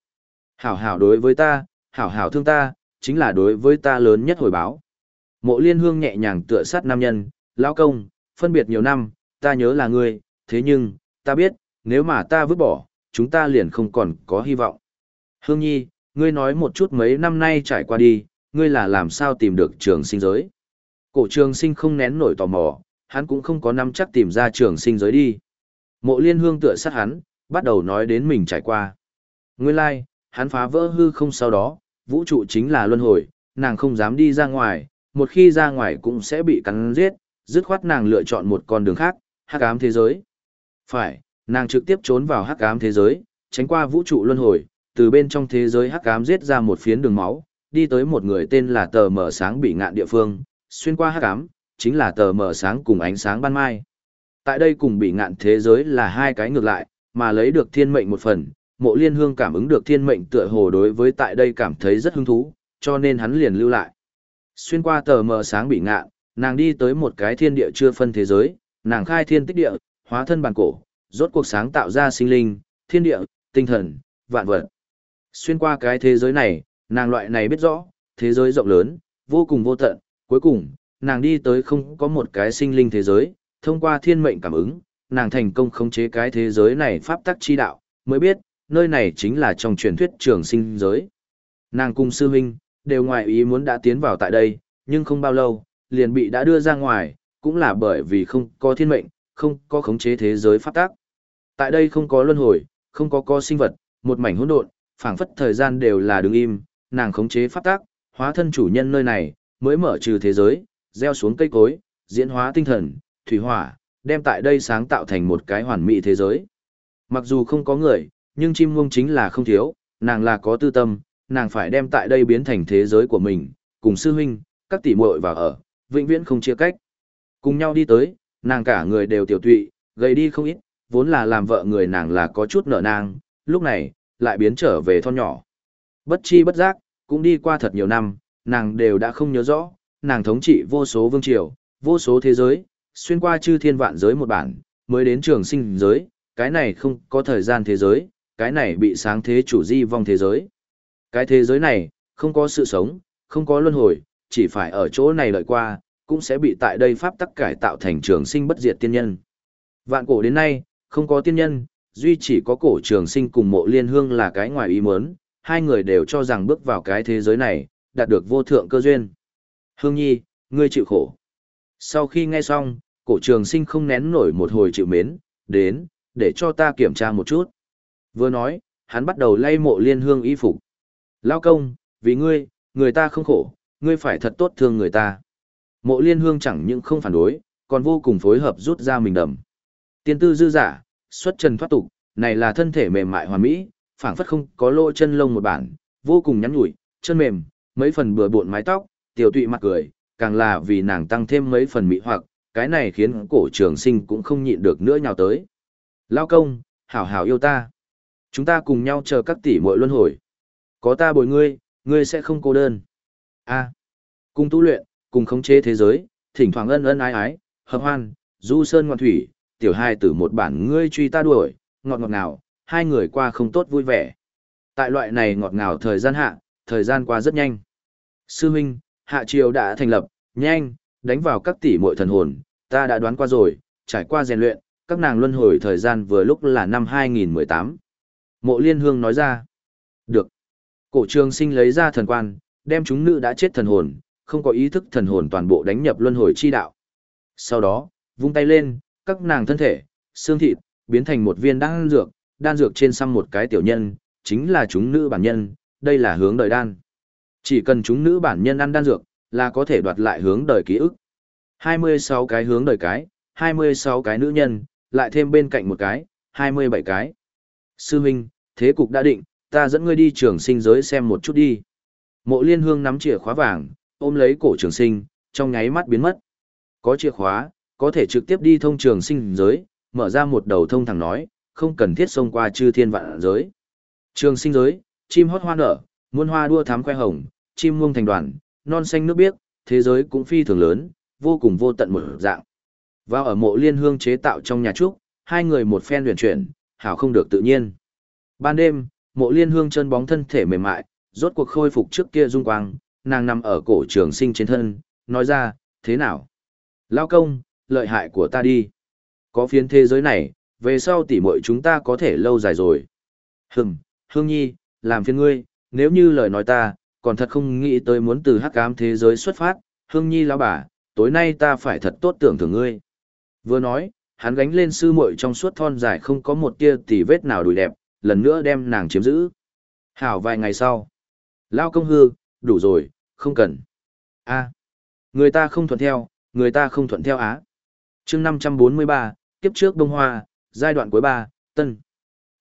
Hảo hảo đối với ta, hảo hảo thương ta, chính là đối với ta lớn nhất hồi báo. Mộ liên hương nhẹ nhàng tựa sát nam nhân, lão công, phân biệt nhiều năm, ta nhớ là ngươi, thế nhưng, ta biết, nếu mà ta vứt bỏ, chúng ta liền không còn có hy vọng. Hương nhi, ngươi nói một chút mấy năm nay trải qua đi, ngươi là làm sao tìm được trường sinh giới. Cổ trường sinh không nén nổi tò mò, hắn cũng không có nắm chắc tìm ra trường sinh giới đi. Mộ liên hương tựa sát hắn, bắt đầu nói đến mình trải qua. Nguyên lai, like, hắn phá vỡ hư không sau đó, vũ trụ chính là luân hồi, nàng không dám đi ra ngoài, một khi ra ngoài cũng sẽ bị cắn giết, dứt khoát nàng lựa chọn một con đường khác, hắc ám thế giới. Phải, nàng trực tiếp trốn vào hắc ám thế giới, tránh qua vũ trụ luân hồi, từ bên trong thế giới hắc ám giết ra một phiến đường máu, đi tới một người tên là tờ mở sáng bị ngạn địa phương, xuyên qua hắc ám, chính là tờ mở sáng cùng ánh sáng ban mai. Tại đây cùng bị ngạn thế giới là hai cái ngược lại, mà lấy được thiên mệnh một phần, mộ liên hương cảm ứng được thiên mệnh tựa hồ đối với tại đây cảm thấy rất hứng thú, cho nên hắn liền lưu lại. Xuyên qua tờ mờ sáng bị ngạn, nàng đi tới một cái thiên địa chưa phân thế giới, nàng khai thiên tích địa, hóa thân bản cổ, rốt cuộc sáng tạo ra sinh linh, thiên địa, tinh thần, vạn vật. Xuyên qua cái thế giới này, nàng loại này biết rõ, thế giới rộng lớn, vô cùng vô tận, cuối cùng, nàng đi tới không có một cái sinh linh thế giới, thông qua thiên mệnh cảm ứng, nàng thành công khống chế cái thế giới này pháp tắc chi đạo, mới biết, nơi này chính là trong truyền thuyết trường sinh giới. Nàng cung sư huynh, đều ngoài ý muốn đã tiến vào tại đây, nhưng không bao lâu, liền bị đã đưa ra ngoài, cũng là bởi vì không có thiên mệnh, không có khống chế thế giới pháp tác. Tại đây không có luân hồi, không có co sinh vật, một mảnh hỗn độn, phảng phất thời gian đều là đứng im, nàng khống chế pháp tác hóa thân chủ nhân nơi này, mới mở trừ thế giới, gieo xuống cây cối, diễn hóa tinh thần, thủy hỏa, đem tại đây sáng tạo thành một cái hoàn mỹ thế giới. Mặc dù không có người, nhưng chim muông chính là không thiếu, nàng là có tư tâm, nàng phải đem tại đây biến thành thế giới của mình, cùng sư huynh, các tỷ muội vào ở, vĩnh viễn không chia cách. Cùng nhau đi tới, nàng cả người đều tiểu tụy, gầy đi không ít, vốn là làm vợ người nàng là có chút nợ nàng, lúc này, lại biến trở về thon nhỏ. Bất chi bất giác, cũng đi qua thật nhiều năm, nàng đều đã không nhớ rõ, nàng thống trị vô số vương triều, vô số thế giới, xuyên qua chư thiên vạn giới một bản, mới đến trường sinh giới, cái này không có thời gian thế giới, cái này bị sáng thế chủ di vong thế giới. Cái thế giới này, không có sự sống, không có luân hồi, chỉ phải ở chỗ này lợi qua, cũng sẽ bị tại đây pháp tắc cải tạo thành trường sinh bất diệt tiên nhân. Vạn cổ đến nay, không có tiên nhân, duy chỉ có cổ trường sinh cùng mộ liên hương là cái ngoài ý muốn, hai người đều cho rằng bước vào cái thế giới này, đạt được vô thượng cơ duyên. Hương nhi, ngươi chịu khổ. Sau khi nghe xong, cổ trường sinh không nén nổi một hồi chịu mến, đến, để cho ta kiểm tra một chút. Vừa nói, hắn bắt đầu lay mộ liên hương y phục. Lao công, vì ngươi, người ta không khổ, ngươi phải thật tốt thương người ta. Mộ liên hương chẳng những không phản đối, còn vô cùng phối hợp rút ra mình đầm. Tiên tư dư giả, xuất trần thoát tục, này là thân thể mềm mại hoàn mỹ, phảng phất không có lỗ chân lông một bản, vô cùng nhắn nhủi, chân mềm, mấy phần bừa bộn mái tóc, tiểu tụy mặt cười, càng là vì nàng tăng thêm mấy phần mỹ hoặc, cái này khiến cổ trường sinh cũng không nhịn được nữa nhào tới. Lao công, hảo hảo yêu ta. Chúng ta cùng nhau chờ các tỷ muội luân hồi. Có ta bồi ngươi, ngươi sẽ không cô đơn. A. À, cùng tu luyện, cùng khống chế thế giới, thỉnh thoảng ân ân ái ái, hợp hoan, du sơn ngoan thủy, tiểu hai tử một bản ngươi truy ta đuổi, ngọt ngọt ngào, hai người qua không tốt vui vẻ. Tại loại này ngọt ngào thời gian hạ, thời gian qua rất nhanh. Sư huynh, hạ triều đã thành lập, nhanh, đánh vào các tỷ muội thần hồn, ta đã đoán qua rồi, trải qua rèn luyện, các nàng luân hồi thời gian vừa lúc là năm 2018. Mộ Liên Hương nói ra. Được. Cổ trường sinh lấy ra thần quan, đem chúng nữ đã chết thần hồn, không có ý thức thần hồn toàn bộ đánh nhập luân hồi chi đạo. Sau đó, vung tay lên, các nàng thân thể, xương thịt, biến thành một viên đan dược, đan dược trên xăm một cái tiểu nhân, chính là chúng nữ bản nhân, đây là hướng đời đan. Chỉ cần chúng nữ bản nhân ăn đan dược, là có thể đoạt lại hướng đời ký ức. 26 cái hướng đời cái, 26 cái nữ nhân, lại thêm bên cạnh một cái, 27 cái. Sư Minh, thế cục đã định, ta dẫn ngươi đi trường sinh giới xem một chút đi. Mộ liên hương nắm chìa khóa vàng, ôm lấy cổ trường sinh, trong nháy mắt biến mất. Có chìa khóa, có thể trực tiếp đi thông trường sinh giới, mở ra một đầu thông thẳng nói, không cần thiết xông qua chư thiên vạn giới. Trường sinh giới, chim hót hoa nở, muôn hoa đua thám khoe hồng, chim muông thành đoàn, non xanh nước biếc, thế giới cũng phi thường lớn, vô cùng vô tận một dạng. Vào ở mộ liên hương chế tạo trong nhà trúc, hai người một phen luyện chuyển, hảo không được tự nhiên. Ban đêm, mộ liên hương chân bóng thân thể mềm mại, rốt cuộc khôi phục trước kia dung quang, nàng nằm ở cổ trường sinh trên thân, nói ra, thế nào? Lao công, lợi hại của ta đi. Có phiến thế giới này, về sau tỉ muội chúng ta có thể lâu dài rồi. Hừng, Hương Nhi, làm phiền ngươi, nếu như lời nói ta, còn thật không nghĩ tới muốn từ hắc ám thế giới xuất phát, Hương Nhi lão bà, tối nay ta phải thật tốt tưởng thưởng ngươi. Vừa nói, hắn gánh lên sư muội trong suốt thon dài không có một tia tỉ vết nào đùi đẹp, lần nữa đem nàng chiếm giữ. Hảo vài ngày sau. Lao công hư, đủ rồi, không cần. a người ta không thuận theo, người ta không thuận theo á. chương 543, tiếp trước đông hoa, giai đoạn cuối ba, tân.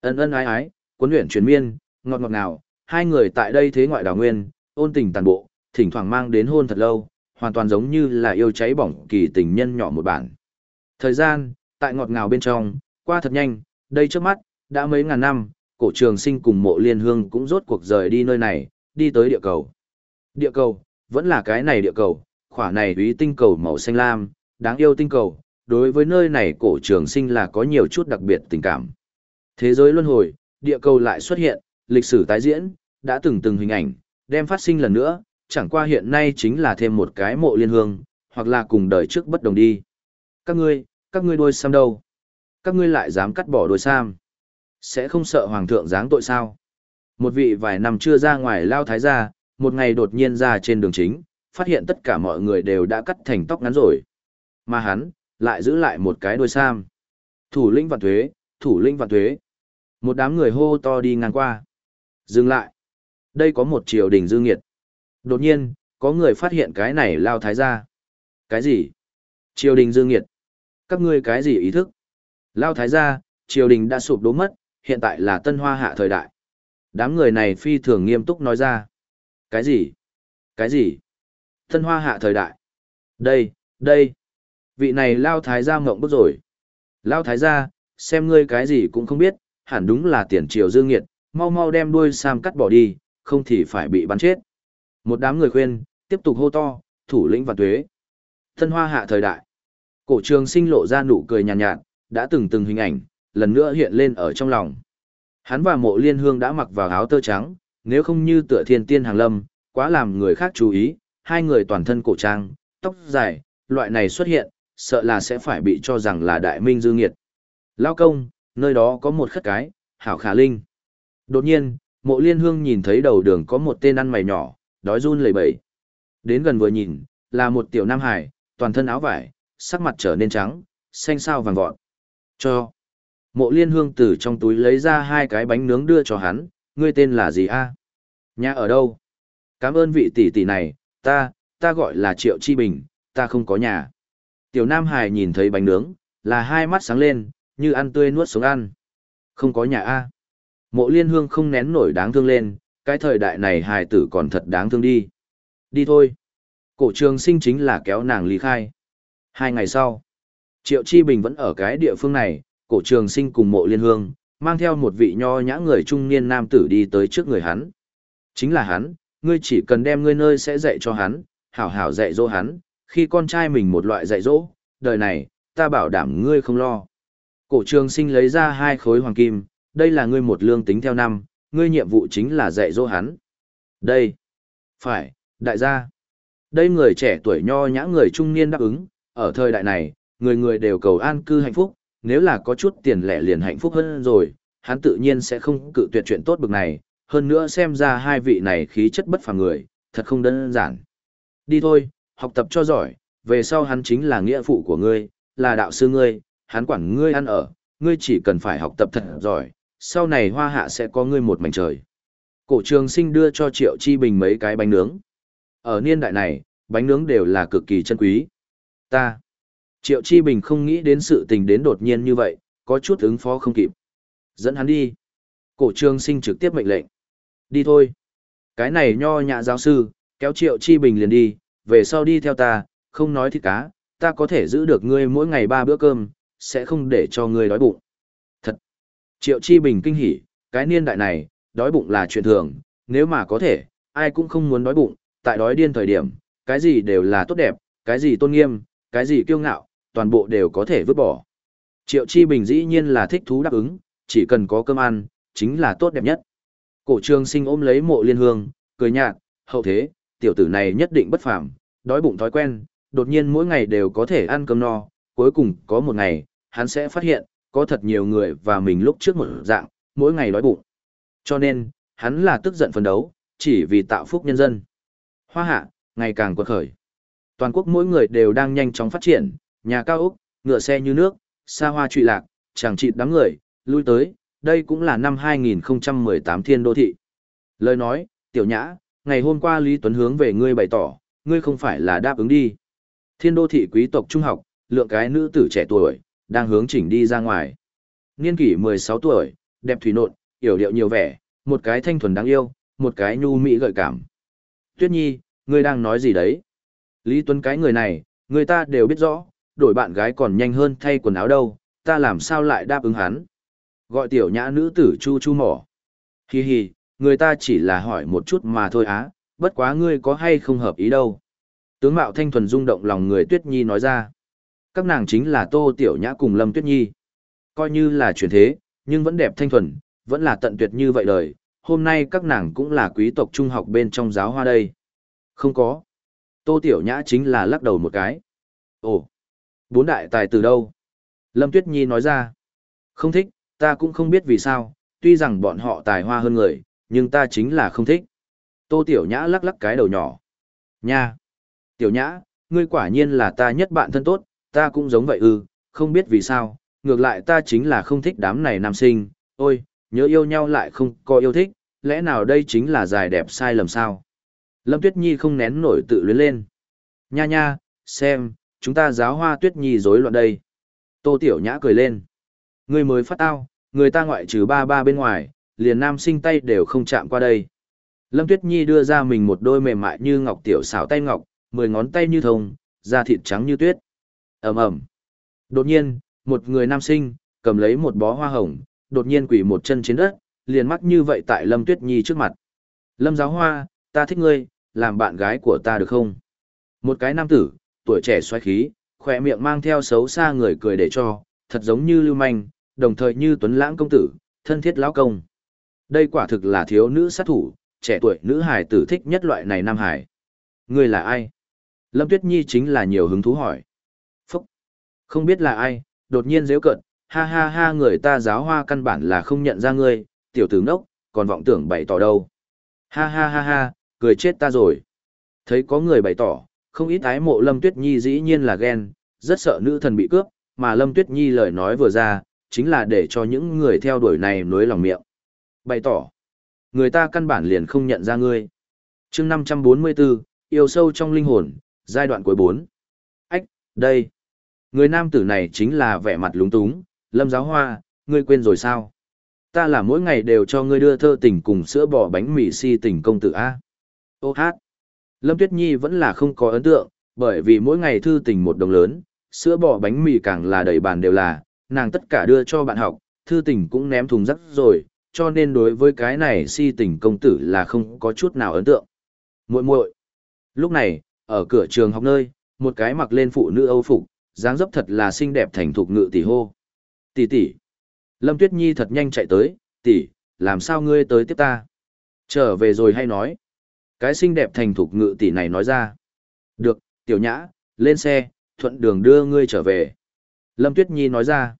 Ân ân ái ái, cuốn luyện truyền miên, ngọt ngọt nào, hai người tại đây thế ngoại đảo nguyên, ôn tình tàn bộ, thỉnh thoảng mang đến hôn thật lâu, hoàn toàn giống như là yêu cháy bỏng kỳ tình nhân nhỏ một bản. Thời gian, tại ngọt ngào bên trong, qua thật nhanh, đây trước mắt, đã mấy ngàn năm, cổ trường sinh cùng mộ liên hương cũng rốt cuộc rời đi nơi này, đi tới địa cầu. Địa cầu, vẫn là cái này địa cầu, khỏa này úy tinh cầu màu xanh lam, đáng yêu tinh cầu, đối với nơi này cổ trường sinh là có nhiều chút đặc biệt tình cảm. Thế giới luân hồi, địa cầu lại xuất hiện, lịch sử tái diễn, đã từng từng hình ảnh, đem phát sinh lần nữa, chẳng qua hiện nay chính là thêm một cái mộ liên hương, hoặc là cùng đời trước bất đồng đi. Các ngươi, các ngươi đôi sam đâu? Các ngươi lại dám cắt bỏ đôi sam? Sẽ không sợ hoàng thượng giáng tội sao? Một vị vài năm chưa ra ngoài lao thái gia, một ngày đột nhiên ra trên đường chính, phát hiện tất cả mọi người đều đã cắt thành tóc ngắn rồi. Mà hắn, lại giữ lại một cái đôi sam. Thủ lĩnh vạn thuế, thủ lĩnh vạn thuế. Một đám người hô to đi ngang qua. Dừng lại. Đây có một triều đình dư nghiệt. Đột nhiên, có người phát hiện cái này lao thái gia. Cái gì? Triều đình dư nghiệt. Các ngươi cái gì ý thức? Lao thái gia, triều đình đã sụp đổ mất, hiện tại là tân hoa hạ thời đại. Đám người này phi thường nghiêm túc nói ra. Cái gì? Cái gì? Tân hoa hạ thời đại. Đây, đây. Vị này lao thái gia mộng bức rồi. Lao thái gia, xem ngươi cái gì cũng không biết, hẳn đúng là tiền triều dương nghiệt, mau mau đem đuôi sam cắt bỏ đi, không thì phải bị bắn chết. Một đám người khuyên, tiếp tục hô to, thủ lĩnh và tuế. Tân hoa hạ thời đại. Cổ trường sinh lộ ra nụ cười nhàn nhạt, nhạt, đã từng từng hình ảnh, lần nữa hiện lên ở trong lòng. Hắn và mộ liên hương đã mặc vào áo tơ trắng, nếu không như tựa thiên tiên hàng lâm, quá làm người khác chú ý, hai người toàn thân cổ trang, tóc dài, loại này xuất hiện, sợ là sẽ phải bị cho rằng là đại minh dư nghiệt. Lao công, nơi đó có một khất cái, hảo khả linh. Đột nhiên, mộ liên hương nhìn thấy đầu đường có một tên ăn mày nhỏ, đói run lẩy bẩy. Đến gần vừa nhìn, là một tiểu nam hải, toàn thân áo vải, sắc mặt trở nên trắng, xanh sao vàng vọt. Cho. Mộ liên hương từ trong túi lấy ra hai cái bánh nướng đưa cho hắn, ngươi tên là gì a? Nhà ở đâu? Cảm ơn vị tỷ tỷ này, ta, ta gọi là Triệu Chi Bình, ta không có nhà. Tiểu Nam Hải nhìn thấy bánh nướng, là hai mắt sáng lên, như ăn tươi nuốt sống ăn. Không có nhà a. Mộ liên hương không nén nổi đáng thương lên, cái thời đại này hài tử còn thật đáng thương đi. Đi thôi. Cổ trường sinh chính là kéo nàng ly khai. Hai ngày sau, Triệu Chi Bình vẫn ở cái địa phương này, cổ trường sinh cùng mộ liên hương, mang theo một vị nho nhã người trung niên nam tử đi tới trước người hắn. Chính là hắn, ngươi chỉ cần đem ngươi nơi sẽ dạy cho hắn, hảo hảo dạy dỗ hắn, khi con trai mình một loại dạy dỗ, đời này, ta bảo đảm ngươi không lo. Cổ trường sinh lấy ra hai khối hoàng kim, đây là ngươi một lương tính theo năm, ngươi nhiệm vụ chính là dạy dỗ hắn. Đây. Phải, đại gia. Đây người trẻ tuổi nho nhã người trung niên đáp ứng, ở thời đại này, người người đều cầu an cư hạnh phúc, nếu là có chút tiền lẻ liền hạnh phúc hơn rồi, hắn tự nhiên sẽ không cự tuyệt chuyện tốt bực này, hơn nữa xem ra hai vị này khí chất bất phàm người, thật không đơn giản. Đi thôi, học tập cho giỏi, về sau hắn chính là nghĩa phụ của ngươi, là đạo sư ngươi, hắn quản ngươi ăn ở, ngươi chỉ cần phải học tập thật giỏi, sau này hoa hạ sẽ có ngươi một mảnh trời. Cổ trường sinh đưa cho Triệu Chi Bình mấy cái bánh nướng. Ở niên đại này, bánh nướng đều là cực kỳ chân quý. Ta. Triệu Chi Bình không nghĩ đến sự tình đến đột nhiên như vậy, có chút ứng phó không kịp. Dẫn hắn đi. Cổ trương sinh trực tiếp mệnh lệnh. Đi thôi. Cái này nho nhã giáo sư, kéo Triệu Chi Bình liền đi, về sau đi theo ta, không nói thịt cá, ta có thể giữ được ngươi mỗi ngày ba bữa cơm, sẽ không để cho ngươi đói bụng. Thật. Triệu Chi Bình kinh hỉ, cái niên đại này, đói bụng là chuyện thường, nếu mà có thể, ai cũng không muốn đói bụng, tại đói điên thời điểm, cái gì đều là tốt đẹp, cái gì tôn nghiêm, cái gì kiêu ngạo, toàn bộ đều có thể vứt bỏ. Triệu Chi Bình dĩ nhiên là thích thú đáp ứng, chỉ cần có cơm ăn, chính là tốt đẹp nhất. Cổ trường sinh ôm lấy mộ liên hương, cười nhạt, hậu thế, tiểu tử này nhất định bất phàm, Đói bụng thói quen, đột nhiên mỗi ngày đều có thể ăn cơm no, cuối cùng có một ngày, hắn sẽ phát hiện, có thật nhiều người và mình lúc trước một dạng, mỗi ngày đói bụng. Cho nên, hắn là tức giận phấn đấu, chỉ vì tạo phúc nhân dân. Hoa hạ, ngày càng quật khởi. Toàn quốc mỗi người đều đang nhanh chóng phát triển, nhà cao ốc, ngựa xe như nước, xa hoa trụy lạc, chẳng chịt đám người, lui tới, đây cũng là năm 2018 thiên đô thị. Lời nói, tiểu nhã, ngày hôm qua Lý Tuấn hướng về ngươi bày tỏ, ngươi không phải là đáp ứng đi. Thiên đô thị quý tộc trung học, lượng cái nữ tử trẻ tuổi, đang hướng chỉnh đi ra ngoài. Niên kỷ 16 tuổi, đẹp thủy nộn, yểu điệu nhiều vẻ, một cái thanh thuần đáng yêu, một cái nhu mỹ gợi cảm. Tuyết Nhi, ngươi đang nói gì đấy? Lý Tuấn cái người này, người ta đều biết rõ, đổi bạn gái còn nhanh hơn thay quần áo đâu, ta làm sao lại đáp ứng hắn? Gọi tiểu nhã nữ tử chu chu mỏ. Hi hi, người ta chỉ là hỏi một chút mà thôi á, bất quá ngươi có hay không hợp ý đâu. Tướng mạo thanh thuần rung động lòng người Tuyết Nhi nói ra. Các nàng chính là Tô Tiểu Nhã cùng Lâm Tuyết Nhi. Coi như là chuyển thế, nhưng vẫn đẹp thanh thuần, vẫn là tận tuyệt như vậy đời. Hôm nay các nàng cũng là quý tộc trung học bên trong giáo hoa đây. Không có. Tô Tiểu Nhã chính là lắc đầu một cái. Ồ, bốn đại tài từ đâu? Lâm Tuyết Nhi nói ra. Không thích, ta cũng không biết vì sao, tuy rằng bọn họ tài hoa hơn người, nhưng ta chính là không thích. Tô Tiểu Nhã lắc lắc cái đầu nhỏ. Nha! Tiểu Nhã, ngươi quả nhiên là ta nhất bạn thân tốt, ta cũng giống vậy ư, không biết vì sao, ngược lại ta chính là không thích đám này nam sinh, ôi, nhớ yêu nhau lại không có yêu thích, lẽ nào đây chính là dài đẹp sai lầm sao? Lâm Tuyết Nhi không nén nổi tự luyến lên. Nha nha, xem, chúng ta giáo hoa Tuyết Nhi rối loạn đây. Tô Tiểu Nhã cười lên. người mới phát tao, người ta ngoại trừ ba ba bên ngoài, liền nam sinh tay đều không chạm qua đây. Lâm Tuyết Nhi đưa ra mình một đôi mềm mại như ngọc tiểu xảo tay ngọc, mười ngón tay như thông, da thịt trắng như tuyết. Ầm ầm. Đột nhiên, một người nam sinh cầm lấy một bó hoa hồng, đột nhiên quỳ một chân trên đất, liền mắc như vậy tại Lâm Tuyết Nhi trước mặt. Lâm giáo hoa, ta thích ngươi, làm bạn gái của ta được không? Một cái nam tử, tuổi trẻ xoay khí, khỏe miệng mang theo xấu xa người cười để cho, thật giống như lưu manh, đồng thời như tuấn lãng công tử, thân thiết lão công. Đây quả thực là thiếu nữ sát thủ, trẻ tuổi nữ hài tử thích nhất loại này nam hải. Ngươi là ai? Lâm Tuyết Nhi chính là nhiều hứng thú hỏi. Phúc! Không biết là ai, đột nhiên dễ cận, ha ha ha người ta giáo hoa căn bản là không nhận ra ngươi, tiểu tử ngốc, còn vọng tưởng bày tỏ đâu. Ha ha ha ha, cười chết ta rồi. Thấy có người bày tỏ, không ít ái mộ Lâm Tuyết Nhi dĩ nhiên là ghen, rất sợ nữ thần bị cướp, mà Lâm Tuyết Nhi lời nói vừa ra, chính là để cho những người theo đuổi này nối lòng miệng. Bày tỏ, người ta căn bản liền không nhận ra ngươi. chương 544, yêu sâu trong linh hồn, giai đoạn cuối 4. Ách, đây. Người nam tử này chính là vẻ mặt lúng túng, Lâm Giáo Hoa, ngươi quên rồi sao? Ta là mỗi ngày đều cho ngươi đưa thơ tình cùng sữa bò bánh mì si tình công tử A. Ô hát. Lâm Tuyết Nhi vẫn là không có ấn tượng, bởi vì mỗi ngày thư tình một đồng lớn, sữa bò bánh mì càng là đầy bàn đều là, nàng tất cả đưa cho bạn học, thư tình cũng ném thùng rắc rồi, cho nên đối với cái này si tình công tử là không có chút nào ấn tượng. Muội muội. Lúc này, ở cửa trường học nơi, một cái mặc lên phụ nữ Âu phục, dáng dấp thật là xinh đẹp thành thục ngự tỷ hô. Tỷ tỷ. Lâm Tuyết Nhi thật nhanh chạy tới, tỷ, làm sao ngươi tới tiếp ta? Trở về rồi hay nói? Cái xinh đẹp thành thục ngự tỷ này nói ra. Được, tiểu nhã, lên xe, thuận đường đưa ngươi trở về. Lâm Tuyết Nhi nói ra.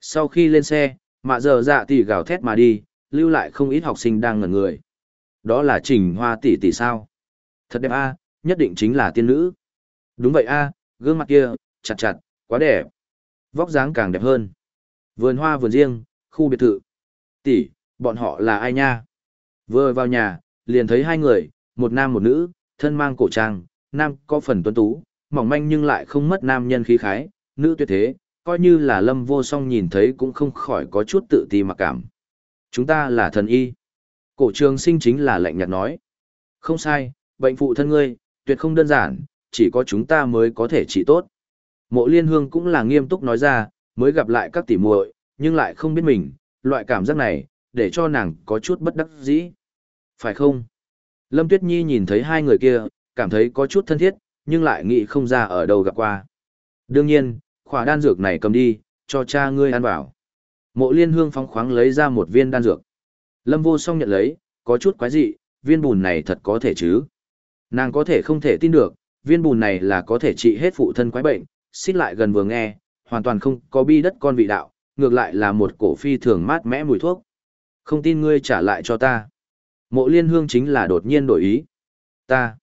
Sau khi lên xe, mạ giờ dạ tỷ gào thét mà đi, lưu lại không ít học sinh đang ngẩn người. Đó là trình hoa tỷ tỷ sao? Thật đẹp a, nhất định chính là tiên nữ. Đúng vậy a, gương mặt kia, chặt chặt, quá đẹp. Vóc dáng càng đẹp hơn. Vườn hoa vườn riêng, khu biệt thự. Tỷ, bọn họ là ai nha? Vừa vào nhà, liền thấy hai người, một nam một nữ, thân mang cổ trang, nam có phần tuấn tú, mỏng manh nhưng lại không mất nam nhân khí khái, nữ tuyệt thế, coi như là lâm vô song nhìn thấy cũng không khỏi có chút tự ti mặc cảm. Chúng ta là thần y. Cổ trường sinh chính là lạnh nhạt nói. Không sai, bệnh phụ thân ngươi, tuyệt không đơn giản, chỉ có chúng ta mới có thể trị tốt. Mộ liên hương cũng là nghiêm túc nói ra, mới gặp lại các tỷ muội, nhưng lại không biết mình, loại cảm giác này, để cho nàng có chút bất đắc dĩ. Phải không? Lâm Tuyết Nhi nhìn thấy hai người kia, cảm thấy có chút thân thiết, nhưng lại nghĩ không ra ở đâu gặp qua. Đương nhiên, khỏa đan dược này cầm đi, cho cha ngươi ăn vào. Mộ liên hương phóng khoáng lấy ra một viên đan dược. Lâm vô song nhận lấy, có chút quái dị, viên bùn này thật có thể chứ. Nàng có thể không thể tin được, Viên bùn này là có thể trị hết phụ thân quái bệnh, xích lại gần vừa nghe, hoàn toàn không có bi đất con vị đạo, ngược lại là một cổ phi thường mát mẽ mùi thuốc. Không tin ngươi trả lại cho ta. Mộ liên hương chính là đột nhiên đổi ý. Ta,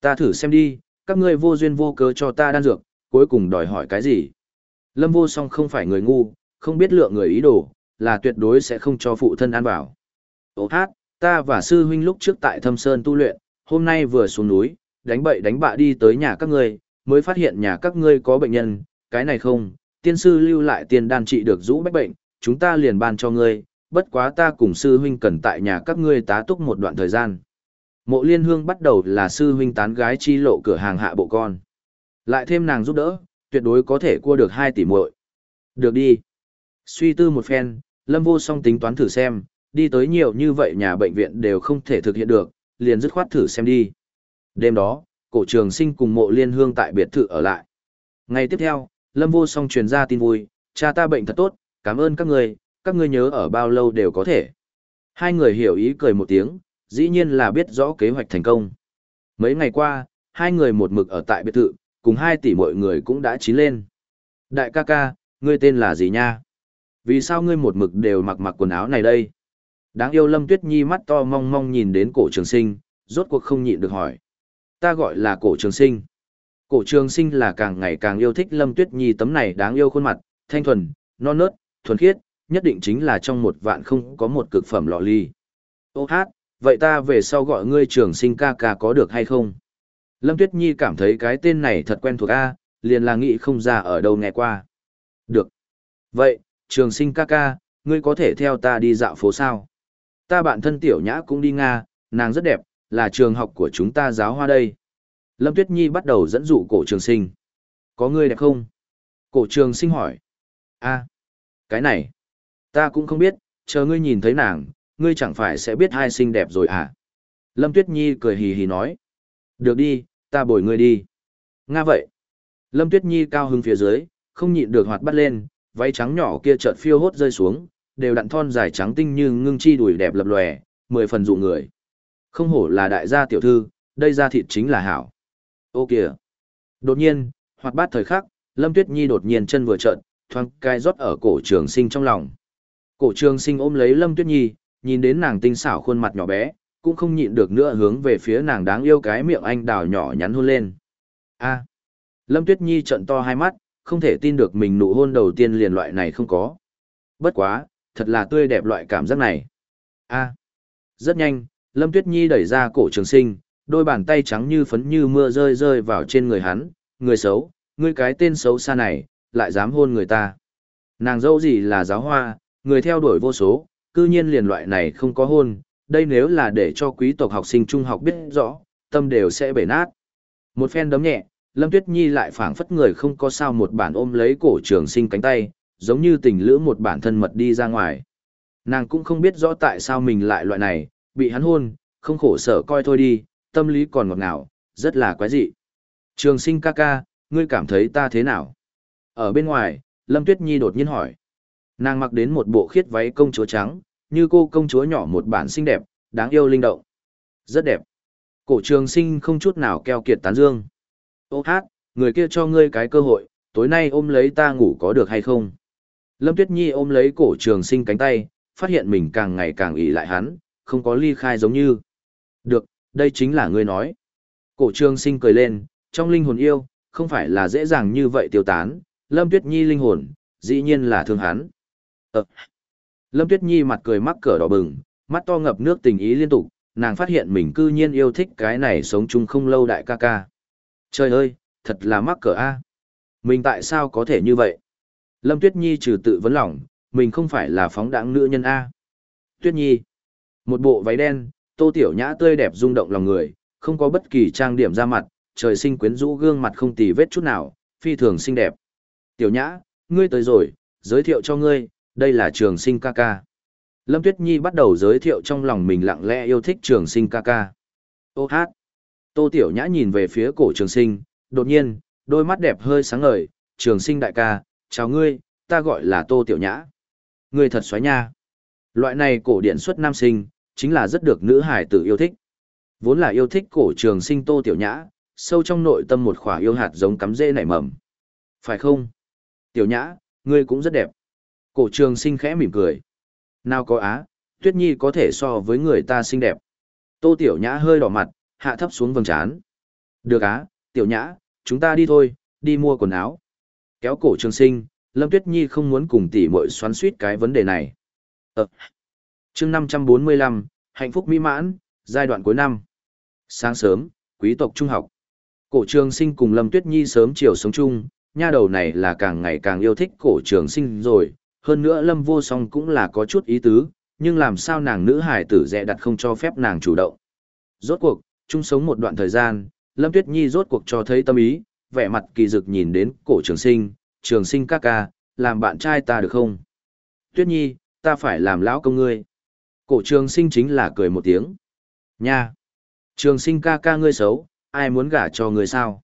ta thử xem đi, các ngươi vô duyên vô cớ cho ta đan dược, cuối cùng đòi hỏi cái gì. Lâm vô song không phải người ngu, không biết lượng người ý đồ, là tuyệt đối sẽ không cho phụ thân ăn vào. Ô hát, ta và sư huynh lúc trước tại thâm sơn tu luyện, hôm nay vừa xuống núi, đánh bậy đánh bạ đi tới nhà các ngươi, mới phát hiện nhà các ngươi có bệnh nhân, cái này không, tiên sư lưu lại tiền đan trị được rũ bách bệnh, chúng ta liền ban cho ngươi, bất quá ta cùng sư huynh cần tại nhà các ngươi tá túc một đoạn thời gian. Mộ liên hương bắt đầu là sư huynh tán gái chi lộ cửa hàng hạ bộ con. Lại thêm nàng giúp đỡ, tuyệt đối có thể cua được 2 tỷ muội. Được đi. Suy tư một phen, Lâm Vô Song tính toán thử xem, đi tới nhiều như vậy nhà bệnh viện đều không thể thực hiện được, liền dứt khoát thử xem đi. Đêm đó, cổ trường sinh cùng mộ liên hương tại biệt thự ở lại. Ngày tiếp theo, Lâm Vô Song truyền ra tin vui, cha ta bệnh thật tốt, cảm ơn các người, các ngươi nhớ ở bao lâu đều có thể. Hai người hiểu ý cười một tiếng, dĩ nhiên là biết rõ kế hoạch thành công. Mấy ngày qua, hai người một mực ở tại biệt thự, cùng hai tỷ mọi người cũng đã chín lên. Đại ca ca, ngươi tên là gì nha? Vì sao ngươi một mực đều mặc mặc quần áo này đây? Đáng yêu Lâm Tuyết Nhi mắt to mong mong nhìn đến cổ trường sinh, rốt cuộc không nhịn được hỏi. Ta gọi là cổ trường sinh. Cổ trường sinh là càng ngày càng yêu thích Lâm Tuyết Nhi tấm này đáng yêu khuôn mặt, thanh thuần, non nớt, thuần khiết, nhất định chính là trong một vạn không có một cực phẩm lọ ly. Ô hát, vậy ta về sau gọi ngươi trường sinh ca ca có được hay không? Lâm Tuyết Nhi cảm thấy cái tên này thật quen thuộc A, liền là nghĩ không ra ở đâu nghe qua. Được. Vậy, trường sinh ca ca, ngươi có thể theo ta đi dạo phố sao? Ta bạn thân tiểu nhã cũng đi Nga, nàng rất đẹp, là trường học của chúng ta giáo hoa đây. Lâm Tuyết Nhi bắt đầu dẫn dụ cổ trường sinh. Có ngươi đẹp không? Cổ trường sinh hỏi. a cái này. Ta cũng không biết, chờ ngươi nhìn thấy nàng, ngươi chẳng phải sẽ biết hai xinh đẹp rồi à? Lâm Tuyết Nhi cười hì hì nói. Được đi, ta bồi ngươi đi. Nga vậy. Lâm Tuyết Nhi cao hứng phía dưới, không nhịn được hoạt bắt lên, váy trắng nhỏ kia chợt phiêu hốt rơi xuống, đều đặn thon dài trắng tinh như ngưng chi đùi đẹp lập lòe, mười phần dụ người. Không hổ là đại gia tiểu thư, đây ra thịt chính là hảo. Ô kìa. Đột nhiên, hoạt bát thời khắc, Lâm Tuyết Nhi đột nhiên chân vừa trợn, thoáng cai rót ở cổ trường sinh trong lòng. Cổ trường sinh ôm lấy Lâm Tuyết Nhi, nhìn đến nàng tinh xảo khuôn mặt nhỏ bé, cũng không nhịn được nữa hướng về phía nàng đáng yêu cái miệng anh đào nhỏ nhắn hôn lên. A. À. Lâm Tuyết Nhi trận to hai mắt, không thể tin được mình nụ hôn đầu tiên liền loại này không có. Bất quá, thật là tươi đẹp loại cảm giác này. A. À. Rất nhanh, Lâm Tuyết Nhi đẩy ra cổ trường sinh, đôi bàn tay trắng như phấn như mưa rơi rơi vào trên người hắn, người xấu, ngươi cái tên xấu xa này, lại dám hôn người ta. Nàng dâu gì là giáo hoa, người theo đuổi vô số, cư nhiên liền loại này không có hôn, đây nếu là để cho quý tộc học sinh trung học biết rõ, tâm đều sẽ bể nát. Một phen đấm nhẹ, Lâm Tuyết Nhi lại phảng phất người không có sao một bản ôm lấy cổ trường sinh cánh tay, giống như tình lữ một bản thân mật đi ra ngoài. Nàng cũng không biết rõ tại sao mình lại loại này, bị hắn hôn, không khổ sở coi thôi đi, tâm lý còn ngọt ngào, rất là quái dị. Trường sinh ca ca, ngươi cảm thấy ta thế nào? Ở bên ngoài, Lâm Tuyết Nhi đột nhiên hỏi. Nàng mặc đến một bộ khiết váy công chúa trắng, như cô công chúa nhỏ một bản xinh đẹp, đáng yêu linh động. Rất đẹp. Cổ trường sinh không chút nào keo kiệt tán dương. Ô hát, người kia cho ngươi cái cơ hội, tối nay ôm lấy ta ngủ có được hay không? Lâm Tuyết Nhi ôm lấy cổ trường sinh cánh tay, phát hiện mình càng ngày càng ỉ lại hắn, không có ly khai giống như. Được, đây chính là ngươi nói. Cổ trường sinh cười lên, trong linh hồn yêu, không phải là dễ dàng như vậy tiêu tán, Lâm Tuyết Nhi linh hồn, dĩ nhiên là thương hắn. Ờ. Lâm Tuyết Nhi mặt cười mắc cỡ đỏ bừng, mắt to ngập nước tình ý liên tục, nàng phát hiện mình cư nhiên yêu thích cái này sống chung không lâu đại ca ca. Trời ơi, thật là mắc cỡ a. Mình tại sao có thể như vậy? Lâm Tuyết Nhi trừ tự vấn lòng, mình không phải là phóng đẳng nữ nhân a. Tuyết Nhi, một bộ váy đen, tô tiểu nhã tươi đẹp rung động lòng người, không có bất kỳ trang điểm ra mặt, trời sinh quyến rũ gương mặt không tì vết chút nào, phi thường xinh đẹp. Tiểu nhã, ngươi tới rồi, giới thiệu cho ngươi, đây là trường sinh ca ca. Lâm Tuyết Nhi bắt đầu giới thiệu trong lòng mình lặng lẽ yêu thích trường sinh ca ca. Ô hát. Tô Tiểu Nhã nhìn về phía cổ trường sinh, đột nhiên, đôi mắt đẹp hơi sáng ngời, trường sinh đại ca, chào ngươi, ta gọi là Tô Tiểu Nhã. Ngươi thật xoáy nha. Loại này cổ điển xuất nam sinh, chính là rất được nữ hải tử yêu thích. Vốn là yêu thích cổ trường sinh Tô Tiểu Nhã, sâu trong nội tâm một khỏa yêu hạt giống cắm rễ nảy mầm. Phải không? Tiểu nhã, ngươi cũng rất đẹp. Cổ trường sinh khẽ mỉm cười. Nào có á, tuyết nhi có thể so với người ta xinh đẹp. Tô tiểu nhã hơi đỏ mặt, hạ thấp xuống vầng trán. Được á, tiểu nhã, chúng ta đi thôi, đi mua quần áo. Kéo cổ trường sinh, Lâm Tuyết Nhi không muốn cùng tỷ muội xoắn suýt cái vấn đề này. Ờ. chương 545, hạnh phúc mỹ mãn, giai đoạn cuối năm. Sáng sớm, quý tộc trung học. Cổ trường sinh cùng Lâm Tuyết Nhi sớm chiều sống chung, nha đầu này là càng ngày càng yêu thích cổ trường sinh rồi, hơn nữa Lâm vô song cũng là có chút ý tứ, nhưng làm sao nàng nữ hải tử dẹ đặt không cho phép nàng chủ động. Rốt cuộc, chung sống một đoạn thời gian, Lâm Tuyết Nhi rốt cuộc cho thấy tâm ý, vẻ mặt kỳ dực nhìn đến cổ trường sinh, trường sinh ca ca, làm bạn trai ta được không? Tuyết Nhi, ta phải làm lão công ngươi. Cổ trường sinh chính là cười một tiếng. Nha! Trường sinh ca ca ngươi xấu, ai muốn gả cho ngươi sao?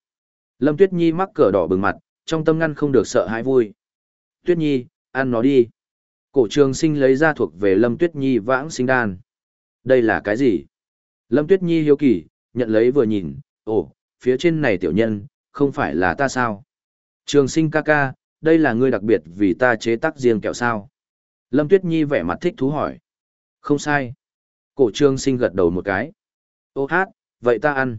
Lâm Tuyết Nhi mắc cỡ đỏ bừng mặt, trong tâm ngăn không được sợ hãi vui. Tuyết Nhi, ăn nó đi. Cổ trường sinh lấy ra thuộc về Lâm Tuyết Nhi vãng sinh đan. Đây là cái gì? Lâm Tuyết Nhi hiếu kỳ, nhận lấy vừa nhìn, ồ, phía trên này tiểu nhân, không phải là ta sao? Trường sinh ca ca, đây là ngươi đặc biệt vì ta chế tác riêng kẹo sao? Lâm Tuyết Nhi vẻ mặt thích thú hỏi. Không sai. Cổ trường sinh gật đầu một cái. Ô hát, vậy ta ăn.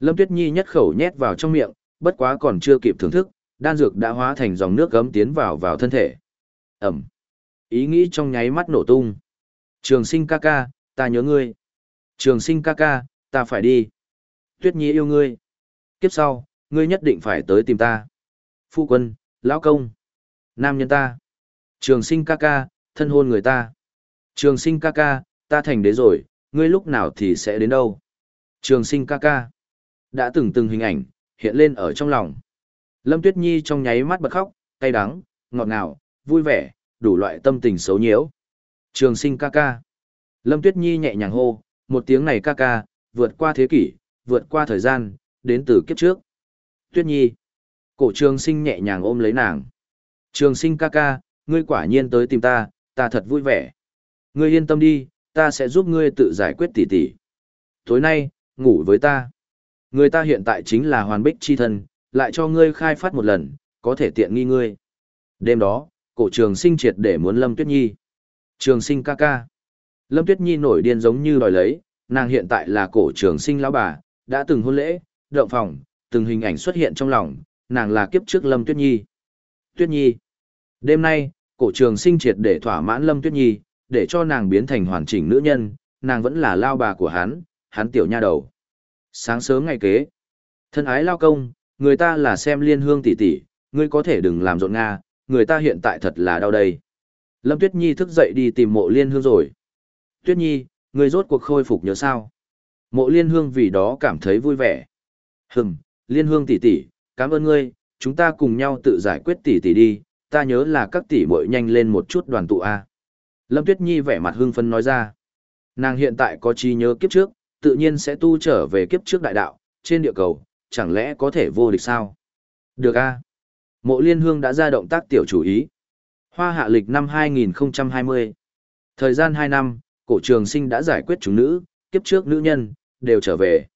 Lâm Tuyết Nhi nhất khẩu nhét vào trong miệng, bất quá còn chưa kịp thưởng thức, đan dược đã hóa thành dòng nước gấm tiến vào vào thân thể. Ẩm. Ý nghĩ trong nháy mắt nổ tung. Trường sinh ca ca, ta nhớ ngươi. Trường sinh ca ca, ta phải đi. Tuyết Nhi yêu ngươi. Kiếp sau, ngươi nhất định phải tới tìm ta. Phu quân, lão công, nam nhân ta. Trường sinh ca ca, thân hôn người ta. Trường sinh ca ca, ta thành đế rồi, ngươi lúc nào thì sẽ đến đâu. Trường sinh ca ca. Đã từng từng hình ảnh, hiện lên ở trong lòng. Lâm Tuyết Nhi trong nháy mắt bật khóc, cay đắng, ngọt ngào, vui vẻ, đủ loại tâm tình xấu nhiễu. Trường sinh ca ca. Lâm Tuyết Nhi nhẹ nhàng hô, một tiếng này ca ca, vượt qua thế kỷ, vượt qua thời gian, đến từ kiếp trước. Tuyết Nhi. Cổ trường sinh nhẹ nhàng ôm lấy nàng. Trường sinh ca ca, ngươi quả nhiên tới tìm ta, ta thật vui vẻ. Ngươi yên tâm đi, ta sẽ giúp ngươi tự giải quyết tỉ tỉ. Tối nay, ngủ với ta. Người ta hiện tại chính là hoàn bích chi thân, lại cho ngươi khai phát một lần, có thể tiện nghi ngươi. Đêm đó, cổ trường sinh triệt để muốn Lâm Tuyết Nhi. Trường sinh ca ca. Lâm Tuyết Nhi nổi điên giống như đòi lấy, nàng hiện tại là cổ trường sinh lão bà, đã từng hôn lễ, động phòng, từng hình ảnh xuất hiện trong lòng, nàng là kiếp trước Lâm Tuyết Nhi. Tuyết Nhi. Đêm nay, cổ trường sinh triệt để thỏa mãn Lâm Tuyết Nhi, để cho nàng biến thành hoàn chỉnh nữ nhân, nàng vẫn là lao bà của hắn, hắn tiểu nha đầu. Sáng sớm ngày kế, thân ái lao công, người ta là xem liên hương tỷ tỷ, ngươi có thể đừng làm rộn nga, người ta hiện tại thật là đau đây. Lâm Tuyết Nhi thức dậy đi tìm mộ liên hương rồi. Tuyết Nhi, người rốt cuộc khôi phục nhớ sao? Mộ liên hương vì đó cảm thấy vui vẻ. Hừm, liên hương tỷ tỷ, cảm ơn ngươi, chúng ta cùng nhau tự giải quyết tỷ tỷ đi, ta nhớ là các tỷ muội nhanh lên một chút đoàn tụ a. Lâm Tuyết Nhi vẻ mặt hưng phấn nói ra. Nàng hiện tại có trí nhớ kiếp trước, tự nhiên sẽ tu trở về kiếp trước đại đạo, trên địa cầu, chẳng lẽ có thể vô địch sao? Được a. Mộ Liên Hương đã ra động tác tiểu chủ ý. Hoa hạ lịch năm 2020. Thời gian 2 năm, cổ trường sinh đã giải quyết chúng nữ, kiếp trước nữ nhân, đều trở về.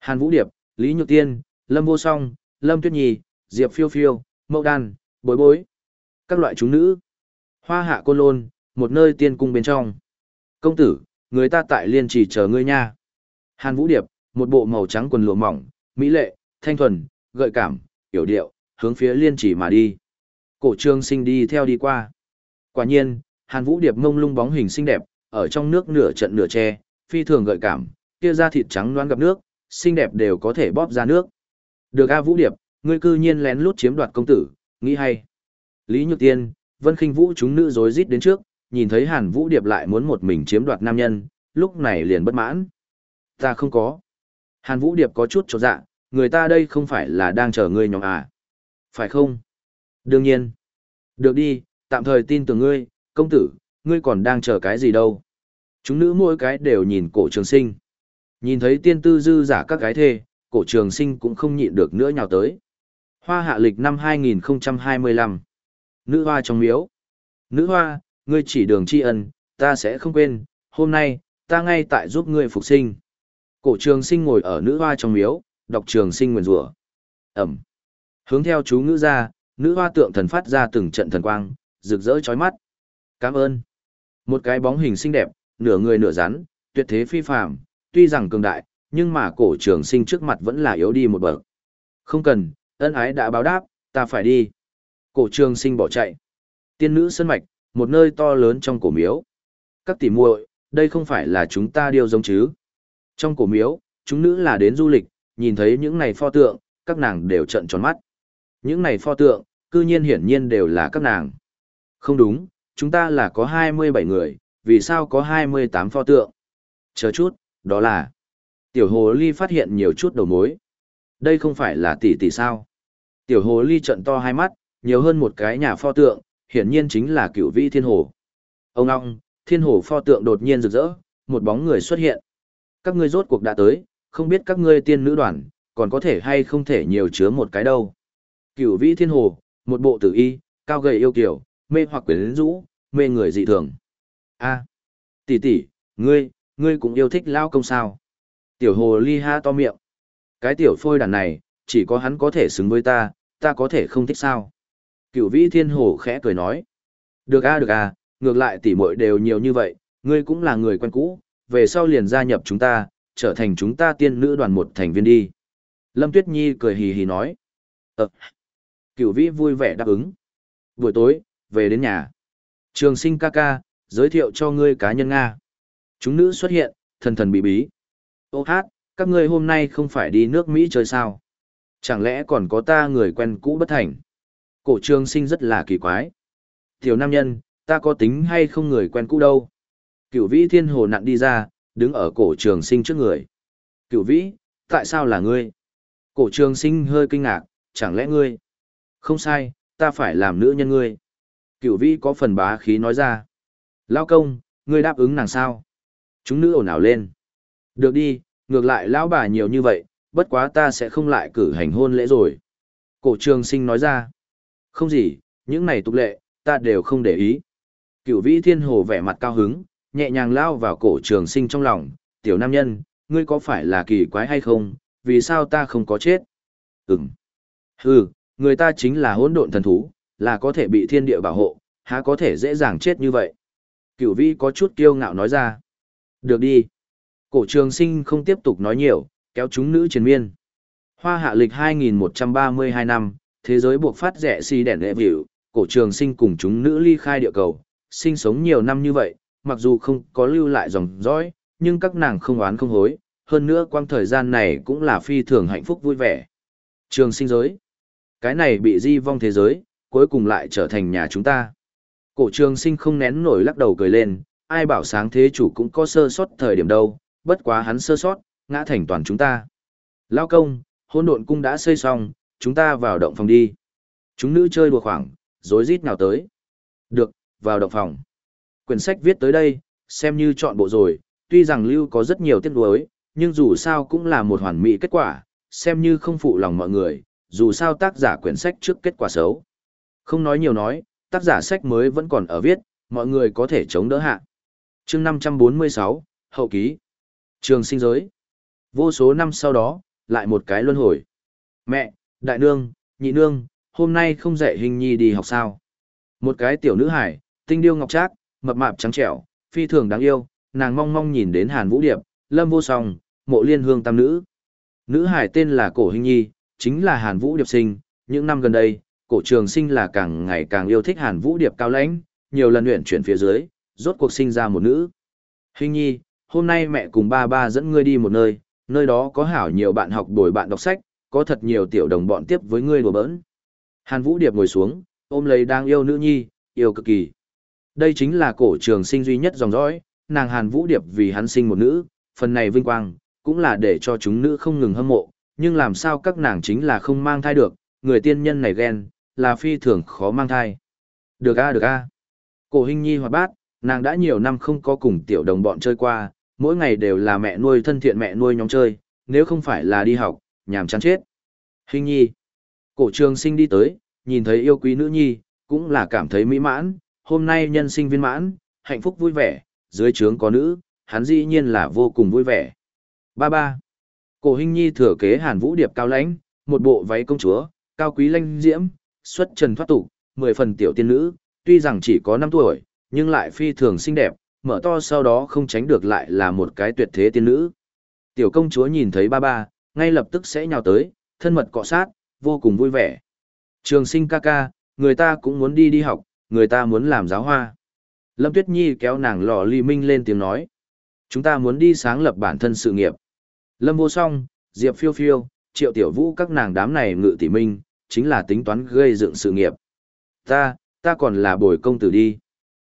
Hàn Vũ Điệp, Lý Nhược Tiên, Lâm Vô Song, Lâm Tuyết Nhi, Diệp Phiêu Phiêu, Mậu Đan, Bối Bối. Các loại chúng nữ. Hoa hạ côn lôn, một nơi tiên cung bên trong. Công tử, người ta tại liên trì chờ ngươi nha. Hàn Vũ Điệp, một bộ màu trắng quần lụa mỏng, mỹ lệ, thanh thuần, gợi cảm, hiểu điệu, hướng phía liên chỉ mà đi. Cổ trương sinh đi theo đi qua. Quả nhiên, Hàn Vũ Điệp ngông lung bóng hình xinh đẹp, ở trong nước nửa trận nửa che, phi thường gợi cảm, kia da thịt trắng loáng gặp nước, xinh đẹp đều có thể bóp ra nước. Được A Vũ Điệp, ngươi cư nhiên lén lút chiếm đoạt công tử, nghĩ hay. Lý Nhược Tiên, Vân Khinh Vũ chúng nữ rối rít đến trước, nhìn thấy Hàn Vũ Điệp lại muốn một mình chiếm đoạt nam nhân, lúc này liền bất mãn. Ta không có. Hàn Vũ Điệp có chút chột dạ, người ta đây không phải là đang chờ ngươi nhóm à. Phải không? Đương nhiên. Được đi, tạm thời tin tưởng ngươi, công tử, ngươi còn đang chờ cái gì đâu. Chúng nữ mỗi cái đều nhìn cổ trường sinh. Nhìn thấy tiên tư dư giả các cái thê, cổ trường sinh cũng không nhịn được nữa nhào tới. Hoa hạ lịch năm 2025. Nữ hoa trong miếu. Nữ hoa, ngươi chỉ đường tri ân, ta sẽ không quên, hôm nay, ta ngay tại giúp ngươi phục sinh. Cổ trường sinh ngồi ở nữ hoa trong miếu, đọc trường sinh nguyền rủa. Ẩm. Hướng theo chú ngữ ra, nữ hoa tượng thần phát ra từng trận thần quang, rực rỡ chói mắt. Cảm ơn. Một cái bóng hình xinh đẹp, nửa người nửa rắn, tuyệt thế phi phàm, tuy rằng cường đại, nhưng mà cổ trường sinh trước mặt vẫn là yếu đi một bậc. Không cần, ân ái đã báo đáp, ta phải đi. Cổ trường sinh bỏ chạy. Tiên nữ sân mạch, một nơi to lớn trong cổ miếu. Các tỷ muội, đây không phải là chúng ta điều giống chứ. Trong cổ miếu, chúng nữ là đến du lịch, nhìn thấy những này pho tượng, các nàng đều trợn tròn mắt. Những này pho tượng, cư nhiên hiển nhiên đều là các nàng. Không đúng, chúng ta là có 27 người, vì sao có 28 pho tượng? Chờ chút, đó là... Tiểu hồ ly phát hiện nhiều chút đầu mối. Đây không phải là tỷ tỷ sao? Tiểu hồ ly trận to hai mắt, nhiều hơn một cái nhà pho tượng, hiển nhiên chính là cựu vĩ thiên hồ. Ông ngong, thiên hồ pho tượng đột nhiên rực rỡ, một bóng người xuất hiện. Các ngươi rốt cuộc đã tới, không biết các ngươi tiên nữ đoàn, còn có thể hay không thể nhiều chứa một cái đâu. Cửu vĩ thiên hồ, một bộ tử y, cao gầy yêu kiểu, mê hoặc quyến rũ, mê người dị thường. A, tỷ tỷ, ngươi, ngươi cũng yêu thích lao công sao? Tiểu hồ ly ha to miệng. Cái tiểu phôi đàn này, chỉ có hắn có thể xứng với ta, ta có thể không thích sao? Cửu vĩ thiên hồ khẽ cười nói. Được a được a, ngược lại tỷ muội đều nhiều như vậy, ngươi cũng là người quen cũ, về sau liền gia nhập chúng ta, trở thành chúng ta tiên nữ đoàn một thành viên đi. Lâm Tuyết Nhi cười hì hì nói. Ờ. Cựu vĩ vui vẻ đáp ứng. Buổi tối, về đến nhà. Trường sinh ca ca, giới thiệu cho ngươi cá nhân Nga. Chúng nữ xuất hiện, thần thần bí bí. Ô hát, các ngươi hôm nay không phải đi nước Mỹ chơi sao? Chẳng lẽ còn có ta người quen cũ bất thành? Cổ trường sinh rất là kỳ quái. Tiểu nam nhân, ta có tính hay không người quen cũ đâu? Cựu vĩ thiên hồ nặn đi ra, đứng ở cổ trường sinh trước người. Cựu vĩ, tại sao là ngươi? Cổ trường sinh hơi kinh ngạc, chẳng lẽ ngươi? Không sai, ta phải làm nữ nhân ngươi. Cựu vĩ có phần bá khí nói ra. Lao công, ngươi đáp ứng nàng sao? Chúng nữ ồn ào lên. Được đi, ngược lại lão bà nhiều như vậy, bất quá ta sẽ không lại cử hành hôn lễ rồi. Cổ trường sinh nói ra. Không gì, những này tục lệ, ta đều không để ý. Cựu vĩ thiên hồ vẻ mặt cao hứng, nhẹ nhàng lao vào cổ trường sinh trong lòng. Tiểu nam nhân, ngươi có phải là kỳ quái hay không, vì sao ta không có chết? Ừm. Hừ, người ta chính là hỗn độn thần thú, là có thể bị thiên địa bảo hộ, há có thể dễ dàng chết như vậy. Cửu vi có chút kiêu ngạo nói ra. Được đi. Cổ trường sinh không tiếp tục nói nhiều, kéo chúng nữ triền miên. Hoa hạ lịch 2132 năm, thế giới buộc phát rẻ si đèn lệ vịu, cổ trường sinh cùng chúng nữ ly khai địa cầu, sinh sống nhiều năm như vậy, mặc dù không có lưu lại dòng dõi, nhưng các nàng không oán không hối, hơn nữa quang thời gian này cũng là phi thường hạnh phúc vui vẻ. Trường sinh giới. Cái này bị di vong thế giới, cuối cùng lại trở thành nhà chúng ta. Cổ trường sinh không nén nổi lắc đầu cười lên, ai bảo sáng thế chủ cũng có sơ sót thời điểm đâu, bất quá hắn sơ sót, ngã thành toàn chúng ta. Lao công, hôn độn cung đã xây xong, chúng ta vào động phòng đi. Chúng nữ chơi đùa khoảng, rối rít nào tới. Được, vào động phòng. Quyển sách viết tới đây, xem như chọn bộ rồi, tuy rằng lưu có rất nhiều tiếc nuối, nhưng dù sao cũng là một hoàn mỹ kết quả, xem như không phụ lòng mọi người, dù sao tác giả quyển sách trước kết quả xấu. Không nói nhiều nói, tác giả sách mới vẫn còn ở viết, mọi người có thể chống đỡ hạ. chương 546, Hậu ký. Trường sinh giới. Vô số năm sau đó, lại một cái luân hồi. Mẹ, đại nương, nhị nương, hôm nay không dạy hình nhi đi học sao. Một cái tiểu nữ hải, tinh điêu ngọc trác, mập mạp trắng trẻo, phi thường đáng yêu, nàng mong mong nhìn đến Hàn Vũ Điệp, Lâm Vô Song, mộ liên hương tam nữ. Nữ hải tên là Cổ Hình Nhi, chính là Hàn Vũ Điệp sinh, những năm gần đây, cổ trường sinh là càng ngày càng yêu thích Hàn Vũ Điệp cao lãnh, nhiều lần luyện chuyển phía dưới, rốt cuộc sinh ra một nữ. Hình Nhi, hôm nay mẹ cùng ba ba dẫn ngươi đi một nơi, nơi đó có hảo nhiều bạn học đổi bạn đọc sách, có thật nhiều tiểu đồng bọn tiếp với ngươi đùa bỡn. Hàn Vũ Điệp ngồi xuống, ôm lấy đang yêu nữ nhi, yêu cực kỳ. Đây chính là cổ trường sinh duy nhất dòng dõi, nàng Hàn Vũ Điệp vì hắn sinh một nữ, phần này vinh quang, cũng là để cho chúng nữ không ngừng hâm mộ, nhưng làm sao các nàng chính là không mang thai được, người tiên nhân này ghen, là phi thường khó mang thai. Được a được a. Cổ Hinh Nhi hoạt bát, nàng đã nhiều năm không có cùng tiểu đồng bọn chơi qua, mỗi ngày đều là mẹ nuôi thân thiện mẹ nuôi nhóm chơi, nếu không phải là đi học, nhàm chán chết. Hinh Nhi. Cổ trường sinh đi tới, nhìn thấy yêu quý nữ nhi, cũng là cảm thấy mỹ mãn, hôm nay nhân sinh viên mãn, hạnh phúc vui vẻ, dưới trướng có nữ, hắn dĩ nhiên là vô cùng vui vẻ. Ba ba. Cổ Hinh Nhi thừa kế Hàn Vũ Điệp cao lãnh, một bộ váy công chúa, cao quý lanh diễm, xuất trần thoát tục, mười phần tiểu tiên nữ, tuy rằng chỉ có 5 tuổi, nhưng lại phi thường xinh đẹp, mở to sau đó không tránh được lại là một cái tuyệt thế tiên nữ. Tiểu công chúa nhìn thấy ba ba, ngay lập tức sẽ nhào tới, thân mật cọ sát, vô cùng vui vẻ. Trường sinh ca ca, người ta cũng muốn đi đi học, người ta muốn làm giáo hoa. Lâm Tuyết Nhi kéo nàng lò ly minh lên tiếng nói. Chúng ta muốn đi sáng lập bản thân sự nghiệp. Lâm vô song, Diệp phiêu phiêu, triệu tiểu vũ các nàng đám này ngự tỷ minh, chính là tính toán gây dựng sự nghiệp. Ta, ta còn là bồi công tử đi.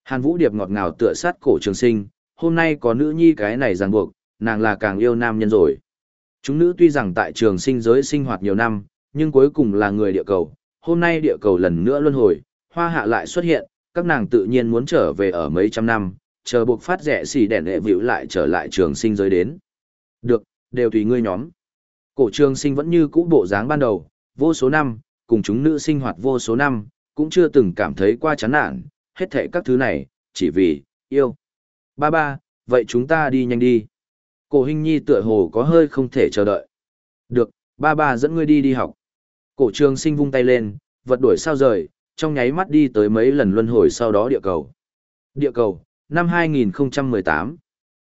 Hàn Vũ Điệp ngọt ngào tựa sát cổ trường sinh, hôm nay có nữ nhi cái này ràng buộc, nàng là càng yêu nam nhân rồi. Chúng nữ tuy rằng tại trường sinh giới sinh hoạt nhiều năm, nhưng cuối cùng là người địa cầu. Hôm nay địa cầu lần nữa luân hồi, hoa hạ lại xuất hiện, các nàng tự nhiên muốn trở về ở mấy trăm năm, chờ buộc phát rẻ xì đèn hệ vĩu lại trở lại trường sinh giới đến. Được, đều tùy ngươi nhóm. Cổ trường sinh vẫn như cũ bộ dáng ban đầu, vô số năm, cùng chúng nữ sinh hoạt vô số năm, cũng chưa từng cảm thấy qua chán nản, hết thảy các thứ này, chỉ vì, yêu. Ba ba, vậy chúng ta đi nhanh đi. Cổ hình nhi tựa hồ có hơi không thể chờ đợi. Được, ba ba dẫn ngươi đi đi học. Cổ trường sinh vung tay lên, vật đuổi sao rời, trong nháy mắt đi tới mấy lần luân hồi sau đó địa cầu. Địa cầu, năm 2018.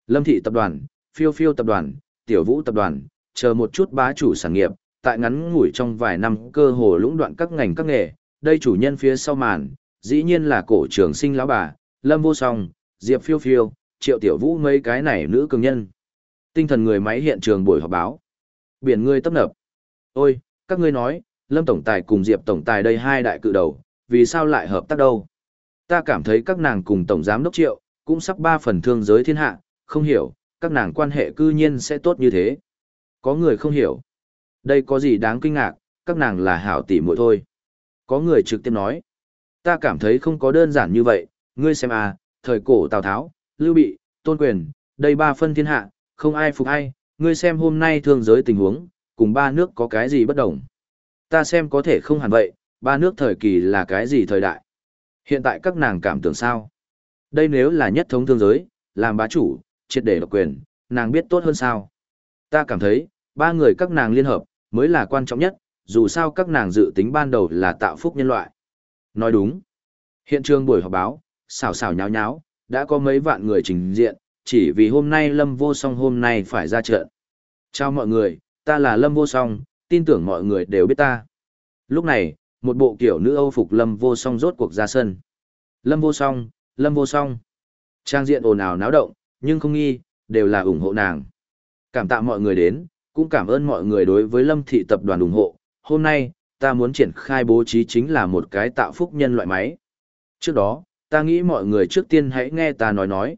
Lâm thị tập đoàn, phiêu phiêu tập đoàn, tiểu vũ tập đoàn, chờ một chút bá chủ sản nghiệp, tại ngắn ngủi trong vài năm cơ hồ lũng đoạn các ngành các nghề, đây chủ nhân phía sau màn, dĩ nhiên là cổ trường sinh lão bà, Lâm Vô Song, Diệp Phiêu Phiêu, Triệu Tiểu Vũ mấy cái này nữ cường nhân. Tinh thần người máy hiện trường buổi họp báo. Biển người tấp nập. Ôi, các ngươi nói, Lâm Tổng Tài cùng Diệp Tổng Tài đây hai đại cự đầu, vì sao lại hợp tác đâu? Ta cảm thấy các nàng cùng Tổng Giám Đốc Triệu, cũng sắp ba phần thương giới thiên hạ, không hiểu, các nàng quan hệ cư nhiên sẽ tốt như thế. Có người không hiểu. Đây có gì đáng kinh ngạc, các nàng là hảo tỷ muội thôi. Có người trực tiếp nói. Ta cảm thấy không có đơn giản như vậy, ngươi xem à, thời cổ Tào Tháo, Lưu Bị, Tôn Quyền, đây ba phân thiên hạ, không ai phục ai, ngươi xem hôm nay thương giới tình huống, cùng ba nước có cái gì bất đồng. Ta xem có thể không hẳn vậy, ba nước thời kỳ là cái gì thời đại. Hiện tại các nàng cảm tưởng sao? Đây nếu là nhất thống thương giới, làm bá chủ, triệt để độc quyền, nàng biết tốt hơn sao? Ta cảm thấy, ba người các nàng liên hợp, mới là quan trọng nhất, dù sao các nàng dự tính ban đầu là tạo phúc nhân loại. Nói đúng. Hiện trường buổi họp báo, xào xào nháo nháo, đã có mấy vạn người trình diện, chỉ vì hôm nay Lâm Vô Song hôm nay phải ra trận. Chào mọi người, ta là Lâm Vô Song, tin tưởng mọi người đều biết ta. Lúc này, một bộ kiểu nữ Âu phục Lâm Vô Song rốt cuộc ra sân. Lâm Vô Song, Lâm Vô Song. Trang diện ồn ào náo động, nhưng không nghi, đều là ủng hộ nàng. Cảm tạ mọi người đến, cũng cảm ơn mọi người đối với Lâm Thị Tập đoàn ủng hộ. Hôm nay, ta muốn triển khai bố trí chính là một cái tạo phúc nhân loại máy. Trước đó, ta nghĩ mọi người trước tiên hãy nghe ta nói nói.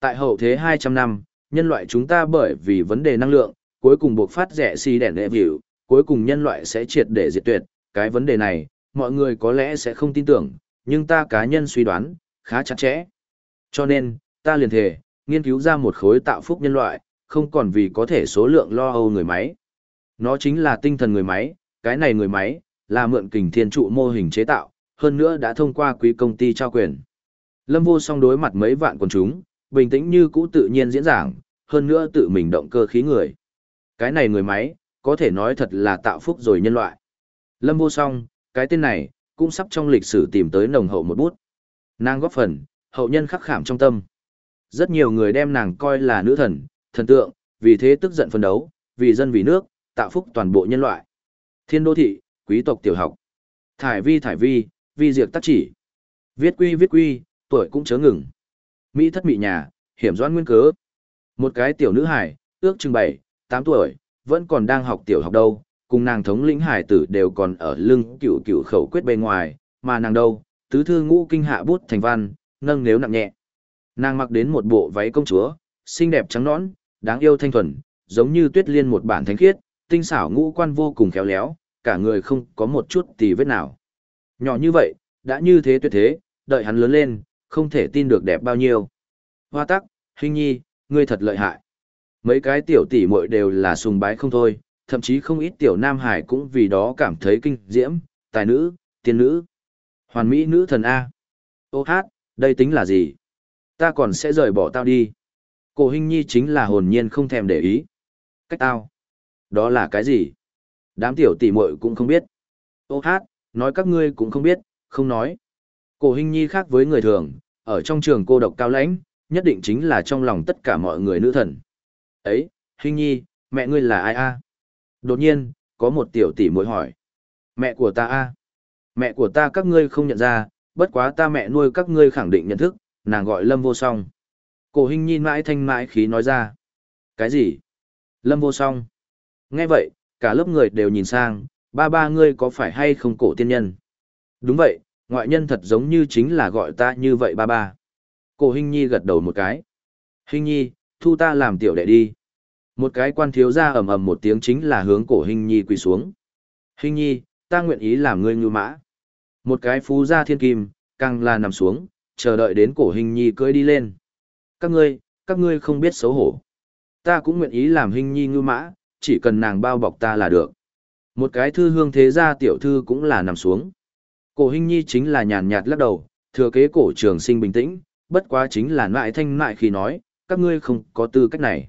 Tại hậu thế 200 năm, nhân loại chúng ta bởi vì vấn đề năng lượng, cuối cùng buộc phát rẻ xì đèn đệ vỉu, cuối cùng nhân loại sẽ triệt để diệt tuyệt. Cái vấn đề này, mọi người có lẽ sẽ không tin tưởng, nhưng ta cá nhân suy đoán, khá chặt chẽ. Cho nên, ta liền thề, nghiên cứu ra một khối tạo phúc nhân loại, không còn vì có thể số lượng lo âu người máy. Nó chính là tinh thần người máy, cái này người máy, là mượn kình thiên trụ mô hình chế tạo, hơn nữa đã thông qua quý công ty trao quyền. Lâm vô song đối mặt mấy vạn quần chúng, bình tĩnh như cũ tự nhiên diễn giảng, hơn nữa tự mình động cơ khí người. Cái này người máy, có thể nói thật là tạo phúc rồi nhân loại. Lâm vô song, cái tên này, cũng sắp trong lịch sử tìm tới nồng hậu một bút. Nàng góp phần, hậu nhân khắc khảm trong tâm. Rất nhiều người đem nàng coi là nữ thần, thần tượng, vì thế tức giận phân đấu, vì dân vì nước, tạo phúc toàn bộ nhân loại. Thiên đô thị, quý tộc tiểu học. Thải vi thải vi, vi diệt tác chỉ. Viết quy viết quy, tuổi cũng chớ ngừng. Mỹ thất mỹ nhà, hiểm doan nguyên cớ. Một cái tiểu nữ hải, ước chừng 7, 8 tuổi, vẫn còn đang học tiểu học đâu, cùng nàng thống lĩnh hải tử đều còn ở lưng cựu cựu khẩu quyết bên ngoài, mà nàng đâu, tứ thư ngũ kinh hạ bút thành văn, nâng nếu nặng nhẹ. Nàng mặc đến một bộ váy công chúa, xinh đẹp trắng nõn, đáng yêu thanh thuần, giống như tuyết liên một bản thánh khiết, tinh xảo ngũ quan vô cùng khéo léo, cả người không có một chút tì vết nào. Nhỏ như vậy, đã như thế tuyệt thế, đợi hắn lớn lên, không thể tin được đẹp bao nhiêu. Hoa tắc, hình nhi, ngươi thật lợi hại. Mấy cái tiểu tỷ muội đều là sùng bái không thôi, thậm chí không ít tiểu nam hải cũng vì đó cảm thấy kinh diễm, tài nữ, tiên nữ, hoàn mỹ nữ thần A. Ô hát, đây tính là gì? Ta còn sẽ rời bỏ tao đi. Cổ hình nhi chính là hồn nhiên không thèm để ý. Cách tao. Đó là cái gì? Đám tiểu tỷ muội cũng không biết. Ô hát, nói các ngươi cũng không biết, không nói. Cổ hình nhi khác với người thường, ở trong trường cô độc cao lãnh, nhất định chính là trong lòng tất cả mọi người nữ thần. Ấy, hình nhi, mẹ ngươi là ai a? Đột nhiên, có một tiểu tỷ muội hỏi. Mẹ của ta a? Mẹ của ta các ngươi không nhận ra, bất quá ta mẹ nuôi các ngươi khẳng định nhận thức, nàng gọi Lâm Vô Song. Cổ hình nhi mãi thanh mãi khí nói ra. Cái gì? Lâm Vô Song. Nghe vậy, cả lớp người đều nhìn sang, ba ba ngươi có phải hay không cổ tiên nhân? Đúng vậy, ngoại nhân thật giống như chính là gọi ta như vậy ba ba. Cổ Hinh Nhi gật đầu một cái. Hinh Nhi, thu ta làm tiểu đệ đi. Một cái quan thiếu ra ầm ầm một tiếng chính là hướng cổ Hinh Nhi quỳ xuống. Hinh Nhi, ta nguyện ý làm ngươi như mã. Một cái phú gia thiên kim, càng là nằm xuống, chờ đợi đến cổ hình Nhi cưỡi đi lên. Các ngươi, các ngươi không biết xấu hổ. Ta cũng nguyện ý làm hình Nhi ngư mã, chỉ cần nàng bao bọc ta là được. Một cái thư hương thế gia tiểu thư cũng là nằm xuống. Cổ hình Nhi chính là nhàn nhạt lắc đầu, thừa kế cổ trường sinh bình tĩnh, bất quá chính là nại thanh nại khi nói, các ngươi không có tư cách này.